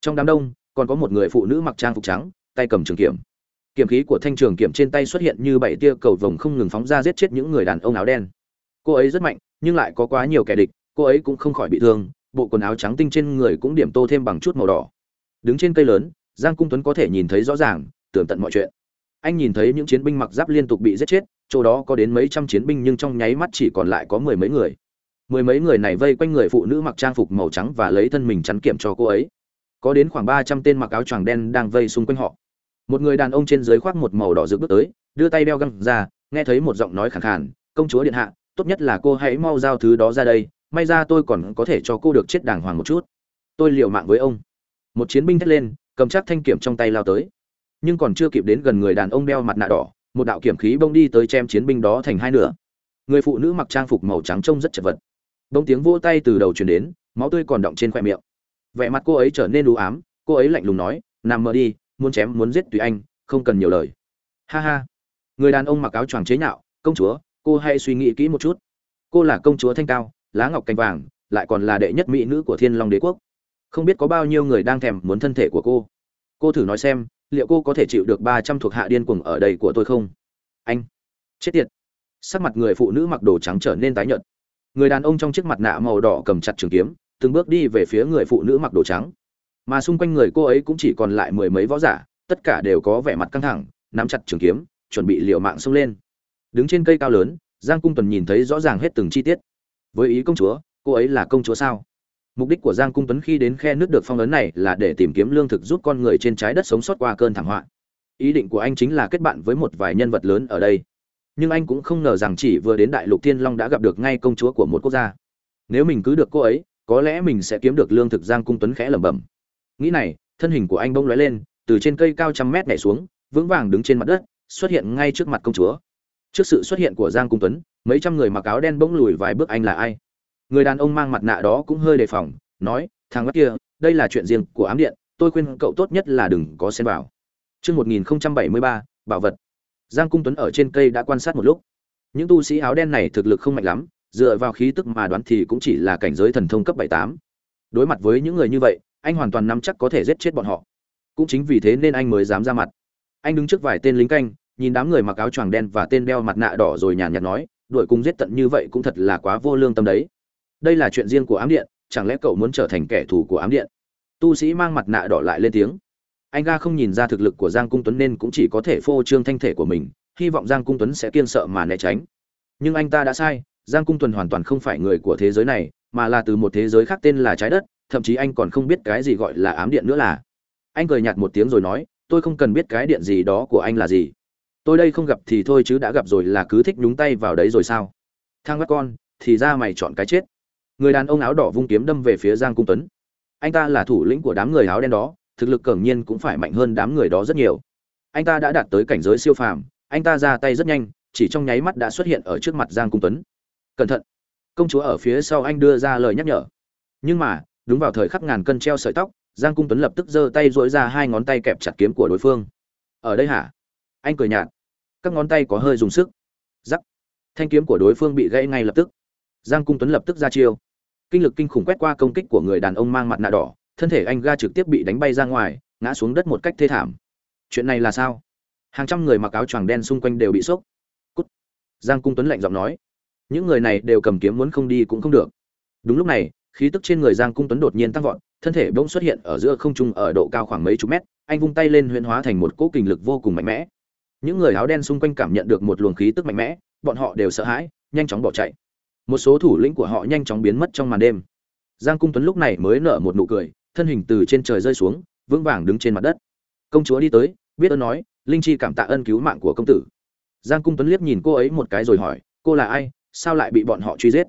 Trong đám đông còn có một người phụ nữ mặc trang phục trắng, tay cầm trường kiểm kiểm khí của thanh trường kiểm trên tay xuất hiện như bảy tia cầu vồng không ngừng phóng ra giết chết những người đàn ông áo đen. Cô ấy rất mạnh, nhưng lại có quá nhiều kẻ địch, cô ấy cũng không khỏi bị thương, bộ quần áo trắng tinh trên người cũng điểm tô thêm bằng chút màu đỏ. Đứng trên cây lớn, giang cung tuấn có thể nhìn thấy rõ ràng tưởng tận mọi chuyện. Anh nhìn thấy những chiến binh mặc giáp liên tục bị giết chết, chỗ đó có đến mấy trăm chiến binh nhưng trong nháy mắt chỉ còn lại có mười mấy người. Mười mấy người này vây quanh người phụ nữ mặc trang phục màu trắng và lấy thân mình chắn kiểm cho cô ấy có đến khoảng ba trăm tên mặc áo choàng đen đang vây xung quanh họ. Một người đàn ông trên dưới khoác một màu đỏ rực bước tới, đưa tay đeo găng ra, nghe thấy một giọng nói khẳng khàn, công chúa điện hạ, tốt nhất là cô hãy mau giao thứ đó ra đây, may ra tôi còn có thể cho cô được chết đàng hoàng một chút. Tôi liều mạng với ông. Một chiến binh thét lên, cầm chắc thanh kiểm trong tay lao tới. Nhưng còn chưa kịp đến gần người đàn ông đeo mặt nạ đỏ, một đạo kiểm khí bông đi tới chém chiến binh đó thành hai nửa. Người phụ nữ mặc trang phục màu trắng trông rất chật vật. Bông tiếng vỗ tay từ đầu truyền đến, máu tươi còn đọng trên khoe miệng vẻ mặt cô ấy trở nên đủ ám, cô ấy lạnh lùng nói, nằm mơ đi, muốn chém, muốn giết tùy anh, không cần nhiều lời. Ha ha. Người đàn ông mặc áo choàng chế nhạo, công chúa, cô hãy suy nghĩ kỹ một chút. Cô là công chúa thanh cao, lá ngọc cành vàng, lại còn là đệ nhất mỹ nữ của thiên long đế quốc. Không biết có bao nhiêu người đang thèm muốn thân thể của cô. Cô thử nói xem, liệu cô có thể chịu được ba trăm thuộc hạ điên cuồng ở đây của tôi không? Anh. Chết tiệt. Sắc mặt người phụ nữ mặc đồ trắng trở nên tái nhợt. Người đàn ông trong chiếc mặt nạ màu đỏ cầm chặt trường kiếm từng bước đi về phía người phụ nữ mặc đồ trắng. Mà xung quanh người cô ấy cũng chỉ còn lại mười mấy võ giả, tất cả đều có vẻ mặt căng thẳng, nắm chặt trường kiếm, chuẩn bị liều mạng xông lên. Đứng trên cây cao lớn, giang cung tuần nhìn thấy rõ ràng hết từng chi tiết. Với ý công chúa, cô ấy là công chúa sao? Mục đích của giang cung tuấn khi đến khe nước được phong ấn này là để tìm kiếm lương thực giúp con người trên trái đất sống sót qua cơn thảm họa. Ý định của anh chính là kết bạn với một vài nhân vật lớn ở đây. Nhưng anh cũng không ngờ rằng chỉ vừa đến đại lục thiên long đã gặp được ngay công chúa của một quốc gia. Nếu mình cứ được cô ấy có lẽ mình sẽ kiếm được lương thực giang cung tuấn khẽ lẩm bẩm nghĩ này thân hình của anh bông lóe lên từ trên cây cao trăm mét nhảy xuống vững vàng đứng trên mặt đất xuất hiện ngay trước mặt công chúa trước sự xuất hiện của giang cung tuấn mấy trăm người mặc áo đen bỗng lùi vài bước anh là ai người đàn ông mang mặt nạ đó cũng hơi đề phòng nói thằng mắt kia đây là chuyện riêng của ám điện tôi khuyên cậu tốt nhất là đừng có xen vào Trước 1073, bảo vật. Giang Cung Tuấn ở trên cây đã quan sát một lúc. Những tu sĩ áo đen này thực lực không mạnh lắm, dựa vào khí tức mà đoán thì cũng chỉ là cảnh giới thần thông cấp 7-8. Đối mặt với những người như vậy, anh hoàn toàn nắm chắc có thể giết chết bọn họ. Cũng chính vì thế nên anh mới dám ra mặt. Anh đứng trước vài tên lính canh, nhìn đám người mặc áo choàng đen và tên đeo mặt nạ đỏ rồi nhàn nhạt nói, đuổi cùng giết tận như vậy cũng thật là quá vô lương tâm đấy đây là chuyện riêng của ám điện chẳng lẽ cậu muốn trở thành kẻ thù của ám điện tu sĩ mang mặt nạ đỏ lại lên tiếng anh ga không nhìn ra thực lực của giang cung tuấn nên cũng chỉ có thể phô trương thanh thể của mình hy vọng giang cung tuấn sẽ kiên sợ mà né tránh nhưng anh ta đã sai giang cung Tuần hoàn toàn không phải người của thế giới này, mà là từ một thế giới khác tên là trái đất, thậm chí anh còn không biết cái gì gọi là ám điện nữa là. Anh cười nhạt một tiếng rồi nói, tôi không cần biết cái điện gì đó của anh là gì. Tôi đây không gặp thì thôi chứ đã gặp rồi là cứ thích nhúng tay vào đấy rồi sao? Thang bắt con, thì ra mày chọn cái chết. Người đàn ông áo đỏ vung kiếm đâm về phía giang cung tuấn. Anh ta là thủ lĩnh của đám người áo đen đó, thực lực cẩn nhiên cũng phải mạnh hơn đám người đó rất nhiều. Anh ta đã đạt tới cảnh giới siêu phàm, anh ta ra tay rất nhanh, chỉ trong nháy mắt đã xuất hiện ở trước mặt giang cung tuấn cẩn thận. Công chúa ở phía sau anh đưa ra lời nhắc nhở. Nhưng mà, đúng vào thời khắc ngàn cân treo sợi tóc, giang cung tuấn lập tức giơ tay dỗi ra hai ngón tay kẹp chặt kiếm của đối phương. Ở đây hả? Anh cười nhạt. Các ngón tay có hơi dùng sức. Giắc thanh kiếm của đối phương bị gãy ngay lập tức. Giang cung tuấn lập tức ra chiêu. Kinh lực kinh khủng quét qua công kích của người đàn ông mang mặt nạ đỏ, thân thể anh ga trực tiếp bị đánh bay ra ngoài, ngã xuống đất một cách thê thảm. Chuyện này là sao? Hàng trăm người mặc áo choàng đen xung quanh đều bị sốc. Cút. Giang cung tuấn lạnh giọng nói những người này đều cầm kiếm muốn không đi cũng không được. Đúng lúc này, khí tức trên người giang cung tuấn đột nhiên tăng vọt, thân thể bỗng xuất hiện ở giữa không trung ở độ cao khoảng mấy chục mét, anh vung tay lên huyễn hóa thành một cỗ kình lực vô cùng mạnh mẽ. Những người áo đen xung quanh cảm nhận được một luồng khí tức mạnh mẽ, bọn họ đều sợ hãi, nhanh chóng bỏ chạy. Một số thủ lĩnh của họ nhanh chóng biến mất trong màn đêm. Giang cung tuấn lúc này mới nở một nụ cười, thân hình từ trên trời rơi xuống, vững vàng đứng trên mặt đất. Công chúa đi tới, biết ơn nói, linh chi cảm tạ ơn cứu mạng của công tử. Giang cung tuấn liếc nhìn cô ấy một cái rồi hỏi, cô là ai? Sao lại bị bọn họ truy giết?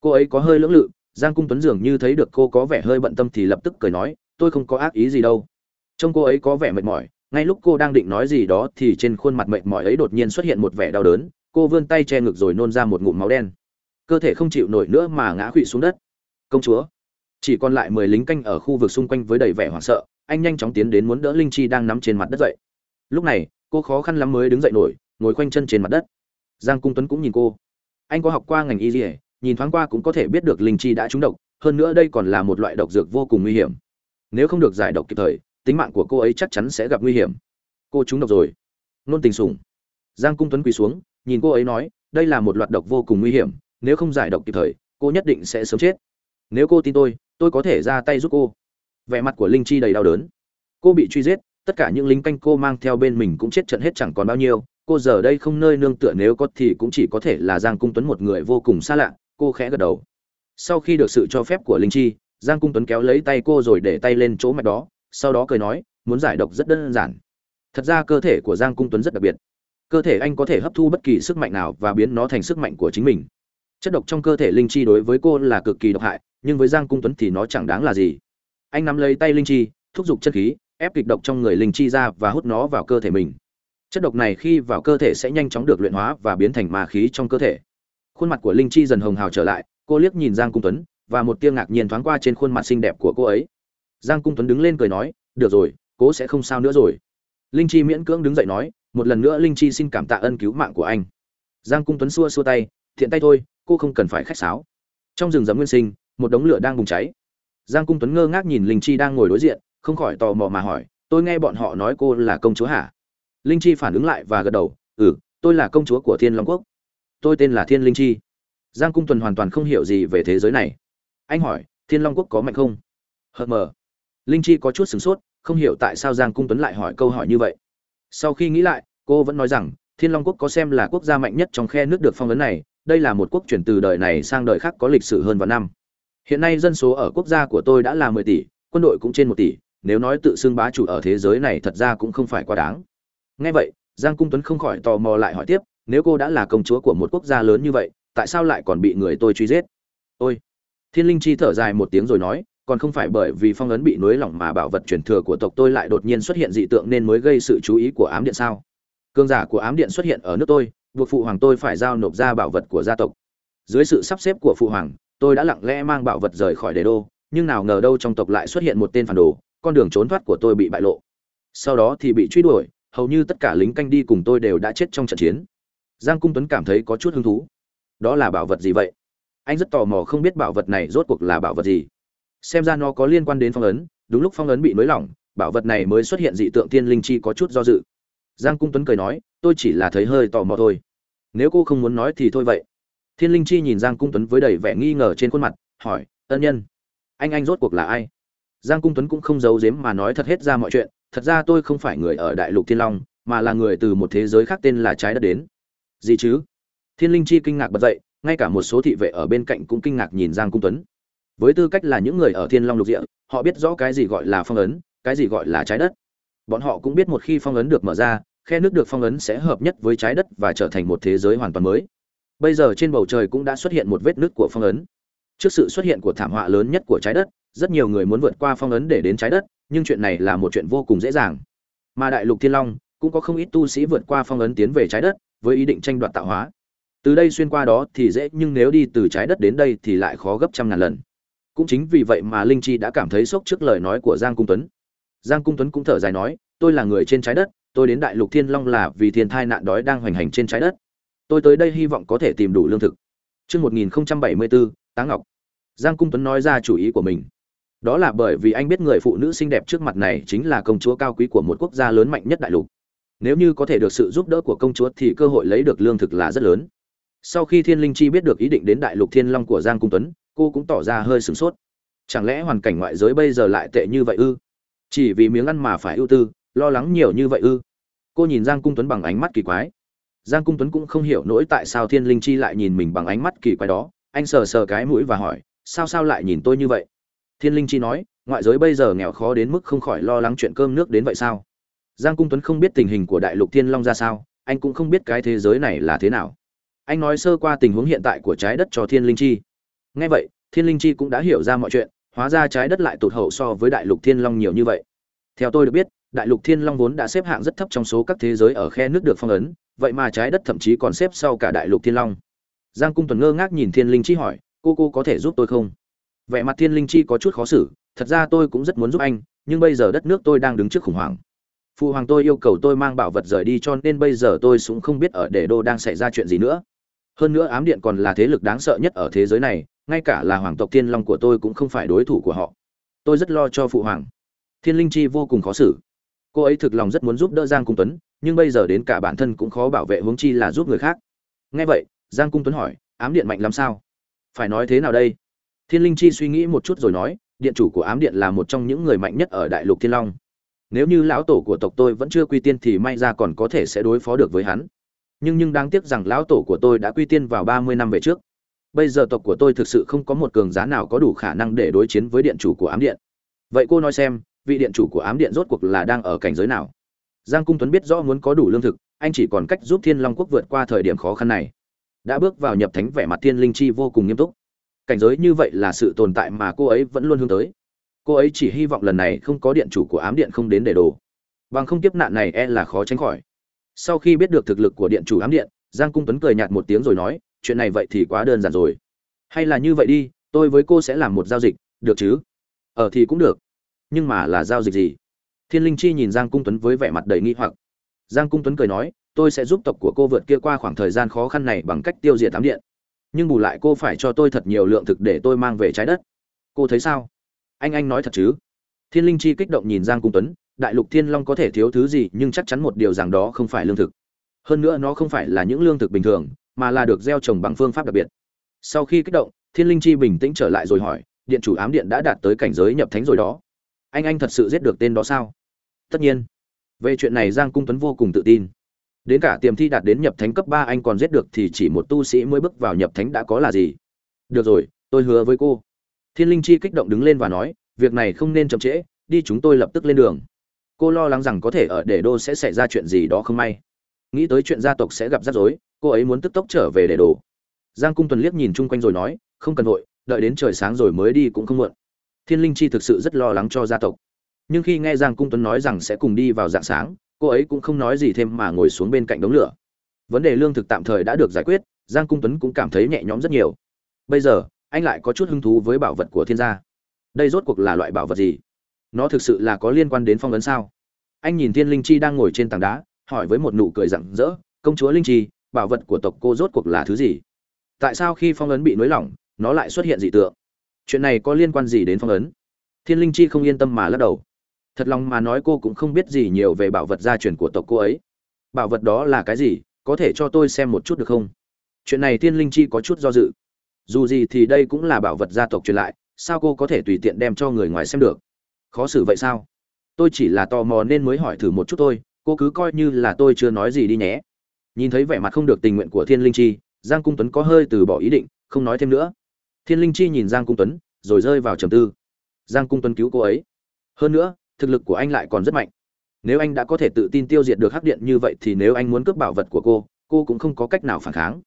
Cô ấy có hơi lưỡng lự, giang cung tuấn dường như thấy được cô có vẻ hơi bận tâm thì lập tức cười nói, tôi không có ác ý gì đâu. Trông cô ấy có vẻ mệt mỏi, ngay lúc cô đang định nói gì đó thì trên khuôn mặt mệt mỏi ấy đột nhiên xuất hiện một vẻ đau đớn, cô vươn tay che ngực rồi nôn ra một ngụm máu đen. Cơ thể không chịu nổi nữa mà ngã khuỵu xuống đất. Công chúa. Chỉ còn lại mười lính canh ở khu vực xung quanh với đầy vẻ hoảng sợ, anh nhanh chóng tiến đến muốn đỡ linh chi đang nắm trên mặt đất dậy. Lúc này, cô khó khăn lắm mới đứng dậy nổi, ngồi khoanh chân trên mặt đất. Giang cung tuấn cũng nhìn cô anh có học qua ngành y dỉa nhìn thoáng qua cũng có thể biết được linh chi đã trúng độc, hơn nữa đây còn là một loại độc dược vô cùng nguy hiểm. Nếu không được giải độc kịp thời, tính mạng của cô ấy chắc chắn sẽ gặp nguy hiểm. Cô trúng độc rồi. Nôn tình sủng. Giang cung tuấn quỳ xuống, nhìn cô ấy nói, đây là một loạt độc vô cùng nguy hiểm, nếu không giải độc kịp thời, cô nhất định sẽ sớm chết. Nếu cô tin tôi tôi có thể ra tay giúp cô. Vẻ mặt của linh chi đầy đau đớn. Cô bị truy giết, tất cả những lính canh cô mang theo bên mình cũng chết trận hết chẳng còn bao nhiêu cô giờ đây không nơi nương tựa nếu có thì cũng chỉ có thể là giang cung tuấn một người vô cùng xa lạ, cô khẽ gật đầu. Sau khi được sự cho phép của linh chi, giang cung tuấn kéo lấy tay cô rồi để tay lên chỗ mạch đó, sau đó cười nói, muốn giải độc rất đơn giản. Thật ra cơ thể của giang cung tuấn rất đặc biệt. Cơ thể anh có thể hấp thu bất kỳ sức mạnh nào và biến nó thành sức mạnh của chính mình. Chất độc trong cơ thể linh chi đối với cô là cực kỳ độc hại, nhưng với giang cung tuấn thì nó chẳng đáng là gì. Anh nắm lấy tay linh chi, thúc giục chất khí, ép kịch độc trong người linh chi ra và hút nó vào cơ thể mình chất độc này khi vào cơ thể sẽ nhanh chóng được luyện hóa và biến thành ma khí trong cơ thể. Khuôn mặt của linh chi dần hồng hào trở lại, cô liếc nhìn giang cung tuấn, và một tia ngạc nhiên thoáng qua trên khuôn mặt xinh đẹp của cô ấy. Giang cung tuấn đứng lên cười nói, được rồi, cố sẽ không sao nữa rồi. Linh chi miễn cưỡng đứng dậy nói, một lần nữa linh chi xin cảm tạ ân cứu mạng của anh. Giang cung tuấn xua xua tay, thiện tay thôi, cô không cần phải khách sáo. Trong rừng rậm nguyên sinh, một đống lửa đang bùng cháy. Giang cung tuấn ngơ ngác nhìn linh chi đang ngồi đối diện, không khỏi tò mò mà hỏi, tôi nghe bọn họ nói cô là công chúa hả? Linh chi phản ứng lại và gật đầu ừ tôi là công chúa của thiên long quốc. Tôi tên là thiên linh chi. Giang cung tuần hoàn toàn không hiểu gì về thế giới này. Anh hỏi, thiên long quốc có mạnh không? Hờ mờ. Linh chi có chút sửng sốt, không hiểu tại sao giang cung tuấn lại hỏi câu hỏi như vậy. Sau khi nghĩ lại, cô vẫn nói rằng, thiên long quốc có xem là quốc gia mạnh nhất trong khe nước được phong ấn này, đây là một quốc chuyển từ đời này sang đời khác có lịch sử hơn vạn năm. Hiện nay dân số ở quốc gia của tôi đã là mười tỷ, quân đội cũng trên một tỷ, nếu nói tự xưng bá chủ ở thế giới này thật ra cũng không phải quá đáng ngay vậy, giang cung tuấn không khỏi tò mò lại hỏi tiếp, nếu cô đã là công chúa của một quốc gia lớn như vậy, tại sao lại còn bị người tôi truy giết? Ôi! Thiên linh chi thở dài một tiếng rồi nói, còn không phải bởi vì phong ấn bị nối lỏng mà bảo vật truyền thừa của tộc tôi lại đột nhiên xuất hiện dị tượng nên mới gây sự chú ý của ám điện sao? Cương giả của ám điện xuất hiện ở nước tôi, buộc phụ hoàng tôi phải giao nộp ra bảo vật của gia tộc. Dưới sự sắp xếp của phụ hoàng, tôi đã lặng lẽ mang bảo vật rời khỏi đế đô, nhưng nào ngờ đâu trong tộc lại xuất hiện một tên phản đồ, con đường trốn thoát của tôi bị bại lộ. Sau đó thì bị truy đuổi hầu như tất cả lính canh đi cùng tôi đều đã chết trong trận chiến. Giang cung tuấn cảm thấy có chút hứng thú. Đó là bảo vật gì vậy? Anh rất tò mò không biết bảo vật này rốt cuộc là bảo vật gì. Xem ra nó có liên quan đến phong ấn, đúng lúc phong ấn bị nới lỏng, bảo vật này mới xuất hiện dị tượng tiên linh chi có chút do dự. Giang cung tuấn cười nói, tôi chỉ là thấy hơi tò mò thôi. Nếu cô không muốn nói thì thôi vậy. Thiên linh chi nhìn giang cung tuấn với đầy vẻ nghi ngờ trên khuôn mặt, hỏi, ân nhân, anh anh rốt cuộc là ai? Giang cung tuấn cũng không giấu giếm mà nói thật hết ra mọi chuyện thật ra tôi không phải người ở đại lục thiên long, mà là người từ một thế giới khác tên là trái đất đến. Gì chứ? Thiên linh chi kinh ngạc bật dậy, ngay cả một số thị vệ ở bên cạnh cũng kinh ngạc nhìn giang cung tuấn. Với tư cách là những người ở thiên long lục địa, họ biết rõ cái gì gọi là phong ấn, cái gì gọi là trái đất. Bọn họ cũng biết một khi phong ấn được mở ra, khe nước được phong ấn sẽ hợp nhất với trái đất và trở thành một thế giới hoàn toàn mới. Bây giờ trên bầu trời cũng đã xuất hiện một vết nước của phong ấn. Trước sự xuất hiện của thảm họa lớn nhất của trái đất, rất nhiều người muốn vượt qua phong ấn để đến trái đất nhưng chuyện này là một chuyện vô cùng dễ dàng. Mà đại lục thiên long cũng có không ít tu sĩ vượt qua phong ấn tiến về trái đất với ý định tranh đoạt tạo hóa. Từ đây xuyên qua đó thì dễ nhưng nếu đi từ trái đất đến đây thì lại khó gấp trăm ngàn lần. Cũng chính vì vậy mà linh chi đã cảm thấy sốc trước lời nói của giang cung tuấn. Giang cung tuấn cũng thở dài nói tôi là người trên trái đất tôi đến đại lục thiên long là vì thiên thai nạn đói đang hoành hành trên trái đất. Tôi tới đây hy vọng có thể tìm đủ lương thực. Trước 1074, Táng Ngọc. Giang Cung Tuấn nói ra chủ ý của mình đó là bởi vì anh biết người phụ nữ xinh đẹp trước mặt này chính là công chúa cao quý của một quốc gia lớn mạnh nhất đại lục. Nếu như có thể được sự giúp đỡ của công chúa thì cơ hội lấy được lương thực là rất lớn. Sau khi thiên linh chi biết được ý định đến đại lục thiên long của giang cung tuấn, cô cũng tỏ ra hơi sửng sốt. Chẳng lẽ hoàn cảnh ngoại giới bây giờ lại tệ như vậy ư? Chỉ vì miếng ăn mà phải ưu tư, lo lắng nhiều như vậy ư? Cô nhìn giang cung tuấn bằng ánh mắt kỳ quái. Giang cung tuấn cũng không hiểu nỗi tại sao thiên linh chi lại nhìn mình bằng ánh mắt kỳ quái đó. Anh sờ sờ cái mũi và hỏi, sao sao lại nhìn tôi như vậy? Thiên linh chi nói, ngoại giới bây giờ nghèo khó đến mức không khỏi lo lắng chuyện cơm nước đến vậy sao? Giang cung tuấn không biết tình hình của đại lục thiên long ra sao, anh cũng không biết cái thế giới này là thế nào. Anh nói sơ qua tình huống hiện tại của trái đất cho thiên linh chi. Ngay vậy, thiên linh chi cũng đã hiểu ra mọi chuyện, hóa ra trái đất lại tụt hậu so với đại lục thiên long nhiều như vậy. Theo tôi được biết, đại lục thiên long vốn đã xếp hạng rất thấp trong số các thế giới ở khe nước được phong ấn, vậy mà trái đất thậm chí còn xếp sau cả đại lục thiên long. Giang cung tuấn ngơ ngác nhìn thiên linh chi hỏi, cô cô có thể giúp tôi không? Vẻ mặt thiên linh chi có chút khó xử, thật ra tôi cũng rất muốn giúp anh, nhưng bây giờ đất nước tôi đang đứng trước khủng hoảng. Phụ hoàng tôi yêu cầu tôi mang bảo vật rời đi cho nên bây giờ tôi cũng không biết ở để đô đang xảy ra chuyện gì nữa. Hơn nữa ám điện còn là thế lực đáng sợ nhất ở thế giới này, ngay cả là hoàng tộc thiên long của tôi cũng không phải đối thủ của họ. Tôi rất lo cho phụ hoàng. Thiên linh chi vô cùng khó xử. Cô ấy thực lòng rất muốn giúp đỡ giang cung tuấn, nhưng bây giờ đến cả bản thân cũng khó bảo vệ huống chi là giúp người khác. Nghe vậy, giang cung tuấn hỏi, ám điện mạnh lắm sao? Phải nói thế nào đây? Thiên linh chi suy nghĩ một chút rồi nói, điện chủ của ám điện là một trong những người mạnh nhất ở đại lục thiên long. Nếu như lão tổ của tộc tôi vẫn chưa quy tiên thì may ra còn có thể sẽ đối phó được với hắn. Nhưng nhưng đáng tiếc rằng lão tổ của tôi đã quy tiên vào ba mươi năm về trước. Bây giờ tộc của tôi thực sự không có một cường giá nào có đủ khả năng để đối chiến với điện chủ của ám điện. Vậy cô nói xem, vị điện chủ của ám điện rốt cuộc là đang ở cảnh giới nào? Giang cung tuấn biết rõ muốn có đủ lương thực, anh chỉ còn cách giúp thiên long quốc vượt qua thời điểm khó khăn này. Đã bước vào nhập thánh vẻ mặt thiên linh chi vô cùng nghiêm túc cảnh giới như vậy là sự tồn tại mà cô ấy vẫn luôn hướng tới. Cô ấy chỉ hy vọng lần này không có điện chủ của ám điện không đến để đồ bằng không tiếp nạn này e là khó tránh khỏi. Sau khi biết được thực lực của điện chủ ám điện, giang cung tuấn cười nhạt một tiếng rồi nói, chuyện này vậy thì quá đơn giản rồi. Hay là như vậy đi, tôi với cô sẽ làm một giao dịch, được chứ? Ở thì cũng được. Nhưng mà là giao dịch gì? Thiên linh chi nhìn giang cung tuấn với vẻ mặt đầy nghi hoặc. Giang cung tuấn cười nói, tôi sẽ giúp tộc của cô vượt kia qua khoảng thời gian khó khăn này bằng cách tiêu diệt ám điện nhưng bù lại cô phải cho tôi thật nhiều lượng thực để tôi mang về trái đất. Cô thấy sao? Anh anh nói thật chứ? Thiên linh chi kích động nhìn giang cung tuấn, đại lục thiên long có thể thiếu thứ gì nhưng chắc chắn một điều rằng đó không phải lương thực. Hơn nữa nó không phải là những lương thực bình thường, mà là được gieo trồng bằng phương pháp đặc biệt. Sau khi kích động, thiên linh chi bình tĩnh trở lại rồi hỏi, điện chủ ám điện đã đạt tới cảnh giới nhập thánh rồi đó. Anh anh thật sự giết được tên đó sao? Tất nhiên. Về chuyện này giang cung tuấn vô cùng tự tin đến cả tiềm thi đạt đến nhập thánh cấp ba anh còn giết được thì chỉ một tu sĩ mới bước vào nhập thánh đã có là gì? Được rồi, tôi hứa với cô. Thiên linh chi kích động đứng lên và nói, việc này không nên chậm trễ, đi chúng tôi lập tức lên đường. Cô lo lắng rằng có thể ở để đô sẽ xảy ra chuyện gì đó không may. Nghĩ tới chuyện gia tộc sẽ gặp rắc rối, cô ấy muốn tức tốc trở về để đồ giang cung tuần liếc nhìn chung quanh rồi nói, không cần vội, đợi đến trời sáng rồi mới đi cũng không muộn. Thiên linh chi thực sự rất lo lắng cho gia tộc. Nhưng khi nghe giang cung tuấn nói rằng sẽ cùng đi vào dạng sáng cô ấy cũng không nói gì thêm mà ngồi xuống bên cạnh đống lửa. Vấn đề lương thực tạm thời đã được giải quyết, giang cung tuấn cũng cảm thấy nhẹ nhõm rất nhiều. Bây giờ, anh lại có chút hứng thú với bảo vật của thiên gia. Đây rốt cuộc là loại bảo vật gì? Nó thực sự là có liên quan đến phong ấn sao? Anh nhìn thiên linh chi đang ngồi trên tảng đá, hỏi với một nụ cười rặng rỡ, công chúa linh chi, bảo vật của tộc cô rốt cuộc là thứ gì? Tại sao khi phong ấn bị nới lỏng, nó lại xuất hiện dị tượng? Chuyện này có liên quan gì đến phong ấn? Thiên linh chi không yên tâm mà lắc đầu thật lòng mà nói cô cũng không biết gì nhiều về bảo vật gia truyền của tộc cô ấy. Bảo vật đó là cái gì? Có thể cho tôi xem một chút được không? Chuyện này thiên linh chi có chút do dự. Dù gì thì đây cũng là bảo vật gia tộc truyền lại, sao cô có thể tùy tiện đem cho người ngoài xem được? Khó xử vậy sao? Tôi chỉ là tò mò nên mới hỏi thử một chút thôi, cô cứ coi như là tôi chưa nói gì đi nhé. Nhìn thấy vẻ mặt không được tình nguyện của thiên linh chi, giang cung tuấn có hơi từ bỏ ý định, không nói thêm nữa. Thiên linh chi nhìn giang cung tuấn, rồi rơi vào trầm tư. Giang cung tuấn cứu cô ấy. Hơn nữa thực lực của anh lại còn rất mạnh. Nếu anh đã có thể tự tin tiêu diệt được hắc điện như vậy thì nếu anh muốn cướp bảo vật của cô cô cũng không có cách nào phản kháng.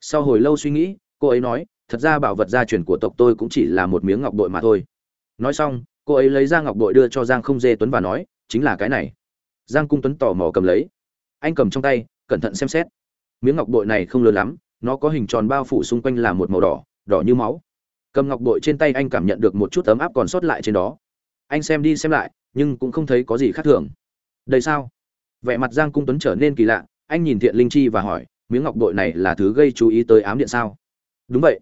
Sau hồi lâu suy nghĩ, cô ấy nói, thật ra bảo vật gia truyền của tộc tôi cũng chỉ là một miếng ngọc bội mà thôi. Nói xong, cô ấy lấy ra ngọc bội đưa cho giang không dê tuấn và nói, chính là cái này. Giang cung tuấn tò mò cầm lấy. Anh cầm trong tay, cẩn thận xem xét. Miếng ngọc bội này không lớn lắm, nó có hình tròn bao phủ xung quanh là một màu đỏ đỏ như máu. Cầm ngọc bội trên tay anh cảm nhận được một chút ấm áp còn sót lại trên đó. Anh xem đi xem lại nhưng cũng không thấy có gì khác thường. Đây sao? Vẻ mặt giang cung tuấn trở nên kỳ lạ, anh nhìn thiện linh chi và hỏi, miếng ngọc bội này là thứ gây chú ý tới ám điện sao? Đúng vậy.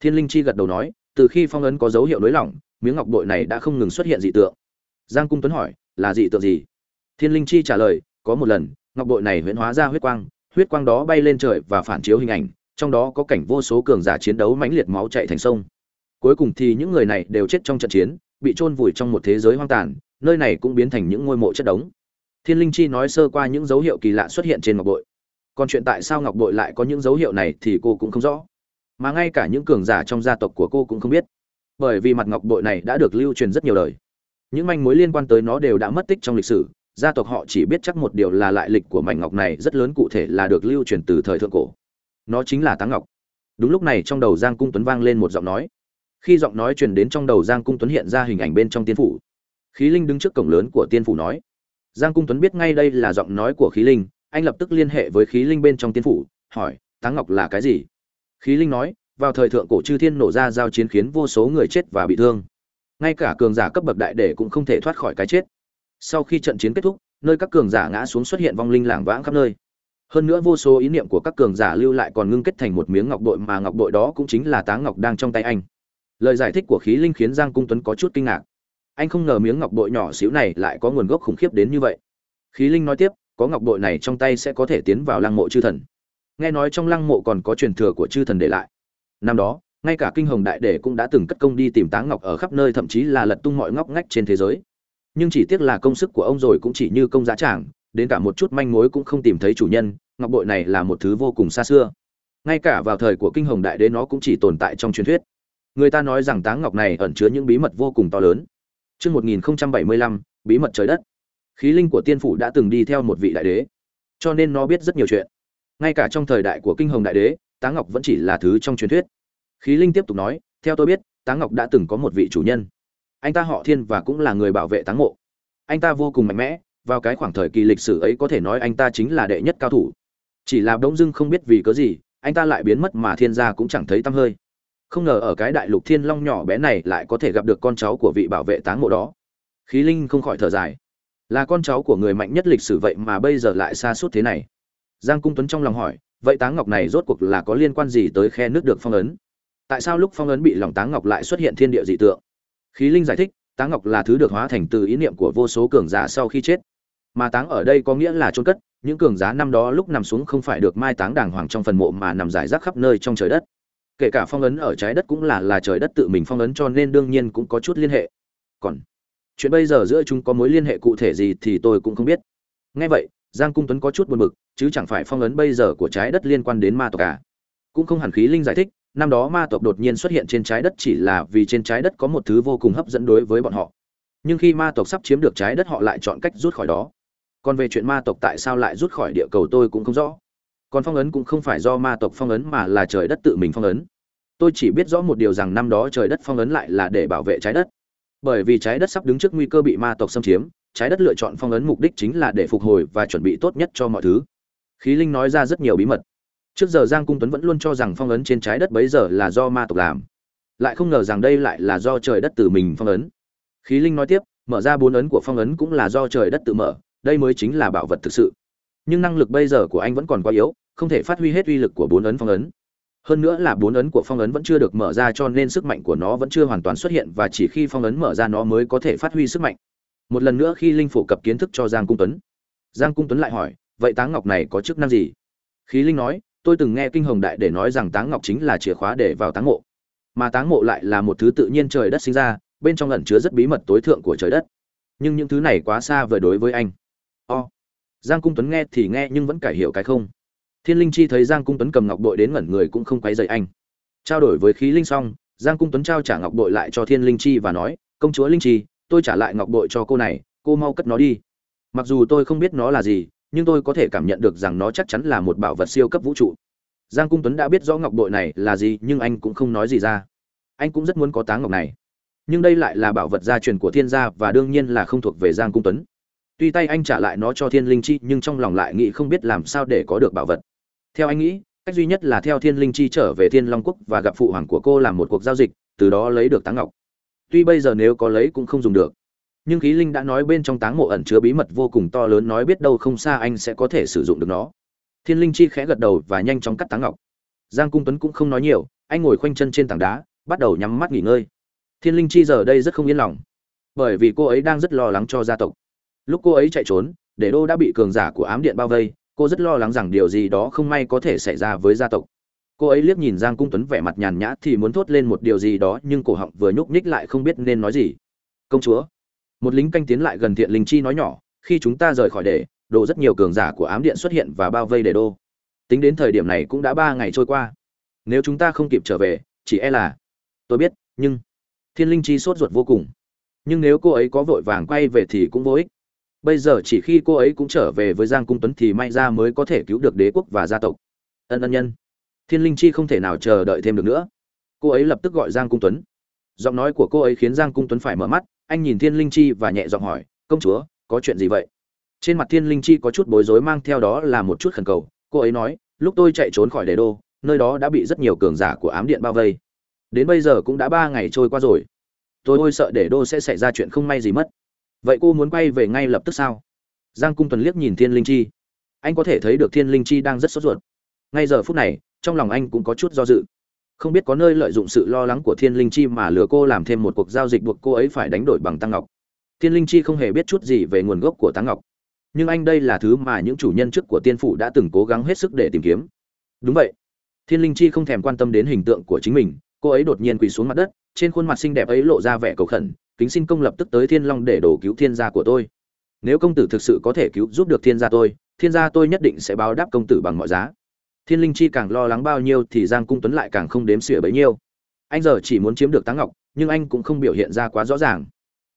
Thiên linh chi gật đầu nói, từ khi phong ấn có dấu hiệu nới lỏng, miếng ngọc bội này đã không ngừng xuất hiện dị tượng. Giang cung tuấn hỏi, là dị tượng gì? Thiên linh chi trả lời, có một lần, ngọc bội này huyễn hóa ra huyết quang huyết quang đó bay lên trời và phản chiếu hình ảnh, trong đó có cảnh vô số cường giả chiến đấu mãnh liệt máu chạy thành sông. Cuối cùng thì những người này đều chết trong trận chiến, bị chôn vùi trong một thế giới hoang tàn nơi này cũng biến thành những ngôi mộ chất đống. Thiên linh chi nói sơ qua những dấu hiệu kỳ lạ xuất hiện trên ngọc bội. Còn chuyện tại sao ngọc bội lại có những dấu hiệu này thì cô cũng không rõ. Mà ngay cả những cường giả trong gia tộc của cô cũng không biết. Bởi vì mặt ngọc bội này đã được lưu truyền rất nhiều đời. Những manh mối liên quan tới nó đều đã mất tích trong lịch sử. Gia tộc họ chỉ biết chắc một điều là lại lịch của mảnh ngọc này rất lớn cụ thể là được lưu truyền từ thời thượng cổ. Nó chính là táng ngọc. Đúng lúc này trong đầu giang cung tuấn vang lên một giọng nói. Khi giọng nói truyền đến trong đầu giang cung tuấn hiện ra hình ảnh bên trong tiên phủ khí linh đứng trước cổng lớn của tiên phủ nói, giang cung tuấn biết ngay đây là giọng nói của khí linh, anh lập tức liên hệ với khí linh bên trong tiên phủ, hỏi, táng ngọc là cái gì? Khí linh nói, vào thời thượng cổ chư thiên nổ ra giao chiến khiến vô số người chết và bị thương. Ngay cả cường giả cấp bậc đại để cũng không thể thoát khỏi cái chết. Sau khi trận chiến kết thúc, nơi các cường giả ngã xuống xuất hiện vong linh lảng vãng khắp nơi. Hơn nữa vô số ý niệm của các cường giả lưu lại còn ngưng kết thành một miếng ngọc bội mà ngọc bội đó cũng chính là táng ngọc đang trong tay anh. Lời giải thích của khí linh khiến giang cung tuấn có chút kinh ngạc anh không ngờ miếng ngọc bội nhỏ xíu này lại có nguồn gốc khủng khiếp đến như vậy. Khí linh nói tiếp, có ngọc bội này trong tay sẽ có thể tiến vào lăng mộ chư thần. Nghe nói trong lăng mộ còn có truyền thừa của chư thần để lại. Năm đó, ngay cả kinh hồng đại đệ cũng đã từng cất công đi tìm táng ngọc ở khắp nơi, thậm chí là lật tung mọi ngóc ngách trên thế giới. Nhưng chỉ tiếc là công sức của ông rồi cũng chỉ như công giá trảng đến cả một chút manh mối cũng không tìm thấy chủ nhân, ngọc bội này là một thứ vô cùng xa xưa. Ngay cả vào thời của kinh hồng đại đế nó cũng chỉ tồn tại trong truyền thuyết. Người ta nói rằng táng ngọc này ẩn chứa những bí mật vô cùng to lớn. Trước 1075, bí mật trời đất. Khí linh của tiên phủ đã từng đi theo một vị đại đế, cho nên nó biết rất nhiều chuyện. Ngay cả trong thời đại của kinh hồng đại đế, táng ngọc vẫn chỉ là thứ trong truyền thuyết. Khí linh tiếp tục nói, theo tôi biết, táng ngọc đã từng có một vị chủ nhân. Anh ta họ Thiên và cũng là người bảo vệ táng mộ. Anh ta vô cùng mạnh mẽ, vào cái khoảng thời kỳ lịch sử ấy có thể nói anh ta chính là đệ nhất cao thủ chỉ là bỗng dưng không biết vì cớ gì anh ta lại biến mất mà thiên gia cũng chẳng thấy tăm hơi không ngờ ở cái đại lục thiên long nhỏ bé này lại có thể gặp được con cháu của vị bảo vệ táng mộ đó. Khí linh không khỏi thở dài. Là con cháu của người mạnh nhất lịch sử vậy mà bây giờ lại xa suốt thế này? Giang cung tuấn trong lòng hỏi, vậy táng ngọc này rốt cuộc là có liên quan gì tới khe nước được phong ấn? Tại sao lúc phong ấn bị lòng táng ngọc lại xuất hiện thiên địa dị tượng? Khí linh giải thích, táng ngọc là thứ được hóa thành từ ý niệm của vô số cường giả sau khi chết. Mà táng ở đây có nghĩa là chôn cất, những cường giá năm đó lúc nằm xuống không phải được mai táng đàng hoàng trong phần mộ mà nằm rải rác khắp nơi trong trời đất kể cả phong ấn ở trái đất cũng là là trời đất tự mình phong ấn cho nên đương nhiên cũng có chút liên hệ. Còn chuyện bây giờ giữa chúng có mối liên hệ cụ thể gì thì tôi cũng không biết. Nghe vậy, giang cung tuấn có chút buồn bực, chứ chẳng phải phong ấn bây giờ của trái đất liên quan đến ma tộc cả à. cũng không hẳn khí linh giải thích, năm đó ma tộc đột nhiên xuất hiện trên trái đất chỉ là vì trên trái đất có một thứ vô cùng hấp dẫn đối với bọn họ. Nhưng khi ma tộc sắp chiếm được trái đất họ lại chọn cách rút khỏi đó. Còn về chuyện ma tộc tại sao lại rút khỏi địa cầu tôi cũng không rõ còn phong ấn cũng không phải do ma tộc phong ấn mà là trời đất tự mình phong ấn. Tôi chỉ biết rõ một điều rằng năm đó trời đất phong ấn lại là để bảo vệ trái đất. Bởi vì trái đất sắp đứng trước nguy cơ bị ma tộc xâm chiếm, trái đất lựa chọn phong ấn mục đích chính là để phục hồi và chuẩn bị tốt nhất cho mọi thứ. Khí linh nói ra rất nhiều bí mật. Trước giờ giang cung tuấn vẫn luôn cho rằng phong ấn trên trái đất bấy giờ là do ma tộc làm. Lại không ngờ rằng đây lại là do trời đất tự mình phong ấn. Khí linh nói tiếp, mở ra bốn ấn của phong ấn cũng là do trời đất tự mở, đây mới chính là bảo vật thực sự nhưng năng lực bây giờ của anh vẫn còn quá yếu, không thể phát huy hết uy lực của bốn ấn phong ấn. Hơn nữa là bốn ấn của phong ấn vẫn chưa được mở ra cho nên sức mạnh của nó vẫn chưa hoàn toàn xuất hiện và chỉ khi phong ấn mở ra nó mới có thể phát huy sức mạnh. Một lần nữa khi linh phổ cập kiến thức cho giang cung tuấn. Giang cung tuấn lại hỏi, vậy táng ngọc này có chức năng gì? Khí linh nói, tôi từng nghe kinh hồng đại để nói rằng táng ngọc chính là chìa khóa để vào táng mộ. Mà táng mộ lại là một thứ tự nhiên trời đất sinh ra, bên trong ẩn chứa rất bí mật tối thượng của trời đất. Nhưng những thứ này quá xa vời đối với anh. O、oh giang cung tuấn nghe thì nghe nhưng vẫn cải hiểu cái không. Thiên linh chi thấy giang cung tuấn cầm ngọc bội đến ngẩn người cũng không quấy dậy anh. Trao đổi với khí linh xong, giang cung tuấn trao trả ngọc bội lại cho thiên linh chi và nói, công chúa linh chi, tôi trả lại ngọc bội cho cô này, cô mau cất nó đi. Mặc dù tôi không biết nó là gì, nhưng tôi có thể cảm nhận được rằng nó chắc chắn là một bảo vật siêu cấp vũ trụ. Giang cung tuấn đã biết rõ ngọc bội này là gì, nhưng anh cũng không nói gì ra. Anh cũng rất muốn có táng ngọc này. Nhưng đây lại là bảo vật gia truyền của thiên gia và đương nhiên là không thuộc về giang cung tuấn tuy tay anh trả lại nó cho thiên linh chi, nhưng trong lòng lại nghĩ không biết làm sao để có được bảo vật. Theo anh nghĩ, cách duy nhất là theo thiên linh chi trở về thiên long quốc và gặp phụ hoàng của cô làm một cuộc giao dịch, từ đó lấy được táng ngọc. Tuy bây giờ nếu có lấy cũng không dùng được. Nhưng khí linh đã nói bên trong táng mộ ẩn chứa bí mật vô cùng to lớn, nói biết đâu không xa anh sẽ có thể sử dụng được nó. Thiên linh chi khẽ gật đầu và nhanh chóng cắt táng ngọc. Giang cung tuấn cũng không nói nhiều, anh ngồi khoanh chân trên tảng đá, bắt đầu nhắm mắt nghỉ ngơi. Thiên linh chi giờ đây rất không yên lòng, bởi vì cô ấy đang rất lo lắng cho gia tộc lúc cô ấy chạy trốn, để đô đã bị cường giả của ám điện bao vây, cô rất lo lắng rằng điều gì đó không may có thể xảy ra với gia tộc. Cô ấy liếc nhìn giang cung tuấn vẻ mặt nhàn nhã thì muốn thốt lên một điều gì đó, nhưng cổ họng vừa nhúc nhích lại không biết nên nói gì. Công chúa. Một lính canh tiến lại gần thiện linh chi nói nhỏ, khi chúng ta rời khỏi để đồ rất nhiều cường giả của ám điện xuất hiện và bao vây đề đô. Tính đến thời điểm này cũng đã ba ngày trôi qua. Nếu chúng ta không kịp trở về, chỉ e là tôi biết, nhưng thiên linh chi sốt ruột vô cùng. Nhưng nếu cô ấy có vội vàng quay về thì cũng vô ích bây giờ chỉ khi cô ấy cũng trở về với giang cung tuấn thì may ra mới có thể cứu được đế quốc và gia tộc. Ân ân, nhân. Thiên linh chi không thể nào chờ đợi thêm được nữa. Cô ấy lập tức gọi giang cung tuấn. Giọng nói của cô ấy khiến giang cung tuấn phải mở mắt. Anh nhìn thiên linh chi và nhẹ giọng hỏi, công chúa, có chuyện gì vậy? Trên mặt thiên linh chi có chút bối rối mang theo đó là một chút khẩn cầu. Cô ấy nói, lúc tôi chạy trốn khỏi đế đô, nơi đó đã bị rất nhiều cường giả của ám điện bao vây. Đến bây giờ cũng đã ba ngày trôi qua rồi. Tôi ôi sợ để đô sẽ xảy ra chuyện không may gì mất vậy cô muốn quay về ngay lập tức sao? Giang cung tuần liếc nhìn thiên linh chi. Anh có thể thấy được thiên linh chi đang rất sốt ruột. Ngay giờ phút này, trong lòng anh cũng có chút do dự. Không biết có nơi lợi dụng sự lo lắng của thiên linh chi mà lừa cô làm thêm một cuộc giao dịch buộc cô ấy phải đánh đổi bằng tăng ngọc. Thiên linh chi không hề biết chút gì về nguồn gốc của tăng ngọc. Nhưng anh đây là thứ mà những chủ nhân trước của tiên phủ đã từng cố gắng hết sức để tìm kiếm. Đúng vậy. Thiên linh chi không thèm quan tâm đến hình tượng của chính mình, cô ấy đột nhiên quỳ xuống mặt đất trên khuôn mặt xinh đẹp ấy lộ ra vẻ cầu khẩn, kính xin công lập tức tới thiên long để đổ cứu thiên gia của tôi. Nếu công tử thực sự có thể cứu giúp được thiên gia tôi, thiên gia tôi nhất định sẽ báo đáp công tử bằng mọi giá. Thiên linh chi càng lo lắng bao nhiêu thì giang cung tuấn lại càng không đếm xỉa bấy nhiêu. Anh giờ chỉ muốn chiếm được táng ngọc, nhưng anh cũng không biểu hiện ra quá rõ ràng.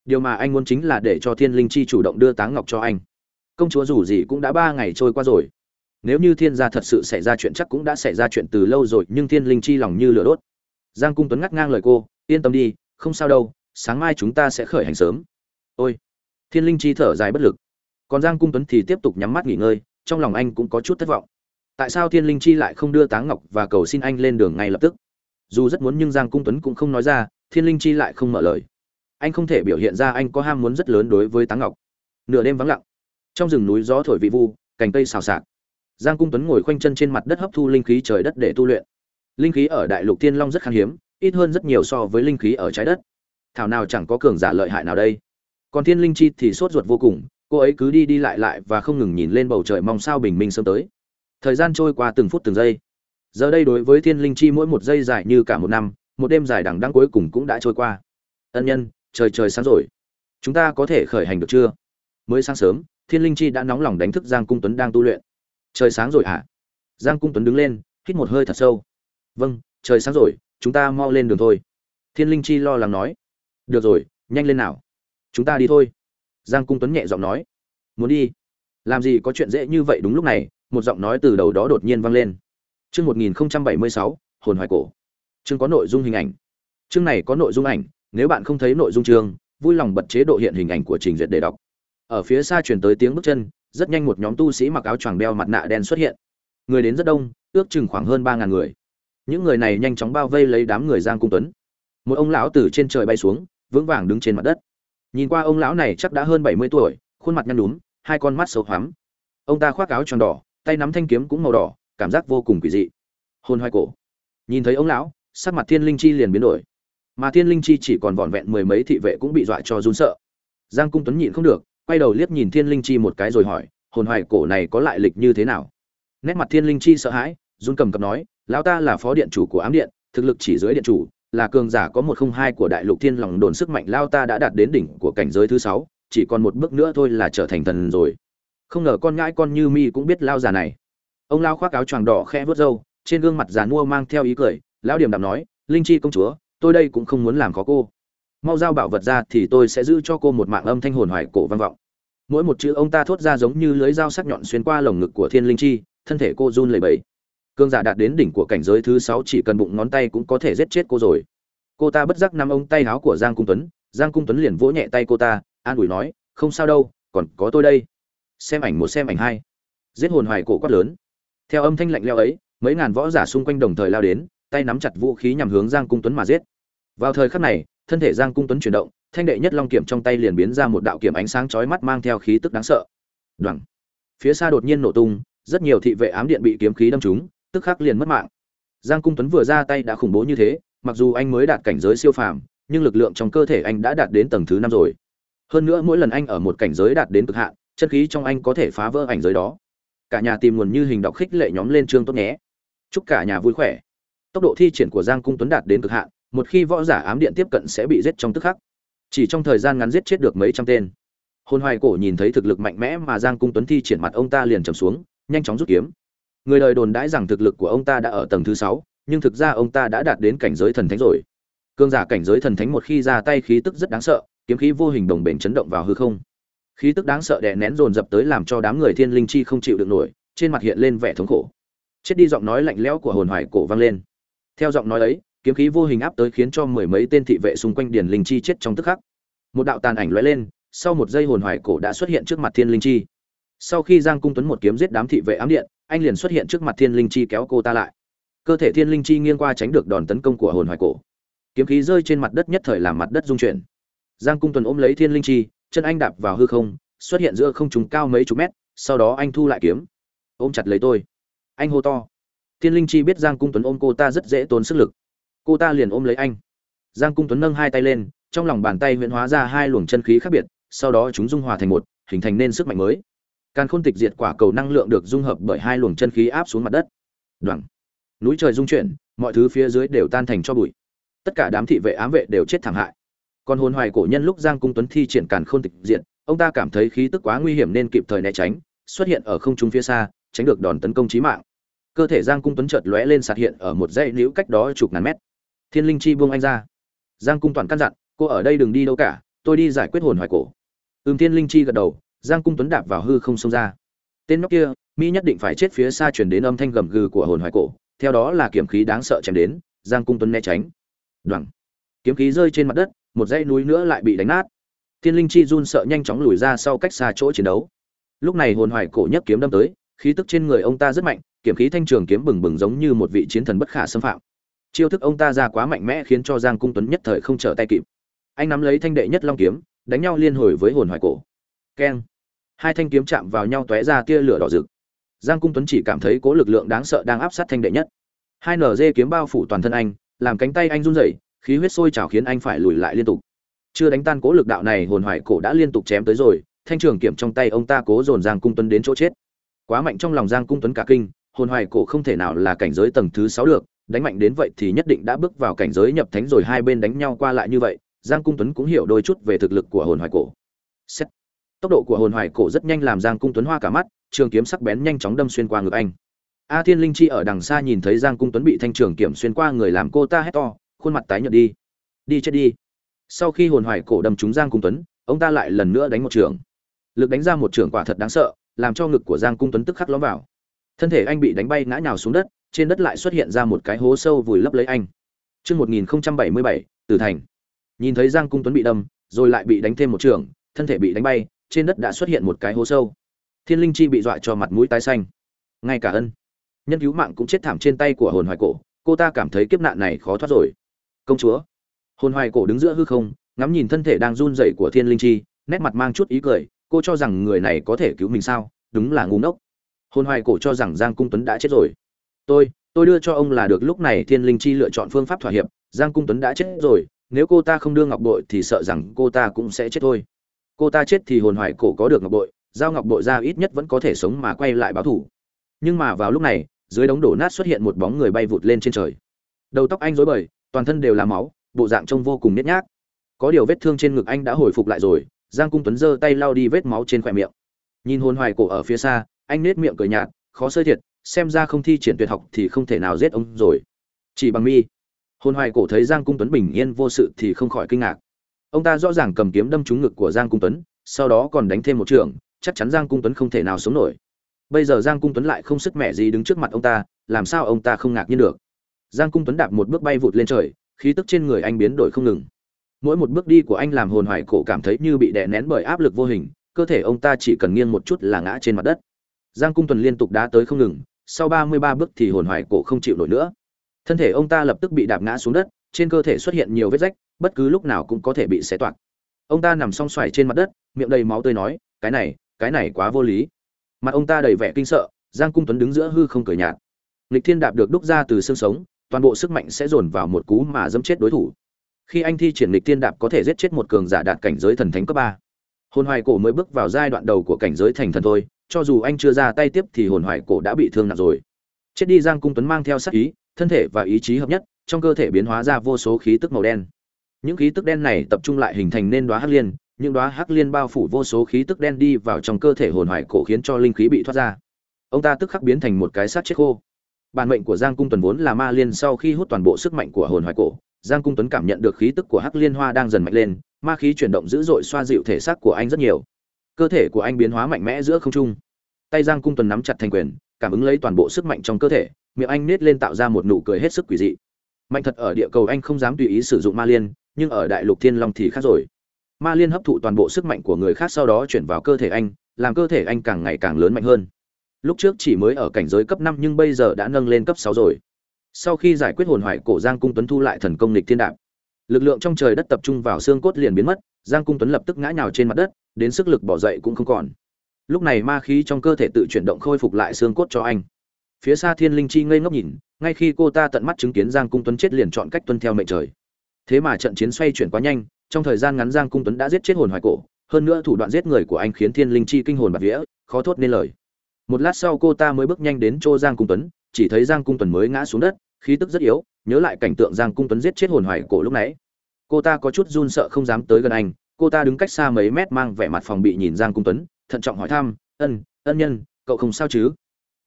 Điều mà anh muốn chính là để cho thiên linh chi chủ động đưa táng ngọc cho anh. Công chúa dù gì cũng đã ba ngày trôi qua rồi. Nếu như thiên gia thật sự xảy ra chuyện chắc cũng đã xảy ra chuyện từ lâu rồi, nhưng thiên linh chi lòng như lửa đốt. Giang cung tuấn ngắt ngang lời cô yên tâm đi, không sao đâu, sáng mai chúng ta sẽ khởi hành sớm. Ôi. Thiên linh chi thở dài bất lực. Còn giang cung tuấn thì tiếp tục nhắm mắt nghỉ ngơi, trong lòng anh cũng có chút thất vọng. Tại sao thiên linh chi lại không đưa táng ngọc và cầu xin anh lên đường ngay lập tức? Dù rất muốn nhưng giang cung tuấn cũng không nói ra, thiên linh chi lại không mở lời. Anh không thể biểu hiện ra anh có ham muốn rất lớn đối với táng ngọc. Nửa đêm vắng lặng. Trong rừng núi gió thổi vị vu, cành cây xào xạc. Giang cung tuấn ngồi khoanh chân trên mặt đất hấp thu linh khí trời đất để tu luyện. Linh khí ở đại lục thiên long rất khan hiếm ít hơn rất nhiều so với linh khí ở trái đất. Thảo nào chẳng có cường giả lợi hại nào đây. Còn thiên linh chi thì sốt ruột vô cùng, cô ấy cứ đi đi lại lại và không ngừng nhìn lên bầu trời mong sao bình minh sớm tới. Thời gian trôi qua từng phút từng giây. Giờ đây đối với thiên linh chi mỗi một giây dài như cả một năm, một đêm dài đằng đăng cuối cùng cũng đã trôi qua. Ân nhân, trời trời sáng rồi. Chúng ta có thể khởi hành được chưa? Mới sáng sớm, thiên linh chi đã nóng lòng đánh thức giang cung tuấn đang tu luyện. Trời sáng rồi hả? Giang cung tuấn đứng lên, hít một hơi thật sâu. Vâng trời sáng rồi chúng ta mau lên đường thôi. Thiên linh chi lo lắng nói. Được rồi, nhanh lên nào. Chúng ta đi thôi. Giang cung tuấn nhẹ giọng nói. Muốn đi? Làm gì có chuyện dễ như vậy đúng lúc này, một giọng nói từ đầu đó đột nhiên vang lên. Chương một nghìn bảy mươi sáu, hồn hoài cổ. Chương có nội dung hình ảnh. Chương này có nội dung ảnh, nếu bạn không thấy nội dung chương, vui lòng bật chế độ hiện hình ảnh của trình duyệt để đọc. Ở phía xa truyền tới tiếng bước chân, rất nhanh một nhóm tu sĩ mặc áo choàng đeo mặt nạ đen xuất hiện. Người đến rất đông, ước chừng khoảng hơn ba ngàn người những người này nhanh chóng bao vây lấy đám người giang cung tuấn. Một ông lão từ trên trời bay xuống, vững vàng đứng trên mặt đất. Nhìn qua ông lão này chắc đã hơn bảy mươi tuổi, khuôn mặt nhăn đúng hai con mắt sâu hoắm. Ông ta khoác áo tròn đỏ, tay nắm thanh kiếm cũng màu đỏ, cảm giác vô cùng quỷ dị. Hôn hoai cổ. Nhìn thấy ông lão, sắc mặt thiên linh chi liền biến đổi. Mà thiên linh chi chỉ còn vỏn vẹn mười mấy thị vệ cũng bị dọa cho run sợ. Giang cung tuấn nhịn không được, quay đầu liếc nhìn thiên linh chi một cái rồi hỏi, hồn hoài cổ này có lại lịch như thế nào? Nét mặt thiên linh chi sợ hãi, run cầm cập nói lão ta là phó điện chủ của ám điện, thực lực chỉ dưới điện chủ, là cường giả có một không hai của đại lục thiên lòng đồn sức mạnh lao ta đã đạt đến đỉnh của cảnh giới thứ sáu, chỉ còn một bước nữa thôi là trở thành thần rồi. Không ngờ con ngãi con như mi cũng biết lao già này. Ông lao khoác áo choàng đỏ khẽ vớt râu, trên gương mặt già nua mang theo ý cười, lão điểm đạm nói, linh chi công chúa, tôi đây cũng không muốn làm khó cô. Mau giao bảo vật ra thì tôi sẽ giữ cho cô một mạng âm thanh hồn hoài cổ vang vọng. Mỗi một chữ ông ta thốt ra giống như lưới dao sắc nhọn xuyên qua lồng ngực của thiên linh chi, thân thể cô run lẩy bẩy cương giả đạt đến đỉnh của cảnh giới thứ sáu chỉ cần bụng ngón tay cũng có thể giết chết cô rồi. Cô ta bất giác nắm ông tay áo của giang cung tuấn, giang cung tuấn liền vỗ nhẹ tay cô ta, an ủi nói, không sao đâu, còn có tôi đây. Xem ảnh một xem ảnh hai. Giết hồn hoài cổ quát lớn. Theo âm thanh lạnh leo ấy, mấy ngàn võ giả xung quanh đồng thời lao đến, tay nắm chặt vũ khí nhằm hướng giang cung tuấn mà giết. Vào thời khắc này, thân thể giang cung tuấn chuyển động, thanh đệ nhất long kiểm trong tay liền biến ra một đạo kiểm ánh sáng chói mắt mang theo khí tức đáng sợ. Đoằng phía xa đột nhiên nổ tung, rất nhiều thị vệ ám điện bị kiếm khí đâm trúng tức khắc liền mất mạng. Giang cung tuấn vừa ra tay đã khủng bố như thế, mặc dù anh mới đạt cảnh giới siêu phàm, nhưng lực lượng trong cơ thể anh đã đạt đến tầng thứ năm rồi. Hơn nữa mỗi lần anh ở một cảnh giới đạt đến cực hạn, chân khí trong anh có thể phá vỡ ảnh giới đó. Cả nhà tìm nguồn như hình đọc khích lệ nhóm lên chương tốt nhé. Chúc cả nhà vui khỏe. Tốc độ thi triển của giang cung tuấn đạt đến cực hạn, một khi võ giả ám điện tiếp cận sẽ bị giết trong tức khắc. Chỉ trong thời gian ngắn giết chết được mấy trăm tên. Hôn hoài cổ nhìn thấy thực lực mạnh mẽ mà giang cung tuấn thi triển mặt ông ta liền trầm xuống, nhanh chóng rút kiếm người đời đồn đãi rằng thực lực của ông ta đã ở tầng thứ sáu, nhưng thực ra ông ta đã đạt đến cảnh giới thần thánh rồi. Cương giả cảnh giới thần thánh một khi ra tay khí tức rất đáng sợ, kiếm khí vô hình đồng bền chấn động vào hư không. Khí tức đáng sợ đè nén dồn dập tới làm cho đám người thiên linh chi không chịu được nổi, trên mặt hiện lên vẻ thống khổ. Chết đi giọng nói lạnh lẽo của hồn hoài cổ vang lên. Theo giọng nói ấy, kiếm khí vô hình áp tới khiến cho mười mấy tên thị vệ xung quanh điền linh chi chết trong tức khắc. Một đạo tàn ảnh lóe lên, sau một giây hồn hoài cổ đã xuất hiện trước mặt thiên linh chi. Sau khi giang cung tuấn một kiếm giết đám thị vệ ám điện anh liền xuất hiện trước mặt thiên linh chi kéo cô ta lại. Cơ thể thiên linh chi nghiêng qua tránh được đòn tấn công của hồn hoài cổ. Kiếm khí rơi trên mặt đất nhất thời làm mặt đất rung chuyển. Giang cung tuấn ôm lấy thiên linh chi, chân anh đạp vào hư không, xuất hiện giữa không trùng cao mấy chục mét, sau đó anh thu lại kiếm. Ôm chặt lấy tôi. Anh hô to. Thiên linh chi biết giang cung tuấn ôm cô ta rất dễ tốn sức lực. Cô ta liền ôm lấy anh. Giang cung tuấn nâng hai tay lên, trong lòng bàn tay huyễn hóa ra hai luồng chân khí khác biệt, sau đó chúng dung hòa thành một, hình thành nên sức mạnh mới càn khôn tịch diệt quả cầu năng lượng được dung hợp bởi hai luồng chân khí áp xuống mặt đất. Đoẳng núi trời rung chuyển, mọi thứ phía dưới đều tan thành cho bụi. Tất cả đám thị vệ ám vệ đều chết thảm hại. Còn hồn hoài cổ nhân lúc giang cung tuấn thi triển càn khôn tịch diệt, ông ta cảm thấy khí tức quá nguy hiểm nên kịp thời né tránh, xuất hiện ở không trung phía xa, tránh được đòn tấn công chí mạng. Cơ thể giang cung tuấn chợt lóe lên sạt hiện ở một dãy liễu cách đó chục ngàn mét. Thiên linh chi buông anh ra. Giang cung toàn căn dặn, cô ở đây đừng đi đâu cả, tôi đi giải quyết hồn hoài cổ. Ừm, thiên linh chi gật đầu giang cung tuấn đạp vào hư không xông ra. Tên nhóc kia, mỹ nhất định phải chết phía xa chuyển đến âm thanh gầm gừ của hồn hoài cổ, theo đó là kiếm khí đáng sợ chém đến, giang cung tuấn né tránh. Đoằng kiếm khí rơi trên mặt đất, một dãy núi nữa lại bị đánh nát. Thiên linh chi run sợ nhanh chóng lùi ra sau cách xa chỗ chiến đấu. Lúc này hồn hoài cổ nhất kiếm đâm tới, khí tức trên người ông ta rất mạnh, kiếm khí thanh trường kiếm bừng bừng giống như một vị chiến thần bất khả xâm phạm. Chiêu thức ông ta ra quá mạnh mẽ khiến cho giang cung tuấn nhất thời không trở tay kịp. Anh nắm lấy thanh đệ nhất long kiếm, đánh nhau liên hồi với hồn hoài cổ. Keng hai thanh kiếm chạm vào nhau tóe ra tia lửa đỏ rực. Giang cung tuấn chỉ cảm thấy cố lực lượng đáng sợ đang áp sát thanh đệ nhất. Hai nở dê kiếm bao phủ toàn thân anh, làm cánh tay anh run rẩy, khí huyết sôi trào khiến anh phải lùi lại liên tục. Chưa đánh tan cố lực đạo này, hồn hoài cổ đã liên tục chém tới rồi, thanh trường kiểm trong tay ông ta cố dồn giang cung tuấn đến chỗ chết. Quá mạnh trong lòng giang cung tuấn cả kinh, hồn hoài cổ không thể nào là cảnh giới tầng thứ sáu được, đánh mạnh đến vậy thì nhất định đã bước vào cảnh giới nhập thánh rồi, hai bên đánh nhau qua lại như vậy, giang cung tuấn cũng hiểu đôi chút về thực lực của hồn hoài cổ. Xét tốc độ của hồn hoài cổ rất nhanh làm giang cung tuấn hoa cả mắt trường kiếm sắc bén nhanh chóng đâm xuyên qua ngực anh. A thiên linh chi ở đằng xa nhìn thấy giang cung tuấn bị thanh trường kiểm xuyên qua người làm cô ta hét to khuôn mặt tái nhợt đi. Đi chết đi. Sau khi hồn hoài cổ đâm trúng giang cung tuấn ông ta lại lần nữa đánh một trường. Lực đánh ra một trường quả thật đáng sợ làm cho ngực của giang cung tuấn tức khắc lõm vào. Thân thể anh bị đánh bay ngã nhào xuống đất trên đất lại xuất hiện ra một cái hố sâu vùi lấp lấy anh. Trước 1077, Tử Thành. Nhìn thấy Giang Cung Tuấn bị đâm, rồi lại bị đánh thêm một trường, thân thể bị đánh bay, trên đất đã xuất hiện một cái hố sâu. Thiên Linh Chi bị dọa cho mặt mũi tái xanh. Ngay cả ân, nhân cứu mạng cũng chết thảm trên tay của hồn hoài cổ, cô ta cảm thấy kiếp nạn này khó thoát rồi. Công chúa. Hồn hoài cổ đứng giữa hư không, ngắm nhìn thân thể đang run rẩy của Thiên Linh Chi, nét mặt mang chút ý cười, cô cho rằng người này có thể cứu mình sao? Đúng là ngu ngốc. Hồn hoài cổ cho rằng Giang Cung Tuấn đã chết rồi. Tôi, tôi đưa cho ông là được lúc này Thiên Linh Chi lựa chọn phương pháp thỏa hiệp, Giang Cung Tuấn đã chết rồi, nếu cô ta không đưa ngọc bội thì sợ rằng cô ta cũng sẽ chết thôi. Cô ta chết thì hồn hoài cổ có được ngọc bội, giao ngọc bội ra ít nhất vẫn có thể sống mà quay lại báo thù. Nhưng mà vào lúc này, dưới đống đổ nát xuất hiện một bóng người bay vụt lên trên trời. Đầu tóc anh rối bời, toàn thân đều là máu, bộ dạng trông vô cùng nhếch nhác. Có điều vết thương trên ngực anh đã hồi phục lại rồi, Giang Cung Tuấn giơ tay lau đi vết máu trên khóe miệng. Nhìn hồn hoài cổ ở phía xa, anh nết miệng cười nhạt, khó sơi thiệt, xem ra không thi triển tuyệt học thì không thể nào giết ông rồi chỉ bằng mi hồn hoài cổ thấy giang cung tuấn bình yên vô sự thì không khỏi kinh ngạc ông ta rõ ràng cầm kiếm đâm trúng ngực của giang cung tuấn, sau đó còn đánh thêm một trường, chắc chắn giang cung tuấn không thể nào sống nổi. Bây giờ giang cung tuấn lại không sức mẹ gì đứng trước mặt ông ta, làm sao ông ta không ngạc nhiên được? Giang cung tuấn đạp một bước bay vụt lên trời, khí tức trên người anh biến đổi không ngừng. Mỗi một bước đi của anh làm hồn hoài cổ cảm thấy như bị đè nén bởi áp lực vô hình, cơ thể ông ta chỉ cần nghiêng một chút là ngã trên mặt đất. Giang cung tuấn liên tục đá tới không ngừng, sau ba mươi ba bước thì hồn hoài cổ không chịu nổi nữa. Thân thể ông ta lập tức bị đạp ngã xuống đất, trên cơ thể xuất hiện nhiều vết rách bất cứ lúc nào cũng có thể bị xé toạc. Ông ta nằm song xoài trên mặt đất, miệng đầy máu tươi nói, cái này cái này quá vô lý. Mặt ông ta đầy vẻ kinh sợ, giang cung tuấn đứng giữa hư không cười nhạt. Lịch thiên đạp được đúc ra từ xương sống, toàn bộ sức mạnh sẽ dồn vào một cú mà dẫm chết đối thủ. Khi anh thi triển lịch Thiên đạp có thể giết chết một cường giả đạt cảnh giới thần thánh cấp ba. Hồn hoài cổ mới bước vào giai đoạn đầu của cảnh giới thành thần thôi, cho dù anh chưa ra tay tiếp thì hồn hoài cổ đã bị thương nặng rồi. Chết đi giang cung tuấn mang theo sắc ý, thân thể và ý chí hợp nhất, trong cơ thể biến hóa ra vô số khí tức màu đen những khí tức đen này tập trung lại hình thành nên đóa hắc liên, những đóa hắc liên bao phủ vô số khí tức đen đi vào trong cơ thể hồn hoại cổ khiến cho linh khí bị thoát ra. Ông ta tức khắc biến thành một cái xác chết khô. Bản mệnh của giang cung tuấn vốn là ma liên sau khi hút toàn bộ sức mạnh của hồn hoại cổ, giang cung tuấn cảm nhận được khí tức của hắc liên hoa đang dần mạnh lên, ma khí chuyển động dữ dội xoa dịu thể xác của anh rất nhiều. Cơ thể của anh biến hóa mạnh mẽ giữa không trung. Tay giang cung tuấn nắm chặt thành quyền, cảm ứng lấy toàn bộ sức mạnh trong cơ thể, miệng anh nết lên tạo ra một nụ cười hết sức quỷ dị. Mạnh thật ở địa cầu anh không dám tùy ý sử dụng ma liên nhưng ở đại lục thiên long thì khác rồi. Ma liên hấp thụ toàn bộ sức mạnh của người khác sau đó chuyển vào cơ thể anh, làm cơ thể anh càng ngày càng lớn mạnh hơn. Lúc trước chỉ mới ở cảnh giới cấp năm nhưng bây giờ đã nâng lên cấp sáu rồi. Sau khi giải quyết hồn hoại cổ giang cung tuấn thu lại thần công lịch thiên đạp, lực lượng trong trời đất tập trung vào xương cốt liền biến mất, giang cung tuấn lập tức ngã nhào trên mặt đất, đến sức lực bỏ dậy cũng không còn. Lúc này ma khí trong cơ thể tự chuyển động khôi phục lại xương cốt cho anh. Phía xa thiên linh chi ngây ngốc nhìn, ngay khi cô ta tận mắt chứng kiến giang cung tuấn chết liền chọn cách tuân theo mệnh trời thế mà trận chiến xoay chuyển quá nhanh, trong thời gian ngắn giang cung tuấn đã giết chết hồn hoài cổ, hơn nữa thủ đoạn giết người của anh khiến thiên linh chi kinh hồn bạt vía, khó thốt nên lời. Một lát sau cô ta mới bước nhanh đến chỗ giang cung tuấn, chỉ thấy giang cung tuấn mới ngã xuống đất, khí tức rất yếu, nhớ lại cảnh tượng giang cung tuấn giết chết hồn hoài cổ lúc nãy. Cô ta có chút run sợ không dám tới gần anh, cô ta đứng cách xa mấy mét mang vẻ mặt phòng bị nhìn giang cung tuấn, thận trọng hỏi thăm, ân ân nhân, cậu không sao chứ?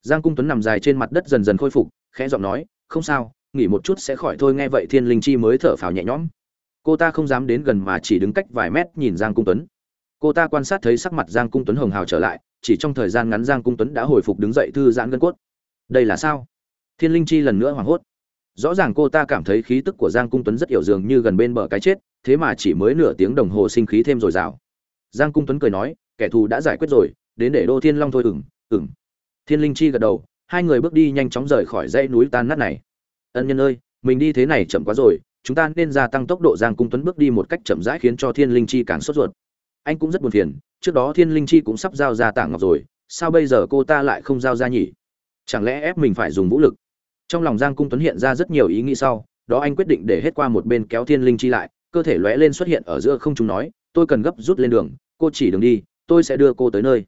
Giang cung tuấn nằm dài trên mặt đất dần dần khôi phục, khẽ giọng nói, không sao nghỉ một chút sẽ khỏi thôi, nghe vậy thiên linh chi mới thở phào nhẹ nhõm. Cô ta không dám đến gần mà chỉ đứng cách vài mét nhìn giang cung tuấn. Cô ta quan sát thấy sắc mặt giang cung tuấn hồng hào trở lại, chỉ trong thời gian ngắn giang cung tuấn đã hồi phục đứng dậy thư giãn gân cốt. Đây là sao? Thiên linh chi lần nữa hoảng hốt. Rõ ràng cô ta cảm thấy khí tức của giang cung tuấn rất hiểu dường như gần bên bờ cái chết, thế mà chỉ mới nửa tiếng đồng hồ sinh khí thêm dồi dào. Giang cung tuấn cười nói, kẻ thù đã giải quyết rồi, đến để đô thiên long thôi. Ừng ừng thiên linh chi gật đầu, hai người bước đi nhanh chóng rời khỏi dãy núi tan nát này ân nhân ơi, mình đi thế này chậm quá rồi, chúng ta nên gia tăng tốc độ giang cung tuấn bước đi một cách chậm rãi khiến cho thiên linh chi càng sốt ruột. Anh cũng rất buồn phiền, trước đó thiên linh chi cũng sắp giao ra tảng ngọc rồi, sao bây giờ cô ta lại không giao ra nhỉ? Chẳng lẽ ép mình phải dùng vũ lực? Trong lòng giang cung tuấn hiện ra rất nhiều ý nghĩ sau, đó anh quyết định để hết qua một bên kéo thiên linh chi lại, cơ thể lóe lên xuất hiện ở giữa không chúng nói, tôi cần gấp rút lên đường, cô chỉ đường đi, tôi sẽ đưa cô tới nơi.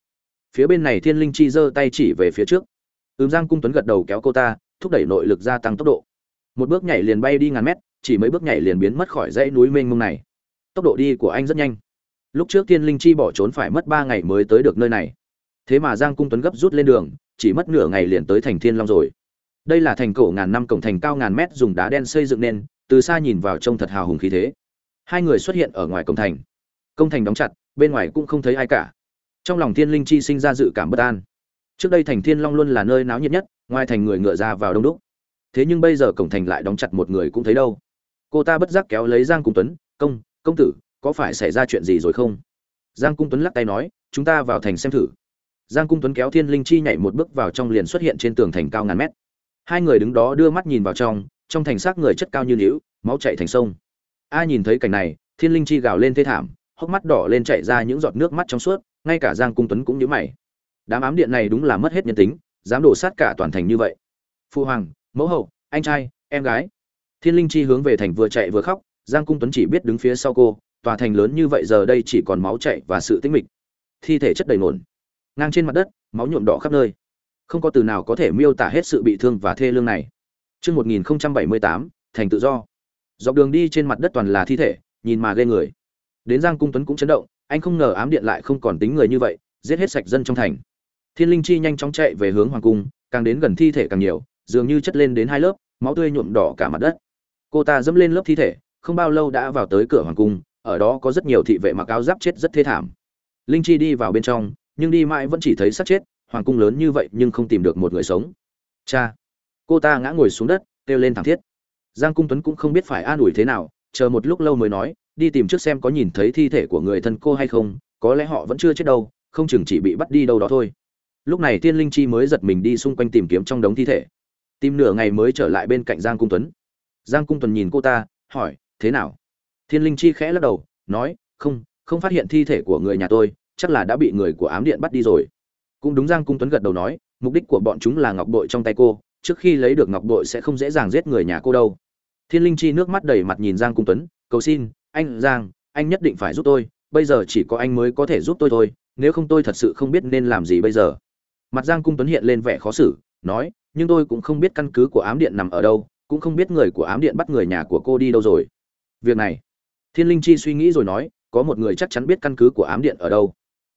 Phía bên này thiên linh chi giơ tay chỉ về phía trước. Ừm, giang cung tuấn gật đầu kéo cô ta, thúc đẩy nội lực gia tăng tốc độ một bước nhảy liền bay đi ngàn mét, chỉ mấy bước nhảy liền biến mất khỏi dãy núi mênh mông này. Tốc độ đi của anh rất nhanh. Lúc trước thiên linh chi bỏ trốn phải mất ba ngày mới tới được nơi này. Thế mà giang cung tuấn gấp rút lên đường, chỉ mất nửa ngày liền tới thành thiên long rồi. Đây là thành cổ ngàn năm cổng thành cao ngàn mét dùng đá đen xây dựng nên, từ xa nhìn vào trông thật hào hùng khí thế. Hai người xuất hiện ở ngoài cổng thành. Công thành đóng chặt, bên ngoài cũng không thấy ai cả. Trong lòng thiên linh chi sinh ra dự cảm bất an. Trước đây thành thiên long luôn là nơi náo nhiệt nhất, ngoài thành người ngựa ra vào đông đúc thế nhưng bây giờ cổng thành lại đóng chặt một người cũng thấy đâu. Cô ta bất giác kéo lấy giang cung tuấn, công công tử, có phải xảy ra chuyện gì rồi không? Giang cung tuấn lắc tay nói, chúng ta vào thành xem thử. Giang cung tuấn kéo thiên linh chi nhảy một bước vào trong liền xuất hiện trên tường thành cao ngàn mét. Hai người đứng đó đưa mắt nhìn vào trong trong thành xác người chất cao như níu máu chạy thành sông. A nhìn thấy cảnh này, thiên linh chi gào lên thê thảm, hốc mắt đỏ lên chạy ra những giọt nước mắt trong suốt, ngay cả giang cung tuấn cũng nhíu mày. Đám ám điện này đúng là mất hết nhân tính, dám đổ sát cả toàn thành như vậy. Phu hoàng mẫu hậu anh trai em gái thiên linh chi hướng về thành vừa chạy vừa khóc giang cung tuấn chỉ biết đứng phía sau cô tòa thành lớn như vậy giờ đây chỉ còn máu chạy và sự tĩnh mịch thi thể chất đầy nổn ngang trên mặt đất máu nhuộm đỏ khắp nơi không có từ nào có thể miêu tả hết sự bị thương và thê lương này Trước 1078, thành tự do. Dọc đường đi trên mặt đất toàn là thi thể, nhìn mà ghê người. Đến Giang Cung Tuấn cũng chấn động, anh không ngờ ám điện lại không còn tính người như vậy, giết hết sạch dân trong thành. Thiên Linh Chi nhanh chóng chạy về hướng hoàng cung, càng đến gần thi thể càng nhiều, dường như chất lên đến hai lớp, máu tươi nhuộm đỏ cả mặt đất. Cô ta dẫm lên lớp thi thể, không bao lâu đã vào tới cửa hoàng cung, ở đó có rất nhiều thị vệ mặc áo giáp chết rất thê thảm. Linh Chi đi vào bên trong, nhưng đi mãi vẫn chỉ thấy xác chết, hoàng cung lớn như vậy nhưng không tìm được một người sống. Cha, cô ta ngã ngồi xuống đất, kêu lên thảm thiết. Giang Cung Tuấn cũng không biết phải an ủi thế nào, chờ một lúc lâu mới nói, đi tìm trước xem có nhìn thấy thi thể của người thân cô hay không, có lẽ họ vẫn chưa chết đâu, không chừng chỉ bị bắt đi đâu đó thôi. Lúc này Tiên Linh Chi mới giật mình đi xung quanh tìm kiếm trong đống thi thể. Tìm nửa ngày mới trở lại bên cạnh Giang Cung Tuấn. Giang Cung Tuấn nhìn cô ta, hỏi, thế nào? Thiên Linh Chi khẽ lắc đầu, nói, không, không phát hiện thi thể của người nhà tôi, chắc là đã bị người của ám điện bắt đi rồi. Cũng đúng Giang Cung Tuấn gật đầu nói, mục đích của bọn chúng là ngọc bội trong tay cô, trước khi lấy được ngọc bội sẽ không dễ dàng giết người nhà cô đâu. Thiên Linh Chi nước mắt đầy mặt nhìn Giang Cung Tuấn, cầu xin anh giang anh nhất định phải giúp tôi bây giờ chỉ có anh mới có thể giúp tôi thôi nếu không tôi thật sự không biết nên làm gì bây giờ mặt giang cung tuấn hiện lên vẻ khó xử nói nhưng tôi cũng không biết căn cứ của ám điện nằm ở đâu, cũng không biết người của ám điện bắt người nhà của cô đi đâu rồi. Việc này, thiên linh chi suy nghĩ rồi nói, có một người chắc chắn biết căn cứ của ám điện ở đâu.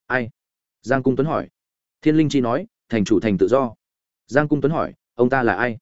Ai? Giang cung tuấn hỏi. Thiên linh chi nói, thành chủ thành tự do. Giang cung tuấn hỏi, ông ta là ai?